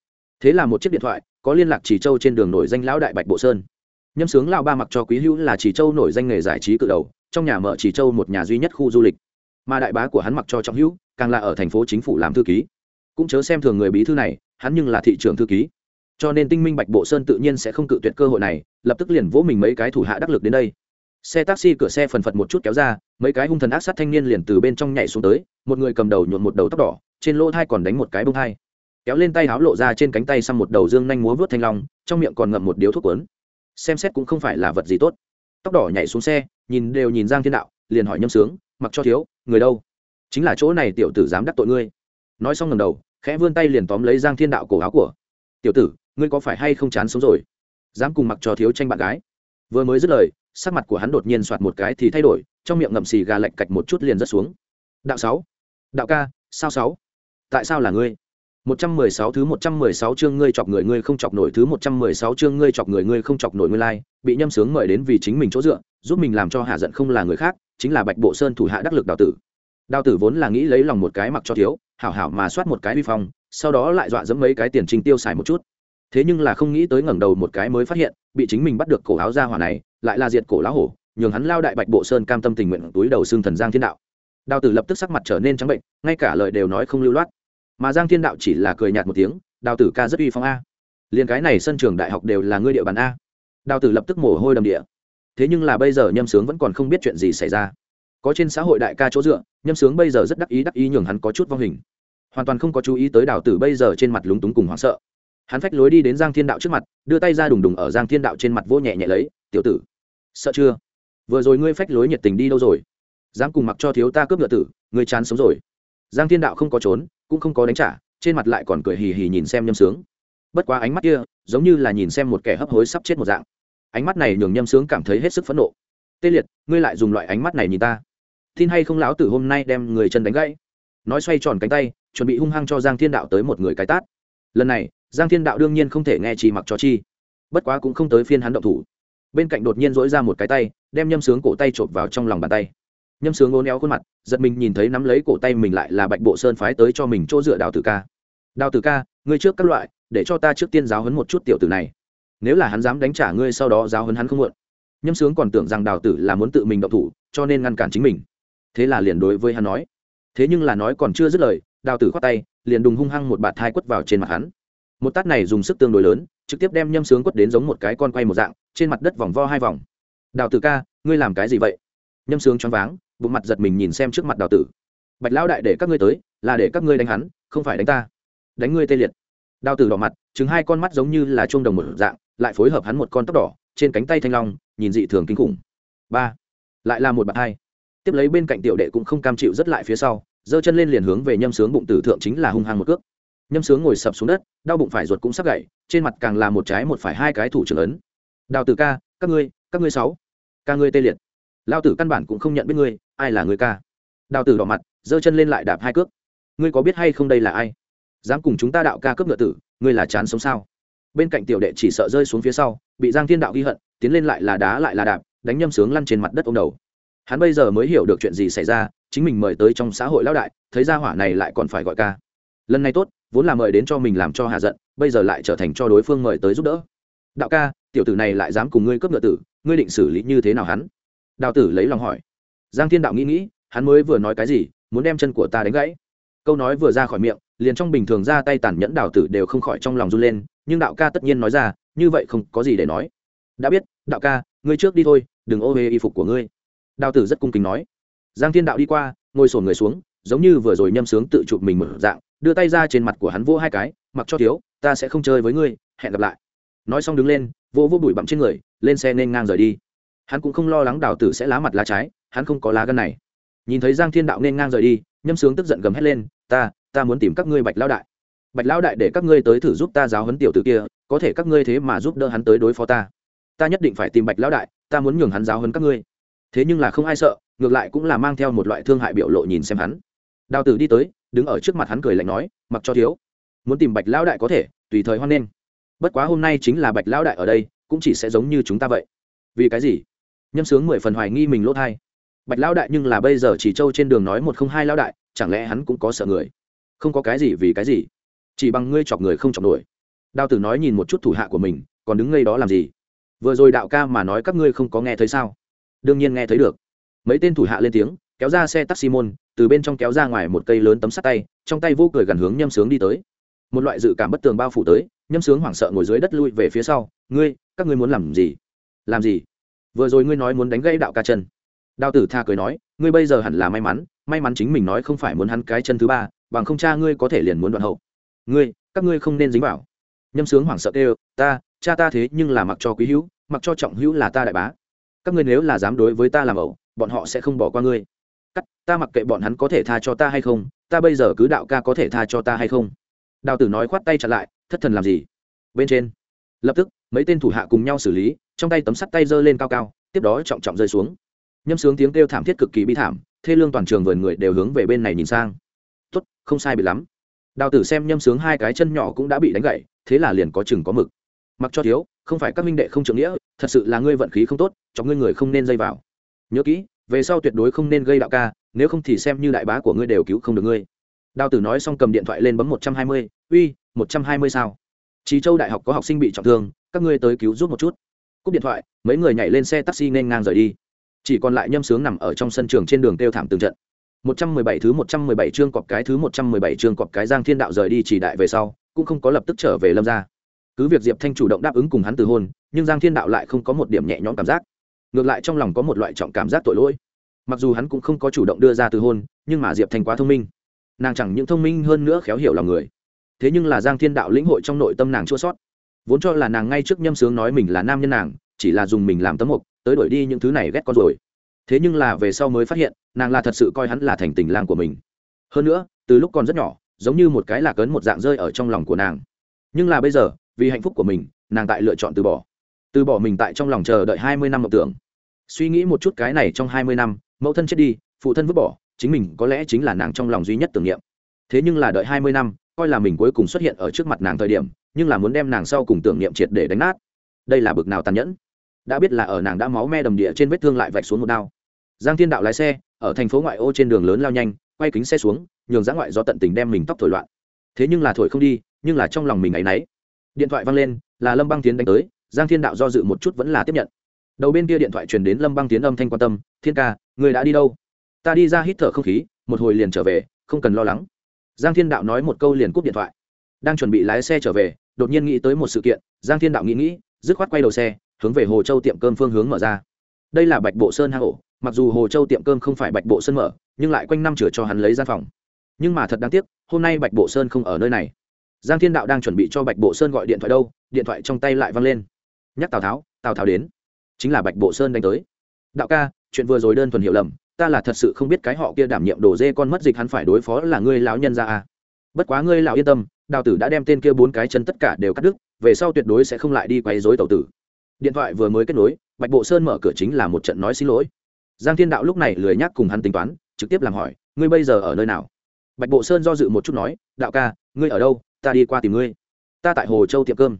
Thế là một chiếc điện thoại, có liên lạc chỉ châu trên đường nổi danh lão đại bạch bộ sơn. Nhâm sướng lao ba mặc cho quý hữu là chỉ châu nổi danh nghề giải trí cự đầu, trong nhà mở chỉ châu một nhà duy nhất khu du lịch. Mà đại bá của hắn mặc cho trọng hữu, càng là ở thành phố chính phủ làm thư ký. Cũng chớ xem thường người bí thư này, hắn nhưng là thị trường thư ký cho nên tinh minh bạch bộ sơn tự nhiên sẽ không cự tuyệt cơ hội này, lập tức liền vỗ mình mấy cái thủ hạ đắc lực đến đây. Xe taxi cửa xe phần phật một chút kéo ra, mấy cái hung thần ác sát thanh niên liền từ bên trong nhảy xuống tới, một người cầm đầu nhuộn một đầu tóc đỏ, trên lỗ thai còn đánh một cái bông thai. Kéo lên tay háo lộ ra trên cánh tay xăm một đầu dương nhanh múa vớt thanh long, trong miệng còn ngậm một điếu thuốc cuốn. Xem xét cũng không phải là vật gì tốt. Tóc đỏ nhảy xuống xe, nhìn đều nhìn giang thiên đạo, liền hỏi nhâm sướng, mặc cho thiếu, người đâu? Chính là chỗ này, tiểu tử dám đắc tội ngươi. Nói xong ngầm đầu, khẽ vươn tay liền tóm lấy giang thiên đạo cổ áo của. Tiểu tử ngươi có phải hay không chán sống rồi? Dám cùng mặc cho thiếu tranh bạn gái. Vừa mới dứt lời, sắc mặt của hắn đột nhiên soạt một cái thì thay đổi, trong miệng ngậm xì gà lạnh cạch một chút liền rớt xuống. Đạo sáu. Đạo ca, sao sáu? Tại sao là ngươi? Một trăm mười sáu thứ một trăm mười sáu chương ngươi chọc người ngươi không chọc nổi thứ một trăm mười sáu chương ngươi chọc người ngươi không chọc nổi ngươi lai, bị nhâm sướng mời đến vì chính mình chỗ dựa, giúp mình làm cho hạ giận không là người khác, chính là bạch bộ sơn thủ hạ đắc lực đào tử. Đào tử vốn là nghĩ lấy lòng một cái mặc cho thiếu, hảo hảo mà soát một cái vi phong, sau đó lại dọa dẫm mấy cái tiền trình tiêu xài một chút thế nhưng là không nghĩ tới ngẩng đầu một cái mới phát hiện, bị chính mình bắt được cổ áo ra hỏa này, lại là diệt cổ lão hổ, nhường hắn lao đại bạch bộ sơn cam tâm tình nguyện túi đầu xương thần giang thiên đạo. Đào tử lập tức sắc mặt trở nên trắng bệnh, ngay cả lời đều nói không lưu loát. Mà giang thiên đạo chỉ là cười nhạt một tiếng, đào tử ca rất uy phong a. Liền cái này sân trường đại học đều là ngươi địa bàn a. Đào tử lập tức mồ hôi đầm địa. Thế nhưng là bây giờ nhâm sướng vẫn còn không biết chuyện gì xảy ra. Có trên xã hội đại ca chỗ dựa, nhâm sướng bây giờ rất đắc ý đắc ý nhường hắn có chút vong hình. Hoàn toàn không có chú ý tới đào tử bây giờ trên mặt lúng túng cùng hoảng sợ hắn phách lối đi đến giang thiên đạo trước mặt, đưa tay ra đùng đùng ở giang thiên đạo trên mặt vô nhẹ nhẹ lấy, tiểu tử, sợ chưa? Vừa rồi ngươi phách lối nhiệt tình đi đâu rồi? Dám cùng mặc cho thiếu ta cướp ngựa tử, ngươi chán sống rồi. Giang thiên đạo không có trốn, cũng không có đánh trả, trên mặt lại còn cười hì hì nhìn xem nhâm sướng. Bất quá ánh mắt kia, giống như là nhìn xem một kẻ hấp hối sắp chết một dạng. Ánh mắt này nhường nhâm sướng cảm thấy hết sức phẫn nộ. Tê liệt, ngươi lại dùng loại ánh mắt này nhìn ta. Tin hay không lão tử hôm nay đem người chân đánh gãy? Nói xoay tròn cánh tay, chuẩn bị hung hăng cho giang thiên đạo tới một người cái tát. Lần này giang thiên đạo đương nhiên không thể nghe chỉ mặc cho chi, bất quá cũng không tới phiên hắn động thủ. Bên cạnh đột nhiên dỗi ra một cái tay, đem nhâm sướng cổ tay chộp vào trong lòng bàn tay. Nhâm sướng ôn éo khuôn mặt, giật mình nhìn thấy nắm lấy cổ tay mình lại là bạch bộ sơn phái tới cho mình chỗ dựa đào tử ca. Đào tử ca, ngươi trước các loại, để cho ta trước tiên giáo hấn một chút tiểu tử này. Nếu là hắn dám đánh trả ngươi sau đó giáo hấn hắn không muộn. Nhâm sướng còn tưởng rằng đào tử là muốn tự mình động thủ, cho nên ngăn cản chính mình. Thế là liền đối với hắn nói. Thế nhưng là nói còn chưa dứt lời, đào tử khoát tay, liền đùng hung hăng một bạt thai quất vào trên mặt hắn một tát này dùng sức tương đối lớn, trực tiếp đem nhâm sướng quất đến giống một cái con quay một dạng, trên mặt đất vòng vo hai vòng. Đào tử ca, ngươi làm cái gì vậy? Nhâm sướng choáng váng, bụng mặt giật mình nhìn xem trước mặt đào tử. Bạch lão đại để các ngươi tới, là để các ngươi đánh hắn, không phải đánh ta. Đánh ngươi tê liệt. Đào tử đỏ mặt chứng hai con mắt giống như là chuông đồng một dạng, lại phối hợp hắn một con tóc đỏ, trên cánh tay thanh long, nhìn dị thường kinh khủng. Ba. Lại là một bạn hai. Tiếp lấy bên cạnh tiểu đệ cũng không cam chịu rất lại phía sau, giơ chân lên liền hướng về nhâm sướng bụng tử thượng chính là hung hăng một cước nhâm sướng ngồi sập xuống đất, đau bụng phải ruột cũng sắp gậy trên mặt càng là một trái một phải hai cái thủ trưởng ấn đào tử ca, các ngươi các ngươi sáu, ca ngươi tê liệt. Lao tử căn bản cũng không nhận biết ngươi, ai là người ca. Đào tử đỏ mặt, giơ chân lên lại đạp hai cước. Ngươi có biết hay không đây là ai? Dám cùng chúng ta đạo ca cướp ngựa tử, ngươi là chán sống sao? Bên cạnh tiểu đệ chỉ sợ rơi xuống phía sau, bị giang thiên đạo ghi hận, tiến lên lại là đá lại là đạp, đánh nhâm sướng lăn trên mặt đất ông đầu. Hắn bây giờ mới hiểu được chuyện gì xảy ra, chính mình mời tới trong xã hội lão đại, thấy ra hỏa này lại còn phải gọi ca lần này tốt, vốn là mời đến cho mình làm cho hạ giận, bây giờ lại trở thành cho đối phương mời tới giúp đỡ. Đạo ca, tiểu tử này lại dám cùng ngươi cướp ngựa tử, ngươi định xử lý như thế nào hắn? Đào tử lấy lòng hỏi. Giang thiên đạo nghĩ nghĩ, hắn mới vừa nói cái gì, muốn đem chân của ta đánh gãy. Câu nói vừa ra khỏi miệng, liền trong bình thường ra tay tàn nhẫn đào tử đều không khỏi trong lòng run lên, nhưng đạo ca tất nhiên nói ra, như vậy không có gì để nói. Đã biết, đạo ca, ngươi trước đi thôi, đừng ô hê y phục của ngươi. Đào tử rất cung kính nói. Giang thiên đạo đi qua, ngồi sổn người xuống, giống như vừa rồi nhâm sướng tự chụp mình mở dạng đưa tay ra trên mặt của hắn vỗ hai cái, mặc cho thiếu, ta sẽ không chơi với ngươi, hẹn gặp lại. Nói xong đứng lên, vỗ vỗ bụi bặm trên người, lên xe nên ngang rời đi. Hắn cũng không lo lắng đào tử sẽ lá mặt lá trái, hắn không có lá gân này. Nhìn thấy giang thiên đạo nên ngang rời đi, nhâm sướng tức giận gầm hét lên, ta ta muốn tìm các ngươi bạch lão đại. Bạch lão đại để các ngươi tới thử giúp ta giáo huấn tiểu tử kia, có thể các ngươi thế mà giúp đỡ hắn tới đối phó ta. Ta nhất định phải tìm bạch lão đại, ta muốn nhường hắn giáo huấn các ngươi. Thế nhưng là không ai sợ, ngược lại cũng là mang theo một loại thương hại biểu lộ nhìn xem hắn. Đào tử đi tới đứng ở trước mặt hắn cười lạnh nói, mặc cho thiếu, muốn tìm bạch lão đại có thể, tùy thời hoan nghênh. Bất quá hôm nay chính là bạch lão đại ở đây, cũng chỉ sẽ giống như chúng ta vậy. Vì cái gì? Nhâm sướng mười phần hoài nghi mình lỗ thai. Bạch lão đại nhưng là bây giờ chỉ trâu trên đường nói một không hai lão đại, chẳng lẽ hắn cũng có sợ người? Không có cái gì vì cái gì? Chỉ bằng ngươi chọc người không chọc nổi. Đao tử nói nhìn một chút thủ hạ của mình, còn đứng ngay đó làm gì? Vừa rồi đạo ca mà nói các ngươi không có nghe thấy sao? Đương nhiên nghe thấy được. Mấy tên thủ hạ lên tiếng kéo ra xe taxi môn, từ bên trong kéo ra ngoài một cây lớn tấm sắt tay, trong tay vô cười gần hướng nhâm sướng đi tới. Một loại dự cảm bất tường bao phủ tới, nhâm sướng hoảng sợ ngồi dưới đất lui về phía sau, ngươi, các ngươi muốn làm gì? Làm gì? Vừa rồi ngươi nói muốn đánh gãy đạo ca chân. Đào tử tha cười nói, ngươi bây giờ hẳn là may mắn may mắn chính mình nói không phải muốn hắn cái chân thứ ba, bằng không cha ngươi có thể liền muốn đoạn hậu. Ngươi, các ngươi không nên dính vào. Nhâm sướng hoảng sợ kêu, ta, cha ta thế nhưng là mặc cho quý hữu, mặc cho trọng hữu là ta đại bá. Các ngươi nếu là dám đối với ta làm ẩu, bọn họ sẽ không bỏ qua ngươi cắt, ta mặc kệ bọn hắn có thể tha cho ta hay không, ta bây giờ cứ đạo ca có thể tha cho ta hay không? Đào tử nói khoát tay chặt lại, thất thần làm gì? Bên trên, lập tức, mấy tên thủ hạ cùng nhau xử lý, trong tay tấm sắt tay giơ lên cao cao, tiếp đó trọng trọng rơi xuống. Nhâm sướng tiếng kêu thảm thiết cực kỳ bi thảm, thê lương toàn trường vườn người đều hướng về bên này nhìn sang. Tốt, không sai bị lắm. Đào tử xem nhâm sướng hai cái chân nhỏ cũng đã bị đánh gậy thế là liền có chừng có mực. Mặc cho thiếu, không phải các minh đệ không trưởng nghĩa, thật sự là ngươi vận khí không tốt, cho ngươi người không nên dây vào. Nhớ kỹ về sau tuyệt đối không nên gây đạo ca nếu không thì xem như đại bá của ngươi đều cứu không được ngươi. Đào tử nói xong cầm điện thoại lên bấm một trăm hai mươi uy một trăm hai mươi sao? Trí châu đại học có học sinh bị trọng thương các ngươi tới cứu giúp một chút. Cúp điện thoại mấy người nhảy lên xe taxi nên ngang rời đi. Chỉ còn lại nhâm sướng nằm ở trong sân trường trên đường tiêu thảm từng trận. 117 thứ 117 chương cọp cái thứ 117 chương cọp cái Giang Thiên Đạo rời đi chỉ đại về sau, cũng không có lập tức trở về Lâm gia. Cứ việc Diệp Thanh chủ động đáp ứng cùng hắn từ hôn, nhưng Giang Thiên Đạo lại không có một điểm nhẹ nhõm cảm giác. Ngược lại trong lòng có một loại trọng cảm giác tội lỗi. Mặc dù hắn cũng không có chủ động đưa ra từ hôn, nhưng mà Diệp Thanh quá thông minh. Nàng chẳng những thông minh hơn nữa khéo hiểu lòng người. Thế nhưng là Giang Thiên Đạo lĩnh hội trong nội tâm nàng chua sót. Vốn cho là nàng ngay trước nhâm sướng nói mình là nam nhân nàng, chỉ là dùng mình làm tấm mục, tới đổi đi những thứ này ghét con rồi thế nhưng là về sau mới phát hiện nàng là thật sự coi hắn là thành tình lang của mình hơn nữa từ lúc còn rất nhỏ giống như một cái lạc ấn một dạng rơi ở trong lòng của nàng nhưng là bây giờ vì hạnh phúc của mình nàng tại lựa chọn từ bỏ từ bỏ mình tại trong lòng chờ đợi hai mươi năm mộng tưởng. Suy nghĩ một chút cái này trong hai mươi năm, mẫu thân chết đi, phụ thân vứt bỏ, chính mình có lẽ chính là nàng trong lòng duy nhất tưởng niệm. Thế nhưng là đợi hai mươi năm, coi là mình cuối cùng xuất hiện ở trước mặt nàng thời điểm, nhưng là muốn đem nàng sau cùng tưởng niệm triệt để đánh nát. Đây là bực nào tàn nhẫn. Đã biết là ở nàng đã máu me đầm địa trên vết thương lại vạch xuống một đao. Giang thiên đạo lái xe, ở thành phố ngoại ô trên đường lớn lao nhanh, quay kính xe xuống, nhường giã ngoại do tận tình đem mình tóc thổi loạn. Thế nhưng là thổi không đi, nhưng là trong lòng mình áy náy điện thoại văng lên, là lâm băng tiến đánh tới giang thiên đạo do dự một chút vẫn là tiếp nhận. Đầu bên kia điện thoại truyền đến lâm băng tiến âm thanh quan tâm, thiên ca, người đã đi đâu? Ta đi ra hít thở không khí, một hồi liền trở về, không cần lo lắng. Giang thiên đạo nói một câu liền cúp điện thoại. Đang chuẩn bị lái xe trở về, đột nhiên nghĩ tới một sự kiện, giang thiên đạo nghĩ nghĩ, dứt khoát quay đầu xe, hướng về hồ châu tiệm cơm phương hướng mở ra. Đây là bạch bộ sơn hang ổ, mặc dù hồ châu tiệm cơm không phải bạch bộ sơn mở, nhưng lại quanh năm chửa cho hắn lấy gian phòng. Nhưng mà thật đáng tiếc, hôm nay bạch bộ sơn không ở nơi này. Giang thiên đạo đang chuẩn bị cho bạch bộ sơn gọi điện thoại đâu, điện thoại trong tay lại văng lên nhắc tào tháo tào tháo đến. Chính là bạch bộ sơn đánh tới. Đạo ca, chuyện vừa rồi đơn thuần hiểu lầm, ta là thật sự không biết cái họ kia đảm nhiệm đồ dê con mất dịch hắn phải đối phó là ngươi lão nhân ra à. bất quá ngươi lão yên tâm, đào tử đã đem tên kia bốn cái chân tất cả đều cắt đứt, về sau tuyệt đối sẽ không lại đi quấy dối tàu tử. Điện thoại vừa mới kết nối, bạch bộ sơn mở cửa chính là một trận nói xin lỗi. Giang thiên đạo lúc này lười nhắc cùng hắn tính toán, trực tiếp làm hỏi, ngươi bây giờ ở nơi nào? Bạch bộ sơn do dự một chút nói, đạo ca, ngươi ở đâu? Ta đi qua tìm ngươi. Ta tại hồ châu tiệm cơm.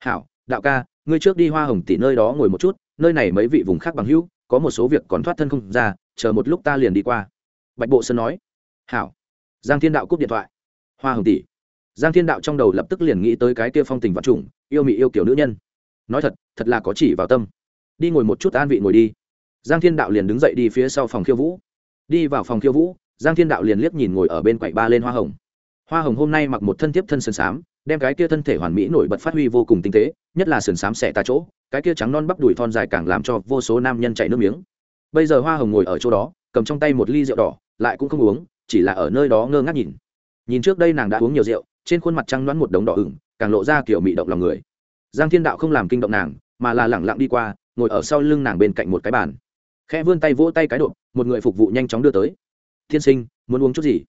Hảo, đạo ca ngươi trước đi hoa hồng tỷ nơi đó ngồi một chút, nơi này mấy vị vùng khác bằng hữu, có một số việc còn thoát thân không ra, chờ một lúc ta liền đi qua. Bạch bộ sơn nói. Hảo. Giang thiên đạo cúp điện thoại. Hoa hồng tỷ giang thiên đạo trong đầu lập tức liền nghĩ tới cái kia phong tình vật chủng yêu mị yêu kiểu nữ nhân. Nói thật thật là có chỉ vào tâm. Đi ngồi một chút an vị ngồi đi. Giang thiên đạo liền đứng dậy đi phía sau phòng khiêu vũ. Đi vào phòng khiêu vũ, giang thiên đạo liền liếc nhìn ngồi ở bên quầy ba lên hoa hồng. Hoa hồng hôm nay mặc một thân tiếp thân sơn sám đem cái kia thân thể hoàn mỹ nổi bật phát huy vô cùng tinh tế, nhất là sườn xám xẻ ta chỗ, cái kia trắng non bắp đùi thon dài càng làm cho vô số nam nhân chạy nước miếng. Bây giờ hoa hồng ngồi ở chỗ đó, cầm trong tay một ly rượu đỏ, lại cũng không uống, chỉ là ở nơi đó ngơ ngác nhìn. Nhìn trước đây nàng đã uống nhiều rượu, trên khuôn mặt trăng đoán một đống đỏ ửng, càng lộ ra kiểu mị động lòng người. Giang thiên đạo không làm kinh động nàng, mà là lẳng lặng đi qua, ngồi ở sau lưng nàng bên cạnh một cái bàn. Khẽ vươn tay vỗ tay cái độ một người phục vụ nhanh chóng đưa tới. Thiên sinh, muốn uống chút gì?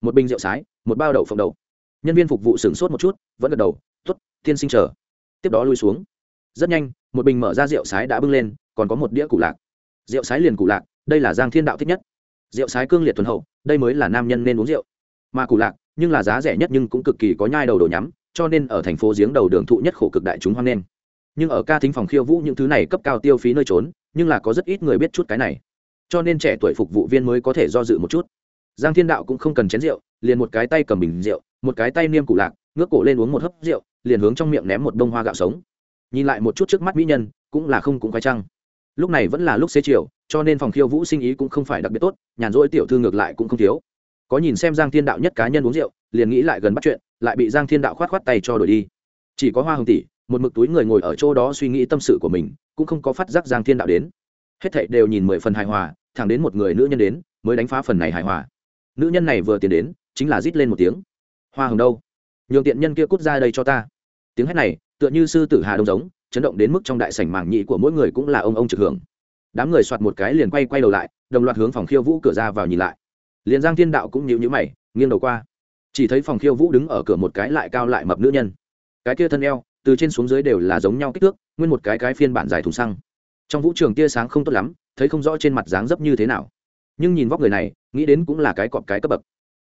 Một bình rượu sái, một bao đậu phộng đậu nhân viên phục vụ sửng sốt một chút, vẫn gật đầu t ố t tiên sinh chờ. Tiếp đó lui xuống. Rất nhanh, một bình mở ra rượu sái đã bưng lên, còn có một đĩa cụ lạc. Rượu sái liền cụ lạc, đây là giang thiên đạo thích nhất. Rượu sái cương liệt thuần hậu, đây mới là nam nhân nên uống rượu. Mà cụ lạc, nhưng là giá rẻ nhất nhưng cũng cực kỳ có nhai đầu đồ nhắm, cho nên ở thành phố giếng đầu đường thụ nhất khổ cực đại chúng hoan nghênh nhưng ở ca thính phòng khiêu vũ những thứ này cấp cao tiêu phí nơi trốn, nhưng là có rất ít người biết chút cái này. Cho nên trẻ tuổi phục vụ viên mới có thể do dự một chút. Giang thiên đạo cũng không cần chén rượu, liền một cái tay cầm bình rượu một cái tay niêm cụ lạc, ngước cổ lên uống một hớp rượu, liền hướng trong miệng ném một bông hoa gạo sống. Nhìn lại một chút trước mắt mỹ nhân, cũng là không cũng khoái trăng. Lúc này vẫn là lúc xế chiều, cho nên phòng khiêu vũ sinh ý cũng không phải đặc biệt tốt, nhàn rỗi tiểu thư ngược lại cũng không thiếu. Có nhìn xem giang thiên đạo nhất cá nhân uống rượu, liền nghĩ lại gần bắt chuyện, lại bị giang thiên đạo khoát khoát tay cho đổi đi. Chỉ có hoa hồng tỷ, một mực túi người ngồi ở chỗ đó suy nghĩ tâm sự của mình, cũng không có phát giác giang thiên đạo đến. Hết thảy đều nhìn mười phần hài hòa, thẳng đến một người nữ nhân đến, mới đánh phá phần này hài hòa. Nữ nhân này vừa tiến đến, chính là rít lên một tiếng hoa hồng đâu? Nhường tiện nhân kia cút ra đây cho ta. Tiếng hét này, tựa như sư tử hà đông giống, chấn động đến mức trong đại sảnh mảng nhị của mỗi người cũng là ông ông trực hưởng. Đám người soạt một cái liền quay quay đầu lại, đồng loạt hướng phòng khiêu vũ cửa ra vào nhìn lại. Liền giang thiên đạo cũng nhíu nhíu mày, nghiêng đầu qua. Chỉ thấy phòng khiêu vũ đứng ở cửa một cái lại cao lại mập nữ nhân. Cái kia thân eo, từ trên xuống dưới đều là giống nhau kích thước, nguyên một cái cái phiên bản dài thùng xăng. Trong vũ trường tia sáng không tốt lắm, thấy không rõ trên mặt dáng dấp như thế nào. Nhưng nhìn vóc người này, nghĩ đến cũng là cái cọp cái cấp bậc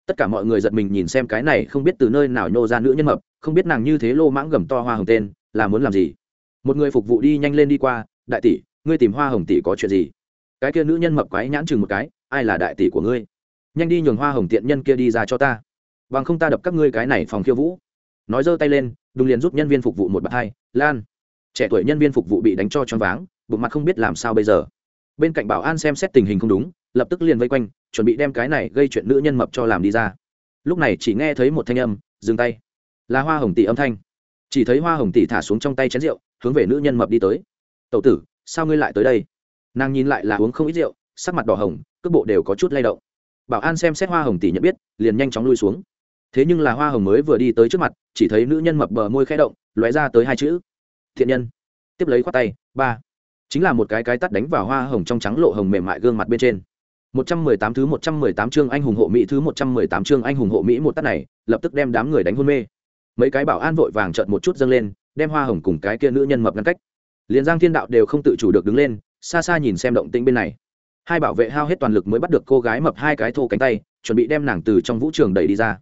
tất cả mọi người giật mình nhìn xem cái này không biết từ nơi nào nhô ra nữ nhân mập, không biết nàng như thế lô mãng gầm to hoa hồng tên, là muốn làm gì. Một người phục vụ đi nhanh lên đi qua, đại tỷ, ngươi tìm hoa hồng tỷ có chuyện gì? Cái kia nữ nhân mập quái nhãn chừng một cái, ai là đại tỷ của ngươi? Nhanh đi nhường hoa hồng tiện nhân kia đi ra cho ta. Bằng không ta đập các ngươi cái này phòng khiêu vũ. Nói giơ tay lên, đùng liền giúp nhân viên phục vụ một bậc hai, lan. Trẻ tuổi nhân viên phục vụ bị đánh cho choáng váng, bụng mặt không biết làm sao bây giờ bên cạnh bảo an xem xét tình hình không đúng, lập tức liền vây quanh, chuẩn bị đem cái này gây chuyện nữ nhân mập cho làm đi ra. Lúc này chỉ nghe thấy một thanh âm, dừng tay. Là hoa hồng tỷ âm thanh. Chỉ thấy hoa hồng tỷ thả xuống trong tay chén rượu, hướng về nữ nhân mập đi tới. Tậu tử, sao ngươi lại tới đây? Nàng nhìn lại là uống không ít rượu, sắc mặt đỏ hồng, cước bộ đều có chút lay động. Bảo an xem xét hoa hồng tỷ nhận biết, liền nhanh chóng lui xuống. Thế nhưng là hoa hồng mới vừa đi tới trước mặt, chỉ thấy nữ nhân mập bờ môi khẽ động, lóe ra tới hai chữ. Thiện nhân. Tiếp lấy khoát tay, ba chính là một cái cái tắt đánh vào hoa hồng trong trắng lộ hồng mềm mại gương mặt bên trên một trăm mười tám thứ một trăm mười tám chương anh hùng hộ mỹ thứ một trăm mười tám chương anh hùng hộ Mỹ một tắt này, lập tức đem đám người đánh hôn mê. Mấy cái bảo an vội vàng trợn một chút dâng lên, đem Hoa Hồng cùng cái kia nữ nhân mập ngăn cách. Liên Giang Thiên Đạo đều không tự chủ được đứng lên, xa xa nhìn xem động tĩnh bên này. hai bảo vệ hao hết toàn lực mới bắt được cô gái mập hai cái thô cánh tay chuẩn bị đem nàng từ trong vũ trường đẩy đi ra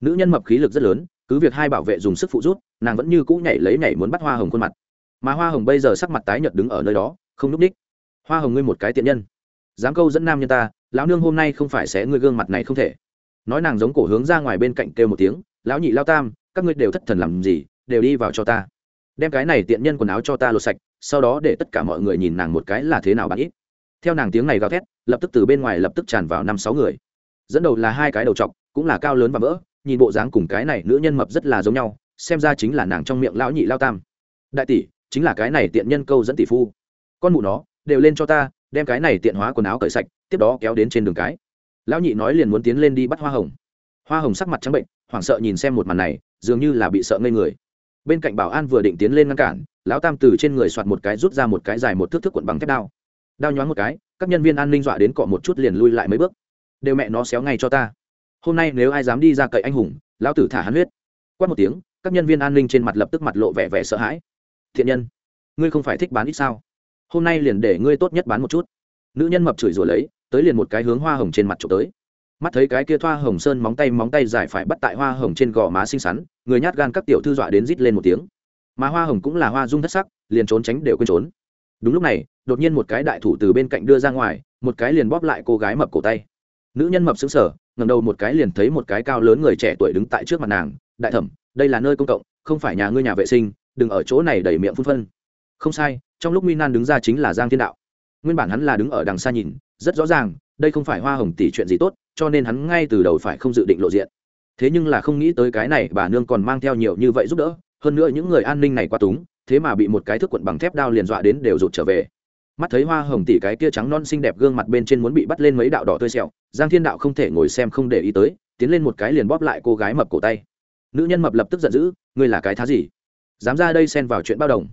nữ nhân mập khí lực rất lớn cứ việc hai bảo vệ dùng sức phụ rút nàng vẫn như cũ nhảy lấy nhảy muốn bắt hoa hồng khuôn mặt mà hoa hồng bây giờ sắc mặt tái nhợt đứng ở nơi đó, không núp đích. Hoa hồng ngươi một cái tiện nhân. Dám câu dẫn nam nhân ta, lão nương hôm nay không phải sẽ ngươi gương mặt này không thể. Nói nàng giống cổ hướng ra ngoài bên cạnh kêu một tiếng, lão nhị lao tam, các ngươi đều thất thần làm gì, đều đi vào cho ta. Đem cái này tiện nhân quần áo cho ta lột sạch, sau đó để tất cả mọi người nhìn nàng một cái là thế nào bạn ít. Theo nàng tiếng này gào thét, lập tức từ bên ngoài lập tức tràn vào năm sáu người. Dẫn đầu là hai cái đầu t cũng là cao lớn và vỡ nhìn bộ dáng cùng cái này nữ nhân mập rất là giống nhau, xem ra chính là nàng trong miệng lão nhị lao tam. Đại tỷ chính là cái này tiện nhân câu dẫn tỷ phu. Con mụ nó, đều lên cho ta, đem cái này tiện hóa quần áo cởi sạch, tiếp đó kéo đến trên đường cái. Lão nhị nói liền muốn tiến lên đi bắt hoa hồng. Hoa hồng sắc mặt trắng bệnh, hoảng sợ nhìn xem một màn này, dường như là bị sợ ngây người. Bên cạnh bảo an vừa định tiến lên ngăn cản, lão tam từ trên người soạt một cái rút ra một cái dài một thước thước cuộn bằng thép đao. Đao nhoáng một cái, các nhân viên an ninh dọa đến cọ một chút liền lui lại mấy bước. Đều mẹ nó xéo ngay cho ta. Hôm nay nếu ai dám đi ra cậy anh hùng, lão tử thả hắn huyết. Quát một tiếng, các nhân viên an ninh trên mặt lập tức mặt lộ vẻ vẻ sợ hãi thiện nhân. Ngươi không phải thích bán ít sao? Hôm nay liền để ngươi tốt nhất bán một chút. Nữ nhân mập chửi rủa lấy, tới liền một cái hướng hoa hồng trên mặt trộm tới. Mắt thấy cái kia thoa hồng sơn móng tay móng tay dài phải bắt tại hoa hồng trên gò má xinh xắn, người nhát gan các tiểu thư dọa đến rít lên một tiếng. Mà hoa hồng cũng là hoa dung thất sắc, liền trốn tránh đều quên trốn. Đúng lúc này, đột nhiên một cái đại thủ từ bên cạnh đưa ra ngoài, một cái liền bóp lại cô gái mập cổ tay. Nữ nhân mập xứng sở ngầm đầu một cái liền thấy một cái cao lớn người trẻ tuổi đứng tại trước mặt nàng, đại thẩm, đây là nơi công cộng, không phải nhà ngươi nhà vệ sinh đừng ở chỗ này đẩy miệng phun phân. Không sai, trong lúc minan đứng ra chính là giang thiên đạo. Nguyên bản hắn là đứng ở đằng xa nhìn, rất rõ ràng, đây không phải hoa hồng tỷ chuyện gì tốt, cho nên hắn ngay từ đầu phải không dự định lộ diện. Thế nhưng là không nghĩ tới cái này bà nương còn mang theo nhiều như vậy giúp đỡ, hơn nữa những người an ninh này qua túng, thế mà bị một cái thước quận bằng thép đao liền dọa đến đều rụt trở về. Mắt thấy hoa hồng tỷ cái kia trắng non xinh đẹp gương mặt bên trên muốn bị bắt lên mấy đạo đỏ tươi sẹo, giang thiên đạo không thể ngồi xem không để ý tới, tiến lên một cái liền bóp lại cô gái mập cổ tay. Nữ nhân mập lập tức giận dữ, ngươi là cái thá gì? Dám ra đây xen vào chuyện bao đồng.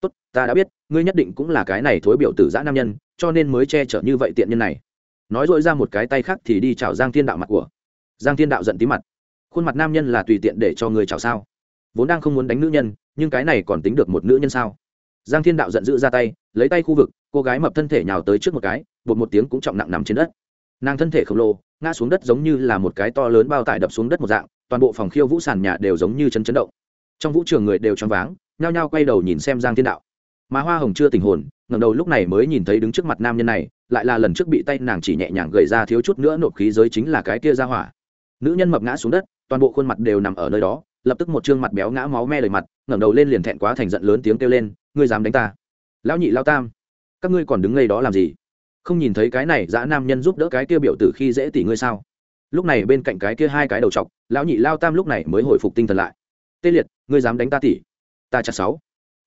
Tốt, ta đã biết, ngươi nhất định cũng là cái này thối biểu tử giã nam nhân, cho nên mới che chở như vậy tiện nhân này. Nói dội ra một cái tay khác thì đi chào giang thiên đạo mặt của. Giang thiên đạo giận tí mặt. Khuôn mặt nam nhân là tùy tiện để cho người chào sao? Vốn đang không muốn đánh nữ nhân, nhưng cái này còn tính được một nữ nhân sao? Giang thiên đạo giận dữ ra tay, lấy tay khu vực, cô gái mập thân thể nhào tới trước một cái, bột một tiếng cũng trọng nặng nằm trên đất. Nàng thân thể khổng lồ, ngã xuống đất giống như là một cái to lớn bao tải đập xuống đất một dạng, toàn bộ phòng khiêu vũ sàn nhà đều giống như chân chấn động trong vũ trường người đều choáng váng, nhao nhao quay đầu nhìn xem giang thiên đạo. Mà hoa hồng chưa tình hồn, ngẩng đầu lúc này mới nhìn thấy đứng trước mặt nam nhân này, lại là lần trước bị tay nàng chỉ nhẹ nhàng gầy ra thiếu chút nữa nộp khí giới chính là cái kia ra hỏa. Nữ nhân mập ngã xuống đất, toàn bộ khuôn mặt đều nằm ở nơi đó, lập tức một chương mặt béo ngã máu me lời mặt, ngẩng đầu lên liền thẹn quá thành giận lớn tiếng kêu lên, ngươi dám đánh ta? Lão nhị lao tam, các ngươi còn đứng ngay đó làm gì? Không nhìn thấy cái này dã nam nhân giúp đỡ cái kia biểu tử khi dễ tỉ ngươi sao? Lúc này bên cạnh cái kia hai cái đầu chọc, lão nhị lao tam lúc này mới hồi phục tinh thần lại tê liệt, ngươi dám đánh ta tỉ. Ta chặt sáu.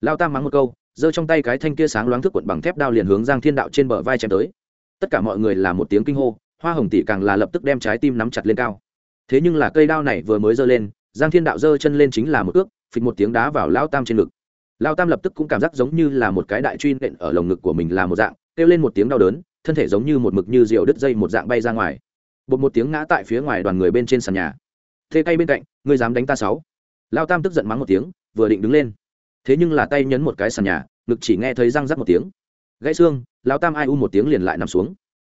Lao tam mắng một câu, giơ trong tay cái thanh kia sáng loáng thức quận bằng thép đao liền hướng giang thiên đạo trên bờ vai chém tới. Tất cả mọi người là một tiếng kinh hô, hoa hồng tỷ càng là lập tức đem trái tim nắm chặt lên cao. Thế nhưng là cây đao này vừa mới giơ lên, giang thiên đạo giơ chân lên chính là một ước phịch một tiếng đá vào lao tam trên ngực. Lao tam lập tức cũng cảm giác giống như là một cái đại truy nện ở lồng ngực của mình là một dạng, kêu lên một tiếng đau đớn, thân thể giống như một mực như rượu đứt dây một dạng bay ra ngoài. Bột một tiếng ngã tại phía ngoài đoàn người bên trên sàn nhà. Thê cây bên cạnh, ngươi dám đánh ta sáu? Lao tam tức giận mắng một tiếng, vừa định đứng lên. Thế nhưng là tay nhấn một cái sàn nhà, ngực chỉ nghe thấy răng rắc một tiếng. Gãy xương, lao tam ai u một tiếng liền lại nằm xuống.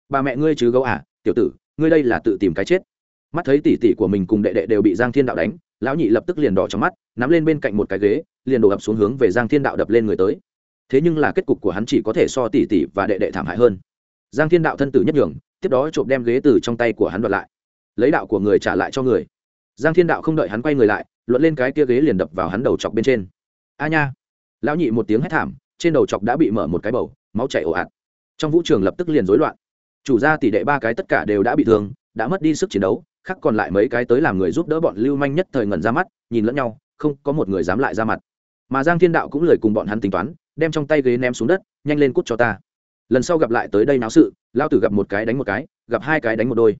Bà mẹ ngươi chứ gấu à tiểu tử, ngươi đây là tự tìm cái chết. Mắt thấy tỷ tỷ của mình cùng đệ đệ đều bị giang thiên đạo đánh, lão nhị lập tức liền đỏ trong mắt, nắm lên bên cạnh một cái ghế, liền đổ ập xuống hướng về giang thiên đạo đập lên người tới. Thế nhưng là kết cục của hắn chỉ có thể so tỷ tỷ và đệ đệ thảm hại hơn. Giang thiên đạo thân tử nhất nhường, tiếp đó trộm đem ghế từ trong tay của hắn đoạt lại. Lấy đạo của người trả lại cho người. Giang thiên đạo không đợi hắn quay người lại luận lên cái kia ghế liền đập vào hắn đầu chọc bên trên. A nha. Lão nhị một tiếng hét thảm, trên đầu chọc đã bị mở một cái bầu, máu chảy ồ ạt. Trong vũ trường lập tức liền rối loạn. Chủ gia tỷ đệ ba cái tất cả đều đã bị thương, đã mất đi sức chiến đấu khác còn lại mấy cái tới làm người giúp đỡ bọn lưu manh nhất thời ngẩn ra mắt, nhìn lẫn nhau, không có một người dám lại ra mặt. Mà giang thiên đạo cũng lời cùng bọn hắn tính toán, đem trong tay ghế ném xuống đất, nhanh lên cút cho ta. Lần sau gặp lại tới đây náo sự lao tử gặp một cái đánh một cái, gặp hai cái đánh một đôi.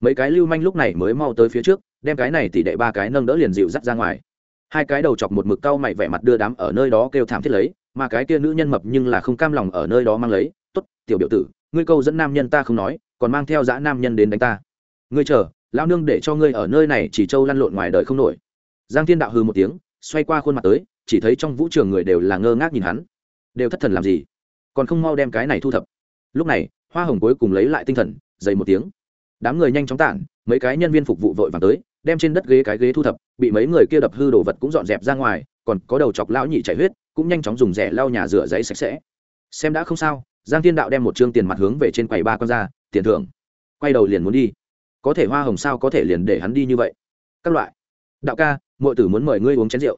Mấy cái lưu manh lúc này mới mau tới phía trước đem cái này tỷ đệ ba cái nâng đỡ liền dịu dắt ra ngoài. Hai cái đầu chọc một mực cau mày vẻ mặt đưa đám ở nơi đó kêu thảm thiết lấy, mà cái kia nữ nhân mập nhưng là không cam lòng ở nơi đó mang lấy, tốt, tiểu biểu tử, ngươi câu dẫn nam nhân ta không nói, còn mang theo dã nam nhân đến đánh ta. Ngươi chờ lao nương để cho ngươi ở nơi này chỉ trâu lăn lộn ngoài đời không nổi. Giang thiên đạo hư một tiếng, xoay qua khuôn mặt tới, chỉ thấy trong vũ trường người đều là ngơ ngác nhìn hắn. Đều thất thần làm gì? Còn không mau đem cái này thu thập. Lúc này, hoa hồng cuối cùng lấy lại tinh thần dày một tiếng. Đám người nhanh chóng tản, mấy cái nhân viên phục vụ vội vàng tới đem trên đất ghế cái ghế thu thập, bị mấy người kia đập hư đồ vật cũng dọn dẹp ra ngoài, còn có đầu chọc lão nhị chảy huyết, cũng nhanh chóng dùng rẻ lau nhà rửa giấy sạch sẽ. Xem đã không sao, giang thiên đạo đem một chương tiền mặt hướng về trên quầy ba con ra, tiền thưởng. Quay đầu liền muốn đi. Có thể hoa hồng sao có thể liền để hắn đi như vậy? Các loại. Đạo ca mọi tử muốn mời ngươi uống chén rượu.